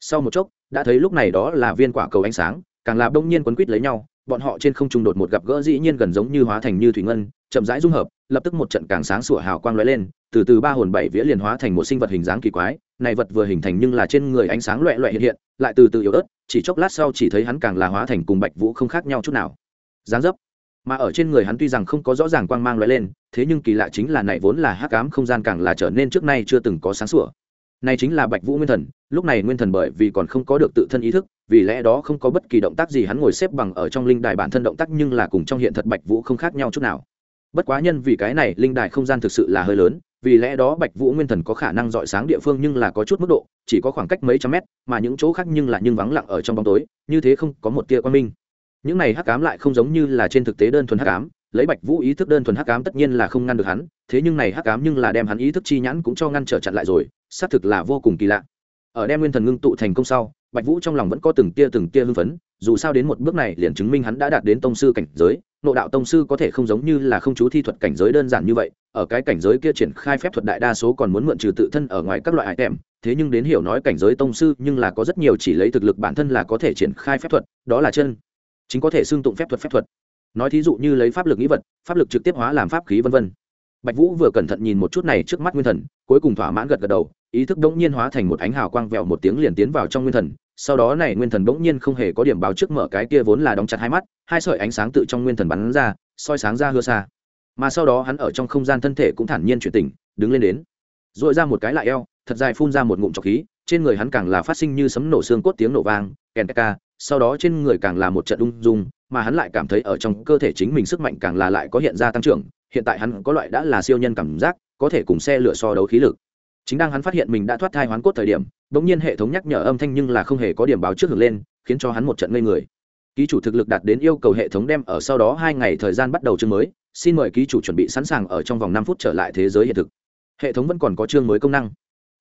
Sau một chốc, đã thấy lúc này đó là viên quả cầu ánh sáng, càng là đông nhiên quấn quýt lấy nhau bọn họ trên không trung đột một gặp gỡ dĩ nhiên gần giống như hóa thành như thủy ngân, chậm rãi dung hợp, lập tức một trận càng sáng sủa hào quang lóe lên, từ từ ba hồn bảy vía liền hóa thành một sinh vật hình dáng kỳ quái, này vật vừa hình thành nhưng là trên người ánh sáng loẹ loẹ hiện hiện, lại từ từ yếu ớt, chỉ chốc lát sau chỉ thấy hắn càng là hóa thành cùng bạch vũ không khác nhau chút nào. Dáng dấp. Mà ở trên người hắn tuy rằng không có rõ ràng quang mang lóe lên, thế nhưng kỳ lạ chính là này vốn là hắc ám không gian càng là trở nên trước nay chưa từng có sáng sủa này chính là bạch vũ nguyên thần, lúc này nguyên thần bởi vì còn không có được tự thân ý thức, vì lẽ đó không có bất kỳ động tác gì hắn ngồi xếp bằng ở trong linh đài bản thân động tác nhưng là cùng trong hiện thật bạch vũ không khác nhau chút nào. Bất quá nhân vì cái này, linh đài không gian thực sự là hơi lớn, vì lẽ đó bạch vũ nguyên thần có khả năng dọi sáng địa phương nhưng là có chút mức độ, chỉ có khoảng cách mấy trăm mét, mà những chỗ khác nhưng là nhưng vắng lặng ở trong bóng tối, như thế không có một tia quan minh. Những này hắc ám lại không giống như là trên thực tế đơn thuần hắc ám lấy bạch vũ ý thức đơn thuần hắc ám tất nhiên là không ngăn được hắn, thế nhưng này hắc ám nhưng là đem hắn ý thức chi nhãn cũng cho ngăn trở chặn lại rồi, xác thực là vô cùng kỳ lạ. Ở đem nguyên thần ngưng tụ thành công sau, bạch vũ trong lòng vẫn có từng tia từng tia hưng phấn, dù sao đến một bước này liền chứng minh hắn đã đạt đến tông sư cảnh giới, nộ đạo tông sư có thể không giống như là không chú thi thuật cảnh giới đơn giản như vậy, ở cái cảnh giới kia triển khai phép thuật đại đa số còn muốn mượn trừ tự thân ở ngoài các loại hải tèm thế nhưng đến hiểu nói cảnh giới tông sư nhưng là có rất nhiều chỉ lấy thực lực bản thân là có thể triển khai phép thuật, đó là chân, chính có thể xưng tụng phép thuật phép thuật nói thí dụ như lấy pháp lực nghĩ vật, pháp lực trực tiếp hóa làm pháp khí vân vân. Bạch vũ vừa cẩn thận nhìn một chút này trước mắt nguyên thần, cuối cùng thỏa mãn gật gật đầu, ý thức đống nhiên hóa thành một ánh hào quang vẹo một tiếng liền tiến vào trong nguyên thần. Sau đó này nguyên thần đống nhiên không hề có điểm báo trước mở cái kia vốn là đóng chặt hai mắt, hai sợi ánh sáng tự trong nguyên thần bắn ra, soi sáng ra hưa xa. Mà sau đó hắn ở trong không gian thân thể cũng thản nhiên chuyển tỉnh, đứng lên đến. Dội ra một cái lại eo, thật dài phun ra một ngụm trọc khí, trên người hắn càng là phát sinh như sấm nổ xương cốt tiếng nổ vang, kèn ca sau đó trên người càng là một trận ung dung, mà hắn lại cảm thấy ở trong cơ thể chính mình sức mạnh càng là lại có hiện ra tăng trưởng, hiện tại hắn có loại đã là siêu nhân cảm giác, có thể cùng xe lửa so đấu khí lực. Chính đang hắn phát hiện mình đã thoát thai hoán cốt thời điểm đ ỗ n g nhiên hệ thống nhắc nhở âm thanh nhưng là không hề có điểm báo trước hưởng lên, khiến cho hắn một trận ngây người. Ký chủ thực lực đạt đến yêu cầu hệ thống đem ở sau đó hai ngày thời gian bắt đầu chương mới, xin mời ký chủ chuẩn bị sẵn sàng ở trong vòng năm phút trở lại thế giới hiện thực. Hệ thống vẫn còn có chương mới công năng.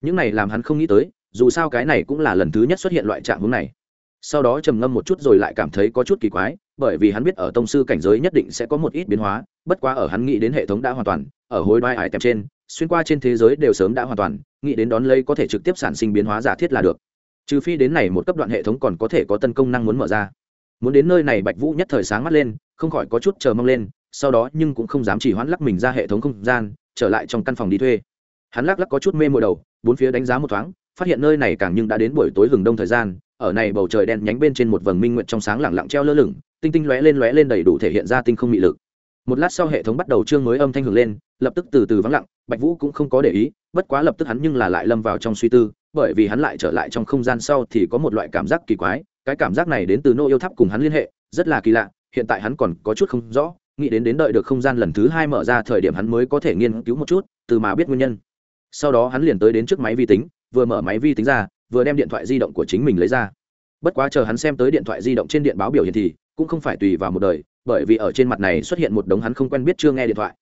Những này làm hắn không nghĩ tới, dù sao cái này cũng là lần thứ nhất xuất hiện loại trạng hướng này sau đó trầm ngâm một chút rồi lại cảm thấy có chút kỳ quái, bởi vì hắn biết ở tông sư cảnh giới nhất định sẽ có một ít biến hóa, bất quá ở hắn nghĩ đến hệ thống đã hoàn toàn, ở hối đoái hải tèm trên, xuyên qua trên thế giới đều sớm đã hoàn toàn, nghĩ đến đón lấy có thể trực tiếp sản sinh biến hóa giả thiết là được. Trừ phi đến này một cấp đoạn hệ thống còn có thể có tân công năng muốn mở ra. Muốn đến nơi này bạch vũ nhất thời sáng mắt lên, không khỏi có chút chờ mong lên, sau đó nhưng cũng không dám chỉ hoãn lắc mình ra hệ thống không gian, trở lại trong căn phòng đi thuê. Hắn lắc lắc có chút mê mùa đầu, bốn phía đánh giá một thoáng, phát hiện nơi này càng nhưng đã đến buổi tối hừng đông thời gian ở này bầu trời đen nhánh bên trên một vầng minh nguyện trong sáng lẳng lặng treo lơ lửng, tinh tinh lóe lên lóe lên đầy đủ thể hiện ra tinh không mị lực. Một lát sau hệ thống bắt đầu chương mới âm thanh hưởng lên, lập tức từ từ vắng lặng, bạch vũ cũng không có để ý, bất quá lập tức hắn nhưng là lại lâm vào trong suy tư, bởi vì hắn lại trở lại trong không gian sau thì có một loại cảm giác kỳ quái, cái cảm giác này đến từ nô yêu tháp cùng hắn liên hệ, rất là kỳ lạ, hiện tại hắn còn có chút không rõ, nghĩ đến đến đợi được không gian lần thứ hai mở ra thời điểm hắn mới có thể nghiên cứu một chút, từ mà biết nguyên nhân. Sau đó hắn liền tới đến trước máy vi tính, vừa mở máy vi tính ra vừa đem điện thoại di động của chính mình lấy ra bất quá chờ hắn xem tới điện thoại di động trên điện báo biểu hiện thì cũng không phải tùy vào một đời bởi vì ở trên mặt này xuất hiện một đống hắn không quen biết chưa nghe điện thoại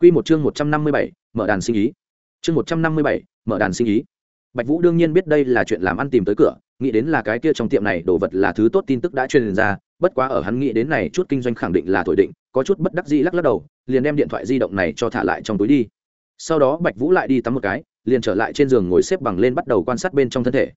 Quy một chương một trăm năm mươi bảy, mở đàn sinh ý. Chương một trăm năm mươi bảy, mở đàn sinh ý. Bạch Vũ đương nhiên biết đây là chuyện làm ăn tìm tới cửa, nghĩ đến là cái kia trong tiệm này đồ vật là thứ tốt tin tức đã truyền ra, bất quá ở hắn nghĩ đến này chút kinh doanh khẳng định là thổi định, có chút bất đắc dĩ lắc lắc đầu, liền đem điện thoại di động này cho thả lại trong túi đi. Sau đó Bạch Vũ lại đi tắm một cái, liền trở lại trên giường ngồi xếp bằng lên bắt đầu quan sát bên trong thân thể.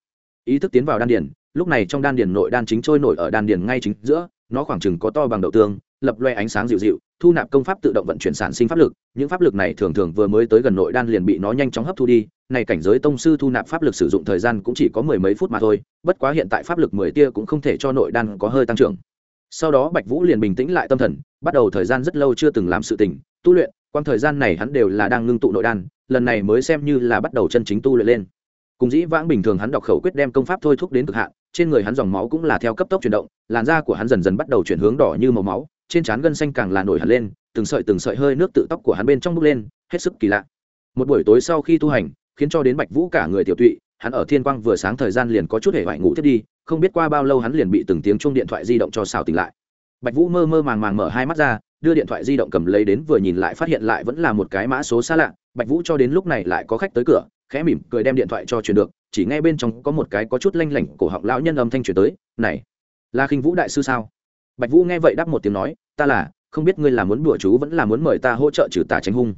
Ý thức tiến vào đan điền, lúc này trong đan điền nội đan chính trôi nổi ở đan điền ngay chính giữa, nó khoảng chừng có to bằng đậu tương, lập loe ánh sáng dịu dịu, thu nạp công pháp tự động vận chuyển sản sinh pháp lực những pháp lực này thường thường vừa mới tới gần nội đan liền bị nó nhanh chóng hấp thu đi này cảnh giới tông sư thu nạp pháp lực sử dụng thời gian cũng chỉ có mười mấy phút mà thôi bất quá hiện tại pháp lực mười tia cũng không thể cho nội đan có hơi tăng trưởng sau đó bạch vũ liền bình tĩnh lại tâm thần bắt đầu thời gian rất lâu chưa từng làm sự tình tu luyện quang thời gian này hắn đều là đang ngưng tụ nội đan lần này mới xem như là bắt đầu chân chính tu luyện lên. Cùng dĩ vãng bình thường hắn đọc khẩu quyết đem công pháp thôi thúc đến cực hạn, trên người hắn dòng máu cũng là theo cấp tốc chuyển động, làn da của hắn dần dần bắt đầu chuyển hướng đỏ như màu máu, trên trán gân xanh càng là nổi hẳn lên, từng sợi từng sợi hơi nước tự tóc của hắn bên trong bốc lên, hết sức kỳ lạ. Một buổi tối sau khi tu hành, khiến cho đến bạch vũ cả người tiểu tụy, hắn ở thiên quang vừa sáng thời gian liền có chút hề vải ngủ thiết đi, không biết qua bao lâu hắn liền bị từng tiếng chuông điện thoại di động cho xào tỉnh lại. Bạch vũ mơ mơ màng màng mở hai mắt ra, đưa điện thoại di động cầm lấy đến vừa nhìn lại phát hiện lại vẫn là một cái mã số xa lạ bạch vũ cho đến lúc này lại có khách tới cửa, khẽ mỉm cười đem điện thoại cho truyền được, chỉ nghe bên trong có một cái có chút lanh lảnh cổ họng lão nhân âm thanh truyền tới, này, là khinh vũ đại sư sao? Bạch vũ nghe vậy đáp một tiếng nói, ta là, không biết ngươi là muốn bùa chú vẫn là muốn mời ta hỗ trợ trừ tà tránh hung.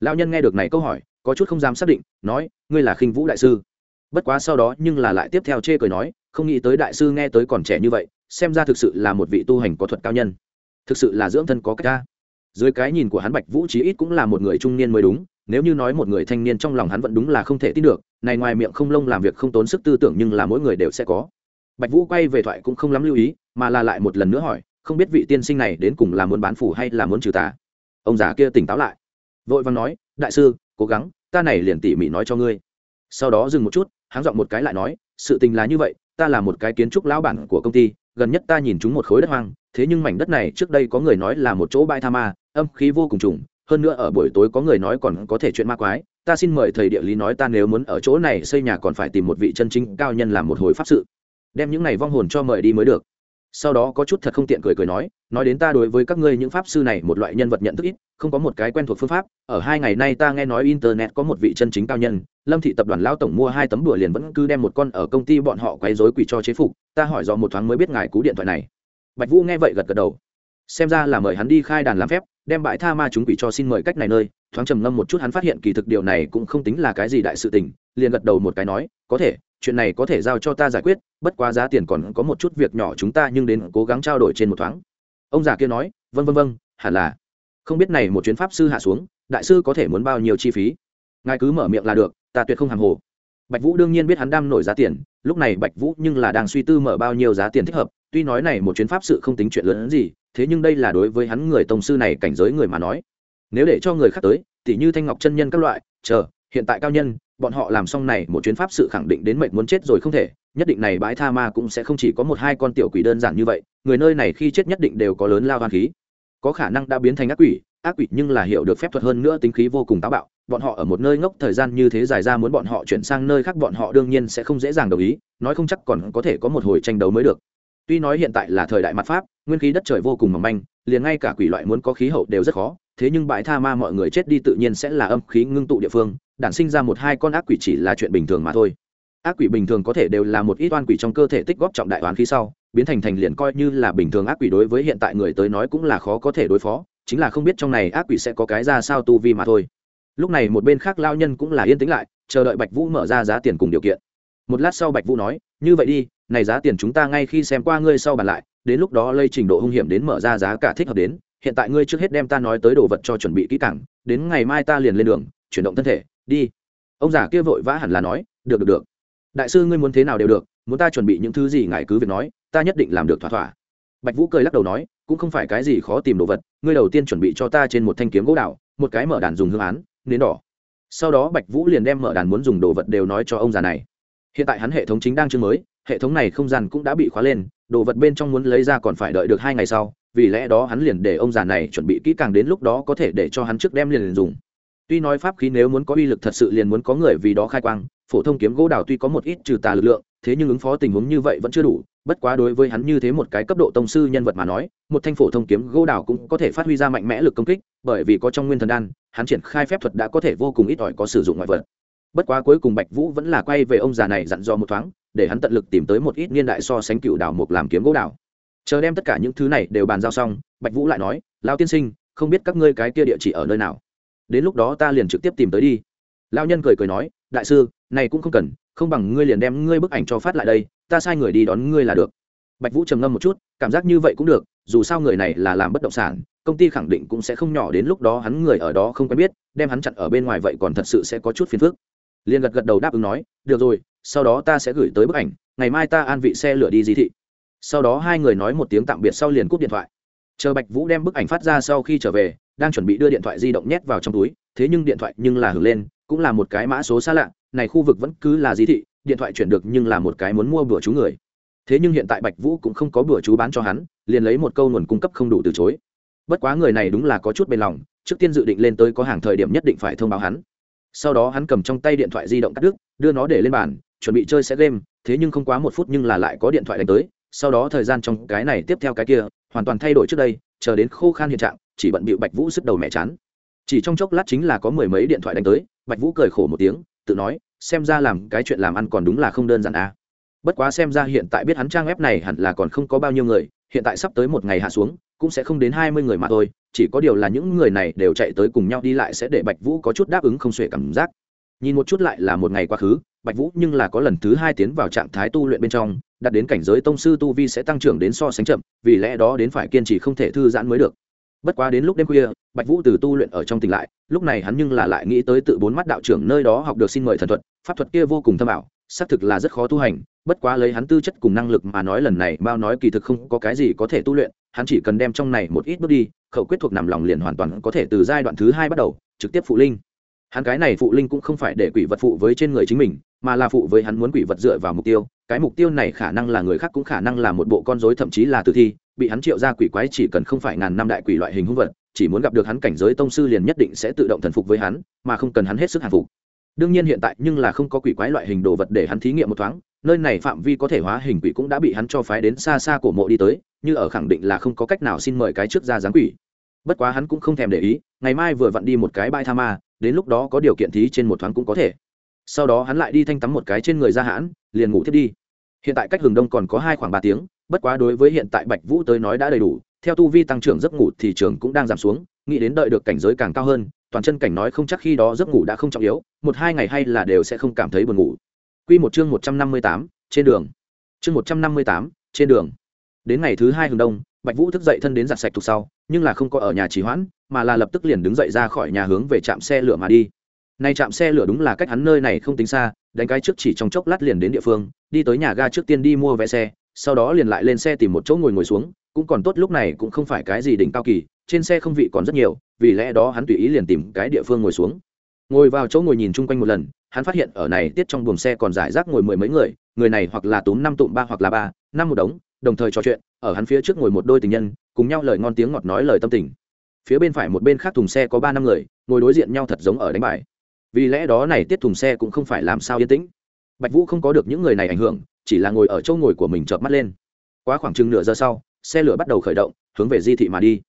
Lão nhân nghe được này câu hỏi, có chút không dám xác định, nói, ngươi là khinh vũ đại sư? Bất quá sau đó nhưng là lại tiếp theo chê cười nói, không nghĩ tới đại sư nghe tới còn trẻ như vậy, xem ra thực sự là một vị tu hành có thuật cao nhân. Thực sự là dưỡng thân có cách ta. Dưới cái nhìn của hắn bạch vũ chí ít cũng là một người trung niên mới đúng nếu như nói một người thanh niên trong lòng hắn vẫn đúng là không thể tin được, này ngoài miệng không lông làm việc không tốn sức tư tưởng nhưng là mỗi người đều sẽ có. Bạch vũ quay về thoại cũng không lắm lưu ý, mà là lại một lần nữa hỏi, không biết vị tiên sinh này đến cùng là muốn bán phủ hay là muốn trừ tà? Ông già kia tỉnh táo lại, vội vàng nói, đại sư, cố gắng, ta này liền tỉ mỉ nói cho ngươi. Sau đó dừng một chút, háng giọng một cái lại nói, sự tình là như vậy, ta là một cái kiến trúc lão bản của công ty, gần nhất ta nhìn chúng một khối đất hoang, thế nhưng mảnh đất này trước đây có người nói là một chỗ bãi tha ma, âm khí vô cùng trùng hơn nữa ở buổi tối có người nói còn có thể chuyện ma quái, ta xin mời thầy địa lý nói ta nếu muốn ở chỗ này xây nhà còn phải tìm một vị chân chính cao nhân làm một hồi pháp sự. Đem những này vong hồn cho mời đi mới được. Sau đó có chút thật không tiện cười cười nói nói đến ta đối với các ngươi những pháp sư này một loại nhân vật nhận thức ít, không có một cái quen thuộc phương pháp, ở hai ngày nay ta nghe nói internet có một vị chân chính cao nhân, lâm thị tập đoàn lao tổng mua hai tấm đùa liền vẫn cứ đem một con ở công ty bọn họ quấy rối quỷ cho chế phục, ta hỏi do một thoáng mới biết ngài cú điện thoại này. Bạch vũ nghe vậy gật gật đầu. Xem ra là mời hắn đi khai đàn làm phép đem bãi tha ma chúng quỷ cho xin mời cách này nơi, thoáng trầm ngâm một chút hắn phát hiện kỳ thực điều này cũng không tính là cái gì đại sự tình, liền gật đầu một cái nói, có thể, chuyện này có thể giao cho ta giải quyết, bất quá giá tiền còn có một chút việc nhỏ chúng ta nhưng đến cố gắng trao đổi trên một thoáng. Ông già kia nói vân vân vân hẳn là. Không biết này một chuyến pháp sư hạ xuống, đại sư có thể muốn bao nhiêu chi phí? Ngài cứ mở miệng là được, ta tuyệt không hàng hồ. Bạch vũ đương nhiên biết hắn đam nổi giá tiền, lúc này bạch vũ nhưng là đang suy tư mở bao nhiêu giá tiền thích hợp, tuy nói này một chuyến pháp sự không tính chuyện lớn hơn gì thế nhưng đây là đối với hắn người tông sư này cảnh giới người mà nói. Nếu để cho người khác tới, tỉ như thanh ngọc chân nhân các loại, chờ, hiện tại cao nhân, bọn họ làm xong này một chuyến pháp sự khẳng định đến mệnh muốn chết rồi không thể, nhất định này bãi tha ma cũng sẽ không chỉ có một hai con tiểu quỷ đơn giản như vậy, người nơi này khi chết nhất định đều có lớn lao hoang khí. Có khả năng đã biến thành ác quỷ ác quỷ nhưng là hiểu được phép thuật hơn nữa tính khí vô cùng táo bạo, bọn họ ở một nơi ngốc thời gian như thế dài ra muốn bọn họ chuyển sang nơi khác bọn họ đương nhiên sẽ không dễ dàng đồng ý, nói không chắc còn có thể có một hồi tranh đấu mới được tuy nói hiện tại là thời đại mặt pháp, nguyên khí đất trời vô cùng mỏng manh, liền ngay cả quỷ loại muốn có khí hậu đều rất khó, thế nhưng bãi tha ma mọi người chết đi tự nhiên sẽ là âm khí ngưng tụ địa phương, đản sinh ra một hai con ác quỷ chỉ là chuyện bình thường mà thôi. Ác quỷ bình thường có thể đều là một ít oan quỷ trong cơ thể tích góp trọng đại oán khí sau, biến thành thành liền coi như là bình thường ác quỷ đối với hiện tại người tới nói cũng là khó có thể đối phó, chính là không biết trong này ác quỷ sẽ có cái ra sao tu vi mà thôi. Lúc này một bên khác lao nhân cũng là yên tĩnh lại, chờ đợi bạch vũ mở ra giá tiền cùng điều kiện. Một lát sau bạch vũ nói, như vậy đi này giá tiền chúng ta ngay khi xem qua ngươi sau bàn lại, đến lúc đó lây trình độ hung hiểm đến mở ra giá cả thích hợp đến, hiện tại ngươi trước hết đem ta nói tới đồ vật cho chuẩn bị kỹ càng, đến ngày mai ta liền lên đường, chuyển động thân thể, đi. Ông già kia vội vã hẳn là nói, được được được. Đại sư ngươi muốn thế nào đều được, muốn ta chuẩn bị những thứ gì ngài cứ việc nói, ta nhất định làm được thỏa thỏa. Bạch vũ cười lắc đầu nói, cũng không phải cái gì khó tìm đồ vật, ngươi đầu tiên chuẩn bị cho ta trên một thanh kiếm gỗ đào, một cái mở đàn dùng hương án, nến đỏ. Sau đó bạch vũ liền đem mở đàn muốn dùng đồ vật đều nói cho ông già này. Hiện tại hắn hệ thống chính đang chương mới hệ thống này không gian cũng đã bị khóa lên, đồ vật bên trong muốn lấy ra còn phải đợi được hai ngày sau, vì lẽ đó hắn liền để ông già này chuẩn bị kỹ càng đến lúc đó có thể để cho hắn trước đem liền dùng. Tuy nói pháp khí nếu muốn có uy lực thật sự liền muốn có người vì đó khai quang, phổ thông kiếm gỗ đào tuy có một ít trừ tà lực lượng, thế nhưng ứng phó tình huống như vậy vẫn chưa đủ, bất quá đối với hắn như thế một cái cấp độ tông sư nhân vật mà nói, một thanh phổ thông kiếm gỗ đào cũng có thể phát huy ra mạnh mẽ lực công kích, bởi vì có trong nguyên thần đan, hắn triển khai phép thuật đã có thể vô cùng ít ỏi có sử dụng ngoại vật. Bất quá cuối cùng bạch vũ vẫn là quay về ông già này dặn dò một thoáng để hắn tận lực tìm tới một ít niên đại so sánh cựu đào mục làm kiếm gỗ đào chờ đem tất cả những thứ này đều bàn giao xong, bạch vũ lại nói lao tiên sinh, không biết các ngươi cái kia địa chỉ ở nơi nào? Đến lúc đó ta liền trực tiếp tìm tới đi. Lao nhân cười cười nói, đại sư, này cũng không cần, không bằng ngươi liền đem ngươi bức ảnh cho phát lại đây, ta sai người đi đón ngươi là được. Bạch vũ trầm ngâm một chút, cảm giác như vậy cũng được, dù sao người này là làm bất động sản, công ty khẳng định cũng sẽ không nhỏ đến lúc đó hắn người ở đó không quen biết, đem hắn chặn ở bên ngoài vậy còn thật sự sẽ có chút phiền phức liền gật gật đầu đáp ứng nói, được rồi, sau đó ta sẽ gửi tới bức ảnh, ngày mai ta an vị xe lửa đi di thị. Sau đó hai người nói một tiếng tạm biệt sau liền cúp điện thoại. Chờ bạch vũ đem bức ảnh phát ra sau khi trở về, đang chuẩn bị đưa điện thoại di động nhét vào trong túi, thế nhưng điện thoại nhưng là hưởng lên, cũng là một cái mã số xa lạ, này khu vực vẫn cứ là di thị, điện thoại chuyển được nhưng là một cái muốn mua bữa chú người. Thế nhưng hiện tại bạch vũ cũng không có bữa chú bán cho hắn, liền lấy một câu nguồn cung cấp không đủ từ chối. Bất quá người này đúng là có chút bền lòng, trước tiên dự định lên tới có hàng thời điểm nhất định phải thông báo hắn sau đó hắn cầm trong tay điện thoại di động cắt đứt, đưa nó để lên bàn, chuẩn bị chơi sẽ game, thế nhưng không quá một phút nhưng là lại có điện thoại đánh tới sau đó thời gian trong cái này tiếp theo cái kia, hoàn toàn thay đổi trước đây, chờ đến khô khan hiện trạng, chỉ bận bịu bạch vũ sức đầu mẹ chán chỉ trong chốc lát chính là có mười mấy điện thoại đánh tới, bạch vũ cười khổ một tiếng, tự nói, xem ra làm cái chuyện làm ăn còn đúng là không đơn giản à. bất quá xem ra hiện tại biết hắn trang web này hẳn là còn không có bao nhiêu người, hiện tại sắp tới một ngày hạ xuống, cũng sẽ không đến hai mươi người mà thôi chỉ có điều là những người này đều chạy tới cùng nhau đi lại sẽ để bạch vũ có chút đáp ứng không xuể cảm giác. Nhìn một chút lại là một ngày quá khứ, bạch vũ nhưng là có lần thứ hai tiến vào trạng thái tu luyện bên trong, đạt đến cảnh giới tông sư tu vi sẽ tăng trưởng đến so sánh chậm, vì lẽ đó đến phải kiên trì không thể thư giãn mới được. Bất quá đến lúc đêm khuya, bạch vũ từ tu luyện ở trong tỉnh lại, lúc này hắn nhưng là lại nghĩ tới tự bốn mắt đạo trưởng nơi đó học được xin mời thần thuật, pháp thuật kia vô cùng thâm ảo xác thực là rất khó tu hành, bất quá lấy hắn tư chất cùng năng lực mà nói lần này bao nói kỳ thực không có cái gì có thể tu luyện, hắn chỉ cần đem trong này một ít bước đi, khẩu quyết thuộc nằm lòng liền hoàn toàn có thể từ giai đoạn thứ hai bắt đầu, trực tiếp phụ linh. Hắn cái này phụ linh cũng không phải để quỷ vật phụ với trên người chính mình, mà là phụ với hắn muốn quỷ vật dựa vào mục tiêu. Cái mục tiêu này khả năng là người khác cũng khả năng là một bộ con dối thậm chí là tử thi. Bị hắn triệu ra quỷ quái chỉ cần không phải ngàn năm đại quỷ loại hình hung vật, chỉ muốn gặp được hắn cảnh giới tông sư liền nhất định sẽ tự động thần phục với hắn, mà không cần hắn hết sức hàng phục đương nhiên hiện tại nhưng là không có quỷ quái loại hình đồ vật để hắn thí nghiệm một thoáng, nơi này phạm vi có thể hóa hình quỷ cũng đã bị hắn cho phái đến xa xa cổ mộ đi tới, như ở khẳng định là không có cách nào xin mời cái trước ra dáng quỷ. Bất quá hắn cũng không thèm để ý, ngày mai vừa vặn đi một cái bãi tha ma, đến lúc đó có điều kiện thí trên một thoáng cũng có thể. Sau đó hắn lại đi thanh tắm một cái trên người ra hãn, liền ngủ thiết đi. Hiện tại cách hừng đông còn có hai khoảng ba tiếng, bất quá đối với hiện tại bạch vũ tới nói đã đầy đủ, theo tu vi tăng trưởng giấc ngủ thì trường cũng đang giảm xuống, nghĩ đến đợi được cảnh giới càng cao hơn toàn chân cảnh nói không chắc khi đó giấc ngủ đã không trọng yếu, một hai ngày hay là đều sẽ không cảm thấy buồn ngủ. Quy một chương một trăm năm mươi tám, trên đường. Chương một trăm năm mươi tám, trên đường. Đến ngày thứ hai hừng đông, bạch vũ thức dậy thân đến giặt sạch thuộc sau, nhưng là không có ở nhà trì hoãn, mà là lập tức liền đứng dậy ra khỏi nhà hướng về trạm xe lửa mà đi. Nay trạm xe lửa đúng là cách hắn nơi này không tính xa, đánh cái trước chỉ trong chốc lát liền đến địa phương, đi tới nhà ga trước tiên đi mua vé xe, sau đó liền lại lên xe tìm một chỗ ngồi ngồi xuống, cũng còn tốt lúc này cũng không phải cái gì đỉnh cao kỳ trên xe không vị còn rất nhiều, vì lẽ đó hắn tùy ý liền tìm cái địa phương ngồi xuống. Ngồi vào chỗ ngồi nhìn chung quanh một lần, hắn phát hiện ở này tiết trong buồng xe còn giải rác ngồi mười mấy người người này hoặc là túm năm tụm ba hoặc là ba, năm một đống, đồng thời trò chuyện, ở hắn phía trước ngồi một đôi tình nhân, cùng nhau lời ngon tiếng ngọt nói lời tâm tình. Phía bên phải một bên khác thùng xe có ba năm người, ngồi đối diện nhau thật giống ở đánh bài. Vì lẽ đó này tiết thùng xe cũng không phải làm sao yên tĩnh. Bạch vũ không có được những người này ảnh hưởng, chỉ là ngồi ở chỗ ngồi của mình chợp mắt lên. Quá khoảng chừng nửa giờ sau, xe lửa bắt đầu khởi động, hướng về di thị mà đi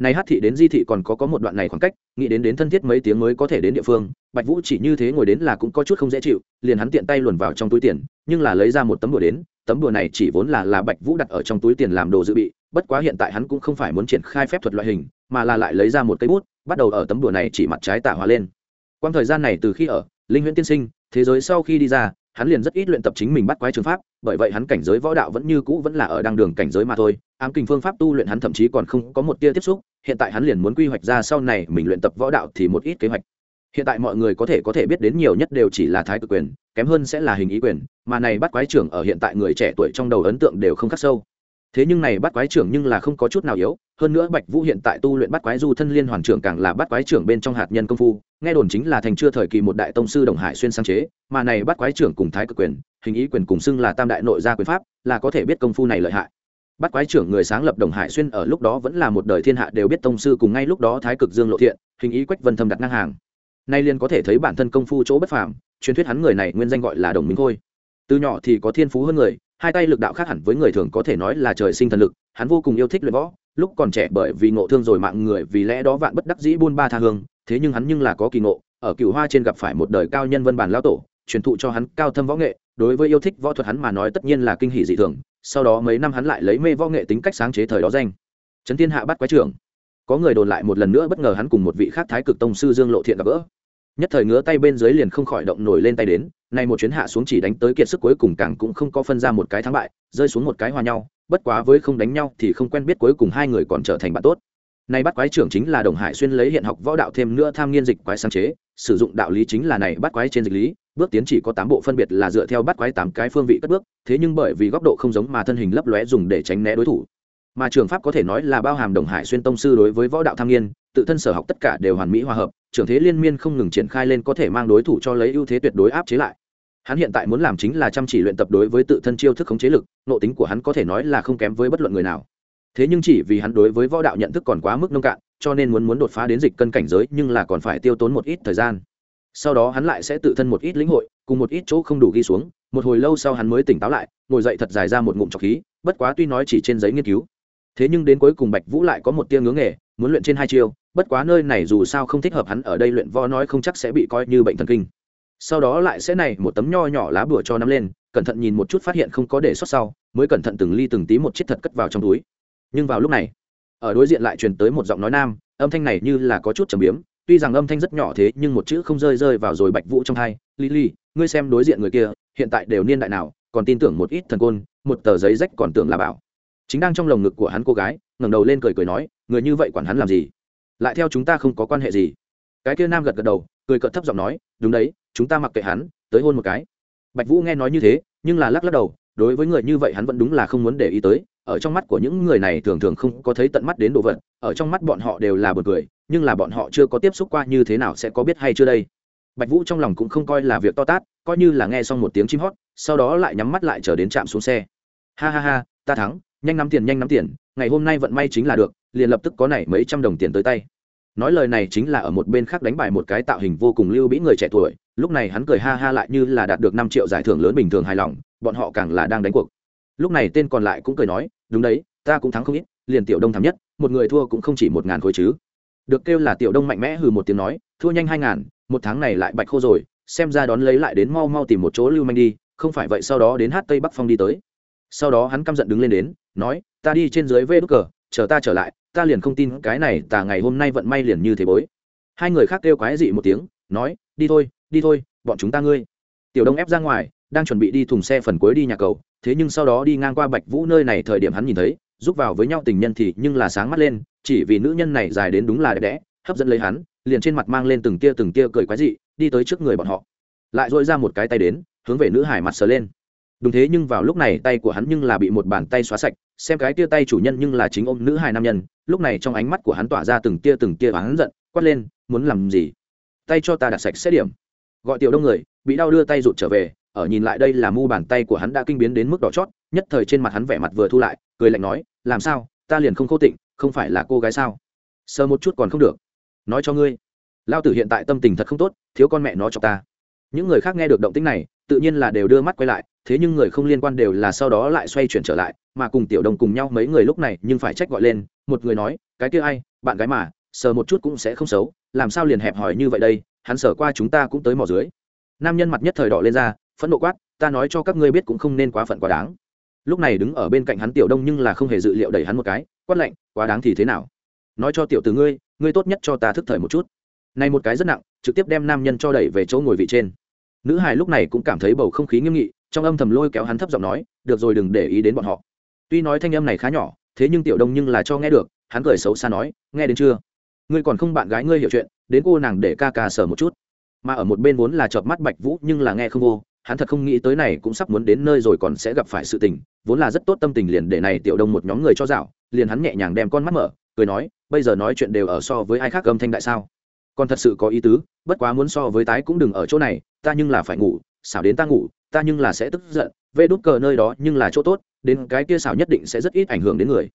này hát thị đến di thị còn có có một đoạn này khoảng cách, nghĩ đến đến thân thiết mấy tiếng mới có thể đến địa phương, bạch vũ chỉ như thế ngồi đến là cũng có chút không dễ chịu, liền hắn tiện tay luồn vào trong túi tiền, nhưng là lấy ra một tấm đùa đến, tấm đùa này chỉ vốn là là bạch vũ đặt ở trong túi tiền làm đồ dự bị, bất quá hiện tại hắn cũng không phải muốn triển khai phép thuật loại hình, mà là lại lấy ra một cây bút, bắt đầu ở tấm đùa này chỉ mặt trái tả hóa lên. Quang thời gian này từ khi ở, linh huyễn tiên sinh, thế giới sau khi đi ra, hắn liền rất ít luyện tập chính mình bắt quái trường pháp, bởi vậy hắn cảnh giới võ đạo vẫn như cũ vẫn là ở đăng đường cảnh giới mà thôi ám kình phương pháp tu luyện hắn thậm chí còn không có một tia tiếp xúc, hiện tại hắn liền muốn quy hoạch ra sau này mình luyện tập võ đạo thì một ít kế hoạch. Hiện tại mọi người có thể có thể biết đến nhiều nhất đều chỉ là thái cực quyền, kém hơn sẽ là hình ý quyền, mà này bắt quái trưởng ở hiện tại người trẻ tuổi trong đầu ấn tượng đều không khắc sâu. Thế nhưng này bắt quái trưởng nhưng là không có chút nào yếu, hơn nữa bạch vũ hiện tại tu luyện bắt quái du thân liên hoàn trưởng càng là bắt quái trưởng bên trong hạt nhân công phu, nghe đồn chính là thành chưa thời kỳ một đại tông sư đồng hải xuyên sáng chế, mà này bắt quái trưởng cùng thái cực quyền, hình ý quyền cùng xưng là tam đại nội gia quyền pháp, là có thể biết công phu này lợi hại bắt quái trưởng người sáng lập đồng hải xuyên ở lúc đó vẫn là một đời thiên hạ đều biết tông sư cùng ngay lúc đó thái cực dương lộ thiện, hình ý quách vân thâm đặt ngang hàng. Nay liền có thể thấy bản thân công phu chỗ bất phàm, truyền thuyết hắn người này nguyên danh gọi là đồng minh khôi. Từ nhỏ thì có thiên phú hơn người, hai tay lực đạo khác hẳn với người thường có thể nói là trời sinh thần lực, hắn vô cùng yêu thích luyện võ, lúc còn trẻ bởi vì ngộ thương rồi mạng người vì lẽ đó vạn bất đắc dĩ buôn ba tha hương, thế nhưng hắn nhưng là có kỳ ngộ, ở cựu hoa trên gặp phải một đời cao nhân vân bản lao tổ, truyền thụ cho hắn cao thâm võ nghệ, đối với yêu thích võ thuật hắn mà nói tất nhiên là kinh hỷ dị thường sau đó mấy năm hắn lại lấy mê võ nghệ tính cách sáng chế thời đó danh. Trấn thiên hạ bắt quái trưởng. Có người đồn lại một lần nữa bất ngờ hắn cùng một vị khác thái cực tông sư dương lộ thiện gặp gỡ. Nhất thời ngứa tay bên dưới liền không khỏi động nổi lên tay đến, nay một chuyến hạ xuống chỉ đánh tới kiệt sức cuối cùng càng cũng không có phân ra một cái thắng bại, rơi xuống một cái hòa nhau, bất quá với không đánh nhau thì không quen biết cuối cùng hai người còn trở thành bạn tốt. Nay bắt quái trưởng chính là đồng hải xuyên lấy hiện học võ đạo thêm nữa tham nghiên dịch quái sáng chế, sử dụng đạo lý chính là này bắt quái trên dịch lý, bước tiến chỉ có tám bộ phân biệt là dựa theo bắt quái tám cái phương vị cất bước thế nhưng bởi vì góc độ không giống mà thân hình lấp lóe dùng để tránh né đối thủ. Mà trường pháp có thể nói là bao hàm đồng hải xuyên tông sư đối với võ đạo tham nghiên, tự thân sở học tất cả đều hoàn mỹ hòa hợp trường thế liên miên không ngừng triển khai lên có thể mang đối thủ cho lấy ưu thế tuyệt đối áp chế lại. Hắn hiện tại muốn làm chính là chăm chỉ luyện tập đối với tự thân chiêu thức khống chế lực nộ tính của hắn có thể nói là không kém với bất luận người nào. Thế nhưng chỉ vì hắn đối với võ đạo nhận thức còn quá mức nông cạn, cho nên muốn muốn đột phá đến dịch cân cảnh giới nhưng là còn phải tiêu tốn một ít thời gian. Sau đó hắn lại sẽ tự thân một ít lĩnh hội, cùng một ít chỗ không đủ ghi xuống một hồi lâu sau hắn mới tỉnh táo lại, ngồi dậy thật dài ra một ngụm trọc khí, bất quá tuy nói chỉ trên giấy nghiên cứu, thế nhưng đến cuối cùng bạch vũ lại có một tia ngưỡng nghề, muốn luyện trên hai chiêu, bất quá nơi này dù sao không thích hợp hắn ở đây luyện võ nói không chắc sẽ bị coi như bệnh thần kinh. Sau đó lại sẽ này một tấm nho nhỏ lá bùa cho nắm lên, cẩn thận nhìn một chút phát hiện không có để xuất sau, mới cẩn thận từng ly từng tí một chiếc thật cất vào trong túi. Nhưng vào lúc này, ở đối diện lại truyền tới một giọng nói nam, âm thanh này như là có chút trầm biếm, tuy rằng âm thanh rất nhỏ thế nhưng một chữ không rơi rơi vào rồi bạch vũ trong thai lily, ngươi xem đối diện người kia hiện tại đều niên đại nào, còn tin tưởng một ít thần côn, một tờ giấy rách còn tưởng là bảo. Chính đang trong lồng ngực của hắn cô gái, ngẩng đầu lên cười cười nói, người như vậy quản hắn làm gì? Lại theo chúng ta không có quan hệ gì. Cái kia nam gật gật đầu, cười cợt thấp giọng nói, đúng đấy, chúng ta mặc kệ hắn, tới hôn một cái. Bạch vũ nghe nói như thế, nhưng là lắc lắc đầu, đối với người như vậy hắn vẫn đúng là không muốn để ý tới. Ở trong mắt của những người này thường thường không có thấy tận mắt đến đồ vật, ở trong mắt bọn họ đều là bật cười, nhưng là bọn họ chưa có tiếp xúc qua như thế nào sẽ có biết hay chưa đây? Bạch vũ trong lòng cũng không coi là việc to tát, coi như là nghe xong một tiếng chim hót, sau đó lại nhắm mắt lại chờ đến trạm xuống xe. Ha ha ha, ta thắng, nhanh nắm tiền, nhanh nắm tiền, ngày hôm nay vận may chính là được, liền lập tức có này mấy trăm đồng tiền tới tay. Nói lời này chính là ở một bên khác đánh bài một cái tạo hình vô cùng lưu bĩ người trẻ tuổi, lúc này hắn cười ha ha lại như là đạt được năm triệu giải thưởng lớn bình thường hài lòng, bọn họ càng là đang đánh cuộc. Lúc này tên còn lại cũng cười nói, đúng đấy, ta cũng thắng không ít, liền tiểu đông thắng nhất, một người thua cũng không chỉ một ngàn khối chứ. Được kêu là tiểu đông mạnh mẽ hừ một tiếng nói, thua nhanh hai ngàn một tháng này lại bạch khô rồi, xem ra đón lấy lại đến mau mau tìm một chỗ lưu manh đi, không phải vậy sau đó đến hát tây bắc phong đi tới. Sau đó hắn căm giận đứng lên đến, nói, ta đi trên dưới vê đ cờ, chờ ta trở lại, ta liền không tin cái này tà ngày hôm nay vận may liền như thế bối. Hai người khác kêu quái dị một tiếng, nói, đi thôi đi thôi, bọn chúng ta ngươi. Tiểu đông ép ra ngoài, đang chuẩn bị đi thùng xe phần cuối đi nhà cầu, thế nhưng sau đó đi ngang qua bạch vũ nơi này thời điểm hắn nhìn thấy, giúp vào với nhau tình nhân thì nhưng là sáng mắt lên, chỉ vì nữ nhân này dài đến đúng là đẹp đẽ, hấp dẫn lấy hắn liền trên mặt mang lên từng tia từng tia cười quái dị, đi tới trước người bọn họ. Lại dội ra một cái tay đến, hướng về nữ hải mặt sờ lên. Đúng thế nhưng vào lúc này tay của hắn nhưng là bị một bàn tay xóa sạch, xem cái tia tay chủ nhân nhưng là chính ông nữ hải nam nhân, lúc này trong ánh mắt của hắn tỏa ra từng tia từng tia hắn giận, quát lên, muốn làm gì? Tay cho ta đặt sạch xét điểm. Gọi tiểu đông người, bị đau đưa tay rụt trở về, ở nhìn lại đây là mu bàn tay của hắn đã kinh biến đến mức đỏ chót, nhất thời trên mặt hắn vẻ mặt vừa thu lại, cười lạnh nói, làm sao? Ta liền không khô tịnh, không phải là cô gái sao? Sờ một chút còn không được nói cho ngươi. Lao tử hiện tại tâm tình thật không tốt, thiếu con mẹ nó cho ta. Những người khác nghe được động tĩnh này, tự nhiên là đều đưa mắt quay lại, thế nhưng người không liên quan đều là sau đó lại xoay chuyển trở lại, mà cùng tiểu đồng cùng nhau mấy người lúc này nhưng phải trách gọi lên, một người nói, cái kia ai, bạn gái mà, sờ một chút cũng sẽ không xấu, làm sao liền hẹp hỏi như vậy đây, hắn sờ qua chúng ta cũng tới mỏ dưới. Nam nhân mặt nhất thời đỏ lên ra, phẫn nộ quát, ta nói cho các ngươi biết cũng không nên quá phận quá đáng. Lúc này đứng ở bên cạnh hắn tiểu đông nhưng là không hề dự liệu đẩy hắn một cái, quát lạnh, quá đáng thì thế nào? Nói cho tiểu từ ngươi ngươi tốt nhất cho ta thức thời một chút. Này một cái rất nặng, trực tiếp đem nam nhân cho đẩy về chỗ ngồi vị trên. Nữ hài lúc này cũng cảm thấy bầu không khí nghiêm nghị, trong âm thầm lôi kéo hắn thấp giọng nói, được rồi, đừng để ý đến bọn họ. Tuy nói thanh âm này khá nhỏ, thế nhưng tiểu đông nhưng là cho nghe được, hắn cười xấu xa nói, nghe đến chưa? Ngươi còn không bạn gái ngươi hiểu chuyện, đến cô nàng để ca ca sở một chút. Mà ở một bên vốn là chợp mắt bạch vũ nhưng là nghe không vô, hắn thật không nghĩ tới này cũng sắp muốn đến nơi rồi còn sẽ gặp phải sự tình, vốn là rất tốt tâm tình liền để này tiểu đông một nhóm người cho dạo, liền hắn nhẹ nhàng đem con mắt mở cười nói, bây giờ nói chuyện đều ở so với ai khác âm thanh đại sao? Còn thật sự có ý tứ, bất quá muốn so với tái cũng đừng ở chỗ này, ta nhưng là phải ngủ, xảo đến ta ngủ, ta nhưng là sẽ tức giận, vê đút cờ nơi đó nhưng là chỗ tốt, đến cái kia xảo nhất định sẽ rất ít ảnh hưởng đến người.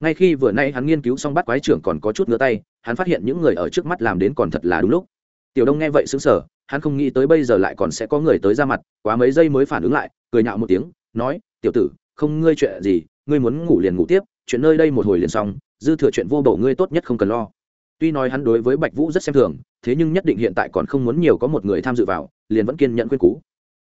Ngay khi vừa nay hắn nghiên cứu xong bắt quái trưởng còn có chút ngứa tay, hắn phát hiện những người ở trước mắt làm đến còn thật là đúng lúc. Tiểu đông nghe vậy xứng sở hắn không nghĩ tới bây giờ lại còn sẽ có người tới ra mặt, quá mấy giây mới phản ứng lại, cười nhạo một tiếng, nói, tiểu tử, không ngươi chuyện gì, ngươi muốn ngủ liền ngủ tiếp, chuyện nơi đây một hồi liền xong dư thừa chuyện vô bổ ngươi tốt nhất không cần lo. Tuy nói hắn đối với bạch vũ rất xem thường, thế nhưng nhất định hiện tại còn không muốn nhiều có một người tham dự vào, liền vẫn kiên nhận khuyên cú.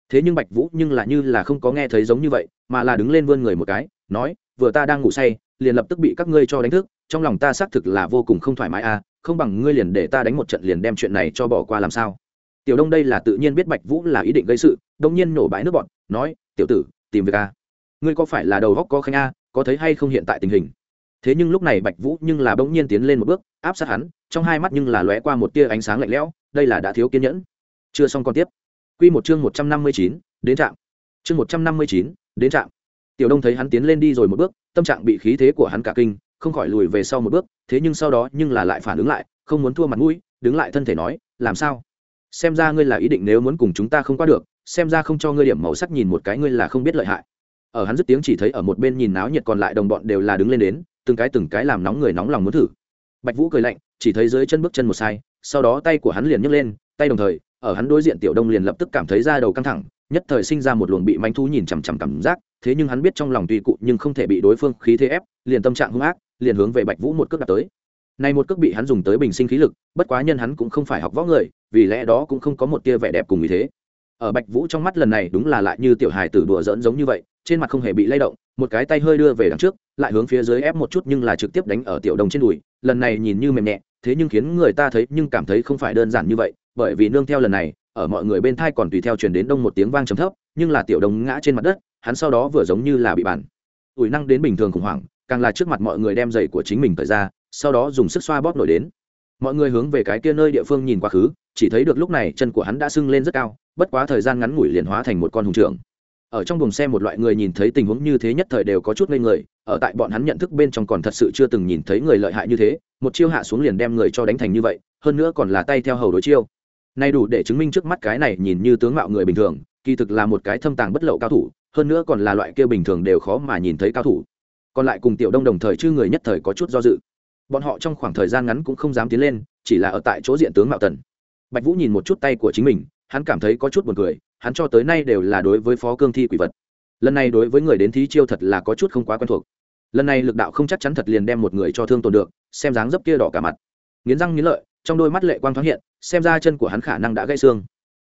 Thế nhưng bạch vũ nhưng là như là không có nghe thấy giống như vậy, mà là đứng lên vươn người một cái, nói, vừa ta đang ngủ say, liền lập tức bị các ngươi cho đánh thức, trong lòng ta xác thực là vô cùng không thoải mái à không bằng ngươi liền để ta đánh một trận liền đem chuyện này cho bỏ qua làm sao? Tiểu đông đây là tự nhiên biết bạch vũ là ý định gây sự đông nhiên nổ bãi nước bọn nói, tiểu tử, tìm việc à? Ngươi có phải là đầu góc có khanh a có thấy hay không hiện tại tình hình? Thế nhưng lúc này bạch vũ nhưng là bỗng nhiên tiến lên một bước, áp sát hắn, trong hai mắt nhưng là lóe qua một tia ánh sáng lạnh lẽo, đây là đã thiếu kiên nhẫn. Chưa xong còn tiếp. Quy một chương một trăm năm mươi chín, đến trạm. Chương một trăm năm mươi chín, đến trạm. Tiểu đông thấy hắn tiến lên đi rồi một bước, tâm trạng bị khí thế của hắn cả kinh, không khỏi lùi về sau một bước, thế nhưng sau đó nhưng là lại phản ứng lại, không muốn thua mặt mũi, đứng lại thân thể nói, làm sao? Xem ra ngươi là ý định nếu muốn cùng chúng ta không qua được, xem ra không cho ngươi điểm màu sắc nhìn một cái ngươi là không biết lợi hại. Ở hắn dứt tiếng chỉ thấy ở một bên nhìn náo nhiệt còn lại đồng bọn đều là đứng lên đến từng cái từng cái làm nóng người nóng lòng muốn thử. Bạch vũ cười lạnh, chỉ thấy dưới chân bước chân một sai, sau đó tay của hắn liền nhấc lên, tay đồng thời, ở hắn đối diện tiểu đông liền lập tức cảm thấy da đầu căng thẳng, nhất thời sinh ra một luồng bị manh thú nhìn chằm chằm cảm giác, thế nhưng hắn biết trong lòng tùy cụ nhưng không thể bị đối phương khí thế ép, liền tâm trạng hung ác, liền hướng về bạch vũ một cước đặt tới. Nay một cước bị hắn dùng tới bình sinh khí lực, bất quá nhân hắn cũng không phải học võ người, vì lẽ đó cũng không có một tia vẻ đẹp cùng ý thế. Ở bạch vũ trong mắt lần này đúng là lại như tiểu hài tử đùa giỡn giống như vậy trên mặt không hề bị lay động, một cái tay hơi đưa về đằng trước, lại hướng phía dưới ép một chút nhưng là trực tiếp đánh ở tiểu đồng trên đùi, lần này nhìn như mềm nhẹ, thế nhưng khiến người ta thấy nhưng cảm thấy không phải đơn giản như vậy, bởi vì nương theo lần này, ở mọi người bên thai còn tùy theo truyền đến đông một tiếng vang trầm thấp, nhưng là tiểu đồng ngã trên mặt đất, hắn sau đó vừa giống như là bị bản ủi năng đến bình thường khủng hoảng, càng là trước mặt mọi người đem giày của chính mình thời ra, sau đó dùng sức xoa bóp nổi đến. Mọi người hướng về cái kia nơi địa phương nhìn quá khứ, chỉ thấy được lúc này chân của hắn đã sưng lên rất cao, bất quá thời gian ngắn ngủi liền hóa thành một con hùng trưởng ở trong buồng xe một loại người nhìn thấy tình huống như thế nhất thời đều có chút ngây người, ở tại bọn hắn nhận thức bên trong còn thật sự chưa từng nhìn thấy người lợi hại như thế, một chiêu hạ xuống liền đem người cho đánh thành như vậy, hơn nữa còn là tay theo hầu đối chiêu. Nay đủ để chứng minh trước mắt cái này nhìn như tướng mạo người bình thường, kỳ thực là một cái thâm tàng bất lậu cao thủ, hơn nữa còn là loại kia bình thường đều khó mà nhìn thấy cao thủ. Còn lại cùng tiểu đông đồng thời chư người nhất thời có chút do dự. Bọn họ trong khoảng thời gian ngắn cũng không dám tiến lên, chỉ là ở tại chỗ diện tướng mạo tần. Bạch vũ nhìn một chút tay của chính mình hắn cảm thấy có chút buồn cười, hắn cho tới nay đều là đối với phó cương thi quỷ vật. Lần này đối với người đến thí chiêu thật là có chút không quá quen thuộc. Lần này lực đạo không chắc chắn thật liền đem một người cho thương tồn được, xem dáng dấp kia đỏ cả mặt. Nghiến răng nghiến lợi, trong đôi mắt lệ quang thoáng hiện, xem ra chân của hắn khả năng đã gãy xương.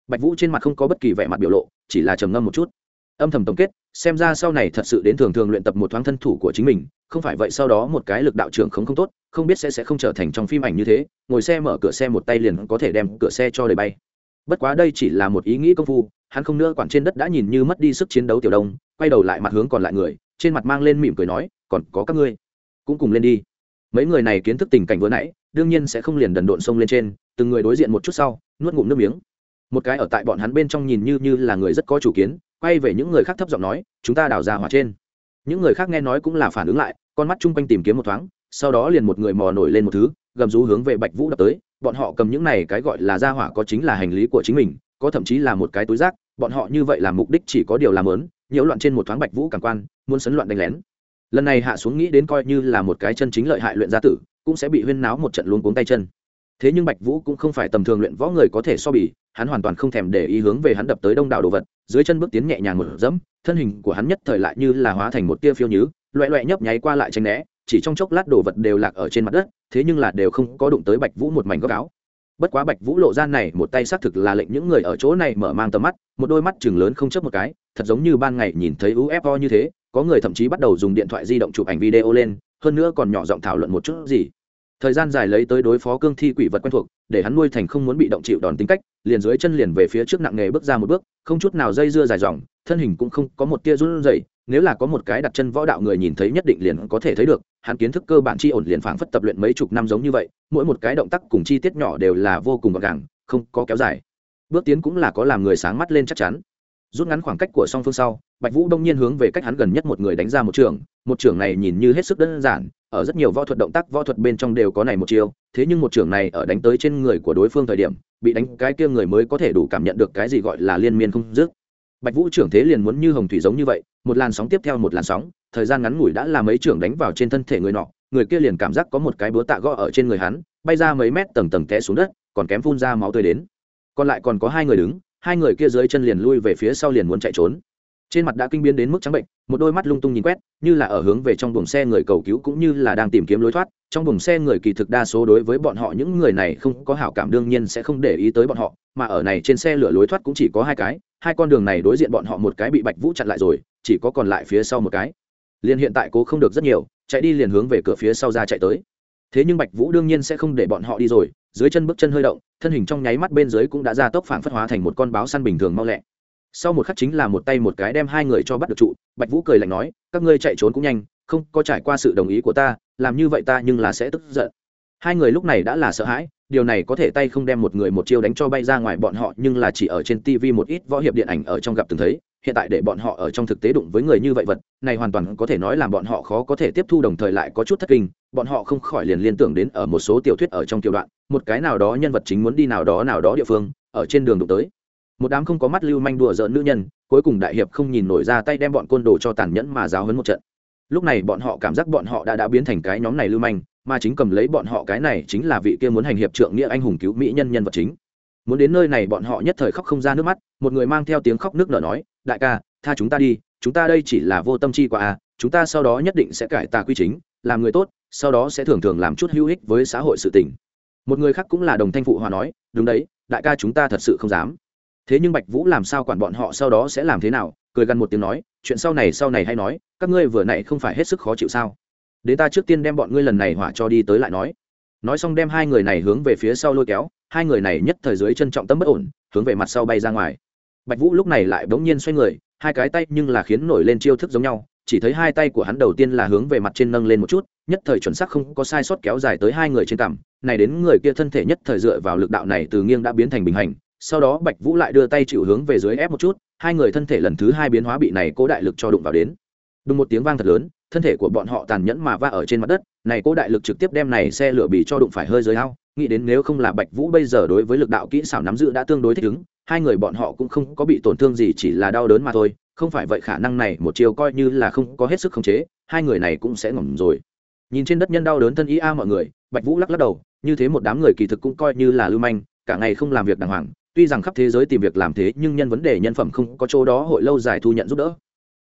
Bạch vũ trên mặt không có bất kỳ vẻ mặt biểu lộ, chỉ là trầm ngâm một chút. Âm thầm tổng kết, xem ra sau này thật sự đến thường thường luyện tập một thoáng thân thủ của chính mình, không phải vậy sau đó một cái lực đạo trưởng không không tốt, không biết sẽ sẽ không trở thành trong phim ảnh như thế, ngồi xe mở cửa xe một tay liền có thể đem cửa xe cho đầy bay bất quá đây chỉ là một ý nghĩ công phu, hắn không nữa quản trên đất đã nhìn như mất đi sức chiến đấu tiểu đông, quay đầu lại mặt hướng còn lại người, trên mặt mang lên mỉm cười nói, còn có các ngươi, cũng cùng lên đi. Mấy người này kiến thức tình cảnh vừa nãy, đương nhiên sẽ không liền đần độn sông lên trên, từng người đối diện một chút sau, nuốt ngụm nước miếng. Một cái ở tại bọn hắn bên trong nhìn như như là người rất có chủ kiến, quay về những người khác thấp giọng nói, chúng ta đào ra hỏa trên. Những người khác nghe nói cũng là phản ứng lại, con mắt chung quanh tìm kiếm một thoáng, sau đó liền một người mò nổi lên một thứ, gầm rú hướng về bạch vũ đập tới bọn họ cầm những này cái gọi là ra hỏa có chính là hành lý của chính mình, có thậm chí là một cái túi rác, bọn họ như vậy là mục đích chỉ có điều làm lớn, nhiễu loạn trên một thoáng bạch vũ cảm quan, muốn sấn loạn đánh lén. Lần này hạ xuống nghĩ đến coi như là một cái chân chính lợi hại luyện gia tử, cũng sẽ bị huyên náo một trận luống cuống tay chân. Thế nhưng bạch vũ cũng không phải tầm thường luyện võ người có thể so bì, hắn hoàn toàn không thèm để ý hướng về hắn đập tới đông đảo đồ vật, dưới chân bước tiến nhẹ nhàng một dẫm, thân hình của hắn nhất thời lại như là hóa thành một tia phiêu nhứ, loẹ loẹ nhấp nháy qua lại tranh né chỉ trong chốc lát đồ vật đều lạc ở trên mặt đất, thế nhưng là đều không có đụng tới bạch vũ một mảnh góc áo. Bất quá bạch vũ lộ ra này một tay xác thực là lệnh những người ở chỗ này mở mang tầm mắt, một đôi mắt chừng lớn không chấp một cái, thật giống như ban ngày nhìn thấy ufo như thế, có người thậm chí bắt đầu dùng điện thoại di động chụp ảnh video lên, hơn nữa còn nhỏ giọng thảo luận một chút gì. Thời gian dài lấy tới đối phó cương thi quỷ vật quen thuộc, để hắn nuôi thành không muốn bị động chịu đòn tính cách, liền dưới chân liền về phía trước nặng nghề bước ra một bước, không chút nào dây dưa dài dòng, thân hình cũng không có một tia run rẩy nếu là có một cái đặt chân võ đạo người nhìn thấy nhất định liền có thể thấy được, hắn kiến thức cơ bản chi ổn liền phảng phất tập luyện mấy chục năm giống như vậy, mỗi một cái động tác cùng chi tiết nhỏ đều là vô cùng gọn gàng, không có kéo dài. Bước tiến cũng là có làm người sáng mắt lên chắc chắn. Rút ngắn khoảng cách của song phương sau, bạch vũ đông nhiên hướng về cách hắn gần nhất một người đánh ra một trường một trường này nhìn như hết sức đơn giản, ở rất nhiều võ thuật động tác võ thuật bên trong đều có này một chiêu, thế nhưng một trường này ở đánh tới trên người của đối phương thời điểm, bị đánh cái kia người mới có thể đủ cảm nhận được cái gì gọi là liên miên không dứt bạch vũ trưởng thế liền muốn như hồng thủy giống như vậy, một làn sóng tiếp theo một làn sóng, thời gian ngắn ngủi đã làm mấy trưởng đánh vào trên thân thể người nọ, người kia liền cảm giác có một cái búa tạ gõ ở trên người hắn, bay ra mấy mét tầng tầng té xuống đất, còn kém phun ra máu tươi đến. Còn lại còn có hai người đứng, hai người kia dưới chân liền lui về phía sau liền muốn chạy trốn. Trên mặt đã kinh biến đến mức trắng bệnh, một đôi mắt lung tung nhìn quét, như là ở hướng về trong buồng xe người cầu cứu cũng như là đang tìm kiếm lối thoát. Trong buồng xe người kỳ thực đa số đối với bọn họ những người này không có hảo cảm đương nhiên sẽ không để ý tới bọn họ, mà ở này trên xe lửa lối thoát cũng chỉ có hai cái hai con đường này đối diện bọn họ một cái bị bạch vũ chặn lại rồi, chỉ có còn lại phía sau một cái. Liền hiện tại cố không được rất nhiều, chạy đi liền hướng về cửa phía sau ra chạy tới. Thế nhưng bạch vũ đương nhiên sẽ không để bọn họ đi rồi, dưới chân bước chân hơi động, thân hình trong nháy mắt bên dưới cũng đã ra tốc phản phất hóa thành một con báo săn bình thường mau lẹ. Sau một khắc chính là một tay một cái đem hai người cho bắt được trụ, bạch vũ cười lạnh nói, các ngươi chạy trốn cũng nhanh, không có trải qua sự đồng ý của ta, làm như vậy ta nhưng là sẽ tức giận. Hai người lúc này đã là sợ hãi điều này có thể tay không đem một người một chiêu đánh cho bay ra ngoài bọn họ, nhưng là chỉ ở trên tv một ít võ hiệp điện ảnh ở trong gặp từng thấy, hiện tại để bọn họ ở trong thực tế đụng với người như vậy vật, này hoàn toàn có thể nói làm bọn họ khó có thể tiếp thu đồng thời lại có chút thất kinh, bọn họ không khỏi liền liên tưởng đến ở một số tiểu thuyết ở trong tiểu đoạn, một cái nào đó nhân vật chính muốn đi nào đó nào đó địa phương, ở trên đường đụng tới. Một đám không có mắt lưu manh đùa giỡn nữ nhân, cuối cùng đại hiệp không nhìn nổi ra tay đem bọn côn đồ cho tàn nhẫn mà giáo hấn một trận. Lúc này bọn họ cảm giác bọn họ đã đã biến thành cái nhóm này lưu manh mà chính cầm lấy bọn họ cái này chính là vị kia muốn hành hiệp trượng nghĩa anh hùng cứu mỹ nhân nhân vật chính. Muốn đến nơi này bọn họ nhất thời khóc không ra nước mắt, một người mang theo tiếng khóc nước nở nói, đại ca, tha chúng ta đi, chúng ta đây chỉ là vô tâm chi qua à chúng ta sau đó nhất định sẽ cải tà quy chính, làm người tốt, sau đó sẽ thường thường làm chút hữu ích với xã hội sự tình. Một người khác cũng là đồng thanh phụ hòa nói, đúng đấy, đại ca chúng ta thật sự không dám. Thế nhưng bạch vũ làm sao quản bọn họ sau đó sẽ làm thế nào, cười gần một tiếng nói, chuyện sau này sau này hay nói, các ngươi vừa nãy không phải hết sức khó chịu sao? Đến ta trước tiên đem bọn ngươi lần này hỏa cho đi tới lại nói. Nói xong đem hai người này hướng về phía sau lôi kéo, hai người này nhất thời dưới chân trọng tâm bất ổn, hướng về mặt sau bay ra ngoài. Bạch vũ lúc này lại bỗng nhiên xoay người, hai cái tay nhưng là khiến nổi lên chiêu thức giống nhau, chỉ thấy hai tay của hắn đầu tiên là hướng về mặt trên nâng lên một chút, nhất thời chuẩn xác không có sai sót kéo dài tới hai người trên cằm, này đến người kia thân thể nhất thời dựa vào lực đạo này từ nghiêng đã biến thành bình hành, sau đó bạch vũ lại đưa tay chịu hướng về dưới ép một chút, hai người thân thể lần thứ hai biến hóa bị này cố đại lực cho đụng vào đến. Đùng một tiếng vang thật lớn thân thể của bọn họ tàn nhẫn mà va ở trên mặt đất, này cố đại lực trực tiếp đem này xe lửa bị cho đụng phải hơi dưới ao. Nghĩ đến nếu không là bạch vũ bây giờ đối với lực đạo kỹ xảo nắm giữ đã tương đối thích ứng, hai người bọn họ cũng không có bị tổn thương gì, chỉ là đau đớn mà thôi. Không phải vậy khả năng này một chiều coi như là không có hết sức khống chế, hai người này cũng sẽ ngỏm rồi. Nhìn trên đất nhân đau đớn thân ý a mọi người, bạch vũ lắc lắc đầu, như thế một đám người kỳ thực cũng coi như là lưu manh, cả ngày không làm việc đàng hoàng. Tuy rằng khắp thế giới tìm việc làm thế, nhưng nhân vấn đề nhân phẩm không có chỗ đó hội lâu dài thu nhận giúp đỡ.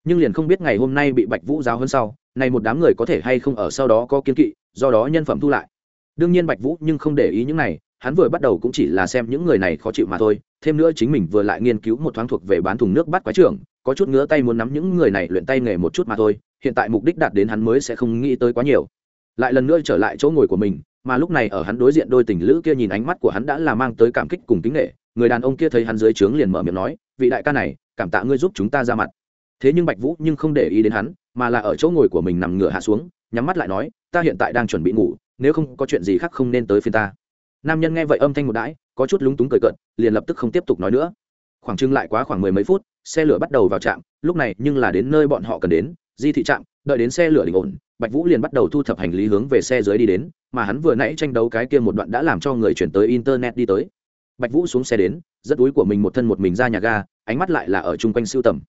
Nhưng liền không biết ngày hôm nay bị bạch vũ giáo hơn sau này một đám người có thể hay không ở sau đó có kiên kỵ, do đó nhân phẩm thu lại. Đương nhiên bạch vũ nhưng không để ý những này, hắn vừa bắt đầu cũng chỉ là xem những người này khó chịu mà thôi, thêm nữa chính mình vừa lại nghiên cứu một thoáng thuộc về bán thùng nước bắt quái trưởng, có chút ngứa tay muốn nắm những người này luyện tay nghề một chút mà thôi, hiện tại mục đích đạt đến hắn mới sẽ không nghĩ tới quá nhiều. Lại lần nữa trở lại chỗ ngồi của mình, mà lúc này ở hắn đối diện đôi tình lữ kia nhìn ánh mắt của hắn đã là mang tới cảm kích cùng kính nghệ người đàn ông kia thấy hắn dưới trướng liền mở miệng nói, vị đại ca này, cảm tạ ngươi giúp chúng ta ra mặt. Thế nhưng bạch vũ nhưng không để ý đến hắn mà là ở chỗ ngồi của mình nằm ngửa hạ xuống, nhắm mắt lại nói, ta hiện tại đang chuẩn bị ngủ, nếu không có chuyện gì khác không nên tới phiên ta. Nam nhân nghe vậy âm thanh một đãi, có chút lúng túng cười cận liền lập tức không tiếp tục nói nữa. Khoảng trưng lại quá khoảng mười mấy phút, xe lửa bắt đầu vào trạm, lúc này nhưng là đến nơi bọn họ cần đến, di thị trạm, đợi đến xe lửa đình ổn, bạch vũ liền bắt đầu thu thập hành lý hướng về xe dưới đi đến, mà hắn vừa nãy tranh đấu cái kia một đoạn đã làm cho người chuyển tới internet đi tới. Bạch vũ xuống xe đến, rất túi của mình một thân một mình ra nhà ga, ánh mắt lại là ở chung quanh siêu tầm.